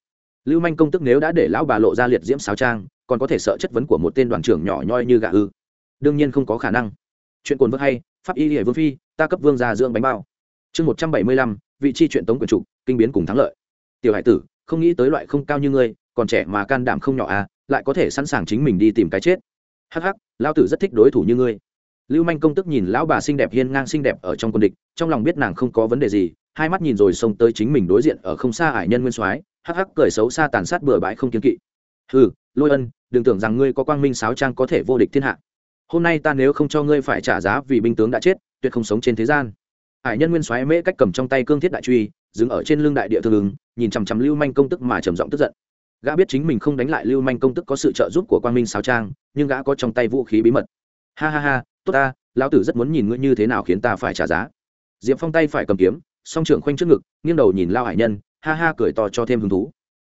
[SPEAKER 1] lưu manh công tức nếu đã để lão bà lộ ra liệt diễm sáo trang, còn có thể sợ chất vấn của một tên đoàn trưởng nhỏ nhoi như gà ư? Đương nhiên không có khả năng. Chuyện cồn vơ hay, pháp y hệ vương phi, ta cấp vương gia dưỡng bánh bao. Chương một trăm bảy mươi lăm, vị chi chuyện tống quyền trục kinh biến cùng thắng lợi. Tiểu hải tử, không nghĩ tới loại không cao như ngươi, còn trẻ mà can đảm không nhỏ à lại có thể sẵn sàng chính mình đi tìm cái chết. Hắc hắc lao tử rất thích đối thủ như ngươi. Lưu manh công tức nhìn lão bà xinh đẹp hiên ngang xinh đẹp ở trong quân địch, trong lòng biết nàng không có vấn đề gì hai mắt nhìn rồi xông tới chính mình đối diện ở không xa ải nhân nguyên soái, hắc hắc cười xấu xa tàn sát bừa bãi không kiên kỵ. Hừ, lôi ân, đừng tưởng rằng ngươi có quang minh sáo trang có thể vô địch thiên hạ. Hôm nay ta nếu không cho ngươi phải trả giá vì binh tướng đã chết, tuyệt không sống trên thế gian. Hải nhân nguyên xoáy mễ cách cầm trong tay cương thiết đại truy đứng ở trên lưng đại địa thương ứng, nhìn chằm chằm lưu manh công tức mà trầm giọng tức giận. Gã biết chính mình không đánh lại lưu manh công tức có sự trợ giúp của quang minh sáo trang, nhưng gã có trong tay vũ khí bí mật. Ha ha ha, tốt ta, lão tử rất muốn nhìn ngươi như thế nào khiến ta phải trả giá. Diệp phong tay phải cầm kiếm song trưởng khoanh trước ngực, nghiêng đầu nhìn lao hải nhân, ha ha cười to cho thêm hứng thú.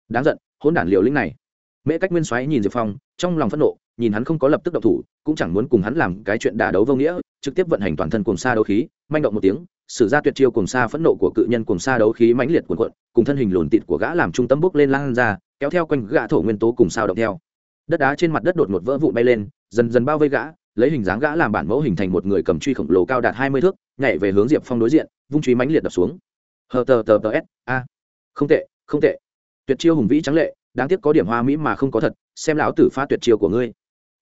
[SPEAKER 1] Đáng giận, hỗn đản liều lĩnh này. Mễ cách nguyên xoáy nhìn diệp phong, trong lòng phẫn nộ, nhìn hắn không có lập tức động thủ, cũng chẳng muốn cùng hắn làm cái chuyện đả đấu vô nghĩa, trực tiếp vận hành toàn thân cùng xa đấu khí, manh động một tiếng, sử ra tuyệt chiêu cùng xa phẫn nộ của cự nhân cùng xa đấu khí mãnh liệt cuồn cuộn, cùng thân hình lùn tịt của gã làm trung tâm bốc lên lan ra, kéo theo quanh gã thổ nguyên tố cùng sao động theo. Đất đá trên mặt đất đột ngột vỡ vụn bay lên, dần dần bao vây gã, lấy hình dáng gã làm bản mẫu hình thành một người cầm truy khổng lồ cao đạt hai mươi thước, nhảy về hướng diệp phong đối diện vung truy mãnh liệt đập xuống. Hờ tờ tờ tờ s, a. Không tệ không tệ. Tuyệt chiêu hùng vĩ trắng lệ, đáng tiếc có điểm hoa mỹ mà không có thật, xem lão tử phá tuyệt chiêu của ngươi.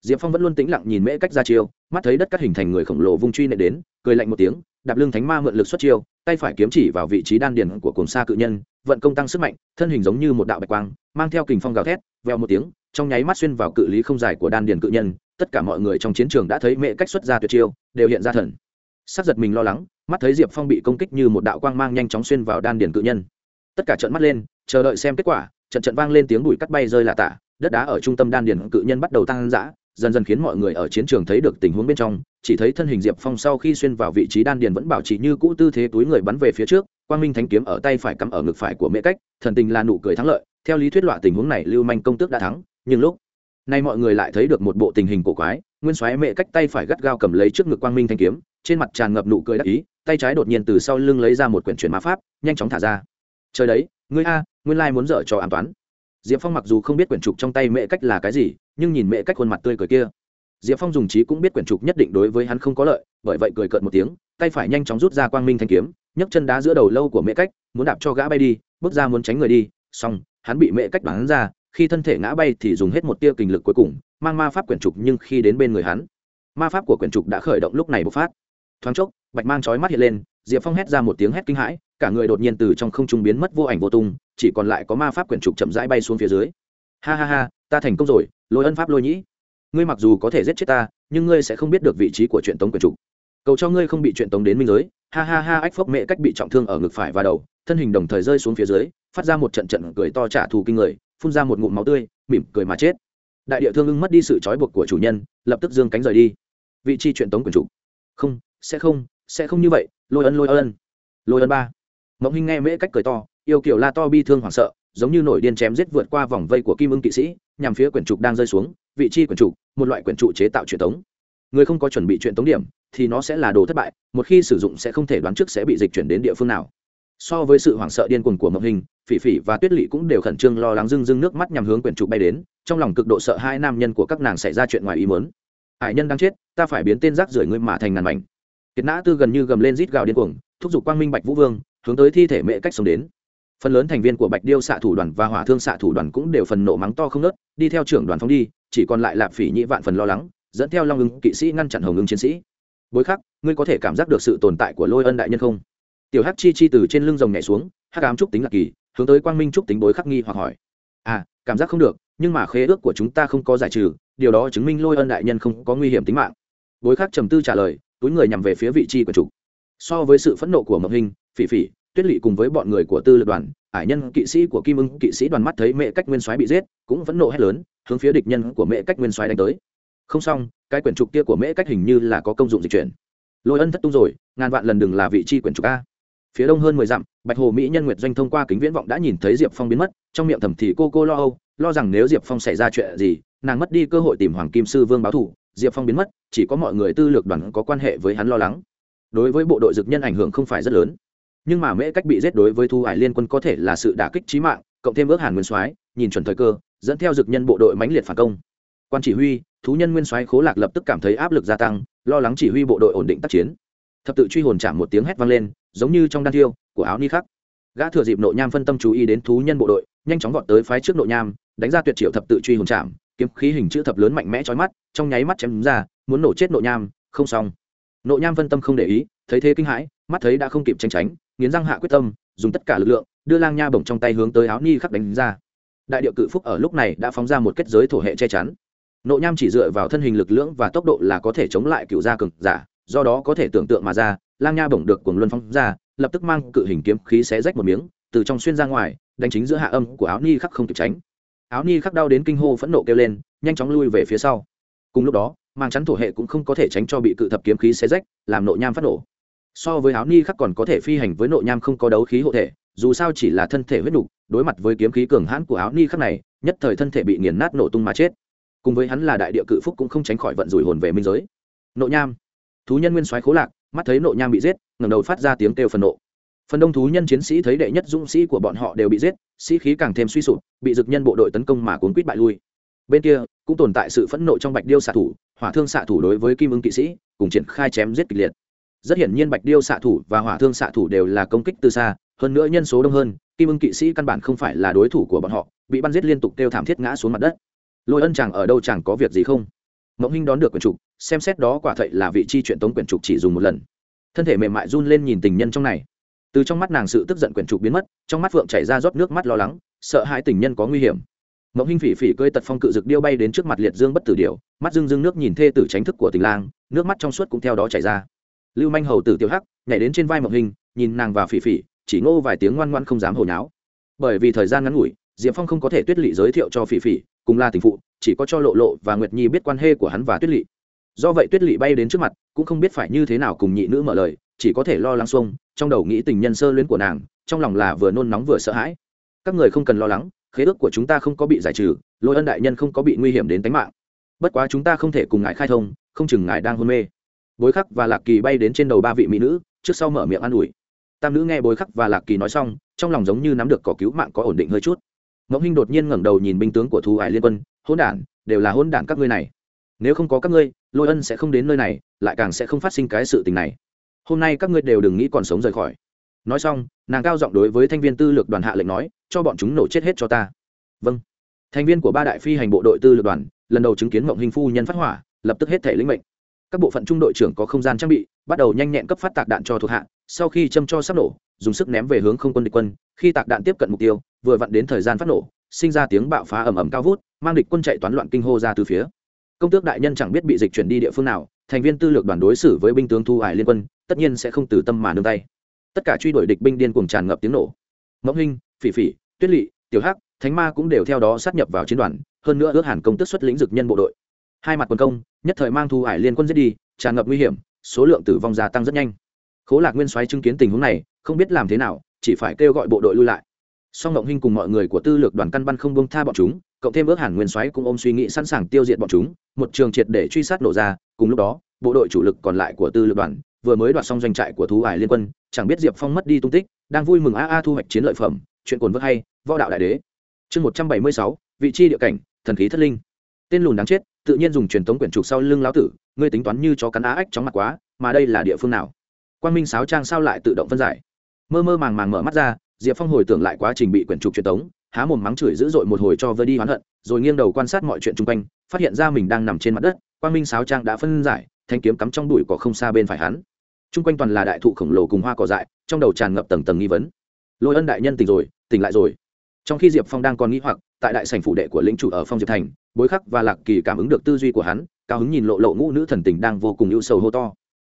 [SPEAKER 1] Diệp phong vẫn luôn tĩnh lặng nhìn mễ cách ra chiêu, mắt thấy đất cắt hình thành người khổng lồ vung truy nệ đến, cười lạnh một tiếng, đạp lưng thánh ma mượn lực xuất chiêu, tay phải kiếm chỉ vào vị trí đan điền của cồn sa cự nhân, vận công tăng sức mạnh, thân hình giống như một đạo bạch quang, mang theo kình phong gào thét, vèo một tiếng, trong nháy mắt xuyên vào cự lý không dài của đan điền cự nhân, tất cả mọi người trong chiến trường đã thấy mễ cách xuất ra tuyệt chiêu, đều hiện ra thần sắc giật mình lo lắng, mắt thấy diệp phong bị công kích như một đạo quang mang nhanh chóng xuyên vào đan điền cự nhân. Tất cả trận mắt lên, chờ đợi xem kết quả, trận trận vang lên tiếng bụi cắt bay rơi là tả, đất đá ở trung tâm đan điền cự nhân bắt đầu tăng dã, dần dần khiến mọi người ở chiến trường thấy được tình huống bên trong, chỉ thấy thân hình diệp phong sau khi xuyên vào vị trí đan điền vẫn bảo trì như cũ tư thế túi người bắn về phía trước, quang minh thánh kiếm ở tay phải cắm ở ngực phải của mễ cách, thần tình là nụ cười thắng lợi, theo lý thuyết loại tình huống này lưu manh công tước đã thắng, nhưng lúc nay mọi người lại thấy được một bộ tình hình cổ quái, nguyên soái mễ cách tay phải gắt gao cầm lấy trước ngực quang minh thanh kiếm trên mặt tràn ngập nụ cười đắc ý, tay trái đột nhiên từ sau lưng lấy ra một quyển chuyển ma pháp, nhanh chóng thả ra. Trời đấy, ngươi a, nguyên lai muốn dở cho an toán. Diệp phong mặc dù không biết quyển trục trong tay mẹ cách là cái gì, nhưng nhìn mẹ cách khuôn mặt tươi cười kia. Diệp phong dùng trí cũng biết quyển trục nhất định đối với hắn không có lợi, bởi vậy cười cợt một tiếng, tay phải nhanh chóng rút ra quang minh thanh kiếm, nhấc chân đá giữa đầu lâu của mẹ cách, muốn đạp cho gã bay đi, bước ra muốn tránh người đi, xong, hắn bị mẹ cách bắn ra, khi thân thể ngã bay thì dùng hết một tia kinh lực cuối cùng, mang ma pháp quyển trục nhưng khi đến bên người hắn, ma pháp của quyển trục đã khởi động lúc này bộc phát thoáng chốc, bạch mang chói mắt hiện lên, diệp phong hét ra một tiếng hét kinh hãi, cả người đột nhiên từ trong không trung biến mất vô ảnh vô tung, chỉ còn lại có ma pháp quyển trục chậm rãi bay xuống phía dưới. Ha ha ha, ta thành công rồi, lôi ân pháp lôi nhĩ. Ngươi mặc dù có thể giết chết ta, nhưng ngươi sẽ không biết được vị trí của chuyện tống quyển trục. Cầu cho ngươi không bị chuyện tống đến minh giới. Ha ha ha, ách phốc mẹ, cách bị trọng thương ở ngực phải và đầu, thân hình đồng thời rơi xuống phía dưới, phát ra một trận trận cười to trả thù kinh người, phun ra một ngụm máu tươi, mỉm cười mà chết. Đại địa thương ưng mất đi sự trói buộc của chủ nhân, lập tức dương cánh rời đi. Vị trí chuyện tống quyển trục. Không sẽ không sẽ không như vậy, lôi ân lôi ân. Lôi ân ba. Mộng hình nghe mễ cách cười to, yêu kiểu la to bi thương hoảng sợ, giống như nổi điên chém giết vượt qua vòng vây của kim ưng kỵ sĩ, nhằm phía quyển trục đang rơi xuống, vị chi quyển trục, một loại quyển trụ chế tạo truyền tống người không có chuẩn bị truyền tống điểm, thì nó sẽ là đồ thất bại, một khi sử dụng sẽ không thể đoán trước sẽ bị dịch chuyển đến địa phương nào. So với sự hoảng sợ điên cuồng của mộng hình phỉ phỉ và tuyết lỵ cũng đều khẩn trương lo lắng rưng rưng nước mắt nhằm hướng quyển trục bay đến, trong lòng cực độ sợ hai nam nhân của các nàng xảy ra chuyện ngoài ý muốn. Hải nhân đang chết, ta phải biến tên rác rưởi ngươi mà thành ngàn mảnh kiệt nã tư gần như gầm lên rít gào điên cuồng, thúc giục quang minh bạch vũ vương, hướng tới thi thể mẹ cách sống đến. Phần lớn thành viên của bạch điêu xạ thủ đoàn và hỏa thương xạ thủ đoàn cũng đều phần nộ mắng to không nớt đi theo trưởng đoàn phóng đi, chỉ còn lại lạp phỉ nhị vạn phần lo lắng, dẫn theo long ứng kỵ sĩ ngăn chặn hồng ứng chiến sĩ. Bối khắc, ngươi có thể cảm giác được sự tồn tại của lôi ân đại nhân không? Tiểu hắc chi chi từ trên lưng rồng nhảy xuống, hắc ám trúc tính lạc kỳ, hướng tới quang minh trúc tính bối khắc nghi hoặc hỏi. À cảm giác không được, nhưng mà khế ước của chúng ta không có giải trừ, điều đó chứng minh lôi ân đại nhân không có nguy hiểm tính mạng. Bối khắc trầm tư trả lời túi người nhằm về phía vị trí của chủ. So với sự phẫn nộ của mộng hình, phỉ phỉ, tuyết lỵ cùng với bọn người của tư lực đoàn, ải nhân kỵ sĩ của kim ưng, kỵ sĩ đoàn mắt thấy mẹ cách nguyên soái bị giết, cũng phẫn nộ hét lớn, hướng phía địch nhân của mẹ cách nguyên soái đánh tới. Không xong, cái quyển trục kia của mễ cách hình như là có công dụng dịch chuyển. Lôi ân thất tung rồi, ngàn vạn lần đừng là vị trí quyển trục a. Phía đông hơn mười dặm, bạch hồ mỹ nhân nguyệt doanh thông qua kính viễn vọng đã nhìn thấy diệp phong biến mất, trong miệng thầm thì cô cô lo âu, lo rằng nếu diệp phong xảy ra chuyện gì, nàng mất đi cơ hội tìm hoàng kim sư vương báo thủ diệp phong biến mất, chỉ có mọi người tư lược đoàn có quan hệ với hắn lo lắng. Đối với bộ đội dực nhân ảnh hưởng không phải rất lớn. Nhưng mà mễ cách bị giết đối với thu hải liên quân có thể là sự đả kích trí mạng, cộng thêm ước hàn nguyên soái, nhìn chuẩn thời cơ, dẫn theo dực nhân bộ đội mãnh liệt phản công. Quan chỉ huy, thú nhân nguyên soái khố lạc lập tức cảm thấy áp lực gia tăng, lo lắng chỉ huy bộ đội ổn định tác chiến. Thập tự truy hồn chạm một tiếng hét vang lên, giống như trong đan thiêu của áo ni khắc. Gã thừa dịp nội nham phân tâm chú ý đến thú nhân bộ đội, nhanh chóng vọt tới phái trước nội nham, đánh ra tuyệt triệu thập tự truy hồn chạm kiếm khí hình chữ thập lớn mạnh mẽ chói mắt, trong nháy mắt chém ra, muốn nổ chết nội nham, không xong. Nội nham phân tâm không để ý, thấy thế kinh hãi, mắt thấy đã không kịp tranh tránh, nghiến răng hạ quyết tâm, dùng tất cả lực lượng, đưa lang nha bổng trong tay hướng tới áo ni khắc đánh ra. Đại điệu cự phúc ở lúc này đã phóng ra một kết giới thổ hệ che chắn. Nội nham chỉ dựa vào thân hình lực lưỡng và tốc độ là có thể chống lại cựu gia cường giả, do đó có thể tưởng tượng mà ra, lang nha bổng được cuồng luân phóng ra, lập tức mang cự hình kiếm khí xé rách một miếng, từ trong xuyên ra ngoài, đánh chính giữa hạ âm của áo ni khắc không kịp tránh áo ni khắc đau đến kinh hô phẫn nộ kêu lên, nhanh chóng lui về phía sau. Cùng lúc đó mang chắn thổ hệ cũng không có thể tránh cho bị cự thập kiếm khí xé rách, làm nộ nham phát nổ. So với áo ni khắc còn có thể phi hành với nộ nham không có đấu khí hộ thể, dù sao chỉ là thân thể huyết nục, đối mặt với kiếm khí cường hãn của áo ni khắc này, nhất thời thân thể bị nghiền nát nổ tung mà chết. Cùng với hắn là đại địa cự phúc cũng không tránh khỏi vận rủi hồn về minh giới. Nộ nham. Thú nhân nguyên soái khố lạc, mắt thấy nộ nham bị giết, ngẩng đầu phát ra tiếng kêu phần nộ. Phần đông thú nhân chiến sĩ thấy đệ nhất dũng sĩ của bọn họ đều bị giết sĩ khí càng thêm suy sụp, bị dực nhân bộ đội tấn công mà cuốn quýt bại lui. Bên kia, cũng tồn tại sự phẫn nộ trong bạch điêu xạ thủ, hỏa thương xạ thủ đối với kim ưng kỵ sĩ, cùng triển khai chém giết kịch liệt. Rất hiển nhiên bạch điêu xạ thủ và hỏa thương xạ thủ đều là công kích từ xa, hơn nữa nhân số đông hơn, kim ưng kỵ sĩ căn bản không phải là đối thủ của bọn họ, bị bắn giết liên tục kêu thảm thiết ngã xuống mặt đất. Lôi ân chàng ở đâu chàng có việc gì không? Mộng hinh đón được quyển trục, xem xét đó quả thậy là vị chi chuyện tống quyển trục chỉ dùng một lần. Thân thể mềm mại run lên nhìn tình nhân trong này từ trong mắt nàng sự tức giận quyển trục biến mất, trong mắt phượng chảy ra rót nước mắt lo lắng, sợ hai tình nhân có nguy hiểm. Mộng hinh phỉ phỉ cơi tật phong cự dực điêu bay đến trước mặt liệt dương bất tử điệu mắt dưng dưng nước nhìn thê tử tránh thức của tình lang, nước mắt trong suốt cũng theo đó chảy ra. Lưu manh hầu tử tiêu hắc, nhảy đến trên vai mộng hinh, nhìn nàng và phỉ phỉ, chỉ ngô vài tiếng ngoan ngoan không dám hồi náo. Bởi vì thời gian ngắn ngủi, diệp phong không có thể tuyết lỵ giới thiệu cho phỉ phỉ, cùng là tình phụ, chỉ có cho lộ lộ và nguyệt nhi biết quan hệ của hắn và tuyết lỵ. Do vậy tuyết lỵ bay đến trước mặt, cũng không biết phải như thế nào cùng nhị nữ mở lời chỉ có thể lo lắng xuông, trong đầu nghĩ tình nhân sơ luyến của nàng, trong lòng là vừa nôn nóng vừa sợ hãi. Các người không cần lo lắng, khế ước của chúng ta không có bị giải trừ, lôi ân đại nhân không có bị nguy hiểm đến tính mạng. Bất quá chúng ta không thể cùng ngài khai thông, không chừng ngài đang hôn mê. Bối khắc và lạc kỳ bay đến trên đầu ba vị mỹ nữ, trước sau mở miệng an ủi. Tam nữ nghe bối khắc và lạc kỳ nói xong, trong lòng giống như nắm được cỏ cứu mạng có ổn định hơi chút. Ngẫu hinh đột nhiên ngẩng đầu nhìn binh tướng của thú ải liên quân hôn đản, đều là hôn đản các ngươi này. Nếu không có các ngươi, lôi ân sẽ không đến nơi này, lại càng sẽ không phát sinh cái sự tình này hôm nay các ngươi đều đừng nghĩ còn sống rời khỏi. Nói xong, nàng cao giọng đối với thanh viên tư lược đoàn hạ lệnh nói, cho bọn chúng nổ chết hết cho ta. Vâng. Thành viên của ba đại phi hành bộ đội tư lược đoàn, lần đầu chứng kiến mộng hình phu nhân phát hỏa, lập tức hết thể lĩnh mệnh. Các bộ phận trung đội trưởng có không gian trang bị, bắt đầu nhanh nhẹn cấp phát tạc đạn cho thuộc hạ, sau khi châm cho sắp nổ, dùng sức ném về hướng không quân địch quân. Khi tạc đạn tiếp cận mục tiêu, vừa vặn đến thời gian phát nổ, sinh ra tiếng bạo phá ầm ầm cao vút, mang địch quân chạy toán loạn kinh hô ra từ phía công tước đại nhân chẳng biết bị dịch chuyển đi địa phương nào, thành viên tư lược đoàn đối xử với binh tướng thu hải liên quân, tất nhiên sẽ không từ tâm mà nương tay. Tất cả truy đuổi địch binh điên cuồng tràn ngập tiếng nổ. Mẫu hinh, phỉ phỉ, tuyết lỵ, tiểu hắc, thánh ma cũng đều theo đó sát nhập vào chiến đoàn, hơn nữa ước hàn công tức xuất lĩnh dực nhân bộ đội. Hai mặt quân công, nhất thời mang thu hải liên quân giết đi, tràn ngập nguy hiểm, số lượng tử vong gia tăng rất nhanh. Khố lạc nguyên soái chứng kiến tình huống này, không biết làm thế nào, chỉ phải kêu gọi bộ đội lui lại song ngộng hinh cùng mọi người của tư lược đoàn căn băn không bông tha bọn chúng, cộng thêm ước hàn nguyên soái cũng ôm suy nghĩ sẵn sàng tiêu diệt bọn chúng, một trường triệt để truy sát nổ ra, cùng lúc đó, bộ đội chủ lực còn lại của tư lược đoàn vừa mới đoạt xong doanh trại của thú ải liên quân, chẳng biết diệp phong mất đi tung tích, đang vui mừng a a thu hoạch chiến lợi phẩm, chuyện cồn vớt hay, võ đạo đại đế. Chương một trăm bảy mươi sáu, vị trí địa cảnh, thần khí thất linh. Tên lùn đáng chết, tự nhiên dùng truyền thống quyển trục sau lưng lão tử, ngươi tính toán như chó cắn á ách chóng mặt quá, mà đây là địa phương nào? Quan minh sáo trang sao lại tự động phân giải? Mơ mơ màng màng mở mắt ra diệp phong hồi tưởng lại quá trình bị quyển trục truyền tống, há mồm mắng chửi dữ dội một hồi cho vơi đi hoán hận, rồi nghiêng đầu quan sát mọi chuyện chung quanh, phát hiện ra mình đang nằm trên mặt đất, Quang minh sáo trang đã phân giải, thanh kiếm cắm trong đùi cỏ không xa bên phải hắn. Chung quanh toàn là đại thụ khổng lồ cùng hoa cỏ dại, trong đầu tràn ngập tầng tầng nghi vấn. Lôi ân đại nhân tỉnh rồi, tỉnh lại rồi. Trong khi diệp phong đang còn nghĩ hoặc, tại đại sảnh phủ đệ của lĩnh chủ ở phong diệp thành, bối khắc và lạc kỳ cảm ứng được tư duy của hắn, cao hứng nhìn lộ lộ ngũ nữ thần tình đang vô cùng ưu sầu hô to.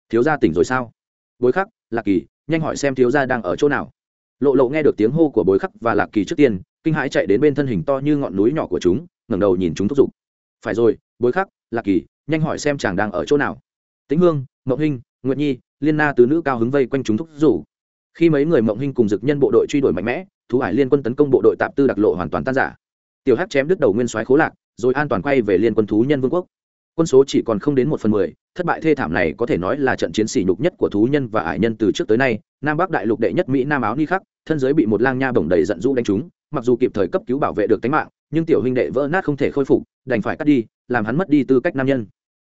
[SPEAKER 1] Thiếu gia tỉnh rồi sao? Bối khắc, lạc kỳ, nhanh hỏi xem thiếu gia đang ở chỗ nào lộ lộ nghe được tiếng hô của bối khắc và lạc kỳ trước tiên, kinh hãi chạy đến bên thân hình to như ngọn núi nhỏ của chúng, ngẩng đầu nhìn chúng thúc giục. Phải rồi, bối khắc, lạc kỳ, nhanh hỏi xem chàng đang ở chỗ nào. Tĩnh hương, mộng hinh, nguyệt nhi, liên na tứ nữ cao hứng vây quanh chúng thúc rủ khi mấy người mộng hinh cùng dực nhân bộ đội truy đuổi mạnh mẽ, thú hải liên quân tấn công bộ đội tạp tư đặc lộ hoàn toàn tan giả tiểu hát chém đứt đầu nguyên soái khố lạc, rồi an toàn quay về liên quân thú nhân vương quốc. Quân số chỉ còn không đến một phần mười, thất bại thê thảm này có thể nói là trận chiến sỉ nhục nhất của thú nhân và ải nhân từ trước tới nay, nam bắc đại lục đệ nhất mỹ nam áo ni khắc thân giới bị một lang nha bổng đầy giận dữ đánh trúng, mặc dù kịp thời cấp cứu bảo vệ được tính mạng, nhưng tiểu huynh đệ vỡ nát không thể khôi phục, đành phải cắt đi, làm hắn mất đi tư cách nam nhân.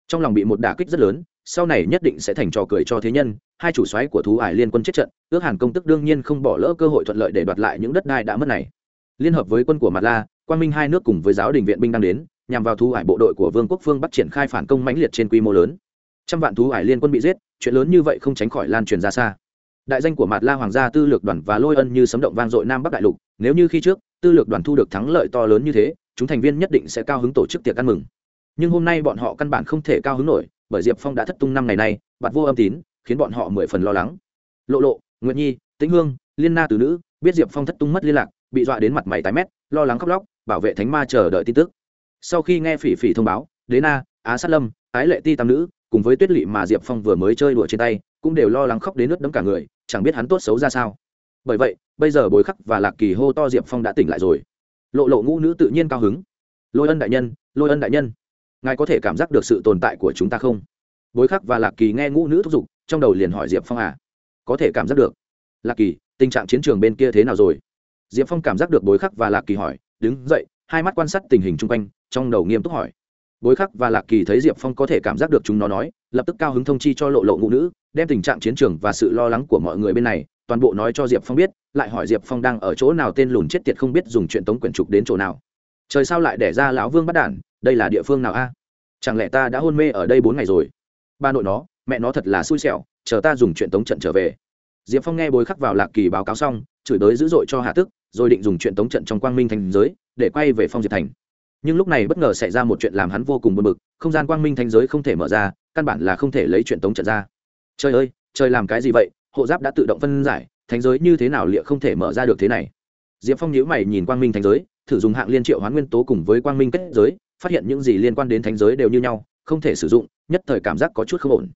[SPEAKER 1] Trong lòng bị một đả kích rất lớn, sau này nhất định sẽ thành trò cười cho thế nhân, hai chủ soái của thú ải liên quân chết trận, ước hàn công tức đương nhiên không bỏ lỡ cơ hội thuận lợi để đoạt lại những đất đai đã mất này. Liên hợp với quân của mặt la quan minh hai nước cùng với giáo đình viện binh đang đến, nhằm vào thú ải bộ đội của vương quốc phương bắc triển khai phản công mãnh liệt trên quy mô lớn. Trăm vạn thú ải liên quân bị giết, chuyện lớn như vậy không tránh khỏi lan truyền ra xa đại danh của mặt la hoàng gia tư lược đoàn và lôi ân như sấm động vang dội nam bắc đại lục, nếu như khi trước, tư lược đoàn thu được thắng lợi to lớn như thế, chúng thành viên nhất định sẽ cao hứng tổ chức tiệc ăn mừng. Nhưng hôm nay bọn họ căn bản không thể cao hứng nổi, bởi diệp phong đã thất tung năm ngày nay, bạt vô âm tín, khiến bọn họ mười phần lo lắng. Lộ lộ nguyện nhi, tĩnh hương, liên na từ nữ, biết diệp phong thất tung mất liên lạc, bị dọa đến mặt mày tái mét, lo lắng khóc lóc, bảo vệ thánh ma chờ đợi tin tức. Sau khi nghe phỉ phỉ thông báo, đế na, á sát lâm, ái lệ ti tam nữ, cùng với tuyết lỵ mà diệp phong vừa mới chơi đùa trên tay, cũng đều lo lắng khóc đến nước đấm cả người chẳng biết hắn tốt xấu ra sao. Bởi vậy, bây giờ bồi khắc và lạc kỳ hô to diệp phong đã tỉnh lại rồi. Lộ lộ ngũ nữ tự nhiên cao hứng. Lôi ân đại nhân, lôi ân đại nhân, ngài có thể cảm giác được sự tồn tại của chúng ta không? Bối khắc và lạc kỳ nghe ngũ nữ thúc giục, trong đầu liền hỏi diệp phong à có thể cảm giác được. Lạc kỳ, tình trạng chiến trường bên kia thế nào rồi? Diệp phong cảm giác được bối khắc và lạc kỳ hỏi, đứng dậy. Hai mắt quan sát tình hình chung quanh, trong đầu nghiêm túc hỏi. Bối khắc và lạc kỳ thấy diệp phong có thể cảm giác được chúng nó nói lập tức cao hứng thông chi cho lộ lộ ngũ nữ, đem tình trạng chiến trường và sự lo lắng của mọi người bên này, toàn bộ nói cho diệp phong biết, lại hỏi diệp phong đang ở chỗ nào tên lùn chết tiệt không biết dùng chuyện tống quyển trục đến chỗ nào. Trời sao lại đẻ ra lão vương bắt đản, đây là địa phương nào a? Chẳng lẽ ta đã hôn mê ở đây bốn ngày rồi? Ba nội nó, mẹ nó thật là xui xẻo, chờ ta dùng chuyện tống trận trở về. Diệp phong nghe bối khắc vào lạc kỳ báo cáo xong, chửi tới dữ dội cho hạ tức, rồi định dùng chuyện tống trận trong quang minh thành giới, để quay về phong diệp thành. Nhưng lúc này bất ngờ xảy ra một chuyện làm hắn vô cùng buồn bực, không gian quang minh thành giới không thể mở ra căn bản là không thể lấy chuyện tống trận ra. Trời ơi, trời làm cái gì vậy? Hộ giáp đã tự động phân giải thành giới như thế nào liệu không thể mở ra được thế này? Diệp phong nhữ mày nhìn quang minh thành giới, thử dùng hạng liên triệu hoán nguyên tố cùng với quang minh kết giới, phát hiện những gì liên quan đến thánh giới đều như nhau, không thể sử dụng, nhất thời cảm giác có chút không ổn.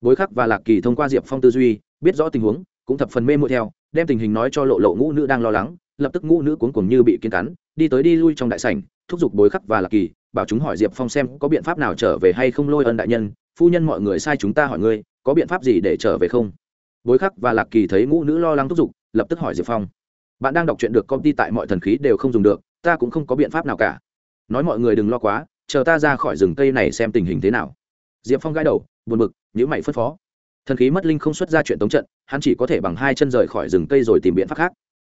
[SPEAKER 1] Bối khắc và lạc kỳ thông qua diệp phong tư duy, biết rõ tình huống, cũng thập phần mê mội theo, đem tình hình nói cho lộ lộ ngũ nữ đang lo lắng, lập tức ngũ nữ cuốn cùng như bị kiên cắn, đi tới đi lui trong đại sảnh, thúc giục bối khắc và lạc kỳ, bảo chúng hỏi diệp phong xem có biện pháp nào trở về hay không lôi ân đại nhân phu nhân mọi người sai chúng ta hỏi ngươi, có biện pháp gì để trở về không? Bối khắc và lạc kỳ thấy ngũ nữ lo lắng thúc giục, lập tức hỏi diệp phong. Bạn đang đọc chuyện được công ty tại mọi thần khí đều không dùng được, ta cũng không có biện pháp nào cả. Nói mọi người đừng lo quá, chờ ta ra khỏi rừng cây này xem tình hình thế nào. Diệp phong gãi đầu, buồn bực nhữ mày phất phó. Thần khí mất linh không xuất ra chuyện tống trận, hắn chỉ có thể bằng hai chân rời khỏi rừng cây rồi tìm biện pháp khác.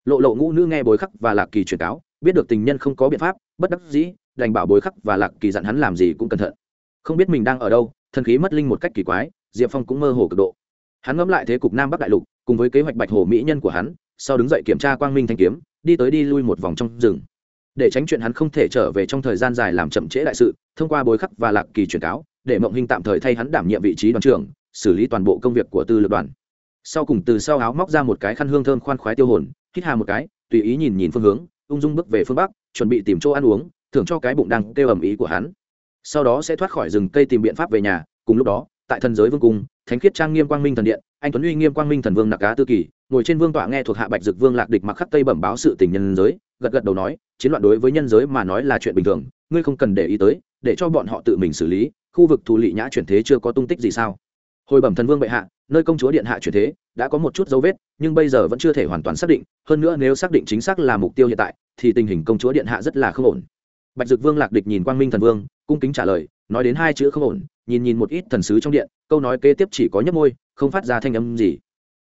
[SPEAKER 1] Lộ lộ ngũ nữ nghe bối khắc và lạc kỳ truyền cáo, biết được tình nhân không có biện pháp, bất đắc dĩ, đành bảo bối khắc và lạc kỳ dặn hắn làm gì cũng cẩn thận. Không biết mình đang ở đâu thần khí mất linh một cách kỳ quái, diệp phong cũng mơ hồ cực độ. Hắn ngẫm lại thế cục nam bắc đại lục, cùng với kế hoạch bạch hồ mỹ nhân của hắn, sau đứng dậy kiểm tra quang minh thanh kiếm, đi tới đi lui một vòng trong rừng. Để tránh chuyện hắn không thể trở về trong thời gian dài làm chậm trễ đại sự, thông qua bối khắc và lạc kỳ truyền cáo, để mộng hình tạm thời thay hắn đảm nhiệm vị trí đoàn trưởng, xử lý toàn bộ công việc của tư lực đoàn. Sau cùng từ sau áo móc ra một cái khăn hương thơm khoan khoái tiêu hồn, hít hà một cái, tùy ý nhìn nhìn phương hướng, ung dung bước về phương bắc, chuẩn bị tìm chỗ ăn uống, thưởng cho cái bụng đang kêu ầm ý của hắn sau đó sẽ thoát khỏi rừng cây tìm biện pháp về nhà. Cùng lúc đó, tại thần giới vương cung, thánh khiết trang nghiêm quang minh thần điện, anh tuấn uy nghiêm quang minh thần vương nặc cá tư kỳ, ngồi trên vương tọa nghe thuộc hạ bạch dực vương lạc địch mặc khắc tây bẩm báo sự tình nhân giới, gật gật đầu nói, chiến loạn đối với nhân giới mà nói là chuyện bình thường, ngươi không cần để ý tới, để cho bọn họ tự mình xử lý, khu vực thù lị nhã chuyển thế chưa có tung tích gì sao? Hồi bẩm thần vương bệ hạ, nơi công chúa điện hạ chuyển thế, đã có một chút dấu vết, nhưng bây giờ vẫn chưa thể hoàn toàn xác định, hơn nữa nếu xác định chính xác là mục tiêu hiện tại, thì tình hình công chúa điện hạ rất là không ổn. Bạch dực vương lạc địch nhìn quang minh thần vương cung kính trả lời, nói đến hai chữ không ổn, nhìn nhìn một ít thần sứ trong điện, câu nói kế tiếp chỉ có nhấp môi, không phát ra thanh âm gì.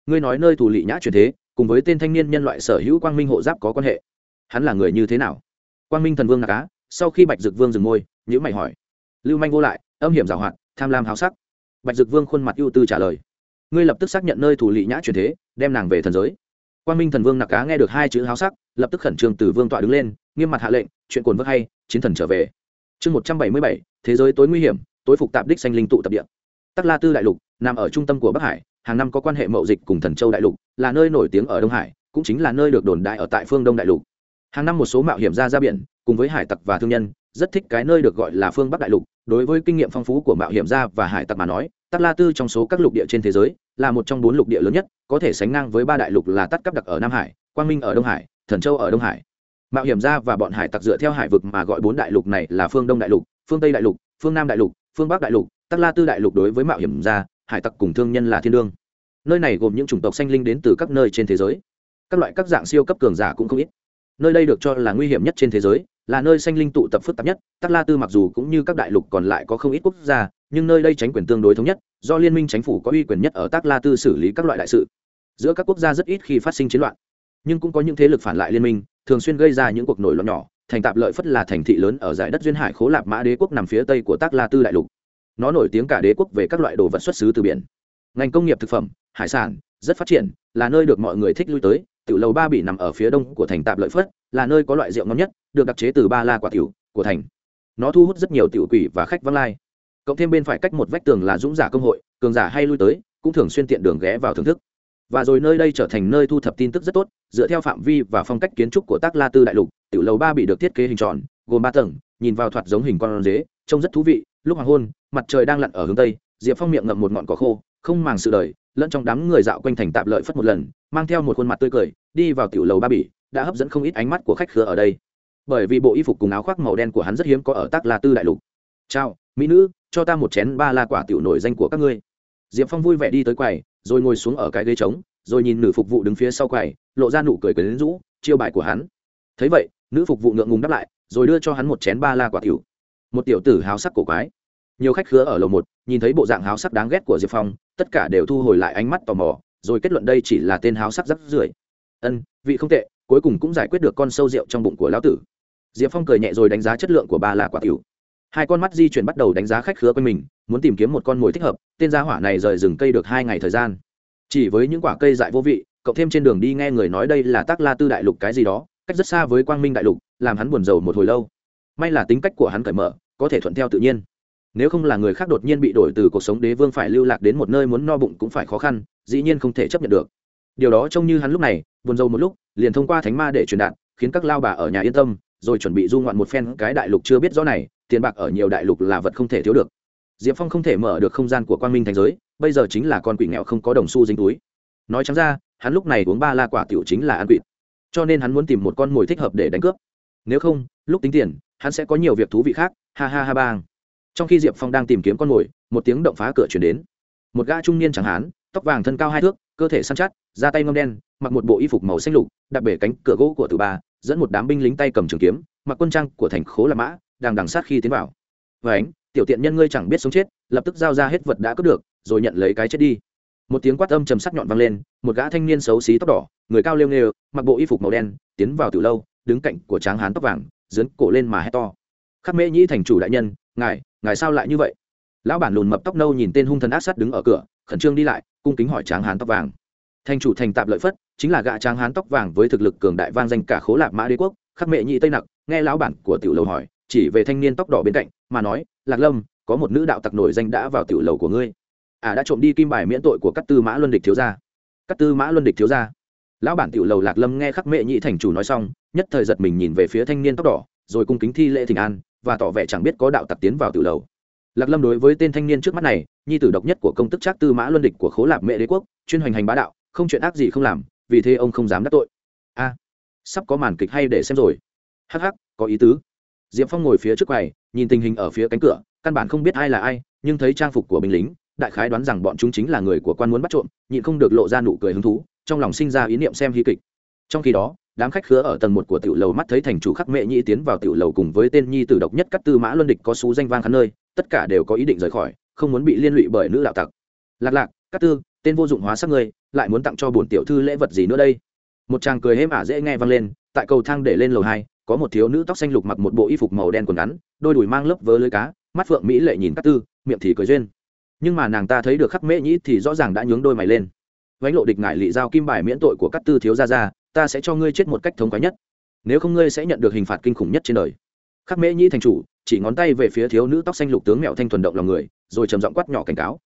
[SPEAKER 1] Ngươi nói nơi thủ lị nhã truyền thế, cùng với tên thanh niên nhân loại sở hữu quang minh hộ giáp có quan hệ. Hắn là người như thế nào? Quang minh thần vương nạc cá, sau khi bạch dực vương dừng môi nhữ mày hỏi. Lưu manh vô lại, âm hiểm giảo hoạt, tham lam háo sắc. Bạch dực vương khuôn mặt ưu tư trả lời. Ngươi lập tức xác nhận nơi thủ lị nhã truyền thế, đem nàng về thần giới. Quang minh thần vương nạc cá nghe được hai chữ háo sắc, lập tức khẩn trương từ vương tọa đứng lên, nghiêm mặt hạ lệnh, chuyện cồn vơ hay, chiến thần trở về chương một trăm bảy mươi bảy, thế giới tối nguy hiểm, tối phục tạp đích xanh linh tụ tập địa. Tắc la tư đại lục, nằm ở trung tâm của bắc hải, hàng năm có quan hệ mậu dịch cùng thần châu đại lục, là nơi nổi tiếng ở đông hải, cũng chính là nơi được đồn đại ở tại phương đông đại lục. Hàng năm một số mạo hiểm ra ra biển, cùng với hải tặc và thương nhân, rất thích cái nơi được gọi là phương bắc đại lục. Đối với kinh nghiệm phong phú của mạo hiểm gia và hải tặc mà nói, tắc la tư trong số các lục địa trên thế giới, là một trong bốn lục địa lớn nhất, có thể sánh ngang với ba đại lục là tắt cắp đặc ở nam hải, quang minh ở đông hải, thần châu ở đông hải mạo hiểm gia và bọn hải tặc dựa theo hải vực mà gọi bốn đại lục này là phương đông đại lục, phương tây đại lục, phương nam đại lục, phương bắc đại lục, tắc la tư đại lục đối với mạo hiểm gia hải tặc cùng thương nhân là thiên đương. Nơi này gồm những chủng tộc sanh linh đến từ các nơi trên thế giới. Các loại các dạng siêu cấp cường giả cũng không ít. Nơi đây được cho là nguy hiểm nhất trên thế giới, là nơi sanh linh tụ tập phức tạp nhất. Tắc la tư mặc dù cũng như các đại lục còn lại có không ít quốc gia, nhưng nơi đây tránh quyền tương đối thống nhất, do liên minh chính phủ có uy quyền nhất ở tắc la tư xử lý các loại đại sự. Giữa các quốc gia rất ít khi phát sinh chiến loạn nhưng cũng có những thế lực phản lại liên minh, thường xuyên gây ra những cuộc nổi loạn nhỏ, thành tạp lợi phất là thành thị lớn ở giải đất duyên hải khố lạp mã đế quốc nằm phía tây của tắc la tư đại lục. Nó nổi tiếng cả đế quốc về các loại đồ vật xuất xứ từ biển. Ngành công nghiệp thực phẩm, hải sản, rất phát triển, là nơi được mọi người thích lui tới. Tiểu lầu ba bị nằm ở phía đông của thành tạp lợi phất, là nơi có loại rượu ngon nhất, được đặc chế từ ba la quả tiểu, của thành. Nó thu hút rất nhiều tiểu quỷ và khách văng lai. Cộng thêm bên phải cách một vách tường là dũng giả công hội, cường giả hay lui tới, cũng thường xuyên tiện đường ghé vào thưởng thức và rồi nơi đây trở thành nơi thu thập tin tức rất tốt, dựa theo phạm vi và phong cách kiến trúc của tác la tư đại lục, tiểu lầu ba bị được thiết kế hình tròn, gồm ba tầng, nhìn vào thoạt giống hình con dế, trông rất thú vị, lúc hoàng hôn, mặt trời đang lặn ở hướng tây, diệp phong miệng ngậm một ngọn cỏ khô, không màng sự đời, lẫn trong đám người dạo quanh thành tạp lợi phất một lần, mang theo một khuôn mặt tươi cười, đi vào tiểu lầu ba bỉ, đã hấp dẫn không ít ánh mắt của khách khứa ở đây. Bởi vì bộ y phục cùng áo khoác màu đen của hắn rất hiếm có ở tác la tư đại lục. Chào, mỹ nữ, cho ta một chén ba la quả tiểu nổi danh của các ngươi diệp phong vui vẻ đi tới quầy, rồi ngồi xuống ở cái ghế trống, rồi nhìn nữ phục vụ đứng phía sau quầy, lộ ra nụ cười quyến rũ, chiêu bài của hắn. Thấy vậy, nữ phục vụ ngượng ngùng đáp lại, rồi đưa cho hắn một chén ba la quả tiểu. Một tiểu tử háo sắc cổ quái. Nhiều khách khứa ở lầu một, nhìn thấy bộ dạng háo sắc đáng ghét của diệp phong, tất cả đều thu hồi lại ánh mắt tò mò, rồi kết luận đây chỉ là tên háo sắc rắc rưởi. Ân, vị không tệ, cuối cùng cũng giải quyết được con sâu rượu trong bụng của lão tử. Diệp phong cười nhẹ rồi đánh giá chất lượng của ba la quả tiểu. Hai con mắt di chuyển bắt đầu đánh giá khách khứa quanh mình muốn tìm kiếm một con mồi thích hợp, tên gia hỏa này rời rừng cây được hai ngày thời gian. Chỉ với những quả cây dại vô vị cộng thêm trên đường đi nghe người nói đây là tác la tư đại lục cái gì đó, cách rất xa với quang minh đại lục, làm hắn buồn rầu một hồi lâu. May là tính cách của hắn cởi mở, có thể thuận theo tự nhiên. Nếu không là người khác đột nhiên bị đổi từ cuộc sống đế vương phải lưu lạc đến một nơi muốn no bụng cũng phải khó khăn, dĩ nhiên không thể chấp nhận được. Điều đó trông như hắn lúc này, buồn rầu một lúc, liền thông qua thánh ma để truyền đạt, khiến các lao bà ở nhà yên tâm, rồi chuẩn bị du ngoạn một phen cái đại lục chưa biết rõ này, tiền bạc ở nhiều đại lục là vật không thể thiếu được diệp phong không thể mở được không gian của quang minh thành giới, bây giờ chính là con quỷ nghèo không có đồng xu dính túi. Nói chẳng ra, hắn lúc này uống ba la quả tiểu chính là ăn quỵt cho nên hắn muốn tìm một con mồi thích hợp để đánh cướp. Nếu không, lúc tính tiền, hắn sẽ có nhiều việc thú vị khác. Ha ha ha bang. Trong khi diệp phong đang tìm kiếm con mồi, một tiếng động phá cửa chuyển đến. Một gã trung niên chẳng hán, tóc vàng thân cao hai thước, cơ thể săn chắc, da tay ngâm đen, mặc một bộ y phục màu xanh lục, đặt bể cánh cửa gỗ của tử ba dẫn một đám binh lính tay cầm trường kiếm, mặc quân trang của thành khố la mã, đang đằng sát khi tiến vào. Và ánh tiểu tiện nhân ngươi chẳng biết sống chết, lập tức giao ra hết vật đã cướp được, rồi nhận lấy cái chết đi. Một tiếng quát âm trầm sắc nhọn vang lên, một gã thanh niên xấu xí tóc đỏ, người cao lêu nghêu, mặc bộ y phục màu đen, tiến vào từ lâu, đứng cạnh của tráng hán tóc vàng dấn cổ lên mà hét to. Khắc mễ nhĩ thành chủ đại nhân, ngài ngài sao lại như vậy? Lão bản lùn mập tóc nâu nhìn tên hung thần ác sát đứng ở cửa, khẩn trương đi lại, cung kính hỏi tráng hán tóc vàng. Thành chủ thành tạp lợi phất, chính là gã tráng hán tóc vàng với thực lực cường đại vang danh cả khố lạc mã đế quốc, khắc mệ nhị tây nặc, nghe lão bản của tiểu lầu hỏi, chỉ về thanh niên tóc đỏ bên cạnh, mà nói lạc lâm, có một nữ đạo tặc nổi danh đã vào tiểu lầu của ngươi. À đã trộm đi kim bài miễn tội của các tư mã luân địch thiếu gia. Các tư mã luân địch thiếu gia. Lão bản tiểu lầu lạc lâm nghe khắc mệ nhị thành chủ nói xong, nhất thời giật mình nhìn về phía thanh niên tóc đỏ, rồi cung kính thi lễ thỉnh an, và tỏ vẻ chẳng biết có đạo tặc tiến vào tiểu lầu. Lạc lâm đối với tên thanh niên trước mắt này, nhi tử độc nhất của công tức trác tư mã luân địch của khố lạp mệ đế quốc, chuyên hoành hành bá đạo, không chuyện ác gì không làm, vì thế ông không dám đắc tội. A, sắp có màn kịch hay để xem rồi. Hắc hắc, có ý tứ. Diệp phong ngồi phía trước quầy nhìn tình hình ở phía cánh cửa, căn bản không biết ai là ai, nhưng thấy trang phục của binh lính, đại khái đoán rằng bọn chúng chính là người của quan muốn bắt trộm, nhịn không được lộ ra nụ cười hứng thú, trong lòng sinh ra ý niệm xem hí kịch. Trong khi đó, đám khách khứa ở tầng một của tiểu lầu mắt thấy thành chủ khắc mệ nhĩ tiến vào tiểu lầu cùng với tên nhi tử độc nhất cắt tư mã luân địch có xú danh vang khắp nơi, tất cả đều có ý định rời khỏi, không muốn bị liên lụy bởi nữ đạo tặc. Lạc lạc, cắt tư, tên vô dụng hóa sắc ngươi, lại muốn tặng cho bổn tiểu thư lễ vật gì nữa đây? Một chàng cười hêm ả dễ nghe vang lên, tại cầu thang để lên lầu hai có một thiếu nữ tóc xanh lục mặc một bộ y phục màu đen quần ngắn, đôi đùi mang lớp vớ lưới cá, mắt phượng mỹ lệ nhìn các tư, miệng thì cười duyên. Nhưng mà nàng ta thấy được khắc mễ nhĩ thì rõ ràng đã nhướng đôi mày lên. Vánh lộ địch ngại lị giao kim bài miễn tội của các tư thiếu gia ra ta sẽ cho ngươi chết một cách thống khoái nhất. Nếu không ngươi sẽ nhận được hình phạt kinh khủng nhất trên đời. Khắc mễ nhĩ thành chủ, chỉ ngón tay về phía thiếu nữ tóc xanh lục tướng mẹo thanh thuần động lòng người, rồi trầm giọng quát nhỏ cảnh cáo.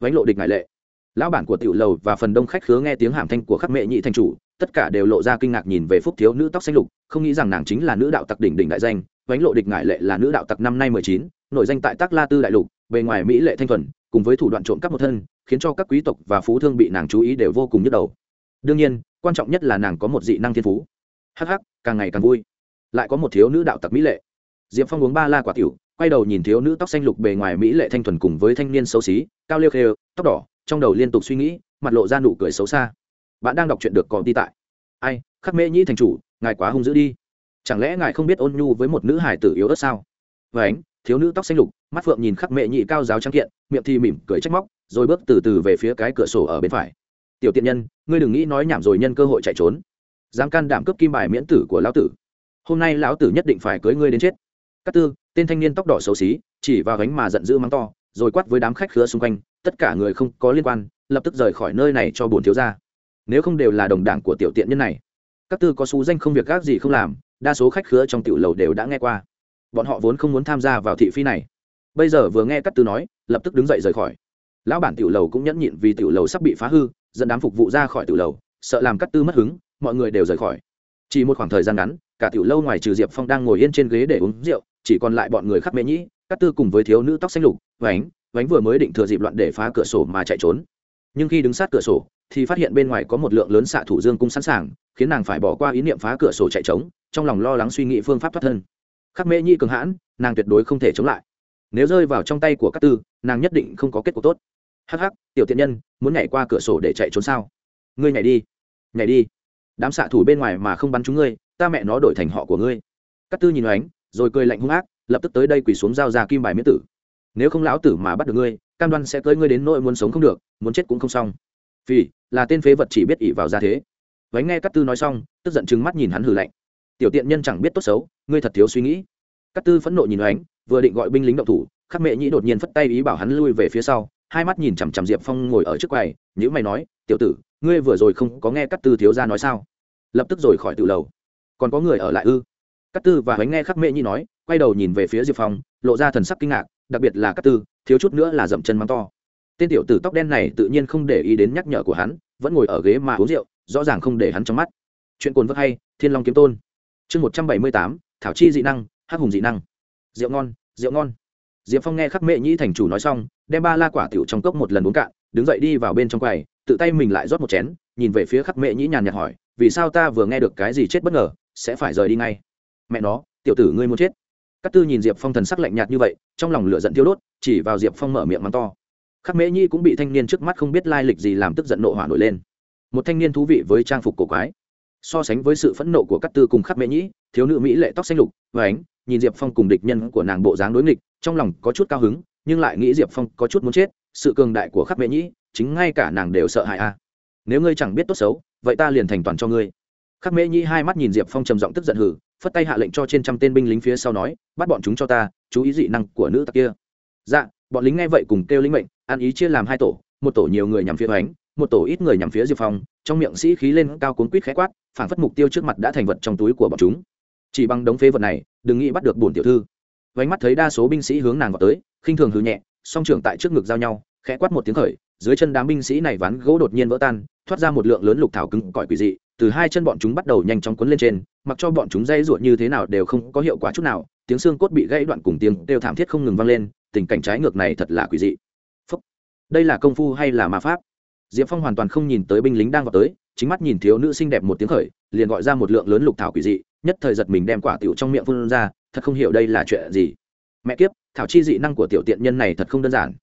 [SPEAKER 1] Vánh lộ địch ngại lệ. Lão bản của tiểu lầu và phần đông khách khứa nghe tiếng hàm thanh của khắc mễ Nhĩ thành chủ, tất cả đều lộ ra kinh ngạc nhìn về phúc thiếu nữ tóc xanh lục không nghĩ rằng nàng chính là nữ đạo tặc đỉnh đỉnh đại danh, vánh lộ địch ngại lệ là nữ đạo tặc năm nay mười chín nội danh tại tác la tư đại lục, bề ngoài mỹ lệ thanh thuần, cùng với thủ đoạn trộm cắp một thân, khiến cho các quý tộc và phú thương bị nàng chú ý đều vô cùng nhức đầu. Đương nhiên, quan trọng nhất là nàng có một dị năng thiên phú. Hh càng ngày càng vui. Lại có một thiếu nữ đạo tặc mỹ lệ. Diệp phong uống ba la quả tiểu, quay đầu nhìn thiếu nữ tóc xanh lục bề ngoài mỹ lệ thanh thuần cùng với thanh niên xấu xí, cao liêu khêu, tóc đỏ, trong đầu liên tục suy nghĩ, mặt lộ ra nụ cười xấu xa. Bạn đang đọc chuyện được còn đi tại. Ai, khắc mễ nhĩ thành chủ ngài quá hung dữ đi. Chẳng lẽ ngài không biết ôn nhu với một nữ hải tử yếu ớt sao? Và ánh, thiếu nữ tóc xanh lục, mắt phượng nhìn khắc mệ nhị cao giáo trắng kiện, miệng thì mỉm cười trách móc, rồi bước từ từ về phía cái cửa sổ ở bên phải. Tiểu tiện nhân, ngươi đừng nghĩ nói nhảm rồi nhân cơ hội chạy trốn. Dám can đảm cướp kim bài miễn tử của lão tử. Hôm nay lão tử nhất định phải cưới ngươi đến chết. Các tư, tên thanh niên tóc đỏ xấu xí, chỉ vào gánh mà giận dữ mắng to, rồi quát với đám khách khứa xung quanh, tất cả người không có liên quan, lập tức rời khỏi nơi này cho bổn thiếu gia. Nếu không đều là đồng đảng của tiểu tiện nhân này các tư có xú danh không việc gác gì không làm, đa số khách khứa trong tiểu lầu đều đã nghe qua. Bọn họ vốn không muốn tham gia vào thị phi này. Bây giờ vừa nghe các tư nói, lập tức đứng dậy rời khỏi. Lão bản tiểu lầu cũng nhẫn nhịn vì tiểu lầu sắp bị phá hư, dẫn đám phục vụ ra khỏi tiểu lầu, sợ làm các tư mất hứng, mọi người đều rời khỏi. Chỉ một khoảng thời gian ngắn, cả tiểu lâu ngoài trừ diệp phong đang ngồi yên trên ghế để uống rượu, chỉ còn lại bọn người khắc mễ nhĩ, các tư cùng với thiếu nữ tóc xanh lục vánh vánh vừa mới định thừa dịp loạn để phá cửa sổ mà chạy trốn. Nhưng khi đứng sát cửa sổ thì phát hiện bên ngoài có một lượng lớn xạ thủ dương cung sẵn sàng, khiến nàng phải bỏ qua ý niệm phá cửa sổ chạy trống, trong lòng lo lắng suy nghĩ phương pháp thoát thân. Khắc mễ Nhi cường hãn, nàng tuyệt đối không thể chống lại. Nếu rơi vào trong tay của các tư, nàng nhất định không có kết cục tốt. Hắc hắc, tiểu thiện nhân, muốn nhảy qua cửa sổ để chạy trốn sao? Ngươi nhảy đi. Nhảy đi. Đám xạ thủ bên ngoài mà không bắn chúng ngươi, ta mẹ nó đổi thành họ của ngươi. Các tư nhìn oánh rồi cười lạnh hung ác, lập tức tới đây quỳ xuống giao ra kim bài miễn tử. Nếu không lão tử mà bắt được ngươi, cam đoan sẽ tới ngươi đến nỗi muốn sống không được, muốn chết cũng không xong. Vì là tên phế vật chỉ biết ỉ vào ra thế. Vánh nghe Cát tư nói xong, tức giận chừng mắt nhìn hắn hử lạnh. Tiểu tiện nhân chẳng biết tốt xấu, ngươi thật thiếu suy nghĩ. Cát tư phẫn nộ nhìn ánh vừa định gọi binh lính động thủ, khắc mẹ nhĩ đột nhiên phất tay ý bảo hắn lui về phía sau, hai mắt nhìn chằm chằm diệp phong ngồi ở trước quầy nhữ mày nói, tiểu tử, ngươi vừa rồi không có nghe Cát tư thiếu ra nói sao? Lập tức rồi khỏi tự lầu. Còn có người ở lại ư? Cát tư và bánh nghe khắc mẹ nhĩ nói, quay đầu nhìn về phía diệp phong, lộ ra thần sắc kinh ngạc, đặc biệt là Cát tư, thiếu chút nữa là dậm chân mắng to tên tiểu tử tóc đen này tự nhiên không để ý đến nhắc nhở của hắn, vẫn ngồi ở ghế mà uống rượu, rõ ràng không để hắn trong mắt. Chuyện cồn vớt hay, thiên long kiếm tôn. Chương một trăm bảy mươi tám, thảo chi dị năng, hắc hùng dị năng. Rượu ngon rượu ngon. Diệp phong nghe khắc mệ nhĩ thành chủ nói xong, đem ba la quả tiểu trong cốc một lần uống cạn, đứng dậy đi vào bên trong quầy, tự tay mình lại rót một chén, nhìn về phía khắc mệ nhĩ nhàn nhạt hỏi, vì sao ta vừa nghe được cái gì chết bất ngờ, sẽ phải rời đi ngay? Mẹ nó, tiểu tử ngươi muốn chết. Các tư nhìn diệp phong thần sắc lạnh nhạt như vậy, trong lòng lửa giận thiêu đốt, chỉ vào diệp phong mở miệng mắng to khắc mễ nhi cũng bị thanh niên trước mắt không biết lai lịch gì làm tức giận nộ hỏa nổi lên. Một thanh niên thú vị với trang phục cổ quái. So sánh với sự phẫn nộ của các tư cùng khắc mễ nhĩ thiếu nữ mỹ lệ tóc xanh lục và ánh, nhìn diệp phong cùng địch nhân của nàng bộ dáng đối nghịch, trong lòng có chút cao hứng, nhưng lại nghĩ diệp phong có chút muốn chết, sự cường đại của khắc mễ nhĩ chính ngay cả nàng đều sợ hãi a. Nếu ngươi chẳng biết tốt xấu, vậy ta liền thành toàn cho ngươi. Khắc mễ nhĩ hai mắt nhìn diệp phong trầm giọng tức giận hử, phất tay hạ lệnh cho trên trăm tên binh lính phía sau nói, bắt bọn chúng cho ta, chú ý dị năng của nữ tặc kia. Dạ bọn lính nghe vậy cùng kêu lính mệnh ăn ý chia làm hai tổ, một tổ nhiều người nhằm phía hoánh, một tổ ít người nhằm phía diệp phong, trong miệng sĩ khí lên cao cuốn quýt khẽ quát phản phất mục tiêu trước mặt đã thành vật trong túi của bọn chúng. Chỉ bằng đống phế vật này, đừng nghĩ bắt được bổn tiểu thư. Vánh mắt thấy đa số binh sĩ hướng nàng vào tới, khinh thường hư nhẹ, song trưởng tại trước ngực giao nhau, khẽ quát một tiếng khởi, dưới chân đám binh sĩ này ván gỗ đột nhiên vỡ tan, thoát ra một lượng lớn lục thảo cứng, cỏi quỷ dị, từ hai chân bọn chúng bắt đầu nhanh chóng cuốn lên trên, mặc cho bọn chúng dây ruột như thế nào đều không có hiệu quả chút nào, tiếng xương cốt bị gãy đoạn cùng tiếng đều thảm thiết không ngừng vang lên, tình cảnh trái ngược này thật là quỷ dị đây là công phu hay là ma pháp? Diệp phong hoàn toàn không nhìn tới binh lính đang vào tới, chính mắt nhìn thiếu nữ xinh đẹp một tiếng khởi, liền gọi ra một lượng lớn lục thảo quỷ dị, nhất thời giật mình đem quả tiểu trong miệng phun ra, thật không hiểu đây là chuyện gì. Mẹ kiếp, thảo chi dị năng của tiểu tiện nhân này thật không đơn giản.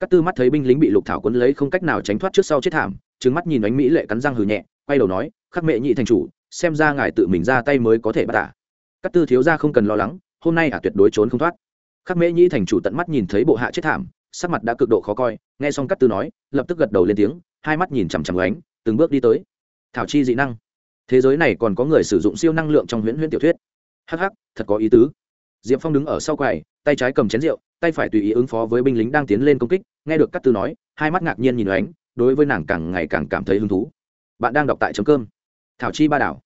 [SPEAKER 1] Các tư mắt thấy binh lính bị lục thảo quấn lấy không cách nào tránh thoát trước sau chết thảm trứng mắt nhìn ánh mỹ lệ cắn răng hừ nhẹ, quay đầu nói, khắc mệ nhị thành chủ, xem ra ngài tự mình ra tay mới có thể bắt tả các tư thiếu ra không cần lo lắng, hôm nay à tuyệt đối trốn không thoát. Khắc mễ nhị thành chủ tận mắt nhìn thấy bộ hạ chết thảm sắc mặt đã cực độ khó coi, nghe xong cắt tư nói, lập tức gật đầu lên tiếng, hai mắt nhìn chằm chằm gánh từng bước đi tới. Thảo chi dị năng. Thế giới này còn có người sử dụng siêu năng lượng trong huyễn huyễn tiểu thuyết. Hh thật có ý tứ. Diệp phong đứng ở sau quầy, tay trái cầm chén rượu, tay phải tùy ý ứng phó với binh lính đang tiến lên công kích, nghe được các tư nói, hai mắt ngạc nhiên nhìn oánh đối với nàng càng ngày càng cảm thấy hứng thú. Bạn đang đọc tại chấm cơm thảo chi ba đảo.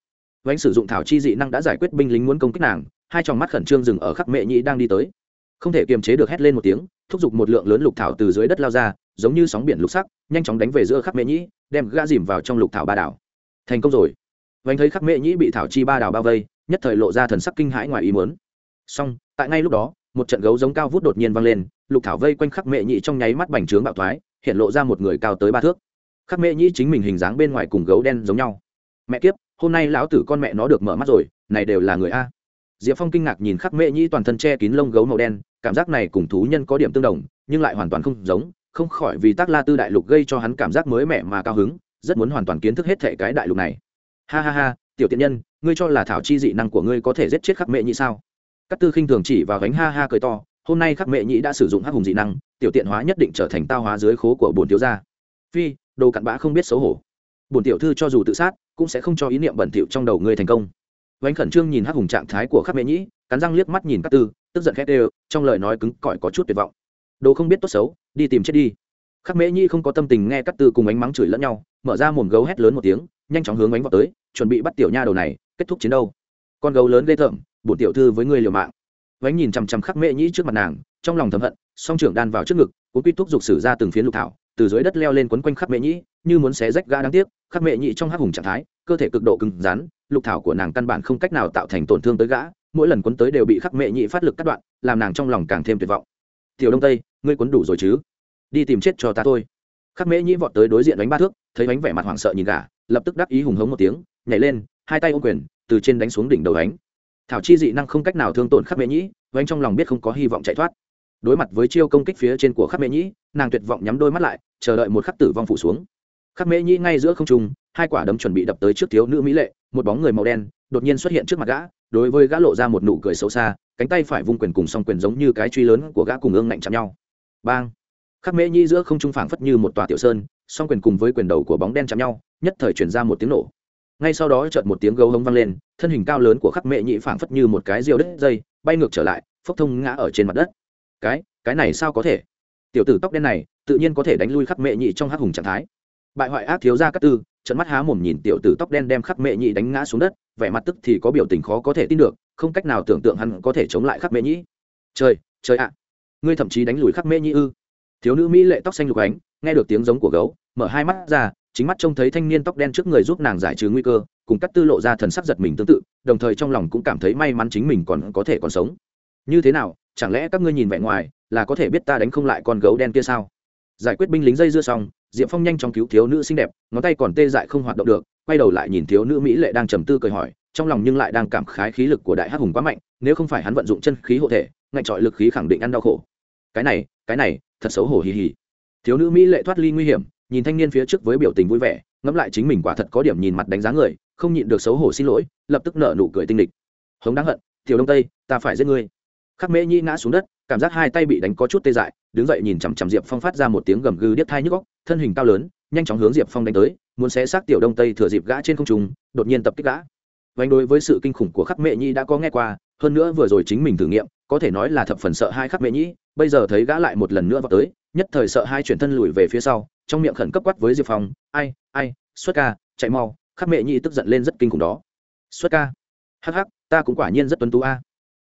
[SPEAKER 1] Oánh sử dụng thảo chi dị năng đã giải quyết binh lính muốn công kích nàng, hai tròng mắt khẩn trương dừng ở khắc mệ nhĩ đang đi tới không thể kiềm chế được hét lên một tiếng, thúc giục một lượng lớn lục thảo từ dưới đất lao ra, giống như sóng biển lục sắc, nhanh chóng đánh về giữa khắc mễ nhĩ, đem gã dìm vào trong lục thảo ba đảo. Thành công rồi. Vánh thấy khắc mễ nhĩ bị thảo chi ba đảo bao vây, nhất thời lộ ra thần sắc kinh hãi ngoài ý muốn. Song tại ngay lúc đó, một trận gấu giống cao vút đột nhiên vang lên, lục thảo vây quanh khắc mễ nhĩ trong nháy mắt bành trướng bạo thoái, hiện lộ ra một người cao tới ba thước. Khắc mễ nhĩ chính mình hình dáng bên ngoài cùng gấu đen giống nhau. Mẹ kiếp, hôm nay lão tử con mẹ nó được mở mắt rồi, này đều là người a. Diệp phong kinh ngạc nhìn khắc mễ nhĩ toàn thân che kín lông gấu màu đen cảm giác này cùng thú nhân có điểm tương đồng, nhưng lại hoàn toàn không giống, không khỏi vì tác la tư đại lục gây cho hắn cảm giác mới mẻ mà cao hứng, rất muốn hoàn toàn kiến thức hết thể cái đại lục này. Ha ha ha, tiểu tiện nhân, ngươi cho là thảo chi dị năng của ngươi có thể giết chết khắc mệ nhĩ sao? Các tư khinh thường chỉ vào gánh ha ha cười to, hôm nay khắc mệ nhĩ đã sử dụng hắc hùng dị năng, tiểu tiện hóa nhất định trở thành tao hóa dưới khố của bồn tiểu gia. Phi, đồ cặn bã không biết xấu hổ. Bồn tiểu thư cho dù tự sát, cũng sẽ không cho ý niệm bẩn thỉu trong đầu ngươi thành công. Vánh khẩn trương nhìn hắc hùng trạng thái của khắc mệ nhĩ cắn răng liếc mắt nhìn các tư, tức giận khét đều, trong lời nói cứng cỏi có chút tuyệt vọng. Đồ không biết tốt xấu, đi tìm chết đi. Khắc mễ nhi không có tâm tình nghe các tư cùng ánh mắng chửi lẫn nhau, mở ra mồm gấu hét lớn một tiếng, nhanh chóng hướng ánh vào tới, chuẩn bị bắt tiểu nha đầu này, kết thúc chiến đấu. Con gấu lớn ghê thởm bổn tiểu thư với người liều mạng. Vánh nhìn chằm chằm khắc mễ nhĩ trước mặt nàng, trong lòng thầm hận, song trưởng đan vào trước ngực, cuốn quy thúc dục sử ra từng phiến lục thảo, từ dưới đất leo lên quấn quanh khắc Mễ nhĩ như muốn xé rách gã đáng tiếc, khắc Mễ nhĩ trong hắc hùng trạng thái, cơ thể cực độ cứng rắn, lục thảo của nàng căn bản không cách nào tạo thành tổn thương tới gã mỗi lần quấn tới đều bị khắc mệ nhị phát lực cắt đoạn, làm nàng trong lòng càng thêm tuyệt vọng. Tiểu đông tây, ngươi quấn đủ rồi chứ? Đi tìm chết cho ta thôi. Khắc mễ nhĩ vọt tới đối diện đánh ba thước, thấy bánh vẻ mặt hoảng sợ nhìn gà, lập tức đắc ý hùng hống một tiếng, nhảy lên, hai tay ô quyền, từ trên đánh xuống đỉnh đầu đánh thảo chi dị năng không cách nào thương tổn khắc mễ nhĩ oanh trong lòng biết không có hy vọng chạy thoát. Đối mặt với chiêu công kích phía trên của khắc mễ nhĩ nàng tuyệt vọng nhắm đôi mắt lại, chờ đợi một khắc tử vong phủ xuống. Khắc mễ nhĩ ngay giữa không trung, hai quả đấm chuẩn bị đập tới trước thiếu nữ mỹ lệ, một bóng người màu đen đột nhiên xuất hiện trước mặt gã, đối với gã lộ ra một nụ cười xấu xa, cánh tay phải vung quyền cùng song quyền giống như cái truy lớn của gã cùng ương ngạnh chạm nhau. Bang! Khắc mễ nhi giữa không trung phảng phất như một tòa tiểu sơn, song quyền cùng với quyền đầu của bóng đen chạm nhau, nhất thời chuyển ra một tiếng nổ. Ngay sau đó chợt một tiếng gấu hống vang lên, thân hình cao lớn của khắc mễ nhị phảng phất như một cái diều đất dây, bay ngược trở lại, phốc thông ngã ở trên mặt đất. Cái cái này sao có thể? Tiểu tử tóc đen này, tự nhiên có thể đánh lui khắc mễ nhị trong hắc hùng trạng thái. Bại hoại ác thiếu ra các tư trận mắt há mồm nhìn tiểu tử tóc đen đem khắc mễ nhị đánh ngã xuống đất vẻ mặt tức thì có biểu tình khó có thể tin được, không cách nào tưởng tượng hắn có thể chống lại khắc mễ nhĩ. trời trời ạ! Ngươi thậm chí đánh lùi khắc mễ nhĩ ư? Thiếu nữ mỹ lệ tóc xanh lục ánh, nghe được tiếng giống của gấu, mở hai mắt ra, chính mắt trông thấy thanh niên tóc đen trước người giúp nàng giải trừ nguy cơ, cùng cắt tư lộ ra thần sắc giật mình tương tự, đồng thời trong lòng cũng cảm thấy may mắn chính mình còn có thể còn sống. Như thế nào, chẳng lẽ các ngươi nhìn vẻ ngoài, là có thể biết ta đánh không lại con gấu đen kia sao? Giải quyết binh lính dây dưa xong diệm phong nhanh chóng cứu thiếu nữ xinh đẹp, ngón tay còn tê dại không hoạt động được quay đầu lại nhìn thiếu nữ mỹ lệ đang trầm tư cười hỏi, trong lòng nhưng lại đang cảm khái khí lực của đại hắc hùng quá mạnh, nếu không phải hắn vận dụng chân khí hộ thể, ngạnh trọi lực khí khẳng định ăn đau khổ. Cái này cái này, thật xấu hổ hì hì. Thiếu nữ mỹ lệ thoát ly nguy hiểm, nhìn thanh niên phía trước với biểu tình vui vẻ, ngẫm lại chính mình quả thật có điểm nhìn mặt đánh giá người, không nhịn được xấu hổ xin lỗi, lập tức nở nụ cười tinh địch hống đáng hận, tiểu đông tây, ta phải giết ngươi. Khắc mễ nhi ngã xuống đất, cảm giác hai tay bị đánh có chút tê dại, đứng dậy nhìn chằm chằm diệp phong phát ra một tiếng gầm gừ điếc thai nhức góc thân hình cao lớn nhanh chóng hướng diệp phong đánh tới, muốn xé xác tiểu đông tây thừa dịp gã trên không trung, đột nhiên tập kích gã. Vánh đối với sự kinh khủng của khắc mệ nhi đã có nghe qua, hơn nữa vừa rồi chính mình thử nghiệm, có thể nói là thập phần sợ hai khắc mệ nhi, bây giờ thấy gã lại một lần nữa vào tới, nhất thời sợ hai chuyển thân lùi về phía sau, trong miệng khẩn cấp quát với diệp phong, ai ai, xuất ca, chạy mau. Khắc mẹ nhi tức giận lên rất kinh khủng đó. Xuất ca, hắc hắc, ta cũng quả nhiên rất tuân tú a.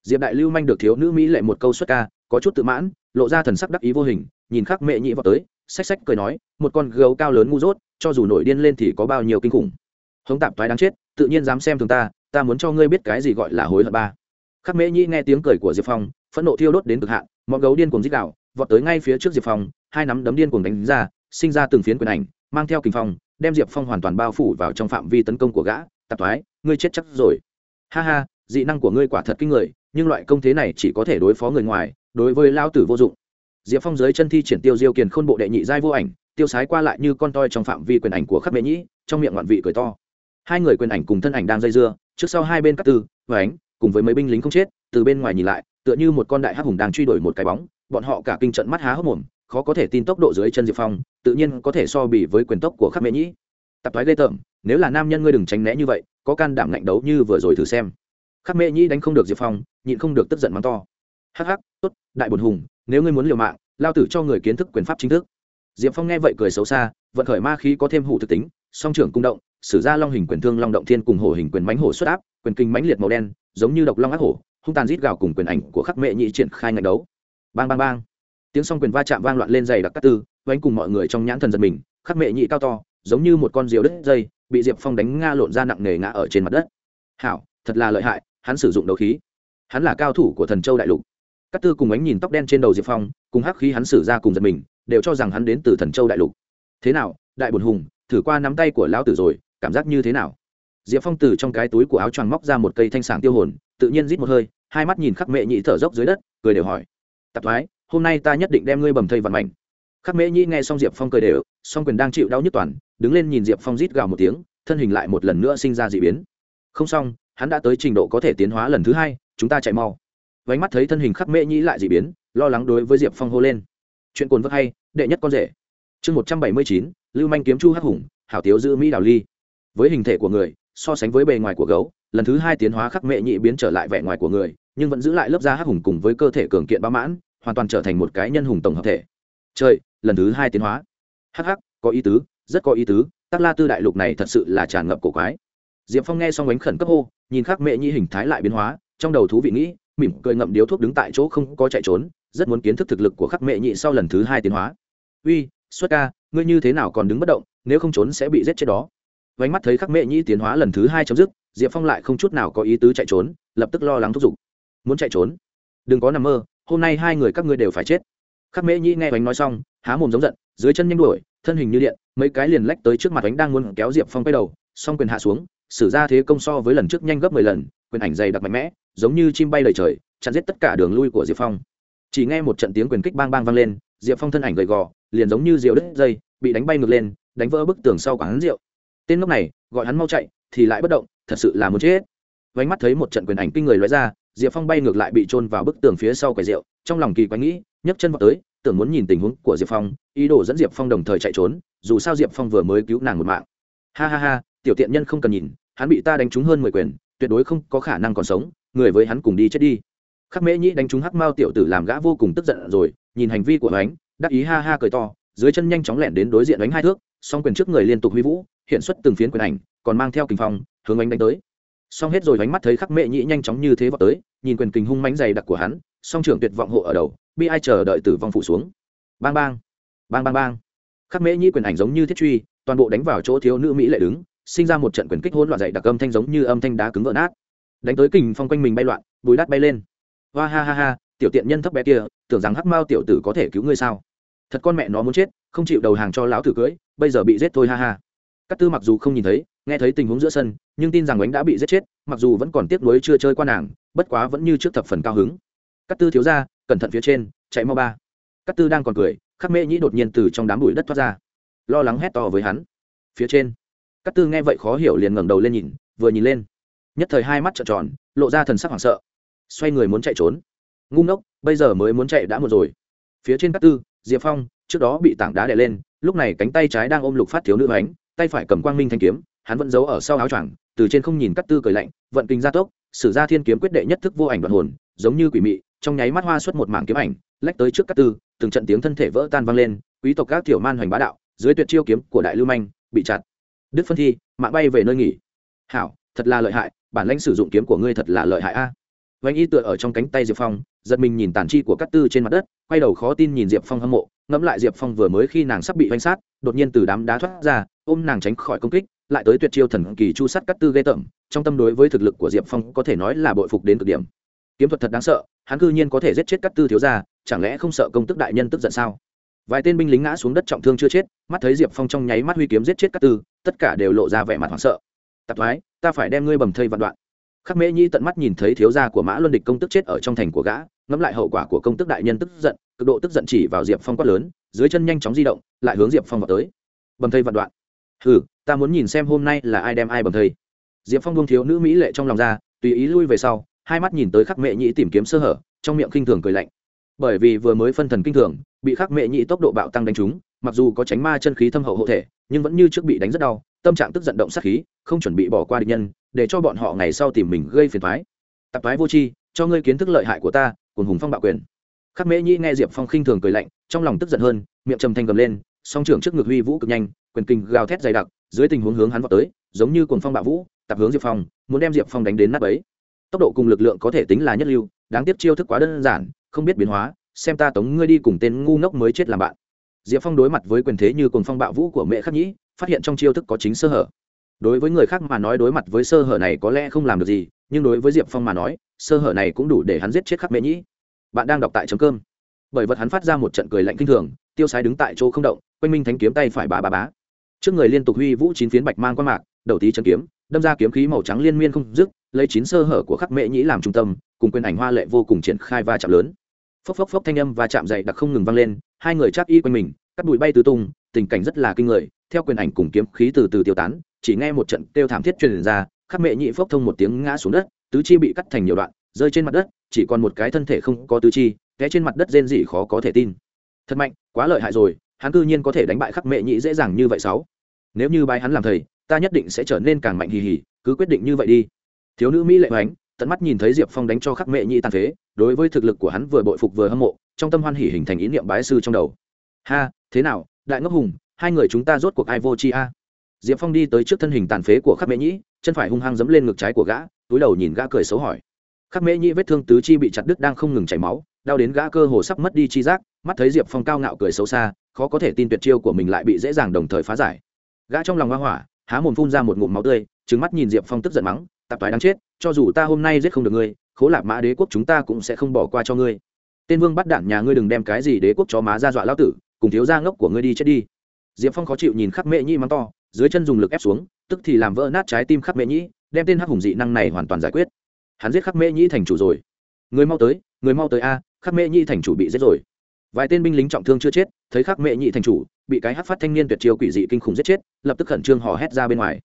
[SPEAKER 1] Diệp đại lưu manh được thiếu nữ mỹ lệ một câu xuất ca, có chút tự mãn, lộ ra thần sắc đắc ý vô hình, nhìn khắc mẹ nhị vào tới xách xách cười nói, một con gấu cao lớn ngu dốt, cho dù nổi điên lên thì có bao nhiêu kinh khủng. Hống tạp thoái đáng chết, tự nhiên dám xem thường ta ta muốn cho ngươi biết cái gì gọi là hối hận ba. Khắc mễ nhĩ nghe tiếng cười của diệp phong, phẫn nộ thiêu đốt đến cực hạn, mọi gấu điên cuồng dích đạo vọt tới ngay phía trước diệp phong, hai nắm đấm điên cuồng đánh ra, sinh ra từng phiến quyền ảnh, mang theo kinh phong, đem diệp phong hoàn toàn bao phủ vào trong phạm vi tấn công của gã, tạp thoái, ngươi chết chắc rồi. Ha ha, dị năng của ngươi quả thật kinh người, nhưng loại công thế này chỉ có thể đối phó người ngoài, đối với lao tử vô dụng diệp phong dưới chân thi triển tiêu diêu kiền khôn bộ đệ nhị giai vô ảnh, tiêu sái qua lại như con toi trong phạm vi quyền ảnh của khắc mễ nhĩ, trong miệng ngoạn vị cười to. Hai người quyền ảnh cùng thân ảnh đang dây dưa, trước sau hai bên các tư, và ánh, cùng với mấy binh lính không chết, từ bên ngoài nhìn lại, tựa như một con đại hắc hùng đang truy đuổi một cái bóng, bọn họ cả kinh trận mắt há hốc mồm, khó có thể tin tốc độ dưới chân diệp phong, tự nhiên có thể so bì với quyền tốc của khắc mễ nhĩ. Tạp thoái ghê tởm, nếu là nam nhân ngươi đừng tránh né như vậy, có can đảm lạnh đấu như vừa rồi thử xem. Khắc mễ nhĩ đánh không được diệp phong, nhịn không được tức giận mắng to. Hắc hắc, tốt, đại bồn hùng nếu ngươi muốn liều mạng, lao tử cho người kiến thức quyền pháp chính thức. Diệp phong nghe vậy cười xấu xa, vận khởi ma khí có thêm hủ thực tính, song trưởng cung động, sử ra long hình quyền thương long động thiên cùng hổ hình quyền mánh hổ xuất áp, quyền kinh mãnh liệt màu đen, giống như độc long ác hổ, hung tàn rít gào cùng quyền ảnh của khắc mệ nhị triển khai ngạch đấu. Bang bang bang. Tiếng song quyền va chạm vang loạn lên dày đặc cát tư oanh cùng mọi người trong nhãn thần giật mình, khắc mệ nhị cao to, giống như một con diều đứt dây, bị diệp phong đánh nga lộn ra nặng nề ngã ở trên mặt đất. Hảo, thật là lợi hại, hắn sử dụng đấu khí. Hắn là cao thủ của thần châu đại lục. Các tư cùng ánh nhìn tóc đen trên đầu diệp phong, cùng hắc khí hắn sử ra cùng giật mình, đều cho rằng hắn đến từ thần châu đại lục. Thế nào, đại bồn hùng, thử qua nắm tay của lão tử rồi, cảm giác như thế nào? Diệp phong từ trong cái túi của áo choàng móc ra một cây thanh sảng tiêu hồn, tự nhiên rít một hơi, hai mắt nhìn khắc mệ nhị thở dốc dưới đất, cười đều hỏi. Tạp thoái, hôm nay ta nhất định đem ngươi bầm thây vằn mạnh khắc mễ nhị nghe xong diệp phong cười đều, song quyền đang chịu đau nhức toàn, đứng lên nhìn diệp phong rít gào một tiếng, thân hình lại một lần nữa sinh ra d ị biến. Không xong, hắn đã tới trình độ có thể tiến hóa lần thứ hai, chúng ta chạy mau vánh mắt thấy thân hình khắc mễ nhĩ lại dị biến, lo lắng đối với diệp phong hô lên. Chuyện cồn vơ hay, đệ nhất con rể. Chương một trăm bảy mươi chín, lưu manh kiếm chu hắc hùng, hảo tiếu giữ mỹ đào ly. Với hình thể của người, so sánh với bề ngoài của gấu, lần thứ hai tiến hóa khắc mệ nhị biến trở lại vẻ ngoài của người, nhưng vẫn giữ lại lớp da hắc hùng cùng với cơ thể cường kiện ba mãn, hoàn toàn trở thành một cái nhân hùng tổng hợp thể. Chơi lần thứ hai tiến hóa. Hh có ý tứ, rất có ý tứ, tắc la tư đại lục này thật sự là tràn ngập cổ quái. Diệp phong nghe xong ánh khẩn cấp hô, nhìn khắc mệ nhi hình thái lại biến hóa, trong đầu thú vị nghĩ mỉm cười ngậm điếu thuốc đứng tại chỗ không có chạy trốn, rất muốn kiến thức thực lực của khắc mệ nhị sau lần thứ hai tiến hóa. Uy, xuất ca, ngươi như thế nào còn đứng bất động, nếu không trốn sẽ bị giết chết đó. Vánh mắt thấy khắc mệ nhị tiến hóa lần thứ hai chấm dứt, diệp phong lại không chút nào có ý tứ chạy trốn, lập tức lo lắng thúc giục. Muốn chạy trốn? Đừng có nằm mơ, hôm nay hai người các ngươi đều phải chết. Khắc mễ nhĩ nghe bánh nói xong, há mồm giống giận, dưới chân nhanh đuổi, thân hình như điện, mấy cái liền lách tới trước mặt bánh đang muốn kéo diệp phong quay đầu, song quyền hạ xuống, sử ra thế công so với lần trước nhanh gấp mười lần, quyền ảnh dày đặc mạnh mẽ giống như chim bay lời trời, chặn giết tất cả đường lui của diệp phong. Chỉ nghe một trận tiếng quyền kích bang bang vang lên, diệp phong thân ảnh gầy gò, liền giống như rượu đứt dây, bị đánh bay ngược lên, đánh vỡ bức tường sau quán rượu. Tên lúc này, gọi hắn mau chạy, thì lại bất động, thật sự là muốn chết. Vánh mắt thấy một trận quyền ảnh kinh người lóe ra, diệp phong bay ngược lại bị trôn vào bức tường phía sau quầy rượu, trong lòng kỳ quái nghĩ, nhấc chân vào tới, tưởng muốn nhìn tình huống của diệp phong, ý đồ dẫn diệp phong đồng thời chạy trốn, dù sao diệp phong vừa mới cứu nàng một mạng. Ha ha ha, tiểu tiện nhân không cần nhìn, hắn bị ta đánh trúng hơn mười quyền, tuyệt đối không có khả năng còn sống người với hắn cùng đi chết đi. Khắc mễ nhĩ đánh trúng hắc mao tiểu tử làm gã vô cùng tức giận rồi, nhìn hành vi của ánh đắc ý ha ha cười to, dưới chân nhanh chóng lẻn đến đối diện đánh hai thước, song quyền trước người liên tục huy vũ, hiện xuất từng phiến quyền ảnh, còn mang theo kình phong, hướng ánh đánh tới. Song hết rồi ánh mắt thấy khắc mễ nhĩ nhanh chóng như thế vào tới, nhìn quyền kình hung mãnh dày đặc của hắn, song trưởng tuyệt vọng hộ ở đầu, bi ai chờ đợi tử vong phủ xuống. Bang bang bang bang bang. Khắc mễ nhĩ quyền ảnh giống như thiết truy, toàn bộ đánh vào chỗ thiếu nữ mỹ lệ đứng, sinh ra một trận quyền kích hỗn loạn dày đặc âm thanh giống như âm thanh đá cứng vỡ nát đánh tới kình phong quanh mình bay loạn, bùi đát bay lên. Hoa ha ha ha, tiểu tiện nhân thấp bé kia, tưởng rằng hắc mao tiểu tử có thể cứu ngươi sao? Thật con mẹ nó muốn chết, không chịu đầu hàng cho lão tử cưỡi bây giờ bị giết thôi ha ha. Cát tư mặc dù không nhìn thấy, nghe thấy tình huống giữa sân, nhưng tin rằng ánh đã bị giết chết, mặc dù vẫn còn tiếc nuối chưa chơi qua nàng, bất quá vẫn như trước thập phần cao hứng. Cát tư thiếu ra, cẩn thận phía trên, chạy mau ba. Cát tư đang còn cười, khắc mễ nhĩ đột nhiên từ trong đám bụi đất thoát ra. Lo lắng hét to với hắn. Phía trên, cát tư nghe vậy khó hiểu liền ngẩng đầu lên nhìn, vừa nhìn lên nhất thời hai mắt trợn tròn, lộ ra thần sắc hoảng sợ. Xoay người muốn chạy trốn. Ngu ngốc, bây giờ mới muốn chạy đã một rồi. Phía trên các tư, diệp phong, trước đó bị tảng đá đè lên, lúc này cánh tay trái đang ôm lục phát thiếu nữ ánh tay phải cầm quang minh thanh kiếm, hắn vẫn giấu ở sau áo choàng, từ trên không nhìn cắt tư cười lạnh, vận kinh gia tốc, sử ra thiên kiếm quyết đệ nhất thức vô ảnh đoạn hồn, giống như quỷ mị, trong nháy mắt hoa xuất một mảng kiếm ảnh, lách tới trước cắt tư, từng trận tiếng thân thể vỡ tan vang lên, quý tộc các tiểu man hoành bá đạo, dưới tuyệt chiêu kiếm của đại lưu manh, bị chặt. Đức phân thi, mạng bay về nơi nghỉ. Hảo, thật là lợi hại bản lãnh sử dụng kiếm của ngươi thật là lợi hại a. Vánh y tựa ở trong cánh tay diệp phong, giật mình nhìn tàn chi của cát tư trên mặt đất, quay đầu khó tin nhìn diệp phong hâm mộ, ngẫm lại diệp phong vừa mới khi nàng sắp bị vanh sát, đột nhiên từ đám đá thoát ra, ôm nàng tránh khỏi công kích, lại tới tuyệt chiêu thần kỳ chu sắt cát tư ghê tởm, trong tâm đối với thực lực của diệp phong có thể nói là bội phục đến cực điểm. Kiếm thuật thật đáng sợ, hắn cư nhiên có thể giết chết cát tư thiếu gia, chẳng lẽ không sợ công tức đại nhân tức giận sao? Vài tên binh lính ngã xuống đất trọng thương chưa chết, mắt thấy diệp phong trong nháy mắt huy kiếm giết chết cát tư, tất cả đều lộ ra vẻ mặt hoảng sợ. Tạp thoái ta phải đem ngươi bầm thây vạn đoạn. Khắc mễ nhi tận mắt nhìn thấy thiếu gia của mã luân địch công tức chết ở trong thành của gã, ngẫm lại hậu quả của công tức đại nhân tức giận, cực độ tức giận chỉ vào diệp phong quát lớn, dưới chân nhanh chóng di động, lại hướng diệp phong vào tới. Bầm thây vạn đoạn. Ừ ta muốn nhìn xem hôm nay là ai đem ai bầm thây. Diệp phong buông thiếu nữ mỹ lệ trong lòng ra, tùy ý lui về sau, hai mắt nhìn tới khắc Mễ nhĩ tìm kiếm sơ hở, trong miệng khinh thường cười lạnh. Bởi vì vừa mới phân thần kinh thường, bị khắc mệ Nhi tốc độ bạo tăng đánh trúng, mặc dù có tránh ma chân khí thâm hậu hộ thể, nhưng vẫn như trước bị đánh rất đau tâm trạng tức giận động sát khí, không chuẩn bị bỏ qua địch nhân, để cho bọn họ ngày sau tìm mình gây phiền thoái tạp thoái vô tri cho ngươi kiến thức lợi hại của ta cùng hùng phong bạo quyền. Khắc mễ nhĩ nghe diệp phong khinh thường cười lạnh, trong lòng tức giận hơn, miệng trầm thanh gầm lên, song trưởng trước ngực huy vũ cực nhanh, quyền kinh gào thét dày đặc, dưới tình huống hướng hắn vào tới, giống như cuồng phong bạo vũ tập hướng diệp phong, muốn đem diệp phong đánh đến nắp ấy tốc độ cùng lực lượng có thể tính là nhất lưu, đáng tiếc chiêu thức quá đơn giản, không biết biến hóa, xem ta tống ngươi đi cùng tên ngu ngốc mới chết làm bạn. Diệp phong đối mặt với quyền thế như cuồng phong bạo vũ của mẹ khắc nhĩ phát hiện trong chiêu thức có chính sơ hở. Đối với người khác mà nói đối mặt với sơ hở này có lẽ không làm được gì, nhưng đối với diệp phong mà nói, sơ hở này cũng đủ để hắn giết chết khắc mễ nhĩ. Bạn đang đọc tại chấm cơm bởi vật hắn phát ra một trận cười lạnh kinh thường, tiêu sái đứng tại chỗ không động, quanh minh thánh kiếm tay phải bà bà bá. Trước người liên tục huy vũ chín phiến bạch mang qua mạc, đầu tí chân kiếm, đâm ra kiếm khí màu trắng liên miên không dứt, lấy chín sơ hở của khắc mễ nhĩ làm trung tâm, cùng quyền ảnh hoa lệ vô cùng triển khai va chạm lớn. Phốc phốc phốc thanh âm và chạm dậy đặc không ngừng vang lên, hai người chắc y quanh mình, cắt bụi bay tứ tung tình cảnh rất là kinh người, theo quyền ảnh cùng kiếm khí từ từ tiêu tán, chỉ nghe một trận kêu thảm thiết truyền ra khắc mệ nhị phốc thông một tiếng ngã xuống đất, tứ chi bị cắt thành nhiều đoạn, rơi trên mặt đất, chỉ còn một cái thân thể không có tứ chi, té trên mặt đất rên rỉ khó có thể tin. Thật mạnh, quá lợi hại rồi, hắn cư nhiên có thể đánh bại khắc mệ nhị dễ dàng như vậy sáu. Nếu như bái hắn làm thầy, ta nhất định sẽ trở nên càng mạnh hì hì, cứ quyết định như vậy đi. Thiếu nữ mỹ lệ hoánh, tận mắt nhìn thấy diệp phong đánh cho khắc mệ nhị tàn phế, đối với thực lực của hắn vừa bội phục vừa hâm mộ, trong tâm hoan hỉ hình thành ý niệm bái sư trong đầu. Ha, thế nào đại ngốc hùng, hai người chúng ta rốt cuộc ai vô chi a? Diệp phong đi tới trước thân hình tàn phế của khắc mễ nhĩ, chân phải hung hăng dẫm lên ngực trái của gã, túi đầu nhìn gã cười xấu hỏi. Khắc mễ nhĩ vết thương tứ chi bị chặt đứt đang không ngừng chảy máu, đau đến gã cơ hồ sắp mất đi chi giác, mắt thấy diệp phong cao ngạo cười xấu xa, khó có thể tin tuyệt chiêu của mình lại bị dễ dàng đồng thời phá giải. Gã trong lòng hoa hỏa, há mồm phun ra một ngụm máu tươi trứng mắt nhìn diệp phong tức giận mắng, tạp toái đáng chết, cho dù ta hôm nay giết không được ngươi, khố lạc mã đế quốc chúng ta cũng sẽ không bỏ qua cho ngươi. Tên vương bắt đạn nhà ngươi đừng đem cái gì đế quốc cho má ra dọa lao tử cùng thiếu gia ngốc của ngươi đi chết đi. Diệp phong khó chịu nhìn khắc mệ nhĩ mắng to, dưới chân dùng lực ép xuống, tức thì làm vỡ nát trái tim khắc mệ nhĩ, đem tên hắc hùng dị năng này hoàn toàn giải quyết. Hắn giết khắc mệ nhĩ thành chủ rồi. Người mau tới, người mau tới a, khắc mệ nhĩ thành chủ bị giết rồi. Vài tên binh lính trọng thương chưa chết, thấy khắc mệ nhĩ thành chủ, bị cái hắc phát thanh niên tuyệt chiêu quỷ dị kinh khủng giết chết, lập tức khẩn trương hò hét ra bên ngoài.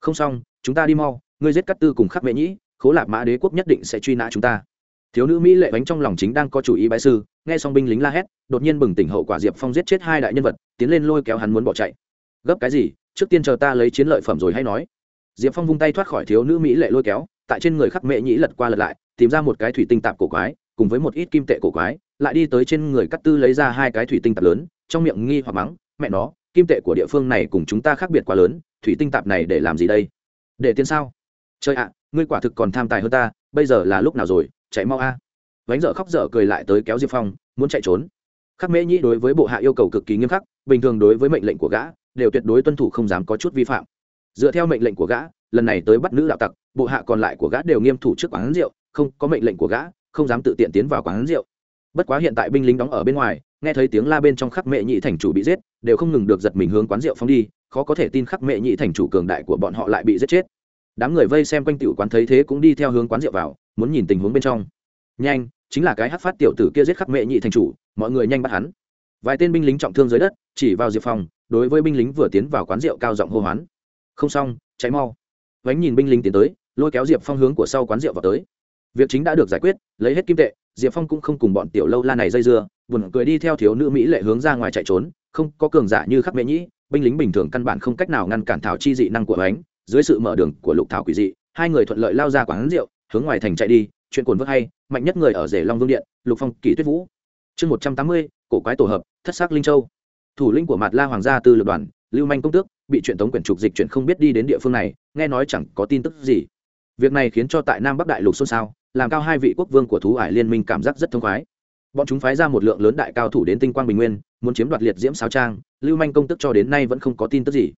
[SPEAKER 1] Không xong, chúng ta đi mau, ngươi giết cắt tư cùng khắc mệ nhĩ, khố lạp mã đế quốc nhất định sẽ truy nã chúng ta thiếu nữ mỹ lệ bánh trong lòng chính đang có chủ ý bái sư, nghe xong binh lính la hét, đột nhiên bừng tỉnh hậu quả diệp phong giết chết hai đại nhân vật, tiến lên lôi kéo hắn muốn bỏ chạy. Gấp cái gì? Trước tiên chờ ta lấy chiến lợi phẩm rồi hay nói. Diệp phong vung tay thoát khỏi thiếu nữ mỹ lệ lôi kéo, tại trên người khắc mệ nhĩ lật qua lật lại, tìm ra một cái thủy tinh tạp cổ quái, cùng với một ít kim tệ cổ quái, lại đi tới trên người cắt tư lấy ra hai cái thủy tinh tạp lớn, trong miệng nghi hoặc mắng, mẹ nó, kim tệ của địa phương này cùng chúng ta khác biệt quá lớn, thủy tinh tạp này để làm gì đây? Để tiền sao? Trời ạ, ngươi quả thực còn tham tài hơn ta, bây giờ là lúc nào rồi? Chạy mau a. À. vánh dở khóc dở cười lại tới kéo diệp phong, muốn chạy trốn. Khắc mễ nhĩ đối với bộ hạ yêu cầu cực kỳ nghiêm khắc, bình thường đối với mệnh lệnh của gã, đều tuyệt đối tuân thủ không dám có chút vi phạm. Dựa theo mệnh lệnh của gã, lần này tới bắt nữ đạo tặc, bộ hạ còn lại của gã đều nghiêm thủ trước quán rượu, không có mệnh lệnh của gã, không dám tự tiện tiến vào quán rượu. Bất quá hiện tại binh lính đóng ở bên ngoài, nghe thấy tiếng la bên trong khắc mệ nhị thành chủ bị giết, đều không ngừng được giật mình hướng quán rượu phóng đi, khó có thể tin khắc mệ nhị thành chủ cường đại của bọn họ lại bị giết chết đám người vây xem quanh tiểu quán thấy thế cũng đi theo hướng quán rượu vào, muốn nhìn tình huống bên trong. Nhanh, chính là cái hát phát tiểu tử kia giết khắc mệ nhị thành chủ, mọi người nhanh bắt hắn. Vài tên binh lính trọng thương dưới đất, chỉ vào diệp phong, đối với binh lính vừa tiến vào quán rượu cao giọng hô hoán. Không xong cháy mau. Vánh nhìn binh lính tiến tới, lôi kéo diệp phong hướng của sau quán rượu vào tới. Việc chính đã được giải quyết, lấy hết kim tệ, diệp phong cũng không cùng bọn tiểu lâu la này dây dưa, buồn cười đi theo thiếu nữ mỹ lệ hướng ra ngoài chạy trốn, không có cường giả như khắc mệ nhĩ binh lính bình thường căn bản không cách nào ngăn cản thảo chi dị năng của ánh dưới sự mở đường của lục thảo quỷ dị, hai người thuận lợi lao ra quán rượu, hướng ngoài thành chạy đi, chuyện cồn vớt hay, mạnh nhất người ở rể long vương điện, lục phong, kỷ tuyết vũ. Chương một trăm tám mươi, cổ quái tổ hợp, thất sắc linh châu. Thủ lĩnh của mạt la hoàng gia tư lược đoàn, lưu manh công tước, bị chuyện tống quyển trục dịch chuyện không biết đi đến địa phương này, nghe nói chẳng có tin tức gì. Việc này khiến cho tại nam bắc đại lục xôn xao, làm cao hai vị quốc vương của thú ải liên minh cảm giác rất thông khoái. Bọn chúng phái ra một lượng lớn đại cao thủ đến tinh quang bình nguyên, muốn chiếm đoạt liệt diễm sao trang, lưu manh công tức cho đến nay vẫn không có tin tức gì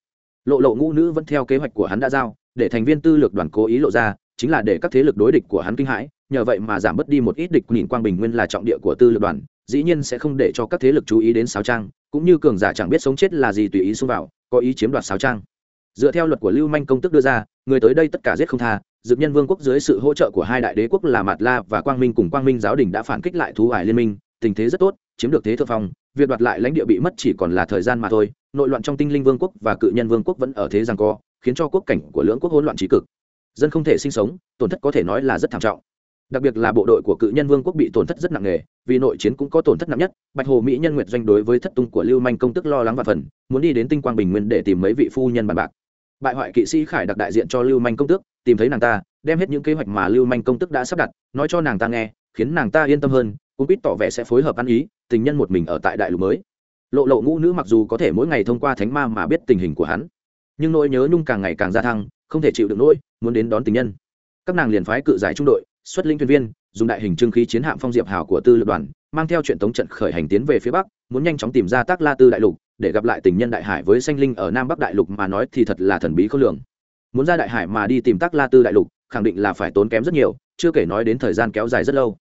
[SPEAKER 1] lộ lộ ngũ nữ vẫn theo kế hoạch của hắn đã giao, để thành viên tư lược đoàn cố ý lộ ra, chính là để các thế lực đối địch của hắn kinh hãi, nhờ vậy mà giảm bớt đi một ít địch nhìn quang bình nguyên là trọng địa của tư lược đoàn, dĩ nhiên sẽ không để cho các thế lực chú ý đến sáo trang, cũng như cường giả chẳng biết sống chết là gì tùy ý xông vào, có ý chiếm đoạt sáo trang. Dựa theo luật của lưu manh công tức đưa ra, người tới đây tất cả giết không tha, dược nhân vương quốc dưới sự hỗ trợ của hai đại đế quốc là mạt la và quang minh cùng quang minh giáo đình đã phản kích lại thú ải liên minh, tình thế rất tốt, chiếm được thế thượng phong, việc đoạt lại lãnh địa bị mất chỉ còn là thời gian mà thôi nội loạn trong tinh linh vương quốc và cự nhân vương quốc vẫn ở thế rằng co khiến cho quốc cảnh của lưỡng quốc hỗn loạn trí cực. Dân không thể sinh sống, tổn thất có thể nói là rất thảm trọng. Đặc biệt là bộ đội của cự nhân vương quốc bị tổn thất rất nặng nề, vì nội chiến cũng có tổn thất nặng nhất, bạch hồ mỹ nhân nguyệt doanh đối với thất tung của lưu manh công tức lo lắng và phần, muốn đi đến tinh quang bình nguyên để tìm mấy vị phu nhân bàn bạc. Bại hoại kỵ sĩ khải đặc đại diện cho lưu manh công tước tìm thấy nàng ta, đem hết những kế hoạch mà lưu manh công tức đã sắp đặt, nói cho nàng ta nghe, khiến nàng ta yên tâm hơn cũng biết tỏ vẻ sẽ phối hợp ăn ý, tình nhân một mình ở tại đại lục mới lộ lộ ngũ nữ mặc dù có thể mỗi ngày thông qua thánh ma mà biết tình hình của hắn nhưng nỗi nhớ nhung càng ngày càng gia tăng, không thể chịu được nỗi muốn đến đón tình nhân. Các nàng liền phái cự giải trung đội xuất linh thuyền viên dùng đại hình trưng khí chiến hạm phong diệp hào của tư lược đoàn mang theo chuyện tống trận khởi hành tiến về phía bắc muốn nhanh chóng tìm ra tác la tư đại lục để gặp lại tình nhân đại hải với sanh linh ở nam bắc đại lục mà nói thì thật là thần bí khó lường. Muốn ra đại hải mà đi tìm tác la tư đại lục khẳng định là phải tốn kém rất nhiều chưa kể nói đến thời gian kéo dài rất lâu.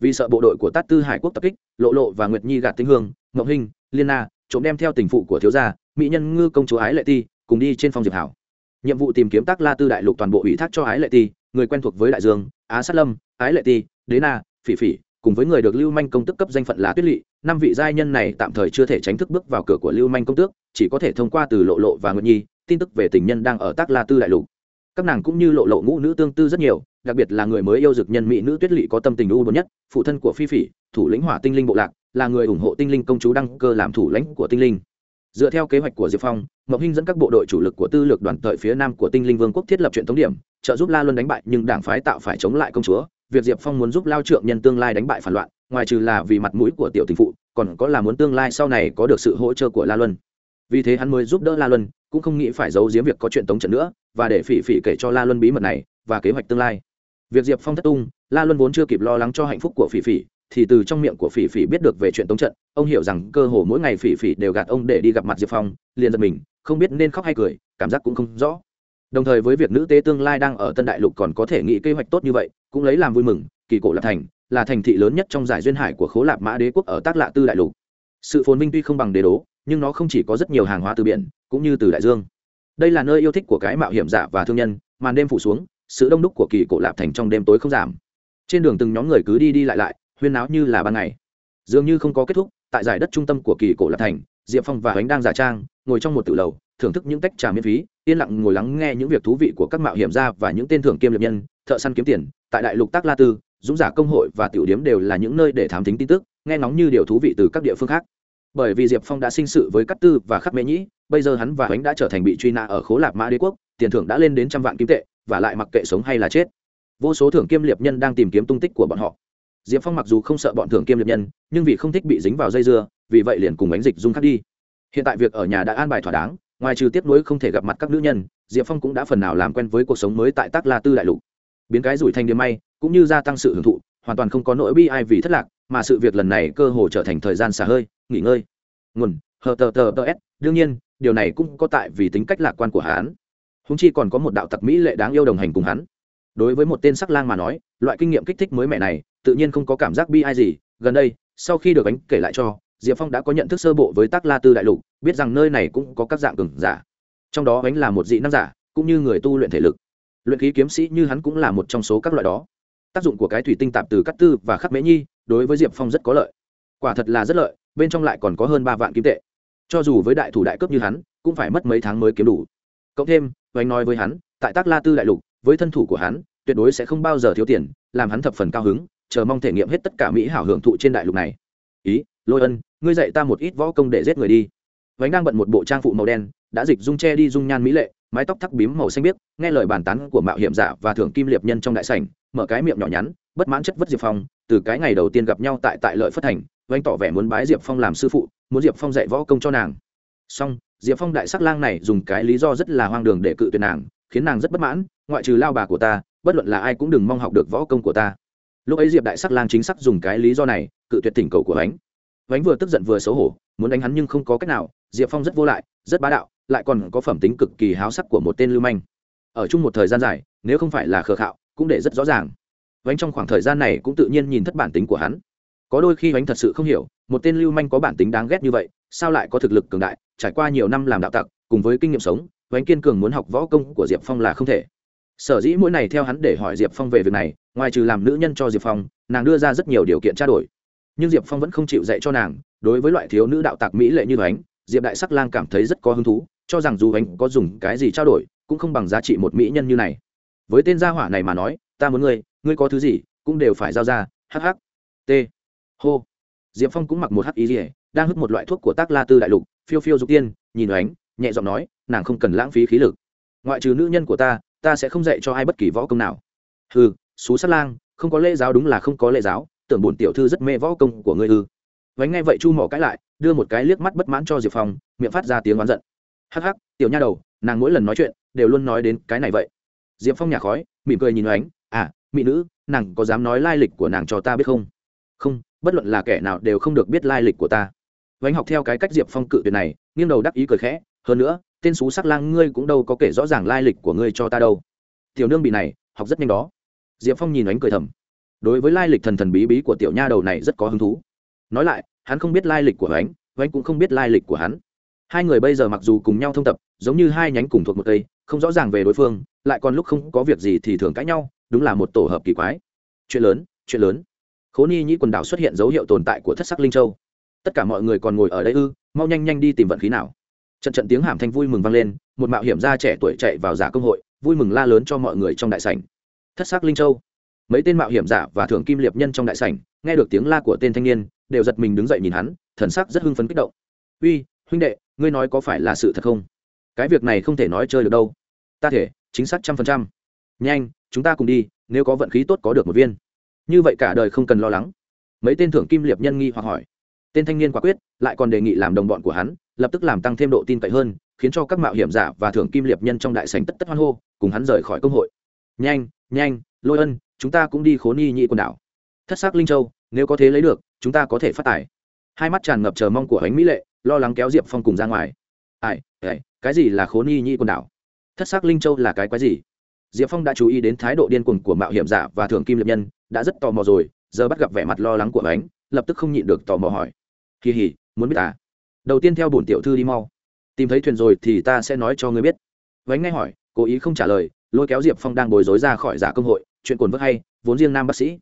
[SPEAKER 1] Vì sợ bộ đội của tát tư hải quốc tập kích lộ lộ và nguyệt nhi gạt tinh hương ngọc hinh liên na, trộm đem theo tình phụ của thiếu gia, mỹ nhân ngư công chúa ái lệ ti, cùng đi trên phong diệp hảo. Nhiệm vụ tìm kiếm tác la tư đại lục toàn bộ ủy thác cho ái lệ ti, người quen thuộc với đại dương, á sát lâm, ái lệ ti, đế na, phỉ phỉ, cùng với người được lưu manh công tức cấp danh phận là tuyết lỵ, năm vị giai nhân này tạm thời chưa thể tránh thức bước vào cửa của lưu manh công tước, chỉ có thể thông qua từ lộ lộ và nguyệt nhi, tin tức về tình nhân đang ở tác la tư đại lục. Các nàng cũng như lộ lộ ngũ nữ tương tư rất nhiều, đặc biệt là người mới yêu dực nhân mỹ nữ tuyết lỵ có tâm tình u buồn nhất, phụ thân của phi phỉ, thủ lĩnh hỏa tinh linh bộ lạc là người ủng hộ tinh linh công chúa đăng cơ làm thủ lãnh của tinh linh. Dựa theo kế hoạch của diệp phong, Mộc hinh dẫn các bộ đội chủ lực của tư lược đoàn tội phía nam của tinh linh vương quốc thiết lập chuyện tống điểm, trợ giúp la luân đánh bại, nhưng đảng phái tạo phải chống lại công chúa. Việc diệp phong muốn giúp lao trượng nhân tương lai đánh bại phản loạn, ngoài trừ là vì mặt mũi của tiểu tình phụ, còn có là muốn tương lai sau này có được sự hỗ trợ của la luân. Vì thế hắn mới giúp đỡ la luân, cũng không nghĩ phải giấu giếm việc có chuyện tống trận nữa, và để phỉ phỉ kể cho la luân bí mật này và kế hoạch tương lai. Việc diệp phong thất tung, la luân vốn chưa kịp lo lắng cho hạnh phúc của phỉ phỉ thì từ trong miệng của phỉ phỉ biết được về chuyện tống trận, ông hiểu rằng cơ hồ mỗi ngày phỉ phỉ đều gạt ông để đi gặp mặt diệp phong, liền giật mình, không biết nên khóc hay cười, cảm giác cũng không rõ. Đồng thời với việc nữ tế tương lai đang ở tân đại lục còn có thể nghĩ kế hoạch tốt như vậy, cũng lấy làm vui mừng, kỳ cổ lạc thành, là thành thị lớn nhất trong giải duyên hải của khố lạp mã đế quốc ở tác lạ tư đại lục. Sự phồn vinh tuy không bằng đế đố, nhưng nó không chỉ có rất nhiều hàng hóa từ biển, cũng như từ đại dương. Đây là nơi yêu thích của cái mạo hiểm giả và thương nhân, màn đêm phủ xuống, sự đông đúc của kỳ cổ lạp thành trong đêm tối không giảm. Trên đường từng nhóm người cứ đi đi lại lại huyên náo như là ban ngày. Dường như không có kết thúc, tại giải đất trung tâm của kỳ cổ lạp thành, diệp phong và ánh đang giả trang, ngồi trong một tự lầu, thưởng thức những tách trà miễn phí, yên lặng ngồi lắng nghe những việc thú vị của các mạo hiểm gia và những tên thưởng kiêm liệp nhân, thợ săn kiếm tiền, tại đại lục tác la tư, dũng giả công hội và tiểu điếm đều là những nơi để thám tính tin tức, nghe nóng như điều thú vị từ các địa phương khác. Bởi vì diệp phong đã sinh sự với cát tư và khắc mễ nhĩ, bây giờ hắn và ánh đã trở thành bị truy nã ở khố lạp mã đế quốc, tiền thưởng đã lên đến trăm vạn kim tệ, và lại mặc kệ sống hay là chết. Vô số thưởng kiêm liệp nhân đang tìm kiếm tung tích của bọn họ diệp phong mặc dù không sợ bọn thường kiêm liệp nhân, nhưng vì không thích bị dính vào dây dưa, vì vậy liền cùng ánh dịch dung khắc đi. Hiện tại việc ở nhà đã an bài thỏa đáng, ngoài trừ tiếp nối không thể gặp mặt các nữ nhân, diệp phong cũng đã phần nào làm quen với cuộc sống mới tại tác la tư đại lục. Biến cái rủi thành điểm may, cũng như gia tăng sự hưởng thụ, hoàn toàn không có nỗi bi ai vì thất lạc, mà sự việc lần này cơ hồ trở thành thời gian xả hơi, nghỉ ngơi. Nguồn, hờ tờ tờ tờ s, đương nhiên, điều này cũng có tại vì tính cách lạc quan của hắn. Húng chi còn có một đạo tặc mỹ lệ đáng yêu đồng hành cùng hắn. Đối với một tên sắc lang mà nói, loại kinh nghiệm kích thích mới mẻ này tự nhiên không có cảm giác bi ai gì. Gần đây, sau khi được ánh kể lại cho, diệp phong đã có nhận thức sơ bộ với tác la tư đại lục, biết rằng nơi này cũng có các dạng cừng giả. Trong đó ánh là một dị năng giả, cũng như người tu luyện thể lực. Luyện khí kiếm sĩ như hắn cũng là một trong số các loại đó. Tác dụng của cái thủy tinh tạp từ cắt tư và khắc mễ nhi, đối với diệp phong rất có lợi. Quả thật là rất lợi, bên trong lại còn có hơn ba vạn kim tệ. Cho dù với đại thủ đại cấp như hắn, cũng phải mất mấy tháng mới kiếm đủ. Cộng thêm oanh nói với hắn, tại tác la tư đại lục, với thân thủ của hắn, tuyệt đối sẽ không bao giờ thiếu tiền, làm hắn thập phần cao hứng chờ mong thể nghiệm hết tất cả mỹ hảo hưởng thụ trên đại lục này. Ý, lôi ân, ngươi dạy ta một ít võ công để giết người đi. Vánh đang bận một bộ trang phụ màu đen, đã dịch dung che đi dung nhan mỹ lệ, mái tóc thắc bím màu xanh biếc, nghe lời bàn tán của mạo hiểm giả và thưởng kim liệp nhân trong đại sảnh, mở cái miệng nhỏ nhắn, bất mãn chất vất diệp phong, từ cái ngày đầu tiên gặp nhau tại tại lợi phất thành, vánh tỏ vẻ muốn bái diệp phong làm sư phụ, muốn diệp phong dạy võ công cho nàng. Song diệp phong đại sắc lang này dùng cái lý do rất là hoang đường để cự tuyệt nàng, khiến nàng rất bất mãn, ngoại trừ lao bà của ta, bất luận là ai cũng đừng mong học được võ công của ta lúc ấy diệp đại sắc lang chính xác dùng cái lý do này, cự tuyệt tỉnh cầu của ánh ánh vừa tức giận vừa xấu hổ, muốn đánh hắn nhưng không có cách nào, diệp phong rất vô lại, rất bá đạo, lại còn có phẩm tính cực kỳ háo sắc của một tên lưu manh. Ở chung một thời gian dài, nếu không phải là khờ khạo, cũng để rất rõ ràng. Vánh trong khoảng thời gian này cũng tự nhiên nhìn thất bản tính của hắn. Có đôi khi vánh thật sự không hiểu, một tên lưu manh có bản tính đáng ghét như vậy, sao lại có thực lực cường đại, trải qua nhiều năm làm đạo tặc, cùng với kinh nghiệm sống, vánh kiên cường muốn học võ công của diệp phong là không thể. Sở dĩ mỗi này theo hắn để hỏi diệp phong về việc này ngoài trừ làm nữ nhân cho diệp phong, nàng đưa ra rất nhiều điều kiện trao đổi. Nhưng diệp phong vẫn không chịu dạy cho nàng, đối với loại thiếu nữ đạo tặc mỹ lệ như ánh diệp đại sắc lang cảm thấy rất có hứng thú, cho rằng dù anh có dùng cái gì trao đổi, cũng không bằng giá trị một mỹ nhân như này. Với tên gia hỏa này mà nói, ta muốn ngươi ngươi có thứ gì, cũng đều phải giao ra hh t. Hô. Diệp phong cũng mặc một hắc ý rỉa đang hút một loại thuốc của tác la tư đại lục, phiêu phiêu dục tiên, nhìn ánh nhẹ giọng nói, nàng không cần lãng phí khí lực. Ngoại trừ nữ nhân của ta ta sẽ không dạy cho ai bất kỳ võ công nào. Ừ xú sát lang, không có lễ giáo đúng là không có lễ giáo, tưởng bổn tiểu thư rất mê võ công của ngươi ư. Vánh nghe vậy chu mỏ cãi lại, đưa một cái liếc mắt bất mãn cho diệp phong, miệng phát ra tiếng oán giận. Hắc hắc, tiểu nha đầu, nàng mỗi lần nói chuyện, đều luôn nói đến cái này vậy. Diệp phong nhà khói, mỉm cười nhìn ánh à mỹ nữ, nàng có dám nói lai lịch của nàng cho ta biết không? Không, bất luận là kẻ nào đều không được biết lai lịch của ta. Vánh học theo cái cách diệp phong cự tuyệt này, nghiêng đầu đắc ý cười khẽ, hơn nữa, tên xú sắc lang ngươi cũng đâu có kể rõ ràng lai lịch của ngươi cho ta đâu. Tiểu nương bị này, học rất nhanh đó diệp phong nhìn ánh cười thầm. Đối với lai lịch thần thần bí bí của tiểu nha đầu này rất có hứng thú. Nói lại, hắn không biết lai lịch của ánh ánh cũng không biết lai lịch của hắn. Hai người bây giờ mặc dù cùng nhau thông tập, giống như hai nhánh cùng thuộc một cây, không rõ ràng về đối phương, lại còn lúc không có việc gì thì thường cãi nhau, đúng là một tổ hợp kỳ quái. Chuyện lớn chuyện lớn. Khố ni nhĩ quần đảo xuất hiện dấu hiệu tồn tại của thất sắc linh châu. Tất cả mọi người còn ngồi ở đây ư, mau nhanh nhanh đi tìm vận khí nào. Trận trận tiếng hàm thanh vui mừng vang lên, một mạo hiểm gia trẻ tuổi chạy vào giả công hội, vui mừng la lớn cho mọi người trong đại sảnh thất sắc linh châu. Mấy tên mạo hiểm giả và thượng kim liệp nhân trong đại sảnh, nghe được tiếng la của tên thanh niên, đều giật mình đứng dậy nhìn hắn, thần sắc rất hưng phấn kích động. Uy, huynh đệ, ngươi nói có phải là sự thật không? Cái việc này không thể nói chơi được đâu. Ta thể, chính xác trăm phần trăm. Nhanh, chúng ta cùng đi, nếu có vận khí tốt có được một viên. Như vậy cả đời không cần lo lắng. Mấy tên thượng kim liệp nhân nghi hoặc hỏi. Tên thanh niên quả quyết, lại còn đề nghị làm đồng bọn của hắn, lập tức làm tăng thêm độ tin cậy hơn, khiến cho các mạo hiểm giả và thượng kim liệp nhân trong đại sảnh tất tất hoan hô, cùng hắn rời khỏi công hội. Nhanh nhanh, lôi ân, chúng ta cũng đi khốn y nhị quần đảo. Thất xác linh châu, nếu có thế lấy được, chúng ta có thể phát tài. Hai mắt tràn ngập chờ mong của ánh mỹ lệ, lo lắng kéo diệp phong cùng ra ngoài. Ai ai, cái gì là khốn y nhi quần đảo? Thất xác linh châu là cái quái gì? Diệp phong đã chú ý đến thái độ điên cuồng của mạo hiểm giả và thường kim liệp nhân, đã rất tò mò rồi, giờ bắt gặp vẻ mặt lo lắng của ánh, lập tức không nhịn được tò mò hỏi. Kỳ hỉ, muốn biết à? Đầu tiên theo bổn tiểu thư đi mau. Tìm thấy thuyền rồi thì ta sẽ nói cho ngươi biết. Vánh ngay hỏi, cố ý không trả lời lôi kéo diệp phong đang bồi dối ra khỏi giả công hội chuyện cồn vớt hay, vốn riêng nam bác sĩ.